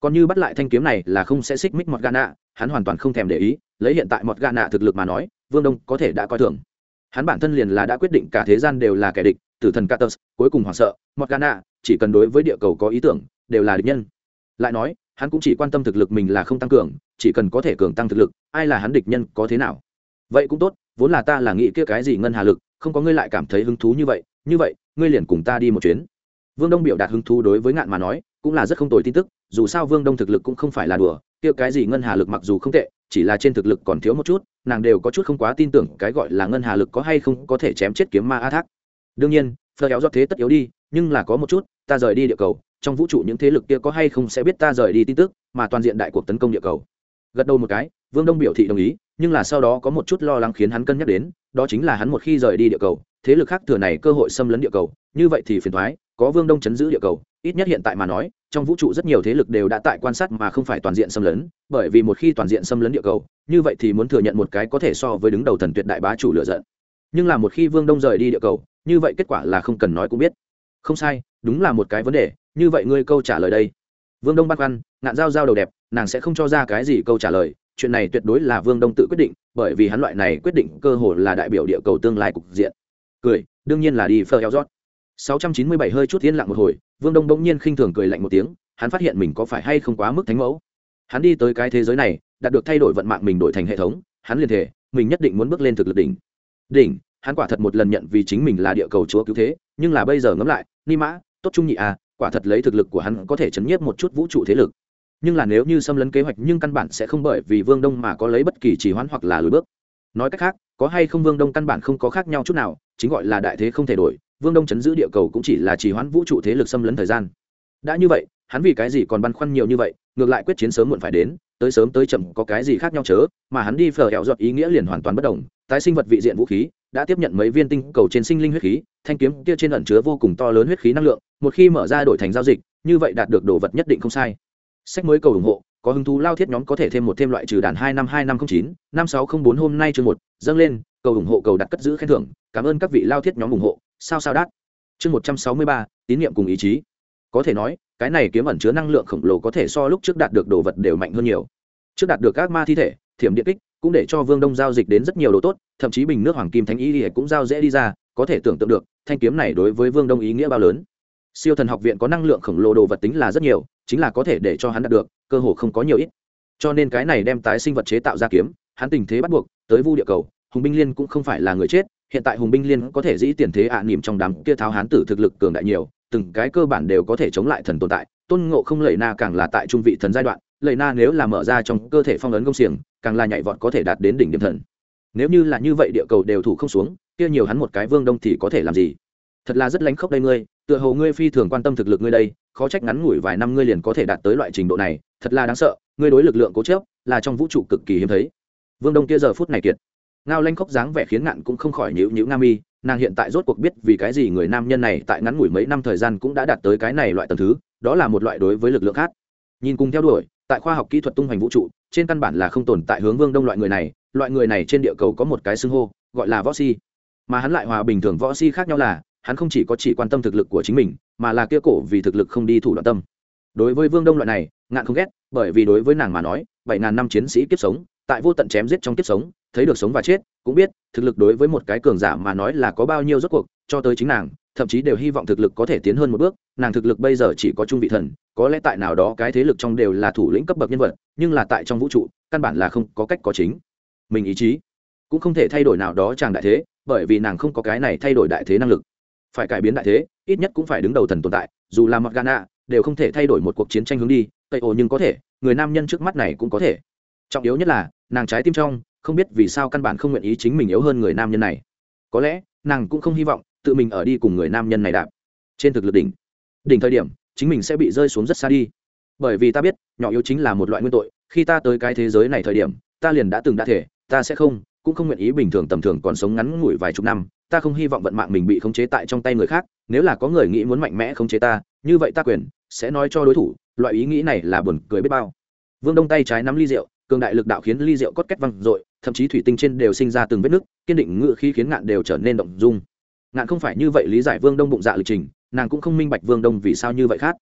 Còn như bắt lại thanh kiếm này là không sẽ xích mích mọt gà nạ hắn hoàn toàn không thèm để ý lấy hiện tại mọt gà nạ thực lực mà nói vương đông có thể đã coi thường. Hắn bản thân liền là đã quyết định cả thế gian đều là kẻ địch tử thần Catus, cuối cùng hoảng sợ mọt gà nạ chỉ cần đối với địa cầu có ý tưởng đều là địch nhân. Lại nói hắn cũng chỉ quan tâm thực lực mình là không tăng cường chỉ cần có thể cường tăng thực lực, ai là hắn địch nhân có thế nào? Vậy cũng tốt, vốn là ta là nghĩ kia cái gì ngân hà lực, không có ngươi lại cảm thấy hứng thú như vậy như vậy, ngươi liền cùng ta đi một chuyến. Vương đông biểu đạt hứng thú đối với ngạn mà nói, cũng là rất không tồi tin tức, dù sao vương đông thực lực cũng không phải là đùa, kia cái gì ngân hà lực mặc dù không tệ, chỉ là trên thực lực còn thiếu một chút, nàng đều có chút không quá tin tưởng cái gọi là ngân hà lực có hay không có thể chém chết kiếm ma a thác. Đương nhiên phờ kéo do thế tất yếu đi, nhưng là có một chút, ta rời đi địa cầu, trong vũ trụ những thế lực kia có hay không sẽ biết ta rời đi tin tức, mà toàn diện đại cuộc tấn công địa cầu gật đầu một cái, vương đông biểu thị đồng ý, nhưng là sau đó có một chút lo lắng khiến hắn cân nhắc đến, đó chính là hắn một khi rời đi địa cầu, thế lực khác thừa này cơ hội xâm lấn địa cầu, như vậy thì phiền thoái có vương đông chấn giữ địa cầu, ít nhất hiện tại mà nói, trong vũ trụ rất nhiều thế lực đều đã tại quan sát mà không phải toàn diện xâm lấn, bởi vì một khi toàn diện xâm lấn địa cầu, như vậy thì muốn thừa nhận một cái có thể so với đứng đầu thần tuyệt đại bá chủ lựa giận. Nhưng là một khi vương đông rời đi địa cầu, như vậy kết quả là không cần nói cũng biết. Không sai, đúng là một cái vấn đề, như vậy ngươi câu trả lời đây. Vương đông băn khoăn, ngạn giao giao đầu đẹp nàng sẽ không cho ra cái gì câu trả lời, chuyện này tuyệt đối là vương đông tự quyết định, bởi vì hắn loại này quyết định cơ hồ là đại biểu địa cầu tương lai cục diện. Cười, đương nhiên là đi phơ eo rót. 697 hơi chút yên lặng một hồi, vương đông bỗng nhiên khinh thường cười lạnh một tiếng, hắn phát hiện mình có phải hay không quá mức thánh mẫu. Hắn đi tới cái thế giới này, đạt được thay đổi vận mạng mình đổi thành hệ thống, hắn liền thể mình nhất định muốn bước lên thực lực đỉnh. Đỉnh, hắn quả thật một lần nhận vì chính mình là địa cầu chúa cứu thế, nhưng là bây giờ ngẫm lại, ni mã, tốt trung nhị à quả thật lấy thực lực của hắn có thể chấn nhiếp một chút vũ trụ thế lực nhưng là nếu như xâm lấn kế hoạch nhưng căn bản sẽ không bởi vì vương đông mà có lấy bất kỳ trì hoãn hoặc là lùi bước. Nói cách khác, có hay không vương đông căn bản không có khác nhau chút nào, chính gọi là đại thế không thể đổi, vương đông chấn giữ địa cầu cũng chỉ là trì hoãn vũ trụ thế lực xâm lấn thời gian. Đã như vậy, hắn vì cái gì còn băn khoăn nhiều như vậy, ngược lại quyết chiến sớm muộn phải đến, tới sớm tới chậm có cái gì khác nhau chớ, mà hắn đi phở hẹo giọt ý nghĩa liền hoàn toàn bất đồng, tái sinh vật vị diện vũ khí, đã tiếp nhận mấy viên tinh cầu trên sinh linh huyết khí, thanh kiếm kia trên ẩn chứa vô cùng to lớn huyết khí năng lượng, một khi mở ra đổi thành giao dịch, như vậy đạt được đồ vật nhất định không sai sách mới cầu ủng hộ, có hứng thú lao thiết nhóm có thể thêm một thêm loại trừ đàn hai năm hai năm không chín, năm sáu không bốn hôm nay chương một, dâng lên, cầu ủng hộ, cầu đặt cất giữ khen thưởng, cảm ơn các vị lao thiết nhóm ủng hộ, sao sao đát. Chương một trăm sáu mươi ba, tín nhiệm cùng ý chí. Có thể nói, cái này kiếm ẩn chứa năng lượng khổng lồ có thể so lúc trước đạt được đồ vật đều mạnh hơn nhiều. Trước đạt được các ma thi thể, thiểm điện kích, cũng để cho vương đông giao dịch đến rất nhiều đồ tốt, thậm chí bình nước hoàng kim thánh y cũng giao dễ đi ra, có thể tưởng tượng được, thanh kiếm này đối với vương đông ý nghĩa bao lớn. Siêu thần học viện có năng lượng khổng lồ đồ vật tính là rất nhiều chính là có thể để cho hắn đạt được, cơ hồ không có nhiều ít. Cho nên cái này đem tái sinh vật chế tạo ra kiếm, hắn tình thế bắt buộc, tới vu địa cầu, hùng binh liên cũng không phải là người chết, hiện tại hùng binh liên có thể dĩ tiền thế ạ à trong đám kia tháo hán tử thực lực cường đại nhiều, từng cái cơ bản đều có thể chống lại thần tồn tại. Tôn ngộ không lẩy na càng là tại trung vị thần giai đoạn lẩy na nếu là mở ra trong cơ thể phong ấn công xiềng, càng là nhảy vọt có thể đạt đến đỉnh điểm thần. Nếu như là như vậy địa cầu đều thủ không xuống, kia nhiều hắn một cái vương đông thì có thể làm gì? Thật là rất lánh khốc đây ngươi, tựa hồ ngươi phi thường quan tâm thực lực ngươi đây khó trách ngắn ngủi vài năm ngươi liền có thể đạt tới loại trình độ này, thật là đáng sợ, ngươi đối lực lượng cố chớp là trong vũ trụ cực kỳ hiếm thấy. Vương đông kia giờ phút này kiệt. Ngao lanh khóc dáng vẻ khiến ngạn cũng không khỏi nhữ nhữ nga mi, nàng hiện tại rốt cuộc biết vì cái gì người nam nhân này tại ngắn ngủi mấy năm thời gian cũng đã đạt tới cái này loại tầng thứ, đó là một loại đối với lực lượng khác. Nhìn cùng theo đuổi, tại khoa học kỹ thuật tung hoành vũ trụ, trên căn bản là không tồn tại hướng vương đông loại người này, loại người này trên địa cầu có một cái xưng hô, gọi là võ si. Mà hắn lại hòa bình thường võ si khác nhau là hắn không chỉ có chỉ quan tâm thực lực của chính mình, mà là kia cổ vì thực lực không đi thủ đoạn tâm. Đối với vương đông loại này, ngạn không ghét, bởi vì đối với nàng mà nói, bảy ngàn năm chiến sĩ kiếp sống, tại vô tận chém giết trong kiếp sống, thấy được sống và chết, cũng biết, thực lực đối với một cái cường giả mà nói là có bao nhiêu rốt cuộc, cho tới chính nàng, thậm chí đều hy vọng thực lực có thể tiến hơn một bước, nàng thực lực bây giờ chỉ có trung vị thần, có lẽ tại nào đó cái thế lực trong đều là thủ lĩnh cấp bậc nhân vật, nhưng là tại trong vũ trụ, căn bản là không có cách có chính mình ý chí. Cũng không thể thay đổi nào đó chàng đại thế, bởi vì nàng không có cái này thay đổi đại thế năng lực phải cải biến đại thế, ít nhất cũng phải đứng đầu thần tồn tại, dù là mặc gana đều không thể thay đổi một cuộc chiến tranh hướng đi, tây ồ nhưng có thể, người nam nhân trước mắt này cũng có thể. Trọng yếu nhất là, nàng trái tim trong, không biết vì sao căn bản không nguyện ý chính mình yếu hơn người nam nhân này. Có lẽ, nàng cũng không hy vọng, tự mình ở đi cùng người nam nhân này đạp. Trên thực lực đỉnh. Đỉnh thời điểm, chính mình sẽ bị rơi xuống rất xa đi. Bởi vì ta biết, nhỏ yếu chính là một loại nguyên tội, khi ta tới cái thế giới này thời điểm, ta liền đã từng đã thể, ta sẽ không, cũng không nguyện ý bình thường tầm thường còn sống ngắn ngủi vài chục năm ta không hy vọng vận mạng mình bị khống chế tại trong tay người khác, nếu là có người nghĩ muốn mạnh mẽ khống chế ta, như vậy ta quyền sẽ nói cho đối thủ, loại ý nghĩ này là buồn cười biết bao. Vương đông tay trái nắm ly rượu, cường đại lực đạo khiến ly rượu cốt két văng r thậm chí thủy tinh trên đều sinh ra từng vết nứt, kiên định ngựa khi khiến ngạn đều trở nên động dung. Ngạn không phải như vậy lý giải vương đông bụng dạ lịch trình, nàng cũng không minh bạch vương đông vì sao như vậy khác.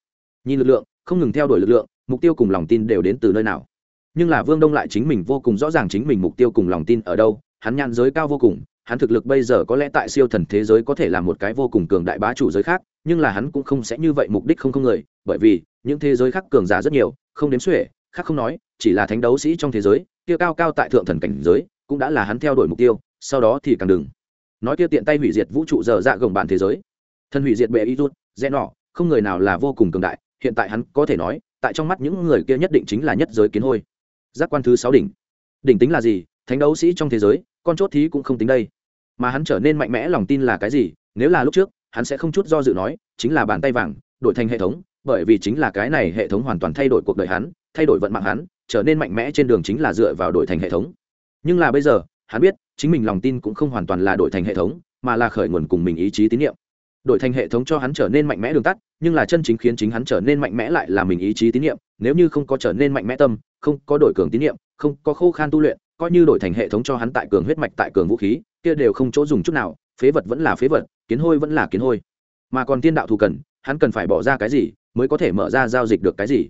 Nhìn lực lượng, không ngừng theo đuổi lực lượng, mục tiêu cùng lòng tin đều đến từ nơi nào. Nhưng là vương đông lại chính mình vô cùng rõ ràng chính mình mục tiêu cùng lòng tin ở đâu, hắn nhãn giới cao vô cùng hắn thực lực bây giờ có lẽ tại siêu thần thế giới có thể là một cái vô cùng cường đại bá chủ giới khác, nhưng là hắn cũng không sẽ như vậy mục đích không không người, bởi vì, những thế giới khác cường giả rất nhiều, không đếm xuể, khác không nói, chỉ là thánh đấu sĩ trong thế giới, kia cao cao tại thượng thần cảnh giới, cũng đã là hắn theo đuổi mục tiêu, sau đó thì càng đừng. Nói kia tiện tay hủy diệt vũ trụ dở dạ gồng bản thế giới. Thần hủy diệt bệ y rút, rẽ nọ, không người nào là vô cùng cường đại, hiện tại hắn có thể nói, tại trong mắt những người kia nhất định chính là nhất giới kiến hôi. Giác quan thứ sáu đỉnh. Đỉnh tính là gì? Thánh đấu sĩ trong thế giới, con chốt thí cũng không tính đây mà hắn trở nên mạnh mẽ lòng tin là cái gì, nếu là lúc trước, hắn sẽ không chút do dự nói, chính là bàn tay vàng, đổi thành hệ thống, bởi vì chính là cái này hệ thống hoàn toàn thay đổi cuộc đời hắn, thay đổi vận mạng hắn, trở nên mạnh mẽ trên đường chính là dựa vào đổi thành hệ thống. Nhưng là bây giờ, hắn biết, chính mình lòng tin cũng không hoàn toàn là đổi thành hệ thống, mà là khởi nguồn cùng mình ý chí tín nhiệm đổi thành hệ thống cho hắn trở nên mạnh mẽ đường tắt, nhưng là chân chính khiến chính hắn trở nên mạnh mẽ lại là mình ý chí tín nhiệm nếu như không có trở nên mạnh mẽ tâm, không có đổi cường tín nhiệm không có khô khan tu luyện, coi như đổi thành hệ thống cho hắn tại cường huyết mạch, tại cường vũ khí kia đều không chỗ dùng chút nào, phế vật vẫn là phế vật, kiến hôi vẫn là kiến hôi. Mà còn tiên đạo thù cần, hắn cần phải bỏ ra cái gì mới có thể mở ra giao dịch được cái gì?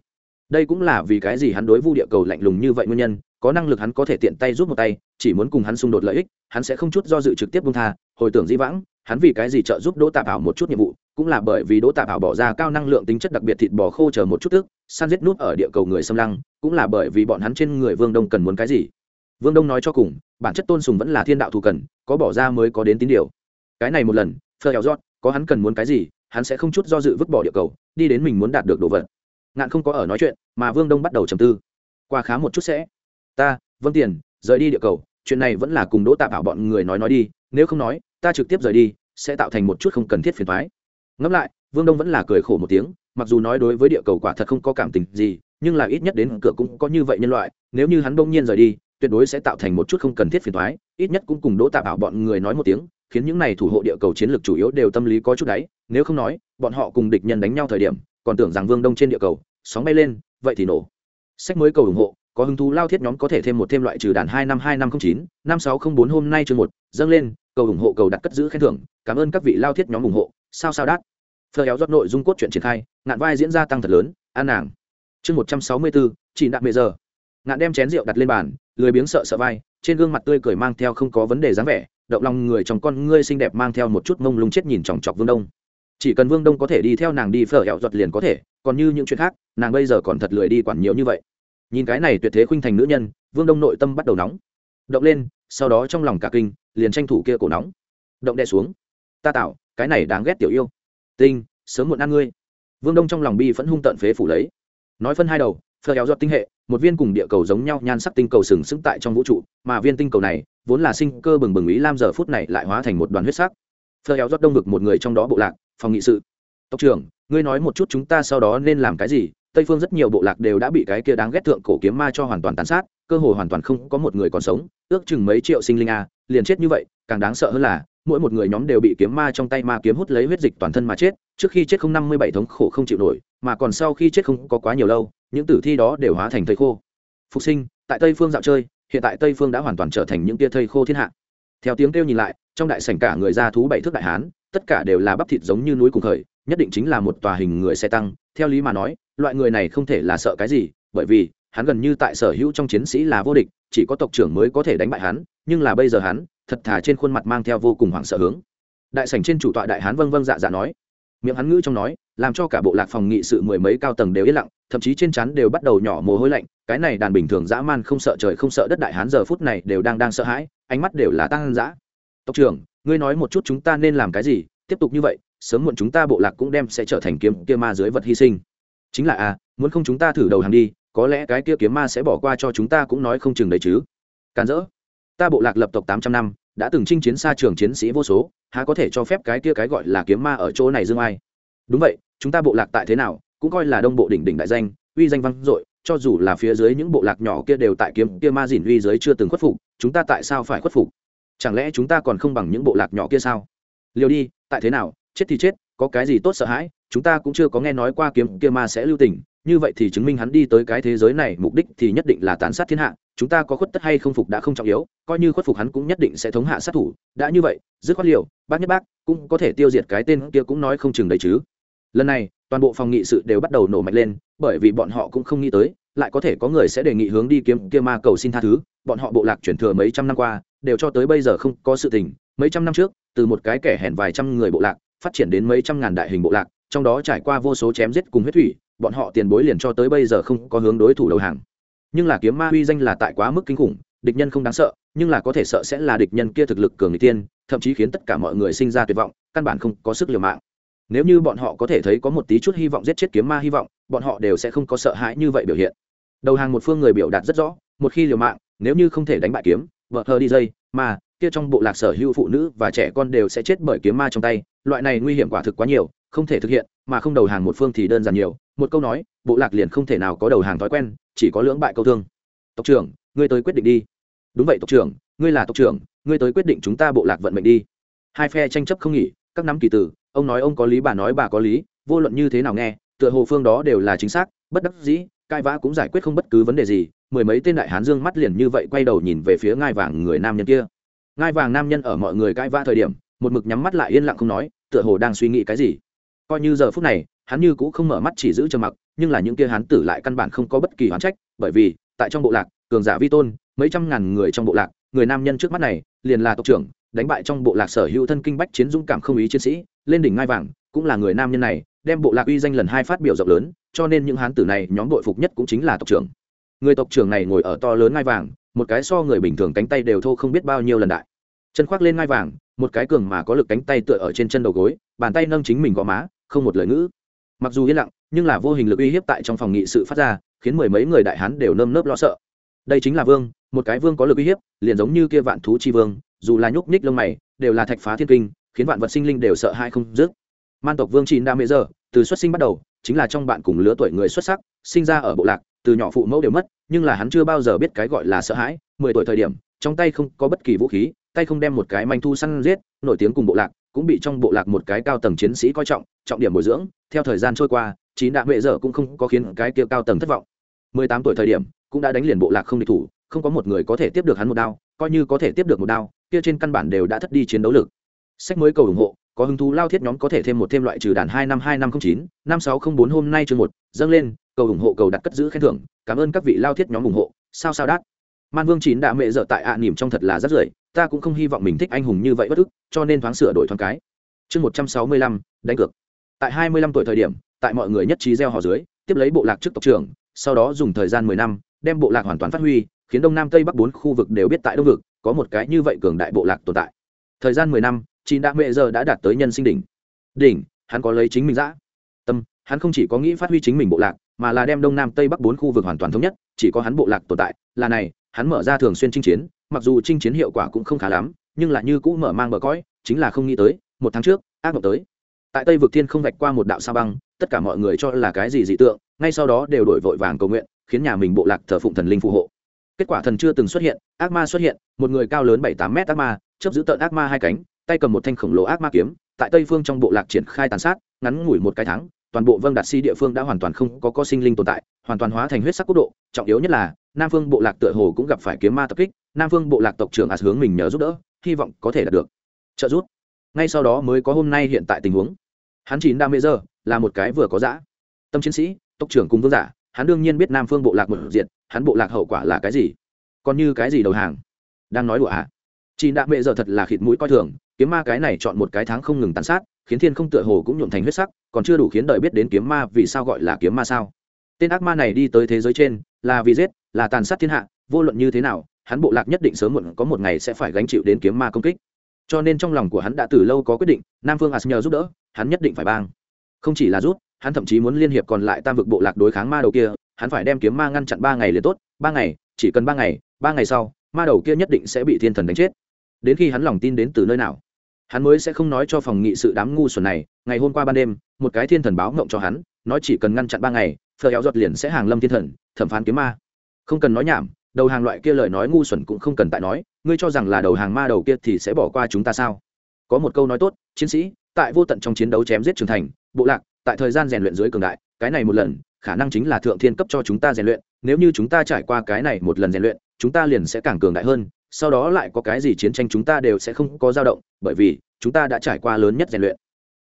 Đây cũng là vì cái gì hắn đối vu địa cầu lạnh lùng như vậy nguyên nhân, có năng lực hắn có thể tiện tay rút một tay, chỉ muốn cùng hắn xung đột lợi ích, hắn sẽ không chút do dự trực tiếp bung tha, hồi tưởng di vãng, hắn vì cái gì trợ giúp đỗ tạp ảo một chút nhiệm vụ, cũng là bởi vì đỗ tạp ảo bỏ ra cao năng lượng tính chất đặc biệt thịt bò khô chờ một chút tức, săn giết nút ở địa cầu người xâm lăng, cũng là bởi vì bọn hắn trên người vương đông cần muốn cái gì vương đông nói cho cùng, bản chất tôn sùng vẫn là thiên đạo thù cần, có bỏ ra mới có đến tín điều. Cái này một lần, phờ hẹo rót có hắn cần muốn cái gì, hắn sẽ không chút do dự vứt bỏ địa cầu, đi đến mình muốn đạt được đồ vật. Ngạn không có ở nói chuyện, mà vương đông bắt đầu trầm tư. Qua khá một chút sẽ. Ta vâng tiền, rời đi địa cầu, chuyện này vẫn là cùng đỗ tạp bảo bọn người nói nói đi, nếu không nói, ta trực tiếp rời đi, sẽ tạo thành một chút không cần thiết phiền thoái ngẫm lại, vương đông vẫn là cười khổ một tiếng, mặc dù nói đối với địa cầu quả thật không có cảm tình gì, nhưng là ít nhất đến cửa cũng có như vậy nhân loại, nếu như hắn bỗng nhiên rời đi tuyệt đối sẽ tạo thành một chút không cần thiết phiền toái, ít nhất cũng cùng đỗ Tạ Bảo bọn người nói một tiếng khiến những này thủ hộ địa cầu chiến lược chủ yếu đều tâm lý có chút đáy nếu không nói bọn họ cùng địch nhân đánh nhau thời điểm còn tưởng rằng vương đông trên địa cầu sóng bay lên vậy thì nổ. Sách mới cầu ủng hộ có hứng thú lao thiết nhóm có thể thêm một thêm loại trừ đàn hai năm hai năm không chín năm sáu không bốn hôm nay chương một dâng lên cầu ủng hộ cầu đặt cất giữ khen thưởng cảm ơn các vị lao thiết nhóm ủng hộ sao sao đắt phờ éo rót nội dung cốt truyện triển khai ngạn vai diễn ra tăng thật lớn an nàng. Chương một trăm sáu mươi bốn chỉ đạn mệ giờ ngạn đem chén rượu đặt lên bàn, lười biếng sợ sợ vai, trên gương mặt tươi cười mang theo không có vấn đề dáng vẻ, động lòng người trong con ngươi xinh đẹp mang theo một chút mông lung chết nhìn chòng chọc vương đông. Chỉ cần vương đông có thể đi theo nàng đi phở hẹo giọt liền có thể, còn như những chuyện khác, nàng bây giờ còn thật lười đi quản nhiều như vậy. Nhìn cái này tuyệt thế khuynh thành nữ nhân, vương đông nội tâm bắt đầu nóng. Động lên, sau đó trong lòng cả kinh, liền tranh thủ kia cổ nóng. Động đe xuống. Ta tạo, cái này đáng ghét tiểu yêu. Tinh, sớm muộn ăn ngươi. Vương đông trong lòng bi vẫn hung tận phế phủ lấy. Nói phân hai đầu phờ kéo giọt tinh hệ, một viên cùng địa cầu giống nhau nhan sắc tinh cầu sừng sững tại trong vũ trụ, mà viên tinh cầu này, vốn là sinh cơ bừng bừng ý lam giờ phút này lại hóa thành một đoàn huyết sắc. Phờ kéo giọt đông vực một người trong đó bộ lạc, phòng nghị sự. Tộc trưởng, ngươi nói một chút chúng ta sau đó nên làm cái gì? Tây phương rất nhiều bộ lạc đều đã bị cái kia đáng ghét thượng cổ kiếm ma cho hoàn toàn tàn sát, cơ hội hoàn toàn không có một người còn sống, ước chừng mấy triệu sinh linh a, liền chết như vậy, càng đáng sợ hơn là, mỗi một người nhóm đều bị kiếm ma trong tay ma kiếm hút lấy huyết dịch toàn thân mà chết trước khi chết không năm mươi bảy thống khổ không chịu nổi, mà còn sau khi chết không có quá nhiều lâu, những tử thi đó đều hóa thành thây khô. Phục sinh, tại tây phương dạo chơi, hiện tại tây phương đã hoàn toàn trở thành những tia thây khô thiên hạ. Theo tiếng kêu nhìn lại, trong đại sảnh cả người ra thú bảy thước đại hán, tất cả đều là bắp thịt giống như núi cùng khởi, nhất định chính là một tòa hình người xe tăng. Theo lý mà nói, loại người này không thể là sợ cái gì, bởi vì, hắn gần như tại sở hữu trong chiến sĩ là vô địch, chỉ có tộc trưởng mới có thể đánh bại hắn, nhưng là bây giờ hắn, thật thà trên khuôn mặt mang theo vô cùng hoảng sợ hướng. Đại sảnh trên chủ tọa đại hán vâng vâng dạ dạ nói miệng hắn ngữ trong nói làm cho cả bộ lạc phòng nghị sự mười mấy cao tầng đều yên lặng thậm chí trên chắn đều bắt đầu nhỏ mồ hôi lạnh cái này đàn bình thường dã man không sợ trời không sợ đất đại hán giờ phút này đều đang đang sợ hãi ánh mắt đều là tăng dã. Tộc trưởng ngươi nói một chút chúng ta nên làm cái gì tiếp tục như vậy sớm muộn chúng ta bộ lạc cũng đem sẽ trở thành kiếm kia ma dưới vật hy sinh. Chính là a à, muốn không chúng ta thử đầu hàng đi có lẽ cái kia kiếm ma sẽ bỏ qua cho chúng ta cũng nói không chừng đấy chứ. Càn rỡ. Ta bộ lạc lập tộc tám trăm năm đã từng chinh chiến xa trường chiến sĩ vô số, há có thể cho phép cái kia cái gọi là kiếm ma ở chỗ này dương ai? Đúng vậy, chúng ta bộ lạc tại thế nào, cũng coi là đông bộ đỉnh đỉnh đại danh, uy danh văn dội, cho dù là phía dưới những bộ lạc nhỏ kia đều tại kiếm kia ma dìn uy dưới chưa từng khuất phục, chúng ta tại sao phải khuất phục? Chẳng lẽ chúng ta còn không bằng những bộ lạc nhỏ kia sao? Liều đi, tại thế nào, chết thì chết, có cái gì tốt sợ hãi, chúng ta cũng chưa có nghe nói qua kiếm kia ma sẽ lưu tình như vậy thì chứng minh hắn đi tới cái thế giới này, mục đích thì nhất định là tàn sát thiên hạ. Chúng ta có khuất tất hay không phục đã không trọng yếu, coi như khuất phục hắn cũng nhất định sẽ thống hạ sát thủ. Đã như vậy, dứt khoát liều, bác nhất bác, cũng có thể tiêu diệt cái tên kia cũng nói không chừng đấy chứ. Lần này, toàn bộ phòng nghị sự đều bắt đầu nổ mạnh lên, bởi vì bọn họ cũng không nghĩ tới, lại có thể có người sẽ đề nghị hướng đi kiếm kia ma cầu xin tha thứ. Bọn họ bộ lạc chuyển thừa mấy trăm năm qua, đều cho tới bây giờ không có sự tình. Mấy trăm năm trước, từ một cái kẻ hèn vài trăm người bộ lạc, phát triển đến mấy trăm ngàn đại hình bộ lạc, trong đó trải qua vô số chém giết cùng huyết thủy bọn họ tiền bối liền cho tới bây giờ không có hướng đối thủ đầu hàng. Nhưng là kiếm ma uy danh là tại quá mức kinh khủng, địch nhân không đáng sợ, nhưng là có thể sợ sẽ là địch nhân kia thực lực cường người tiên, thậm chí khiến tất cả mọi người sinh ra tuyệt vọng, căn bản không có sức liều mạng. Nếu như bọn họ có thể thấy có một tí chút hy vọng giết chết kiếm ma hy vọng, bọn họ đều sẽ không có sợ hãi như vậy biểu hiện. Đầu hàng một phương người biểu đạt rất rõ, một khi liều mạng, nếu như không thể đánh bại kiếm, vợ thơ đi dây mà kia trong bộ lạc sở hữu phụ nữ và trẻ con đều sẽ chết bởi kiếm ma trong tay, loại này nguy hiểm quả thực quá nhiều không thể thực hiện, mà không đầu hàng một phương thì đơn giản nhiều. Một câu nói, bộ lạc liền không thể nào có đầu hàng thói quen, chỉ có lưỡng bại câu thương. Tộc trưởng, ngươi tới quyết định đi. Đúng vậy tộc trưởng, ngươi là tộc trưởng, ngươi tới quyết định chúng ta bộ lạc vận mệnh đi. Hai phe tranh chấp không nghỉ, các nắm kỳ tử, ông nói ông có lý, bà nói bà có lý, vô luận như thế nào nghe, tựa hồ phương đó đều là chính xác, bất đắc dĩ cai vã cũng giải quyết không bất cứ vấn đề gì. Mười mấy tên đại hán dương mắt liền như vậy quay đầu nhìn về phía ngai vàng người nam nhân kia. Ngai vàng nam nhân ở mọi người cai vã thời điểm, một mực nhắm mắt lại yên lặng không nói, tựa hồ đang suy nghĩ cái gì coi như giờ phút này, hắn như cũng không mở mắt chỉ giữ trầm mặc, nhưng là những kia hán tử lại căn bản không có bất kỳ hoán trách, bởi vì, tại trong bộ lạc, cường giả vi tôn, mấy trăm ngàn người trong bộ lạc, người nam nhân trước mắt này, liền là tộc trưởng, đánh bại trong bộ lạc sở hữu thân kinh bách chiến dũng cảm không ý chiến sĩ, lên đỉnh ngai vàng, cũng là người nam nhân này, đem bộ lạc uy danh lần hai phát biểu rộng lớn, cho nên những hán tử này, nhóm đội phục nhất cũng chính là tộc trưởng. Người tộc trưởng này ngồi ở to lớn ngai vàng, một cái so người bình thường cánh tay đều thô không biết bao nhiêu lần đại. Chân khoác lên ngai vàng, một cái cường mà có lực cánh tay tựa ở trên chân đầu gối, bàn tay nâng chính mình gò má không một lời ngữ. Mặc dù yên lặng, nhưng là vô hình lực uy hiếp tại trong phòng nghị sự phát ra, khiến mười mấy người đại hán đều nơm nớp lo sợ. Đây chính là vương, một cái vương có lực uy hiếp, liền giống như kia vạn thú chi vương, dù là nhúc nhích lông mày, đều là thạch phá thiên kinh, khiến vạn vật sinh linh đều sợ hai không dứt. Man tộc vương chín đa mễ giờ từ xuất sinh bắt đầu, chính là trong bạn cùng lứa tuổi người xuất sắc, sinh ra ở bộ lạc, từ nhỏ phụ mẫu đều mất, nhưng là hắn chưa bao giờ biết cái gọi là sợ hãi. Mười tuổi thời điểm, trong tay không có bất kỳ vũ khí, tay không đem một cái manh thu săn giết, nổi tiếng cùng bộ lạc cũng bị trong bộ lạc một cái cao tầng chiến sĩ coi trọng trọng điểm bồi dưỡng theo thời gian trôi qua chín đạ mẹ giờ cũng không có khiến cái kia cao tầng thất vọng. Mười tám tuổi thời điểm cũng đã đánh liền bộ lạc không địch thủ không có một người có thể tiếp được hắn một đao coi như có thể tiếp được một đao kia trên căn bản đều đã thất đi chiến đấu lực. Sách mới cầu ủng hộ có hứng thú lao thiết nhóm có thể thêm một thêm loại trừ đàn hai năm hai năm không chín năm sáu không bốn hôm nay chương một dâng lên cầu ủng hộ cầu đặt cất giữ khen thưởng cảm ơn các vị lao thiết nhóm ủng hộ sao sao đắt man vương chín đã mẹ dở tại ạ à, nỉm trong thật là rất rưởi ta cũng không hy vọng mình thích anh hùng như vậy bất ức, cho nên thoáng sửa đổi thoáng cái. Chương một trăm sáu mươi lăm, đánh cược. Tại hai mươi lăm tuổi thời điểm, tại mọi người nhất trí gieo họ dưới, tiếp lấy bộ lạc trước tộc trưởng, sau đó dùng thời gian mười năm, đem bộ lạc hoàn toàn phát huy, khiến đông nam tây bắc bốn khu vực đều biết tại đông vực, có một cái như vậy cường đại bộ lạc tồn tại. Thời gian mười năm, chín đã mẹ giờ đã đạt tới nhân sinh đỉnh. Đỉnh, hắn có lấy chính mình giã tâm, hắn không chỉ có nghĩ phát huy chính mình bộ lạc, mà là đem đông nam tây bắc bốn khu vực hoàn toàn thống nhất, chỉ có hắn bộ lạc tồn tại, là này, hắn mở ra thường xuyên chinh chiến mặc dù chinh chiến hiệu quả cũng không khá lắm, nhưng là như cũ mở mang bờ cõi, chính là không nghĩ tới, một tháng trước, ác mộng tới. Tại tây vực thiên không vạch qua một đạo sa băng, tất cả mọi người cho là cái gì dị tượng, ngay sau đó đều đổi vội vàng cầu nguyện, khiến nhà mình bộ lạc thờ phụng thần linh phù hộ. Kết quả thần chưa từng xuất hiện, ác ma xuất hiện, một người cao lớn bảy tám mét ác ma chấp giữ tợn ác ma hai cánh, tay cầm một thanh khổng lồ ác ma kiếm, tại tây phương trong bộ lạc triển khai tàn sát, ngắn ngủi một cái tháng toàn bộ vâng đạt si địa phương đã hoàn toàn không có có sinh linh tồn tại, hoàn toàn hóa thành huyết sắc quốc độ. Trọng yếu nhất là, nam phương bộ lạc tựa hồ cũng gặp phải kiếm ma tập kích, nam phương bộ lạc tộc trưởng ạt hướng mình nhờ giúp đỡ, hy vọng có thể đạt được. Trợ giúp. Ngay sau đó mới có hôm nay hiện tại tình huống. Hắn chín đam mê giờ, là một cái vừa có dã. Tâm chiến sĩ, tộc trưởng cùng vương giả, hắn đương nhiên biết nam phương bộ lạc một diện, hắn bộ lạc hậu quả là cái gì? Còn như cái gì đầu hàng? Đang nói đùa ạ à? chị đạm mẹ giờ thật là khịt mũi coi thường, kiếm ma cái này chọn một cái tháng không ngừng tàn sát khiến thiên không tựa hồ cũng nhuộm thành huyết sắc, còn chưa đủ khiến đời biết đến kiếm ma vì sao gọi là kiếm ma sao. Tên ác ma này đi tới thế giới trên, là vì giết, là tàn sát thiên hạ, vô luận như thế nào, hắn bộ lạc nhất định sớm muộn có một ngày sẽ phải gánh chịu đến kiếm ma công kích. Cho nên trong lòng của hắn đã từ lâu có quyết định, nam phương as nhờ giúp đỡ, hắn nhất định phải bang. Không chỉ là rút, hắn thậm chí muốn liên hiệp còn lại tam vực bộ lạc đối kháng ma đầu kia, hắn phải đem kiếm ma ngăn chặn ba ngày liền tốt, ba ngày, chỉ cần ba ngày ba ngày sau, ma đầu kia nhất định sẽ bị thiên thần đánh chết. Đến khi hắn lòng tin đến từ nơi nào? Hắn mới sẽ không nói cho phòng nghị sự đám ngu xuẩn này, ngày hôm qua ban đêm, một cái thiên thần báo ngộng cho hắn, nói chỉ cần ngăn chặn ba ngày phờ héo giọt liền sẽ hàng lâm thiên thần, thẩm phán kiếm ma. Không cần nói nhảm, đầu hàng loại kia lời nói ngu xuẩn cũng không cần tại nói, ngươi cho rằng là đầu hàng ma đầu kia thì sẽ bỏ qua chúng ta sao? Có một câu nói tốt, chiến sĩ, tại vô tận trong chiến đấu chém giết trưởng thành, bộ lạc, tại thời gian rèn luyện dưới cường đại, cái này một lần, khả năng chính là thượng thiên cấp cho chúng ta rèn luyện, nếu như chúng ta trải qua cái này một lần rèn luyện, chúng ta liền sẽ càng cường đại hơn sau đó lại có cái gì chiến tranh chúng ta đều sẽ không có dao động, bởi vì chúng ta đã trải qua lớn nhất rèn luyện.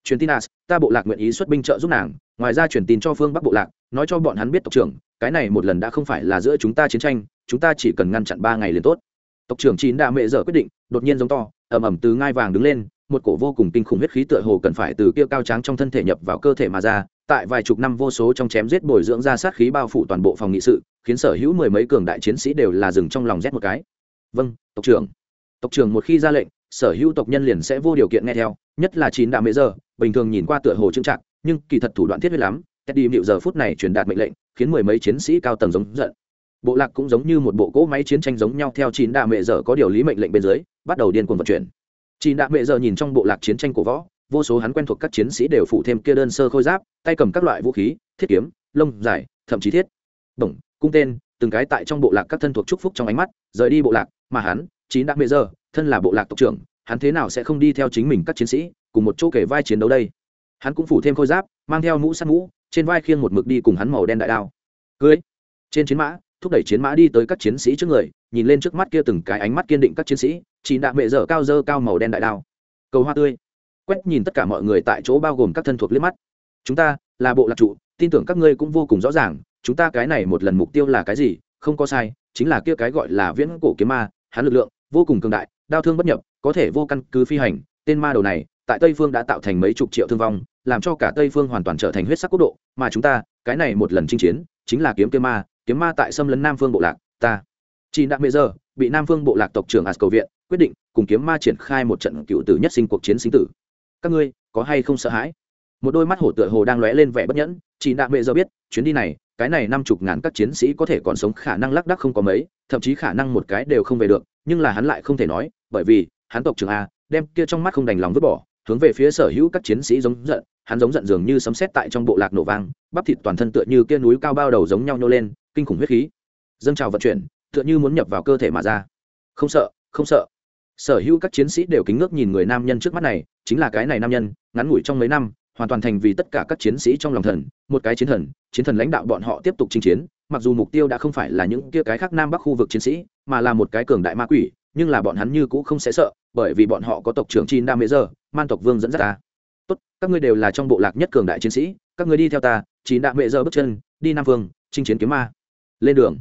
Truyền tin as ta bộ lạc nguyện ý xuất binh trợ giúp nàng, ngoài ra truyền tin cho phương bắc bộ lạc, nói cho bọn hắn biết tộc trưởng, cái này một lần đã không phải là giữa chúng ta chiến tranh, chúng ta chỉ cần ngăn chặn ba ngày liền tốt. Tộc trưởng chín đã mẹ dở quyết định, đột nhiên giống to, ầm ầm từ ngai vàng đứng lên, một cổ vô cùng kinh khủng huyết khí tựa hồ cần phải từ kia cao tráng trong thân thể nhập vào cơ thể mà ra, tại vài chục năm vô số trong chém giết bồi dưỡng ra sát khí bao phủ toàn bộ phòng nghị sự, khiến sở hữu mười mấy cường đại chiến sĩ đều là dừng trong lòng rét một cái. Vâng tộc trưởng. Tộc trưởng một khi ra lệnh, sở hữu tộc nhân liền sẽ vô điều kiện nghe theo, nhất là chín đạo mễ giờ, bình thường nhìn qua tựa hồ trưng trạng nhưng kỳ thật thủ đoạn thiết huyết lắm. Teddy nịu giờ phút này truyền đạt mệnh lệnh, khiến mười mấy chiến sĩ cao tầng giống giận. Bộ lạc cũng giống như một bộ cỗ máy chiến tranh giống nhau theo chín đạo mễ giờ có điều lý mệnh lệnh bên dưới, bắt đầu điên cuồng vận chuyển. Chín đạo mễ giờ nhìn trong bộ lạc chiến tranh của võ, vô số hắn quen thuộc các chiến sĩ đều phụ thêm kia đơn sơ khôi giáp, tay cầm các loại vũ khí, thiết kiếm, lông dài, thậm chí thiết. Bổng, cung tên, từng cái tại trong bộ lạc các thân thuộc chúc phúc trong ánh mắt, rời đi bộ lạc mà hắn, chín đã mẹ giờ, thân là bộ lạc tộc trưởng, hắn thế nào sẽ không đi theo chính mình các chiến sĩ, cùng một chỗ kể vai chiến đấu đây? Hắn cũng phủ thêm khôi giáp, mang theo mũ sắt mũ, trên vai khiêng một mực đi cùng hắn màu đen đại đao. Cưới. Trên chiến mã, thúc đẩy chiến mã đi tới các chiến sĩ trước người, nhìn lên trước mắt kia từng cái ánh mắt kiên định các chiến sĩ, chín đạ mẹ dở cao dơ cao màu đen đại đao. Cầu hoa tươi. Quét nhìn tất cả mọi người tại chỗ bao gồm các thân thuộc liếc mắt. Chúng ta là bộ lạc trụ, tin tưởng các ngươi cũng vô cùng rõ ràng, chúng ta cái này một lần mục tiêu là cái gì không có sai, chính là kia cái gọi là viễn cổ kiếm ma, hắn lực lượng vô cùng cường đại, đao thương bất nhập, có thể vô căn cứ phi hành, tên ma đầu này, tại tây phương đã tạo thành mấy chục triệu thương vong, làm cho cả tây phương hoàn toàn trở thành huyết sắc quốc độ, mà chúng ta, cái này một lần chinh chiến, chính là kiếm kiếm ma kiếm ma tại xâm lấn nam phương bộ lạc, ta. Chị đặng mê giờ, bị nam phương bộ lạc tộc trưởng as cầu viện quyết định cùng kiếm ma triển khai một trận cựu tử nhất sinh cuộc chiến sinh tử. Các ngươi có hay không sợ hãi? Một đôi mắt hổ tựa hồ đang lóe lên vẻ bất nhẫn chị đạ mẹ giờ biết, chuyến đi này cái này năm chục ngàn các chiến sĩ có thể còn sống, khả năng lác đắc không có mấy, thậm chí khả năng một cái đều không về được, nhưng là hắn lại không thể nói, bởi vì, hắn tộc trưởng a, đem kia trong mắt không đành lòng vứt bỏ, hướng về phía sở hữu các chiến sĩ giống giận, hắn giống giận dường như sấm sét tại trong bộ lạc nổ vang, bắp thịt toàn thân tựa như kia núi cao bao đầu giống nhau nhô lên, kinh khủng huyết khí. Dâng trào vận chuyển, tựa như muốn nhập vào cơ thể mà ra. Không sợ không sợ. Sở hữu các chiến sĩ đều kính ngước nhìn người nam nhân trước mắt này, chính là cái này nam nhân, ngắn ngủi trong mấy năm hoàn toàn thành vì tất cả các chiến sĩ trong lòng thần, một cái chiến thần chiến thần lãnh đạo bọn họ tiếp tục chinh chiến, mặc dù mục tiêu đã không phải là những kia cái khác nam bắc khu vực chiến sĩ, mà là một cái cường đại ma quỷ, nhưng là bọn hắn như cũ không sẽ sợ, bởi vì bọn họ có tộc trưởng chin đam mễ giờ man tộc vương dẫn dắt ta. Tốt, các ngươi đều là trong bộ lạc nhất cường đại chiến sĩ, các ngươi đi theo ta chín đam mễ giờ bước chân, đi nam vương, chinh chiến kiếm ma. Lên đường.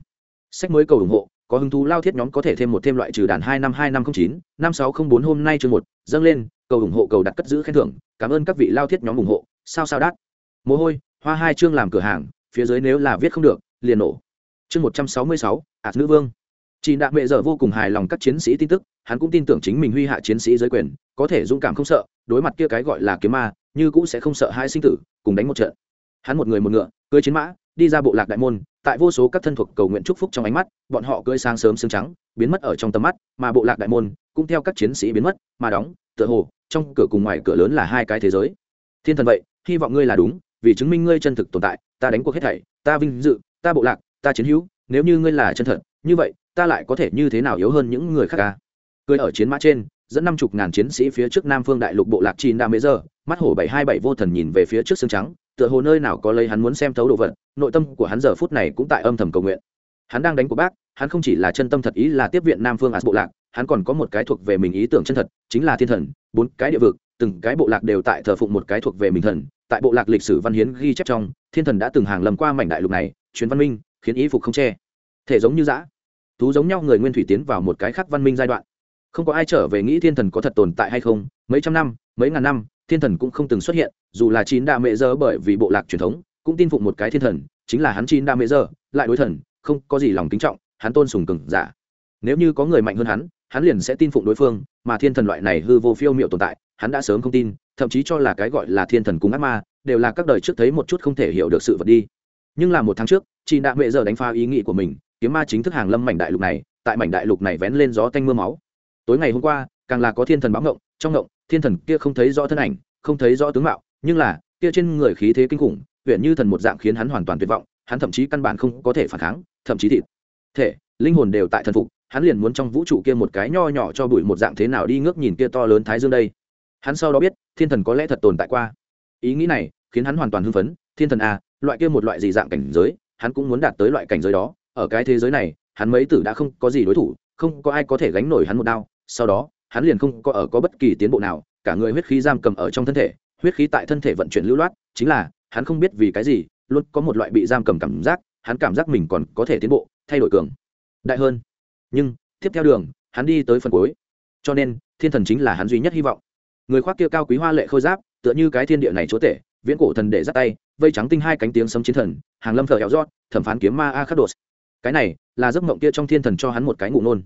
Sách mới cầu ủng hộ, có hứng thú lao thiết nhóm có thể thêm một thêm loại trừ đàn hai năm hai năm không chín, năm sáu không bốn hôm nay chương một, dâng lên cầu ủng hộ cầu đặt cất giữ khen thưởng, cảm ơn các vị lao thiết nhóm ủng hộ, sao sao đắt mồ hôi, hoa hai chương làm cửa hàng, phía dưới nếu là viết không được, liền nổ. Chương một trăm sáu mươi sáu, ạt nữ vương. Chị đạ mệ giờ vô cùng hài lòng các chiến sĩ tin tức, hắn cũng tin tưởng chính mình huy hạ chiến sĩ giới quyền, có thể dũng cảm không sợ, đối mặt kia cái gọi là kiếm ma, như cũng sẽ không sợ hai sinh tử, cùng đánh một trận. Hắn một người một ngựa, cưới chiến mã, đi ra bộ lạc đại môn, tại vô số các thân thuộc cầu nguyện chúc phúc trong ánh mắt, bọn họ cưới sang sớm xương trắng, biến mất ở trong tầm mắt, mà bộ lạc đại môn cũng theo các chiến sĩ biến mất, mà đóng, tựa hồ trong cửa cùng ngoài cửa lớn là hai cái thế giới. Thiên thần vậy, hy vọng ngươi là đúng, vì chứng minh ngươi chân thực tồn tại, ta đánh cuộc hết thảy, ta vinh dự, ta bộ lạc, ta chiến hữu, nếu như ngươi là chân thật, như vậy, ta lại có thể như thế nào yếu hơn những người khác ca cười ở chiến mã trên, dẫn năm chục ngàn chiến sĩ phía trước nam phương đại lục bộ lạc chín đa mễ giờ, mắt hổ bảy hai bảy vô thần nhìn về phía trước xương trắng, tựa hồ nơi nào có lấy hắn muốn xem thấu đồ vật, nội tâm của hắn giờ phút này cũng tại âm thầm cầu nguyện. Hắn đang đánh của bác, hắn không chỉ là chân tâm thật ý là tiếp viện nam phương as bộ lạc hắn còn có một cái thuộc về mình ý tưởng chân thật, chính là thiên thần, bốn cái địa vực, từng cái bộ lạc đều tại thờ phụng một cái thuộc về mình thần. Tại bộ lạc lịch sử văn hiến ghi chép trong, thiên thần đã từng hàng lầm qua mảnh đại lục này chuyến văn minh, khiến ý phục không che. Thể giống như giã thú giống nhau người nguyên thủy tiến vào một cái khác văn minh giai đoạn. Không có ai trở về nghĩ thiên thần có thật tồn tại hay không, mấy trăm năm, mấy ngàn năm, thiên thần cũng không từng xuất hiện, dù là chín đa mẹ dơ bởi vì bộ lạc truyền thống, cũng tin phụng một cái thiên thần, chính là hắn chín đa mẹ dơ lại đối thần, không có gì lòng kính trọng, hắn tôn sùng cừng giả. Nếu như có người mạnh hơn hắn hắn liền sẽ tin phụng đối phương, mà thiên thần loại này hư vô phiêu miệu tồn tại, hắn đã sớm không tin, thậm chí cho là cái gọi là thiên thần cùng ác ma, đều là các đời trước thấy một chút không thể hiểu được sự vật đi. Nhưng là một tháng trước chị đã mệ giờ đánh phá ý nghĩ của mình, kiếm ma chính thức hàng lâm mảnh đại lục này, tại mảnh đại lục này vén lên gió tanh mưa máu. Tối ngày hôm qua, càng là có thiên thần báo ngộng, trong ngộng, thiên thần kia không thấy rõ thân ảnh, không thấy rõ tướng mạo, nhưng là, kia trên người khí thế kinh khủng huyện như thần một dạng khiến hắn hoàn toàn tuyệt vọng, hắn thậm chí căn bản không có thể phản kháng, thậm chí thịt, thể, linh hồn đều tại thần phục hắn liền muốn trong vũ trụ kia một cái nho nhỏ cho bụi một dạng thế nào đi ngước nhìn kia to lớn thái dương đây. Hắn sau đó biết thiên thần có lẽ thật tồn tại qua. Ý nghĩ này khiến hắn hoàn toàn hưng phấn thiên thần a à, loại kia một loại gì dạng cảnh giới hắn cũng muốn đạt tới loại cảnh giới đó. Ở cái thế giới này hắn mấy tử đã không có gì đối thủ không có ai có thể gánh nổi hắn một đao. Sau đó hắn liền không có ở có bất kỳ tiến bộ nào cả người huyết khí giam cầm ở trong thân thể huyết khí tại thân thể vận chuyển lưu loát chính là hắn không biết vì cái gì luôn có một loại bị giam cầm cảm giác hắn cảm giác mình còn có thể tiến bộ thay đổi cường. Đại hơn nhưng tiếp theo đường, hắn đi tới phần cuối. Cho nên, thiên thần chính là hắn duy nhất hy vọng. Người khoác kia cao quý hoa lệ khôi giáp, tựa như cái thiên địa này chúa tể, viễn cổ thần để dắt tay, vây trắng tinh hai cánh tiếng sấm chiến thần, hàng lâm thờ héo rót thẩm phán kiếm ma a khắc đột. Cái này là giấc mộng kia trong thiên thần cho hắn một cái ngụ nôn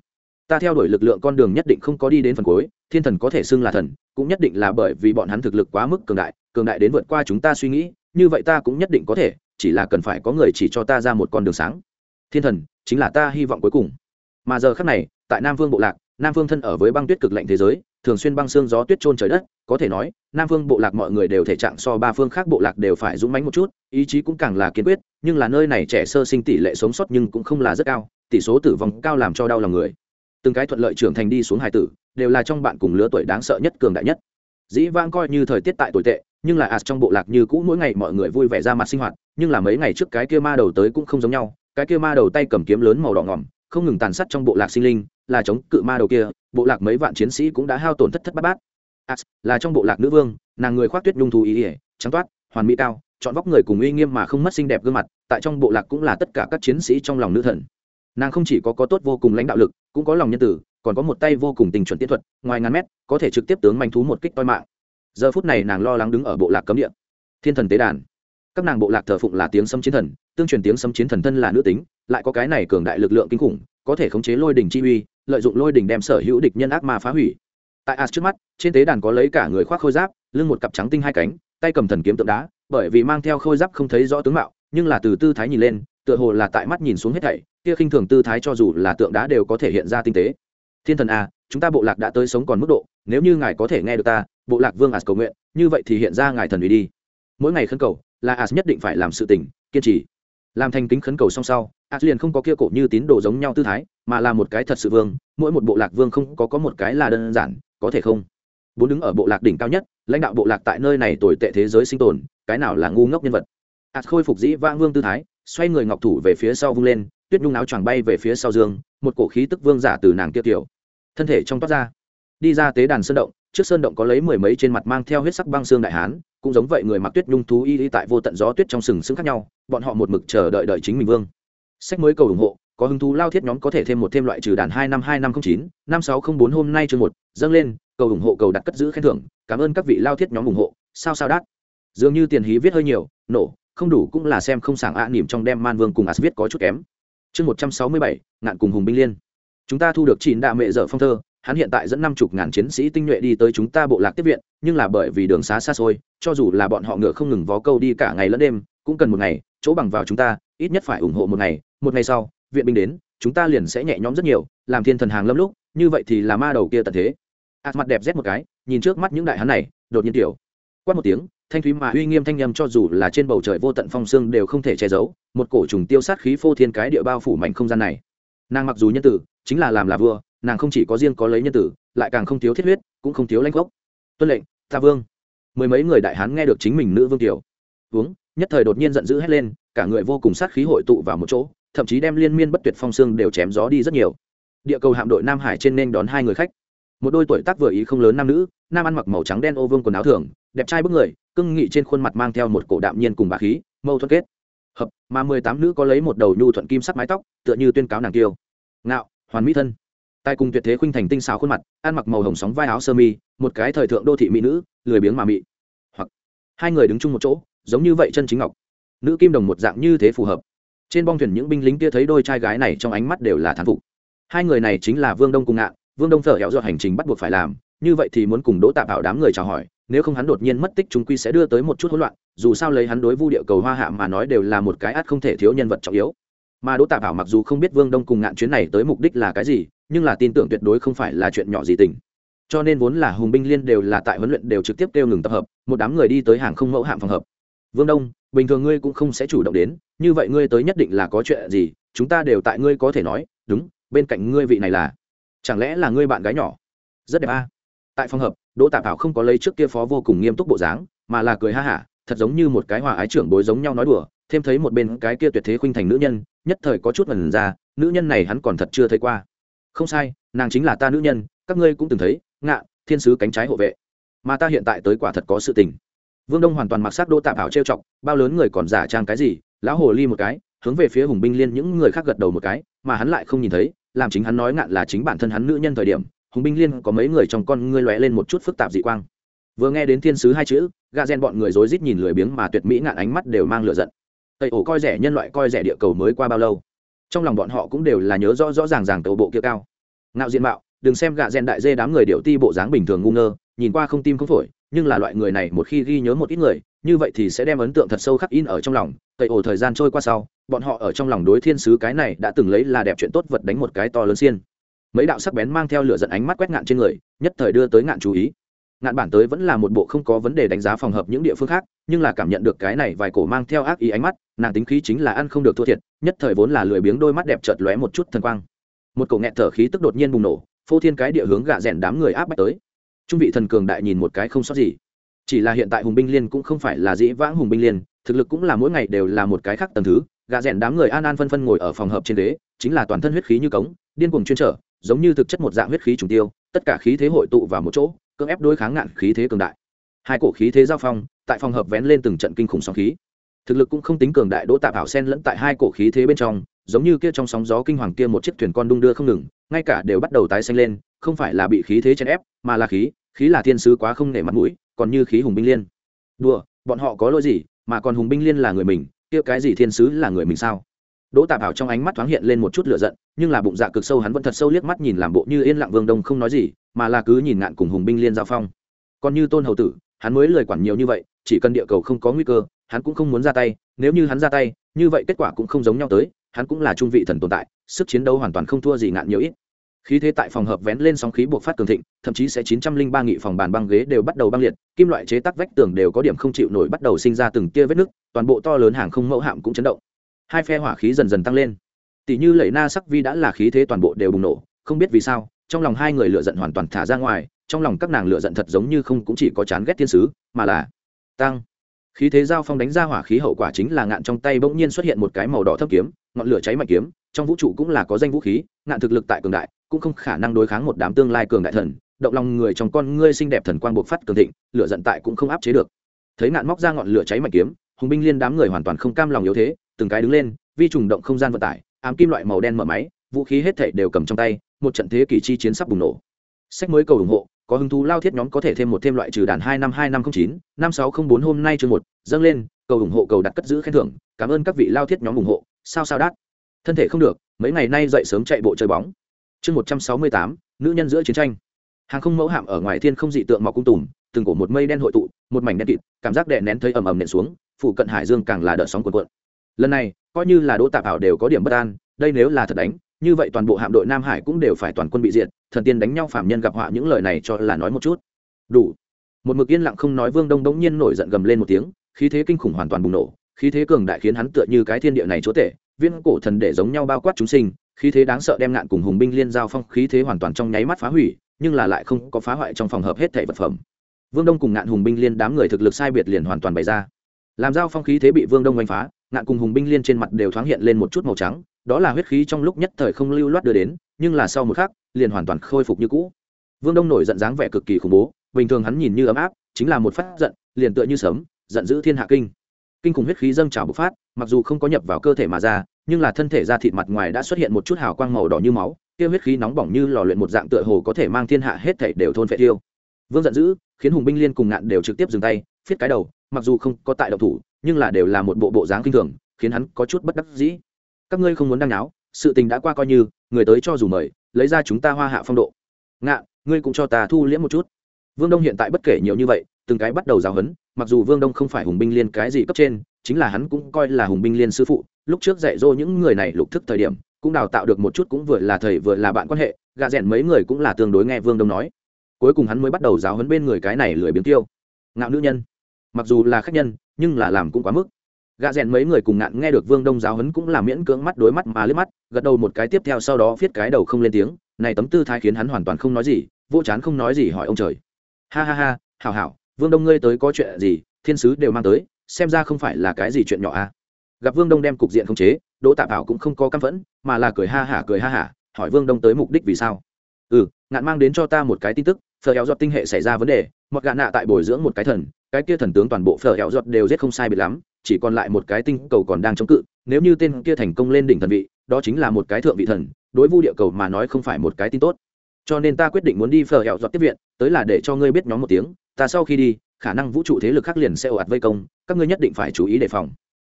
ta theo đuổi lực lượng con đường nhất định không có đi đến phần cuối, thiên thần có thể xưng là thần, cũng nhất định là bởi vì bọn hắn thực lực quá mức cường đại cường đại đến vượt qua chúng ta suy nghĩ, như vậy ta cũng nhất định có thể, chỉ là cần phải có người chỉ cho ta ra một con đường sáng. Thiên thần, chính là ta hy vọng cuối cùng mà giờ khác này, tại nam vương bộ lạc, nam vương thân ở với băng tuyết cực lạnh thế giới, thường xuyên băng xương gió tuyết trôn trời đất, có thể nói, nam vương bộ lạc mọi người đều thể trạng so ba phương khác bộ lạc đều phải dũng mánh một chút, ý chí cũng càng là kiên quyết, nhưng là nơi này trẻ sơ sinh tỷ lệ sống sót nhưng cũng không là rất cao, tỷ số tử vong cao làm cho đau lòng người. Từng cái thuận lợi trưởng thành đi xuống hải tử, đều là trong bạn cùng lứa tuổi đáng sợ nhất cường đại nhất. Dĩ vãng coi như thời tiết tại tồi tệ, nhưng là ạt trong bộ lạc như cũ mỗi ngày mọi người vui vẻ ra mặt sinh hoạt, nhưng là mấy ngày trước cái kia ma đầu tới cũng không giống nhau, cái kia ma đầu tay cầm kiếm lớn màu đỏ ngỏm không ngừng tàn sát trong bộ lạc sinh linh, là chống cự ma đầu kia, bộ lạc mấy vạn chiến sĩ cũng đã hao tổn thất thất bát bát. As, là trong bộ lạc nữ vương, nàng người khoác tuyết nhung thú ý ỉa, trắng toát, hoàn mỹ cao, chọn vóc người cùng uy nghiêm mà không mất xinh đẹp gương mặt, tại trong bộ lạc cũng là tất cả các chiến sĩ trong lòng nữ thần. Nàng không chỉ có có tốt vô cùng lãnh đạo lực, cũng có lòng nhân tử, còn có một tay vô cùng tình chuẩn tiến thuật, ngoài ngàn mét, có thể trực tiếp tướng manh thú một kích toi mạng. Giờ phút này nàng lo lắng đứng ở bộ lạc cấm địa. Thiên thần tế đàn các nàng bộ lạc thờ phụng là tiếng sấm chiến thần, tương truyền tiếng sấm chiến thần thân là nữ tính, lại có cái này cường đại lực lượng kinh khủng, có thể khống chế lôi đỉnh chi uy, lợi dụng lôi đỉnh đem sở hữu địch nhân ác ma phá hủy. Tại as trước mắt, trên tế đàn có lấy cả người khoác khôi giáp, lưng một cặp trắng tinh hai cánh, tay cầm thần kiếm tượng đá, bởi vì mang theo khôi giáp không thấy rõ tướng mạo, nhưng là từ tư thái nhìn lên, tựa hồ là tại mắt nhìn xuống hết thảy, kia khinh thường tư thái cho dù là tượng đá đều có thể hiện ra tinh tế. Thiên thần a chúng ta bộ lạc đã tới sống còn mức độ, nếu như ngài có thể nghe được ta, bộ lạc vương as cầu nguyện, như vậy thì hiện ra ngài thần uy đi. Mỗi ngày khấn cầu là as nhất định phải làm sự tình, kiên trì. Làm thành kính khấn cầu song sau, as liền không có kia cổ như tín đồ giống nhau tư thái, mà là một cái thật sự vương, mỗi một bộ lạc vương không có có một cái là đơn giản, có thể không? Bốn đứng ở bộ lạc đỉnh cao nhất, lãnh đạo bộ lạc tại nơi này tồi tệ thế giới sinh tồn, cái nào là ngu ngốc nhân vật? As khôi phục dĩ vãng vương tư thái, xoay người ngọc thủ về phía sau vung lên, tuyết nhung áo choàng bay về phía sau dương, một cổ khí tức vương giả từ nàng kia tiểu, thân thể trong toát ra. Đi ra tế đàn sơn động trước sơn động có lấy mười mấy trên mặt mang theo huyết sắc băng xương đại hán cũng giống vậy người mặc tuyết nhung thú y y tại vô tận gió tuyết trong sừng sững khác nhau bọn họ một mực chờ đợi đợi chính mình vương. Sách mới cầu ủng hộ có hứng thú lao thiết nhóm có thể thêm một thêm loại trừ đàn hai năm hai năm không chín năm sáu không bốn hôm nay chương một dâng lên cầu ủng hộ cầu đặt cất giữ khen thưởng cảm ơn các vị lao thiết nhóm ủng hộ sao sao đắt dường như tiền hí viết hơi nhiều nổ không đủ cũng là xem không sảng ạ à, nỉm trong đem man vương cùng as viết có chút kém. Chương một trăm sáu mươi bảy ngạn cùng hùng binh liên. Chúng ta thu được chín đạ mẹ dở phong thơ hắn hiện tại dẫn năm chục ngàn chiến sĩ tinh nhuệ đi tới chúng ta bộ lạc tiếp viện, nhưng là bởi vì đường xá xa xôi, cho dù là bọn họ ngựa không ngừng vó câu đi cả ngày lẫn đêm, cũng cần một ngày, chỗ bằng vào chúng ta, ít nhất phải ủng hộ một ngày một ngày sau, viện binh đến, chúng ta liền sẽ nhẹ nhõm rất nhiều, làm thiên thần hàng lâm lúc, như vậy thì là ma đầu kia tận thế. Ạt mặt đẹp rét một cái, nhìn trước mắt những đại hắn này, đột nhiên tiểu. Quát một tiếng, thanh thúy mà uy nghiêm thanh nhâm cho dù là trên bầu trời vô tận phong xương đều không thể che giấu, một cổ trùng tiêu sát khí phô thiên cái địa bao phủ mảnh không gian này. Nàng mặc dù nhân tử, chính là làm là vua nàng không chỉ có riêng có lấy nhân tử, lại càng không thiếu thiết huyết, cũng không thiếu lãnh gốc. Tuân lệnh ta vương. Mười mấy người đại hán nghe được chính mình nữ vương tiểu. Uống, nhất thời đột nhiên giận dữ hét lên, cả người vô cùng sát khí hội tụ vào một chỗ, thậm chí đem liên miên bất tuyệt phong xương đều chém gió đi rất nhiều. Địa cầu hạm đội nam hải trên nên đón hai người khách. Một đôi tuổi tác vừa ý không lớn nam nữ, nam ăn mặc màu trắng đen ô vương quần áo thường, đẹp trai bức người, cưng nghị trên khuôn mặt mang theo một cổ đạm nhiên cùng bà khí, mâu thuẫn kết. Hợp, mà mười tám nữ có lấy một đầu nhu thuận kim sắc mái tóc, tựa như tuyên cáo nàng kiêu ngạo, hoàn mỹ thân tay cùng tuyệt thế khuynh thành tinh xảo khuôn mặt, ăn mặc màu hồng sóng vai áo sơ mi, một cái thời thượng đô thị mỹ nữ, lười biếng mà mị. Hoặc, hai người đứng chung một chỗ, giống như vậy chân chính ngọc. Nữ kim đồng một dạng như thế phù hợp. Trên bong thuyền những binh lính kia thấy đôi trai gái này trong ánh mắt đều là thán phục. Hai người này chính là vương đông cùng ngạn, vương đông thở hẹo do hành trình bắt buộc phải làm, như vậy thì muốn cùng đỗ tạp bảo đám người chào hỏi, nếu không hắn đột nhiên mất tích chúng quy sẽ đưa tới một chút hỗn loạn, dù sao lấy hắn đối vu địa cầu hoa hạ mà nói đều là một cái át không thể thiếu nhân vật trọng yếu. Mà đỗ tạp bảo mặc dù không biết vương đông cùng ngạn chuyến này tới mục đích là cái gì nhưng là tin tưởng tuyệt đối không phải là chuyện nhỏ gì tình. Cho nên vốn là hùng binh liên đều là tại huấn luyện đều trực tiếp kêu ngừng tập hợp, một đám người đi tới hàng không mẫu hạm phòng hợp. Vương đông, bình thường ngươi cũng không sẽ chủ động đến, như vậy ngươi tới nhất định là có chuyện gì, chúng ta đều tại ngươi có thể nói, đúng, bên cạnh ngươi vị này là, chẳng lẽ là ngươi bạn gái nhỏ? Rất đẹp a. Tại phòng hợp, đỗ tạp bảo không có lấy trước kia phó vô cùng nghiêm túc bộ dáng, mà là cười ha hả, thật giống như một cái hòa ái trưởng bối giống nhau nói đùa, thêm thấy một bên cái kia tuyệt thế khuynh thành nữ nhân, nhất thời có chút ngần ra, nữ nhân này hắn còn thật chưa thấy qua không sai, nàng chính là ta nữ nhân, các ngươi cũng từng thấy, ngạ, thiên sứ cánh trái hộ vệ. Mà ta hiện tại tới quả thật có sự tình. Vương đông hoàn toàn mặc sắc đỗ Tạm ảo trêu chọc, bao lớn người còn giả trang cái gì, lão hồ ly một cái, hướng về phía hùng binh liên những người khác gật đầu một cái, mà hắn lại không nhìn thấy, làm chính hắn nói ngạn là chính bản thân hắn nữ nhân thời điểm, hùng binh liên có mấy người trong con ngươi lóe lên một chút phức tạp dị quang. Vừa nghe đến thiên sứ hai chữ gà gen bọn người rối rít nhìn lười biếng mà tuyệt mỹ ngạn ánh mắt đều mang lửa giận. Tây ổ coi rẻ nhân loại coi rẻ địa cầu mới qua bao lâu? Trong lòng bọn họ cũng đều là nhớ rõ rõ ràng ràng tàu bộ kia cao. Ngạo diện mạo, đừng xem gạ rèn đại dê đám người điệu ti bộ dáng bình thường ngu ngơ, nhìn qua không tim không phổi, nhưng là loại người này một khi ghi nhớ một ít người, như vậy thì sẽ đem ấn tượng thật sâu khắc in ở trong lòng. Cậy ổ thời gian trôi qua sau, bọn họ ở trong lòng đối thiên sứ cái này đã từng lấy là đẹp chuyện tốt vật đánh một cái to lớn xiên. Mấy đạo sắc bén mang theo lửa giận ánh mắt quét ngạn trên người, nhất thời đưa tới ngạn chú ý ngạn bản tới vẫn là một bộ không có vấn đề đánh giá phòng hợp những địa phương khác, nhưng là cảm nhận được cái này vài cổ mang theo ác ý ánh mắt, nàng tính khí chính là ăn không được thua thiệt, nhất thời vốn là lười biếng đôi mắt đẹp chợt lóe một chút thần quang. Một cổ nghẹt thở khí tức đột nhiên bùng nổ, phô thiên cái địa hướng gạ rèn đám người áp bách tới. Trung vị thần cường đại nhìn một cái không sót gì. Chỉ là hiện tại hùng binh liên cũng không phải là dĩ vãng hùng binh liên, thực lực cũng là mỗi ngày đều là một cái khác tầm thứ, gạ rèn đám người an an phân phân ngồi ở phòng hợp trên đế chính là toàn thân huyết khí như cống, điên cuồng chuyên trở, giống như thực chất một dạng huyết khí trùng tiêu, tất cả khí thế hội tụ vào một chỗ cưỡng ép đối kháng ngạn khí thế cường đại. Hai cổ khí thế giao phong, tại phòng hợp vén lên từng trận kinh khủng sóng khí. Thực lực cũng không tính cường đại, đỗ tạp ảo sen lẫn tại hai cổ khí thế bên trong, giống như kia trong sóng gió kinh hoàng kia một chiếc thuyền con đung đưa không ngừng, ngay cả đều bắt đầu tái xanh lên, không phải là bị khí thế chèn ép, mà là khí khí là thiên sứ quá không nể mặt mũi, còn như khí hùng binh liên. Đùa, bọn họ có lỗi gì, mà còn hùng binh liên là người mình, kia cái gì thiên sứ là người mình sao? Đỗ tạp ảo trong ánh mắt thoáng hiện lên một chút lửa giận, nhưng là bụng dạ cực sâu hắn vẫn thật sâu liếc mắt nhìn làm bộ như yên lặng vương đông không nói gì mà là cứ nhìn ngạn cùng hùng binh liên giao phong. Còn như tôn hầu tử, hắn mới lời quản nhiều như vậy, chỉ cần địa cầu không có nguy cơ, hắn cũng không muốn ra tay. Nếu như hắn ra tay, như vậy kết quả cũng không giống nhau tới, hắn cũng là trung vị thần tồn tại, sức chiến đấu hoàn toàn không thua gì ngạn nhiều ít. Khí thế tại phòng hợp vén lên sóng khí buộc phát cường thịnh, thậm chí sẽ chín trăm linh ba nghị phòng bàn băng ghế đều bắt đầu băng liệt, kim loại chế tác vách tường đều có điểm không chịu nổi bắt đầu sinh ra từng tia vết nứt, toàn bộ to lớn hàng không mẫu hạm cũng chấn động. Hai phe hỏa khí dần dần tăng lên. Tỷ như lẩy na sắc vi đã là khí thế toàn bộ đều bùng nổ, không biết vì sao trong lòng hai người lựa giận hoàn toàn thả ra ngoài, trong lòng các nàng lựa giận thật giống như không cũng chỉ có chán ghét thiên sứ, mà là tăng. Khí thế giao phong đánh ra hỏa khí hậu quả chính là ngạn trong tay bỗng nhiên xuất hiện một cái màu đỏ thấp kiếm, ngọn lửa cháy mạnh kiếm, trong vũ trụ cũng là có danh vũ khí, ngạn thực lực tại cường đại, cũng không khả năng đối kháng một đám tương lai cường đại thần, động lòng người trong con ngươi xinh đẹp thần quang buộc phát cường thịnh, lửa giận tại cũng không áp chế được. Thấy ngạn móc ra ngọn lửa cháy mạnh kiếm, hùng binh liên đám người hoàn toàn không cam lòng yếu thế, từng cái đứng lên, vi trùng động không gian vận tải, ám kim loại màu đen mở máy, vũ khí hết thảy đều cầm trong tay một trận thế kỷ chi chiến sắp bùng nổ. Sách mới cầu ủng hộ, có hứng thú lao thiết nhóm có thể thêm một thêm loại trừ đàn hai năm hai năm không chín, năm sáu không bốn hôm nay chương một, dâng lên, cầu ủng hộ, cầu đặt cất giữ khen thưởng, cảm ơn các vị lao thiết nhóm ủng hộ, sao sao đắt thân thể không được, mấy ngày nay dậy sớm chạy bộ chơi bóng. Chương một trăm sáu mươi tám, nữ nhân giữa chiến tranh. Hàng không mẫu hạm ở ngoài thiên không dị tượng mọc cung tùm, từng cổ một mây đen hội tụ, một mảnh đen kịt, cảm giác đè nén thấy ầm ầm nện xuống phụ cận hải dương càng là đợt sóng cuộn cuộn. Lần này, coi như là đỗ tạp ảo đều có điểm bất an, đây nếu là thật đánh như vậy toàn bộ hạm đội nam hải cũng đều phải toàn quân bị diệt, thần tiên đánh nhau phạm nhân gặp họa những lời này cho là nói một chút. Đủ. Một mực yên lặng không nói vương đông đống nhiên nổi giận gầm lên một tiếng, khí thế kinh khủng hoàn toàn bùng nổ, khí thế cường đại khiến hắn tựa như cái thiên địa này chúa tể, viên cổ thần để giống nhau bao quát chúng sinh, khí thế đáng sợ đem ngạn cùng hùng binh liên giao phong khí thế hoàn toàn trong nháy mắt phá hủy, nhưng là lại không có phá hoại trong phòng hợp hết thể vật phẩm. Vương đông cùng ngạn hùng binh liên đám người thực lực sai biệt liền hoàn toàn bày ra. Làm giao phong khí thế bị vương đông oanh phá, ngạn cùng hùng binh liên trên mặt đều thoáng hiện lên một chút màu trắng đó là huyết khí trong lúc nhất thời không lưu loát đưa đến, nhưng là sau một khắc, liền hoàn toàn khôi phục như cũ. Vương đông nổi giận dáng vẻ cực kỳ khủng bố, bình thường hắn nhìn như ấm áp, chính là một phát giận, liền tựa như sớm giận dữ thiên hạ kinh. Kinh khủng huyết khí dâng trào bộc phát, mặc dù không có nhập vào cơ thể mà ra, nhưng là thân thể da thịt mặt ngoài đã xuất hiện một chút hào quang màu đỏ như máu kia huyết khí nóng bỏng như lò luyện một dạng tựa hồ có thể mang thiên hạ hết thảy đều thôn phệ tiêu vương giận dữ, khiến hùng binh liên cùng ngạn đều trực tiếp dừng tay, phiết cái đầu, mặc dù không có tại động thủ, nhưng là đều là một bộ bộ dáng kinh thường, khiến hắn có chút bất đắc dĩ các ngươi không muốn đăng náo, sự tình đã qua coi như, người tới cho dù mời, lấy ra chúng ta hoa hạ phong độ. Ngạ, ngươi cũng cho ta thu liễm một chút. Vương đông hiện tại bất kể nhiều như vậy, từng cái bắt đầu giáo huấn, mặc dù vương đông không phải hùng binh liên cái gì cấp trên, chính là hắn cũng coi là hùng binh liên sư phụ, lúc trước dạy dỗ những người này lục thức thời điểm, cũng đào tạo được một chút cũng vừa là thầy vừa là bạn quan hệ, gạ rẽn mấy người cũng là tương đối nghe vương đông nói. Cuối cùng hắn mới bắt đầu giáo huấn bên người cái này lười biếng tiêu. Ngạo nữ nhân. Mặc dù là khách nhân, nhưng là làm cũng quá mức gạ rèn mấy người cùng ngạn nghe được vương đông giáo hấn cũng là miễn cưỡng mắt đối mắt mà lướt mắt, gật đầu một cái tiếp theo sau đó viết cái đầu không lên tiếng, này tấm tư thái khiến hắn hoàn toàn không nói gì, vô chán không nói gì hỏi ông trời. Ha ha ha, hảo hảo, vương đông ngươi tới có chuyện gì, thiên sứ đều mang tới, xem ra không phải là cái gì chuyện nhỏ à. Gặp vương đông đem cục diện không chế, đỗ tạ bảo cũng không có căm phẫn, mà là cười ha hả cười ha hả, hỏi vương đông tới mục đích vì sao. Ừ ngạn mang đến cho ta một cái tin tức phờ héo giọt tinh hệ xảy ra vấn đề một gạ nạ tại bồi dưỡng một cái thần, cái kia thần tướng toàn bộ phờ héo giọt đều giết không sai biệt lắm chỉ còn lại một cái tinh cầu còn đang chống cự, nếu như tên kia thành công lên đỉnh thần vị, đó chính là một cái thượng vị thần, đối vu địa cầu mà nói không phải một cái tin tốt. Cho nên ta quyết định muốn đi phờ hẹo dọc tiếp viện, tới là để cho ngươi biết nhóm một tiếng, ta sau khi đi, khả năng vũ trụ thế lực khác liền sẽ ồ ạt vây công, các ngươi nhất định phải chú ý đề phòng.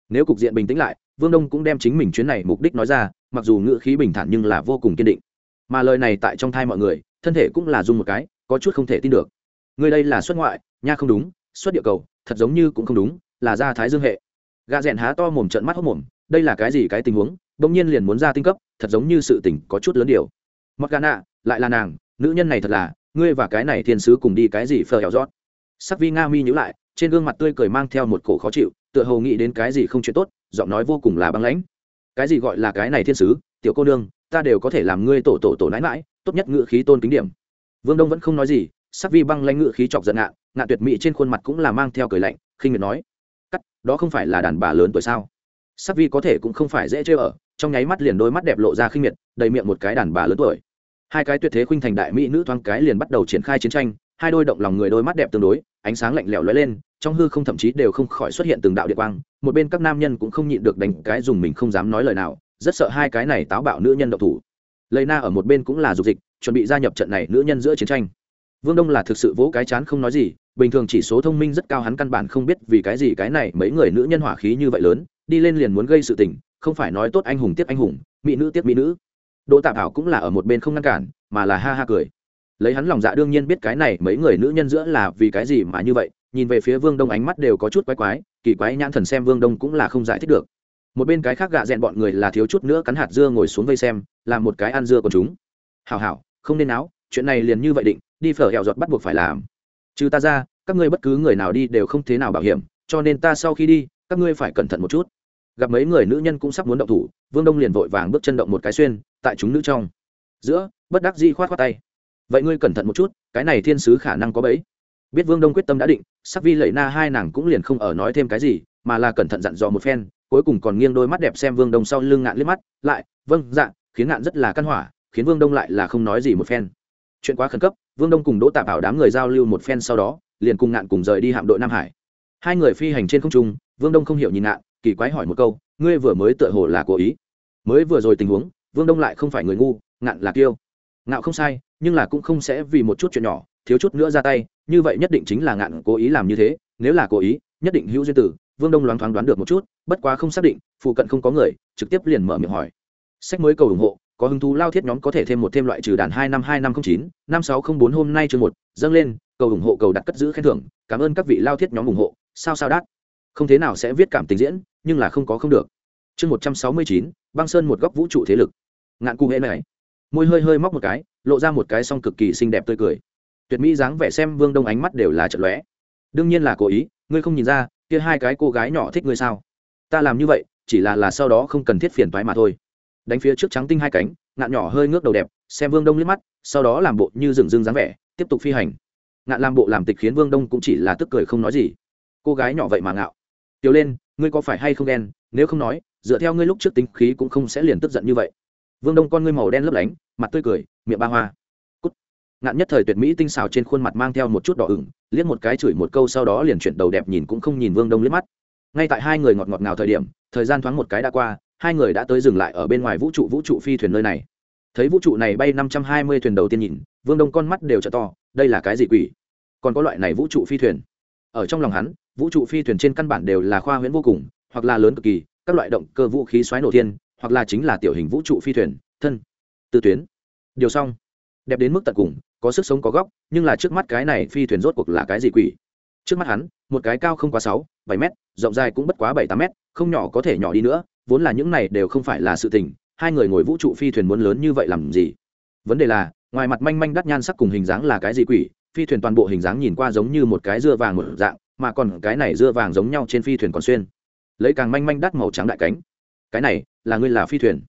Nếu cục diện bình tĩnh lại, vương đông cũng đem chính mình chuyến này mục đích nói ra, mặc dù ngữ khí bình thản nhưng là vô cùng kiên định. Mà lời này tại trong thai mọi người, thân thể cũng là dung một cái, có chút không thể tin được. Ngươi đây là xuất ngoại, nha không đúng, xuất địa cầu, thật giống như cũng không đúng là ra thái dương hệ. Gà rẽn há to mồm trận mắt hốc mồm, đây là cái gì cái tình huống? Bỗng nhiên liền muốn ra tinh cấp, thật giống như sự tình có chút lớn điều. Mặc gà nạ, lại là nàng, nữ nhân này thật là, ngươi và cái này thiên sứ cùng đi cái gì phờ hẻo rót sắc vi nga mi nhữ lại, trên gương mặt tươi cười mang theo một cổ khó chịu, tựa hồ nghĩ đến cái gì không chuyện tốt, giọng nói vô cùng là băng lãnh. Cái gì gọi là cái này thiên sứ? Tiểu cô nương, ta đều có thể làm ngươi tổ tổ tổ nãi mãi tốt nhất ngự khí tôn kính điểm. Vương đông vẫn không nói gì, sắc vi băng lãnh ngự khí chọc giận ngạn ngạn tuyệt mỹ trên khuôn mặt cũng là mang theo cười lạnh, khinh miệt nói đó không phải là đàn bà lớn tuổi sao? Sắc vi có thể cũng không phải dễ chơi ở, trong nháy mắt liền đôi mắt đẹp lộ ra khinh miệt, đầy miệng một cái đàn bà lớn tuổi. Hai cái tuyệt thế khuynh thành đại mỹ nữ thoáng cái liền bắt đầu triển khai chiến tranh, hai đôi động lòng người đôi mắt đẹp tương đối, ánh sáng lạnh lẽo lóe lên, trong hư không thậm chí đều không khỏi xuất hiện từng đạo địa quang, một bên các nam nhân cũng không nhịn được đánh cái dùng mình không dám nói lời nào, rất sợ hai cái này táo bạo nữ nhân độc thủ. Lây na ở một bên cũng là dục dịch, chuẩn bị gia nhập trận này nữ nhân giữa chiến tranh. Vương đông là thực sự vỗ cái chán không nói gì bình thường chỉ số thông minh rất cao, hắn căn bản không biết vì cái gì cái này mấy người nữ nhân hỏa khí như vậy lớn, đi lên liền muốn gây sự tình, không phải nói tốt anh hùng tiếp anh hùng, mỹ nữ tiếp mỹ nữ. Đỗ tạp hảo cũng là ở một bên không ngăn cản, mà là ha ha cười. Lấy hắn lòng dạ đương nhiên biết cái này mấy người nữ nhân giữa là vì cái gì mà như vậy, nhìn về phía vương đông ánh mắt đều có chút quái quái, kỳ quái nhãn thần xem vương đông cũng là không giải thích được. Một bên cái khác gạ rẽn bọn người là thiếu chút nữa cắn hạt dưa ngồi xuống vây xem làm một cái ăn dưa của chúng. Hảo hảo, không nên áo chuyện này liền như vậy định, đi phở hẹo giọt bắt buộc phải làm trừ ta ra, các ngươi bất cứ người nào đi đều không thế nào bảo hiểm, cho nên ta sau khi đi, các ngươi phải cẩn thận một chút. Gặp mấy người nữ nhân cũng sắp muốn động thủ, vương đông liền vội vàng bước chân động một cái xuyên, tại chúng nữ trong giữa, bất đắc di khoát khoát tay. Vậy ngươi cẩn thận một chút, cái này thiên sứ khả năng có bẫy biết vương đông quyết tâm đã định, sắc vi lẩy na hai nàng cũng liền không ở nói thêm cái gì, mà là cẩn thận dặn dò một phen, cuối cùng còn nghiêng đôi mắt đẹp xem vương đông sau lưng ngạn liếc mắt, lại vâng dạ khiến ngạn rất là căn hỏa, khiến vương đông lại là không nói gì một phen. Chuyện quá khẩn cấp vương đông cùng đỗ tạp bảo đám người giao lưu một phen sau đó, liền cùng ngạn cùng rời đi hạm đội nam hải. Hai người phi hành trên không trung, vương đông không hiểu nhìn ngạn, kỳ quái hỏi một câu, ngươi vừa mới tựa hồ là cố ý? Mới vừa rồi tình huống, vương đông lại không phải người ngu, ngạn là kiêu. Ngạo không sai, nhưng là cũng không sẽ vì một chút chuyện nhỏ, thiếu chút nữa ra tay, như vậy nhất định chính là ngạn cố ý làm như thế, nếu là cố ý, nhất định hữu duyên tử, vương đông loáng thoáng đoán được một chút, bất quá không xác định, phụ cận không có người, trực tiếp liền mở miệng hỏi. Sách mới cầu ủng hộ có hứng thú lao thiết nhóm có thể thêm một thêm loại trừ đàn hai năm hai năm không chín, năm sáu không bốn hôm nay chương một, dâng lên, cầu ủng hộ, cầu đặt cất giữ khen thưởng, cảm ơn các vị lao thiết nhóm ủng hộ, sao sao đắt không thế nào sẽ viết cảm tình diễn, nhưng là không có không được. Chương một trăm sáu mươi chín, băng sơn một góc vũ trụ thế lực. Ngạn cụ hệ này. Môi hơi hơi móc một cái, lộ ra một cái song cực kỳ xinh đẹp tươi cười. Tuyệt mỹ dáng vẻ xem vương đông ánh mắt đều là trận lóe. Đương nhiên là cố ý, ngươi không nhìn ra, kia hai cái cô gái nhỏ thích ngươi sao? Ta làm như vậy, chỉ là là sau đó không cần thiết phiền toái mà thôi đánh phía trước trắng tinh hai cánh, ngạn nhỏ hơi ngước đầu đẹp, xem vương đông liếc mắt, sau đó làm bộ như rừng rưng dáng vẻ, tiếp tục phi hành. Ngạn làm bộ làm tịch khiến vương đông cũng chỉ là tức cười không nói gì. Cô gái nhỏ vậy mà ngạo. Tiểu lên, ngươi có phải hay không ghen? Nếu không nói, dựa theo ngươi lúc trước tính khí cũng không sẽ liền tức giận như vậy. Vương đông con ngươi màu đen lấp lánh, mặt tươi cười, miệng ba hoa. Cút. Ngạn nhất thời tuyệt mỹ tinh xào trên khuôn mặt mang theo một chút đỏ ửng, liếc một cái chửi một câu sau đó liền chuyển đầu đẹp nhìn cũng không nhìn vương đông liếc mắt. Ngay tại hai người ngọt ngọt ngào thời điểm, thời gian thoáng một cái đã qua hai người đã tới dừng lại ở bên ngoài vũ trụ vũ trụ phi thuyền nơi này. Thấy vũ trụ này bay năm trăm hai mươi thuyền đầu tiên nhìn, vương đông con mắt đều t to, đây là cái gì quỷ? Còn có loại này vũ trụ phi thuyền? Ở trong lòng hắn, vũ trụ phi thuyền trên căn bản đều là khoa huyễn vô cùng, hoặc là lớn cực kỳ, các loại động cơ vũ khí xoáy nổ thiên, hoặc là chính là tiểu hình vũ trụ phi thuyền, thân từ tuyến. Điều xong, đẹp đến mức tận cùng, có sức sống có góc, nhưng là trước mắt cái này phi thuyền rốt cuộc là cái gì quỷ? Trước mắt hắn, một cái cao không quá sáu, bảy m rộng dài cũng bất quá bảy tám m không nhỏ có thể nhỏ đi nữa vốn là những này đều không phải là sự tình, hai người ngồi vũ trụ phi thuyền muốn lớn như vậy làm gì? Vấn đề là, ngoài mặt manh manh đắt nhan sắc cùng hình dáng là cái gì quỷ, phi thuyền toàn bộ hình dáng nhìn qua giống như một cái dưa vàng một dạng, mà còn cái này dưa vàng giống nhau trên phi thuyền còn xuyên. Lấy càng manh manh đắt màu trắng đại cánh. Cái này, là ngươi là phi thuyền.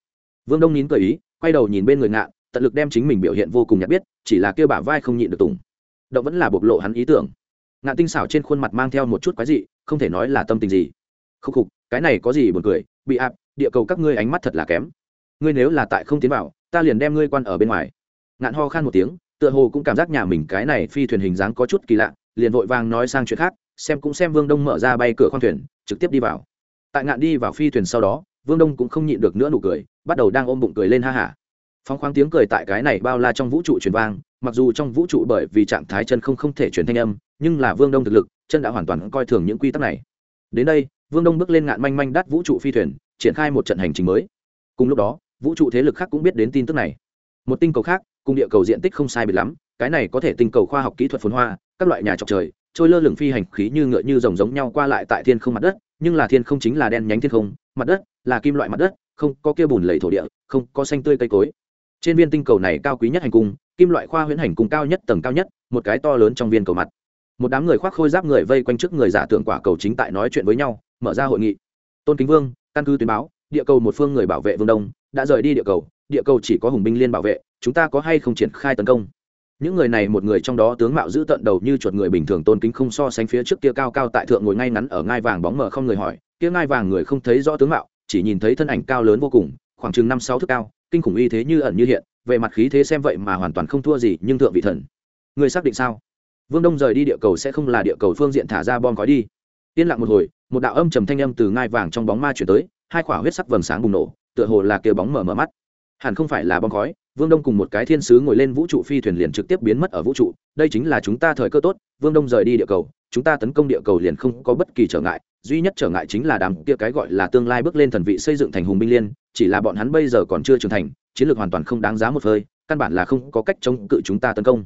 Vương đông nín cười ý, quay đầu nhìn bên người ngạ, tận lực đem chính mình biểu hiện vô cùng nhạt biết, chỉ là kêu bả vai không nhịn được tùng. Động vẫn là bộc lộ hắn ý tưởng. Ngạ tinh xảo trên khuôn mặt mang theo một chút quái dị, không thể nói là tâm tình gì. Khúc khục, cái này có gì buồn cười bị ạp, địa cầu các ngươi ánh mắt thật là kém. Ngươi nếu là tại không tiến vào, ta liền đem ngươi quan ở bên ngoài. Ngạn ho khan một tiếng, tựa hồ cũng cảm giác nhà mình cái này phi thuyền hình dáng có chút kỳ lạ, liền vội vàng nói sang chuyện khác, xem cũng xem vương đông mở ra bay cửa khoang thuyền, trực tiếp đi vào. Tại ngạn đi vào phi thuyền sau đó, vương đông cũng không nhịn được nữa nụ cười, bắt đầu đang ôm bụng cười lên ha hả phóng khoáng tiếng cười tại cái này bao la trong vũ trụ truyền vang, mặc dù trong vũ trụ bởi vì trạng thái chân không không thể truyền thanh âm, nhưng là vương đông thực lực, chân đã hoàn toàn coi thường những quy tắc này. Đến đây vương đông bước lên ngạn manh manh đắt vũ trụ phi thuyền, triển khai một trận hành trình mới. Cùng lúc đó, vũ trụ thế lực khác cũng biết đến tin tức này. Một tinh cầu khác, cùng địa cầu diện tích không sai biệt lắm, cái này có thể tinh cầu khoa học kỹ thuật phồn hoa, các loại nhà trọc trời, trôi lơ lửng phi hành khí như ngựa như rồng giống nhau qua lại tại thiên không mặt đất, nhưng là thiên không chính là đen nhánh thiên không, mặt đất là kim loại mặt đất, không có kia bùn lầy thổ địa, không có xanh tươi cây cối. Trên viên tinh cầu này cao quý nhất hành cung, kim loại khoa huyễn hành cung cao nhất, tầng cao nhất, một cái to lớn trong viên cầu mặt. Một đám người khoác khôi giáp người vây quanh trước người giả tưởng quả cầu chính tại nói chuyện với nhau mở ra hội nghị. Tôn kính vương, căn cứ tuyến báo, địa cầu một phương người bảo vệ vương đông, đã rời đi địa cầu địa cầu chỉ có hùng binh liên bảo vệ, chúng ta có hay không triển khai tấn công? Những người này một người trong đó tướng mạo giữ tận đầu như chuột người bình thường tôn kính không so sánh phía trước kia cao cao tại thượng ngồi ngay ngắn ở ngai vàng bóng mờ không người hỏi, kia ngai vàng người không thấy rõ tướng mạo, chỉ nhìn thấy thân ảnh cao lớn vô cùng, khoảng chừng năm sáu thước cao, kinh khủng y thế như ẩn như hiện, về mặt khí thế xem vậy mà hoàn toàn không thua gì, nhưng thượng vị thần. Người xác định sao? Vương đông rời đi địa cầu sẽ không là địa cầu phương diện thả ra bom khói đi yên lặng một hồi, một đạo âm trầm thanh âm từ ngai vàng trong bóng ma chuyển tới, hai quả huyết sắc vầng sáng bùng nổ, tựa hồ là kêu bóng mở mở mắt. Hẳn không phải là bóng khói, vương đông cùng một cái thiên sứ ngồi lên vũ trụ phi thuyền liền trực tiếp biến mất ở vũ trụ, đây chính là chúng ta thời cơ tốt, vương đông rời đi địa cầu, chúng ta tấn công địa cầu liền không có bất kỳ trở ngại, duy nhất trở ngại chính là đám kia cái gọi là tương lai bước lên thần vị xây dựng thành hùng binh liên, chỉ là bọn hắn bây giờ còn chưa trưởng thành, chiến lược hoàn toàn không đáng giá một hơi, căn bản là không có cách chống cự chúng ta tấn công.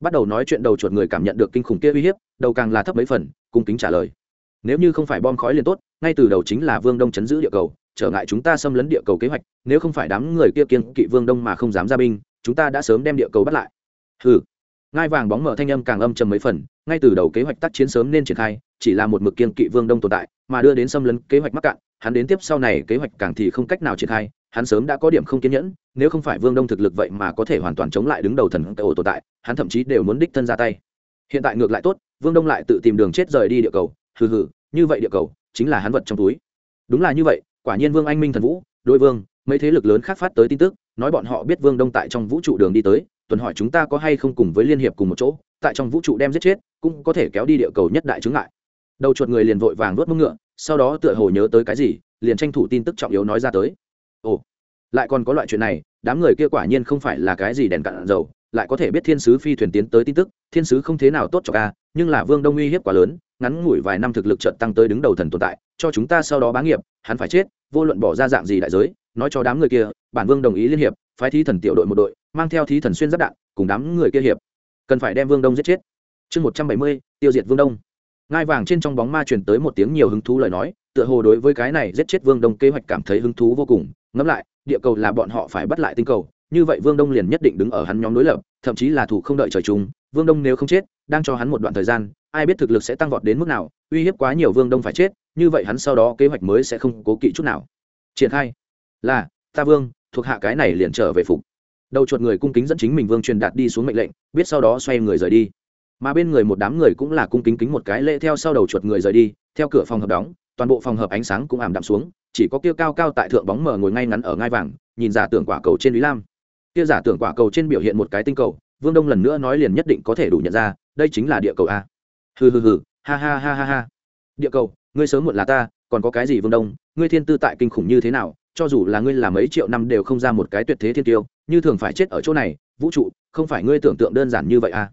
Bắt đầu nói chuyện đầu chuột người cảm nhận được kinh khủng kia uy hiếp, đầu càng là thấp mấy phần, cung kính trả lời nếu như không phải bom khói liền tốt, ngay từ đầu chính là vương đông chấn giữ địa cầu, trở ngại chúng ta xâm lấn địa cầu kế hoạch, nếu không phải đám người kia kiên kỵ vương đông mà không dám ra binh, chúng ta đã sớm đem địa cầu bắt lại. Ừ ngai vàng bóng mở thanh âm càng âm trầm mấy phần, ngay từ đầu kế hoạch tác chiến sớm nên triển khai, chỉ là một mực kiên kỵ vương đông tồn tại, mà đưa đến xâm lấn kế hoạch mắc cạn, hắn đến tiếp sau này kế hoạch càng thì không cách nào triển khai, hắn sớm đã có điểm không kiên nhẫn, nếu không phải vương đông thực lực vậy mà có thể hoàn toàn chống lại đứng đầu thần cậu tồn tại, hắn thậm chí đều muốn đích thân ra tay. Hiện tại ngược lại tốt, vương đông lại tự tìm đường chết rời đi địa cầu, hừ hừ như vậy địa cầu chính là hắn vật trong túi. Đúng là như vậy, quả nhiên vương anh minh thần vũ đôi vương, mấy thế lực lớn khác phát tới tin tức, nói bọn họ biết vương đông tại trong vũ trụ đường đi tới, tuần hỏi chúng ta có hay không cùng với liên hiệp cùng một chỗ, tại trong vũ trụ đem giết chết, cũng có thể kéo đi địa cầu nhất đại chứng ngại. Đầu chuột người liền vội vàng nuốt mông ngựa, sau đó tựa hồ nhớ tới cái gì, liền tranh thủ tin tức trọng yếu nói ra tới. Ồ, lại còn có loại chuyện này, đám người kia quả nhiên không phải là cái gì đèn cạn dầu, lại có thể biết thiên sứ phi thuyền tiến tới tin tức, thiên sứ không thế nào tốt cho ca nhưng là vương đông uy hiếp quá lớn, ngắn ngủi vài năm thực lực trận tăng tới đứng đầu thần tồn tại, cho chúng ta sau đó bá nghiệp, hắn phải chết, vô luận bỏ ra dạng gì đại giới, nói cho đám người kia, bản vương đồng ý liên hiệp, phái thí thần tiểu đội một đội, mang theo thí thần xuyên giáp đạn, cùng đám người kia hiệp. Cần phải đem vương đông giết chết. Chương một trăm bảy mươi, tiêu diệt vương đông. Ngai vàng trên trong bóng ma truyền tới một tiếng nhiều hứng thú lời nói, tựa hồ đối với cái này giết chết vương đông kế hoạch cảm thấy hứng thú vô cùng. Ngẫm lại, địa cầu là bọn họ phải bắt lại tinh cầu, như vậy vương đông liền nhất định đứng ở hắn nhóm đối lập, thậm chí là thủ không đợi trời chung vương đông nếu không chết, đang cho hắn một đoạn thời gian, ai biết thực lực sẽ tăng vọt đến mức nào, uy hiếp quá nhiều vương đông phải chết, như vậy hắn sau đó kế hoạch mới sẽ không cố kỵ chút nào. Triển khai. Là, ta vương, thuộc hạ cái này liền trở về phục. Đầu chuột người cung kính dẫn chính mình vương truyền đạt đi xuống mệnh lệnh, biết sau đó xoay người rời đi. Mà bên người một đám người cũng là cung kính kính một cái lễ theo sau đầu chuột người rời đi, theo cửa phòng hợp đóng, toàn bộ phòng hợp ánh sáng cũng ảm đạm xuống, chỉ có kia cao cao tại thượng bóng mờ ngồi ngay ngắn ở ngai vàng, nhìn giả tưởng quả cầu trên lý lam. Kia giả tưởng quả cầu trên biểu hiện một cái tinh cầu vương đông lần nữa nói liền nhất định có thể đủ nhận ra, đây chính là địa cầu a. Hừ hừ hừ, ha ha ha ha ha. Địa cầu, ngươi sớm muộn là ta, còn có cái gì vương đông, ngươi thiên tư tại kinh khủng như thế nào, cho dù là ngươi làm mấy triệu năm đều không ra một cái tuyệt thế thiên tiêu, như thường phải chết ở chỗ này, vũ trụ, không phải ngươi tưởng tượng đơn giản như vậy à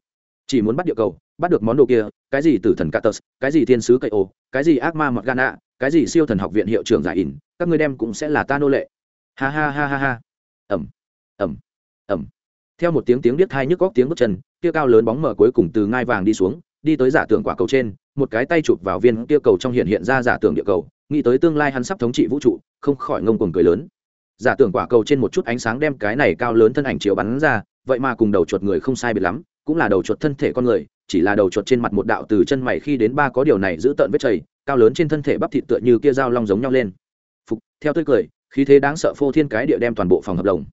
chỉ muốn bắt địa cầu, bắt được món đồ kia, cái gì tử thần katus cái gì thiên sứ cây ô cái gì ác ma mọt gana cái gì siêu thần học viện hiệu trưởng giải ỉn, các ngươi đem cũng sẽ là ta nô lệ. Ha ha ha ha ha. Ẩm ẩm ẩm theo một tiếng tiếng biết hai nhức góc tiếng bước chân, kia cao lớn bóng mở cuối cùng từ ngai vàng đi xuống, đi tới giả tưởng quả cầu trên, một cái tay chụp vào viên kia cầu trong hiện hiện ra giả tưởng địa cầu, nghĩ tới tương lai hắn sắp thống trị vũ trụ, không khỏi ngông cuồng cười lớn. Giả tưởng quả cầu trên một chút ánh sáng đem cái này cao lớn thân ảnh chiếu bắn ra, vậy mà cùng đầu chuột người không sai biệt lắm, cũng là đầu chuột thân thể con người, chỉ là đầu chuột trên mặt một đạo từ chân mày khi đến ba có điều này giữ tợn vết chảy cao lớn trên thân thể bắp thịt tựa như kia dao long giống nhau lên. Phục, theo tươi cười, khí thế đáng sợ phô thiên cái địa đem toàn bộ phòng hợp đồng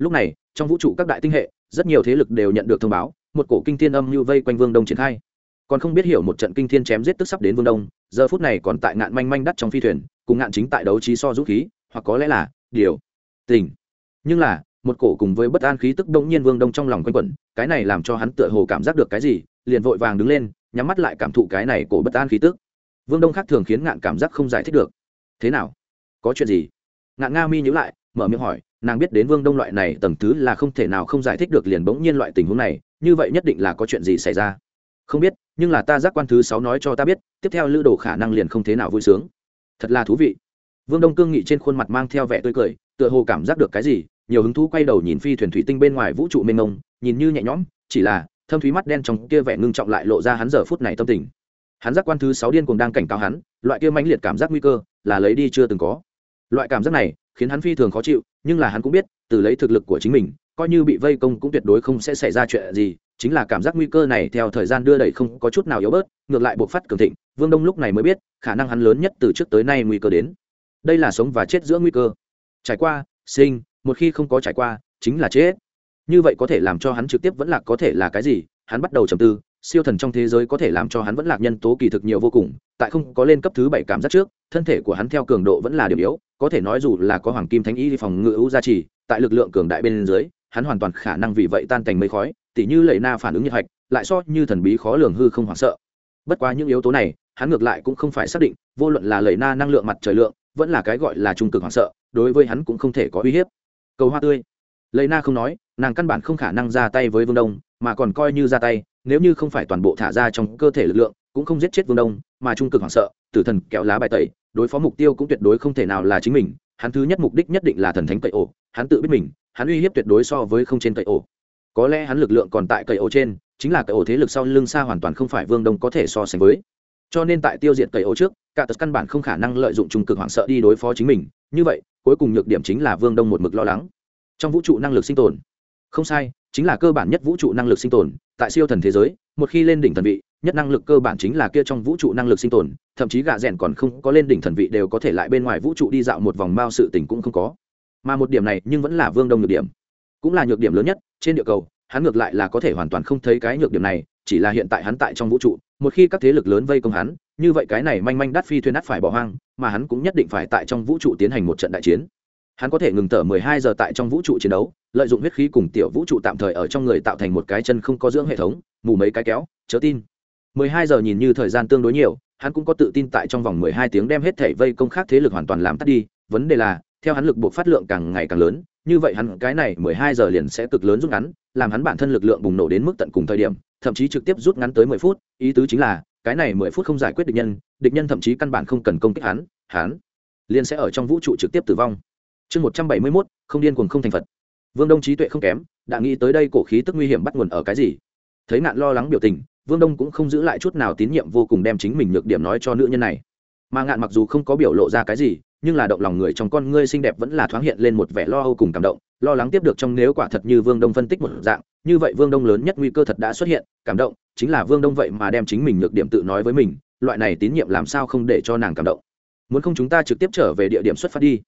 lúc này, trong vũ trụ các đại tinh hệ, rất nhiều thế lực đều nhận được thông báo, một cổ kinh thiên âm như vây quanh vương đông triển khai. Còn không biết hiểu một trận kinh thiên chém giết tức sắp đến vương đông, giờ phút này còn tại ngạn manh manh đắt trong phi thuyền, cùng ngạn chính tại đấu trí so dũng khí, hoặc có lẽ là, điều, tình. Nhưng là, một cổ cùng với bất an khí tức đông nhiên vương đông trong lòng quanh quẩn, cái này làm cho hắn tựa hồ cảm giác được cái gì, liền vội vàng đứng lên, nhắm mắt lại cảm thụ cái này cổ bất an khí tức. Vương đông khác thường khiến ngạn cảm giác không giải thích được. Thế nào? Có chuyện gì? Ngạn nga mi nhữ lại, mở miệng hỏi nàng biết đến vương đông loại này tầng thứ là không thể nào không giải thích được liền bỗng nhiên loại tình huống này, như vậy nhất định là có chuyện gì xảy ra. Không biết, nhưng là ta giác quan thứ sáu nói cho ta biết, tiếp theo lữ đồ khả năng liền không thế nào vui sướng. Thật là thú vị. Vương đông cương nghị trên khuôn mặt mang theo vẻ tươi cười, tựa hồ cảm giác được cái gì, nhiều hứng thú quay đầu nhìn phi thuyền thủy tinh bên ngoài vũ trụ mênh mông, nhìn như nhẹ nhõm, chỉ là, thâm thúy mắt đen trong kia vẻ ngưng trọng lại lộ ra hắn giờ phút này tâm tình. Hắn giác quan thứ sáu điên cùng đang cảnh cáo hắn, loại kia mãnh liệt cảm giác nguy cơ, là lấy đi chưa từng có. Loại cảm giác này khiến hắn phi thường khó chịu, nhưng là hắn cũng biết, từ lấy thực lực của chính mình, coi như bị vây công cũng tuyệt đối không sẽ xảy ra chuyện gì, chính là cảm giác nguy cơ này theo thời gian đưa đẩy không có chút nào yếu bớt, ngược lại buộc phát cường thịnh, vương đông lúc này mới biết, khả năng hắn lớn nhất từ trước tới nay nguy cơ đến. Đây là sống và chết giữa nguy cơ. Trải qua, sinh, một khi không có trải qua, chính là chết. Như vậy có thể làm cho hắn trực tiếp vẫn là có thể là cái gì, hắn bắt đầu trầm tư siêu thần trong thế giới có thể làm cho hắn vẫn lạc nhân tố kỳ thực nhiều vô cùng, tại không có lên cấp thứ bảy cảm giác trước, thân thể của hắn theo cường độ vẫn là điểm yếu, có thể nói dù là có hoàng kim thánh y phòng ngự ưu gia trì, tại lực lượng cường đại bên dưới, hắn hoàn toàn khả năng vì vậy tan thành mây khói, tỉ như lệ na phản ứng nhiệt hạch, lại so như thần bí khó lường hư không hoảng sợ. Bất quá những yếu tố này, hắn ngược lại cũng không phải xác định, vô luận là lệ na năng lượng mặt trời lượng, vẫn là cái gọi là trung cực hoảng sợ, đối với hắn cũng không thể có uy hiếp. Cầu hoa tươi. Lệ na không nói, nàng căn bản không khả năng ra tay với vương đông, mà còn coi như ra tay nếu như không phải toàn bộ thả ra trong cơ thể lực lượng, cũng không giết chết vương đông, mà trung cực hoảng sợ, tử thần kéo lá bài tẩy, đối phó mục tiêu cũng tuyệt đối không thể nào là chính mình, hắn thứ nhất mục đích nhất định là thần thánh cậy ổ, hắn tự biết mình, hắn uy hiếp tuyệt đối so với không trên cậy ổ. Có lẽ hắn lực lượng còn tại cậy ổ trên, chính là cậy ổ thế lực sau lưng xa hoàn toàn không phải vương đông có thể so sánh với. Cho nên tại tiêu diệt cậy ổ trước, cả tật căn bản không khả năng lợi dụng trung cực hoảng sợ đi đối phó chính mình, như vậy, cuối cùng nhược điểm chính là vương đông một mực lo lắng. Trong vũ trụ năng lực sinh tồn. Không sai chính là cơ bản nhất vũ trụ năng lực sinh tồn. Tại siêu thần thế giới, một khi lên đỉnh thần vị, nhất năng lực cơ bản chính là kia trong vũ trụ năng lực sinh tồn. Thậm chí gạ rèn còn không có lên đỉnh thần vị đều có thể lại bên ngoài vũ trụ đi dạo một vòng bao sự tình cũng không có. Mà một điểm này, nhưng vẫn là vương đông nhược điểm. Cũng là nhược điểm lớn nhất, trên địa cầu, hắn ngược lại là có thể hoàn toàn không thấy cái nhược điểm này, chỉ là hiện tại hắn tại trong vũ trụ, một khi các thế lực lớn vây công hắn, như vậy cái này manh manh đắt phi thuyền đắt phải bỏ hoang, mà hắn cũng nhất định phải tại trong vũ trụ tiến hành một trận đại chiến hắn có thể ngừng thở 12 giờ tại trong vũ trụ chiến đấu, lợi dụng huyết khí cùng tiểu vũ trụ tạm thời ở trong người tạo thành một cái chân không có dưỡng hệ thống, mù mấy cái kéo, chớ tin. 12 giờ nhìn như thời gian tương đối nhiều, hắn cũng có tự tin tại trong vòng 12 tiếng đem hết thể vây công khác thế lực hoàn toàn làm tắt đi. vấn đề là, theo hắn lực buộc phát lượng càng ngày càng lớn, như vậy hắn, cái này 12 giờ liền sẽ cực lớn rút ngắn, làm hắn bản thân lực lượng bùng nổ đến mức tận cùng thời điểm, thậm chí trực tiếp rút ngắn tới 10 phút, ý tứ chính là, cái này 10 phút không giải quyết địch nhân địch nhân thậm chí căn bản không cần công kích hắn hắn liền sẽ ở trong vũ trụ trực tiếp tử vong chương 171, không điên cuồng không thành phật. Vương đông trí tuệ không kém đã nghĩ tới đây cổ khí tức nguy hiểm bắt nguồn ở cái gì? Thấy nạn lo lắng biểu tình vương đông cũng không giữ lại chút nào tín nhiệm vô cùng đem chính mình nhược điểm nói cho nữ nhân này. Mà ngạn mặc dù không có biểu lộ ra cái gì nhưng là động lòng người trong con ngươi xinh đẹp vẫn là thoáng hiện lên một vẻ lo âu cùng cảm động lo lắng tiếp được trong nếu quả thật như vương đông phân tích một dạng như vậy vương đông lớn nhất nguy cơ thật đã xuất hiện cảm động chính là vương đông vậy mà đem chính mình nhược điểm tự nói với mình loại này tín nhiệm làm sao không để cho nàng cảm động? Muốn không chúng ta trực tiếp trở về địa điểm xuất phát đi?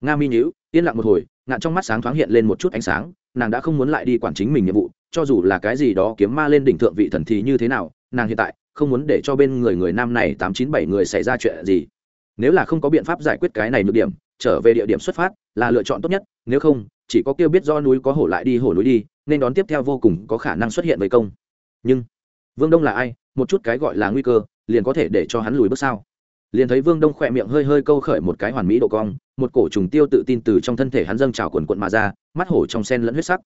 Nga mi nhíu, yên lặng một hồi, ngạn trong mắt sáng thoáng hiện lên một chút ánh sáng, nàng đã không muốn lại đi quản chính mình nhiệm vụ, cho dù là cái gì đó kiếm ma lên đỉnh thượng vị thần thì như thế nào, nàng hiện tại không muốn để cho bên người người nam này tám chín bảy người xảy ra chuyện gì. Nếu là không có biện pháp giải quyết cái này nhược điểm, trở về địa điểm xuất phát là lựa chọn tốt nhất, nếu không, chỉ có kêu biết do núi có hổ lại đi hổ núi đi, nên đón tiếp theo vô cùng có khả năng xuất hiện với công. Nhưng, vương đông là ai? Một chút cái gọi là nguy cơ, liền có thể để cho hắn lùi bước sao? Liền thấy vương đông khỏe miệng hơi hơi câu khởi một cái hoàn mỹ độ cong, một cổ trùng tiêu tự tin từ trong thân thể hắn dâng trào quần quận mà ra, mắt hổ trong sen lẫn huyết sắc.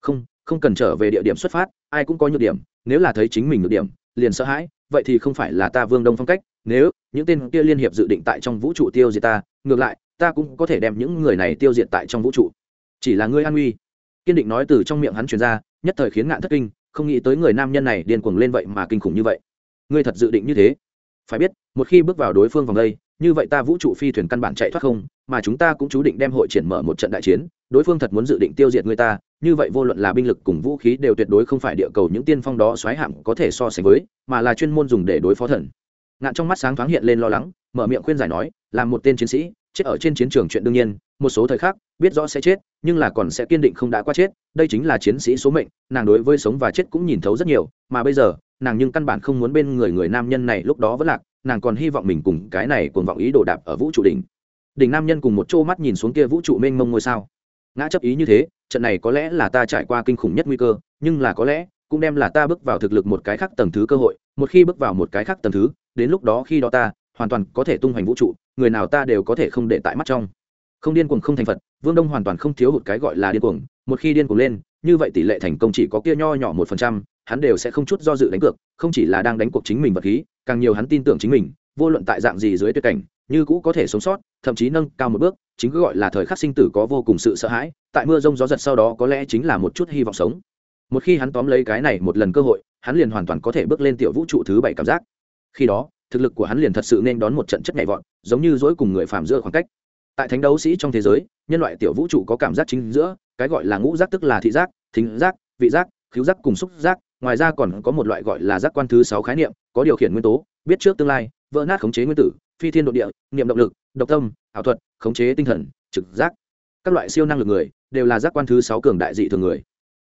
Không không cần trở về địa điểm xuất phát, ai cũng có nhược điểm, nếu là thấy chính mình nhược điểm, liền sợ hãi, vậy thì không phải là ta vương đông phong cách, nếu những tên kia liên hiệp dự định tại trong vũ trụ tiêu diệt ta, ngược lại, ta cũng có thể đem những người này tiêu diệt tại trong vũ trụ. Chỉ là ngươi an nguy. Kiên định nói từ trong miệng hắn truyền ra, nhất thời khiến ngạn thất kinh, không nghĩ tới người nam nhân này điên cuồng lên vậy mà kinh khủng như vậy. Ngươi thật dự định như thế? Phải biết, một khi bước vào đối phương vòng đây, như vậy ta vũ trụ phi thuyền căn bản chạy thoát không, mà chúng ta cũng chú định đem hội triển mở một trận đại chiến, đối phương thật muốn dự định tiêu diệt người ta, như vậy vô luận là binh lực cùng vũ khí đều tuyệt đối không phải địa cầu những tiên phong đó xoáy hạng có thể so sánh với, mà là chuyên môn dùng để đối phó thần. Ngạn trong mắt sáng thoáng hiện lên lo lắng, mở miệng khuyên giải nói, làm một tên chiến sĩ, chết ở trên chiến trường chuyện đương nhiên, một số thời khắc, biết rõ sẽ chết, nhưng là còn sẽ kiên định không đã qua chết, đây chính là chiến sĩ số mệnh, nàng đối với sống và chết cũng nhìn thấu rất nhiều, mà bây giờ nàng nhưng căn bản không muốn bên người người nam nhân này lúc đó vẫn lạc, nàng còn hy vọng mình cùng cái này cùng vọng ý đồ đạp ở vũ trụ đỉnh. Đỉnh nam nhân cùng một chỗ mắt nhìn xuống kia vũ trụ mênh mông ngôi sao. Ngã chấp ý như thế, trận này có lẽ là ta trải qua kinh khủng nhất nguy cơ, nhưng là có lẽ cũng đem là ta bước vào thực lực một cái khác tầng thứ cơ hội, một khi bước vào một cái khác tầng thứ, đến lúc đó khi đó ta hoàn toàn có thể tung hoành vũ trụ, người nào ta đều có thể không để tại mắt trong. Không điên cuồng không thành phật, vương đông hoàn toàn không thiếu hụt cái gọi là điên cuồng, một khi điên cuồng lên, như vậy tỷ lệ thành công chỉ có kia nho nhỏ một phần trăm hắn đều sẽ không chút do dự đánh cược, không chỉ là đang đánh cuộc chính mình vật khí, càng nhiều hắn tin tưởng chính mình, vô luận tại dạng gì dưới tuyệt cảnh, như cũ có thể sống sót, thậm chí nâng cao một bước, chính cứ gọi là thời khắc sinh tử có vô cùng sự sợ hãi, tại mưa rông gió giật sau đó có lẽ chính là một chút hy vọng sống. Một khi hắn tóm lấy cái này một lần cơ hội, hắn liền hoàn toàn có thể bước lên tiểu vũ trụ thứ bảy cảm giác. Khi đó, thực lực của hắn liền thật sự nên đón một trận chất nhảy vọt, giống như dỗi cùng người phàm giữa khoảng cách. Tại thánh đấu sĩ trong thế giới, nhân loại tiểu vũ trụ có cảm giác chính giữa, cái gọi là ngũ giác tức là thị giác, thính giác, vị giác khiếu giác cùng xúc giác ngoài ra còn có một loại gọi là giác quan thứ sáu khái niệm, có điều khiển nguyên tố, biết trước tương lai, vỡ nát khống chế nguyên tử, phi thiên độ địa, niệm động lực, độc tâm, ảo thuật, khống chế tinh thần, trực giác. Các loại siêu năng lực người đều là giác quan thứ sáu cường đại dị thường người.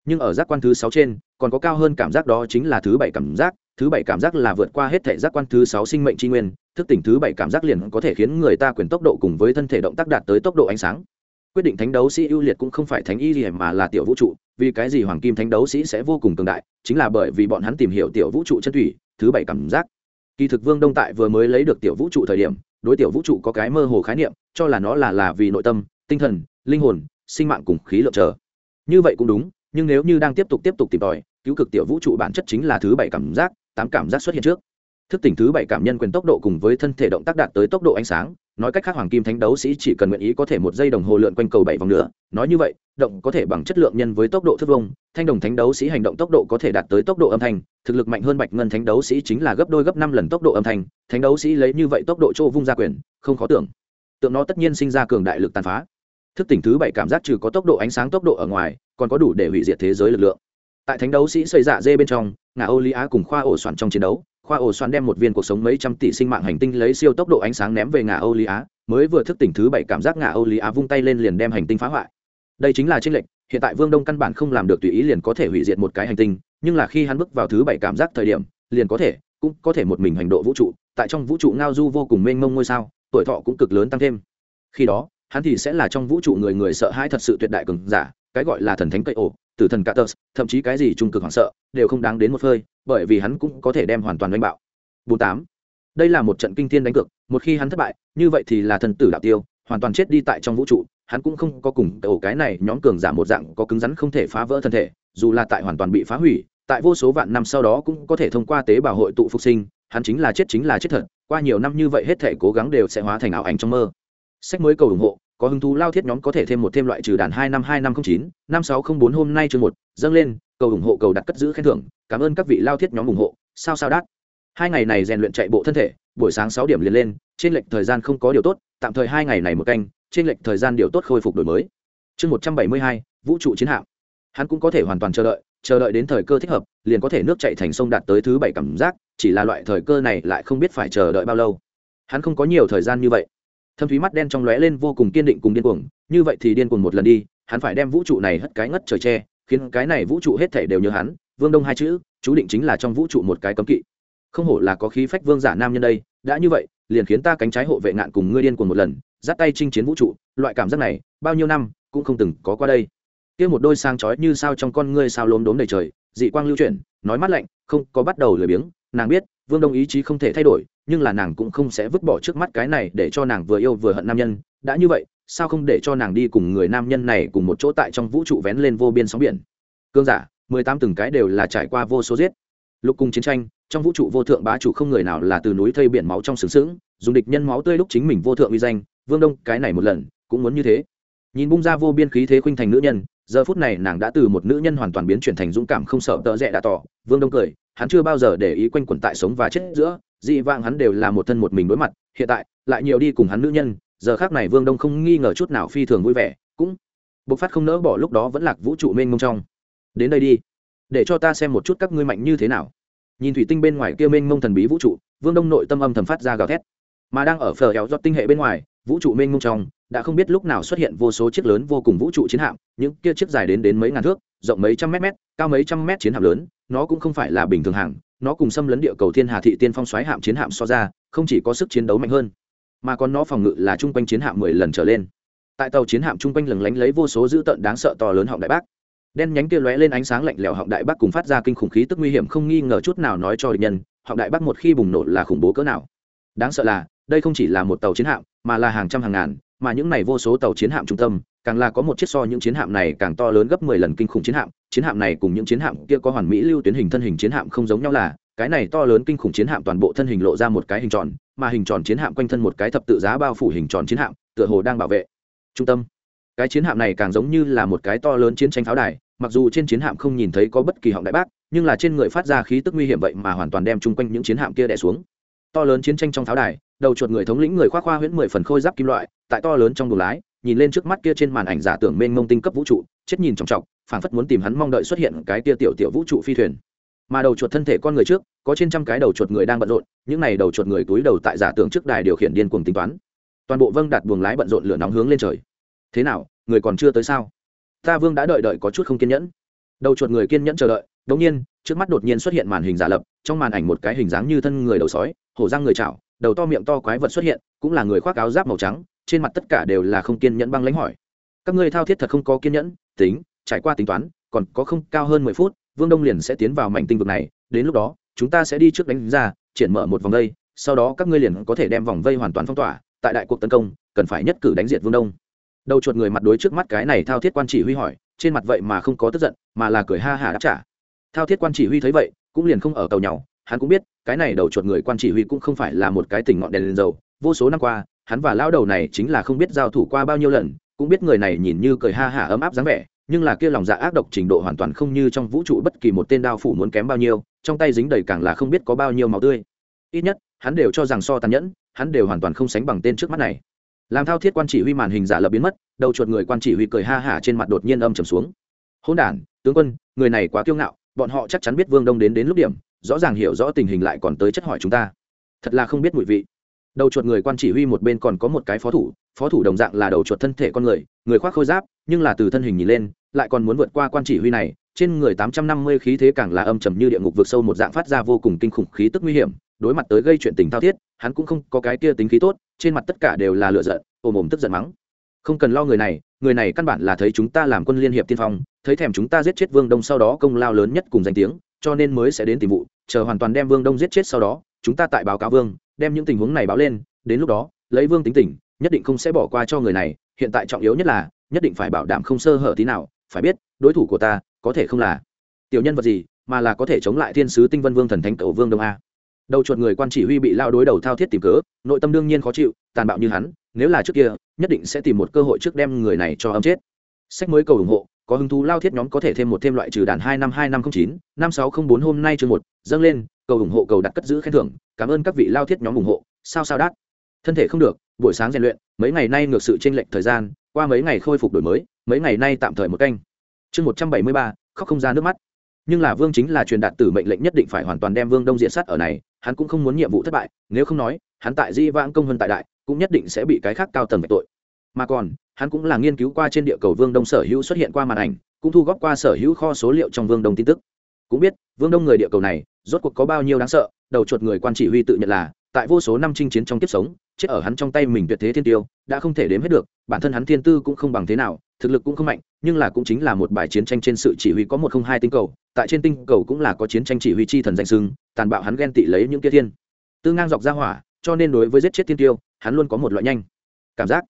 Nhưng ở giác quan thứ sáu trên, còn có cao hơn cảm giác đó chính là thứ bảy cảm giác, thứ bảy cảm giác là vượt qua hết thể giác quan thứ sáu sinh mệnh tri nguyên, thức tỉnh thứ bảy cảm giác liền có thể khiến người ta quyền tốc độ cùng với thân thể động tác đạt tới tốc độ ánh sáng quyết định thánh đấu sĩ ưu liệt cũng không phải thánh y gì mà là tiểu vũ trụ, vì cái gì hoàng kim thánh đấu sĩ sẽ vô cùng cường đại, chính là bởi vì bọn hắn tìm hiểu tiểu vũ trụ chân thủy thứ bảy cảm giác. Kỳ thực vương đông tại vừa mới lấy được tiểu vũ trụ thời điểm, đối tiểu vũ trụ có cái mơ hồ khái niệm, cho là nó là là vì nội tâm, tinh thần, linh hồn, sinh mạng cùng khí lượng chờ. Như vậy cũng đúng, nhưng nếu như đang tiếp tục tiếp tục tìm tòi, cứu cực tiểu vũ trụ bản chất chính là thứ bảy cảm giác, tám cảm giác xuất hiện trước. Thức tỉnh thứ bảy cảm nhân quyền tốc độ cùng với thân thể động tác đạt tới tốc độ ánh sáng nói cách khác hoàng kim thánh đấu sĩ chỉ cần nguyện ý có thể một giây đồng hồ lượn quanh cầu bảy vòng nữa, nói như vậy, động có thể bằng chất lượng nhân với tốc độ thước vông, thanh đồng thánh đấu sĩ hành động tốc độ có thể đạt tới tốc độ âm thanh, thực lực mạnh hơn bạch ngân thánh đấu sĩ chính là gấp đôi gấp năm lần tốc độ âm thanh, thánh đấu sĩ lấy như vậy tốc độ chỗ vung ra quyền, không khó tưởng. Tượng nó tất nhiên sinh ra cường đại lực tàn phá. Thức tỉnh thứ bảy cảm giác trừ có tốc độ ánh sáng tốc độ ở ngoài, còn có đủ để hủy diệt thế giới lực lượng. Tại thánh đấu sĩ xây dạ dê bên trong, ngà ô lý á cùng khoa ổ soạn trong chiến đấu khoa ổ Xoan đem một viên cuộc sống mấy trăm tỷ sinh mạng hành tinh lấy siêu tốc độ ánh sáng ném về ngà Âu lý á, mới vừa thức tỉnh thứ bảy cảm giác ngà Âu lý á vung tay lên liền đem hành tinh phá hoại. Đây chính là tranh lệch, hiện tại vương đông căn bản không làm được tùy ý liền có thể hủy diệt một cái hành tinh, nhưng là khi hắn bước vào thứ bảy cảm giác thời điểm, liền có thể, cũng có thể một mình hành độ vũ trụ, tại trong vũ trụ ngao du vô cùng mênh mông ngôi sao, tuổi thọ cũng cực lớn tăng thêm. Khi đó, hắn thì sẽ là trong vũ trụ người người sợ hãi thật sự tuyệt đại cường giả, cái gọi là thần thánh cậy ổ tử thần cạ thậm chí cái gì trung cực hoảng sợ, đều không đáng đến một phơi, bởi vì hắn cũng có thể đem hoàn toàn đánh bạo. Bốn tám. Đây là một trận kinh thiên đánh cược, một khi hắn thất bại, như vậy thì là thần tử đạo tiêu, hoàn toàn chết đi tại trong vũ trụ, hắn cũng không có cùng ổ cái này nhóm cường giả một dạng có cứng rắn không thể phá vỡ thân thể, dù là tại hoàn toàn bị phá hủy, tại vô số vạn năm sau đó cũng có thể thông qua tế bào hội tụ phục sinh, hắn chính là chết chính là chết thật, qua nhiều năm như vậy hết thể cố gắng đều sẽ hóa thành ảo ảnh trong mơ. Sách mới cầu ủng hộ có hứng thú lao thiết nhóm có thể thêm một thêm loại trừ đàn hai năm hai năm không chín, năm sáu không bốn hôm nay chương một, dâng lên, cầu ủng hộ, cầu đặt cất giữ khen thưởng, cảm ơn các vị lao thiết nhóm ủng hộ, sao sao đắt hai ngày này rèn luyện chạy bộ thân thể, buổi sáng sáu điểm liền lên, trên lệch thời gian không có điều tốt, tạm thời hai ngày này một canh, trên lệch thời gian điều tốt khôi phục đổi mới. Chương một trăm bảy mươi hai, vũ trụ chiến hạm. Hắn cũng có thể hoàn toàn chờ đợi chờ đợi đến thời cơ thích hợp, liền có thể nước chạy thành sông đạt tới thứ bảy cảm giác, chỉ là loại thời cơ này lại không biết phải chờ đợi bao lâu. Hắn không có nhiều thời gian như vậy thâm thúy mắt đen trong lóe lên vô cùng kiên định cùng điên cuồng, như vậy thì điên cuồng một lần đi, hắn phải đem vũ trụ này hất cái ngất trời tre khiến cái này vũ trụ hết thể đều như hắn, vương đông hai chữ, chú định chính là trong vũ trụ một cái cấm kỵ. Không hổ là có khí phách vương giả nam nhân đây, đã như vậy, liền khiến ta cánh trái hộ vệ ngạn cùng ngươi điên cuồng một lần giáp tay chinh chiến vũ trụ, loại cảm giác này, bao nhiêu năm, cũng không từng có qua đây. Kia một đôi sang chói như sao trong con ngươi sao lốm đốm đầy trời, dị quang lưu chuyển, nói mắt lạnh, không có bắt đầu lười biếng, nàng biết vương đông ý chí không thể thay đổi, nhưng là nàng cũng không sẽ vứt bỏ trước mắt cái này để cho nàng vừa yêu vừa hận nam nhân. Đã như vậy, sao không để cho nàng đi cùng người nam nhân này cùng một chỗ tại trong vũ trụ vén lên vô biên sóng biển? Cương giả, mười tám từng cái đều là trải qua vô số giết. Lục cùng chiến tranh, trong vũ trụ vô thượng bá chủ không người nào là từ núi thây biển máu trong sướng sướng dùng địch nhân máu tươi lúc chính mình vô thượng uy danh. Vương đông, cái này một lần, cũng muốn như thế. Nhìn bung ra vô biên khí thế khuynh thành nữ nhân, giờ phút này nàng đã từ một nữ nhân hoàn toàn biến chuyển thành dũng cảm không sợ tợ rẽ đã tỏ. Vương đông cười hắn chưa bao giờ để ý quanh quẩn tại sống và chết giữa, dị vãng hắn đều là một thân một mình đối mặt, hiện tại, lại nhiều đi cùng hắn nữ nhân, giờ khác này vương đông không nghi ngờ chút nào phi thường vui vẻ, cũng bộc phát không nỡ bỏ lúc đó vẫn lạc vũ trụ mênh mông trong. Đến đây đi, để cho ta xem một chút các ngươi mạnh như thế nào. Nhìn thủy tinh bên ngoài kia mênh mông thần bí vũ trụ, vương đông nội tâm âm thầm phát ra gào thét. Mà đang ở phở éo giọt tinh hệ bên ngoài, vũ trụ mênh mông trong, đã không biết lúc nào xuất hiện vô số chiếc lớn vô cùng vũ trụ chiến hạm, những kia chiếc dài đến đến mấy ngàn thước, rộng mấy trăm mét mét, cao mấy trăm mét chiến hạm lớn nó cũng không phải là bình thường hàng, nó cùng xâm lấn địa cầu thiên hà thị tiên phong xoáy hạm chiến hạm so ra, không chỉ có sức chiến đấu mạnh hơn, mà còn nó phòng ngự là chung quanh chiến hạm mười lần trở lên. Tại tàu chiến hạm chung quanh lừng lánh lấy vô số dữ tợn đáng sợ to lớn họng đại bác. Đen nhánh kia lóe lên ánh sáng lạnh lẽo họng đại bác cùng phát ra kinh khủng khí tức nguy hiểm không nghi ngờ chút nào nói cho địch nhân, họng đại bác một khi bùng nổ là khủng bố cỡ nào. Đáng sợ là, đây không chỉ là một tàu chiến hạm, mà là hàng trăm hàng ngàn, mà những này vô số tàu chiến hạm trung tâm càng là có một chiếc so những chiến hạm này càng to lớn gấp mười lần kinh khủng chiến hạm chiến hạm này cùng những chiến hạm kia có hoàn mỹ lưu tuyến hình thân hình chiến hạm không giống nhau là, cái này to lớn kinh khủng chiến hạm toàn bộ thân hình lộ ra một cái hình tròn, mà hình tròn chiến hạm quanh thân một cái thập tự giá bao phủ hình tròn chiến hạm, tựa hồ đang bảo vệ trung tâm. Cái chiến hạm này càng giống như là một cái to lớn chiến tranh pháo đài, mặc dù trên chiến hạm không nhìn thấy có bất kỳ họng đại bác, nhưng là trên người phát ra khí tức nguy hiểm vậy mà hoàn toàn đem chung quanh những chiến hạm kia đẻ xuống. To lớn chiến tranh trong pháo đài, đầu chuột người thống lĩnh người khoác khoa huyễn mười phần khôi giáp kim loại, tại to lớn trong buồng lái nhìn lên trước mắt kia trên màn ảnh giả tưởng mênh mông tinh cấp vũ trụ, chết nhìn trọng trọng phảng phất muốn tìm hắn mong đợi xuất hiện cái kia tiểu tiểu vũ trụ phi thuyền. Mà đầu chuột thân thể con người trước, có trên trăm cái đầu chuột người đang bận rộn, những này đầu chuột người túi đầu tại giả tưởng trước đài điều khiển điên cuồng tính toán. Toàn bộ vâng đặt buồng lái bận rộn lửa nóng hướng lên trời. Thế nào, người còn chưa tới sao? Ta vương đã đợi đợi có chút không kiên nhẫn. Đầu chuột người kiên nhẫn chờ đợi, đống nhiên, trước mắt đột nhiên xuất hiện màn hình giả lập, trong màn ảnh một cái hình dáng như thân người đầu sói, hổ răng người chảo, đầu to miệng to quái vật xuất hiện, cũng là người khoác áo giáp màu trắng trên mặt tất cả đều là không kiên nhẫn băng lãnh hỏi. Các ngươi thao thiết thật không có kiên nhẫn, tính, trải qua tính toán, còn có không cao hơn mười phút, vương đông liền sẽ tiến vào mảnh tinh vực này, đến lúc đó, chúng ta sẽ đi trước đánh ra, triển mở một vòng vây, sau đó các ngươi liền có thể đem vòng vây hoàn toàn phong tỏa, tại đại cuộc tấn công, cần phải nhất cử đánh diệt vương đông. Đầu chuột người mặt đối trước mắt cái này thao thiết quan chỉ huy hỏi, trên mặt vậy mà không có tức giận, mà là cười ha hả đáp trả. Thao thiết quan chỉ huy thấy vậy, cũng liền không ở cầu nhau, hắn cũng biết, cái này đầu chuột người quan chỉ huy cũng không phải là một cái tỉnh ngọn đèn lên dầu, vô số năm qua hắn và lão đầu này chính là không biết giao thủ qua bao nhiêu lần, cũng biết người này nhìn như cười ha hả ấm áp dáng vẻ, nhưng là kia lòng dạ ác độc trình độ hoàn toàn không như trong vũ trụ bất kỳ một tên đao phủ muốn kém bao nhiêu, trong tay dính đầy càng là không biết có bao nhiêu máu tươi. Ít nhất, hắn đều cho rằng so tàn nhẫn, hắn đều hoàn toàn không sánh bằng tên trước mắt này. Làm thao thiết quan chỉ huy màn hình giả lập biến mất, đầu chuột người quan chỉ huy cười ha hả trên mặt đột nhiên âm trầm xuống. Hôn đản, tướng quân, người này quá kiêu ngạo, bọn họ chắc chắn biết vương đông đến đến lúc điểm, rõ ràng hiểu rõ tình hình lại còn tới chất hỏi chúng ta. Thật là không biết mùi vị đầu chuột người quan chỉ huy một bên còn có một cái phó thủ phó thủ đồng dạng là đầu chuột thân thể con người người khoác khôi giáp, nhưng là từ thân hình nhìn lên, lại còn muốn vượt qua quan chỉ huy này, trên người tám trăm năm mươi khí thế càng là âm trầm như địa ngục vượt sâu một dạng phát ra vô cùng kinh khủng khí tức nguy hiểm, đối mặt tới gây chuyện tình thao thiết, hắn cũng không có cái kia tính khí tốt, trên mặt tất cả đều là lựa giận, ồm ồm tức giận mắng. Không cần lo người này người này căn bản là thấy chúng ta làm quân liên hiệp tiên phong, thấy thèm chúng ta giết chết vương đông sau đó công lao lớn nhất cùng danh tiếng, cho nên mới sẽ đến tìm vụ, chờ hoàn toàn đem vương đông giết chết sau đó chúng ta tại báo cáo vương, đem những tình huống này báo lên, đến lúc đó, lấy vương tính tình, nhất định không sẽ bỏ qua cho người này, hiện tại trọng yếu nhất là, nhất định phải bảo đảm không sơ hở tí nào, phải biết, đối thủ của ta, có thể không là tiểu nhân vật gì, mà là có thể chống lại thiên sứ tinh vân vương thần thánh cầu vương đông a. Đầu chuột người quan chỉ huy bị lao đối đầu thao thiết tìm cớ, nội tâm đương nhiên khó chịu, tàn bạo như hắn, nếu là trước kia, nhất định sẽ tìm một cơ hội trước đem người này cho âm chết. Sách mới cầu ủng hộ có hứng thú lao thiết nhóm có thể thêm một thêm loại trừ đàn hai năm hai năm không chín, năm sáu không bốn hôm nay chương một, dâng lên, cầu ủng hộ, cầu đặt cất giữ khen thưởng, cảm ơn các vị lao thiết nhóm ủng hộ, sao sao đắt thân thể không được, buổi sáng rèn luyện, mấy ngày nay ngược sự tranh lệch thời gian, qua mấy ngày khôi phục đổi mới, mấy ngày nay tạm thời một canh. Chương một trăm bảy mươi ba, khóc không ra nước mắt. Nhưng là vương chính là truyền đạt tử mệnh lệnh nhất định phải hoàn toàn đem vương đông diện sát ở này, hắn cũng không muốn nhiệm vụ thất bại, nếu không nói, hắn tại di vãng công hơn tại đại, cũng nhất định sẽ bị cái khác cao tầng về tội. Mà còn hắn cũng là nghiên cứu qua trên địa cầu vương đông sở hữu xuất hiện qua màn ảnh, cũng thu góp qua sở hữu kho số liệu trong vương đông tin tức. Cũng biết, vương đông người địa cầu này, rốt cuộc có bao nhiêu đáng sợ, đầu chuột người quan chỉ huy tự nhận là, tại vô số năm chinh chiến trong kiếp sống, chết ở hắn trong tay mình tuyệt thế thiên tiêu, đã không thể đếm hết được, bản thân hắn thiên tư cũng không bằng thế nào, thực lực cũng không mạnh, nhưng là cũng chính là một bài chiến tranh trên sự chỉ huy có một không hai tinh cầu, tại trên tinh cầu cũng là có chiến tranh chỉ huy chi thần danh sưng tàn bạo hắn ghen tị lấy những kia thiên. Tư ngang dọc ra hỏa, cho nên đối với giết chết thiên tiêu, hắn luôn có một loại nhanh cảm giác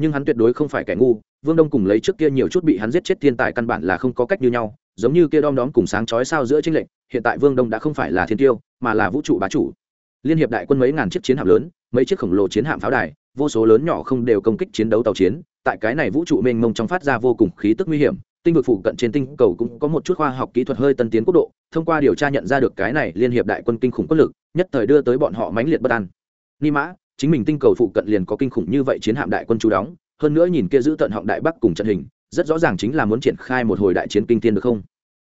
nhưng hắn tuyệt đối không phải kẻ ngu, vương đông cùng lấy trước kia nhiều chút bị hắn giết chết thiên tài căn bản là không có cách như nhau, giống như kia đom đóm cùng sáng chói sao giữa tranh lệch, hiện tại vương đông đã không phải là thiên tiêu, mà là vũ trụ bá chủ. Liên hiệp đại quân mấy ngàn chiếc chiến hạm lớn, mấy chiếc khổng lồ chiến hạm pháo đài, vô số lớn nhỏ không đều công kích chiến đấu tàu chiến, tại cái này vũ trụ mênh mông trong phát ra vô cùng khí tức nguy hiểm, tinh vực phụ cận trên tinh cầu cũng có một chút khoa học kỹ thuật hơi tân tiến quốc độ, thông qua điều tra nhận ra được cái này liên hiệp đại quân kinh khủng quân lực, nhất thời đưa tới bọn họ mãnh liệt bất an. Ni mã chính mình tinh cầu phụ cận liền có kinh khủng như vậy chiến hạm đại quân chú đóng, hơn nữa nhìn kia giữ tận họng đại bắc cùng trận hình, rất rõ ràng chính là muốn triển khai một hồi đại chiến kinh thiên được không?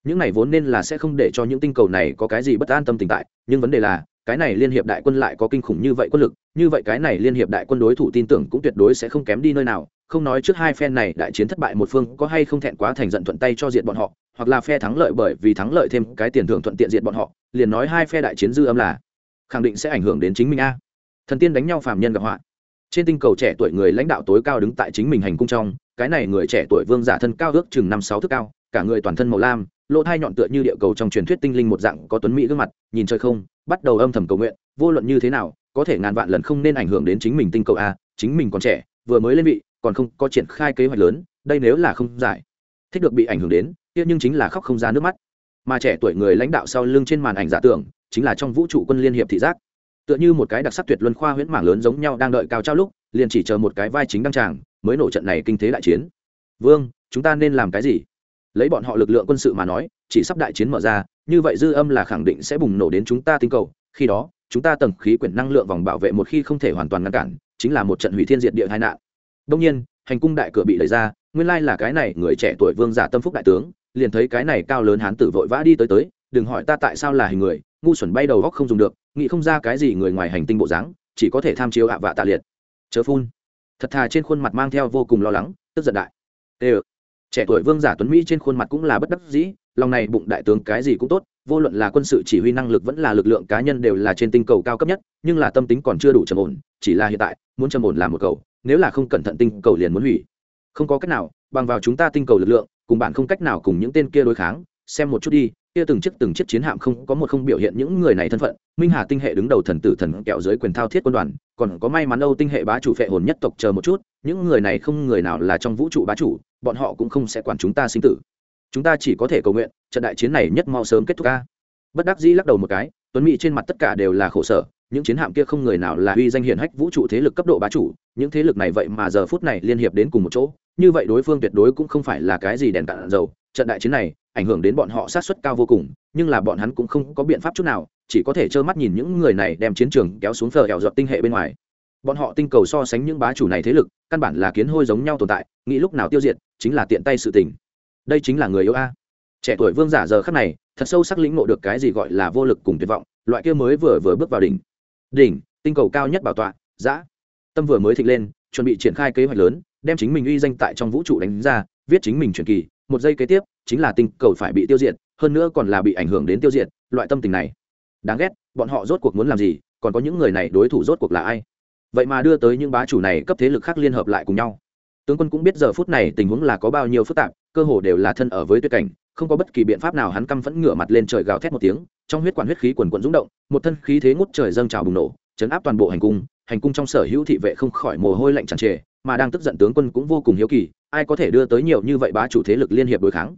Những này vốn nên là sẽ không để cho những tinh cầu này có cái gì bất an tâm tình tại, nhưng vấn đề là, cái này liên hiệp đại quân lại có kinh khủng như vậy quân lực, như vậy cái này liên hiệp đại quân đối thủ tin tưởng cũng tuyệt đối sẽ không kém đi nơi nào. Không nói trước hai phe này đại chiến thất bại một phương có hay không thẹn quá thành giận thuận tay cho diện bọn họ, hoặc là phe thắng lợi bởi vì thắng lợi thêm cái tiền thưởng thuận tiện diện bọn họ, liền nói hai phe đại chiến dư âm là khẳng định sẽ ảnh hưởng đến chính mình a thần tiên đánh nhau phàm nhân gặp họa. Trên tinh cầu trẻ tuổi người lãnh đạo tối cao đứng tại chính mình hành cung trong, cái này người trẻ tuổi vương giả thân cao ước chừng năm sáu thước cao, cả người toàn thân màu lam, lỗ thai nhọn tựa như địa cầu trong truyền thuyết tinh linh một dạng có tuấn mỹ gương mặt, nhìn chơi không, bắt đầu âm thầm cầu nguyện, vô luận như thế nào, có thể ngàn vạn lần không nên ảnh hưởng đến chính mình tinh cầu a, chính mình còn trẻ, vừa mới lên vị, còn không có triển khai kế hoạch lớn, đây nếu là không giải, thích được bị ảnh hưởng đến, kia nhưng chính là khóc không ra nước mắt. Mà trẻ tuổi người lãnh đạo sau lưng trên màn ảnh giả tưởng, chính là trong vũ trụ quân liên hiệp thị giác tựa như một cái đặc sắc tuyệt luân khoa huyễn mảng lớn giống nhau đang đợi cao trao lúc, liền chỉ chờ một cái vai chính đăng tràng, mới nổ trận này kinh thế đại chiến. Vương, chúng ta nên làm cái gì? Lấy bọn họ lực lượng quân sự mà nói, chỉ sắp đại chiến mở ra, như vậy dư âm là khẳng định sẽ bùng nổ đến chúng ta tinh cầu. Khi đó, chúng ta tầng khí quyển năng lượng vòng bảo vệ một khi không thể hoàn toàn ngăn cản, chính là một trận hủy thiên diệt địa tai nạn. Đông nhiên, hành cung đại cửa bị lấy ra, nguyên lai là cái này người trẻ tuổi vương giả tâm phúc đại tướng, liền thấy cái này cao lớn hán tử vội vã đi tới tới, đừng hỏi ta tại sao là hình người ngu xuẩn bay đầu góc không dùng được, nghĩ không ra cái gì người ngoài hành tinh bộ dáng, chỉ có thể tham chiếu ạ vạ tạ liệt. Chớ phun. Thật thà trên khuôn mặt mang theo vô cùng lo lắng, tức giận đại. Ê ừ. trẻ tuổi vương giả tuấn mỹ trên khuôn mặt cũng là bất đắc dĩ, lòng này bụng đại tướng cái gì cũng tốt, vô luận là quân sự chỉ huy năng lực vẫn là lực lượng cá nhân đều là trên tinh cầu cao cấp nhất, nhưng là tâm tính còn chưa đủ trầm ổn, chỉ là hiện tại, muốn trầm ổn là một cầu, nếu là không cẩn thận tinh cầu liền muốn hủy. Không có cách nào, bằng vào chúng ta tinh cầu lực lượng, cùng bạn không cách nào cùng những tên kia đối kháng, xem một chút đi kia từng chiếc từng chiếc chiến hạm không có một không biểu hiện những người này thân phận, minh hà tinh hệ đứng đầu thần tử thần kẹo dưới quyền thao thiết quân đoàn, còn có may mắn âu tinh hệ bá chủ phệ hồn nhất tộc chờ một chút, những người này không người nào là trong vũ trụ bá chủ, bọn họ cũng không sẽ quản chúng ta sinh tử. Chúng ta chỉ có thể cầu nguyện, trận đại chiến này nhất mau sớm kết thúc ca bất đắc dĩ lắc đầu một cái, tuấn mỹ trên mặt tất cả đều là khổ sở, những chiến hạm kia không người nào là uy danh hiển hách vũ trụ thế lực cấp độ bá chủ, những thế lực này vậy mà giờ phút này liên hiệp đến cùng một chỗ, như vậy đối phương tuyệt đối cũng không phải là cái gì đèn cạn dầu, trận đại chiến này ảnh hưởng đến bọn họ sát suất cao vô cùng, nhưng là bọn hắn cũng không có biện pháp chút nào, chỉ có thể trơ mắt nhìn những người này đem chiến trường kéo xuống phờ hẹo giọt tinh hệ bên ngoài. Bọn họ tinh cầu so sánh những bá chủ này thế lực, căn bản là kiến hôi giống nhau tồn tại, nghĩ lúc nào tiêu diệt, chính là tiện tay sự tình. Đây chính là người yêu a. Trẻ tuổi vương giả giờ khắc này, thật sâu sắc lĩnh ngộ được cái gì gọi là vô lực cùng tuyệt vọng, loại kia mới vừa vừa bước vào đỉnh. Đỉnh, tinh cầu cao nhất bảo tọa giã tâm vừa mới thịnh lên, chuẩn bị triển khai kế hoạch lớn, đem chính mình uy danh tại trong vũ trụ đánh ra, viết chính mình truyền kỳ một giây kế tiếp, chính là tinh cầu phải bị tiêu diệt, hơn nữa còn là bị ảnh hưởng đến tiêu diệt, loại tâm tình này. Đáng ghét, bọn họ rốt cuộc muốn làm gì, còn có những người này đối thủ rốt cuộc là ai? Vậy mà đưa tới những bá chủ này cấp thế lực khác liên hợp lại cùng nhau. Tướng quân cũng biết giờ phút này tình huống là có bao nhiêu phức tạp, cơ hồ đều là thân ở với tuyệt cảnh, không có bất kỳ biện pháp nào hắn căm phẫn ngửa mặt lên trời gào thét một tiếng, trong huyết quản huyết khí quần quận rúng động, một thân khí thế ngút trời dâng trào bùng nổ, chấn áp toàn bộ hành cung hành cung trong sở hữu thị vệ không khỏi mồ hôi lạnh tràn trề, mà đang tức giận tướng quân cũng vô cùng hiếu kỳ ai có thể đưa tới nhiều như vậy bá chủ thế lực liên hiệp đối kháng?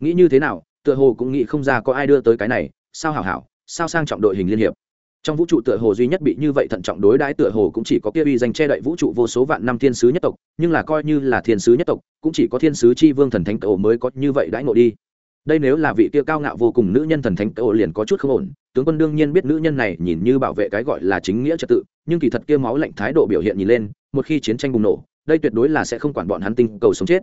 Nghĩ như thế nào, tựa hồ cũng nghĩ không ra có ai đưa tới cái này, sao hảo hảo, sao sang trọng đội hình liên hiệp? Trong vũ trụ tựa hồ duy nhất bị như vậy thận trọng đối đãi tựa hồ cũng chỉ có kia uy danh che đậy vũ trụ vô số vạn năm thiên sứ nhất tộc, nhưng là coi như là thiên sứ nhất tộc, cũng chỉ có thiên sứ chi vương thần thánh tổ mới có như vậy đãi ngộ đi. Đây nếu là vị kia cao ngạo vô cùng nữ nhân thần thánh tổ liền có chút không ổn, tướng quân đương nhiên biết nữ nhân này nhìn như bảo vệ cái gọi là chính nghĩa trật tự, nhưng kỳ thật kia máu lạnh thái độ biểu hiện nhìn lên, một khi chiến tranh bùng nổ đây tuyệt đối là sẽ không quản bọn hắn tinh cầu sống chết.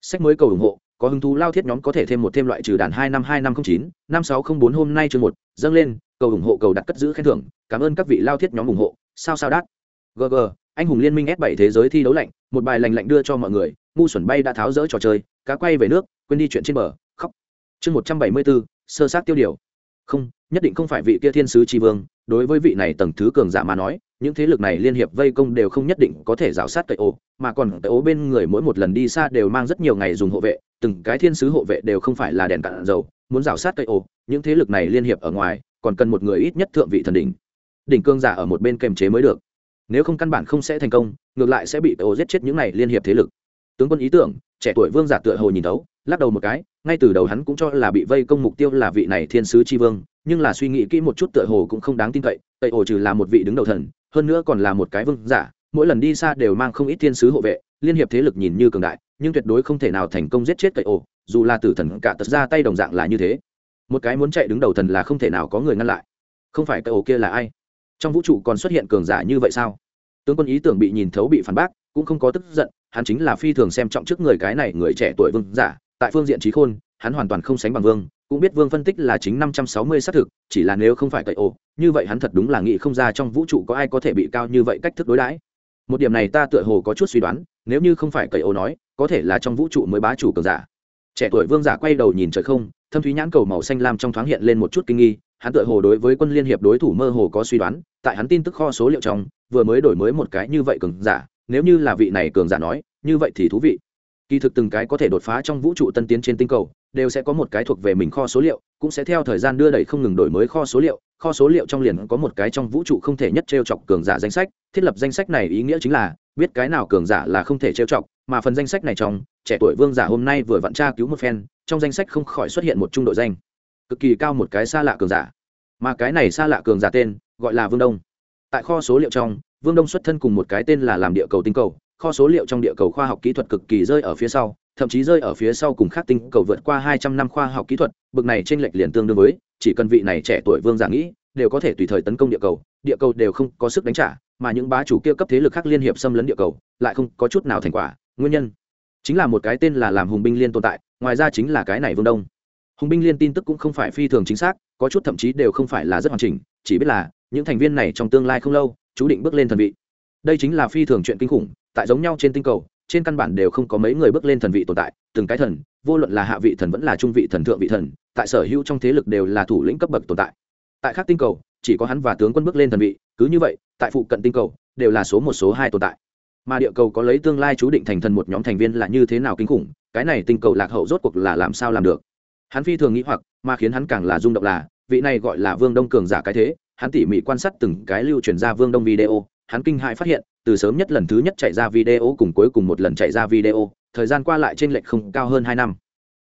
Sách mới cầu ủng hộ, có hứng thú lao thiết nhóm có thể thêm một thêm loại trừ đàn hai năm hai năm không chín, năm sáu không bốn hôm nay chương một, dâng lên, cầu ủng hộ, cầu đặt cất giữ khen thưởng, cảm ơn các vị lao thiết nhóm ủng hộ, sao sao đắt gg anh hùng liên minh s 7 thế giới thi đấu lạnh, một bài lành lạnh đưa cho mọi người, ngu xuẩn bay đã tháo rỡ trò chơi, cá quay về nước, quên đi chuyện trên bờ, khóc. Chương một trăm bảy mươi bốn, sơ sát tiêu điều. Không, nhất định không phải vị kia thiên sứ tri vương đối với vị này tầng thứ cường giả mà nói, những thế lực này liên hiệp vây công đều không nhất định có thể rào sát cậy ô, mà còn cậy ô bên người mỗi một lần đi xa đều mang rất nhiều ngày dùng hộ vệ, từng cái thiên sứ hộ vệ đều không phải là đèn cạn dầu, muốn rào sát cậy ô, những thế lực này liên hiệp ở ngoài, còn cần một người ít nhất thượng vị thần đỉnh. Đỉnh cương giả ở một bên kềm chế mới được. Nếu không căn bản không sẽ thành công, ngược lại sẽ bị ô giết chết những này liên hiệp thế lực. Tướng quân ý tưởng, trẻ tuổi vương giả tựa hồ nhìn thấu, lắc đầu một cái ngay từ đầu hắn cũng cho là bị vây công mục tiêu là vị này thiên sứ tri vương, nhưng là suy nghĩ kỹ một chút tựa hồ cũng không đáng tin cậy tây ổ trừ là một vị đứng đầu thần, hơn nữa còn là một cái vương giả, mỗi lần đi xa đều mang không ít thiên sứ hộ vệ, liên hiệp thế lực nhìn như cường đại, nhưng tuyệt đối không thể nào thành công giết chết tây ổ, dù là tử thần cả tật ra tay đồng dạng là như thế. Một cái muốn chạy đứng đầu thần là không thể nào có người ngăn lại. Không phải tây ổ kia là ai? Trong vũ trụ còn xuất hiện cường giả như vậy sao? Tướng quân ý tưởng bị nhìn thấu bị phản bác, cũng không có tức giận, hắn chính là phi thường xem trọng trước người cái này người trẻ tuổi vương giả tại phương diện trí khôn, hắn hoàn toàn không sánh bằng vương, cũng biết vương phân tích là chính năm trăm sáu mươi xác thực, chỉ là nếu không phải cậy ổ, như vậy hắn thật đúng là nghĩ không ra trong vũ trụ có ai có thể bị cao như vậy cách thức đối đãi. Một điểm này ta tựa hồ có chút suy đoán, nếu như không phải cậy ổ nói, có thể là trong vũ trụ mới bá chủ cường giả. Trẻ tuổi vương giả quay đầu nhìn trời không, thâm thúy nhãn cầu màu xanh lam trong thoáng hiện lên một chút kinh nghi, hắn tựa hồ đối với quân liên hiệp đối thủ mơ hồ có suy đoán, tại hắn tin tức kho số liệu trong, vừa mới đổi mới một cái như vậy cường giả, nếu như là vị này cường giả nói, như vậy thì thú vị kỳ thực từng cái có thể đột phá trong vũ trụ tân tiến trên tinh cầu, đều sẽ có một cái thuộc về mình kho số liệu, cũng sẽ theo thời gian đưa đẩy không ngừng đổi mới kho số liệu. Kho số liệu trong liền có một cái trong vũ trụ không thể nhất t r e o chọc cường giả danh sách. Thiết lập danh sách này ý nghĩa chính là, biết cái nào cường giả là không thể t r e o chọc, mà phần danh sách này trong, trẻ tuổi vương giả hôm nay vừa vặn tra cứu một phen, trong danh sách không khỏi xuất hiện một trung đội danh. Cực kỳ cao một cái xa lạ cường giả. Mà cái này xa lạ cường giả tên, gọi là vương đông. Tại kho số liệu trong, vương đông xuất thân cùng một cái tên là làm địa cầu tinh cầu kho số liệu trong địa cầu khoa học kỹ thuật cực kỳ rơi ở phía sau, thậm chí rơi ở phía sau cùng khác tinh cầu vượt qua hai trăm năm khoa học kỹ thuật, bực này trên lệch liền tương đương với, chỉ cần vị này trẻ tuổi vương giả nghĩ, đều có thể tùy thời tấn công địa cầu địa cầu đều không có sức đánh trả, mà những bá chủ kia cấp thế lực khác liên hiệp xâm lấn địa cầu, lại không có chút nào thành quả, nguyên nhân chính là một cái tên là làm hùng binh liên tồn tại, ngoài ra chính là cái này vương đông. Hùng binh liên tin tức cũng không phải phi thường chính xác, có chút thậm chí đều không phải là rất hoàn chỉnh, chỉ biết là, những thành viên này trong tương lai không lâu, chú định bước lên thần vị đây chính là phi thường chuyện kinh khủng, tại giống nhau trên tinh cầu, trên căn bản đều không có mấy người bước lên thần vị tồn tại, từng cái thần, vô luận là hạ vị thần vẫn là trung vị thần, thượng vị thần, tại sở hữu trong thế lực đều là thủ lĩnh cấp bậc tồn tại. Tại các tinh cầu, chỉ có hắn và tướng quân bước lên thần vị, cứ như vậy, tại phụ cận tinh cầu, đều là số một, số hai tồn tại. Mà địa cầu có lấy tương lai chú định thành thần một nhóm thành viên là như thế nào kinh khủng, cái này tinh cầu lạc hậu rốt cuộc là làm sao làm được? Hắn phi thường nghĩ hoặc, mà khiến hắn càng là rung động là, vị này gọi là vương đông cường giả cái thế, hắn tỉ mỉ quan sát từng cái lưu truyền ra vương đông video hắn kinh hãi phát hiện, từ sớm nhất lần thứ nhất chạy ra video cùng cuối cùng một lần chạy ra video, thời gian qua lại trên lệch không cao hơn hai năm.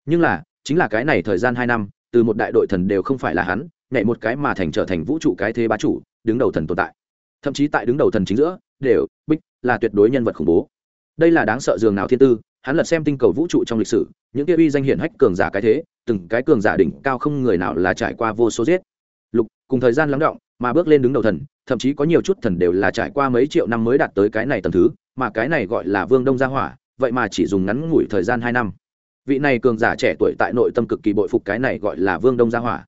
Nhưng là, chính là cái này thời gian hai năm, từ một đại đội thần đều không phải là hắn, nhảy một cái mà thành trở thành vũ trụ cái thế bá chủ, đứng đầu thần tồn tại. Thậm chí tại đứng đầu thần chính giữa, đều, bích, là tuyệt đối nhân vật khủng bố. Đây là đáng sợ dường nào thiên tư, hắn lật xem tinh cầu vũ trụ trong lịch sử, những kia uy danh hiển hách cường giả cái thế, từng cái cường giả đỉnh cao không người nào là trải qua vô số giết. Lục, cùng thời gian lắng động, mà bước lên đứng đầu thần thậm chí có nhiều chút thần đều là trải qua mấy triệu năm mới đạt tới cái này tầm thứ, mà cái này gọi là vương đông gia hỏa, vậy mà chỉ dùng ngắn ngủi thời gian hai năm. Vị này cường giả trẻ tuổi tại nội tâm cực kỳ bội phục cái này gọi là vương đông gia hỏa.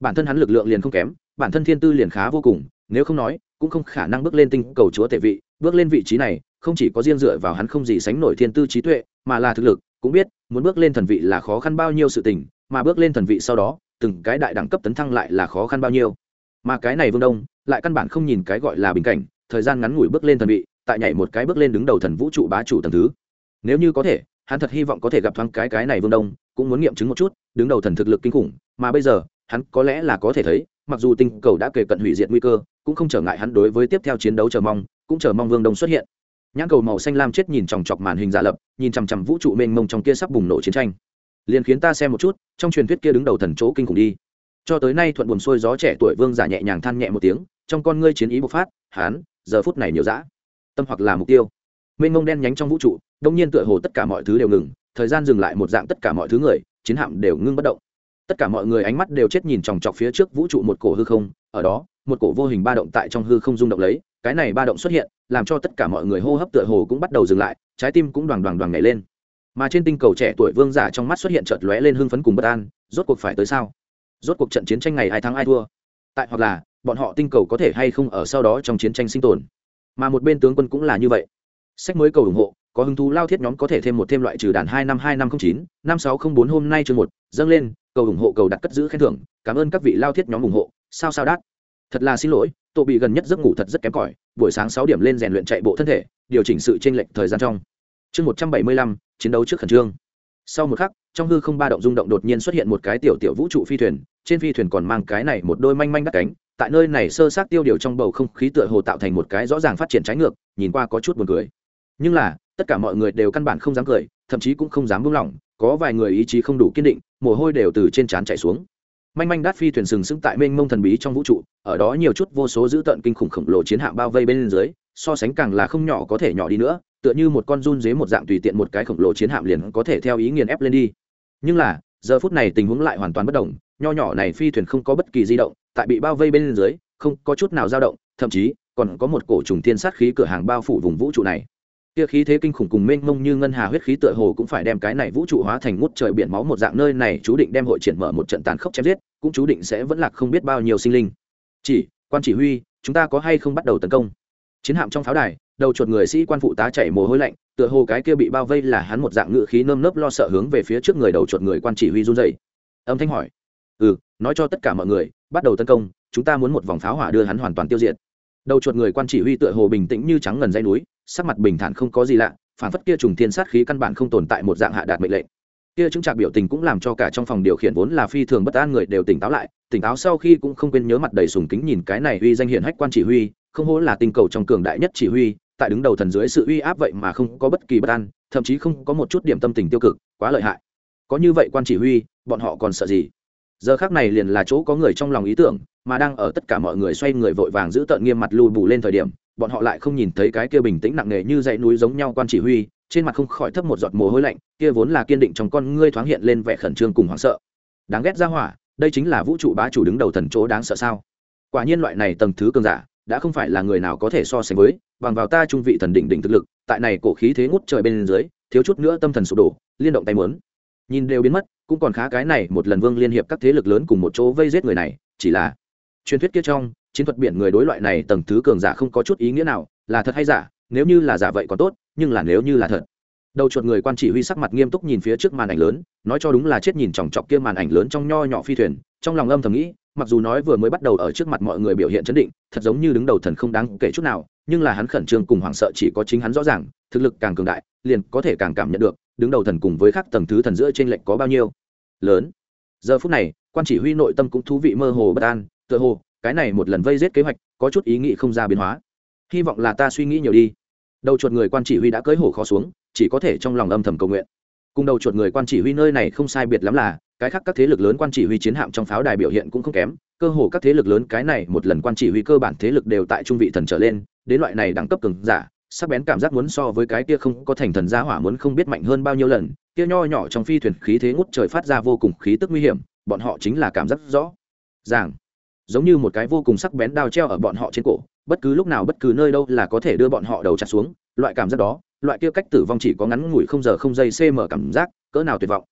Bản thân hắn lực lượng liền không kém, bản thân thiên tư liền khá vô cùng, nếu không nói, cũng không khả năng bước lên tinh cầu chúa tể vị, bước lên vị trí này, không chỉ có riêng dựa vào hắn không gì sánh nổi thiên tư trí tuệ, mà là thực lực, cũng biết, muốn bước lên thần vị là khó khăn bao nhiêu sự tình, mà bước lên thần vị sau đó, từng cái đại đẳng cấp tấn thăng lại là khó khăn bao nhiêu mà cái này vương đông lại căn bản không nhìn cái gọi là bình cảnh, thời gian ngắn ngủi bước lên thần vị, tại nhảy một cái bước lên đứng đầu thần vũ trụ bá chủ tầng thứ. Nếu như có thể, hắn thật hy vọng có thể gặp thoáng cái cái này vương đông, cũng muốn nghiệm chứng một chút, đứng đầu thần thực lực kinh khủng, mà bây giờ, hắn có lẽ là có thể thấy, mặc dù tinh cầu đã kề cận hủy diệt nguy cơ, cũng không trở ngại hắn đối với tiếp theo chiến đấu chờ mong, cũng chờ mong vương đông xuất hiện. Nhãn cầu màu xanh lam chết nhìn chòng chọc màn hình giả lập, nhìn chằm chằm vũ trụ mênh mông trong kia sắp bùng nổ chiến tranh. Liền khiến ta xem một chút, trong truyền thuyết kia đứng đầu thần chỗ kinh khủng đi cho tới nay thuận buồn xuôi gió trẻ tuổi vương giả nhẹ nhàng than nhẹ một tiếng, trong con ngươi chiến ý bộc phát, hán, giờ phút này nhiều dã. Tâm hoặc là mục tiêu. Mênh mông đen nhánh trong vũ trụ, đông nhiên tựa hồ tất cả mọi thứ đều ngừng, thời gian dừng lại một dạng tất cả mọi thứ người, chiến hạm đều ngưng bất động. Tất cả mọi người ánh mắt đều chết nhìn chòng chọc phía trước vũ trụ một cổ hư không, ở đó, một cổ vô hình ba động tại trong hư không rung động lấy, cái này ba động xuất hiện, làm cho tất cả mọi người hô hấp tựa hồ cũng bắt đầu dừng lại, trái tim cũng đoàn đoàn đoàn nhảy lên. Mà trên tinh cầu trẻ tuổi vương giả trong mắt xuất hiện chợt lóe lên hưng phấn cùng bất an, rốt cuộc phải tới sao? Rốt cuộc trận chiến tranh ngày ai thắng ai thua? Tại hoặc là, bọn họ tinh cầu có thể hay không ở sau đó trong chiến tranh sinh tồn? Mà một bên tướng quân cũng là như vậy. Sách mới cầu ủng hộ, có hứng thú lao thiết nhóm có thể thêm một thêm loại trừ đàn hai năm hai năm không chín, năm sáu không bốn hôm nay chương một, dâng lên, cầu ủng hộ, cầu đặt cất giữ khen thưởng, cảm ơn các vị lao thiết nhóm ủng hộ, sao sao đắt thật là xin lỗi, tổ bị gần nhất giấc ngủ thật rất kém cỏi, buổi sáng sáu điểm lên rèn luyện chạy bộ thân thể, điều chỉnh sự chênh lệch thời gian trong. Chương một trăm bảy mươi lăm, chiến đấu trước khẩn trương sau một khắc, trong hư không ba động rung động đột nhiên xuất hiện một cái tiểu tiểu vũ trụ phi thuyền, trên phi thuyền còn mang cái này một đôi manh manh đắt cánh, tại nơi này sơ sát tiêu điều trong bầu không khí tựa hồ tạo thành một cái rõ ràng phát triển trái ngược, nhìn qua có chút buồn cười. Nhưng là, tất cả mọi người đều căn bản không dám cười, thậm chí cũng không dám buông lỏng, có vài người ý chí không đủ kiên định, mồ hôi đều từ trên trán chảy xuống. Manh manh đắt phi thuyền sừng sững tại mênh mông thần bí trong vũ trụ, ở đó nhiều chút vô số dữ tợn kinh khủng khổng lồ chiến hạm bao vây bên dưới, so sánh càng là không nhỏ có thể nhỏ đi nữa tựa như một con run dế một dạng tùy tiện một cái khổng lồ chiến hạm liền có thể theo ý nghiền ép lên đi. Nhưng là, giờ phút này tình huống lại hoàn toàn bất đồng, nho nhỏ này phi thuyền không có bất kỳ di động, tại bị bao vây bên dưới, không có chút nào dao động, thậm chí, còn có một cổ trùng thiên sát khí cửa hàng bao phủ vùng vũ trụ này. Kia khí thế kinh khủng cùng mênh mông như ngân hà huyết khí tựa hồ cũng phải đem cái này vũ trụ hóa thành ngút trời biển máu một dạng nơi này chú định đem hội triển mở một trận tàn khốc chém giết, cũng chú định sẽ vẫn lạc không biết bao nhiêu sinh linh. Chỉ, quan chỉ huy, chúng ta có hay không bắt đầu tấn công? Chiến hạm trong pháo đài, đầu chuột người sĩ quan phụ tá chảy mồ hôi lạnh, tựa hồ cái kia bị bao vây là hắn một dạng ngự khí nơm nớp lo sợ hướng về phía trước người đầu chuột người quan chỉ huy run dày âm thanh hỏi ừ nói cho tất cả mọi người, bắt đầu tấn công, chúng ta muốn một vòng pháo hỏa đưa hắn hoàn toàn tiêu diệt. Đầu chuột người quan chỉ huy tựa hồ bình tĩnh như trắng ngần dây núi, sắc mặt bình thản không có gì lạ, phản phất kia trùng thiên sát khí căn bản không tồn tại một dạng hạ đạt mệnh lệnh. Kia chứng trạc biểu tình cũng làm cho cả trong phòng điều khiển vốn là phi thường bất an người đều tỉnh táo lại, tỉnh táo sau khi cũng không quên nhớ mặt đầy sùng kính nhìn cái này uy danh hiển hách quan chỉ huy không hổ là tinh cầu trong cường đại nhất chỉ huy, tại đứng đầu thần dưới sự uy áp vậy mà không có bất kỳ bất an, thậm chí không có một chút điểm tâm tình tiêu cực, quá lợi hại. Có như vậy quan chỉ huy, bọn họ còn sợ gì? Giờ khác này liền là chỗ có người trong lòng ý tưởng, mà đang ở tất cả mọi người xoay người vội vàng giữ tợn nghiêm mặt lùi bù lên thời điểm, bọn họ lại không nhìn thấy cái kia bình tĩnh nặng nề như dãy núi giống nhau quan chỉ huy, trên mặt không khỏi thấp một giọt mồ hôi lạnh, kia vốn là kiên định trong con ngươi thoáng hiện lên vẻ khẩn trương cùng hoảng sợ. Đáng ghét ra hỏa, đây chính là vũ trụ bá chủ đứng đầu thần chỗ đáng sợ sao? Quả nhiên loại này tầng thứ cường giả đã không phải là người nào có thể so sánh với, bằng vào ta trung vị thần đỉnh đỉnh thực lực, tại này cổ khí thế ngút trời bên dưới, thiếu chút nữa tâm thần sụp đổ, liên động tay muốn. Nhìn đều biến mất, cũng còn khá cái này một lần vương liên hiệp các thế lực lớn cùng một chỗ vây giết người này, chỉ là truyền thuyết kia trong, chiến thuật biển người đối loại này tầng thứ cường giả không có chút ý nghĩa nào, là thật hay giả, nếu như là giả vậy còn tốt, nhưng là nếu như là thật. Đầu chuột người quan chỉ huy sắc mặt nghiêm túc nhìn phía trước màn ảnh lớn, nói cho đúng là chết nhìn chòng chọc kia màn ảnh lớn trong nho nhỏ phi thuyền, trong lòng âm thầm nghĩ mặc dù nói vừa mới bắt đầu ở trước mặt mọi người biểu hiện chấn định, thật giống như đứng đầu thần không đáng kể chút nào, nhưng là hắn khẩn trương cùng hoảng sợ chỉ có chính hắn rõ ràng, thực lực càng cường đại, liền có thể càng cảm nhận được, đứng đầu thần cùng với các tầng thứ thần giữa trên lệnh có bao nhiêu. Lớn. Giờ phút này, quan chỉ huy nội tâm cũng thú vị mơ hồ bất an, tựa hồ, cái này một lần vây giết kế hoạch, có chút ý nghĩ không ra biến hóa. Hy vọng là ta suy nghĩ nhiều đi. Đầu chuột người quan chỉ huy đã cưỡi hổ khó xuống, chỉ có thể trong lòng âm thầm cầu nguyện cùng đầu chuột người quan chỉ huy nơi này không sai biệt lắm là, cái khác các thế lực lớn quan chỉ huy chiến hạm trong pháo đài biểu hiện cũng không kém, cơ hồ các thế lực lớn cái này một lần quan chỉ huy cơ bản thế lực đều tại trung vị thần trở lên, đến loại này đẳng cấp cường giả, sắc bén cảm giác muốn so với cái kia không có thành thần gia hỏa muốn không biết mạnh hơn bao nhiêu lần, kia nho nhỏ trong phi thuyền khí thế ngút trời phát ra vô cùng khí tức nguy hiểm, bọn họ chính là cảm giác rõ ràng. Giống như một cái vô cùng sắc bén đao treo ở bọn họ trên cổ, bất cứ lúc nào bất cứ nơi đâu là có thể đưa bọn họ đầu chặt xuống, loại cảm giác đó loại kia cách tử vong chỉ có ngắn ngủi không giờ không giây cm cảm giác, cỡ nào tuyệt vọng.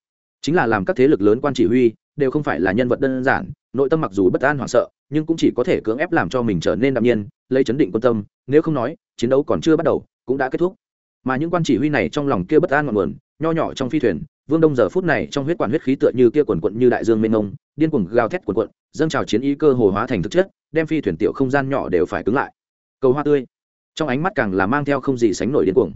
Chính là làm các thế lực lớn quan chỉ huy, đều không phải là nhân vật đơn giản, nội tâm mặc dù bất an hoảng sợ, nhưng cũng chỉ có thể cưỡng ép làm cho mình trở nên đạm nhiên, lấy chấn định quan tâm, nếu không nói, chiến đấu còn chưa bắt đầu, cũng đã kết thúc. Mà những quan chỉ huy này trong lòng kia bất an ngọn nguồn, nho nhỏ trong phi thuyền, vương đông giờ phút này trong huyết quản huyết khí tựa như kia quần quận như đại dương mênh mông, điên cuồng gào thét quần quận, dâng trào chiến ý cơ hồ hóa thành thực chất, đem phi thuyền tiểu không gian nhỏ đều phải cứng lại. Cầu hoa tươi. Trong ánh mắt càng là mang theo không gì sánh nổi điên cuồng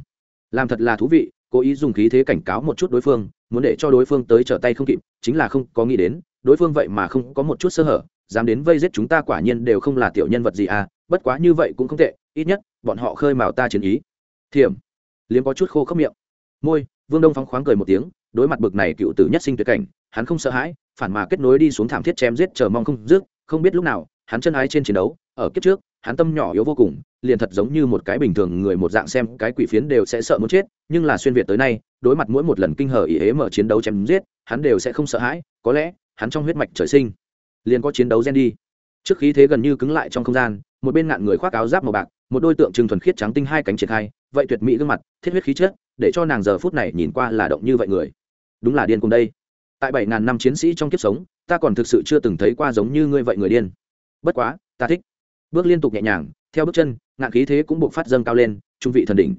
làm thật là thú vị, cố ý dùng khí thế cảnh cáo một chút đối phương, muốn để cho đối phương tới trở tay không kịp, chính là không có nghĩ đến, đối phương vậy mà không có một chút sơ hở, dám đến vây giết chúng ta quả nhiên đều không là tiểu nhân vật gì à bất quá như vậy cũng không tệ, ít nhất, bọn họ khơi mào ta chiến ý. Thiểm. Liếm có chút khô khốc miệng. Môi, vương đông phóng khoáng cười một tiếng, đối mặt bực này cựu tử nhất sinh tuyệt cảnh, hắn không sợ hãi, phản mà kết nối đi xuống thảm thiết chém giết chờ mong không dứt, không biết lúc nào, hắn chân ái trên chiến đấu, ở kiếp trước, hắn tâm nhỏ yếu vô cùng liền thật giống như một cái bình thường người một dạng xem cái quỷ phiến đều sẽ sợ muốn chết, nhưng là xuyên việt tới nay, đối mặt mỗi một lần kinh hở ý hế mở chiến đấu chém giết, hắn đều sẽ không sợ hãi, có lẽ, hắn trong huyết mạch trời sinh, liền có chiến đấu gen đi. Trước khí thế gần như cứng lại trong không gian, một bên ngạn người khoác áo giáp màu bạc, một đôi tượng trưng thuần khiết trắng tinh hai cánh triển khai, vậy tuyệt mỹ gương mặt, thiết huyết khí chất, để cho nàng giờ phút này nhìn qua là động như vậy người. Đúng là điên cùng đây. Tại bảy ngàn năm chiến sĩ trong kiếp sống, ta còn thực sự chưa từng thấy qua giống như ngươi vậy người điên. Bất quá, ta thích. Bước liên tục nhẹ nhàng, theo bước chân ngạn khí thế cũng buộc phát dâng cao lên trung vị thần đỉnh.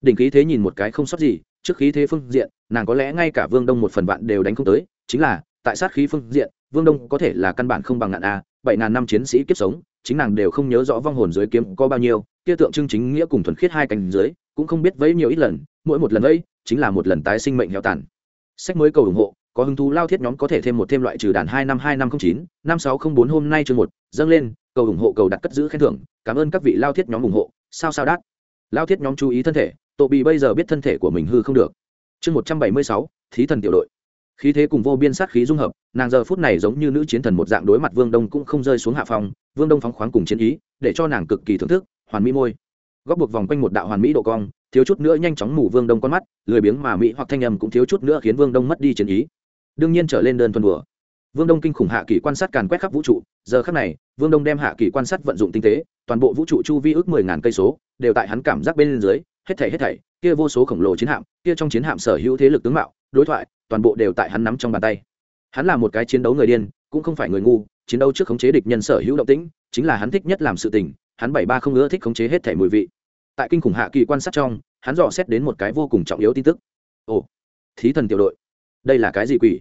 Đỉnh khí thế nhìn một cái không sót gì trước khí thế phương diện nàng có lẽ ngay cả vương đông một phần vạn đều đánh không tới chính là tại sát khí phương diện vương đông có thể là căn bản không bằng ngạn a bảy ngàn năm chiến sĩ kiếp sống chính nàng đều không nhớ rõ vong hồn dưới kiếm có bao nhiêu kia tượng trưng chính nghĩa cùng thuần khiết hai cánh dưới cũng không biết vẫy nhiều ít lần mỗi một lần ấy, chính là một lần tái sinh mệnh heo tàn. Sách mới cầu ủng hộ có hứng thú lao thiết nhóm có thể thêm một thêm loại trừ đàn hai năm hai năm không chín năm sáu không bốn hôm nay chương một dâng lên cầu ủng hộ cầu đặt cất giữ khen thưởng, cảm ơn các vị lao thiết nhóm ủng hộ, sao sao đắt lao thiết nhóm chú ý thân thể tổ bị bây giờ biết thân thể của mình hư không được. Chương một trăm bảy mươi sáu, thí thần tiểu đội. Khí thế cùng vô biên sát khí dung hợp, nàng giờ phút này giống như nữ chiến thần một dạng đối mặt vương đông cũng không rơi xuống hạ phòng, vương đông phóng khoáng cùng chiến ý, để cho nàng cực kỳ thưởng thức, hoàn mỹ môi. Góc buộc vòng quanh một đạo hoàn mỹ độ cong, thiếu chút nữa nhanh chóng mù vương đông con mắt, lười biếng mà mỹ hoặc thanh âm cũng thiếu chút nữa khiến vương đông mất đi chiến ý. Đương nhiên trở lên đơn thuần đùa vương đông kinh khủng hạ kỳ quan sát càn quét khắp vũ trụ, giờ khắc này, vương đông đem hạ kỳ quan sát vận dụng tinh tế, toàn bộ vũ trụ chu vi ước mười ngàn cây số, đều tại hắn cảm giác bên dưới, hết thảy hết thảy, kia vô số khổng lồ chiến hạm, kia trong chiến hạm sở hữu thế lực tướng mạo, đối thoại, toàn bộ đều tại hắn nắm trong bàn tay. Hắn là một cái chiến đấu người điên, cũng không phải người ngu, chiến đấu trước khống chế địch nhân sở hữu động tĩnh, chính là hắn thích nhất làm sự tình, hắn bảy ba không ngứa thích khống chế hết thảy mùi vị. Tại kinh khủng hạ kỳ quan sát trong, hắn dò xét đến một cái vô cùng trọng yếu tin tức. Ồ, thí thần tiểu đội, đây là cái gì quỷ?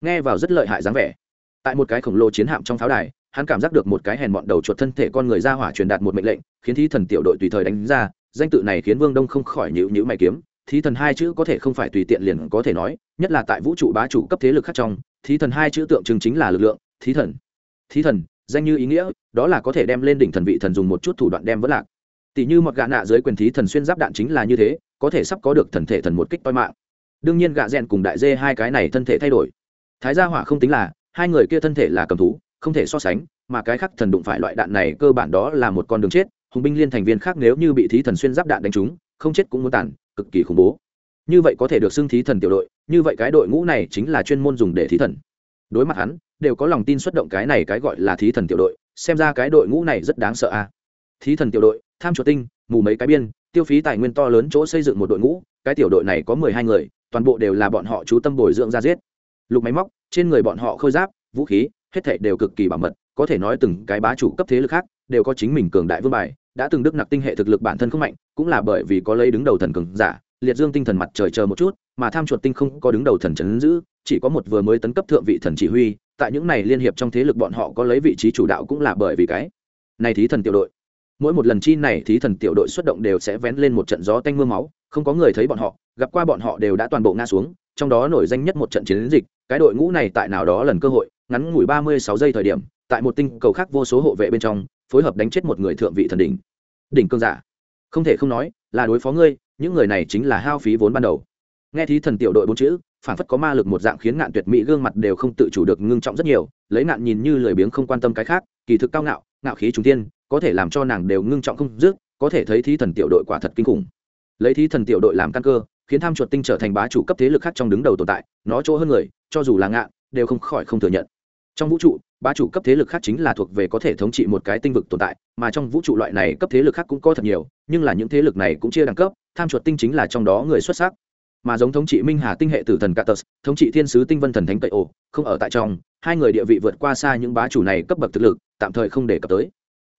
Nghe vào rất lợi hại dáng vẻ. Tại một cái khổng lồ chiến hạm trong pháo đài, hắn cảm giác được một cái hèn mọn đầu chuột thân thể con người ra hỏa truyền đạt một mệnh lệnh, khiến thí thần tiểu đội tùy thời đánh ra, danh tự này khiến vương đông không khỏi nhữ nhữ mày kiếm, thí thần hai chữ có thể không phải tùy tiện liền có thể nói, nhất là tại vũ trụ bá chủ cấp thế lực khác trong, thí thần hai chữ tượng trưng chính là lực lượng, thí thần. Thí thần, danh như ý nghĩa, đó là có thể đem lên đỉnh thần vị thần dùng một chút thủ đoạn đem vỡ lạc. Tỷ như một gạ nạ dưới quyền thí thần xuyên giáp đạn chính là như thế, có thể sắp có được thần thể thần một kích toi mạng. Đương nhiên gạ rèn cùng đại dê hai cái này thân thể thay đổi thái gia hỏa không tính là, hai người kia thân thể là cầm thú, không thể so sánh, mà cái khác thần đụng phải loại đạn này cơ bản đó là một con đường chết, hùng binh liên thành viên khác nếu như bị thí thần xuyên giáp đạn đánh trúng, không chết cũng muốn tàn, cực kỳ khủng bố. Như vậy có thể được xưng thí thần tiểu đội, như vậy cái đội ngũ này chính là chuyên môn dùng để thí thần. Đối mặt hắn, đều có lòng tin xuất động cái này cái gọi là thí thần tiểu đội, xem ra cái đội ngũ này rất đáng sợ a. À. thí thần tiểu đội, tham chủ tinh, mù mấy cái biên, tiêu phí tài nguyên to lớn chỗ xây dựng một đội ngũ, cái tiểu đội này có mười hai người, toàn bộ đều là bọn họ chú tâm bồi dưỡng ra giết lục máy móc, trên người bọn họ khôi giáp, vũ khí, hết thệ đều cực kỳ bảo mật, có thể nói từng cái bá chủ cấp thế lực khác đều có chính mình cường đại vương bài, đã từng đức nặc tinh hệ thực lực bản thân không mạnh, cũng là bởi vì có lấy đứng đầu thần cường giả, liệt dương tinh thần mặt trời chờ một chút, mà tham chuột tinh không có đứng đầu thần trấn giữ, chỉ có một vừa mới tấn cấp thượng vị thần chỉ huy, tại những này liên hiệp trong thế lực bọn họ có lấy vị trí chủ đạo cũng là bởi vì cái này thí thần tiểu đội. Mỗi một lần chi này thí thần tiểu đội xuất động đều sẽ vén lên một trận gió tanh mưa máu, không có người thấy bọn họ, gặp qua bọn họ đều đã toàn bộ ngã xuống, trong đó nổi danh nhất một trận chiến dịch cái đội ngũ này tại nào đó lần cơ hội, ngắn ngủi ba mươi sáu giây thời điểm, tại một tinh cầu khác vô số hộ vệ bên trong, phối hợp đánh chết một người thượng vị thần đỉnh. Đỉnh cương giả. Không thể không nói, là đối phó ngươi, những người này chính là hao phí vốn ban đầu. Nghe thí thần tiểu đội bốn chữ phản phất có ma lực một dạng khiến ngạn tuyệt mỹ gương mặt đều không tự chủ được ngưng trọng rất nhiều, lấy ngạn nhìn như lười biếng không quan tâm cái khác, kỳ thực cao ngạo ngạo khí trung tiên có thể làm cho nàng đều ngưng trọng không dứt, có thể thấy thí thần tiểu đội quả thật kinh khủng. Lấy thí thần tiểu đội làm căn cơ, khiến tham chuột tinh trở thành bá chủ cấp thế lực khác trong đứng đầu tồn tại, nó chỗ hơn người cho dù là ngạn đều không khỏi không thừa nhận. Trong vũ trụ bá chủ cấp thế lực khác chính là thuộc về có thể thống trị một cái tinh vực tồn tại mà trong vũ trụ loại này cấp thế lực khác cũng có thật nhiều nhưng là những thế lực này cũng chia đẳng cấp tham chuột tinh chính là trong đó người xuất sắc. Mà giống thống trị minh hà tinh hệ tử thần Catus, thống trị thiên sứ tinh vân thần thánh cậy ổ không ở tại trong hai người địa vị vượt qua xa những bá chủ này cấp bậc thực lực tạm thời không để cập tới.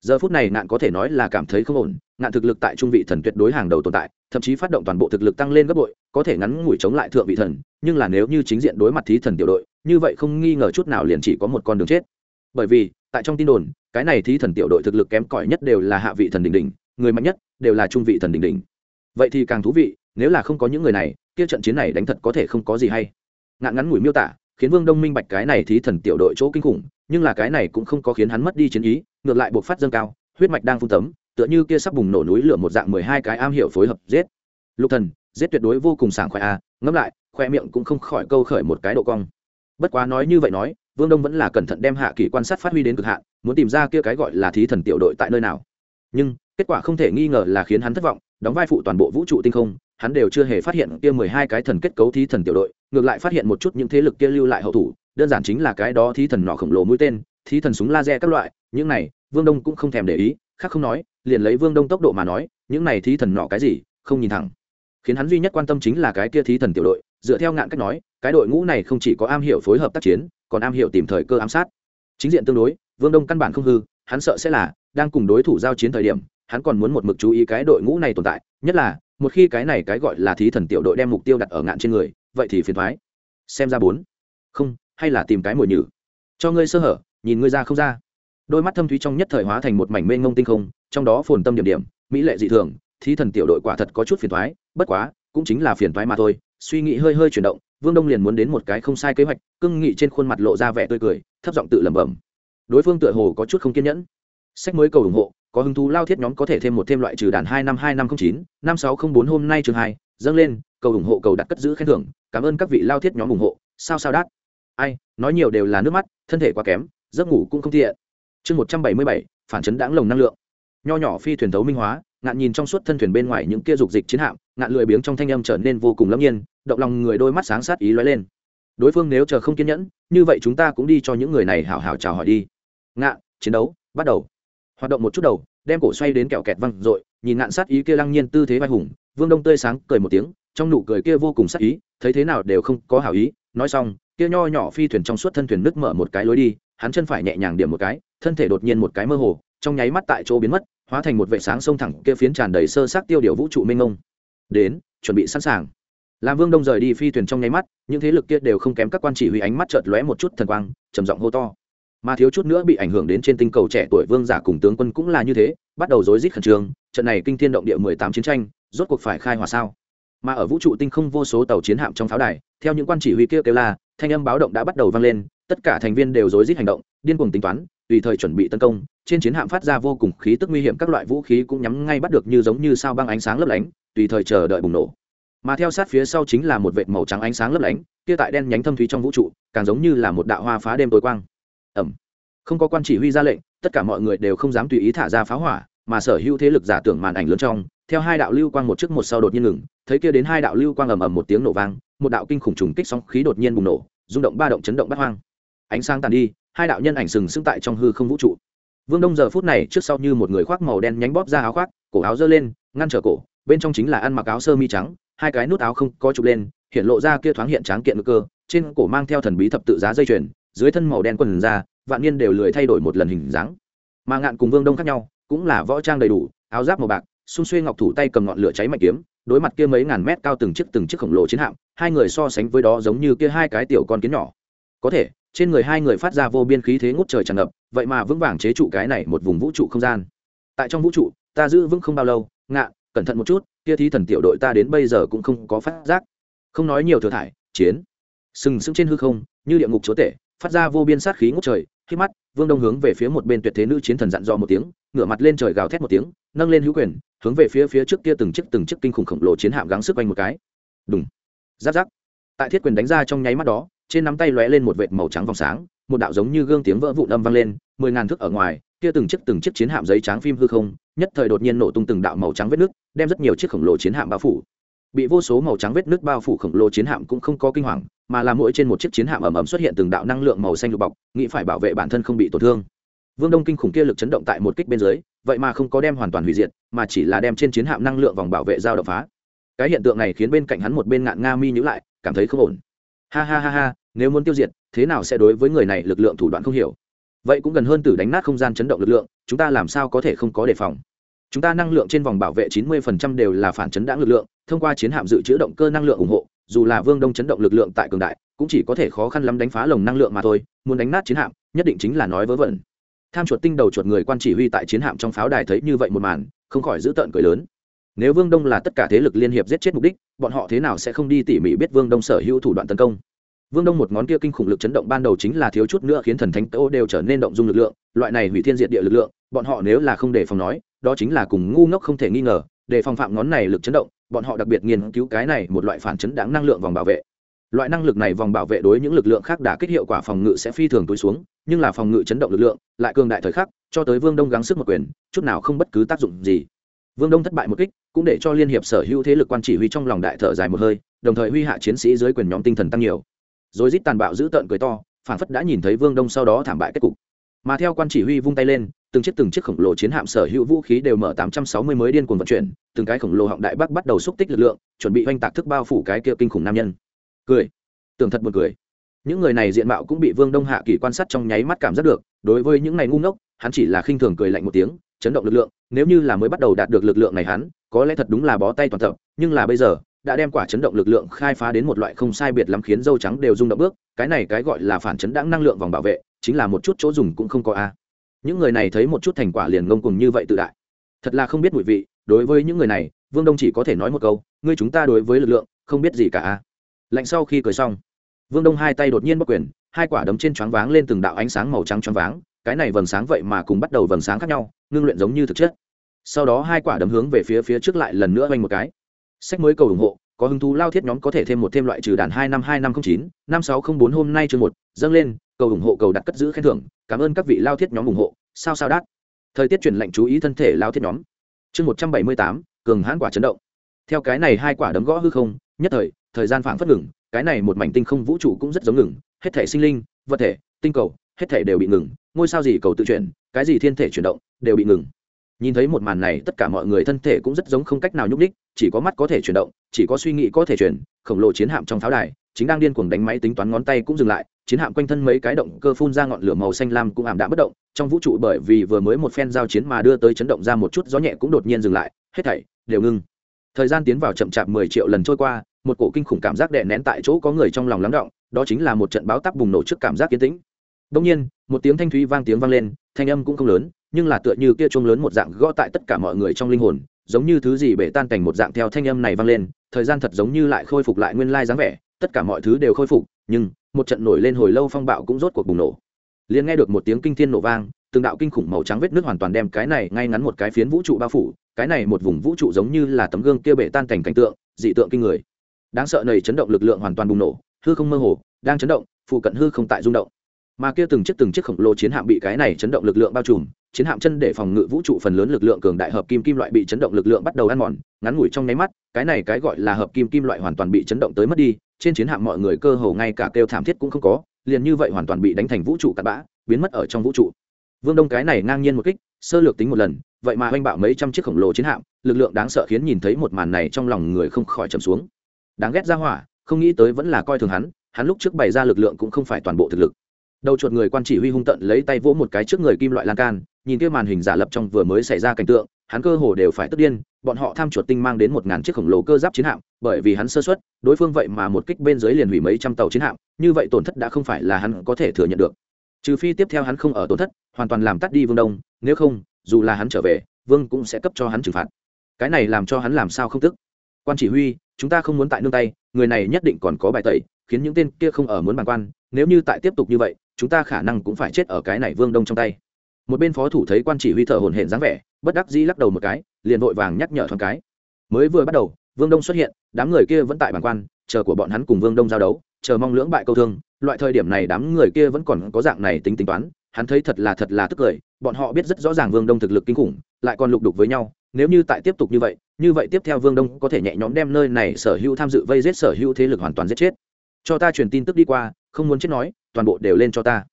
Giờ phút này nạn có thể nói là cảm thấy không ổn nạn thực lực tại trung vị thần tuyệt đối hàng đầu tồn tại thậm chí phát động toàn bộ thực lực tăng lên gấp bội, có thể ngắn ngủi chống lại thượng vị thần, nhưng là nếu như chính diện đối mặt thí thần tiểu đội, như vậy không nghi ngờ chút nào liền chỉ có một con đường chết. Bởi vì, tại trong tin đồn, cái này thí thần tiểu đội thực lực kém cỏi nhất đều là hạ vị thần đỉnh đỉnh, người mạnh nhất đều là trung vị thần đỉnh đỉnh. Vậy thì càng thú vị, nếu là không có những người này, kia trận chiến này đánh thật có thể không có gì hay. Ngạn ngắn ngủi miêu tả, khiến vương đông minh bạch cái này thí thần tiểu đội chỗ kinh khủng, nhưng là cái này cũng không có khiến hắn mất đi chiến ý, ngược lại buộc phát dâng cao, huyết mạch đang phun tấm tựa như kia sắp bùng nổ núi lửa một dạng mười hai cái am hiểu phối hợp giết. Lục thần giết tuyệt đối vô cùng sảng khoái a à, ngẫm lại khoe miệng cũng không khỏi câu khởi một cái độ cong. Bất quá nói như vậy nói vương đông vẫn là cẩn thận đem hạ kỳ quan sát phát huy đến cực hạn muốn tìm ra kia cái gọi là thí thần tiểu đội tại nơi nào. Nhưng kết quả không thể nghi ngờ là khiến hắn thất vọng đóng vai phụ toàn bộ vũ trụ tinh không hắn đều chưa hề phát hiện kia mười hai cái thần kết cấu thí thần tiểu đội ngược lại phát hiện một chút những thế lực kia lưu lại hậu thủ đơn giản chính là cái đó thí thần nọ khổng lồ mũi tên thí thần súng laser các loại những này vương đông cũng không thèm để ý khác không nói liền lấy vương đông tốc độ mà nói, những này thí thần nọ cái gì, không nhìn thẳng. Khiến hắn duy nhất quan tâm chính là cái kia thí thần tiểu đội, dựa theo ngạn cách nói, cái đội ngũ này không chỉ có am hiểu phối hợp tác chiến, còn am hiểu tìm thời cơ ám sát. Chính diện tương đối, vương đông căn bản không hư, hắn sợ sẽ là đang cùng đối thủ giao chiến thời điểm, hắn còn muốn một mực chú ý cái đội ngũ này tồn tại, nhất là, một khi cái này cái gọi là thí thần tiểu đội đem mục tiêu đặt ở ngạn trên người, vậy thì phiền thoái xem ra bốn. Không, hay là tìm cái mồi nhử. Cho ngươi sơ hở, nhìn ngươi ra không ra đôi mắt thâm thúy trong nhất thời hóa thành một mảnh mênh ngông tinh không, trong đó phồn tâm điểm điểm, mỹ lệ dị thường, thí thần tiểu đội quả thật có chút phiền thoái bất quá, cũng chính là phiền thoái mà thôi, suy nghĩ hơi hơi chuyển động, vương đông liền muốn đến một cái không sai kế hoạch cưng nghị trên khuôn mặt lộ ra vẻ tươi cười, thấp giọng tự lẩm bẩm. Đối phương tựa hồ có chút không kiên nhẫn. Sách mới cầu ủng hộ, có hứng thú lao thiết nhóm có thể thêm một thêm loại trừ đàn hai năm hai năm không chín, năm sáu không bốn hôm nay chương hai, dâng lên, cầu ủng hộ, cầu đặt cất giữ khen thưởng, cảm ơn các vị lao thiết nhóm ủng hộ, sao sao đát. Ai, nói nhiều đều là nước mắt, thân thể quá kém, giấc ngủ cũng không thiện chương một trăm bảy mươi bảy, phản chấn đáng lồng năng lượng. Nho nhỏ phi thuyền thấu minh hóa, ngạn nhìn trong suốt thân thuyền bên ngoài những kia dục dịch chiến hạm, ngạn lười biếng trong thanh âm trở nên vô cùng lâm nhiên, động lòng người đôi mắt sáng sát ý lóe lên. Đối phương nếu chờ không kiên nhẫn, như vậy chúng ta cũng đi cho những người này hảo hảo chào hỏi đi. Ngạn, chiến đấu, bắt đầu. Hoạt động một chút đầu, đem cổ xoay đến kẹo kẹt văng r ộ i nhìn ngạn sát ý kia lăng nhiên tư thế vai hùng, vương đông tươi sáng, cười một tiếng, trong nụ cười kia vô cùng sát ý, thấy thế nào đều không có hảo ý, nói xong, kia nho nhỏ phi thuyền trong suốt thân thuyền nước mở một cái lối đi, hắn chân phải nhẹ nhàng điểm một cái thân thể đột nhiên một cái mơ hồ, trong nháy mắt tại chỗ biến mất, hóa thành một vệ sáng sông thẳng kia phiến tràn đầy sơ sát tiêu điều vũ trụ mênh mông. Đến, chuẩn bị sẵn sàng. Làm vương đông rời đi phi thuyền trong nháy mắt, những thế lực kia đều không kém các quan chỉ huy ánh mắt chợt lóe một chút thần quang, trầm giọng hô to. Mà thiếu chút nữa bị ảnh hưởng đến trên tinh cầu trẻ tuổi vương giả cùng tướng quân cũng là như thế, bắt đầu rối rít khẩn trương, trận này kinh thiên động địa mười tám chiến tranh, rốt cuộc phải khai hỏa sao? Mà ở vũ trụ tinh không vô số tàu chiến hạm trong pháo đài, theo những quan chỉ huy kia kêu la, thanh âm báo động đã bắt đầu vang lên, tất cả thành viên đều rối rít hành động, điên cuồng tính toán tùy thời chuẩn bị tấn công, trên chiến hạm phát ra vô cùng khí tức nguy hiểm, các loại vũ khí cũng nhắm ngay bắt được như giống như sao băng ánh sáng lấp lánh, tùy thời chờ đợi bùng nổ. Mà theo sát phía sau chính là một vệt màu trắng ánh sáng lấp lánh, kia tại đen nhánh thâm thúy trong vũ trụ, càng giống như là một đạo hoa phá đêm tối quang. Ẩm không có quan chỉ huy ra lệnh, tất cả mọi người đều không dám tùy ý thả ra pháo hỏa, mà sở hữu thế lực giả tưởng màn ảnh lớn trong, theo hai đạo lưu quang một trước một sau đột nhiên ngừng, thấy kia đến hai đạo lưu quang ầm ầm một tiếng nổ vang, một đạo kinh khủng trùng kích sóng khí đột nhiên bùng nổ, rung động ba động chấn động bắt hoang. Ánh sáng tàn đi hai đạo nhân ảnh sừng sững tại trong hư không vũ trụ. Vương đông giờ phút này trước sau như một người khoác màu đen nhánh bóp ra áo khoác, cổ áo giơ lên, ngăn trở cổ, bên trong chính là ăn mặc áo sơ mi trắng, hai cái nút áo không có chụp lên, hiện lộ ra kia thoáng hiện tráng kiện cơ, trên cổ mang theo thần bí thập tự giá dây chuyền, dưới thân màu đen quần ra vạn niên đều lười thay đổi một lần hình dáng. Mà ngạn cùng vương đông khác nhau, cũng là võ trang đầy đủ, áo giáp màu bạc, xung xuê ngọc thủ tay cầm ngọn lửa cháy mạnh kiếm, đối mặt kia mấy ngàn mét cao từng chiếc từng chiếc khổng lồ chiến hạm, hai người so sánh với đó giống như kia hai cái tiểu con kiến nhỏ có thể, trên người hai người phát ra vô biên khí thế ngút trời tràn ngập, vậy mà vững vàng chế trụ cái này một vùng vũ trụ không gian. Tại trong vũ trụ, ta giữ vững không bao lâu, ngạ, cẩn thận một chút, kia thí thần tiểu đội ta đến bây giờ cũng không có phát giác. Không nói nhiều thừa thải, chiến. Sừng sững trên hư không, như địa ngục chúa tể, phát ra vô biên sát khí ngút trời, khi mắt, vương đông hướng về phía một bên tuyệt thế nữ chiến thần dặn dò một tiếng, ngửa mặt lên trời gào thét một tiếng, nâng lên hữu quyền, hướng về phía phía trước kia từng chiếc từng chiếc kinh khủng khổng lồ chiến hạm gắng sức quanh một cái. Đúng giáp giáp. Tại thiết quyền đánh ra trong nháy mắt đó trên nắm tay lóe lên một vệt màu trắng vòng sáng, một đạo giống như gương tiếng vỡ vụn âm vang lên, mười ngàn thước ở ngoài, kia từng chiếc từng chiếc chiến hạm giấy trắng phim hư không, nhất thời đột nhiên nổ tung từng đạo màu trắng vết nước đem rất nhiều chiếc khổng lồ chiến hạm bao phủ. Bị vô số màu trắng vết nước bao phủ khổng lồ chiến hạm cũng không có kinh hoàng, mà là mỗi trên một chiếc chiến hạm ầm ầm xuất hiện từng đạo năng lượng màu xanh lục bọc, nghĩ phải bảo vệ bản thân không bị tổn thương. Vương đông kinh khủng kia lực chấn động tại một kích bên dưới, vậy mà không có đem hoàn toàn hủy diệt, mà chỉ là đem trên chiến hạm năng lượng vòng bảo vệ giao động phá. Cái hiện tượng này khiến bên cạnh hắn một bên ngạn nga mi nhữ lại, cảm thấy không ổn ha ha ha ha, nếu muốn tiêu diệt, thế nào sẽ đối với người này lực lượng thủ đoạn không hiểu? Vậy cũng gần hơn từ đánh nát không gian chấn động lực lượng, chúng ta làm sao có thể không có đề phòng? Chúng ta năng lượng trên vòng bảo vệ 90% đều là phản chấn đãng lực lượng, thông qua chiến hạm dự trữ động cơ năng lượng ủng hộ, dù là vương đông chấn động lực lượng tại cường đại, cũng chỉ có thể khó khăn lắm đánh phá lồng năng lượng mà thôi, muốn đánh nát chiến hạm, nhất định chính là nói vớ vẩn. Tham chuột tinh đầu chuột người quan chỉ huy tại chiến hạm trong pháo đài thấy như vậy một màn, không khỏi giữ tợn cười lớn nếu vương đông là tất cả thế lực liên hiệp giết chết mục đích, bọn họ thế nào sẽ không đi tỉ mỉ biết vương đông sở hữu thủ đoạn tấn công? Vương đông một ngón kia kinh khủng lực chấn động ban đầu chính là thiếu chút nữa khiến thần thánh tô đều trở nên động dung lực lượng, loại này hủy thiên diệt địa lực lượng, bọn họ nếu là không đề phòng nói, đó chính là cùng ngu ngốc không thể nghi ngờ để phòng phạm ngón này lực chấn động, bọn họ đặc biệt nghiên cứu cái này một loại phản chấn đáng năng lượng vòng bảo vệ. Loại năng lực này vòng bảo vệ đối những lực lượng khác đã kích hiệu quả phòng ngự sẽ phi thường túi xuống, nhưng là phòng ngự chấn động lực lượng, lại cường đại thời khắc, cho tới vương đông gắng sức một quyền, chút nào không bất cứ tác dụng gì vương đông thất bại một kích, cũng để cho liên hiệp sở hữu thế lực quan chỉ huy trong lòng đại thở dài một hơi, đồng thời huy hạ chiến sĩ dưới quyền nhóm tinh thần tăng nhiều. Rồi rít tàn bạo giữ tợn cười to phản phất đã nhìn thấy vương đông sau đó thảm bại kết cục. Mà theo quan chỉ huy vung tay lên, từng chiếc từng chiếc khổng lồ chiến hạm sở hữu vũ khí đều mở tám trăm sáu mươi mới điên cuồng vận chuyển, từng cái khổng lồ họng đại bắc bắt đầu xúc tích lực lượng, chuẩn bị oanh tạc thức bao phủ cái kia kinh khủng nam nhân. Cười. Tưởng thật buồn cười. Những người này diện mạo cũng bị vương đông hạ kỳ quan sát trong nháy mắt cảm giác được, đối với những này ngu ngốc, hắn chỉ là khinh thường cười lạnh một tiếng chấn động lực lượng, nếu như là mới bắt đầu đạt được lực lượng này hắn, có lẽ thật đúng là bó tay toàn tập, nhưng là bây giờ, đã đem quả chấn động lực lượng khai phá đến một loại không sai biệt lắm khiến dâu trắng đều rung động bước, cái này cái gọi là phản chấn đáng năng lượng vòng bảo vệ, chính là một chút chỗ dùng cũng không có a. Những người này thấy một chút thành quả liền ngông cùng như vậy tự đại. Thật là không biết mùi vị, đối với những người này, vương đông chỉ có thể nói một câu, ngươi chúng ta đối với lực lượng, không biết gì cả a. Lạnh sau khi cười xong, vương đông hai tay đột nhiên bất quyền, hai quả đấm trên choáng váng lên từng đạo ánh sáng màu trắng choáng váng cái này vầng sáng vậy mà cùng bắt đầu vầng sáng khác nhau, ngưng luyện giống như thực chất. Sau đó hai quả đấm hướng về phía phía trước lại lần nữa oanh một cái. Sách mới cầu ủng hộ, có hứng thú lao thiết nhóm có thể thêm một thêm loại trừ đàn hai năm hai năm không chín, năm sáu không bốn hôm nay chương một, dâng lên, cầu ủng hộ cầu đặt cất giữ khen thưởng, cảm ơn các vị lao thiết nhóm ủng hộ, sao sao đắt thời tiết chuyển lệnh chú ý thân thể lao thiết nhóm. Chương một trăm bảy mươi tám, cường hãn quả chấn động. Theo cái này hai quả đấm gõ hư không, nhất thời thời gian phảng phất ngừng, cái này một mảnh tinh không vũ trụ cũng rất giống ngừng, hết thể sinh linh, vật thể, tinh cầu, hết thể đều bị ngừng ngôi sao gì cầu tự chuyển, cái gì thiên thể chuyển động, đều bị ngừng. Nhìn thấy một màn này, tất cả mọi người thân thể cũng rất giống không cách nào nhúc đích chỉ có mắt có thể chuyển động, chỉ có suy nghĩ có thể chuyển, khổng lồ chiến hạm trong pháo đài, chính đang điên cuồng đánh máy tính toán ngón tay cũng dừng lại, chiến hạm quanh thân mấy cái động cơ phun ra ngọn lửa màu xanh lam cũng ảm đạm bất động, trong vũ trụ bởi vì vừa mới một phen giao chiến mà đưa tới chấn động ra một chút gió nhẹ cũng đột nhiên dừng lại, hết thảy đều ngưng thời gian tiến vào chậm chạp mười triệu lần trôi qua, một cổ kinh khủng cảm giác đè nén tại chỗ có người trong lòng lắng động, đó chính là một trận báo tắc bùng nổ trước cảm giác kiến tĩnh đông nhiên, một tiếng thanh thúy vang tiếng vang lên, thanh âm cũng không lớn, nhưng là tựa như kia chuông lớn một dạng gõ tại tất cả mọi người trong linh hồn, giống như thứ gì bể tan cảnh một dạng theo thanh âm này vang lên, thời gian thật giống như lại khôi phục lại nguyên lai dáng vẻ, tất cả mọi thứ đều khôi phục, nhưng, một trận nổi lên hồi lâu phong bạo cũng rốt cuộc bùng nổ. Liền nghe được một tiếng kinh thiên nổ vang, từng đạo kinh khủng màu trắng vết nước hoàn toàn đem cái này ngay ngắn một cái phiến vũ trụ bao phủ, cái này một vùng vũ trụ giống như là tấm gương kia bể tan cảnh cảnh tượng, dị tượng kinh người. Đáng sợ này chấn động lực lượng hoàn toàn bùng nổ, hư không mơ hồ, đang chấn động, phụ cận hư không tại rung động mà kia từng chiếc từng chiếc khổng lồ chiến hạm bị cái này chấn động lực lượng bao trùm, chiến hạm chân để phòng ngự vũ trụ phần lớn lực lượng cường đại hợp kim kim loại bị chấn động lực lượng bắt đầu ăn mòn, ngắn ngủi trong nháy mắt, cái này cái gọi là hợp kim kim loại hoàn toàn bị chấn động tới mất đi, trên chiến hạm mọi người cơ hồ ngay cả kêu thảm thiết cũng không có, liền như vậy hoàn toàn bị đánh thành vũ trụ cặn bã, biến mất ở trong vũ trụ. Vương đông cái này ngang nhiên một kích, sơ lược tính một lần, vậy mà oanh bạo mấy trăm chiếc khổng lồ chiến hạm, lực lượng đáng sợ khiến nhìn thấy một màn này trong lòng người không khỏi trầm xuống. Đáng ghét ra hỏa, không nghĩ tới vẫn là coi thường hắn hắn lúc trước bày ra lực lượng cũng không phải toàn bộ thực lực đầu chuột người quan chỉ huy hung tận lấy tay vỗ một cái trước người kim loại lan can, nhìn kia màn hình giả lập trong vừa mới xảy ra cảnh tượng, hắn cơ hồ đều phải tức điên, bọn họ tham chuột tinh mang đến một ngàn chiếc khổng lồ cơ giáp chiến hạm, bởi vì hắn sơ xuất đối phương vậy mà một kích bên dưới liền hủy mấy trăm tàu chiến hạm, như vậy tổn thất đã không phải là hắn có thể thừa nhận được. Trừ phi tiếp theo hắn không ở tổn thất, hoàn toàn làm tắt đi vương đông, nếu không, dù là hắn trở về, vương cũng sẽ cấp cho hắn trừng phạt. Cái này làm cho hắn làm sao không tức? Quan chỉ huy, chúng ta không muốn tại nương tay, người này nhất định còn có bài tẩy, khiến những tên kia không ở muốn bàn quan, nếu như tại tiếp tục như vậy chúng ta khả năng cũng phải chết ở cái này vương đông trong tay. Một bên phó thủ thấy quan chỉ huy thở hổn hển dáng vẻ, bất đắc dĩ lắc đầu một cái, liền vội vàng nhắc nhở thoáng cái. Mới vừa bắt đầu, vương đông xuất hiện, đám người kia vẫn tại bàn quan, chờ của bọn hắn cùng vương đông giao đấu, chờ mong lưỡng bại câu thương. Loại thời điểm này đám người kia vẫn còn có dạng này tính tính toán, hắn thấy thật là thật là tức cười, bọn họ biết rất rõ ràng vương đông thực lực kinh khủng, lại còn lục đục với nhau. Nếu như tại tiếp tục như vậy như vậy tiếp theo vương đông có thể nhẹ nhõm đem nơi này sở hữu tham dự vây giết sở hữu thế lực hoàn toàn giết chết. Cho ta truyền tin tức đi qua, không muốn chết nói toàn bộ đều lên cho ta.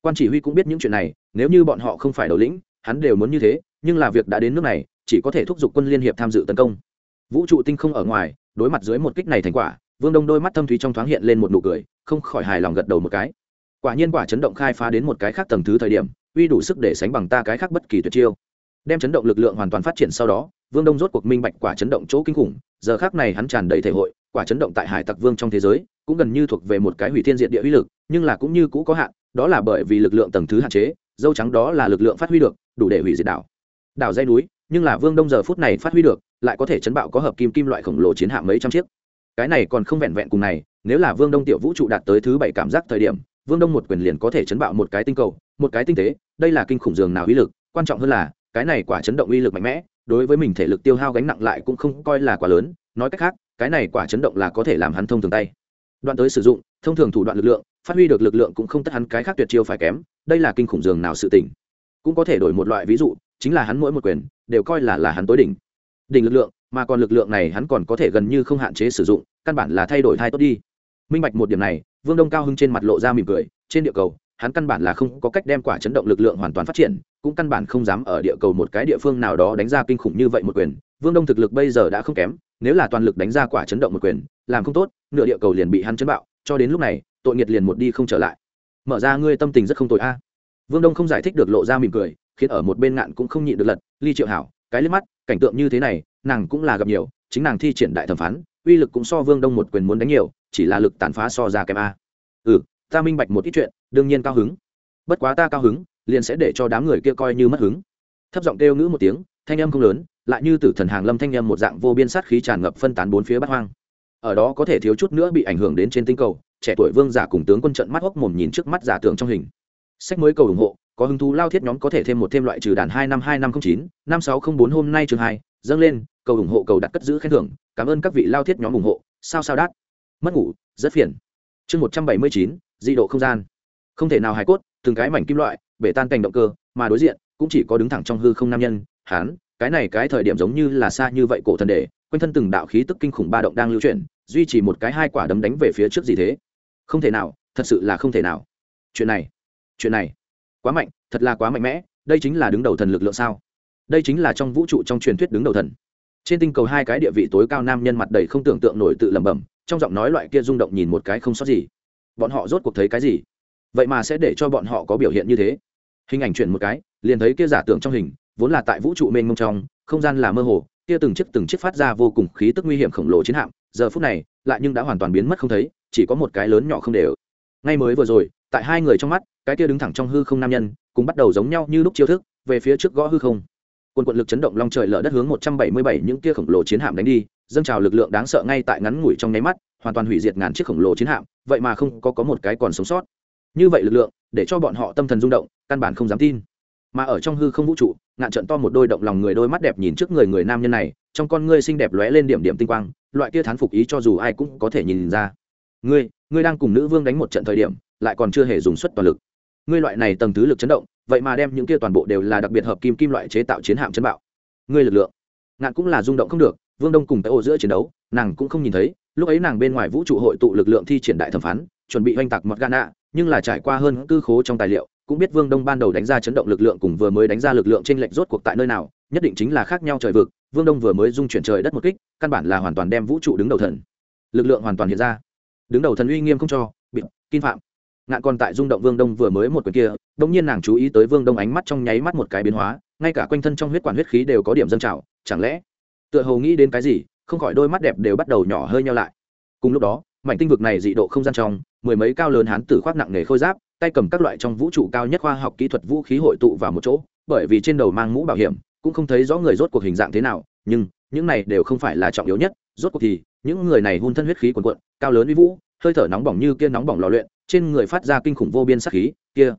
Quan chỉ huy cũng biết những chuyện này, nếu như bọn họ không phải đầu lĩnh, hắn đều muốn như thế, nhưng là việc đã đến nước này, chỉ có thể thúc giục quân liên hiệp tham dự tấn công. Vũ trụ tinh không ở ngoài, đối mặt dưới một kích này thành quả, vương đông đôi mắt thâm thúy trong thoáng hiện lên một nụ cười, không khỏi hài lòng gật đầu một cái. Quả nhiên quả chấn động khai phá đến một cái khác tầng thứ thời điểm, uy đủ sức để sánh bằng ta cái khác bất kỳ tuyệt chiêu. Đem chấn động lực lượng hoàn toàn phát triển sau đó, vương đông rốt cuộc minh bạch quả chấn động chỗ kinh khủng, giờ khác này hắn tràn đầy thể hội, quả chấn động tại hải tặc vương trong thế giới, cũng gần như thuộc về một cái hủy thiên diện địa uy lực nhưng là cũng như cũ có hạn, đó là bởi vì lực lượng tầng thứ hạn chế, dâu trắng đó là lực lượng phát huy được, đủ để hủy diệt đảo. Đảo dây núi, nhưng là vương đông giờ phút này phát huy được, lại có thể chấn bạo có hợp kim kim loại khổng lồ chiến hạm mấy trăm chiếc. Cái này còn không vẹn vẹn cùng này, nếu là vương đông tiểu vũ trụ đạt tới thứ bảy cảm giác thời điểm, vương đông một quyền liền có thể chấn bạo một cái tinh cầu, một cái tinh tế, đây là kinh khủng dường nào uy lực, quan trọng hơn là, cái này quả chấn động uy lực mạnh mẽ, đối với mình thể lực tiêu hao gánh nặng lại cũng không coi là quá lớn, nói cách khác, cái này quả chấn động là có thể làm hắn thông thường tay. Đoạn tới sử dụng, thông thường thủ đoạn lực lượng phát huy được lực lượng cũng không tất hắn cái khác tuyệt chiêu phải kém, đây là kinh khủng dường nào sự tỉnh cũng có thể đổi một loại ví dụ, chính là hắn mỗi một quyền đều coi là là hắn tối đỉnh. Đỉnh lực lượng, mà còn lực lượng này hắn còn có thể gần như không hạn chế sử dụng, căn bản là thay đổi thai tốt đi. Minh bạch một điểm này, vương đông cao hưng trên mặt lộ ra mỉm cười, trên địa cầu, hắn căn bản là không có cách đem quả chấn động lực lượng hoàn toàn phát triển, cũng căn bản không dám ở địa cầu một cái địa phương nào đó đánh ra kinh khủng như vậy một quyền. Vương đông thực lực bây giờ đã không kém, nếu là toàn lực đánh ra quả chấn động một quyền, làm không tốt, nửa địa cầu liền bị hắn chấn bạo cho đến lúc này, tội nghiệt liền một đi không trở lại. Mở ra, ngươi tâm tình rất không tội a. Vương đông không giải thích được lộ ra mỉm cười, khiến ở một bên ngạn cũng không nhịn được lật, ly triệu hảo, cái liếc mắt, cảnh tượng như thế này, nàng cũng là gặp nhiều, chính nàng thi triển đại thẩm phán, uy lực cũng so vương đông một quyền muốn đánh nhiều, chỉ là lực tàn phá so ra kém a. Ừ ta minh bạch một ít chuyện, đương nhiên cao hứng. Bất quá ta cao hứng, liền sẽ để cho đám người kia coi như mất hứng. Thấp giọng kêu ngữ một tiếng, thanh âm không lớn, lại như tử thần hàng lâm thanh âm một dạng vô biên sát khí tràn ngập phân tán bốn phía bát hoang ở đó có thể thiếu chút nữa bị ảnh hưởng đến trên tinh cầu, trẻ tuổi vương giả cùng tướng quân trận mắt hốc mồm nhìn trước mắt giả tưởng trong hình. Sách mới cầu ủng hộ, có hứng thú lao thiết nhóm có thể thêm một thêm loại trừ đàn hai năm hai năm không chín, năm sáu không bốn hôm nay chương hai, dâng lên, cầu ủng hộ cầu đặt cất giữ khen thưởng, cảm ơn các vị lao thiết nhóm ủng hộ, sao sao đắt mất ngủ, rất phiền. Chương một trăm bảy mươi chín di độ không gian. Không thể nào hài cốt, từng cái mảnh kim loại, bể tan cành động cơ, mà đối diện, cũng chỉ có đứng thẳng trong hư không nam nhân, hán, cái này cái thời điểm giống như là xa như vậy cổ thần đề quanh thân từng đạo khí tức kinh khủng ba động đang lưu chuyển duy trì một cái hai quả đấm đánh về phía trước gì thế? Không thể nào, thật sự là không thể nào. Chuyện này chuyện này, quá mạnh, thật là quá mạnh mẽ, đây chính là đứng đầu thần lực lượng sao? Đây chính là trong vũ trụ trong truyền thuyết đứng đầu thần. Trên tinh cầu hai cái địa vị tối cao nam nhân mặt đầy không tưởng tượng nổi tự lẩm bẩm, trong giọng nói loại kia rung động nhìn một cái không sót gì. Bọn họ rốt cuộc thấy cái gì? Vậy mà sẽ để cho bọn họ có biểu hiện như thế. Hình ảnh chuyển một cái, liền thấy kia giả tưởng trong hình, vốn là tại vũ trụ mênh mông trong, không gian là mơ hồ, kia từng chiếc từng chiếc phát ra vô cùng khí tức nguy hiểm khổng lồ chiến hạm giờ phút này, lại nhưng đã hoàn toàn biến mất không thấy, chỉ có một cái lớn nhỏ không đều. Ngay mới vừa rồi, tại hai người trong mắt, cái kia đứng thẳng trong hư không nam nhân cũng bắt đầu giống nhau như lúc chiêu thức, về phía trước gõ hư không. Quân quận lực chấn động long trời lở đất hướng một trăm bảy mươi bảy những kia khổng lồ chiến hạm đánh đi, dâng trào lực lượng đáng sợ ngay tại ngắn ngủi trong nháy mắt, hoàn toàn hủy diệt ngàn chiếc khổng lồ chiến hạm, vậy mà không có có một cái còn sống sót. Như vậy lực lượng, để cho bọn họ tâm thần rung động, căn bản không dám tin. Mà ở trong hư không vũ trụ, ngạn trận to một đôi động lòng người đôi mắt đẹp nhìn trước người người nam nhân này, trong con ngươi xinh đẹp lóe lên điểm điểm tinh quang loại kia thán phục ý cho dù ai cũng có thể nhìn ra. Ngươi ngươi đang cùng nữ vương đánh một trận thời điểm, lại còn chưa hề dùng suất toàn lực. Ngươi loại này tầng thứ lực chấn động, vậy mà đem những kia toàn bộ đều là đặc biệt hợp kim kim loại chế tạo chiến hạm chấn bạo. Ngươi lực lượng, ngạn cũng là rung động không được, vương đông cùng tới ô giữa chiến đấu, nàng cũng không nhìn thấy, lúc ấy nàng bên ngoài vũ trụ hội tụ lực lượng thi triển đại thẩm phán, chuẩn bị oanh tạc mọt gana nhưng là trải qua hơn cư khố trong tài liệu, cũng biết vương đông ban đầu đánh ra chấn động lực lượng cùng vừa mới đánh ra lực lượng trên lệnh rốt cuộc tại nơi nào nhất định chính là khác nhau trời vực, vương đông vừa mới dung chuyển trời đất một kích, căn bản là hoàn toàn đem vũ trụ đứng đầu thần. Lực lượng hoàn toàn hiện ra. Đứng đầu thần uy nghiêm không cho, bị kim phạm. Ngạn còn tại rung động vương đông vừa mới một quyền kia đông nhiên nàng chú ý tới vương đông ánh mắt trong nháy mắt một cái biến hóa, ngay cả quanh thân trong huyết quản huyết khí đều có điểm dân trào, chẳng lẽ tựa hồ nghĩ đến cái gì, không khỏi đôi mắt đẹp đều bắt đầu nhỏ hơi nhau lại. Cùng lúc đó, mảnh tinh vực này dị độ không gian trong, mười mấy cao lớn hán tử khoác nặng nghề khôi giáp, tay cầm các loại trong vũ trụ cao nhất khoa học kỹ thuật vũ khí hội tụ vào một chỗ, bởi vì trên đầu mang mũ bảo hiểm cũng không thấy rõ người rốt cuộc hình dạng thế nào, nhưng những này đều không phải là trọng yếu nhất. Rốt cuộc thì, những người này hun thân huyết khí quần quận cao lớn uy vũ, hơi thở nóng bỏng như kia nóng bỏng lò luyện, trên người phát ra kinh khủng vô biên sát khí, kia.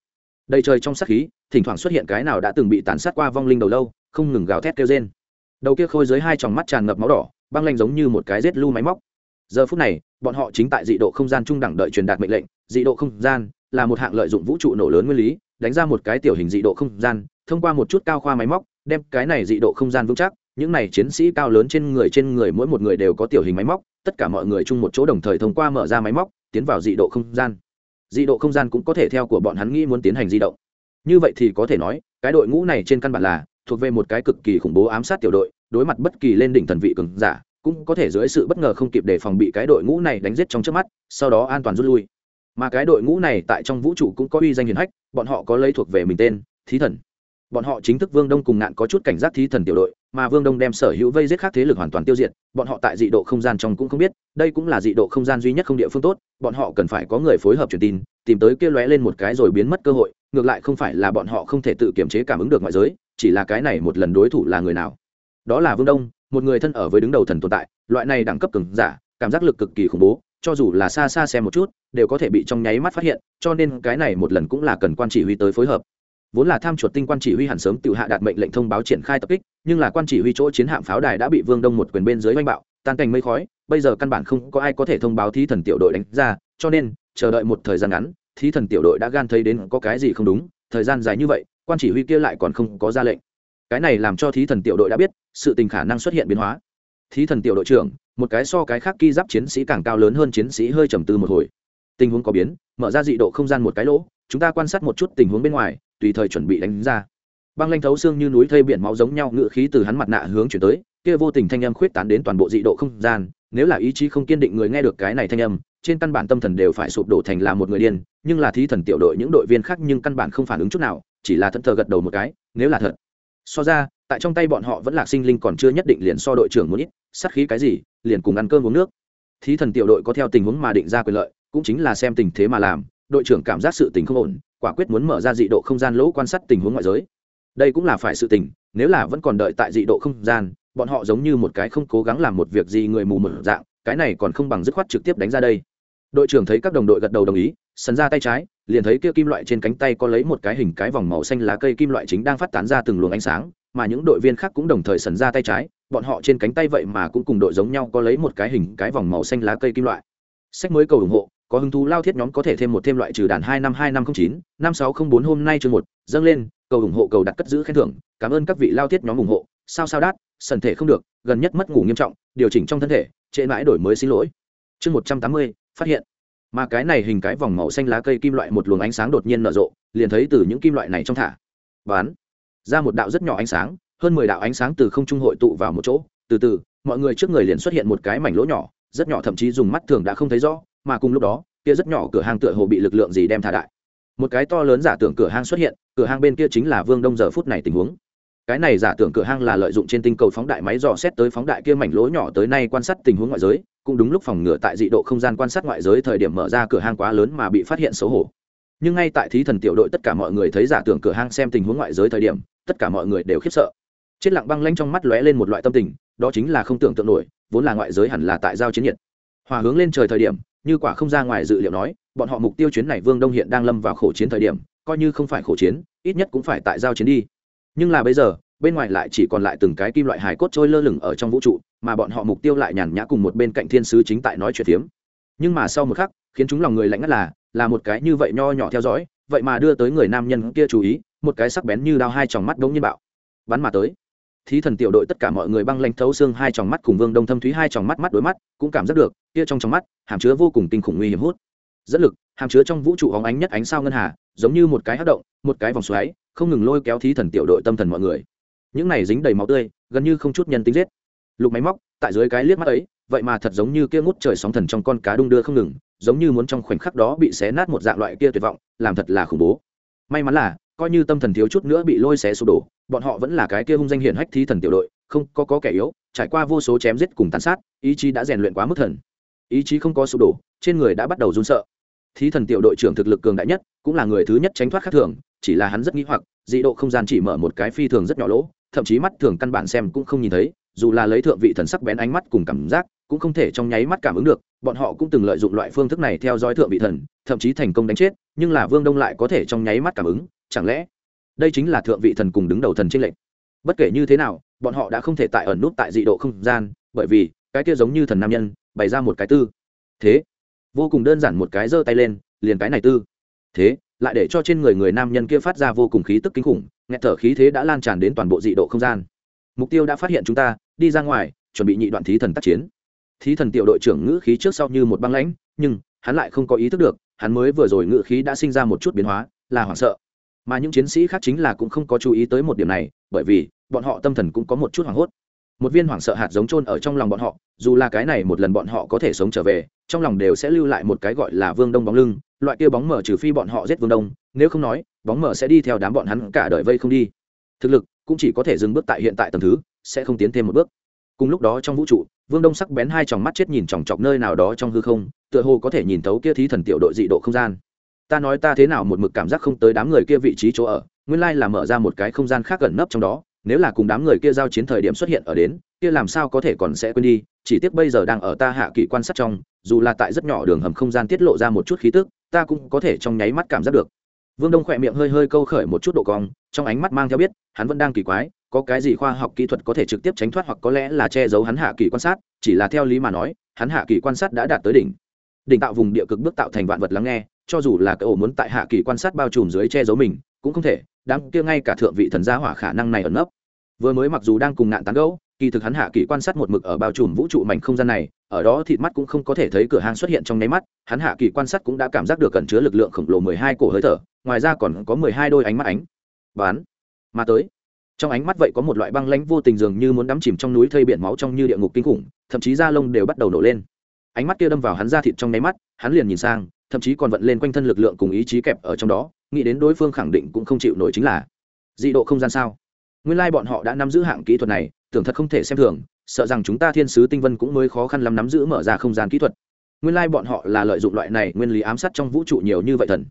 Đầy trời trong sát khí, thỉnh thoảng xuất hiện cái nào đã từng bị tàn sát qua vong linh đầu lâu, không ngừng gào thét kêu rên. Đầu kia khôi dưới hai tròng mắt tràn ngập máu đỏ, băng lanh giống như một cái rết lu máy móc. Giờ phút này, bọn họ chính tại dị độ không gian trung đẳng đợi truyền đạt mệnh lệnh. Dị độ không gian là một hạng lợi dụng vũ trụ nổ lớn nguyên lý, đánh ra một cái tiểu hình dị độ không gian, thông qua một chút cao khoa máy móc đem cái này dị độ không gian vững chắc, những này chiến sĩ cao lớn trên người trên người mỗi một người đều có tiểu hình máy móc, tất cả mọi người chung một chỗ đồng thời thông qua mở ra máy móc, tiến vào dị độ không gian. Dị độ không gian cũng có thể theo của bọn hắn nghĩ muốn tiến hành di động. Như vậy thì có thể nói, cái đội ngũ này trên căn bản là thuộc về một cái cực kỳ khủng bố ám sát tiểu đội, đối mặt bất kỳ lên đỉnh thần vị cường giả, cũng có thể dưới sự bất ngờ không kịp để phòng bị cái đội ngũ này đánh giết trong trước mắt, sau đó an toàn rút lui. Mà cái đội ngũ này tại trong vũ trụ cũng có uy danh hiền hách, bọn họ có lấy thuộc về mình tên, thí thần bọn họ chính thức vương đông cùng ngạn có chút cảnh giác thí thần tiểu đội, mà vương đông đem sở hữu vây giết khác thế lực hoàn toàn tiêu diệt, bọn họ tại dị độ không gian trong cũng không biết, đây cũng là dị độ không gian duy nhất không địa phương tốt, bọn họ cần phải có người phối hợp truyền tin, tìm tới kia lóe lên một cái rồi biến mất cơ hội, ngược lại không phải là bọn họ không thể tự kiểm chế cảm ứng được ngoại giới, chỉ là cái này một lần đối thủ là người nào. Đó là vương đông, một người thân ở với đứng đầu thần tồn tại, loại này đẳng cấp cường giả, cảm giác lực cực kỳ khủng bố, cho dù là xa xa xem một chút, đều có thể bị trong nháy mắt phát hiện, cho nên cái này một lần cũng là cần quan chỉ huy tới phối hợp vốn là tham chuột tinh quan chỉ huy hẳn sớm tự hạ đạt mệnh lệnh thông báo triển khai tập kích, nhưng là quan chỉ huy chỗ chiến hạm pháo đài đã bị vương đông một quyền bên dưới oanh bạo, tan cành mây khói, bây giờ căn bản không có ai có thể thông báo thí thần tiểu đội đánh ra, cho nên, chờ đợi một thời gian ngắn, thí thần tiểu đội đã gan thấy đến có cái gì không đúng, thời gian dài như vậy, quan chỉ huy kia lại còn không có ra lệnh. Cái này làm cho thí thần tiểu đội đã biết, sự tình khả năng xuất hiện biến hóa. Thí thần tiểu đội trưởng, một cái so cái khác ki giáp chiến sĩ càng cao lớn hơn chiến sĩ hơi trầm tư một hồi. Tình huống có biến, mở ra dị độ không gian một cái lỗ chúng ta quan sát một chút tình huống bên ngoài, tùy thời chuẩn bị đánh ra. Băng lanh thấu xương như núi thây biển máu giống nhau ngự khí từ hắn mặt nạ hướng chuyển tới, kia vô tình thanh âm khuyết tán đến toàn bộ dị độ không gian, nếu là ý chí không kiên định người nghe được cái này thanh âm, trên căn bản tâm thần đều phải sụp đổ thành là một người điên, nhưng là thí thần tiểu đội những đội viên khác nhưng căn bản không phản ứng chút nào, chỉ là thẫn thờ gật đầu một cái, nếu là thật. So ra, tại trong tay bọn họ vẫn là sinh linh còn chưa nhất định liền so đội trưởng muốn ít, sát khí cái gì, liền cùng ăn cơm uống nước. Thí thần tiểu đội có theo tình huống mà định ra quyền lợi, cũng chính là xem tình thế mà làm đội trưởng cảm giác sự tình không ổn, quả quyết muốn mở ra dị độ không gian lỗ quan sát tình huống ngoại giới. Đây cũng là phải sự tình, nếu là vẫn còn đợi tại dị độ không gian, bọn họ giống như một cái không cố gắng làm một việc gì người mù mờ dạng, cái này còn không bằng dứt khoát trực tiếp đánh ra đây. Đội trưởng thấy các đồng đội gật đầu đồng ý sấn ra tay trái, liền thấy kia kim loại trên cánh tay có lấy một cái hình cái vòng màu xanh lá cây kim loại chính đang phát tán ra từng luồng ánh sáng, mà những đội viên khác cũng đồng thời sấn ra tay trái, bọn họ trên cánh tay vậy mà cũng cùng đội giống nhau có lấy một cái hình cái vòng màu xanh lá cây kim loại. Sách mới cầu ủng hộ có hứng thú lao thiết nhóm có thể thêm một thêm loại trừ đàn hai năm hai năm không chín, năm sáu không bốn hôm nay chương một, dâng lên, cầu ủng hộ, cầu đặt cất giữ khen thưởng, cảm ơn các vị lao thiết nhóm ủng hộ. Sao sao đát, sần thể không được, gần nhất mất ngủ nghiêm trọng, điều chỉnh trong thân thể, trễ mãi đổi mới xin lỗi. Chương một trăm tám mươi, phát hiện. Mà cái này hình cái vòng màu xanh lá cây kim loại một luồng ánh sáng đột nhiên nở rộ, liền thấy từ những kim loại này trong thả. Bán ra một đạo rất nhỏ ánh sáng, hơn mười đạo ánh sáng từ không trung hội tụ vào một chỗ. Từ từ, mọi người trước người liền xuất hiện một cái mảnh lỗ nhỏ, rất nhỏ thậm chí dùng mắt thường đã không thấy rõ mà cùng lúc đó, kia rất nhỏ cửa hàng tựa hồ bị lực lượng gì đem thả đại. Một cái to lớn giả tưởng cửa hang xuất hiện, cửa hang bên kia chính là vương đông giờ phút này tình huống. Cái này giả tưởng cửa hang là lợi dụng trên tinh cầu phóng đại máy dò xét tới phóng đại kia mảnh lỗ nhỏ tới nay quan sát tình huống ngoại giới, cũng đúng lúc phòng ngừa tại dị độ không gian quan sát ngoại giới thời điểm mở ra cửa hang quá lớn mà bị phát hiện xấu hổ. Nhưng ngay tại thí thần tiểu đội tất cả mọi người thấy giả tưởng cửa hang xem tình huống ngoại giới thời điểm, tất cả mọi người đều khiếp sợ. Chết lặng băng lanh trong mắt lóe lên một loại tâm tình, đó chính là không tưởng tượng nổi, vốn là ngoại giới hẳn là tại giao chiến nhiệt. Hòa hướng lên trời thời điểm như quả không ra ngoài dự liệu nói, bọn họ mục tiêu chuyến này vương đông hiện đang lâm vào khổ chiến thời điểm, coi như không phải khổ chiến, ít nhất cũng phải tại giao chiến đi. Nhưng là bây giờ, bên ngoài lại chỉ còn lại từng cái kim loại hài cốt trôi lơ lửng ở trong vũ trụ, mà bọn họ mục tiêu lại nhàn nhã cùng một bên cạnh thiên sứ chính tại nói chuyện phiếm. Nhưng mà sau một khắc, khiến chúng lòng người lạnh ngắt là là một cái như vậy nho nhỏ theo dõi, vậy mà đưa tới người nam nhân kia chú ý, một cái sắc bén như đao hai tròng mắt đống như bạo. Bắn mà tới thí thần tiểu đội tất cả mọi người băng lanh thấu xương hai tròng mắt cùng vương đông thâm thúy hai tròng mắt mắt đối mắt, cũng cảm giác được, kia trong trong mắt, hàm chứa vô cùng kinh khủng nguy hiểm hút. Dẫn lực, hàm chứa trong vũ trụ hóng ánh nhất ánh sao ngân hà, giống như một cái hát động, một cái vòng xoáy, không ngừng lôi kéo thí thần tiểu đội tâm thần mọi người. Những này dính đầy máu tươi, gần như không chút nhân tính giết. Lục máy móc, tại dưới cái liếc mắt ấy, vậy mà thật giống như kia ngút trời sóng thần trong con cá đung đưa không ngừng, giống như muốn trong khoảnh khắc đó bị xé nát một dạng loại kia tuyệt vọng, làm thật là khủng bố. May mắn là coi như tâm thần thiếu chút nữa bị lôi xé sụp đổ bọn họ vẫn là cái kia hung danh hiển hách thí thần tiểu đội không có, có kẻ yếu trải qua vô số chém giết cùng tàn sát ý chí đã rèn luyện quá mức thần. Ý chí không có sụp đổ trên người đã bắt đầu run sợ. Thí thần tiểu đội trưởng thực lực cường đại nhất cũng là người thứ nhất tránh thoát khác thường chỉ là hắn rất nghĩ hoặc dị độ không gian chỉ mở một cái phi thường rất nhỏ lỗ thậm chí mắt thường căn bản xem cũng không nhìn thấy dù là lấy thượng vị thần sắc bén ánh mắt cùng cảm giác cũng không thể trong nháy mắt cảm ứng được bọn họ cũng từng lợi dụng loại phương thức này theo dõi thượng vị thần thậm chí thành công đánh chết nhưng là vương đông lại có thể trong nháy mắt cảm ứng chẳng lẽ đây chính là thượng vị thần cùng đứng đầu thần trên lệnh? Bất kể như thế nào, bọn họ đã không thể tại ẩn nút tại dị độ không gian, bởi vì cái kia giống như thần nam nhân bày ra một cái tư. Thế, vô cùng đơn giản một cái giơ tay lên, liền cái này tư. Thế, lại để cho trên người người nam nhân kia phát ra vô cùng khí tức kinh khủng, nghẹt thở khí thế đã lan tràn đến toàn bộ dị độ không gian. Mục tiêu đã phát hiện chúng ta, đi ra ngoài, chuẩn bị nhị đoạn thí thần tác chiến. Thí thần tiểu đội trưởng ngữ khí trước sau như một băng lãnh, nhưng hắn lại không có ý thức được, hắn mới vừa rồi ngữ khí đã sinh ra một chút biến hóa, là hoảng sợ mà những chiến sĩ khác chính là cũng không có chú ý tới một điểm này, bởi vì bọn họ tâm thần cũng có một chút hoảng hốt. Một viên hoảng sợ hạt giống trôn ở trong lòng bọn họ, dù là cái này một lần bọn họ có thể sống trở về, trong lòng đều sẽ lưu lại một cái gọi là vương đông bóng lưng, loại kia bóng mở trừ phi bọn họ giết vương đông, nếu không nói, bóng mở sẽ đi theo đám bọn hắn cả đời vây không đi. Thực lực cũng chỉ có thể dừng bước tại hiện tại tầm thứ, sẽ không tiến thêm một bước. Cùng lúc đó trong vũ trụ, vương đông sắc bén hai tròng mắt chết nhìn chòng chọc nơi nào đó trong hư không, tựa hồ có thể nhìn thấu kia thí thần tiểu đội dị độ không gian ta nói ta thế nào một mực cảm giác không tới đám người kia vị trí chỗ ở, nguyên lai là mở ra một cái không gian khác gần nấp trong đó, nếu là cùng đám người kia giao chiến thời điểm xuất hiện ở đến, kia làm sao có thể còn sẽ quên đi, chỉ tiếc bây giờ đang ở ta hạ kỵ quan sát trong, dù là tại rất nhỏ đường hầm không gian tiết lộ ra một chút khí tức, ta cũng có thể trong nháy mắt cảm giác được. Vương đông khỏe miệng hơi hơi câu khởi một chút độ cong, trong ánh mắt mang theo biết, hắn vẫn đang kỳ quái, có cái gì khoa học kỹ thuật có thể trực tiếp tránh thoát hoặc có lẽ là che giấu hắn hạ kỳ quan sát, chỉ là theo lý mà nói, hắn hạ kỳ quan sát đã đạt tới đỉnh. Đỉnh tạo vùng địa cực bước tạo thành vạn vật lắng nghe cho dù là cậu muốn tại hạ kỳ quan sát bao trùm dưới che giấu mình, cũng không thể đáng kia ngay cả thượng vị thần gia hỏa khả năng này ẩn nấp. Vừa mới mặc dù đang cùng nạn tán gẫu, kỳ thực hắn hạ kỳ quan sát một mực ở bao trùm vũ trụ mảnh không gian này, ở đó thịt mắt cũng không có thể thấy cửa hàng xuất hiện trong nháy mắt, hắn hạ kỳ quan sát cũng đã cảm giác được cẩn chứa lực lượng khổng lồ mười hai cổ hơi thở, ngoài ra còn có mười hai đôi ánh mắt ánh bán mà tới. Trong ánh mắt vậy có một loại băng lãnh vô tình dường như muốn đắm chìm trong núi thây biển máu trong như địa ngục kinh khủng, thậm chí da lông đều bắt đầu nổ lên. Ánh mắt kia đâm vào hắn ra thịt trong nháy mắt, hắn liền nhìn sang thậm chí còn vận lên quanh thân lực lượng cùng ý chí kẹp ở trong đó, nghĩ đến đối phương khẳng định cũng không chịu nổi chính là dị độ không gian sao? Nguyên lai bọn họ đã nắm giữ hạng kỹ thuật này, tưởng thật không thể xem thường, sợ rằng chúng ta thiên sứ tinh vân cũng mới khó khăn lắm nắm giữ mở ra không gian kỹ thuật. Nguyên lai bọn họ là lợi dụng loại này nguyên lý ám sát trong vũ trụ nhiều như vậy thần.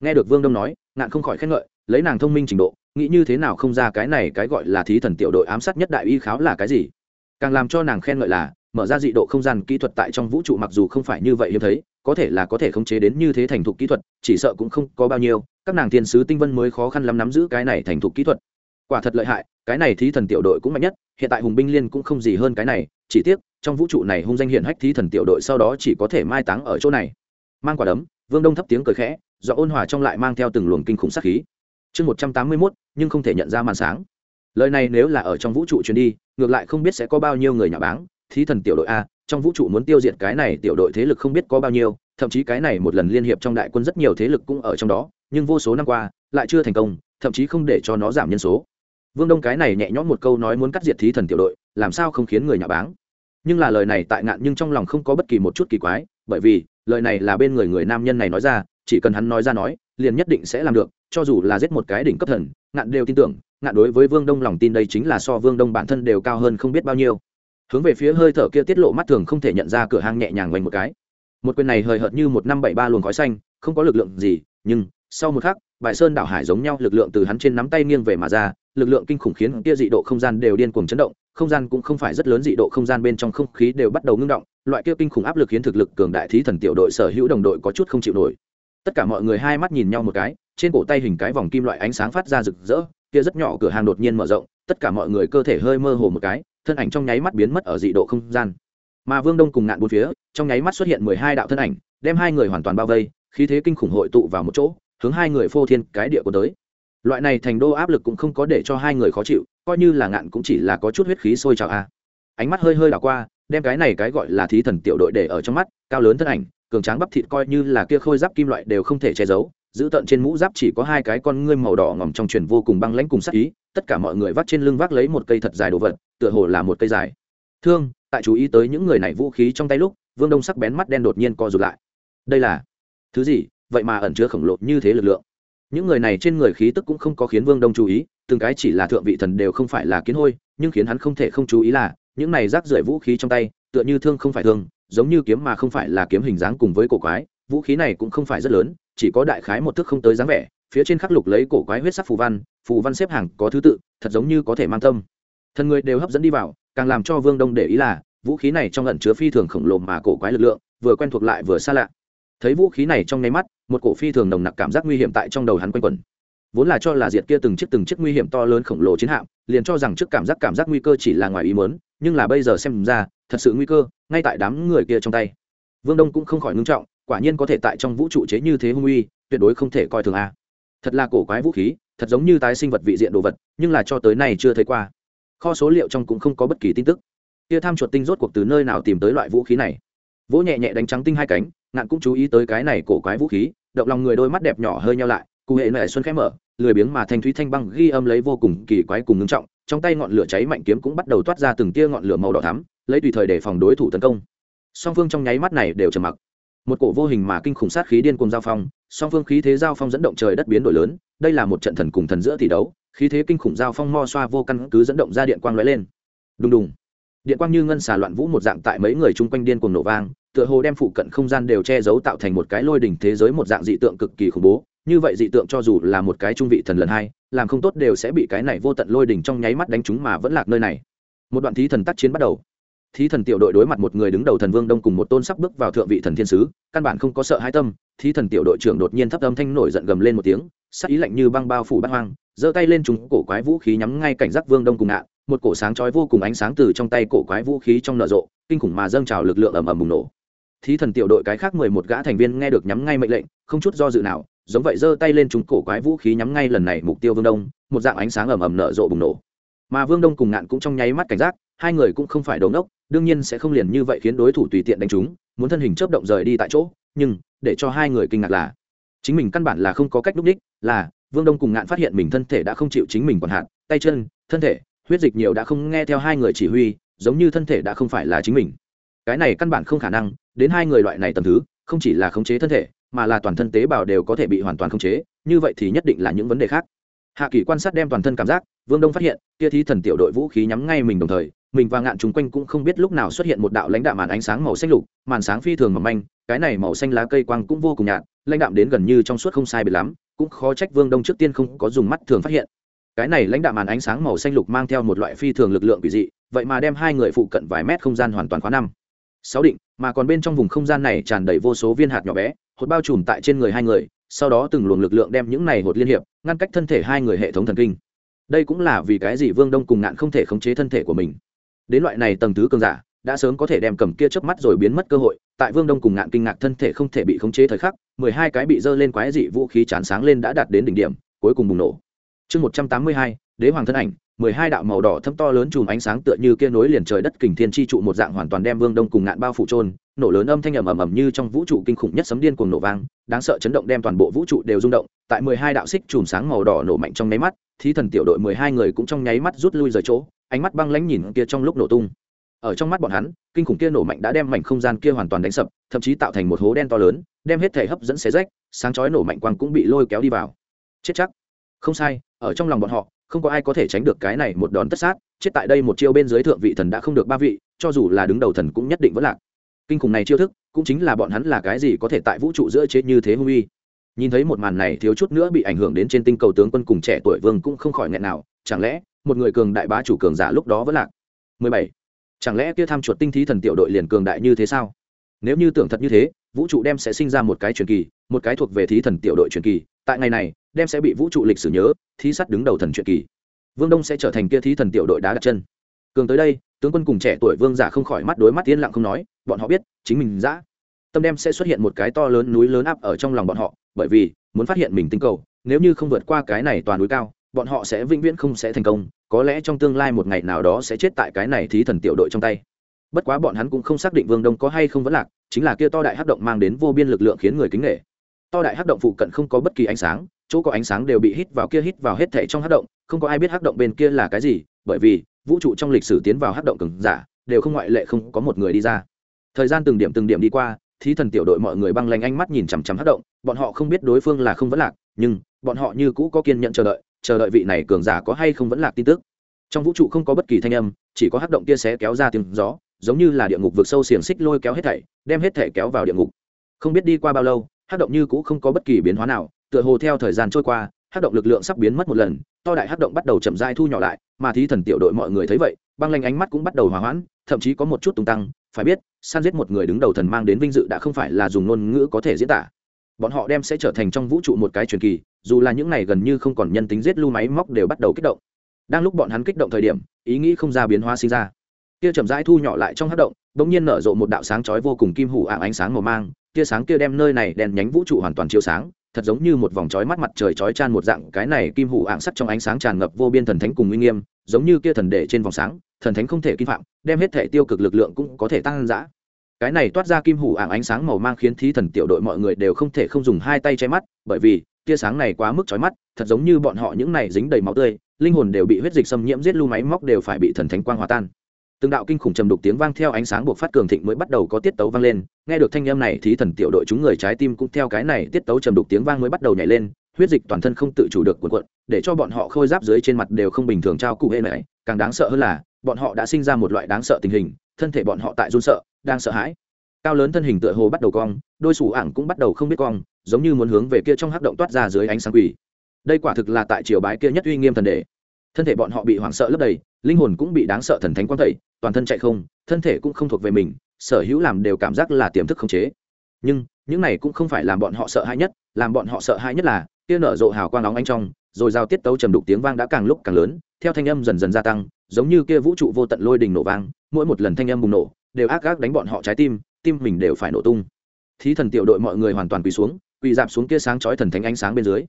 Nghe được vương đông nói, ngạn không khỏi khen ngợi, lấy nàng thông minh trình độ, nghĩ như thế nào không ra cái này cái gọi là thí thần tiểu đội ám sát nhất đại y kháo là cái gì? Càng làm cho nàng khen ngợi là, mở ra dị độ không gian kỹ thuật tại trong vũ trụ mặc dù không phải như vậy hiếm thấy có thể là có thể khống chế đến như thế thành thục kỹ thuật, chỉ sợ cũng không có bao nhiêu, các nàng thiên sứ tinh vân mới khó khăn lắm nắm giữ cái này thành thục kỹ thuật. Quả thật lợi hại, cái này thí thần tiểu đội cũng mạnh nhất, hiện tại hùng binh liên cũng không gì hơn cái này, chỉ tiếc, trong vũ trụ này hung danh hiển hách thí thần tiểu đội sau đó chỉ có thể mai táng ở chỗ này. Mang quả đấm, vương đông thấp tiếng cười khẽ do ôn hòa trong lại mang theo từng luồng kinh khủng sát khí. Chương một trăm tám mươi mốt, nhưng không thể nhận ra màn sáng. Lời này nếu là ở trong vũ trụ chuyến đi, ngược lại không biết sẽ có bao nhiêu người nhà báng thí thần tiểu đội a, trong vũ trụ muốn tiêu diệt cái này tiểu đội thế lực không biết có bao nhiêu, thậm chí cái này một lần liên hiệp trong đại quân rất nhiều thế lực cũng ở trong đó, nhưng vô số năm qua, lại chưa thành công, thậm chí không để cho nó giảm nhân số. Vương đông cái này nhẹ nhõm một câu nói muốn cắt diệt thí thần tiểu đội, làm sao không khiến người nhà báng? Nhưng là lời này tại ngạn nhưng trong lòng không có bất kỳ một chút kỳ quái, bởi vì, lời này là bên người người nam nhân này nói ra, chỉ cần hắn nói ra nói, liền nhất định sẽ làm được, cho dù là giết một cái đỉnh cấp thần, ngạn đều tin tưởng, ngạn đối với vương đông lòng tin đây chính là so vương đông bản thân đều cao hơn không biết bao nhiêu hướng về phía hơi thở kia tiết lộ mắt thường không thể nhận ra cửa hang nhẹ nhàng vành một cái. Một quyền này hời hợt như một năm bảy ba luồng khói xanh, không có lực lượng gì, nhưng sau một khắc, bại sơn đảo hải giống nhau, lực lượng từ hắn trên nắm tay nghiêng về mà ra, lực lượng kinh khủng khiến kia dị độ không gian đều điên cuồng chấn động, không gian cũng không phải rất lớn, dị độ không gian bên trong không khí đều bắt đầu ngưng động, loại kia kinh khủng áp lực khiến thực lực cường đại thí thần tiểu đội, sở hữu đồng đội có chút không chịu nổi. Tất cả mọi người hai mắt nhìn nhau một cái, trên cổ tay hình cái vòng kim loại ánh sáng phát ra rực rỡ, kia rất nhỏ cửa hàng đột nhiên mở rộng, tất cả mọi người cơ thể hơi mơ hồ một cái thân ảnh trong nháy mắt biến mất ở dị độ không gian. Mà vương đông cùng ngạn bốn phía, trong nháy mắt xuất hiện mười hai đạo thân ảnh, đem hai người hoàn toàn bao vây, khí thế kinh khủng hội tụ vào một chỗ, hướng hai người phô thiên cái địa của tới. Loại này thành đô áp lực cũng không có để cho hai người khó chịu, coi như là ngạn cũng chỉ là có chút huyết khí sôi trào a. Ánh mắt hơi hơi đảo qua, đem cái này cái gọi là thí thần tiểu đội để ở trong mắt, cao lớn thân ảnh cường tráng bắp thịt coi như là kia khôi giáp kim loại đều không thể che giấu, giữ tận trên mũ giáp chỉ có hai cái con ngươi màu đỏ ngỏm trong truyền vô cùng băng lãnh cùng sắc ý, tất cả mọi người vác trên lưng vác lấy một cây thật dài đồ vật, tựa hồ là một cây dài. Thương, tại chú ý tới những người này vũ khí trong tay lúc, vương đông sắc bén mắt đen đột nhiên co rụt lại. Đây là thứ gì? Vậy mà ẩn chứa khổng lồ như thế lực lượng. Những người này trên người khí tức cũng không có khiến vương đông chú ý, từng cái chỉ là thượng vị thần đều không phải là kiến hôi, nhưng khiến hắn không thể không chú ý là, những này rác rưởi vũ khí trong tay, tựa như thương không phải thương giống như kiếm mà không phải là kiếm hình dáng cùng với cổ quái, vũ khí này cũng không phải rất lớn, chỉ có đại khái một thước không tới dáng vẻ, phía trên khắc lục lấy cổ quái huyết sắc phù văn phù văn xếp hàng có thứ tự, thật giống như có thể mang tâm. Thần người đều hấp dẫn đi vào, càng làm cho vương đông để ý là, vũ khí này trong lẩn chứa phi thường khổng lồ mà cổ quái lực lượng, vừa quen thuộc lại vừa xa lạ. Thấy vũ khí này trong nháy mắt, một cổ phi thường nồng nặc cảm giác nguy hiểm tại trong đầu hắn quanh quẩn vốn là cho là diệt kia từng chiếc từng chiếc nguy hiểm to lớn khổng lồ chiến hạm, liền cho rằng trước cảm giác cảm giác nguy cơ chỉ là ngoài ý mớn nhưng là bây giờ xem ra, thật sự nguy cơ, ngay tại đám người kia trong tay. Vương đông cũng không khỏi ngưng trọng, quả nhiên có thể tại trong vũ trụ chế như thế hung uy, tuyệt đối không thể coi thường a. Thật là cổ quái vũ khí, thật giống như tái sinh vật vị diện đồ vật, nhưng là cho tới nay chưa thấy qua. Kho số liệu trong cũng không có bất kỳ tin tức. Kia tham chuột tinh rốt cuộc từ nơi nào tìm tới loại vũ khí này? Vỗ nhẹ nhẹ đánh trắng tinh hai cánh, ngạn cũng chú ý tới cái này cổ quái vũ khí, động lòng người đôi mắt đẹp nhỏ hơi nhau lại cụ hệ nệ xuân khẽ mở, lười biếng mà thanh thúy thanh băng ghi âm lấy vô cùng kỳ quái cùng ngưng trọng, trong tay ngọn lửa cháy mạnh kiếm cũng bắt đầu toát ra từng tia ngọn lửa màu đỏ thắm, lấy tùy thời để phòng đối thủ tấn công. Song phương trong nháy mắt này đều trầm mặc. Một cổ vô hình mà kinh khủng sát khí điên cùng giao phong, song phương khí thế giao phong dẫn động trời đất biến đổi lớn, đây là một trận thần cùng thần giữa tỷ đấu, khí thế kinh khủng giao phong mo xoa vô căn cứ dẫn động ra điện quang lóe lên. Đùng đùng. Điện quang như ngân xà loạn vũ một dạng tại mấy người chung quanh điên cuồng nổ vang, tựa hồ đem phụ cận không gian đều che giấu tạo thành một cái lôi đỉnh thế giới một dạng dị tượng cực kỳ khủng bố như vậy dị tượng cho dù là một cái trung vị thần lần hai, làm không tốt đều sẽ bị cái này vô tận lôi đỉnh trong nháy mắt đánh chúng mà vẫn lạc nơi này. Một đoạn thí thần tác chiến bắt đầu. Thí thần tiểu đội đối mặt một người đứng đầu thần vương đông cùng một tôn sắp bước vào thượng vị thần thiên sứ, căn bản không có sợ hai tâm, thí thần tiểu đội trưởng đột nhiên thấp âm thanh nổi giận gầm lên một tiếng, sắc ý lạnh như băng bao phủ bát hoang, giơ tay lên chúng cổ quái vũ khí nhắm ngay cảnh giác vương đông cùng nạn một cổ sáng chói vô cùng ánh sáng từ trong tay cổ quái vũ khí trong nở rộ, kinh khủng mà dâng trào lực lượng ầm ầm bùng nổ. Thí thần tiểu đội cái khác mười một gã thành viên nghe được nhắm ngay mệnh lệnh, không chút do dự nào giống vậy giơ tay lên trúng cổ quái vũ khí nhắm ngay lần này mục tiêu vương đông, một dạng ánh sáng ầm ầm nở rộ bùng nổ. Mà vương đông cùng ngạn cũng trong nháy mắt cảnh giác, hai người cũng không phải đầu ngốc, đương nhiên sẽ không liền như vậy khiến đối thủ tùy tiện đánh chúng muốn thân hình chớp động rời đi tại chỗ, nhưng, để cho hai người kinh ngạc là, chính mình căn bản là không có cách đúc đích, là, vương đông cùng ngạn phát hiện mình thân thể đã không chịu chính mình còn hạn tay chân, thân thể, huyết dịch nhiều đã không nghe theo hai người chỉ huy, giống như thân thể đã không phải là chính mình. Cái này căn bản không khả năng, đến hai người loại này tầm thứ, không chỉ là khống chế thân thể mà là toàn thân tế bào đều có thể bị hoàn toàn khống chế, như vậy thì nhất định là những vấn đề khác. Hạ kỳ quan sát đem toàn thân cảm giác, vương đông phát hiện, kia thí thần tiểu đội vũ khí nhắm ngay mình đồng thời, mình và ngạn chung quanh cũng không biết lúc nào xuất hiện một đạo lãnh đạo màn ánh sáng màu xanh lục, màn sáng phi thường mỏng manh, cái này màu xanh lá cây quang cũng vô cùng nhạt, lãnh đạm đến gần như trong suốt không sai biệt lắm, cũng khó trách vương đông trước tiên không có dùng mắt thường phát hiện. Cái này lãnh đạm màn ánh sáng màu xanh lục mang theo một loại phi thường lực lượng quỷ dị, vậy mà đem hai người phụ cận vài mét không gian hoàn toàn khóa năm sáu định, mà còn bên trong vùng không gian này tràn đầy vô số viên hạt nhỏ bé, hột bao trùm tại trên người hai người, sau đó từng luồng lực lượng đem những này hột liên hiệp, ngăn cách thân thể hai người hệ thống thần kinh. Đây cũng là vì cái gì vương đông cùng ngạn không thể khống chế thân thể của mình. Đến loại này tầng thứ cường giả, đã sớm có thể đem cầm kia chớp mắt rồi biến mất cơ hội, tại vương đông cùng ngạn kinh ngạc thân thể không thể bị khống chế thời khắc, mười hai cái bị dơ lên quái dị vũ khí chán sáng lên đã đạt đến đỉnh điểm, cuối cùng bùng nổ. Chương một trăm tám mươi hai, đế hoàng thân ảnh mười hai đạo màu đỏ thâm to lớn chùm ánh sáng tựa như kia nối liền trời đất kình thiên chi trụ một dạng hoàn toàn đem vương đông cùng ngạn bao phủ trôn nổ lớn âm thanh ầm ầm ầm như trong vũ trụ kinh khủng nhất sấm điên cuồng nổ vang, đáng sợ chấn động đem toàn bộ vũ trụ đều rung động, tại mười hai đạo xích chùm sáng màu đỏ nổ mạnh trong nháy mắt, thí thần tiểu đội mười hai người cũng trong nháy mắt rút lui rời chỗ, ánh mắt băng lãnh nhìn kia trong lúc nổ tung. Ở trong mắt bọn hắn, kinh khủng kia nổ mạnh đã đem mảnh không gian kia hoàn toàn đánh sập, thậm chí tạo thành một hố đen to lớn, đem hết thể hấp dẫn xé rách, sáng chói nổ mạnh quang cũng bị lôi kéo đi vào. Chết chắc. Không sai, ở trong lòng bọn họ không có ai có thể tránh được cái này một đòn tất sát, chết tại đây một chiêu bên dưới thượng vị thần đã không được ba vị, cho dù là đứng đầu thần cũng nhất định vẫn lạc. Kinh khủng này chiêu thức, cũng chính là bọn hắn là cái gì có thể tại vũ trụ giữa chết như thế hung uy. Nhìn thấy một màn này thiếu chút nữa bị ảnh hưởng đến trên tinh cầu tướng quân cùng trẻ tuổi vương cũng không khỏi nghẹn nào, chẳng lẽ, một người cường đại bá chủ cường giả lúc đó vẫn lạc? 17. chẳng lẽ kia tham chuột tinh thí thần tiểu đội liền cường đại như thế sao? Nếu như tưởng thật như thế, vũ trụ đem sẽ sinh ra một cái truyền kỳ một cái thuộc về thí thần tiểu đội truyền kỳ, tại ngày này, đem sẽ bị vũ trụ lịch sử nhớ, thí sắt đứng đầu thần truyền kỳ. Vương đông sẽ trở thành kia thí thần tiểu đội đá đặt chân. Cường tới đây, tướng quân cùng trẻ tuổi vương giả không khỏi mắt đối mắt yên lặng không nói, bọn họ biết, chính mình dã. Tâm đem sẽ xuất hiện một cái to lớn núi lớn áp ở trong lòng bọn họ, bởi vì, muốn phát hiện mình tinh cầu, nếu như không vượt qua cái này toàn núi cao, bọn họ sẽ vĩnh viễn không sẽ thành công, có lẽ trong tương lai một ngày nào đó sẽ chết tại cái này thí thần tiểu đội trong tay. Bất quá bọn hắn cũng không xác định vương đông có hay không vẫn lạc, chính là kia to đại hát động mang đến vô biên lực lượng khiến người kính nghệ to đại hắc động phụ cận không có bất kỳ ánh sáng, chỗ có ánh sáng đều bị hít vào kia hít vào hết thảy trong hắc động, không có ai biết hắc động bên kia là cái gì, bởi vì, vũ trụ trong lịch sử tiến vào hắc động cường giả, đều không ngoại lệ không có một người đi ra. Thời gian từng điểm từng điểm đi qua, thí thần tiểu đội mọi người băng lanh ánh mắt nhìn chằm chằm hắc động, bọn họ không biết đối phương là không vẫn lạc, nhưng, bọn họ như cũ có kiên nhẫn chờ đợi chờ đợi vị này cường giả có hay không vẫn lạc tin tức. Trong vũ trụ không có bất kỳ thanh âm, chỉ có hắc động kia sẽ kéo ra tiếng gió, giống như là địa ngục vực sâu xiềng xích lôi kéo hết thảy, đem hết thảy kéo vào địa ngục. Không biết đi qua bao lâu hắc động như cũ không có bất kỳ biến hóa nào, tựa hồ theo thời gian trôi qua hắc động lực lượng sắp biến mất một lần, to đại hắc động bắt đầu chậm rãi thu nhỏ lại, mà thí thần tiểu đội mọi người thấy vậy, băng lanh ánh mắt cũng bắt đầu hòa hoãn, thậm chí có một chút tung tăng, phải biết, san giết một người đứng đầu thần mang đến vinh dự đã không phải là dùng ngôn ngữ có thể diễn tả. Bọn họ đem sẽ trở thành trong vũ trụ một cái truyền kỳ, dù là những này gần như không còn nhân tính giết lưu máy móc đều bắt đầu kích động. Đang lúc bọn hắn kích động thời điểm, ý nghĩ không ra biến hóa sinh ra. Kia chậm rãi thu nhỏ lại trong hát động đ ỗ n g nhiên nở rộ một đạo sáng chói vô cùng kim hủ ạng ánh sáng màu mang tia sáng kia đem nơi này đèn nhánh vũ trụ hoàn toàn chiếu sáng, thật giống như một vòng chói mắt mặt trời chói tràn một dạng, cái này kim hủ ạng sắt trong ánh sáng tràn ngập vô biên thần thánh cùng uy nghiêm, giống như kia thần để trên vòng sáng, thần thánh không thể kim phạm, đem hết thể tiêu cực lực lượng cũng có thể tăng giã cái này toát ra kim hủ ạng ánh sáng màu mang khiến thí thần tiểu đội mọi người đều không thể không dùng hai tay che mắt, bởi vì, tia sáng này quá mức chói mắt, thật giống như bọn họ những này dính đầy máu tươi, linh hồn đều bị huyết dịch xâm nhiễm giết lưu máy móc đều phải bị thần thánh quang hòa tan từng đạo kinh khủng trầm đục tiếng vang theo ánh sáng buộc phát cường thịnh mới bắt đầu có tiết tấu vang lên. Nghe được thanh âm này thì thần tiểu đội chúng người trái tim cũng theo cái này tiết tấu trầm đục tiếng vang mới bắt đầu nhảy lên. Huyết dịch toàn thân không tự chủ được cuộn cuộn, để cho bọn họ khôi giáp dưới trên mặt đều không bình thường trao cụ hệ này càng đáng sợ hơn là, bọn họ đã sinh ra một loại đáng sợ tình hình, thân thể bọn họ tại run sợ, đang sợ hãi. Cao lớn thân hình tựa hồ bắt đầu cong, đôi sủ ảng cũng bắt đầu không biết cong, giống như muốn hướng về kia trong hắc động toát ra dưới ánh sáng quỷ. Đây quả thực là tại triều bái kia nhất uy nghiêm thần đệ thân thể bọn họ bị hoảng sợ lấp đầy, linh hồn cũng bị đáng sợ thần thánh quang thầy toàn thân chạy không, thân thể cũng không thuộc về mình, sở hữu làm đều cảm giác là tiềm thức khống chế. Nhưng, những này cũng không phải làm bọn họ sợ hãi nhất, làm bọn họ sợ hãi nhất là, kia nở rộ hào quang nóng ánh trong, rồi giao tiết tấu trầm đục tiếng vang đã càng lúc càng lớn, theo thanh âm dần dần gia tăng, giống như kia vũ trụ vô tận lôi đình nổ vang, mỗi một lần thanh âm bùng nổ, đều ác ác đánh bọn họ trái tim tim mình đều phải nổ tung. Thí thần tiểu đội mọi người hoàn toàn quỳ xuống, quỳ dạp xuống kia sáng chói thần thánh ánh sáng bên dưới.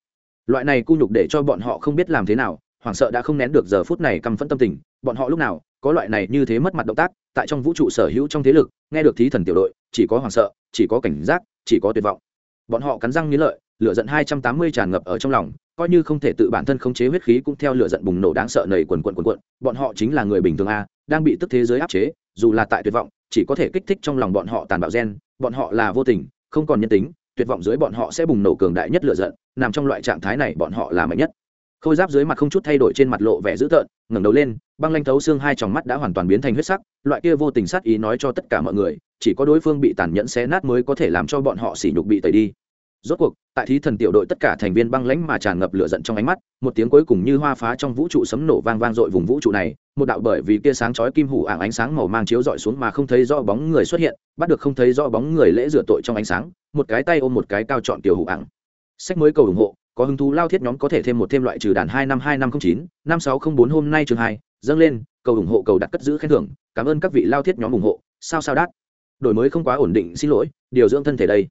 Loại này cu nhục để cho bọn họ không biết làm thế nào, hoảng sợ đã không nén được giờ phút này căm phẫn tâm tình, bọn họ lúc nào có loại này như thế mất mặt động tác, tại trong vũ trụ sở hữu trong thế lực, nghe được thí thần tiểu đội, chỉ có hoảng sợ, chỉ có cảnh giác, chỉ có tuyệt vọng. Bọn họ cắn răng nghĩ lợi, lửa giận hai trăm tám mươi tràn ngập ở trong lòng, coi như không thể tự bản thân khống chế huyết khí cũng theo lửa giận bùng nổ đáng sợ nầy quần quần quần quận bọn họ chính là người bình thường a, đang bị tức thế giới áp chế, dù là tại tuyệt vọng, chỉ có thể kích thích trong lòng bọn họ tàn bạo gen. Bọn họ là vô tình, không còn nhân tính, tuyệt vọng dưới bọn họ sẽ bùng nổ cường đại nhất lửa giận, nằm trong loại trạng thái này bọn họ là mạnh nhất khôi giáp dưới mặt không chút thay đổi trên mặt lộ vẻ dữ tợn, ngẩng đầu lên, băng lanh thấu xương hai tròng mắt đã hoàn toàn biến thành huyết sắc, loại kia vô tình sát ý nói cho tất cả mọi người, chỉ có đối phương bị tàn nhẫn xé nát mới có thể làm cho bọn họ sỉ nhục bị tẩy đi. Rốt cuộc, tại thí thần tiểu đội tất cả thành viên băng lãnh mà tràn ngập lửa giận trong ánh mắt, một tiếng cuối cùng như hoa phá trong vũ trụ sấm nổ vang vang dội vùng vũ trụ này, một đạo bởi vì kia sáng chói kim hủ ảng ánh sáng màu mang chiếu dọi xuống mà không thấy rõ bóng người xuất hiện, bắt được không thấy rõ bóng người lễ rửa tội trong ánh sáng, một cái tay ôm một cái cao chọn tiểu hủ ảng. Sách mới cầu ủng hộ có hứng thú lao thiết nhóm có thể thêm một thêm loại trừ đàn hai năm hai năm không chín, năm sáu không bốn hôm nay chương hai, dâng lên, cầu ủng hộ, cầu đặt cất giữ khen thưởng, cảm ơn các vị lao thiết nhóm ủng hộ, sao sao đắt đổi mới không quá ổn định, xin lỗi, điều dưỡng thân thể đây.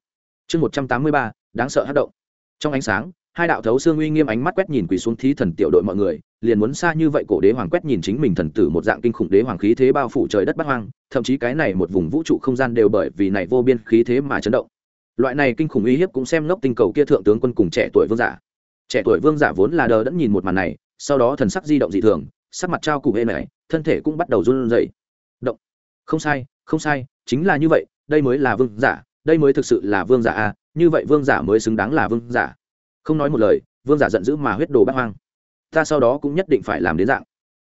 Chương một trăm tám mươi ba, đáng sợ hát động. Trong ánh sáng, hai đạo thấu xương uy nghiêm ánh mắt quét nhìn quỳ xuống thí thần tiểu đội mọi người, liền muốn xa như vậy cổ đế hoàng quét nhìn chính mình thần tử một dạng kinh khủng đế hoàng khí thế bao phủ trời đất bắt hoang, thậm chí cái này một vùng vũ trụ không gian đều bởi vì này vô biên khí thế mà chấn động loại này kinh khủng uy hiếp cũng xem ngốc tinh cầu kia thượng tướng quân cùng trẻ tuổi vương giả. Trẻ tuổi vương giả vốn là đờ đẫn nhìn một màn này, sau đó thần sắc di động dị thường, sắc mặt trao cụ hê này thân thể cũng bắt đầu run rẩy. Động. Không sai không sai, chính là như vậy, đây mới là vương giả, đây mới thực sự là vương giả a, như vậy vương giả mới xứng đáng là vương giả. Không nói một lời, vương giả giận dữ mà huyết đồ bắt hoang. Ta sau đó cũng nhất định phải làm đến dạng.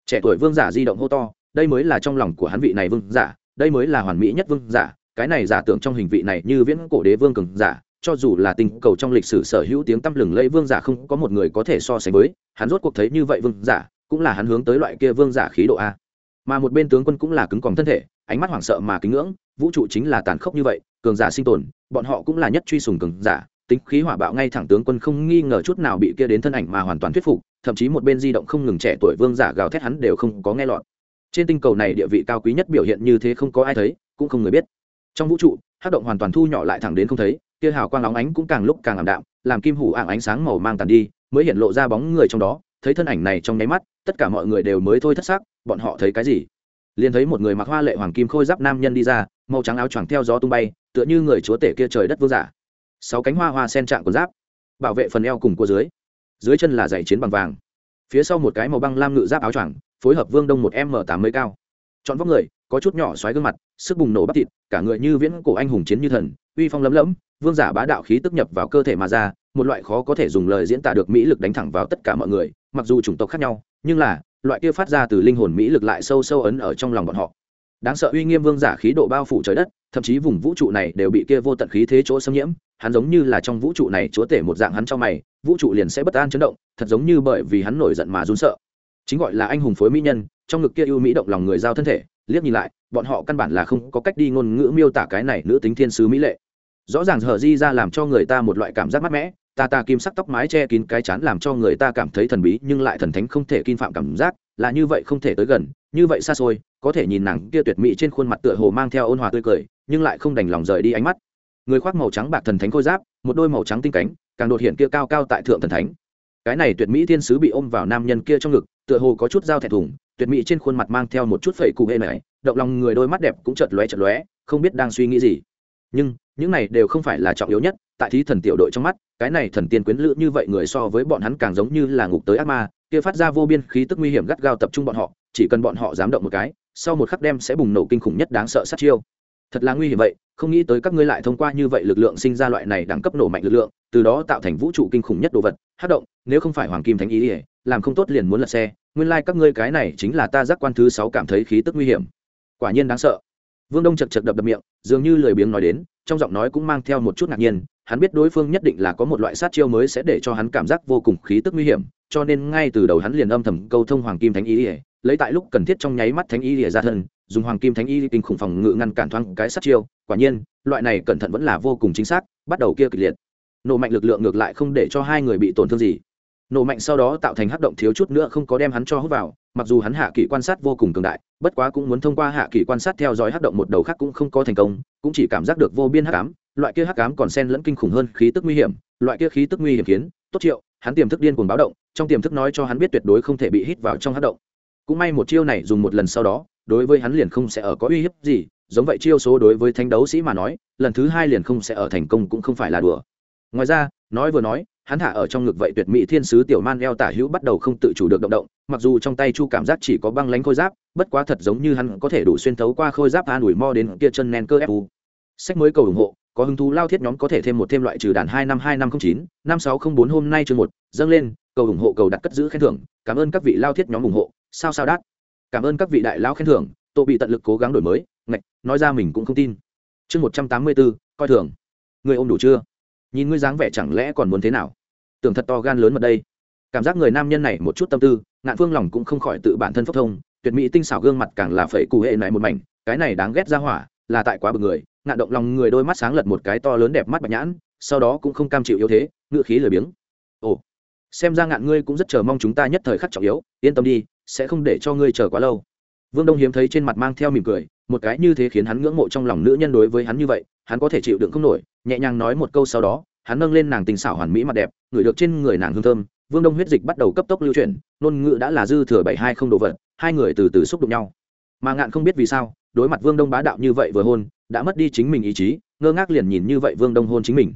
Trẻ tuổi vương giả di động hô to, đây mới là trong lòng của hắn vị này vương giả, đây mới là hoàn mỹ nhất vương giả cái này giả tưởng trong hình vị này như viễn cổ đế vương cường giả, cho dù là tình cầu trong lịch sử sở hữu tiếng tăm lừng lẫy vương giả không có một người có thể so sánh với, hắn rốt cuộc thấy như vậy vương giả, cũng là hắn hướng tới loại kia vương giả khí độ a. Mà một bên tướng quân cũng là cứng còng thân thể, ánh mắt hoảng sợ mà kính ngưỡng, vũ trụ chính là tàn khốc như vậy, cường giả sinh tồn, bọn họ cũng là nhất truy sùng cường giả, tính khí hỏa bạo ngay thẳng tướng quân không nghi ngờ chút nào bị kia đến thân ảnh mà hoàn toàn thuyết phục, thậm chí một bên di động không ngừng trẻ tuổi vương giả gào thét hắn đều không có nghe lọt. Trên tinh cầu này địa vị cao quý nhất biểu hiện như thế không có ai thấy, cũng không người biết trong vũ trụ, hát động hoàn toàn thu nhỏ lại thẳng đến không thấy kia hào quang óng ánh cũng càng lúc càng ảm đạm, làm kim hủ ảng ánh sáng màu mang tàn đi, mới hiện lộ ra bóng người trong đó, thấy thân ảnh này trong nháy mắt, tất cả mọi người đều mới thôi thất xác, bọn họ thấy cái gì? Liền thấy một người mặc hoa lệ hoàng kim khôi giáp nam nhân đi ra, màu trắng áo choàng theo gió tung bay, tựa như người chúa tể kia trời đất vô giả. Sáu cánh hoa hoa sen trạng của giáp, bảo vệ phần eo cùng cua dưới. Dưới chân là giày chiến bằng vàng. Phía sau một cái màu băng lam ngự giáp áo choàng, phối hợp vương đông một m tám mươi cao. Chọn vóc người có chút nhỏ xoáy gương mặt, sức bùng nổ bắp thịt, cả người như viễn cổ anh hùng chiến như thần, uy phong lấm lẫm, vương giả bá đạo khí tức nhập vào cơ thể mà ra, một loại khó có thể dùng lời diễn tả được mỹ lực đánh thẳng vào tất cả mọi người, mặc dù chủng tộc khác nhau, nhưng là, loại kia phát ra từ linh hồn mỹ lực lại sâu sâu ấn ở trong lòng bọn họ. Đáng sợ uy nghiêm vương giả khí độ bao phủ trời đất, thậm chí vùng vũ trụ này đều bị kia vô tận khí thế chỗ xâm nhiễm, hắn giống như là trong vũ trụ này chúa tể một dạng hắn cho mày, vũ trụ liền sẽ bất an chấn động, thật giống như bởi vì hắn nổi giận mà run sợ chính gọi là anh hùng phối mỹ nhân, trong ngực kia ưu mỹ động lòng người giao thân thể, liếc nhìn lại, bọn họ căn bản là không có cách đi ngôn ngữ miêu tả cái này nữ tính thiên sứ mỹ lệ. Rõ ràng hờ di ra làm cho người ta một loại cảm giác mát mẻ, ta ta kim sắc tóc mái che kín cái chán làm cho người ta cảm thấy thần bí, nhưng lại thần thánh không thể kim phạm cảm giác, là như vậy không thể tới gần, như vậy xa xôi, có thể nhìn nàng kia tuyệt mỹ trên khuôn mặt tựa hồ mang theo ôn hòa tươi cười, nhưng lại không đành lòng rời đi ánh mắt. Người khoác màu trắng bạc thần thánh khôi giáp, một đôi màu trắng tinh cánh, càng đột hiện kia cao cao tại thượng thần thánh cái này tuyệt mỹ thiên sứ bị ôm vào nam nhân kia trong ngực, tựa hồ có chút dao thẹn thùng, tuyệt mỹ trên khuôn mặt mang theo một chút phẩy cụ hệ này, động lòng người đôi mắt đẹp cũng chợt lóe chợt lóe, không biết đang suy nghĩ gì. Nhưng, những này đều không phải là trọng yếu nhất, tại thí thần tiểu đội trong mắt, cái này thần tiên quyến lữ như vậy người so với bọn hắn càng giống như là ngục tới ác ma, kia phát ra vô biên khí tức nguy hiểm gắt gao tập trung bọn họ, chỉ cần bọn họ dám động một cái, sau một khắc đem sẽ bùng nổ kinh khủng nhất đáng sợ sát chiêu thật là nguy hiểm vậy, không nghĩ tới các ngươi lại thông qua như vậy lực lượng sinh ra loại này đẳng cấp nổ mạnh lực lượng, từ đó tạo thành vũ trụ kinh khủng nhất đồ vật. Hát động, nếu không phải hoàng kim thánh ý ỉa làm không tốt liền muốn lật xe. Nguyên lai、like、các ngươi cái này chính là ta giác quan thứ sáu cảm thấy khí tức nguy hiểm. Quả nhiên đáng sợ. Vương đông chật chật đập đập miệng, dường như lười biếng nói đến, trong giọng nói cũng mang theo một chút ngạc nhiên, hắn biết đối phương nhất định là có một loại sát chiêu mới sẽ để cho hắn cảm giác vô cùng khí tức nguy hiểm, cho nên ngay từ đầu hắn liền âm thầm câu thông hoàng kim thánh ý ỉa lấy tại lúc cần thiết trong nháy mắt thánh ý ỉa ra thân dùng hoàng kim thánh y kinh khủng phòng ngự ngăn cản thoáng cái sát chiêu. Quả nhiên, loại này cẩn thận vẫn là vô cùng chính xác, bắt đầu kia kịch liệt. Nổ mạnh lực lượng ngược lại không để cho hai người bị tổn thương gì. Nổ mạnh sau đó tạo thành hắc động thiếu chút nữa không có đem hắn cho hút vào, mặc dù hắn hạ kỳ quan sát vô cùng cường đại, bất quá cũng muốn thông qua hạ kỳ quan sát theo dõi hắc động một đầu khác cũng không có thành công, cũng chỉ cảm giác được vô biên hắc ám, loại kia hắc ám còn xen lẫn kinh khủng hơn khí tức nguy hiểm, loại kia khí tức nguy hiểm khiến tốt triệu, hắn tiềm thức điên cuồng báo động, trong tiềm thức nói cho hắn biết tuyệt đối không thể bị hít vào trong hắc động cũng may một chiêu này dùng một lần sau đó, đối với hắn liền không sẽ ở có uy hiếp gì, giống vậy chiêu số đối với thánh đấu sĩ mà nói, lần thứ hai liền không sẽ ở thành công cũng không phải là đùa. Ngoài ra, nói vừa nói, hắn thả ở trong ngực vậy tuyệt mỹ thiên sứ tiểu man eo tả hữu bắt đầu không tự chủ được động động, mặc dù trong tay chu cảm giác chỉ có băng lánh khôi giáp, bất quá thật giống như hắn có thể đủ xuyên thấu qua khôi giáp an ủi mo đến kia chân nen cơ fu sách mới cầu ủng hộ, có hứng thú lao thiết nhóm có thể thêm một thêm loại trừ đàn hai năm hai năm không chín, năm sáu không bốn hôm nay chương một, dâng lên, cầu ủng hộ cầu đặt cất giữ khen thưởng, cảm ơn các vị lao thiết nhóm ủng hộ sao sao đắt cảm ơn các vị đại lao khen thưởng tôi bị tận lực cố gắng đổi mới, ngạch, nói ra mình cũng không tin. Chương một trăm tám mươi bốn coi thường. Người ôm đủ chưa? Nhìn ngươi dáng vẻ chẳng lẽ còn muốn thế nào? Tưởng thật to gan lớn mật đây. Cảm giác người nam nhân này một chút tâm tư, ngạn phương lòng cũng không khỏi tự bản thân phốc thông, tuyệt mỹ tinh xảo gương mặt càng là phẩy cụ hệ này một mảnh, cái này đáng ghét ra hỏa, là tại quá bực người, ngạn động lòng người đôi mắt sáng lật một cái to lớn đẹp mắt bạch nhãn, sau đó cũng không cam chịu yếu thế ngựa khí lười biếng. Ồ, xem ra ngạn ngươi cũng rất chờ mong chúng ta nhất thời khắc trọng yếu, yên tâm đi sẽ không để cho ngươi chờ quá lâu. Vương đông hiếm thấy trên mặt mang theo mỉm cười, một cái như thế khiến hắn ngưỡng mộ trong lòng nữ nhân đối với hắn như vậy, hắn có thể chịu đựng không nổi, nhẹ nhàng nói một câu sau đó, hắn nâng lên nàng tình xảo hoàn mỹ mặt đẹp, ngửi được trên người nàng hương thơm, vương đông huyết dịch bắt đầu cấp tốc lưu chuyển, ngôn ngữ đã là dư thừa bảy hai không đồ vật, hai người từ từ xúc đụng nhau. Mà ngạn không biết vì sao, đối mặt vương đông bá đạo như vậy vừa hôn, đã mất đi chính mình ý chí, ngơ ngác liền nhìn như vậy vương đông hôn chính mình.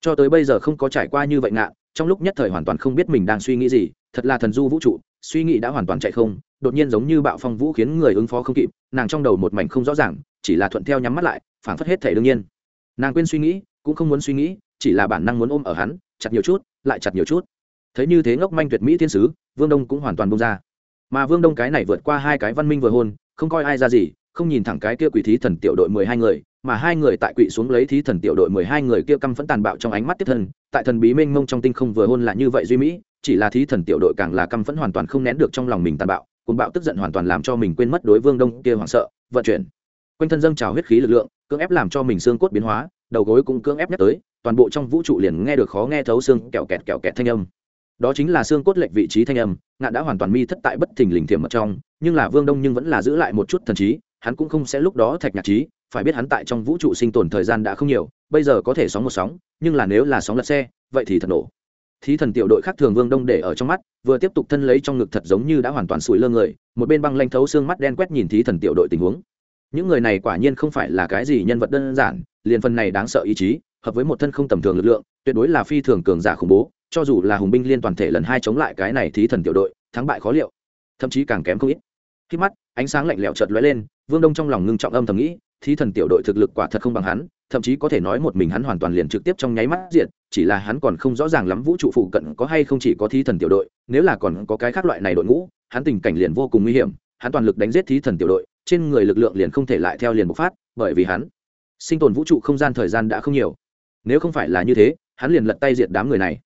Cho tới bây giờ không có trải qua như vậy ngạn trong lúc nhất thời hoàn toàn không biết mình đang suy nghĩ gì, thật là thần du vũ trụ, suy nghĩ đã hoàn toàn chạy không, đột nhiên giống như bạo phong vũ khiến người ứng phó không kịp, nàng trong đầu một mảnh không rõ ràng, chỉ là thuận theo nhắm mắt lại, phảng phất hết thể đương nhiên. Nàng quên suy nghĩ, cũng không muốn suy nghĩ, chỉ là bản năng muốn ôm ở hắn, chặt nhiều chút, lại chặt nhiều chút. Thấy như thế ngốc manh tuyệt mỹ thiên sứ, vương đông cũng hoàn toàn bông ra. Mà vương đông cái này vượt qua hai cái văn minh vừa hôn, không coi ai ra gì không nhìn thẳng cái kia quỷ thí thần tiểu đội mười hai người, mà hai người tại quỷ xuống lấy thí thần tiểu đội mười hai người kia căm phẫn tàn bạo trong ánh mắt tiếp thân, tại thần bí mênh mông trong tinh không vừa hôn là như vậy duy mỹ, chỉ là thí thần tiểu đội càng là căm phẫn hoàn toàn không nén được trong lòng mình tàn bạo, cuồng bạo tức giận hoàn toàn làm cho mình quên mất đối vương đông kia hoảng sợ, vận chuyển. Quanh thân dâng trào huyết khí lực lượng, cưỡng ép làm cho mình xương cốt biến hóa, đầu gối cũng cưỡng ép nhắc tới, toàn bộ trong vũ trụ liền nghe được khó nghe thấu xương kẹo kẹt kẹo kẹt thanh âm. Đó chính là xương cốt lệch vị trí thanh âm, ngạn đã hoàn toàn mi thất tại bất thình lình thiểm mật trong, nhưng là vương đông nhưng vẫn là giữ lại một chút thần trí hắn cũng không sẽ lúc đó thạch nhạc trí, phải biết hắn tại trong vũ trụ sinh tồn thời gian đã không nhiều, bây giờ có thể sóng một sóng, nhưng là nếu là sóng lật xe, vậy thì thật nổ. Thí thần tiểu đội khác thường vương đông để ở trong mắt, vừa tiếp tục thân lấy trong ngực thật giống như đã hoàn toàn sủi lơ người, một bên băng lanh thấu xương mắt đen quét nhìn thí thần tiểu đội tình huống. Những người này quả nhiên không phải là cái gì nhân vật đơn giản, liền phần này đáng sợ ý chí, hợp với một thân không tầm thường lực lượng, tuyệt đối là phi thường cường giả khủng bố, cho dù là hùng binh liên toàn thể lần hai chống lại cái này thí thần tiểu đội, thắng bại khó liệu, thậm chí càng kém không ít. Khi mắt, ánh sáng lạnh lẽo chợt lóe lên vương đông trong lòng ngưng trọng âm thầm nghĩ, thí thần tiểu đội thực lực quả thật không bằng hắn, thậm chí có thể nói một mình hắn hoàn toàn liền trực tiếp trong nháy mắt diện chỉ là hắn còn không rõ ràng lắm vũ trụ phụ cận có hay không chỉ có thí thần tiểu đội, nếu là còn có cái khác loại này đội ngũ, hắn tình cảnh liền vô cùng nguy hiểm, hắn toàn lực đánh giết thí thần tiểu đội, trên người lực lượng liền không thể lại theo liền bộc phát, bởi vì hắn sinh tồn vũ trụ không gian thời gian đã không nhiều. Nếu không phải là như thế, hắn liền lật tay diệt đám người này.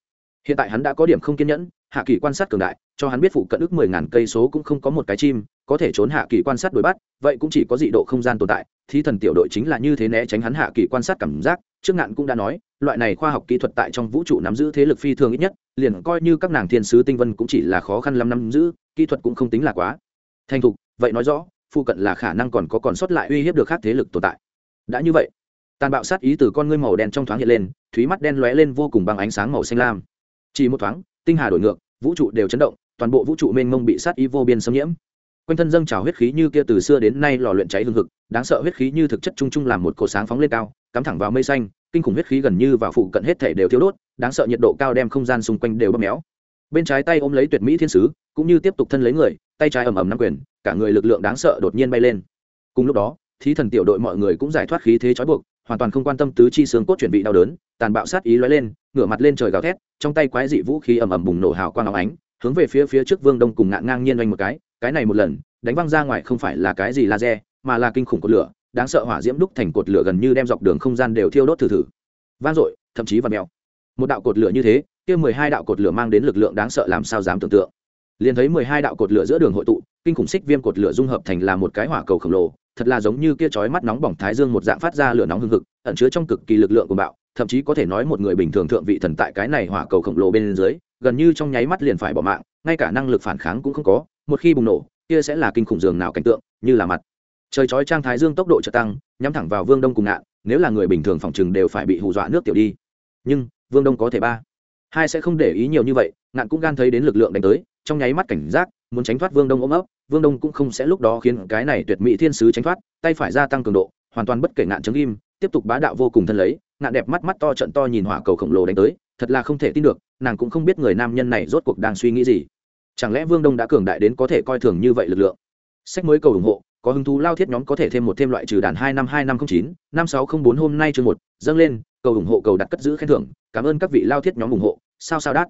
Hiện tại hắn đã có điểm không kiên nhẫn hạ kỳ quan sát cường đại, cho hắn biết phụ cận ước mười ngàn cây số cũng không có một cái chim, có thể trốn hạ kỳ quan sát đuổi bắt, vậy cũng chỉ có dị độ không gian tồn tại Thi thần tiểu đội chính là như thế né tránh hắn hạ kỳ quan sát cảm giác, trước ngạn cũng đã nói, loại này khoa học kỹ thuật tại trong vũ trụ nắm giữ thế lực phi thường ít nhất, liền coi như các nàng thiên sứ tinh vân cũng chỉ là khó khăn lắm nắm giữ, kỹ thuật cũng không tính là quá. Thành thục, vậy nói rõ, phụ cận là khả năng còn có còn sót lại uy hiếp được khác thế lực tồn tại. Đã như vậy, tàn bạo sát ý từ con ngươi màu đen trong thoáng hiện lên, thúy mắt đen lóe lên vô cùng bằng ánh sáng màu xanh lam. Chỉ một thoáng tinh hà đổi ngược, vũ trụ đều chấn động, toàn bộ vũ trụ mênh mông bị sát ý vô biên xâm nhiễm. Quanh thân dâng trào huyết khí như kia từ xưa đến nay lò luyện cháy hương thực đáng sợ huyết khí như thực chất chung chung làm một cổ sáng phóng lên cao, cắm thẳng vào mây xanh, kinh khủng huyết khí gần như vào phụ cận hết thể đều thiếu đốt, đáng sợ nhiệt độ cao đem không gian xung quanh đều bóp méo. Bên trái tay ôm lấy tuyệt mỹ thiên sứ, cũng như tiếp tục thân lấy người, tay trái ầm ầm nắm quyền, cả người lực lượng đáng sợ đột nhiên bay lên. Cùng lúc đó, thí thần tiểu đội mọi người cũng giải thoát khí thế trói buộc hoàn toàn không quan tâm tứ chi xương cốt chuẩn bị đau đớn, tàn bạo sát ý lóe lên, ngửa mặt lên trời gào thét, trong tay quái dị vũ khí ầm ầm bùng nổ hào quang óng ánh, hướng về phía phía trước vương đông cùng ngạn ngang nhiên oanh một cái cái này một lần, đánh văng ra ngoài không phải là cái gì laser, mà là kinh khủng cột lửa, đáng sợ hỏa diễm đúc thành cột lửa gần như đem dọc đường không gian đều thiêu đốt thử thử. Vang dội, thậm chí và mèo. Một đạo cột lửa như thế, kia mười hai đạo cột lửa mang đến lực lượng đáng sợ làm sao dám tưởng tượng. Liền thấy mười hai đạo cột lửa giữa đường hội tụ, kinh khủng xích viêm cột lửa dung hợp thành là một cái hỏa cầu khổng lồ thật là giống như kia chói mắt nóng bỏng thái dương một dạng phát ra lửa nóng hừng hực, ẩn chứa trong cực kỳ lực lượng của bạo, thậm chí có thể nói một người bình thường thượng vị thần tại cái này hỏa cầu khổng lồ bên dưới, gần như trong nháy mắt liền phải bỏ mạng, ngay cả năng lực phản kháng cũng không có, một khi bùng nổ, kia sẽ là kinh khủng dường nào cảnh tượng, như là mặt. Trời chói trang thái dương tốc độ chợt tăng, nhắm thẳng vào vương đông cùng ngạn nếu là người bình thường phòng chừng đều phải bị hù dọa nước tiểu đi. Nhưng, vương đông có thể ba hai sẽ không để ý nhiều như vậy, ngạn cũng gan thấy đến lực lượng đánh tới, trong nháy mắt cảnh giác, muốn tránh thoát vương đông ôm ấp. Vương đông cũng không sẽ lúc đó khiến cái này tuyệt mỹ thiên sứ tránh thoát, tay phải gia tăng cường độ, hoàn toàn bất kể ngạn chứng im, tiếp tục bá đạo vô cùng thân lấy. Ngạn đẹp mắt mắt to trận to nhìn hỏa cầu khổng lồ đánh tới, thật là không thể tin được, nàng cũng không biết người nam nhân này rốt cuộc đang suy nghĩ gì. Chẳng lẽ vương đông đã cường đại đến có thể coi thường như vậy lực lượng? Sách mới cầu ủng hộ, có hứng thú lao thiết nhóm có thể thêm một thêm loại trừ đàn hai năm hai năm không chín, năm sáu không bốn hôm nay chương một, dâng lên, cầu ủng hộ cầu đặt cất giữ khen thưởng cảm ơn các vị lao thiết nhóm ủng hộ, sao sao đắt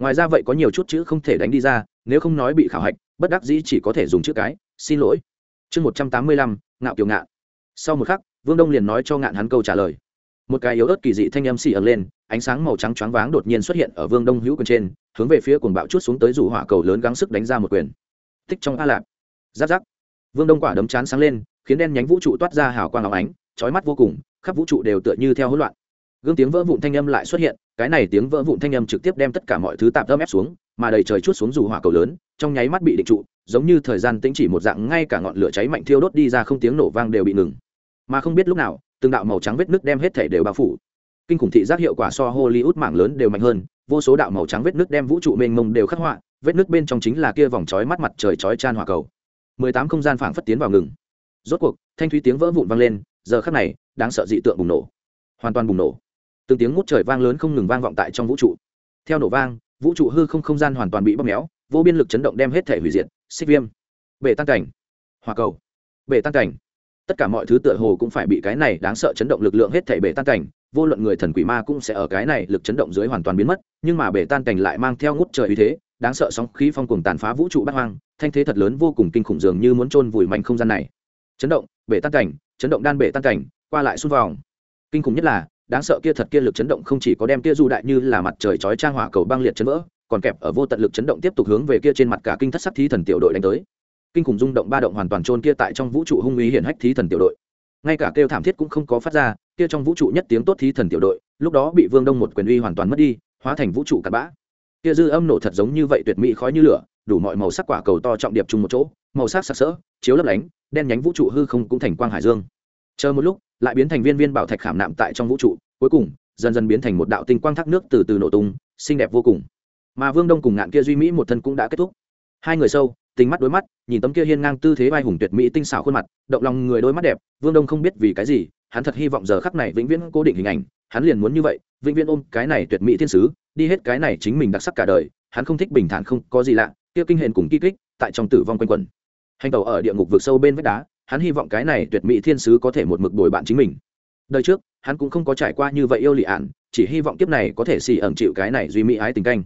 ngoài ra vậy có nhiều chút chữ không thể đánh đi ra, nếu không nói bị khảo hạch, bất đắc dĩ chỉ có thể dùng chữ cái, xin lỗi. Chương một trăm tám mươi lăm, ngạo kiều ngạn. Sau một khắc, vương đông liền nói cho ngạn hắn câu trả lời. Một cái yếu ớt kỳ dị thanh âm xì ẩn lên, ánh sáng màu trắng choáng váng đột nhiên xuất hiện ở vương đông hữu quyền trên, hướng về phía cuồng bạo chút xuống tới rủ hỏa cầu lớn gắng sức đánh ra một quyền. Tích trong a lạp. Giáp giáp. Vương đông quả đấm chán sáng lên, khiến đen nhánh vũ trụ toát ra hào quang áo ánh, chói mắt vô cùng, khắp vũ trụ đều tựa như theo hỗn loạn gương tiếng vỡ vụn thanh âm lại xuất hiện, cái này tiếng vỡ vụn thanh âm trực tiếp đem tất cả mọi thứ tạm tâm ép xuống, mà đầy trời chút xuống dù hỏa cầu lớn, trong nháy mắt bị định trụ, giống như thời gian tĩnh chỉ một dạng, ngay cả ngọn lửa cháy mạnh thiêu đốt đi ra không tiếng nổ vang đều bị ngừng. Mà không biết lúc nào, từng đạo màu trắng vết nước đem hết thể đều bao phủ. Kinh khủng thị giác hiệu quả so hollywood mảng lớn đều mạnh hơn, vô số đạo màu trắng vết nước đem vũ trụ mênh mông đều khắc họa, vết nước bên trong chính là kia vòng chói mắt mặt trời chói chan hỏa cầu. Mười tám không gian phảng phất tiến vào ngừng. Rốt cuộc, thanh thúy tiếng vỡ vụn vang lên, giờ khắc này, đáng sợ dị tượng bùng nổ. Hoàn toàn bùng nổ từng tiếng ngút trời vang lớn không ngừng vang vọng tại trong vũ trụ. Theo nổ vang, vũ trụ hư không không gian hoàn toàn bị bóp méo, vô biên lực chấn động đem hết thể hủy diệt, xích viêm, bể tăng cảnh hòa cầu, bể tăng cảnh. Tất cả mọi thứ tựa hồ cũng phải bị cái này đáng sợ chấn động lực lượng hết thể bể tan cảnh, vô luận người thần quỷ ma cũng sẽ ở cái này lực chấn động dưới hoàn toàn biến mất, nhưng mà bể tan cảnh lại mang theo ngút trời uy thế, đáng sợ sóng khí phong cùng tàn phá vũ trụ bát hoang, thanh thế thật lớn vô cùng kinh khủng dường như muốn chôn vùi mạnh không gian này. Chấn động, bể tan cảnh, chấn động đan bể tan cảnh, qua lại xung vòng. Kinh khủng nhất là đáng sợ kia thật kia lực chấn động không chỉ có đem kia du đại như là mặt trời chói trang hỏa cầu băng liệt chấn vỡ, còn kẹp ở vô tận lực chấn động tiếp tục hướng về kia trên mặt cả kinh thất sắc thí thần tiểu đội đánh tới. Kinh khủng rung động ba động hoàn toàn trôn kia tại trong vũ trụ hung uy hiển hách thí thần tiểu đội. Ngay cả kêu thảm thiết cũng không có phát ra, kia trong vũ trụ nhất tiếng tốt thí thần tiểu đội, lúc đó bị vương đông một quyền uy hoàn toàn mất đi, hóa thành vũ trụ cặn bã. Kia dư âm nổ thật giống như vậy tuyệt mỹ khói như lửa, đủ mọi màu sắc quả cầu to trọng điệp chung một chỗ, màu sắc sặc sỡ, chiếu lấp lánh, đen nhánh vũ trụ hư không cũng thành quang hải dương. Chờ một lúc lại biến thành viên viên bảo thạch khảm nạm tại trong vũ trụ, cuối cùng, dần dần biến thành một đạo tinh quang thác nước từ từ nổ tung, xinh đẹp vô cùng. Mà vương đông cùng ngạn kia duy mỹ một thân cũng đã kết thúc. Hai người sâu, tình mắt đối mắt, nhìn tấm kia hiên ngang tư thế vai hùng tuyệt mỹ tinh xảo khuôn mặt, động lòng người đôi mắt đẹp, vương đông không biết vì cái gì, hắn thật hy vọng giờ khắc này vĩnh viễn cố định hình ảnh, hắn liền muốn như vậy, vĩnh viễn ôm cái này tuyệt mỹ thiên sứ, đi hết cái này chính mình đặc sắc cả đời, hắn không thích bình thản không có gì lạ, kia kinh hền cùng kỳ kích, tại trong tử vong quanh quẩn. Hành tàu ở địa ngục vực sâu bên vách đá hắn hy vọng cái này tuyệt mỹ thiên sứ có thể một mực đổi bạn chính mình. Đời trước, hắn cũng không có trải qua như vậy yêu lị ạn, chỉ hy vọng kiếp này có thể xì ẩn chịu cái này duy mỹ ái tình canh.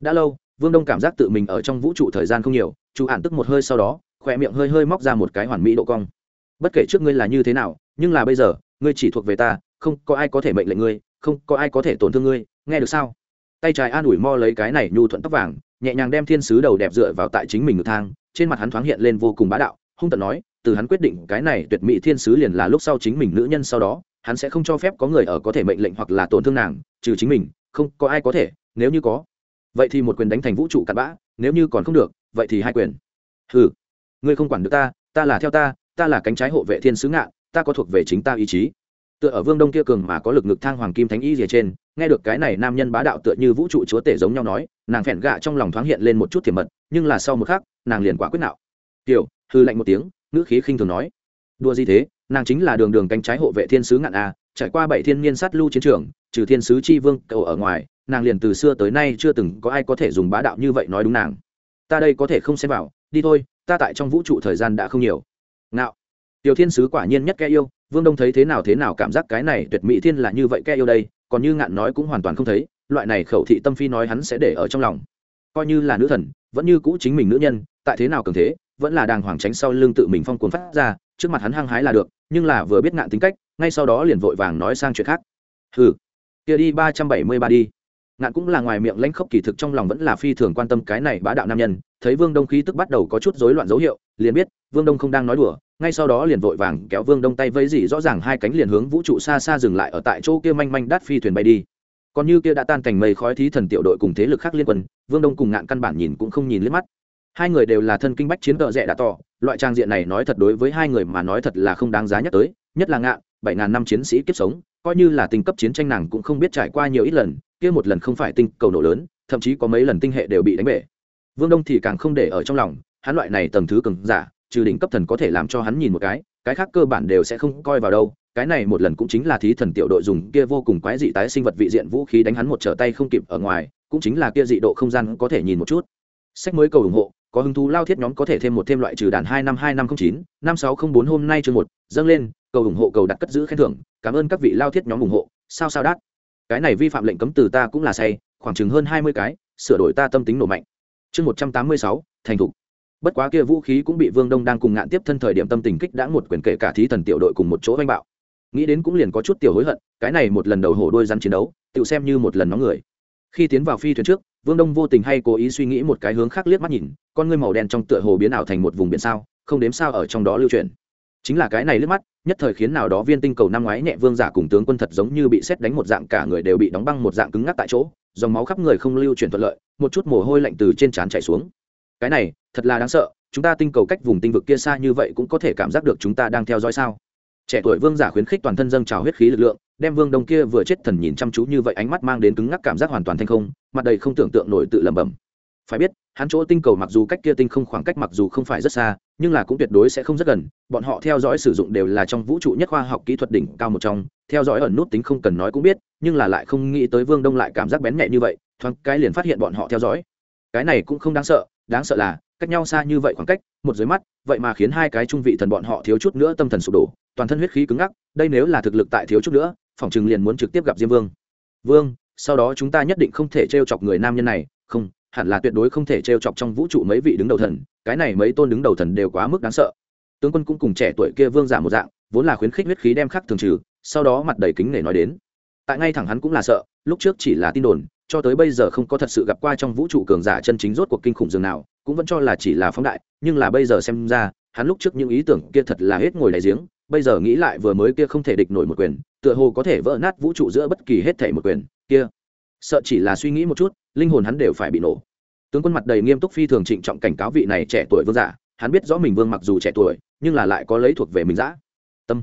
Đã lâu, vương đông cảm giác tự mình ở trong vũ trụ thời gian không nhiều chủ ạn tức một hơi sau đó khỏe miệng hơi hơi móc ra một cái hoàn mỹ độ cong. Bất kể trước ngươi là như thế nào, nhưng là bây giờ, ngươi chỉ thuộc về ta, không có ai có thể mệnh lệnh ngươi, không có ai có thể tổn thương ngươi, nghe được sao? Tay trái an ủi mo lấy cái này nhu thuận tóc vàng, nhẹ nhàng đem thiên sứ đầu đẹp dựa vào tại chính mình ngực thang, trên mặt hắn thoáng hiện lên vô cùng bá đạo, hung tận nói từ hắn quyết định cái này tuyệt mỹ thiên sứ liền là lúc sau chính mình nữ nhân sau đó, hắn sẽ không cho phép có người ở có thể mệnh lệnh hoặc là tổn thương nàng, trừ chính mình, không, có ai có thể, nếu như có. Vậy thì một quyền đánh thành vũ trụ cặn bã, nếu như còn không được, vậy thì hai quyền. Ừ ngươi không quản được ta ta là theo ta ta là cánh trái hộ vệ thiên sứ ngạn ta có thuộc về chính ta ý chí. Tựa ở vương đông kia cường mà có lực ngực thang hoàng kim thánh y rìa trên, nghe được cái này nam nhân bá đạo tựa như vũ trụ chúa tể giống nhau nói, nàng phèn gạ trong lòng thoáng hiện lên một chút thiềm mật, nhưng là sau một khắc, nàng liền quả quyết nạo. Tiểu hư lạnh một tiếng ngữ khí khinh thường nói. Đua gì thế? Nàng chính là đường đường cánh trái hộ vệ thiên sứ ngạn a, trải qua bảy thiên niên sát lưu chiến trường, trừ thiên sứ chi vương cậu ở ngoài, nàng liền từ xưa tới nay chưa từng có ai có thể dùng bá đạo như vậy nói đúng nàng. Ta đây có thể không xem vào, đi thôi, ta tại trong vũ trụ thời gian đã không nhiều. Ngạo. Tiểu thiên sứ quả nhiên nhất kẻ yêu, vương đông thấy thế nào thế nào cảm giác cái này tuyệt mỹ thiên là như vậy kẻ yêu đây, còn như ngạn nói cũng hoàn toàn không thấy, loại này khẩu thị tâm phi nói hắn sẽ để ở trong lòng. Coi như là nữ thần, vẫn như cũ chính mình nữ nhân, tại thế nào cường thế vẫn là đàng hoàng tránh sau lưng tự mình phong cuốn phát ra, trước mặt hắn hăng hái là được, nhưng là vừa biết ngạn tính cách, ngay sau đó liền vội vàng nói sang chuyện khác. Hừ, kia đi ba trăm bảy mươi ba đi. Ngạn cũng là ngoài miệng lãnh khốc kỳ thực trong lòng vẫn là phi thường quan tâm cái này bá đạo nam nhân, thấy vương đông khí tức bắt đầu có chút rối loạn dấu hiệu, liền biết vương đông không đang nói đùa, ngay sau đó liền vội vàng kéo vương đông tay vây dỉ rõ ràng hai cánh liền hướng vũ trụ xa xa dừng lại ở tại chỗ kia manh manh đắt phi thuyền bay đi. Còn như kia đã tan cảnh mây khói thí thần tiểu đội cùng thế lực khác liên quân, vương đông cùng ngạn căn bản nhìn cũng không nhìn liếc mắt hai người đều là thân kinh bách chiến tợ rẽ đã tỏ, loại trang diện này nói thật đối với hai người mà nói thật là không đáng giá nhắc tới, nhất là ngạn, bảy ngàn năm chiến sĩ kiếp sống, coi như là tinh cấp chiến tranh nàng cũng không biết trải qua nhiều ít lần, kia một lần không phải tinh cầu nổ lớn, thậm chí có mấy lần tinh hệ đều bị đánh bể. Vương đông thì càng không để ở trong lòng, hắn loại này tầng thứ cường giả, trừ đỉnh cấp thần có thể làm cho hắn nhìn một cái cái khác cơ bản đều sẽ không coi vào đâu, cái này một lần cũng chính là thí thần tiểu đội dùng kia vô cùng quái dị tái sinh vật vị diện vũ khí đánh hắn một trở tay không kịp ở ngoài, cũng chính là kia dị độ không gian có thể nhìn một chút sách mới cầu ủng hộ, có hứng thú lao thiết nhóm có thể thêm một thêm loại trừ đàn hai năm hai năm không chín, năm sáu không bốn hôm nay chương một, dâng lên, cầu ủng hộ, cầu đặt cất giữ khen thưởng, cảm ơn các vị lao thiết nhóm ủng hộ, sao sao đắt cái này vi phạm lệnh cấm từ ta cũng là say, khoảng chừng hơn hai mươi cái, sửa đổi ta tâm tính nổ mạnh. Chương một trăm tám mươi sáu, thành thục. Bất quá kia vũ khí cũng bị vương đông đang cùng ngạn tiếp thân thời điểm tâm tình kích đã một quyền kể cả thí thần tiểu đội cùng một chỗ oanh bạo. Nghĩ đến cũng liền có chút tiểu hối hận, cái này một lần đầu hổ đôi rắn chiến đấu, tự xem như một lần nóng người. Khi tiến vào phi thuyền trước vương đông vô tình hay cố ý suy nghĩ một cái hướng khác liếc mắt nhìn, con ngươi màu đen trong tựa hồ biến ảo thành một vùng biển sao, không đếm sao ở trong đó lưu truyền chính là cái này liếc mắt, nhất thời khiến nào đó viên tinh cầu năm ngoái nhẹ vương giả cùng tướng quân thật giống như bị xét đánh một dạng cả người đều bị đóng băng một dạng cứng ngắc tại chỗ, dòng máu khắp người không lưu chuyển thuận lợi, một chút mồ hôi lạnh từ trên trán chảy xuống. Cái này, thật là đáng sợ, chúng ta tinh cầu cách vùng tinh vực kia xa như vậy cũng có thể cảm giác được chúng ta đang theo dõi sao? Trẻ tuổi vương giả khuyến khích toàn thân dâng trào huyết khí lực lượng đem vương đông kia vừa chết thần nhìn chăm chú như vậy ánh mắt mang đến cứng ngắc cảm giác hoàn toàn thanh không, mặt đầy không tưởng tượng nổi tự lẩm bẩm. Phải biết, hắn chỗ tinh cầu mặc dù cách kia tinh không khoảng cách mặc dù không phải rất xa, nhưng là cũng tuyệt đối sẽ không rất gần, bọn họ theo dõi sử dụng đều là trong vũ trụ nhất khoa học kỹ thuật đỉnh cao một trong, theo dõi ẩn nút tính không cần nói cũng biết, nhưng là lại không nghĩ tới vương đông lại cảm giác bén nhẹ như vậy, thoáng cái liền phát hiện bọn họ theo dõi. Cái này cũng không đáng sợ đáng sợ là, cách nhau xa như vậy khoảng cách, một dưới mắt, vậy mà khiến hai cái trung vị thần bọn họ thiếu chút nữa tâm thần sụp đổ, toàn thân huyết khí cứng ngắc, đây nếu là thực lực tại thiếu chút nữa Phỏng chừng liền muốn trực tiếp gặp diêm vương. Vương, sau đó chúng ta nhất định không thể t chọc người nam nhân này. Không, hẳn là tuyệt đối không thể t chọc trong vũ trụ mấy vị đứng đầu thần. Cái này mấy tôn đứng đầu thần đều quá mức đáng sợ. Tướng quân cũng cùng trẻ tuổi kia vương giả một dạng, vốn là khuyến khích huyết khí đem khắc thường trừ, sau đó mặt đầy kính nể nói đến. Tại ngay thẳng hắn cũng là sợ, lúc trước chỉ là tin đồn, cho tới bây giờ không có thật sự gặp qua trong vũ trụ cường giả chân chính rốt cuộc kinh khủng dường nào, cũng vẫn cho là chỉ là phóng đại, nhưng là bây giờ xem ra, hắn lúc trước những ý tưởng kia thật là hết ngồi đại giếng bây giờ nghĩ lại vừa mới kia không thể địch nổi một quyền, tựa hồ có thể vỡ nát vũ trụ giữa bất kỳ hết thể một quyền, kia. Sợ chỉ là suy nghĩ một chút, linh hồn hắn đều phải bị nổ. Tướng quân mặt đầy nghiêm túc phi thường trịnh trọng cảnh cáo vị này trẻ tuổi vương giả, hắn biết rõ mình vương mặc dù trẻ tuổi, nhưng là lại có lấy thuộc về mình dã. Tâm.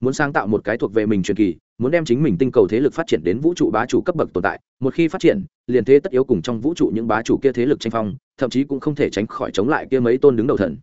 Muốn sáng tạo một cái thuộc về mình truyền kỳ, muốn đem chính mình tinh cầu thế lực phát triển đến vũ trụ bá chủ cấp bậc tồn tại, một khi phát triển, liền thế tất yếu cùng trong vũ trụ những bá chủ kia thế lực tranh phong, thậm chí cũng không thể tránh khỏi chống lại kia mấy tôn đứng đầu thần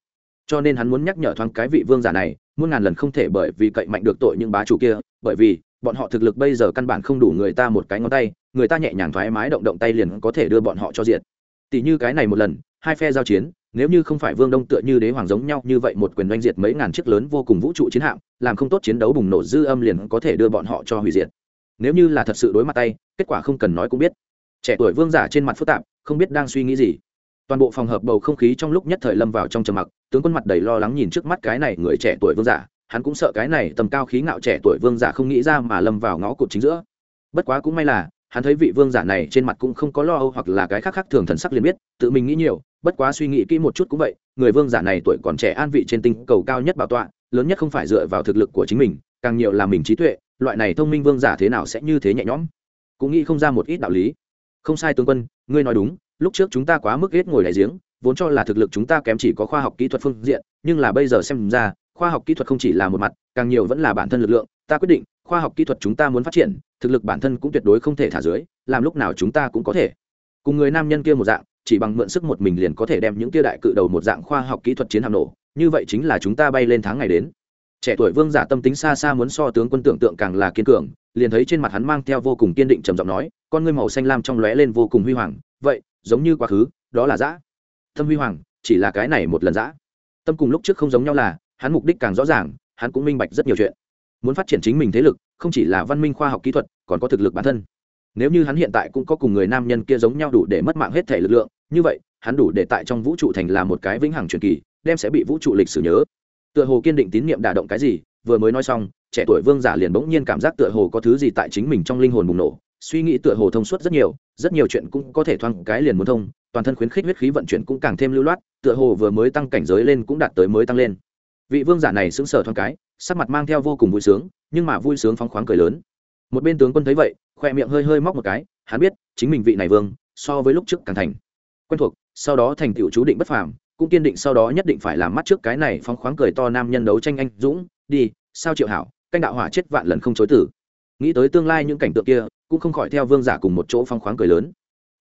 cho nên hắn muốn nhắc nhở thoáng cái vị vương giả này, muôn ngàn lần không thể bởi vì cậy mạnh được tội những bá chủ kia, bởi vì, bọn họ thực lực bây giờ căn bản không đủ người ta một cái ngón tay, người ta nhẹ nhàng thoải mái động động tay liền có thể đưa bọn họ cho diệt. Tỷ như cái này một lần, hai phe giao chiến, nếu như không phải vương đông tựa như đế hoàng giống nhau như vậy một quyền doanh diệt mấy ngàn chiếc lớn vô cùng vũ trụ chiến hạm, làm không tốt chiến đấu bùng nổ dư âm liền có thể đưa bọn họ cho hủy diệt. Nếu như là thật sự đối mặt tay, kết quả không cần nói cũng biết. Trẻ tuổi vương giả trên mặt phức tạp, không biết đang suy nghĩ gì. Toàn bộ phòng hợp bầu không khí trong lúc nhất thời lâm vào trong trầm mặc tướng quân mặt đầy lo lắng nhìn trước mắt cái này người trẻ tuổi vương giả, hắn cũng sợ cái này tầm cao khí ngạo trẻ tuổi vương giả không nghĩ ra mà lâm vào ngõ cụt chính giữa. Bất quá cũng may là, hắn thấy vị vương giả này trên mặt cũng không có lo âu hoặc là cái khác khác thường thần sắc liền biết, tự mình nghĩ nhiều, bất quá suy nghĩ kỹ một chút cũng vậy, người vương giả này tuổi còn trẻ an vị trên tinh cầu cao nhất bảo tọa, lớn nhất không phải dựa vào thực lực của chính mình, càng nhiều là mình trí tuệ, loại này thông minh vương giả thế nào sẽ như thế nhẹ nhõm? Cũng nghĩ không ra một ít đạo lý. Không sai tướng quân, ngươi nói đúng, lúc trước chúng ta quá mức ghét ngồi đại giếng vốn cho là thực lực chúng ta kém chỉ có khoa học kỹ thuật phương diện, nhưng là bây giờ xem ra, khoa học kỹ thuật không chỉ là một mặt, càng nhiều vẫn là bản thân lực lượng. Ta quyết định, khoa học kỹ thuật chúng ta muốn phát triển, thực lực bản thân cũng tuyệt đối không thể thả dưới, làm lúc nào chúng ta cũng có thể. Cùng người nam nhân kia một dạng, chỉ bằng mượn sức một mình liền có thể đem những kia đại cự đầu một dạng khoa học kỹ thuật chiến hạm nổ, như vậy chính là chúng ta bay lên tháng ngày đến. Trẻ tuổi vương giả tâm tính xa xa muốn so tướng quân tưởng tượng càng là kiên cường, liền thấy trên mặt hắn mang theo vô cùng kiên định trầm giọng nói, con ngươi màu xanh lam trong lóe lên vô cùng huy hoàng, vậy, giống như quá khứ, đó là dã tâm huy hoàng, chỉ là cái này một lần dã. Tâm cùng lúc trước không giống nhau là, hắn mục đích càng rõ ràng, hắn cũng minh bạch rất nhiều chuyện. Muốn phát triển chính mình thế lực, không chỉ là văn minh khoa học kỹ thuật, còn có thực lực bản thân. Nếu như hắn hiện tại cũng có cùng người nam nhân kia giống nhau đủ để mất mạng hết thể lực lượng, như vậy, hắn đủ để tại trong vũ trụ thành là một cái vĩnh hằng truyền kỳ, đem sẽ bị vũ trụ lịch sử nhớ. Tựa hồ kiên định tín nhiệm đả động cái gì, vừa mới nói xong, trẻ tuổi vương giả liền bỗng nhiên cảm giác tựa hồ có thứ gì tại chính mình trong linh hồn bùng nổ, suy nghĩ tựa hồ thông suốt rất nhiều rất nhiều chuyện cũng có thể thoáng cái liền muốn thông toàn thân khuyến khích huyết khí vận chuyển cũng càng thêm lưu loát, tựa hồ vừa mới tăng cảnh giới lên cũng đạt tới mới tăng lên. Vị vương giả này sững sờ thoáng cái, sắc mặt mang theo vô cùng vui sướng, nhưng mà vui sướng phóng khoáng cười lớn. Một bên tướng quân thấy vậy, khoe miệng hơi hơi móc một cái, hắn biết, chính mình vị này vương, so với lúc trước càng thành. Quen thuộc, sau đó thành tựu chú định bất phàm, cũng kiên định sau đó nhất định phải làm mắt trước cái này phóng khoáng cười to nam nhân đấu tranh anh dũng, đi, sao triệu hảo, canh đạo hỏa chết vạn lần không chối tử. Nghĩ tới tương lai những cảnh tượng kia, cũng không khỏi theo vương giả cùng một chỗ phóng khoáng cười lớn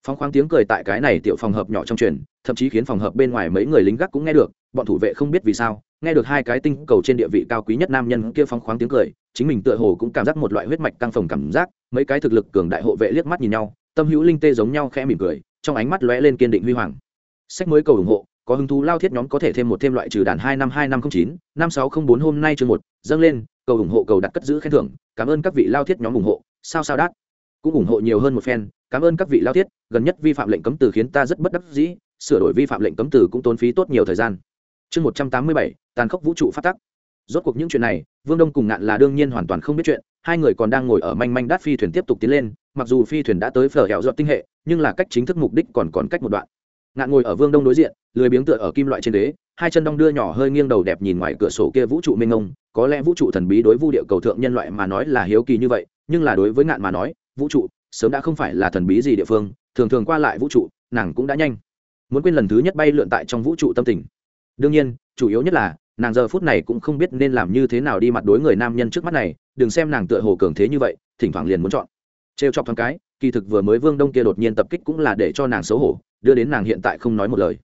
phóng khoáng tiếng cười tại cái này tiểu phòng hợp nhỏ trong truyền, thậm chí khiến phòng hợp bên ngoài mấy người lính gác cũng nghe được, bọn thủ vệ không biết vì sao, nghe được hai cái tinh cầu trên địa vị cao quý nhất nam nhân kia phóng khoáng tiếng cười, chính mình tựa hồ cũng cảm giác một loại huyết mạch căng phồng cảm giác, mấy cái thực lực cường đại hộ vệ liếc mắt nhìn nhau, tâm hữu linh tê giống nhau khẽ mỉm cười, trong ánh mắt lóe lên kiên định huy hoàng. Sách mới cầu ủng hộ, có hứng thú lao thiết nhóm có thể thêm một thêm loại trừ đàn hai năm hai năm không chín, năm sáu không bốn hôm nay chương một, dâng lên, cầu ủng hộ cầu đặt cất giữ khen thưởng, cảm ơn các vị lao thiết nhóm ủng hộ, sao sao đắt cũng ủng hộ nhiều hơn một phen cảm ơn các vị lao thiết, gần nhất vi phạm lệnh cấm từ khiến ta rất bất đắc dĩ, sửa đổi vi phạm lệnh cấm từ cũng tốn phí tốt nhiều thời gian. Chương một trăm tám mươi bảy, tàn khốc vũ trụ phát tắc. Rốt cuộc những chuyện này, vương đông cùng ngạn là đương nhiên hoàn toàn không biết chuyện, hai người còn đang ngồi ở manh manh đát phi thuyền tiếp tục tiến lên, mặc dù phi thuyền đã tới phở hẹo dọn tinh hệ, nhưng là cách chính thức mục đích còn còn cách một đoạn. Ngạn ngồi ở vương đông đối diện, lười biếng tựa ở kim loại trên đế, hai chân đong đưa nhỏ hơi nghiêng đầu đẹp nhìn ngoài cửa sổ kia vũ trụ mênh mông, có lẽ vũ trụ thần bí đối vu địa cầu thượng nhân loại mà nói là hiếu kỳ như vậy, nhưng là đối với ngạn mà nói, vũ trụ sớm đã không phải là thần bí gì địa phương, thường thường qua lại vũ trụ, nàng cũng đã nhanh. Muốn quên lần thứ nhất bay lượn tại trong vũ trụ tâm tình. Đương nhiên, chủ yếu nhất là, nàng giờ phút này cũng không biết nên làm như thế nào đi mặt đối người nam nhân trước mắt này, đừng xem nàng tựa hồ cường thế như vậy, thỉnh thoảng liền muốn chọn. Trêu chọc thoáng cái, kỳ thực vừa mới vương đông kia đột nhiên tập kích cũng là để cho nàng xấu hổ, đưa đến nàng hiện tại không nói một lời.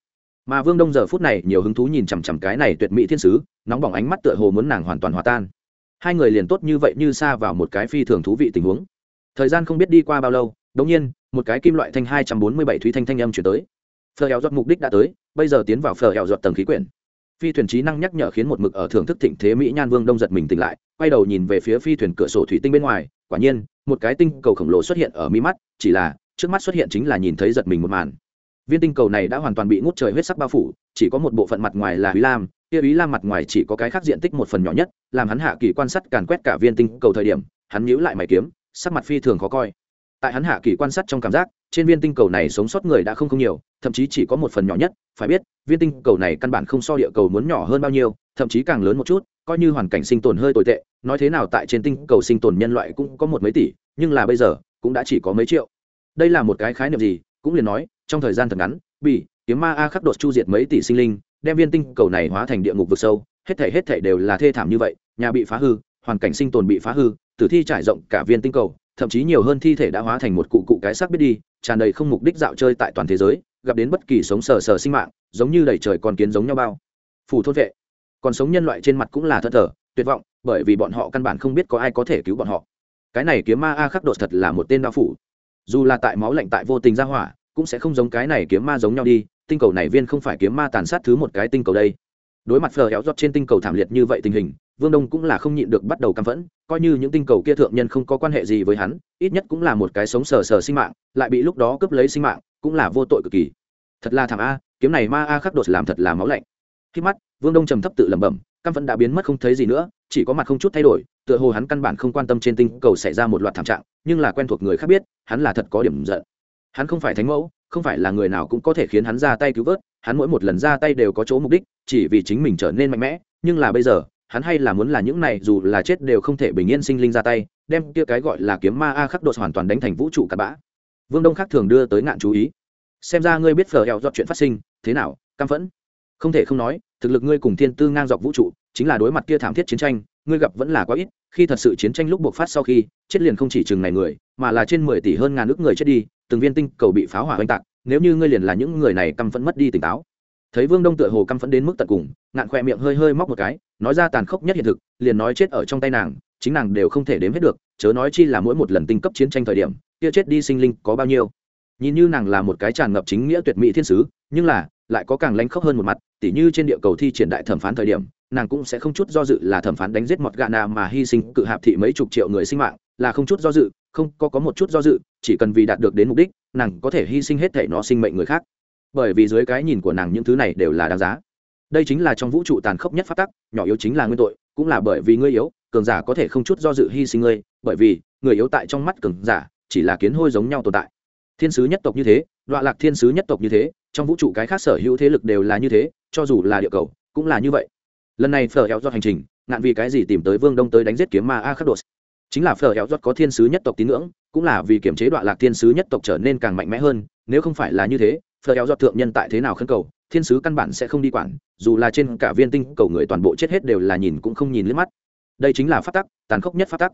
Mà vương đông giờ phút này nhiều hứng thú nhìn chằm chằm cái này tuyệt mỹ thiên sứ, nóng bỏng ánh mắt tựa hồ muốn nàng hoàn toàn hòa tan. Hai người liền tốt như vậy như xa vào một cái phi thường thú vị tình huống thời gian không biết đi qua bao lâu đống nhiên, một cái kim loại thanh hai trăm bốn mươi bảy thúy thanh thanh âm chuyển tới. Phờ hẹo giọt mục đích đã tới, bây giờ tiến vào phờ hẹo giọt tầng khí quyển. Phi thuyền trí năng nhắc nhở khiến một mực ở thưởng thức thịnh thế mỹ nhan vương đông giật mình tỉnh lại, quay đầu nhìn về phía phi thuyền cửa sổ thủy tinh bên ngoài, quả nhiên, một cái tinh cầu khổng lồ xuất hiện ở mi mắt, chỉ là, trước mắt xuất hiện chính là nhìn thấy giật mình một màn. Viên tinh cầu này đã hoàn toàn bị ngút trời huyết sắc bao phủ, chỉ có một bộ phận mặt ngoài là ý lam, kia ý lam mặt ngoài chỉ có cái khác diện tích một phần nhỏ nhất, làm hắn hạ kỳ quan sát càn quét cả viên tinh cầu thời điểm, hắn nhíu lại mày kiếm sắc mặt phi thường khó coi. Tại hắn hạ kỳ quan sát trong cảm giác, trên viên tinh cầu này sống sót người đã không không nhiều, thậm chí chỉ có một phần nhỏ nhất, phải biết, viên tinh cầu này căn bản không so địa cầu muốn nhỏ hơn bao nhiêu, thậm chí càng lớn một chút, coi như hoàn cảnh sinh tồn hơi tồi tệ, nói thế nào tại trên tinh cầu sinh tồn nhân loại cũng có một mấy tỷ, nhưng là bây giờ, cũng đã chỉ có mấy triệu. Đây là một cái khái niệm gì? Cũng liền nói, trong thời gian thật ngắn, bị kiếm ma a khắc đột chu diệt mấy tỷ sinh linh, đem viên tinh cầu này hóa thành địa ngục vực sâu, hết thể hết thể đều là thê thảm như vậy, nhà bị phá hư, hoàn cảnh sinh tồn bị phá hư tử thi trải rộng cả viên tinh cầu, thậm chí nhiều hơn thi thể đã hóa thành một cụ cụ cái xác biết đi, tràn đầy không mục đích dạo chơi tại toàn thế giới, gặp đến bất kỳ sống sờ sờ sinh mạng, giống như đầy trời con kiến giống nhau bao. Phủ thôn vệ. Còn sống nhân loại trên mặt cũng là thất thờ, tuyệt vọng, bởi vì bọn họ căn bản không biết có ai có thể cứu bọn họ. Cái này kiếm ma a khắc đột thật là một tên đạo phủ. Dù là tại máu lạnh tại vô tình ra hỏa, cũng sẽ không giống cái này kiếm ma giống nhau đi, tinh cầu này viên không phải kiếm ma tàn sát thứ một cái tinh cầu đây. Đối mặt phờ héo rót trên tinh cầu thảm liệt như vậy tình hình vương đông cũng là không nhịn được bắt đầu căm phẫn, coi như những tinh cầu kia thượng nhân không có quan hệ gì với hắn, ít nhất cũng là một cái sống sờ sờ sinh mạng, lại bị lúc đó cướp lấy sinh mạng, cũng là vô tội cực kỳ. Thật là thảm a, kiếm này ma a khắc đột làm thật là máu lạnh. Khi mắt, vương đông trầm thấp tự lẩm bẩm, căm phẫn đã biến mất không thấy gì nữa, chỉ có mặt không chút thay đổi, tựa hồ hắn căn bản không quan tâm trên tinh cầu xảy ra một loạt thảm trạng, nhưng là quen thuộc người khác biết, hắn là thật có điểm giận. Hắn không phải thánh mẫu, không phải là người nào cũng có thể khiến hắn ra tay cứu vớt, hắn mỗi một lần ra tay đều có chỗ mục đích, chỉ vì chính mình trở nên mạnh mẽ, nhưng là bây giờ hắn hay là muốn là những này, dù là chết đều không thể bình yên sinh linh ra tay, đem kia cái gọi là kiếm ma a khắc đột hoàn toàn đánh thành vũ trụ cặn bã. Vương đông khắc thường đưa tới ngạn chú ý. Xem ra ngươi biết phở hẹo dọn chuyện phát sinh, thế nào, căm phẫn? Không thể không nói, thực lực ngươi cùng thiên tư ngang dọc vũ trụ, chính là đối mặt kia thảm thiết chiến tranh, ngươi gặp vẫn là quá ít, khi thật sự chiến tranh lúc buộc phát sau khi, chết liền không chỉ chừng này người, mà là trên mười tỷ hơn ngàn ước người chết đi, từng viên tinh cầu bị pháo hỏa oanh tạc, nếu như ngươi liền là những người này căm phẫn mất đi tỉnh táo thấy vương đông tựa hồ căm phẫn đến mức tận cùng, ngạn khoe miệng hơi hơi móc một cái, nói ra tàn khốc nhất hiện thực, liền nói chết ở trong tay nàng, chính nàng đều không thể đếm hết được, chớ nói chi là mỗi một lần tinh cấp chiến tranh thời điểm, kia chết đi sinh linh có bao nhiêu. Nhìn như nàng là một cái tràn ngập chính nghĩa tuyệt mỹ thiên sứ, nhưng là, lại có càng lánh khóc hơn một mặt, tỉ như trên địa cầu thi triển đại thẩm phán thời điểm, nàng cũng sẽ không chút do dự là thẩm phán đánh giết một gạ nà mà hy sinh cự hạp thị mấy chục triệu người sinh mạng, là không chút do dự, không có có một chút do dự, chỉ cần vì đạt được đến mục đích, nàng có thể hy sinh hết thể nó sinh mệnh người khác bởi vì dưới cái nhìn của nàng những thứ này đều là đáng giá. Đây chính là trong vũ trụ tàn khốc nhất phát tắc, nhỏ yếu chính là nguyên tội, cũng là bởi vì ngươi yếu, cường giả có thể không chút do dự hy sinh ngươi, bởi vì, người yếu tại trong mắt cường giả, chỉ là kiến hôi giống nhau tồn tại. Thiên sứ nhất tộc như thế, đọa lạc thiên sứ nhất tộc như thế, trong vũ trụ cái khác sở hữu thế lực đều là như thế, cho dù là địa cầu, cũng là như vậy. Lần này phở héo do hành trình, ngạn vì cái gì tìm tới vương đông tới đánh giết kiếm ma a khắc đột chính là phở héo do có thiên sứ nhất tộc tín ngưỡng, cũng là vì kiểm chế đọa lạc thiên sứ nhất tộc trở nên càng mạnh mẽ hơn, nếu không phải là như thế phờ eo do thượng nhân tại thế nào khấn cầu, thiên sứ căn bản sẽ không đi quản, dù là trên cả viên tinh cầu người toàn bộ chết hết đều là nhìn cũng không nhìn liếc mắt. Đây chính là phát tắc, tàn khốc nhất phát tắc.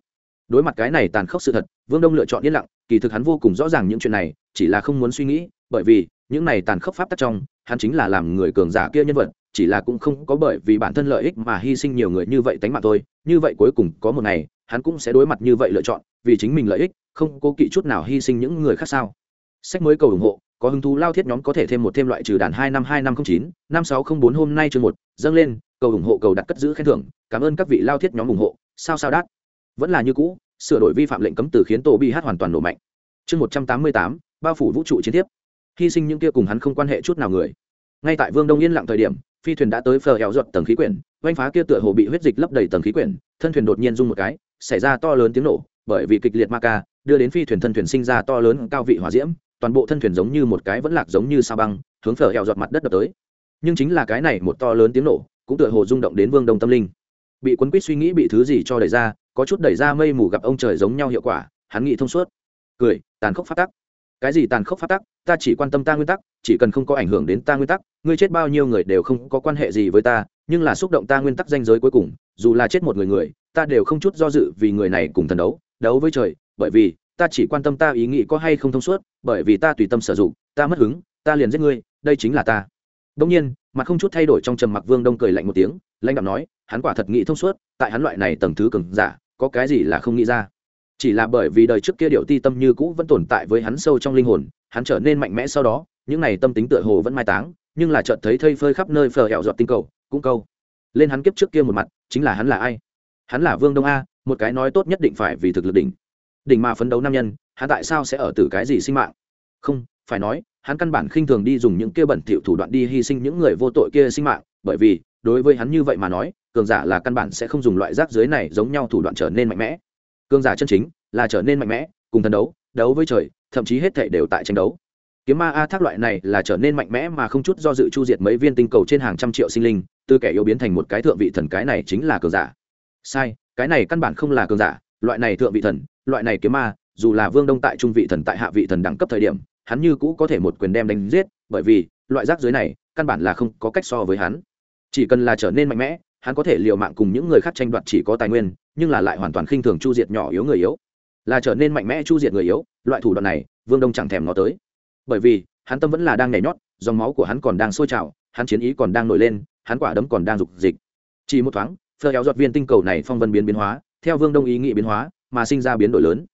Đối mặt cái này tàn khốc sự thật, vương đông lựa chọn yên lặng, kỳ thực hắn vô cùng rõ ràng những chuyện này, chỉ là không muốn suy nghĩ, bởi vì, những này tàn khốc pháp tắc trong, hắn chính là làm người cường giả kia nhân vật, chỉ là cũng không có bởi vì bản thân lợi ích mà hy sinh nhiều người như vậy tánh mạng thôi. Như vậy cuối cùng có một ngày, hắn cũng sẽ đối mặt như vậy lựa chọn, vì chính mình lợi ích, không cố kỵ chút nào hy sinh những người khác sao. Sách mới cầu ủng hộ có hứng thú lao thiết nhóm có thể thêm một thêm loại trừ đàn hai năm hai năm không chín, năm sáu không bốn hôm nay chương một, dâng lên, cầu ủng hộ, cầu đặt cất giữ khen thưởng, cảm ơn các vị lao thiết nhóm ủng hộ, sao sao đát. Vẫn là như cũ, sửa đổi vi phạm lệnh cấm từ khiến tổ bị hát hoàn toàn nổ mạnh. Chương một trăm tám mươi tám, bao phủ vũ trụ chiến tiếp. Hy sinh những kia cùng hắn không quan hệ chút nào người. Ngay tại vương đông yên lặng thời điểm, phi thuyền đã tới phờ hẹo ruột tầng khí quyển oanh phá kia tựa hồ bị huyết dịch lấp đầy tầng khí quyển, thân thuyền đột nhiên rung một cái, xảy ra to lớn tiếng nổ, bởi vì kịch liệt ma ca, đưa đến phi thuyền thân thuyền sinh ra to lớn cao vị hỏa diễm toàn bộ thân thuyền giống như một cái vẫn lạc giống như sao băng, hướng phở hẹo giọt mặt đất đập tới. Nhưng chính là cái này một to lớn tiếng nổ, cũng tựa hồ rung động đến vương đông tâm linh. Bị quấn quýt suy nghĩ bị thứ gì cho đẩy ra, có chút đẩy ra mây mù gặp ông trời giống nhau hiệu quả, hắn nghĩ thông suốt. Cười, tàn khốc phát tắc. Cái gì tàn khốc phát tắc? Ta chỉ quan tâm ta nguyên tắc, chỉ cần không có ảnh hưởng đến ta nguyên tắc, ngươi chết bao nhiêu người đều không có quan hệ gì với ta, nhưng là xúc động ta nguyên tắc danh giới cuối cùng, dù là chết một người người, ta đều không chút do dự vì người này cùng thần đấu đấu với trời, bởi vì ta chỉ quan tâm ta ý nghĩ có hay không thông suốt, bởi vì ta tùy tâm sử dụng, ta mất hứng, ta liền giết ngươi, đây chính là ta. Đông nhiên, mặt không chút thay đổi trong trầm mặc vương đông cười lạnh một tiếng, lãnh đạo nói, hắn quả thật nghĩ thông suốt, tại hắn loại này tầng thứ cường giả, có cái gì là không nghĩ ra. Chỉ là bởi vì đời trước kia điệu ti tâm như cũ vẫn tồn tại với hắn sâu trong linh hồn, hắn trở nên mạnh mẽ sau đó, những này tâm tính tựa hồ vẫn mai táng, nhưng là chợt thấy thây phơi khắp nơi phờ hẹo dọt tinh cầu, cũng câu. Lên hắn kiếp trước kia một mặt, chính là hắn là ai? Hắn là vương đông a, một cái nói tốt nhất định phải vì thực lực đỉnh đỉnh mà phấn đấu nam nhân, hắn tại sao sẽ ở từ cái gì sinh mạng? Không, phải nói, hắn căn bản khinh thường đi dùng những kia bẩn thỉu thủ đoạn đi hy sinh những người vô tội kia sinh mạng, bởi vì, đối với hắn như vậy mà nói, cường giả là căn bản sẽ không dùng loại rác dưới này giống nhau thủ đoạn trở nên mạnh mẽ. Cường giả chân chính, là trở nên mạnh mẽ, cùng thần đấu đấu với trời, thậm chí hết thể đều tại tranh đấu. Kiếm ma a thác loại này là trở nên mạnh mẽ mà không chút do dự chu diệt mấy viên tinh cầu trên hàng trăm triệu sinh linh, từ kẻ yếu biến thành một cái thượng vị thần cái này chính là cường giả. Sai, cái này căn bản không là cường giả, loại này thượng vị thần loại này kiếm ma, dù là vương đông tại trung vị thần tại hạ vị thần đẳng cấp thời điểm, hắn như cũ có thể một quyền đem đánh giết, bởi vì, loại rác dưới này, căn bản là không có cách so với hắn. Chỉ cần là trở nên mạnh mẽ, hắn có thể liều mạng cùng những người khác tranh đoạt chỉ có tài nguyên, nhưng là lại hoàn toàn khinh thường chu diệt nhỏ yếu người yếu. Là trở nên mạnh mẽ chu diệt người yếu, loại thủ đoạn này, vương đông chẳng thèm nó tới. Bởi vì, hắn tâm vẫn là đang nhảy nhót, dòng máu của hắn còn đang sôi trào, hắn chiến ý còn đang nổi lên, hắn quả đấm còn đang rục dịch. Chỉ một thoáng phơ kéo giọt viên tinh cầu này phong vân biến biến hóa, theo vương đông ý nghĩ biến hóa mà sinh ra biến đổi lớn.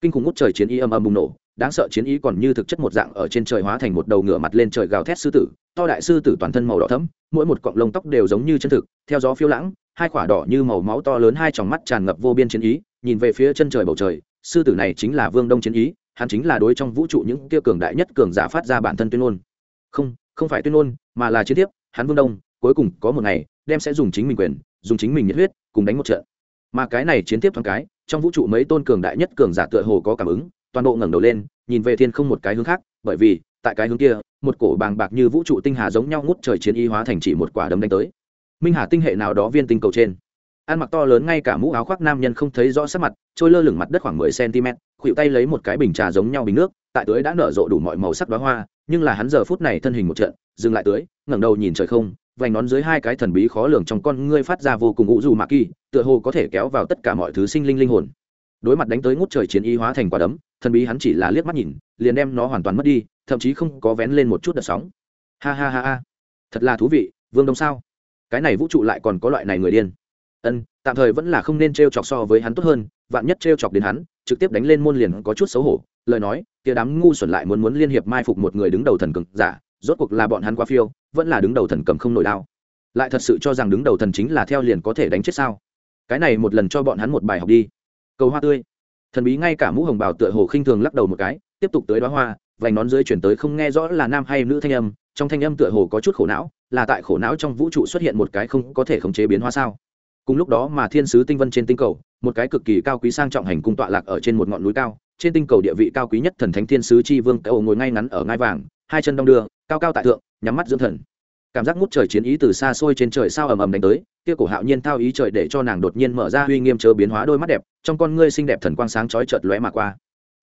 Kinh khủng ngút trời chiến ý âm âm bùng nổ, đáng sợ chiến ý còn như thực chất một dạng ở trên trời hóa thành một đầu ngựa mặt lên trời gào thét sư tử, to đại sư tử toàn thân màu đỏ thẫm, mỗi một cọng lông tóc đều giống như chân thực, theo gió phiêu lãng, hai quả đỏ như màu máu to lớn hai tròng mắt tràn ngập vô biên chiến ý, nhìn về phía chân trời bầu trời, sư tử này chính là vương đông chiến ý, hắn chính là đối trong vũ trụ những kia cường đại nhất cường giả phát ra bản thân tuyên ngôn. Không không phải tuyên ngôn, mà là chiến tiếp hắn vương đông, cuối cùng có một ngày, đem sẽ dùng chính mình quyền, dùng chính mình nhiệt huyết, cùng đánh một trận mà cái này chiến tiếp thoáng cái, trong vũ trụ mấy tôn cường đại nhất cường giả tựa hồ có cảm ứng, toàn bộ ngẩng đầu lên, nhìn về thiên không một cái hướng khác, bởi vì, tại cái hướng kia, một cổ bàng bạc như vũ trụ tinh hà giống nhau ngút trời chiến y hóa thành chỉ một quả đấm đánh tới. Minh hà tinh hệ nào đó viên tinh cầu trên. Ăn mặc to lớn ngay cả mũ áo khoác nam nhân không thấy rõ sắc mặt, trôi lơ lửng mặt đất khoảng mười cm khuỵu tay lấy một cái bình trà giống nhau bình nước, tại tưới đã nở rộ đủ mọi màu sắc đoá hoa, nhưng là hắn giờ phút này thân hình một trận, dừng lại tưới, ngẩng đầu nhìn trời không vành nón dưới hai cái thần bí khó lường trong con ngươi phát ra vô cùng ngũ dù mạ kỳ, tựa hồ có thể kéo vào tất cả mọi thứ sinh linh linh hồn. Đối mặt đánh tới ngút trời chiến y hóa thành quả đấm, thần bí hắn chỉ là liếc mắt nhìn, liền đem nó hoàn toàn mất đi, thậm chí không có vén lên một chút đợt sóng. Ha ha ha ha. Thật là thú vị, vương đông sao? Cái này vũ trụ lại còn có loại này người điên. Ân, tạm thời vẫn là không nên t r e o chọc so với hắn tốt hơn, vạn nhất t r e o chọc đến hắn, trực tiếp đánh lên môn liền có chút xấu hổ. Lời nói, kia đám ngu xuẩn lại muốn muốn liên hiệp mai phục một người đứng đầu thần cực giả rốt cuộc là bọn hắn quá phiêu, vẫn là đứng đầu thần cầm không nổi đao. Lại thật sự cho rằng đứng đầu thần chính là theo liền có thể đánh chết sao? Cái này một lần cho bọn hắn một bài học đi. Cầu hoa tươi. Thần bí ngay cả mũ hồng bào tựa hồ khinh thường lắc đầu một cái, tiếp tục tới đoá hoa, vành nón dưới chuyển tới không nghe rõ là nam hay nữ thanh âm, trong thanh âm tựa hồ có chút khổ não, là tại khổ não trong vũ trụ xuất hiện một cái không có thể khống chế biến hóa sao. Cùng lúc đó mà thiên sứ tinh vân trên tinh cầu, một cái cực kỳ cao quý sang trọng hành cung tọa lạc ở trên một ngọn núi cao, trên tinh cầu địa vị cao quý nhất thần thánh thiên sứ chi vương cầu ngồi ngay ngắn ở ngai vàng hai chân đong đưa, cao cao tại thượng, nhắm mắt dưỡng thần. Cảm giác ngút trời chiến ý từ xa xôi trên trời sao ầm ầm đánh tới, kia cổ hạo nhiên thao ý trời để cho nàng đột nhiên mở ra uy nghiêm chớ biến hóa đôi mắt đẹp, trong con ngươi xinh đẹp thần quang sáng chói chợt lóe mà qua.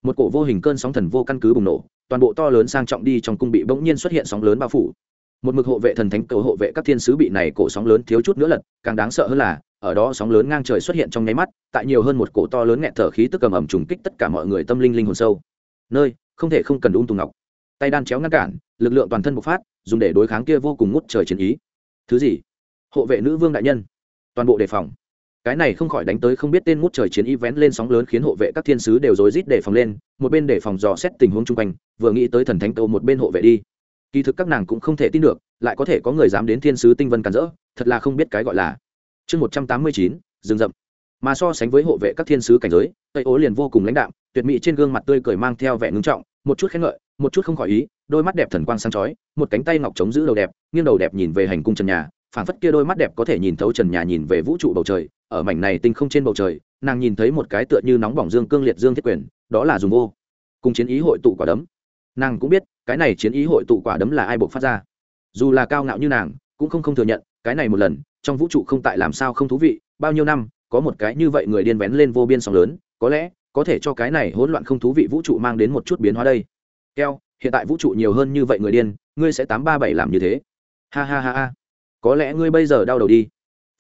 Một cổ vô hình cơn sóng thần vô căn cứ bùng nổ, toàn bộ to lớn sang trọng đi trong cung bị bỗng nhiên xuất hiện sóng lớn bao phủ. Một mực hộ vệ thần thánh, cầu hộ vệ các thiên sứ bị này cổ sóng lớn thiếu chút nữa lật, càng đáng sợ hơn là, ở đó sóng lớn ngang trời xuất hiện trong nháy mắt, tại nhiều hơn một cổ to lớn nghẹt thở khí tức cầm ẩm trùng kích tất cả mọi người tâm linh linh hồn sâu. Nơi, không thể không cần ung tùng ngọc tay đan chéo ngăn cản, lực lượng toàn thân bộc phát, dùng để đối kháng kia vô cùng ngút trời chiến ý. Thứ gì? Hộ vệ nữ vương đại nhân. Toàn bộ đề phòng. Cái này không khỏi đánh tới không biết tên ngút trời chiến y vén lên sóng lớn khiến hộ vệ các thiên sứ đều rối rít đề phòng lên, một bên đề phòng dò xét tình huống chung quanh, vừa nghĩ tới thần thánh tâu một bên hộ vệ đi. Kỳ thực các nàng cũng không thể tin được, lại có thể có người dám đến thiên sứ tinh vân cản rỡ, thật là không biết cái gọi là. Chương một trăm tám mươi chín, rừng rậm. Mà so sánh với hộ vệ các thiên sứ cảnh giới, tây ố liền vô cùng lãnh đạm, tuyệt mỹ trên gương mặt tươi cười mang theo vẻ ngưng trọng, một chút khen ngợi một chút không khỏi ý, đôi mắt đẹp thần quang sáng chói, một cánh tay ngọc chống giữ đầu đẹp, nghiêng đầu đẹp nhìn về hành cung trần nhà, phảng phất kia đôi mắt đẹp có thể nhìn thấu trần nhà nhìn về vũ trụ bầu trời, ở mảnh này tinh không trên bầu trời, nàng nhìn thấy một cái tựa như nóng bỏng dương cương liệt dương thiết quyền, đó là dùng vô. Cùng chiến ý hội tụ quả đấm. Nàng cũng biết, cái này chiến ý hội tụ quả đấm là ai buộc phát ra. Dù là cao ngạo như nàng, cũng không không thừa nhận, cái này một lần, trong vũ trụ không tại làm sao không thú vị, bao nhiêu năm, có một cái như vậy người điên vén lên vô biên sóng lớn, có lẽ, có thể cho cái này hỗn loạn không thú vị vũ trụ mang đến một chút biến hóa đây keo, hiện tại vũ trụ nhiều hơn như vậy người điên, ngươi sẽ tám ba bảy làm như thế. Ha ha ha ha. Có lẽ ngươi bây giờ đau đầu đi.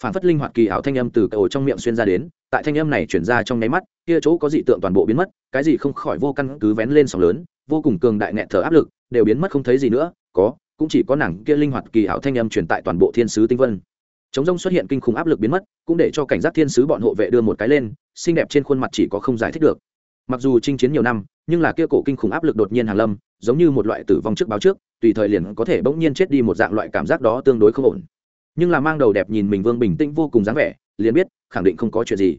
Phản phất linh hoạt kỳ ảo thanh âm từ cầu trong miệng xuyên ra đến, tại thanh âm này chuyển ra trong nháy mắt, kia chỗ có dị tượng toàn bộ biến mất, cái gì không khỏi vô căn cứ vén lên sóng lớn, vô cùng cường đại nghẹt thở áp lực, đều biến mất không thấy gì nữa, có, cũng chỉ có nàng kia linh hoạt kỳ ảo thanh âm truyền tại toàn bộ thiên sứ tinh vân. Chống rông xuất hiện kinh khủng áp lực biến mất, cũng để cho cảnh giác thiên sứ bọn hộ vệ đưa một cái lên, xinh đẹp trên khuôn mặt chỉ có không giải thích được. Mặc dù chinh chiến nhiều năm nhưng là kia cổ kinh khủng áp lực đột nhiên hàng lâm, giống như một loại tử vong trước báo trước, tùy thời liền có thể bỗng nhiên chết đi một dạng loại cảm giác đó tương đối không ổn. Nhưng là mang đầu đẹp nhìn mình vương bình tĩnh vô cùng dáng vẻ, liền biết, khẳng định không có chuyện gì.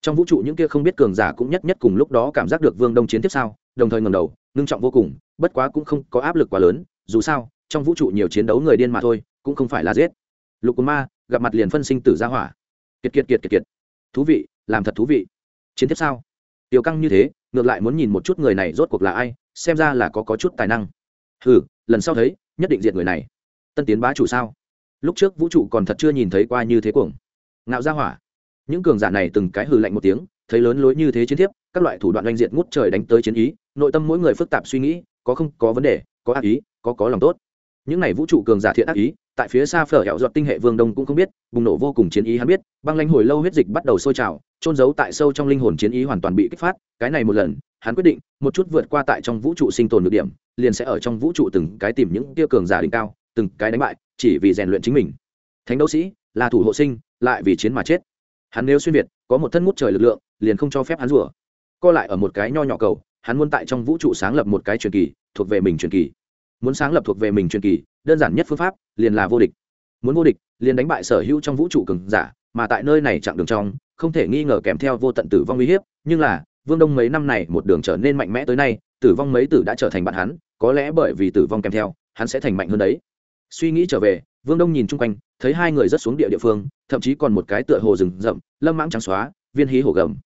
Trong vũ trụ những kia không biết cường giả cũng nhất nhất cùng lúc đó cảm giác được vương đông chiến tiếp sau, đồng thời ngầm đầu, ngưng trọng vô cùng, bất quá cũng không có áp lực quá lớn, dù sao, trong vũ trụ nhiều chiến đấu người điên mà thôi, cũng không phải là giết. Lục ma, gặp mặt liền phân sinh tử gia hỏa. Kiệt kiệt kiệt kiệt kiệt. Thú vị, làm thật thú vị. Chiến tiếp sao tiêu căng như thế ngược lại muốn nhìn một chút người này rốt cuộc là ai, xem ra là có có chút tài năng. Hừ, lần sau thấy, nhất định diệt người này. Tân tiến bá chủ sao? Lúc trước vũ trụ còn thật chưa nhìn thấy qua như thế cuồng. Ngạo gia hỏa. Những cường giả này từng cái hừ lạnh một tiếng, thấy lớn lối như thế chiến thiếp, các loại thủ đoạn oanh diện ngút trời đánh tới chiến ý, nội tâm mỗi người phức tạp suy nghĩ, có không có vấn đề, có ác ý, có có lòng tốt những này vũ trụ cường giả thiện ác ý, tại phía xa phở hẹo giọt tinh hệ vương đông cũng không biết, bùng nổ vô cùng chiến ý hắn biết, băng lanh hồi lâu huyết dịch bắt đầu sôi trào trôn giấu tại sâu trong linh hồn chiến ý hoàn toàn bị kích phát, cái này một lần, hắn quyết định, một chút vượt qua tại trong vũ trụ sinh tồn được điểm, liền sẽ ở trong vũ trụ từng cái tìm những tia cường giả đỉnh cao, từng cái đánh bại, chỉ vì rèn luyện chính mình. Thánh đấu sĩ, là thủ hộ sinh, lại vì chiến mà chết. Hắn nếu xuyên việt, có một thân ngút trời lực lượng, liền không cho phép hắn rủa. Co lại ở một cái nho nhỏ cầu, hắn muốn tại trong vũ trụ sáng lập một cái truyền kỳ, thuộc về mình truyền kỳ muốn sáng lập thuộc về mình truyền kỳ, đơn giản nhất phương pháp liền là vô địch. Muốn vô địch, liền đánh bại sở hữu trong vũ trụ cường giả, mà tại nơi này chặng đường trong, không thể nghi ngờ kèm theo vô tận tử vong uy hiếp, nhưng là, vương đông mấy năm này một đường trở nên mạnh mẽ tới nay, tử vong mấy tử đã trở thành bạn hắn, có lẽ bởi vì tử vong kèm theo, hắn sẽ thành mạnh hơn đấy. Suy nghĩ trở về, vương đông nhìn chung quanh, thấy hai người rất xuống địa địa phương, thậm chí còn một cái tựa hồ rừng rậm, lâm mãng trắng xóa, viên hí hồ gầm.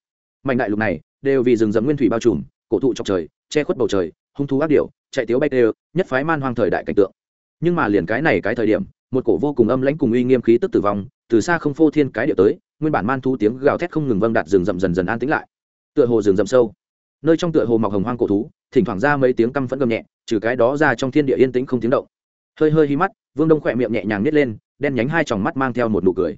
Mạnh đại lục này, đều vì rừng rậm nguyên thủy bao trùm, cổ thụ trọc trời, che khuất bầu trời, hung thú ác điệu chạy tiếu bay đều nhất phái man hoang thời đại cảnh tượng. Nhưng mà liền cái này cái thời điểm, một cổ vô cùng âm lãnh cùng uy nghiêm khí tức tử vong, từ xa không phô thiên cái điệu tới, nguyên bản man thú tiếng gào thét không ngừng vang đạt rừng rậm dần dần an tĩnh lại. Tựa hồ rừng rậm sâu. Nơi trong tựa hồ mọc hồng hoang cổ thú, thỉnh thoảng ra mấy tiếng căm phẫn gầm nhẹ, trừ cái đó ra trong thiên địa yên tĩnh không tiếng động. Hơi hơi hí mắt, vương đông khẽ miệng nhẹ nhàng nít lên, đen nhánh hai tròng mắt mang theo một nụ cười.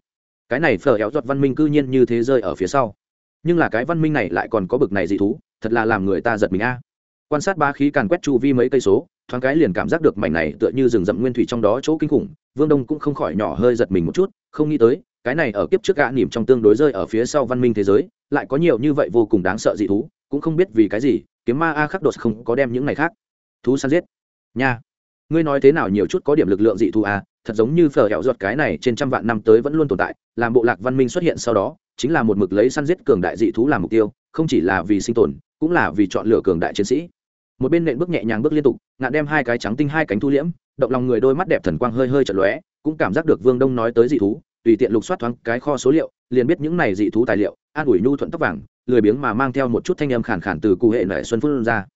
Cái này phở éo giọt văn minh cư nhiên như thế rơi ở phía sau. Nhưng là cái văn minh này lại còn có bực này dị thú, thật là làm người ta giật mình a quan sát ba khí càn quét chu vi mấy cây số, thoáng cái liền cảm giác được mảnh này tựa như rừng rậm nguyên thủy trong đó chỗ kinh khủng, vương đông cũng không khỏi nhỏ hơi giật mình một chút, không nghĩ tới, cái này ở kiếp trước gã nỉm trong tương đối rơi ở phía sau văn minh thế giới, lại có nhiều như vậy vô cùng đáng sợ dị thú, cũng không biết vì cái gì, kiếm ma a khắc đột không có đem những này khác. Thú săn giết. Nha. Ngươi nói thế nào nhiều chút có điểm lực lượng dị thú a thật giống như phở hẹo ruột cái này trên trăm vạn năm tới vẫn luôn tồn tại, làm bộ lạc văn minh xuất hiện sau đó, chính là một mực lấy săn giết cường đại dị thú làm mục tiêu, không chỉ là vì sinh tồn, cũng là vì chọn lựa cường đại chiến sĩ một bên nện bước nhẹ nhàng bước liên tục, ngạn đem hai cái trắng tinh hai cánh thu liễm, động lòng người đôi mắt đẹp thần quang hơi hơi chật lóe, cũng cảm giác được vương đông nói tới dị thú, tùy tiện lục soát thoáng cái kho số liệu, liền biết những này dị thú tài liệu, an ủi nhu thuận tóc vàng, lười biếng mà mang theo một chút thanh âm khản khản từ cụ hệ nệ xuân phun ra.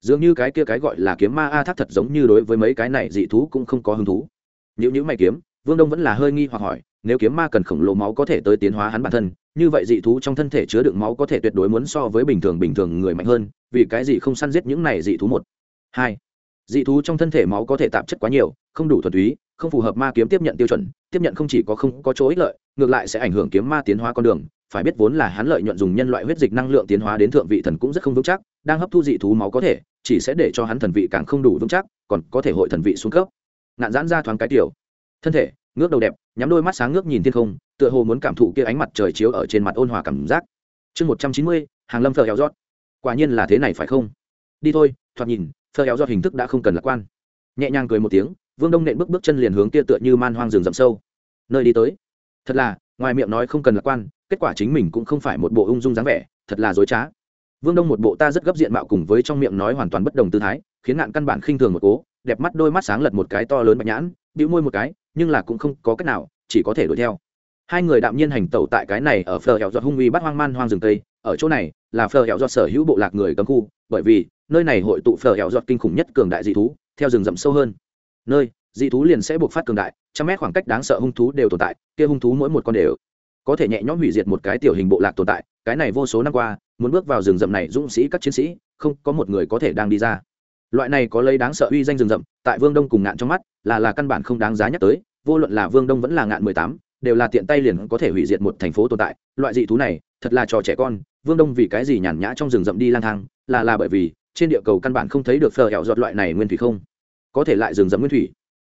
Dường như cái kia cái gọi là kiếm ma a thác thật giống như đối với mấy cái này dị thú cũng không có hứng thú. Những những mày kiếm, vương đông vẫn là hơi nghi hoặc hỏi nếu kiếm ma cần khổng lồ máu có thể tới tiến hóa hắn bản thân, như vậy dị thú trong thân thể chứa đựng máu có thể tuyệt đối muốn so với bình thường bình thường người mạnh hơn, vì cái gì không săn giết những này dị thú một? Hai, dị thú trong thân thể máu có thể tạp chất quá nhiều, không đủ thuần túy, không phù hợp ma kiếm tiếp nhận tiêu chuẩn, tiếp nhận không chỉ có không có chỗ ích lợi, ngược lại sẽ ảnh hưởng kiếm ma tiến hóa con đường. Phải biết vốn là hắn lợi nhuận dùng nhân loại huyết dịch năng lượng tiến hóa đến thượng vị thần cũng rất không vững chắc, đang hấp thu dị thú máu có thể, chỉ sẽ để cho hắn thần vị càng không đủ vững chắc, còn có thể hội thần vị xuống cấp. Ngạn giãn ra thoáng cái tiểu. Thân thể ngước đầu đẹp, nhắm đôi mắt sáng ngước nhìn thiên không, tựa hồ muốn cảm thụ kia ánh mặt trời chiếu ở trên mặt ôn hòa cảm giác. Chương một trăm chín mươi, hàng lâm phờ héo rót quả nhiên là thế này phải không? Đi thôi, thoạt nhìn phờ héo rót hình thức đã không cần lạc quan. Nhẹ nhàng cười một tiếng, vương đông nện bước bước chân liền hướng kia tựa như man hoang rừng rậm sâu. Nơi đi tới. Thật là, ngoài miệng nói không cần lạc quan, kết quả chính mình cũng không phải một bộ ung dung dáng vẻ, thật là dối trá. Vương đông một bộ ta rất gấp diện mạo cùng với trong miệng nói hoàn toàn bất đồng tư thái, khiến nạn căn bản khinh thường một cố, đẹp mắt đôi mắt sáng lật một cái to lớn bạch nhãn, bĩu môi một cái nhưng là cũng không có cách nào, chỉ có thể đuổi theo. Hai người đạm nhiên hành tẩu tại cái này ở phờ hẹo giọt hung uy bắt hoang man hoang rừng tây. Ở chỗ này là phờ hẹo giọt sở hữu bộ lạc người cấm khu, bởi vì nơi này hội tụ phờ hẹo giọt kinh khủng nhất cường đại dị thú, theo rừng rậm sâu hơn. Nơi, dị thú liền sẽ buộc phát cường đại, trăm mét khoảng cách đáng sợ hung thú đều tồn tại, kia hung thú mỗi một con đều có thể nhẹ nhõm hủy diệt một cái tiểu hình bộ lạc tồn tại. Cái này vô số năm qua, muốn bước vào rừng rậm này dũng sĩ các chiến sĩ, không có một người có thể đang đi ra. Loại này có lấy đáng sợ uy danh rừng rậm, tại vương đông cùng ngạn trong mắt là là căn bản không đáng giá nhắc tới, vô luận là vương đông vẫn là ngạn mười tám, đều là tiện tay liền có thể hủy diệt một thành phố tồn tại. Loại dị thú này, thật là trò trẻ con, vương đông vì cái gì nhàn nhã trong rừng rậm đi lang thang, là là bởi vì, trên địa cầu căn bản không thấy được phờ hẹo giọt loại này nguyên thủy không. Có thể lại rừng rậm nguyên thủy,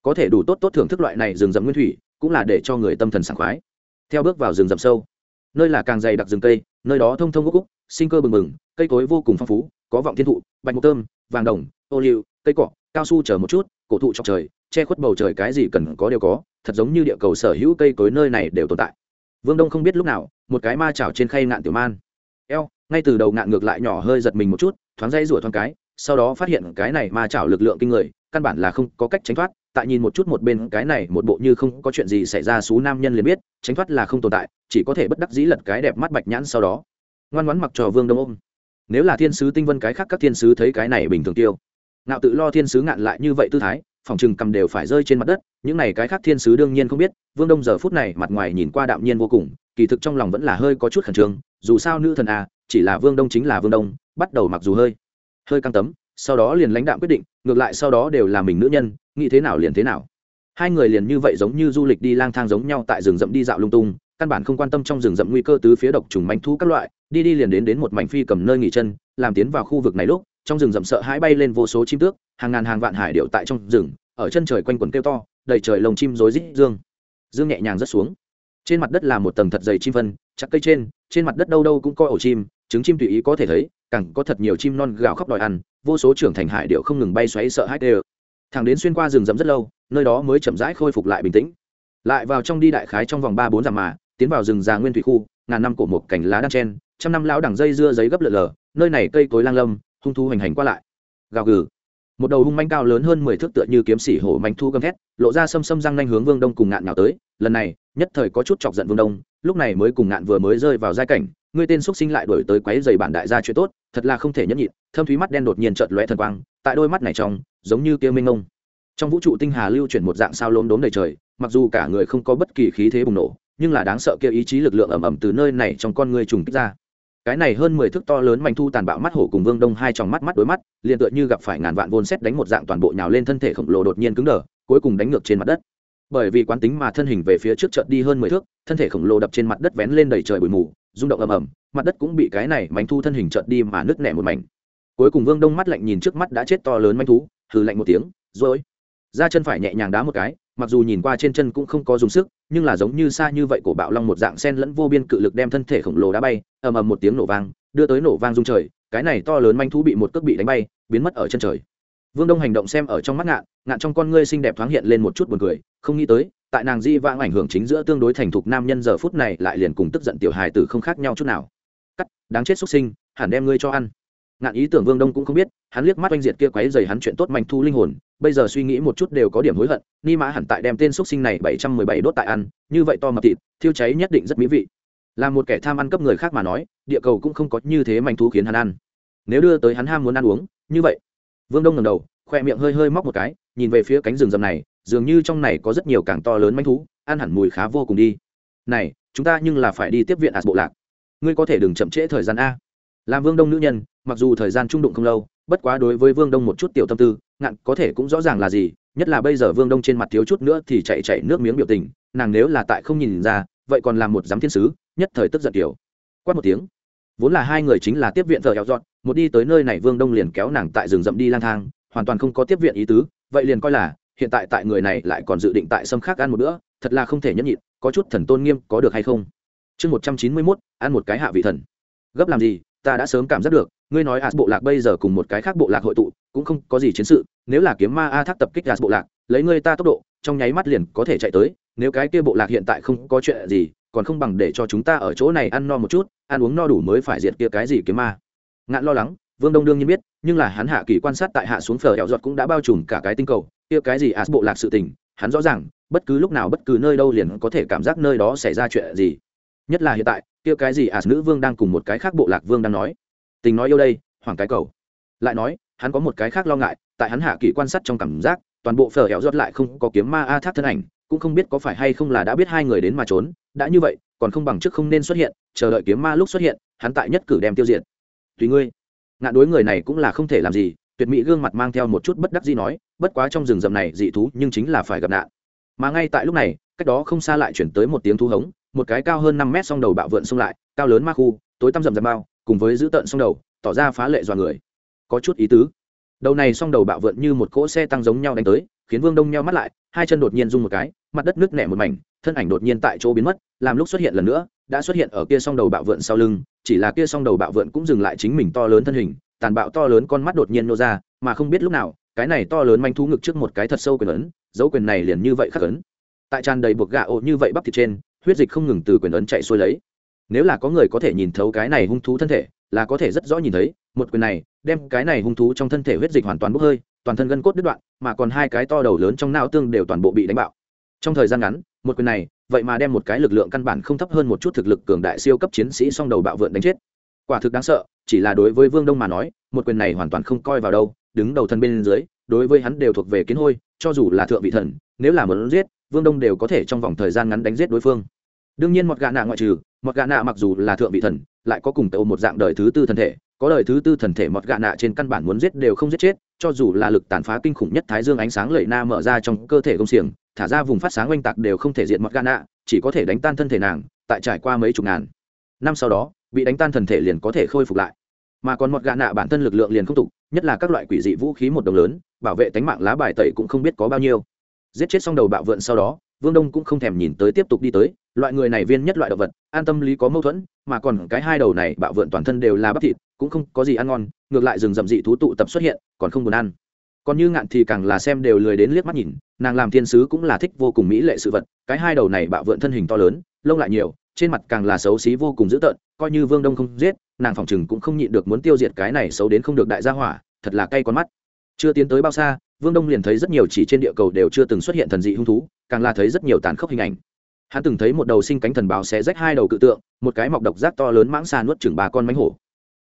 có thể đủ tốt tốt thưởng thức loại này rừng rậm nguyên thủy, cũng là để cho người tâm thần sảng khoái. Theo bước vào rừng rậm sâu, nơi là càng dày đặc rừng cây, nơi đó thông thông gốc úc, sinh cơ bừng bừng, cây cối vô cùng phong phú, có vọng thiên thụ, bạch mộc tôm, vàng đồng, ô liu, cây cọ cao su chờ một chút, cổ thụ trong trời che khuất bầu trời cái gì cần có đều có, thật giống như địa cầu sở hữu cây cối nơi này đều tồn tại. Vương đông không biết lúc nào, một cái ma chảo trên khay ngạn tiểu man. Eo, ngay từ đầu ngạn ngược lại nhỏ hơi giật mình một chút, thoáng dây rủa thoáng cái, sau đó phát hiện cái này ma chảo lực lượng kinh người, căn bản là không có cách tránh thoát, tại nhìn một chút một bên cái này một bộ như không có chuyện gì xảy ra xú nam nhân liền biết, tránh thoát là không tồn tại, chỉ có thể bất đắc dĩ lật cái đẹp mắt bạch nhãn sau đó. Ngoan ngoãn mặc trò vương đông ôm. Nếu là thiên sứ tinh vân cái khác các thiên sứ thấy cái này bình thường tiêu. Ngạo tự lo thiên sứ ngạn lại như vậy tư thái phòng chừng cầm đều phải rơi trên mặt đất, những này cái khác thiên sứ đương nhiên không biết, vương đông giờ phút này mặt ngoài nhìn qua đạm nhiên vô cùng, kỳ thực trong lòng vẫn là hơi có chút khẩn trương, dù sao nữ thần à chỉ là vương đông chính là vương đông, bắt đầu mặc dù hơi hơi căng tấm, sau đó liền lãnh đạm quyết định, ngược lại sau đó đều là mình nữ nhân, nghĩ thế nào liền thế nào. Hai người liền như vậy giống như du lịch đi lang thang giống nhau tại rừng rậm đi dạo lung tung, căn bản không quan tâm trong rừng rậm nguy cơ tứ phía độc trùng manh thu các loại, đi đi liền đến đến một mảnh phi cầm nơi nghỉ chân, làm tiến vào khu vực này lúc trong rừng rậm sợ hãi bay lên vô số chim tước, hàng ngàn hàng vạn hải điệu tại trong rừng, ở chân trời quanh quần kêu to, đầy trời lồng chim rối rít dương. Dương nhẹ nhàng rất xuống. Trên mặt đất là một tầng thật dày chim vân chặt cây trên trên mặt đất đâu đâu cũng có ổ chim, trứng chim tùy ý có thể thấy, càng có thật nhiều chim non gào khóc đòi ăn, vô số trưởng thành hải điệu không ngừng bay xoáy sợ hãi đều. Thằng đến xuyên qua rừng rậm rất lâu, nơi đó mới chậm rãi khôi phục lại bình tĩnh. Lại vào trong đi đại khái trong vòng ba bốn dặm mà, tiến vào rừng già nguyên thủy khu, ngàn năm cổ một cành lá đan chen, trăm năm lão đằng dây dưa giấy gấp lợ lờ, nơi này cây cối lang lâm hung thu hành hành qua lại. Gào gừ. Một đầu hung manh cao lớn hơn mười thước tựa như kiếm sĩ hổ manh thu gầm thét, lộ ra xâm xâm răng nanh hướng vương đông cùng ngạn nào tới. Lần này, nhất thời có chút chọc giận vương đông, lúc này mới cùng ngạn vừa mới rơi vào giai cảnh ngươi tên xúc sinh lại đổi tới quấy giày bản đại gia chuyện tốt, thật là không thể nhẫn nhịn, thâm thúy mắt đen đột nhiên chợt lóe thần quang, tại đôi mắt này trong, giống như kia minh ngông trong vũ trụ tinh hà lưu chuyển một dạng sao lốm đốm đầy trời, mặc dù cả người không có bất kỳ khí thế bùng nổ, nhưng là đáng sợ kia ý chí lực lượng ẩm ẩm từ nơi này trong con người trùng kích ra cái này hơn mười thước to lớn manh thu tàn bạo mắt hổ cùng vương đông hai tròng mắt mắt đối mắt, liền tựa như gặp phải ngàn vạn vôn xét đánh một dạng toàn bộ nhào lên thân thể khổng lồ đột nhiên cứng đờ, cuối cùng đánh ngược trên mặt đất. Bởi vì quán tính mà thân hình về phía trước chợt đi hơn mười thước, thân thể khổng lồ đập trên mặt đất vén lên đầy trời bụi mù, rung động ầm ầm, mặt đất cũng bị cái này manh thu thân hình chợt đi mà nứt nẻ một mảnh. Cuối cùng vương đông mắt lạnh nhìn trước mắt đã chết to lớn manh thú hừ lạnh một tiếng, rồi. Ra chân phải nhẹ nhàng đá một cái mặc dù nhìn qua trên chân cũng không có dùng sức, nhưng là giống như xa như vậy của bạo long một dạng sen lẫn vô biên cự lực đem thân thể khổng lồ đá bay, ầm ầm một tiếng nổ vang, đưa tới nổ vang rung trời, cái này to lớn manh thú bị một cước bị đánh bay, biến mất ở chân trời. Vương đông hành động xem ở trong mắt ngạn ngạn trong con ngươi xinh đẹp thoáng hiện lên một chút buồn cười, không nghĩ tới, tại nàng di vãng ảnh hưởng chính giữa tương đối thành thục nam nhân giờ phút này lại liền cùng tức giận tiểu hài tử không khác nhau chút nào. Cắt, đáng chết xuất sinh, hẳn đem ngươi cho ăn. Ngạn ý tưởng vương đông cũng không biết, hắn liếc mắt oanh diệt kia quấy dày hắn chuyện tốt manh thu linh hồn bây giờ suy nghĩ một chút đều có điểm hối hận, ni mã hẳn tại đem tên xúc sinh này bảy trăm mười bảy đốt tại ăn, như vậy to mập thịt, thiêu cháy nhất định rất mỹ vị. Là một kẻ tham ăn cấp người khác mà nói, địa cầu cũng không có như thế manh thú khiến hắn ăn. Nếu đưa tới hắn ham muốn ăn uống, như vậy. Vương đông ngầm đầu, khoe miệng hơi hơi móc một cái, nhìn về phía cánh rừng rầm này, dường như trong này có rất nhiều càng to lớn manh thú, ăn hẳn mùi khá vô cùng đi. Này, chúng ta nhưng là phải đi tiếp viện ạt bộ lạc. Ngươi có thể đừng chậm trễ thời gian a. Làm vương đông nữ nhân, mặc dù thời gian trung đụng không lâu bất quá đối với vương đông một chút tiểu tâm tư, ngạn có thể cũng rõ ràng là gì, nhất là bây giờ vương đông trên mặt thiếu chút nữa thì chạy chạy nước miếng biểu tình, nàng nếu là tại không nhìn ra, vậy còn là một giám thiên sứ, nhất thời tức giận kiểu. Quát một tiếng. Vốn là hai người chính là tiếp viện thợ hẹo dọn, một đi tới nơi này vương đông liền kéo nàng tại rừng rậm đi lang thang, hoàn toàn không có tiếp viện ý tứ, vậy liền coi là, hiện tại tại người này lại còn dự định tại sâm khác ăn một bữa, thật là không thể nhẫn nhịn, có chút thần tôn nghiêm có được hay không? Chương một trăm chín mươi mốt, ăn một cái hạ vị thần. Gấp làm gì, ta đã sớm cảm giác được ngươi nói as bộ lạc bây giờ cùng một cái khác bộ lạc hội tụ, cũng không có gì chiến sự, nếu là kiếm ma a thác tập kích as bộ lạc, lấy ngươi ta tốc độ, trong nháy mắt liền có thể chạy tới, nếu cái kia bộ lạc hiện tại không có chuyện gì, còn không bằng để cho chúng ta ở chỗ này ăn no một chút, ăn uống no đủ mới phải diệt kia cái gì kiếm ma. Ngạn lo lắng, vương đông đương nhiên biết, nhưng là hắn hạ kỳ quan sát tại hạ xuống phở hẹo giọt cũng đã bao trùm cả cái tinh cầu, kia cái gì as bộ lạc sự tình, hắn rõ ràng, bất cứ lúc nào bất cứ nơi đâu liền có thể cảm giác nơi đó xảy ra chuyện gì. Nhất là hiện tại, kia cái gì as nữ vương đang cùng một cái khác bộ lạc vương đang nói tình nói yêu đây hoàng cái cầu. Lại nói, hắn có một cái khác lo ngại, tại hắn hạ kỳ quan sát trong cảm giác, toàn bộ phở hẹo rót lại không có kiếm ma a thác thân ảnh, cũng không biết có phải hay không là đã biết hai người đến mà trốn, đã như vậy, còn không bằng trước không nên xuất hiện, chờ đợi kiếm ma lúc xuất hiện, hắn tại nhất cử đem tiêu diệt. Tùy ngươi. Ngạn đối người này cũng là không thể làm gì, tuyệt mỹ gương mặt mang theo một chút bất đắc gì nói, bất quá trong rừng rậm này dị thú nhưng chính là phải gặp nạn. Mà ngay tại lúc này, cách đó không xa lại chuyển tới một tiếng thú hống, một cái cao hơn năm mét song đầu bạo vượn xông lại, cao lớn ma khu, tối tăm rậm rậm bao cùng với giữ tợn song đầu, tỏ ra phá lệ dọa người. Có chút ý tứ. Đầu này song đầu bạo vượn như một cỗ xe tăng giống nhau đánh tới, khiến vương đông nheo mắt lại, hai chân đột nhiên rung một cái, mặt đất nước nẻ một mảnh, thân ảnh đột nhiên tại chỗ biến mất, làm lúc xuất hiện lần nữa, đã xuất hiện ở kia song đầu bạo vượn sau lưng, chỉ là kia song đầu bạo vượn cũng dừng lại chính mình to lớn thân hình, tàn bạo to lớn con mắt đột nhiên nô ra, mà không biết lúc nào, cái này to lớn manh thú ngực trước một cái thật sâu quyền ấn, dấu quyền này liền như vậy khắc ấn. Tại tràn đầy buộc gạ ộ như vậy bắp thịt trên, huyết dịch không ngừng từ quyền ấn chạy xuôi lấy nếu là có người có thể nhìn thấu cái này hung thú thân thể, là có thể rất rõ nhìn thấy, một quyền này, đem cái này hung thú trong thân thể huyết dịch hoàn toàn bốc hơi, toàn thân gân cốt đứt đoạn, mà còn hai cái to đầu lớn trong não tương đều toàn bộ bị đánh bạo. Trong thời gian ngắn, một quyền này, vậy mà đem một cái lực lượng căn bản không thấp hơn một chút thực lực cường đại siêu cấp chiến sĩ song đầu bạo vượn đánh chết. Quả thực đáng sợ, chỉ là đối với vương đông mà nói, một quyền này hoàn toàn không coi vào đâu, đứng đầu thân bên dưới, đối với hắn đều thuộc về kiến hôi, cho dù là thượng vị thần, nếu là muốn giết, vương đông đều có thể trong vòng thời gian ngắn đánh giết đối phương đương nhiên một gạ nạ ngoại trừ một gạ nạ mặc dù là thượng vị thần, lại có cùng tàu một dạng đời thứ tư thần thể, có đời thứ tư thần thể một gạ nạ trên căn bản muốn giết đều không giết chết, cho dù là lực tàn phá kinh khủng nhất thái dương ánh sáng lệ na mở ra trong cơ thể công xiềng, thả ra vùng phát sáng oanh tạc đều không thể diện mọt gạ nạ, chỉ có thể đánh tan thân thể nàng, tại trải qua mấy chục ngàn năm sau đó, bị đánh tan thần thể liền có thể khôi phục lại. Mà còn một gạ nạ bản thân lực lượng liền không tục nhất là các loại quỷ dị vũ khí một đồng lớn, bảo vệ tánh mạng lá bài tẩy cũng không biết có bao nhiêu. Giết chết xong đầu bạo vượn sau đó vương đông cũng không thèm nhìn tới tiếp tục đi tới, loại người này viên nhất loại động vật, an tâm lý có mâu thuẫn, mà còn cái hai đầu này bạo vượn toàn thân đều là bắp thịt, cũng không có gì ăn ngon, ngược lại rừng rậm dị thú tụ tập xuất hiện, còn không buồn ăn. Còn như ngạn thì càng là xem đều lười đến liếc mắt nhìn, nàng làm thiên sứ cũng là thích vô cùng mỹ lệ sự vật, cái hai đầu này bạo vượn thân hình to lớn, lông lại nhiều, trên mặt càng là xấu xí vô cùng dữ tợn, coi như vương đông không giết, nàng phòng chừng cũng không nhịn được muốn tiêu diệt cái này xấu đến không được đại gia hỏa, thật là cay con mắt chưa tiến tới bao xa, vương đông liền thấy rất nhiều chỉ trên địa cầu đều chưa từng xuất hiện thần dị hung thú, càng là thấy rất nhiều tàn khốc hình ảnh. Hắn từng thấy một đầu sinh cánh thần báo xé rách hai đầu cự tượng, một cái mọc độc giác to lớn mãng xa nuốt chừng ba con mánh hổ.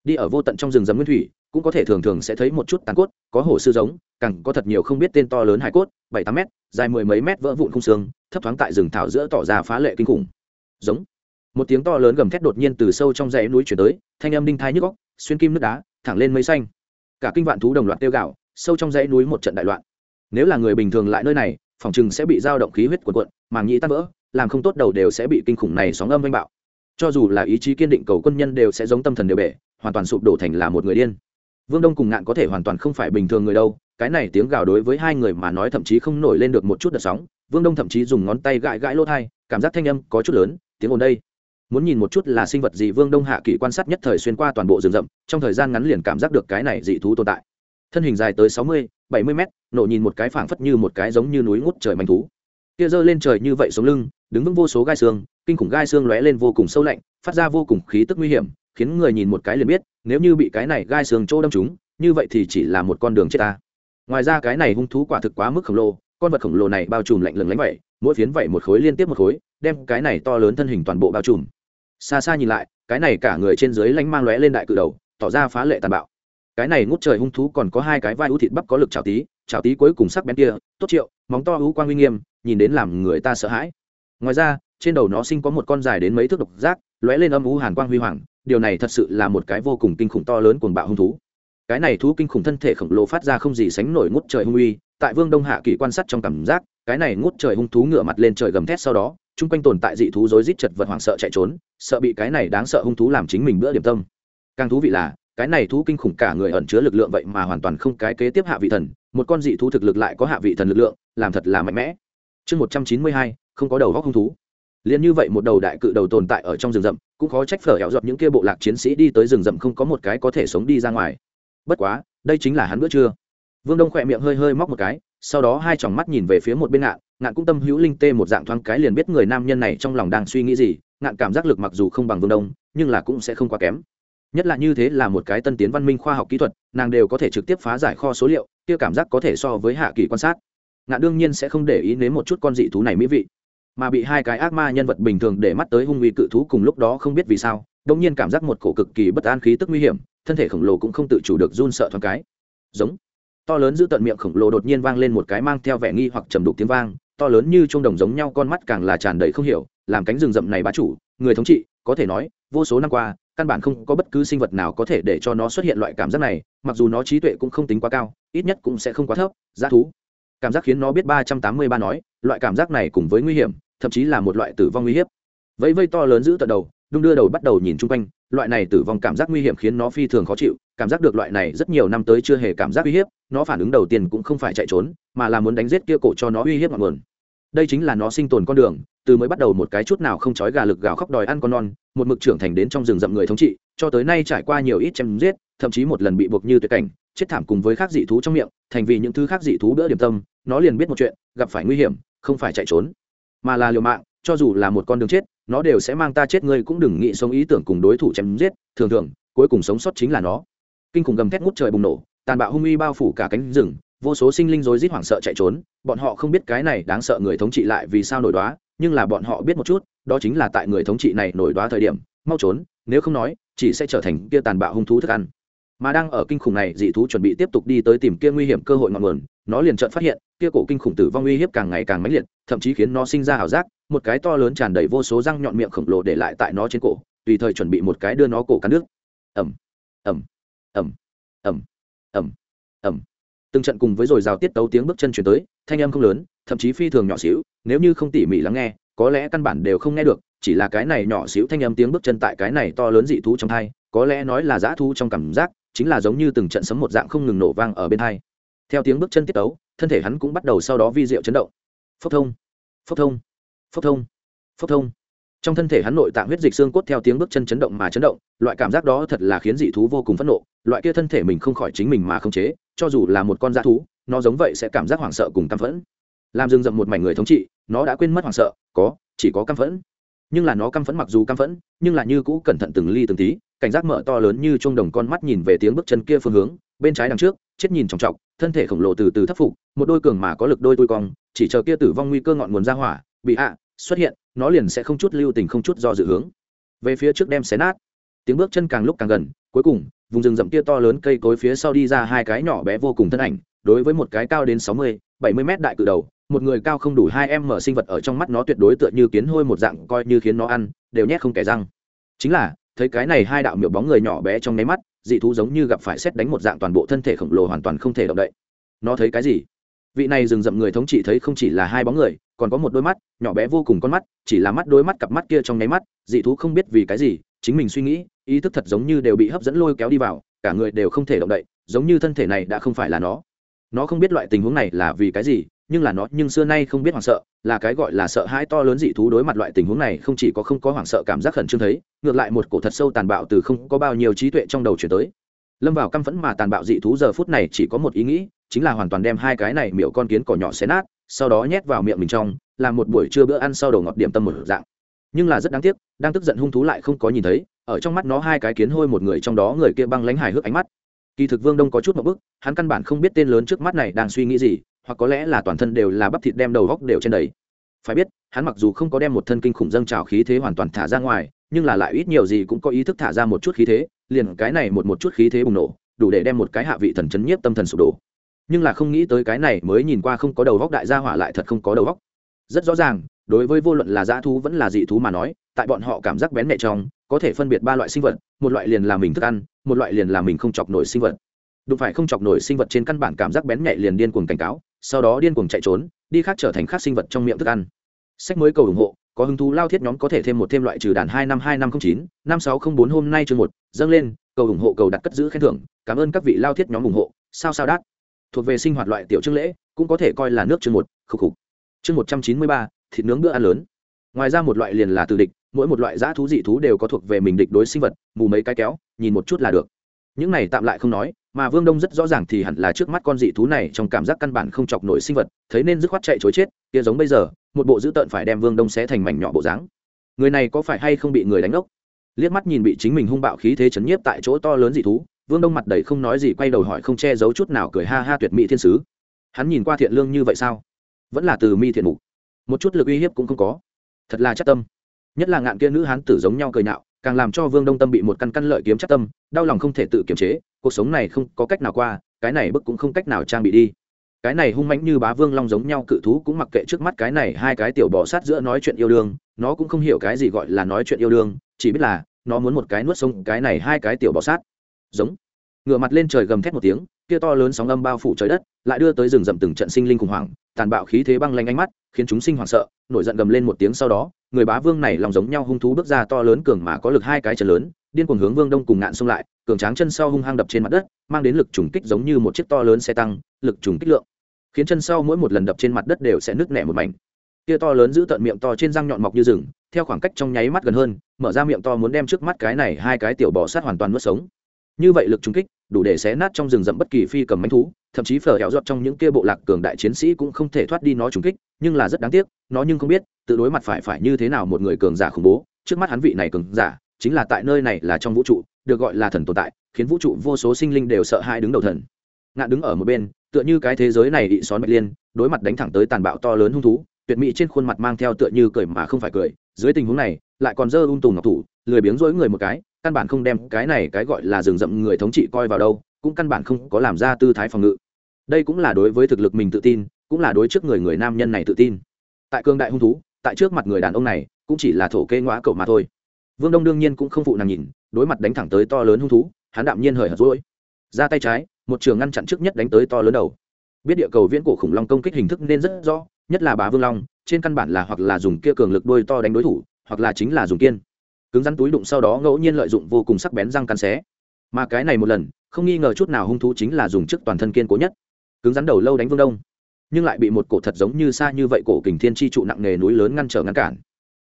Đi ở vô tận trong rừng rậm nguyên thủy, cũng có thể thường thường sẽ thấy một chút tàn cốt, có hổ sư giống, càng có thật nhiều không biết tên to lớn hải cốt, bảy tám mét, dài mười mấy mét vỡ vụn không xương, thấp thoáng tại rừng thảo giữa tỏ ra phá lệ kinh khủng. Giống. Một tiếng to lớn gầm thét đột nhiên từ sâu trong dãy núi chuyển tới, thanh âm đinh thai nhức góc xuyên kim nước đá, thẳng lên mây xanh. Cả kinh vạn thú đồng loạt tiêu gạo sâu trong dãy núi một trận đại loạn. Nếu là người bình thường lại nơi này, phòng chừng sẽ bị dao động khí huyết quần quận màng nhĩ tan vỡ, làm không tốt đầu đều sẽ bị kinh khủng này sóng âm vanh bạo. Cho dù là ý chí kiên định cầu quân nhân đều sẽ giống tâm thần đều bể, hoàn toàn sụp đổ thành là một người điên. Vương đông cùng ngạn có thể hoàn toàn không phải bình thường người đâu, cái này tiếng gào đối với hai người mà nói thậm chí không nổi lên được một chút đợt sóng. Vương đông thậm chí dùng ngón tay gãi gãi lỗ thai, cảm giác thanh âm có chút lớn, tiếng ồn đây. Muốn nhìn một chút là sinh vật gì vương đông hạ kỳ quan sát nhất thời xuyên qua toàn bộ rừng rậm, trong thời gian ngắn liền cảm giác được cái này dị thú tồn tại thân hình dài tới sáu mươi, bảy mươi mét, nổ nhìn một cái phảng phất như một cái giống như núi ngút trời manh thú. Kia giơ lên trời như vậy sống lưng, đứng vững vô số gai xương, kinh khủng gai xương lóe lên vô cùng sâu lạnh, phát ra vô cùng khí tức nguy hiểm, khiến người nhìn một cái liền biết, nếu như bị cái này gai xương chỗ đâm chúng như vậy thì chỉ là một con đường chết ta. Ngoài ra cái này hung thú quả thực quá mức khổng lồ, con vật khổng lồ này bao trùm lạnh lừng lánh vậy, mỗi phiến vậy một khối liên tiếp một khối, đem cái này to lớn thân hình toàn bộ bao trùm. Xa xa nhìn lại, cái này cả người trên dưới lánh mang lóe lên đại cự đầu, tỏ ra phá lệ tàn bạo cái này ngút trời hung thú còn có hai cái vai ú thịt bắp có lực chảo tí chảo tí cuối cùng sắc bén kia, tốt triệu, móng to ú quang uy nghiêm, nhìn đến làm người ta sợ hãi. Ngoài ra, trên đầu nó sinh có một con dài đến mấy thước độc giác, lóe lên âm ú hàn quang huy hoàng, điều này thật sự là một cái vô cùng kinh khủng to lớn cuồng bạo hung thú. Cái này thú kinh khủng thân thể khổng lồ phát ra không gì sánh nổi ngút trời hung uy, tại vương đông hạ kỳ quan sát trong cảm giác, cái này ngút trời hung thú ngửa mặt lên trời gầm thét sau đó, chung quanh tồn tại dị thú rối rít chật vật hoảng sợ chạy trốn, sợ bị cái này đáng sợ hung thú làm chính mình bữa điểm tâm. Càng thú vị là cái này thú kinh khủng cả người ẩn chứa lực lượng vậy mà hoàn toàn không cái kế tiếp hạ vị thần, một con dị thú thực lực lại có hạ vị thần lực lượng, làm thật là mạnh mẽ. Chương một trăm chín mươi hai, không có đầu góc hung thú. Liền như vậy một đầu đại cự đầu tồn tại ở trong rừng rậm, cũng khó trách phở hẹo dọn những kia bộ lạc chiến sĩ đi tới rừng rậm không có một cái có thể sống đi ra ngoài. Bất quá, đây chính là hắn bữa trưa. Vương đông khỏe miệng hơi hơi móc một cái, sau đó hai tròng mắt nhìn về phía một bên ngạn ngạn cũng tâm hữu linh tê một dạng thoáng cái liền biết người nam nhân này trong lòng đang suy nghĩ gì, ngạn cảm giác lực mặc dù không bằng vương đông, nhưng là cũng sẽ không quá kém nhất là như thế là một cái tân tiến văn minh khoa học kỹ thuật, nàng đều có thể trực tiếp phá giải kho số liệu, kia cảm giác có thể so với hạ kỳ quan sát. Ngạn đương nhiên sẽ không để ý nếm một chút con dị thú này mỹ vị. Mà bị hai cái ác ma nhân vật bình thường để mắt tới hung uy cự thú cùng lúc đó không biết vì sao đông nhiên cảm giác một cổ cực kỳ bất an khí tức nguy hiểm, thân thể khổng lồ cũng không tự chủ được run sợ thoáng cái. Giống. To lớn giữ tận miệng khổng lồ đột nhiên vang lên một cái mang theo vẻ nghi hoặc trầm đục tiếng vang, to lớn như chuông đồng giống nhau con mắt càng là tràn đầy không hiểu, làm cánh rừng rậm này bá chủ, người thống trị, có thể nói, vô số năm qua căn bản không có bất cứ sinh vật nào có thể để cho nó xuất hiện loại cảm giác này, mặc dù nó trí tuệ cũng không tính quá cao, ít nhất cũng sẽ không quá thấp giá thú. Cảm giác khiến nó biết ba trăm tám mươi ba nói, loại cảm giác này cùng với nguy hiểm, thậm chí là một loại tử vong nguy hiểm. Vẫy vây to lớn giữ tận đầu, đung đưa đầu bắt đầu nhìn chung quanh, loại này tử vong cảm giác nguy hiểm khiến nó phi thường khó chịu, cảm giác được loại này rất nhiều năm tới chưa hề cảm giác uy hiếp, nó phản ứng đầu tiên cũng không phải chạy trốn, mà là muốn đánh giết kia cổ cho nó uy hiếp ngọn nguồn. Đây chính là nó sinh tồn con đường từ mới bắt đầu một cái chút nào không trói gà lực gào khóc đòi ăn con non, một mực trưởng thành đến trong rừng rậm người thống trị, cho tới nay trải qua nhiều ít chém giết, thậm chí một lần bị buộc như tuyệt cảnh, chết thảm cùng với khác dị thú trong miệng, thành vì những thứ khác dị thú đỡ điểm tâm, nó liền biết một chuyện, gặp phải nguy hiểm, không phải chạy trốn, mà là liều mạng, cho dù là một con đường chết, nó đều sẽ mang ta chết ngươi cũng đừng nghĩ sống ý tưởng cùng đối thủ chém giết, thường thường, cuối cùng sống sót chính là nó. Kinh khủng gầm thét ngút trời bùng nổ, tàn bạo hung uy bao phủ cả cánh rừng, vô số sinh linh rối rít hoảng sợ chạy trốn, bọn họ không biết cái này đáng sợ người thống trị lại vì sao nổi đoá nhưng là bọn họ biết một chút, đó chính là tại người thống trị này nổi đoá thời điểm, mau trốn, nếu không nói, chỉ sẽ trở thành kia tàn bạo hung thú thức ăn. Mà đang ở kinh khủng này, dị thú chuẩn bị tiếp tục đi tới tìm kia nguy hiểm cơ hội ngọn nguồn, nó liền chợt phát hiện, kia cổ kinh khủng tử vong uy hiếp càng ngày càng mãnh liệt, thậm chí khiến nó sinh ra ảo giác, một cái to lớn tràn đầy vô số răng nhọn miệng khổng lồ để lại tại nó trên cổ, tùy thời chuẩn bị một cái đưa nó cổ cắn nước. Ẩm ẩm ẩm ẩm ẩm ẩm từng trận cùng với rồi rào tiết tấu tiếng bước chân chuyển tới, thanh âm không lớn thậm chí phi thường nhỏ xíu, nếu như không tỉ mỉ lắng nghe, có lẽ căn bản đều không nghe được, chỉ là cái này nhỏ xíu thanh âm tiếng bước chân tại cái này to lớn dị thú trong thai, có lẽ nói là dã thú trong cảm giác, chính là giống như từng trận sấm một dạng không ngừng nổ vang ở bên thai. Theo tiếng bước chân tiết tấu, thân thể hắn cũng bắt đầu sau đó vi diệu chấn động. Phốc thông phốc thông phốc thông phốc thông. Trong thân thể hắn nội tạng huyết dịch xương cốt theo tiếng bước chân chấn động mà chấn động, loại cảm giác đó thật là khiến dị thú vô cùng phẫn nộ, loại kia thân thể mình không khỏi chính mình mà không chế, cho dù là một con dã thú, nó giống vậy sẽ cảm giác hoảng sợ cùng tam phẫn làm rừng rậm một mảnh người thống trị, nó đã quên mất hoảng sợ, có, chỉ có căm phẫn. Nhưng là nó căm phẫn mặc dù căm phẫn, nhưng là như cũ cẩn thận từng ly từng tí, cảnh giác mở to lớn như chuông đồng con mắt nhìn về tiếng bước chân kia phương hướng, bên trái đằng trước, chết nhìn trọng trọng thân thể khổng lồ từ từ thấp phục, một đôi cường mà có lực đôi tôi cong, chỉ chờ kia tử vong nguy cơ ngọn nguồn ra hỏa, bị hạ xuất hiện, nó liền sẽ không chút lưu tình không chút do dự hướng. Về phía trước đem xé nát. Tiếng bước chân càng lúc càng gần, cuối cùng, vùng rừng rậm kia to lớn cây cối phía sau đi ra hai cái nhỏ bé vô cùng thân ảnh đối với một cái cao đến sáu mươi, bảy mươi mét đại cự đầu, một người cao không đủ hai em mở sinh vật ở trong mắt nó tuyệt đối tựa như kiến hôi một dạng, coi như khiến nó ăn, đều nhét không kẻ răng. Chính là, thấy cái này hai đạo miểu bóng người nhỏ bé trong nháy mắt, dị thú giống như gặp phải xét đánh một dạng toàn bộ thân thể khổng lồ hoàn toàn không thể động đậy. Nó thấy cái gì? Vị này rừng rậm người thống trị thấy không chỉ là hai bóng người, còn có một đôi mắt, nhỏ bé vô cùng con mắt, chỉ là mắt đôi mắt cặp mắt kia trong nháy mắt, dị thú không biết vì cái gì, chính mình suy nghĩ, ý thức thật giống như đều bị hấp dẫn lôi kéo đi vào, cả người đều không thể động đậy, giống như thân thể này đã không phải là nó nó không biết loại tình huống này là vì cái gì, nhưng là nó nhưng xưa nay không biết hoảng sợ, là cái gọi là sợ hãi to lớn dị thú đối mặt loại tình huống này không chỉ có không có hoảng sợ cảm giác khẩn trương thấy, ngược lại một cổ thật sâu tàn bạo từ không có bao nhiêu trí tuệ trong đầu chuyển tới. Lâm vào căm phẫn mà tàn bạo dị thú giờ phút này chỉ có một ý nghĩ, chính là hoàn toàn đem hai cái này miệng con kiến cỏ nhỏ xé nát, sau đó nhét vào miệng mình trong, làm một buổi trưa bữa ăn sau đầu ngọt điểm tâm một dạng. Nhưng là rất đáng tiếc, đang tức giận hung thú lại không có nhìn thấy, ở trong mắt nó hai cái kiến hôi một người trong đó người kia băng lánh hài hước ánh mắt kỳ thực vương đông có chút một bức, hắn căn bản không biết tên lớn trước mắt này đang suy nghĩ gì, hoặc có lẽ là toàn thân đều là bắp thịt đem đầu góc đều trên đầy. Phải biết, hắn mặc dù không có đem một thân kinh khủng dâng trào khí thế hoàn toàn thả ra ngoài, nhưng là lại ít nhiều gì cũng có ý thức thả ra một chút khí thế, liền cái này một một chút khí thế bùng nổ, đủ để đem một cái hạ vị thần chấn nhiếp tâm thần sụp đổ. Nhưng là không nghĩ tới cái này mới nhìn qua không có đầu góc đại gia hỏa lại thật không có đầu góc. Rất rõ ràng, đối với vô luận là dã thú vẫn là dị thú mà nói, tại bọn họ cảm giác bén mẹ trong có thể phân biệt ba loại sinh vật, một loại liền là mình thức ăn, một loại liền là mình không chọc nổi sinh vật. Đụng phải không chọc nổi sinh vật trên căn bản cảm giác bén nhạy liền điên cuồng cảnh cáo, sau đó điên cuồng chạy trốn, đi khác trở thành khác sinh vật trong miệng thức ăn. Sách mới cầu ủng hộ, có hứng thú lao thiết nhóm có thể thêm một thêm loại trừ đàn hai năm hai năm không chín, năm sáu không bốn hôm nay chương một, dâng lên, cầu ủng hộ, cầu đặt cất giữ khen thưởng, cảm ơn các vị lao thiết nhóm ủng hộ, sao sao đát. Thuộc về sinh hoạt loại tiểu trưng lễ, cũng có thể coi là nước chương một khục khục. Chương một trăm chín mươi ba, thịt nướng bữa ăn lớn. Ngoài ra một loại liền là từ địch mỗi một loại dã thú dị thú đều có thuộc về mình địch đối sinh vật, mù mấy cái kéo, nhìn một chút là được. Những này tạm lại không nói, mà vương đông rất rõ ràng thì hẳn là trước mắt con dị thú này trong cảm giác căn bản không chọc nổi sinh vật, thấy nên dứt khoát chạy chối chết, kia giống bây giờ, một bộ dữ tợn phải đem vương đông xé thành mảnh nhỏ bộ dáng. Người này có phải hay không bị người đánh ốc? Liếc mắt nhìn bị chính mình hung bạo khí thế chấn nhiếp tại chỗ to lớn dị thú, vương đông mặt đầy không nói gì quay đầu hỏi không che giấu chút nào cười ha ha tuyệt mỹ thiên sứ. Hắn nhìn qua thiện lương như vậy sao? Vẫn là từ mi thiện mục. Một chút lực uy hiếp cũng không có. Thật là chắc tâm nhất là ngạn kia nữ hán tử giống nhau cười nhạo, càng làm cho vương đông tâm bị một căn căn lợi kiếm chắc tâm đau lòng không thể tự kiềm chế cuộc sống này không có cách nào qua cái này bức cũng không cách nào trang bị đi. Cái này hung mãnh như bá vương long giống nhau cự thú cũng mặc kệ trước mắt cái này hai cái tiểu bò sát giữa nói chuyện yêu đương nó cũng không hiểu cái gì gọi là nói chuyện yêu đương chỉ biết là nó muốn một cái nuốt sông cái này hai cái tiểu bò sát. Giống. Ngựa mặt lên trời gầm thét một tiếng kia to lớn sóng âm bao phủ trời đất lại đưa tới rừng rậm từng trận sinh linh khủng hoảng tàn bạo khí thế băng lanh ánh mắt khiến chúng sinh hoảng sợ, nổi giận gầm lên một tiếng sau đó, người bá vương này lòng giống nhau hung thú bước ra to lớn cường mà có lực hai cái chân lớn, điên cuồng hướng vương đông cùng ngạn xông lại, cường tráng chân sau hung hăng đập trên mặt đất, mang đến lực trùng kích giống như một chiếc to lớn xe tăng, lực trùng kích lượng, khiến chân sau mỗi một lần đập trên mặt đất đều sẽ nứt nẻ một mảnh. Kia to lớn giữ tận miệng to trên răng nhọn mọc như rừng, theo khoảng cách trong nháy mắt gần hơn, mở ra miệng to muốn đem trước mắt cái này hai cái tiểu bò sát hoàn toàn nuốt sống. Như vậy lực trùng kích, đủ để xé nát trong rừng rậm bất kỳ phi cầm mánh thú thậm chí phở hẹo giọt trong những kia bộ lạc cường đại chiến sĩ cũng không thể thoát đi nó trùng kích, nhưng là rất đáng tiếc, nó nhưng không biết, tự đối mặt phải phải như thế nào một người cường giả khủng bố. Trước mắt hắn vị này cường giả, chính là tại nơi này là trong vũ trụ, được gọi là thần tồn tại, khiến vũ trụ vô số sinh linh đều sợ hai đứng đầu thần. Ngạn đứng ở một bên, tựa như cái thế giới này bị xón bạch liên, đối mặt đánh thẳng tới tàn bạo to lớn hung thú, tuyệt mỹ trên khuôn mặt mang theo tựa như cười mà không phải cười. Dưới tình huống này, lại còn dơ ung tùng ngọc thủ, lười biếng rỗi người một cái, căn bản không đem cái này cái gọi là rừng rậm người thống trị coi vào đâu cũng căn bản không có làm ra tư thái phòng ngự. Đây cũng là đối với thực lực mình tự tin, cũng là đối trước người người nam nhân này tự tin. Tại cương đại hung thú, tại trước mặt người đàn ông này, cũng chỉ là thổ kê ngõa cậu mà thôi. Vương đông đương nhiên cũng không phụ nàng nhìn, đối mặt đánh thẳng tới to lớn hung thú, hắn đạm nhiên hời hợt rỗi. Ra tay trái, một trường ngăn chặn trước nhất đánh tới to lớn đầu. Biết địa cầu viễn cổ khủng long công kích hình thức nên rất rõ, nhất là bá vương long, trên căn bản là hoặc là dùng kia cường lực đôi to đánh đối thủ, hoặc là chính là dùng kiên. Cứng rắn túi đụng sau đó ngẫu nhiên lợi dụng vô cùng sắc bén răng cắn xé. Mà cái này một lần không nghi ngờ chút nào hung thú chính là dùng chức toàn thân kiên cố nhất, cứng rắn đầu lâu đánh vương đông, nhưng lại bị một cổ thật giống như xa như vậy cổ kình thiên chi trụ nặng nề núi lớn ngăn trở ngăn cản.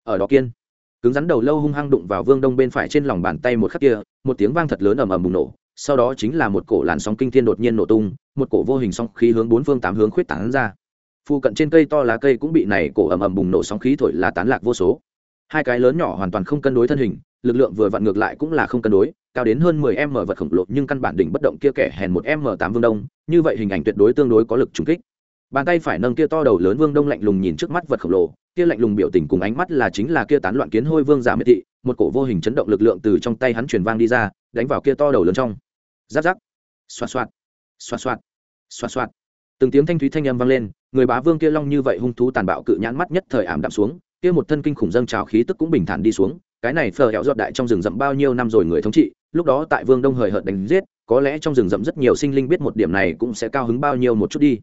Ở đó kiên, cứng rắn đầu lâu hung hăng đụng vào vương đông bên phải trên lòng bàn tay một khắc kia, một tiếng vang thật lớn ầm ầm bùng nổ, sau đó chính là một cổ làn sóng kinh thiên đột nhiên nổ tung, một cổ vô hình sóng khí hướng bốn phương tám hướng khuyết tán ra. Phụ cận trên cây to lá cây cũng bị này cổ ầm ầm bùng nổ sóng khí thổi là tán lạc vô số. Hai cái lớn nhỏ hoàn toàn không cân đối thân hình, lực lượng vừa vặn ngược lại cũng là không cân đối cao đến hơn 10 m vật khổng lồ, nhưng căn bản đỉnh bất động kia kẻ hèn một m 8 vương đông, như vậy hình ảnh tuyệt đối tương đối có lực trùng kích. Bàn tay phải nâng kia to đầu lớn vương đông lạnh lùng nhìn trước mắt vật khổng lồ, kia lạnh lùng biểu tình cùng ánh mắt là chính là kia tán loạn kiến hôi vương giả miệt thị, một cổ vô hình chấn động lực lượng từ trong tay hắn truyền vang đi ra, đánh vào kia to đầu lớn trong. Giáp giáp. Xoạt xoạt. Xoạt xoạt. Xoạt xoạt. Từng tiếng thanh thúy thanh âm vang lên, người bá vương kia long như vậy hung thú tàn bạo cự nhãn mắt nhất thời ảm đạm xuống, kia một thân kinh khủng dâng trào khí tức cũng bình thản đi xuống, cái này phờ hẹo giọt đại trong rừng rậm bao nhiêu năm rồi người thống trị lúc đó tại vương đông hời hợt đánh giết, có lẽ trong rừng rậm rất nhiều sinh linh biết một điểm này cũng sẽ cao hứng bao nhiêu một chút đi.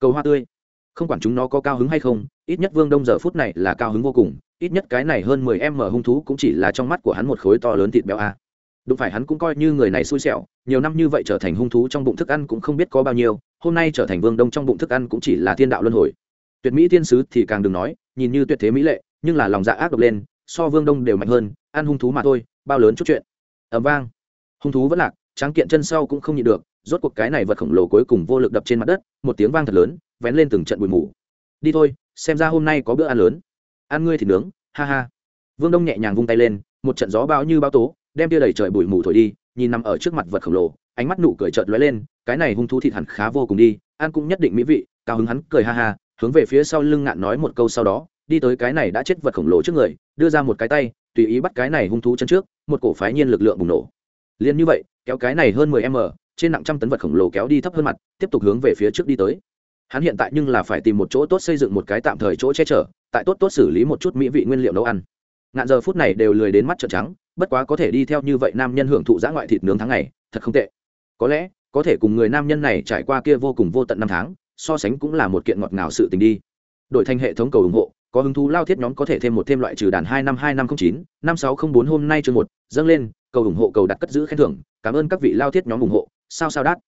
Cầu hoa tươi. Không quản chúng nó có cao hứng hay không, ít nhất vương đông giờ phút này là cao hứng vô cùng, ít nhất cái này hơn mười em mở hung thú cũng chỉ là trong mắt của hắn một khối to lớn thịt béo a. À. đúng phải hắn cũng coi như người này xui xẻo, nhiều năm như vậy trở thành hung thú trong bụng thức ăn cũng không biết có bao nhiêu, hôm nay trở thành vương đông trong bụng thức ăn cũng chỉ là thiên đạo luân hồi. Tuyệt mỹ thiên sứ thì càng đừng nói, nhìn như tuyệt thế mỹ lệ, nhưng là lòng dạ ác độc lên, so vương đông đều mạnh hơn, ăn hung thú mà thôi, bao lớn chút chuyện. Ẩm vang hung thú vẫn lạc, tráng kiện chân sau cũng không nhịn được, rốt cuộc cái này vật khổng lồ cuối cùng vô lực đập trên mặt đất, một tiếng vang thật lớn, vén lên từng trận bụi mù. Đi thôi, xem ra hôm nay có bữa ăn lớn. Ăn ngươi thì nướng, ha ha. Vương đông nhẹ nhàng vung tay lên, một trận gió bão như bao tố, đem tia đầy trời bụi mù thổi đi, nhìn nằm ở trước mặt vật khổng lồ, ánh mắt nụ cười chợt lóe lên, cái này hung thú thịt hẳn khá vô cùng đi, ăn cũng nhất định mỹ vị. Cao hứng hắn cười ha ha, hướng về phía sau lưng ngạn nói một câu sau đó, đi tới cái này đã chết vật khổng lồ trước người, đưa ra một cái tay, tùy ý bắt cái này hung thú chân trước, một cổ phái nhiên lực lượng bùng nổ liền như vậy, kéo cái này hơn mười m trên nặng trăm tấn vật khổng lồ kéo đi thấp hơn mặt, tiếp tục hướng về phía trước đi tới. Hắn hiện tại nhưng là phải tìm một chỗ tốt xây dựng một cái tạm thời chỗ che chở, tại tốt tốt xử lý một chút mỹ vị nguyên liệu nấu ăn. Ngạn giờ phút này đều lười đến mắt trợn trắng, bất quá có thể đi theo như vậy nam nhân hưởng thụ giã ngoại thịt nướng tháng ngày, thật không tệ. Có lẽ, có thể cùng người nam nhân này trải qua kia vô cùng vô tận năm tháng, so sánh cũng là một kiện ngọt ngào sự tình đi. Đổi thành hệ thống cầu ủng hộ có hứng thú lao thiết nhóm có thể thêm một thêm loại trừ đàn hai năm hai năm không chín, năm sáu không bốn hôm nay chương một, dâng lên, cầu ủng hộ, cầu đặt cất giữ khen thưởng, cảm ơn các vị lao thiết nhóm ủng hộ, sao sao đắt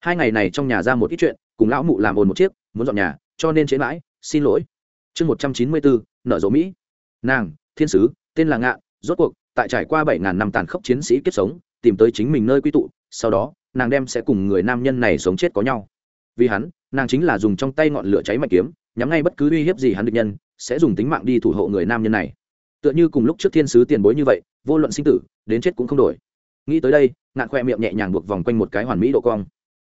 hai ngày này trong nhà ra một ít chuyện, cùng lão mụ làm ồn một chiếc, muốn dọn nhà, cho nên chế mãi, xin lỗi. Chương một trăm chín mươi bốn nợ dỗ mỹ. Nàng, thiên sứ, tên là ngạ, rốt cuộc, tại trải qua bảy ngàn năm tàn khốc chiến sĩ kiếp sống, tìm tới chính mình nơi quy tụ, sau đó, nàng đem sẽ cùng người nam nhân này sống chết có nhau. Vì hắn, nàng chính là dùng trong tay ngọn lửa cháy mạnh kiếm nhắm ngay bất cứ uy hiếp gì hắn địch nhân, sẽ dùng tính mạng đi thủ hộ người nam nhân này. Tựa như cùng lúc trước thiên sứ tiền bối như vậy, vô luận sinh tử, đến chết cũng không đổi. Nghĩ tới đây, ngạn khoe miệng nhẹ nhàng buộc vòng quanh một cái hoàn mỹ độ cong.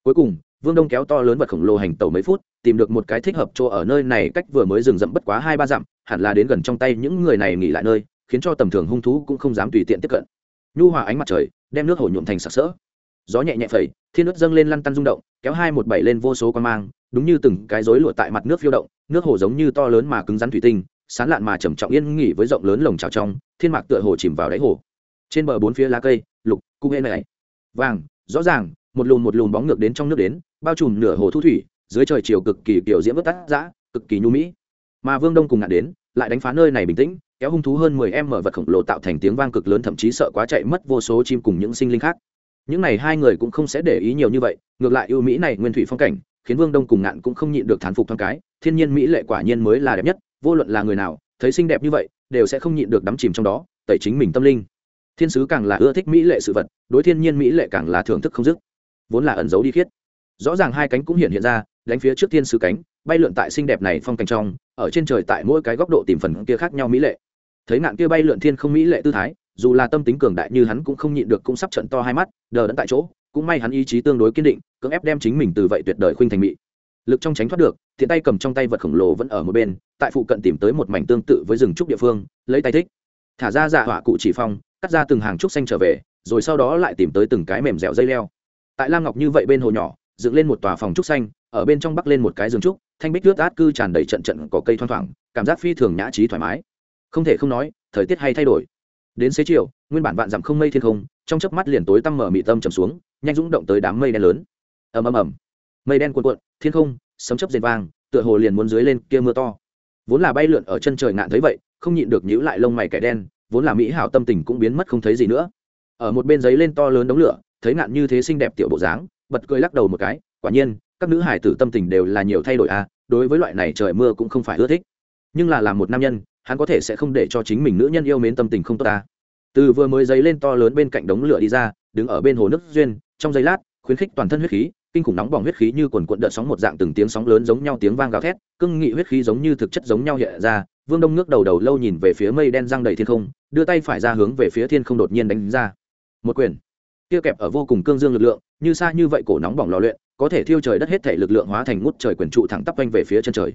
Cuối cùng, vương đông kéo to lớn vật khổng lồ hành tàu mấy phút, tìm được một cái thích hợp chỗ ở nơi này cách vừa mới dừng dậm bất quá hai ba dặm, hẳn là đến gần trong tay những người này nghỉ lại nơi, khiến cho tầm thường hung thú cũng không dám tùy tiện tiếp cận. Nhu hòa ánh mặt trời, đem nước hồ nhuộm thành sặc sỡ gió nhẹ nhẹ phẩy, thiên nước dâng lên lăn tăn rung động, kéo hai một bảy lên vô số quan mang, đúng như từng cái rối lụa tại mặt nước phiêu động, nước hồ giống như to lớn mà cứng rắn thủy tinh, sán lạn mà trầm trọng yên nghỉ với rộng lớn lồng trào trong, thiên mạc tựa hồ chìm vào đáy hồ. Trên bờ bốn phía lá cây, lục, cung hê này, vàng, rõ ràng, một lùn một lùn bóng ngược đến trong nước đến, bao trùm nửa hồ thu thủy, dưới trời chiều cực kỳ kiểu diễm vớt tắt giã cực kỳ nhu mỹ. Mà vương đông cùng ngạn đến, lại đánh phá nơi này bình tĩnh, kéo hung thú hơn mười em mở vật khổng lồ tạo thành tiếng vang cực lớn thậm chí sợ quá chạy mất vô số chim cùng những sinh linh khác những này hai người cũng không sẽ để ý nhiều như vậy, ngược lại ưu mỹ này nguyên thủy phong cảnh, khiến vương đông cùng ngạn cũng không nhịn được thán phục thoáng cái, thiên nhiên mỹ lệ quả nhiên mới là đẹp nhất, vô luận là người nào, thấy xinh đẹp như vậy, đều sẽ không nhịn được đắm chìm trong đó, tẩy chính mình tâm linh. Thiên sứ càng là ưa thích mỹ lệ sự vật, đối thiên nhiên mỹ lệ càng là thưởng thức không dứt. Vốn là ẩn giấu đi khiết. Rõ ràng hai cánh cũng hiện hiện ra, đánh phía trước thiên sứ cánh, bay lượn tại xinh đẹp này phong cảnh trong, ở trên trời tại mỗi cái góc độ tìm phần kia khác nhau mỹ lệ. Thấy nạn kia bay lượn thiên không mỹ lệ tư thái dù là tâm tính cường đại như hắn cũng không nhịn được cũng sắp trận to hai mắt, đờ đẫn tại chỗ, cũng may hắn ý chí tương đối kiên định, cưỡng ép đem chính mình từ vậy tuyệt đời khuynh thành mỹ lực trong tránh thoát được, thiện tay cầm trong tay vật khổng lồ vẫn ở một bên, tại phụ cận tìm tới một mảnh tương tự với rừng trúc địa phương, lấy tay thích. Thả ra dạ họa cụ chỉ phong, cắt ra từng hàng trúc xanh trở về, rồi sau đó lại tìm tới từng cái mềm dẻo dây leo. Tại lam ngọc như vậy bên hồ nhỏ, dựng lên một tòa phòng trúc xanh, ở bên trong bắc lên một cái giường trúc, thanh bích nước át cư tràn đầy trận trận có cây thoang thoảng, cảm giác phi thường nhã trí thoải mái. Không thể không nói, thời tiết hay thay đổi đến xế chiều nguyên bản vạn dặm không mây thiên không trong chớp mắt liền tối tăm mở mị tâm trầm xuống nhanh rung động tới đám mây đen lớn. Ầm ầm ầm. Mây đen cuộn cuộn thiên không sấm chớp rền vang tựa hồ liền muốn dưới lên kia mưa to. Vốn là bay lượn ở chân trời ngạn thấy vậy không nhịn được nhíu lại lông mày kẻ đen vốn là mỹ hảo tâm tình cũng biến mất không thấy gì nữa. Ở một bên giấy lên to lớn đống lửa thấy ngạn như thế xinh đẹp tiểu bộ dáng bật cười lắc đầu một cái quả nhiên các nữ hải tử tâm tình đều là nhiều thay đổi a à, đối với loại này trời mưa cũng không phải ưa thích. Nhưng là làm một nam nhân hắn có thể sẽ không để cho chính mình nữ nhân yêu mến tâm tình không tốt ta. Từ vừa mới dấy lên to lớn bên cạnh đống lửa đi ra, đứng ở bên hồ nước duyên, trong giây lát, khuyến khích toàn thân huyết khí, kinh khủng nóng bỏng huyết khí như quần quận đợt sóng một dạng từng tiếng sóng lớn giống nhau tiếng vang gào thét cưng nghị huyết khí giống như thực chất giống nhau hiện ra, vương đông ngước đầu đầu lâu nhìn về phía mây đen răng đầy thiên không, đưa tay phải ra hướng về phía thiên không đột nhiên đánh ra. Một quyền. Kia kẹp ở vô cùng cương dương lực lượng, như xa như vậy cổ nóng bỏng lò luyện, có thể thiêu trời đất hết thể lực lượng hóa thành ngút trời quyền trụ thẳng tắp quanh về phía chân trời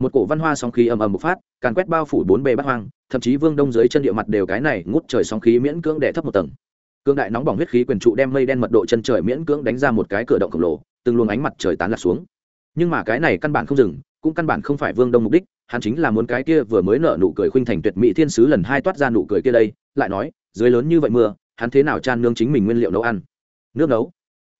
một cổ văn hoa sóng khí ầm ầm bộc phát, càn quét bao phủ bốn bề bát hoang, thậm chí vương đông dưới chân địa mặt đều cái này ngút trời sóng khí miễn cưỡng đè thấp một tầng. Cương đại nóng bỏng huyết khí quyền trụ đem mây đen mật độ chân trời miễn cưỡng đánh ra một cái cửa động khổng lồ, từng luồng ánh mặt trời tán lạc xuống. Nhưng mà cái này căn bản không dừng, cũng căn bản không phải vương đông mục đích, hắn chính là muốn cái kia vừa mới nở nụ cười khuynh thành tuyệt mỹ thiên sứ lần hai toát ra nụ cười kia đây, lại nói, dưới lớn như vậy mưa, hắn thế nào chan nương chính mình nguyên liệu nấu ăn? Nước nấu.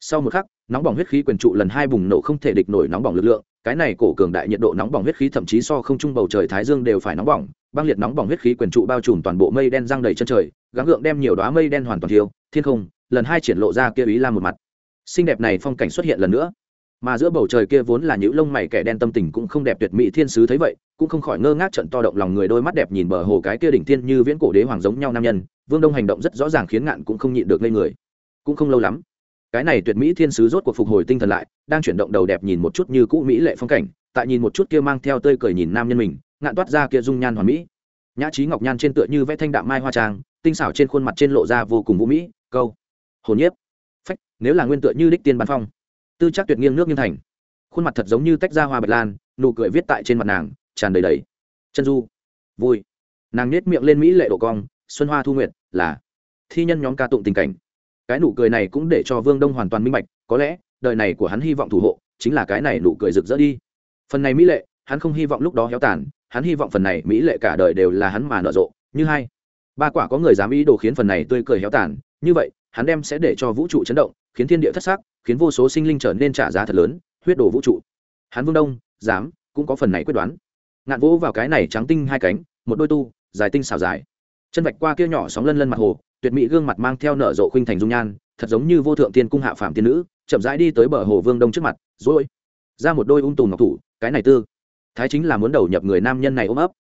Sau một khắc, nóng bỏng huyết khí quyền trụ lần hai bùng nổ không thể địch nổi nóng bỏng lực lượng cái này cổ cường đại nhiệt độ nóng bỏng huyết khí thậm chí so không trung bầu trời thái dương đều phải nóng bỏng, băng liệt nóng bỏng huyết khí quyền trụ bao trùm toàn bộ mây đen giăng đầy chân trời, gắng gượng đem nhiều đoá mây đen hoàn toàn thiêu, thiên không, lần hai triển lộ ra kia ý la một mặt. Xinh đẹp này phong cảnh xuất hiện lần nữa. Mà giữa bầu trời kia vốn là những lông mày kẻ đen tâm tình cũng không đẹp tuyệt mỹ thiên sứ thấy vậy, cũng không khỏi ngơ ngác trận to động lòng người đôi mắt đẹp nhìn bờ hồ cái kia đỉnh thiên như viễn cổ đế hoàng giống nhau nam nhân, vương đông hành động rất rõ ràng khiến ngạn cũng không nhịn được ngây người. Cũng không lâu lắm cái này tuyệt mỹ thiên sứ rốt cuộc phục hồi tinh thần lại, đang chuyển động đầu đẹp nhìn một chút như cũ mỹ lệ phong cảnh, tại nhìn một chút kia mang theo tơi cười nhìn nam nhân mình, ngạn toát ra kia dung nhan hoàn mỹ. Nhã trí ngọc nhan trên tựa như vẽ thanh đạm mai hoa trang, tinh xảo trên khuôn mặt trên lộ ra vô cùng vũ mỹ, câu, hồn nhiếp. Phách, nếu là nguyên tựa như đích tiên bán phong, tư chắc tuyệt nghiêng nước nghiêng thành. Khuôn mặt thật giống như tách ra hoa bạch lan, nụ cười viết tại trên mặt nàng, tràn đầy đầy. Chân du, vui. Nàng nết miệng lên mỹ lệ độ cong, xuân hoa thu nguyện là thi nhân nhóm ca tụng tình cảnh cái nụ cười này cũng để cho vương đông hoàn toàn minh bạch, có lẽ, đời này của hắn hy vọng thủ hộ, chính là cái này nụ cười rực rỡ đi. Phần này mỹ lệ, hắn không hy vọng lúc đó héo tàn, hắn hy vọng phần này mỹ lệ cả đời đều là hắn mà nở rộ, như hai. Ba quả có người dám ý đồ khiến phần này tươi cười héo tàn, như vậy, hắn đem sẽ để cho vũ trụ chấn động, khiến thiên địa thất sắc, khiến vô số sinh linh trở nên trả giá thật lớn, huyết đổ vũ trụ. Hắn vương đông, dám, cũng có phần này quyết đoán. Ngạn vỗ vào cái này trắng tinh hai cánh, một đôi tu, dài tinh xào dài. Chân vạch qua kia nhỏ sóng lân lân mặt hồ tuyệt mỹ gương mặt mang theo nở rộ khuynh thành dung nhan, thật giống như vô thượng tiên cung hạ phàm tiên nữ, chậm rãi đi tới bờ hồ vương đông trước mặt, rồi, ra một đôi ung tùm ngọc thủ, cái này tư, thái chính là muốn đầu nhập người nam nhân này ôm ấp.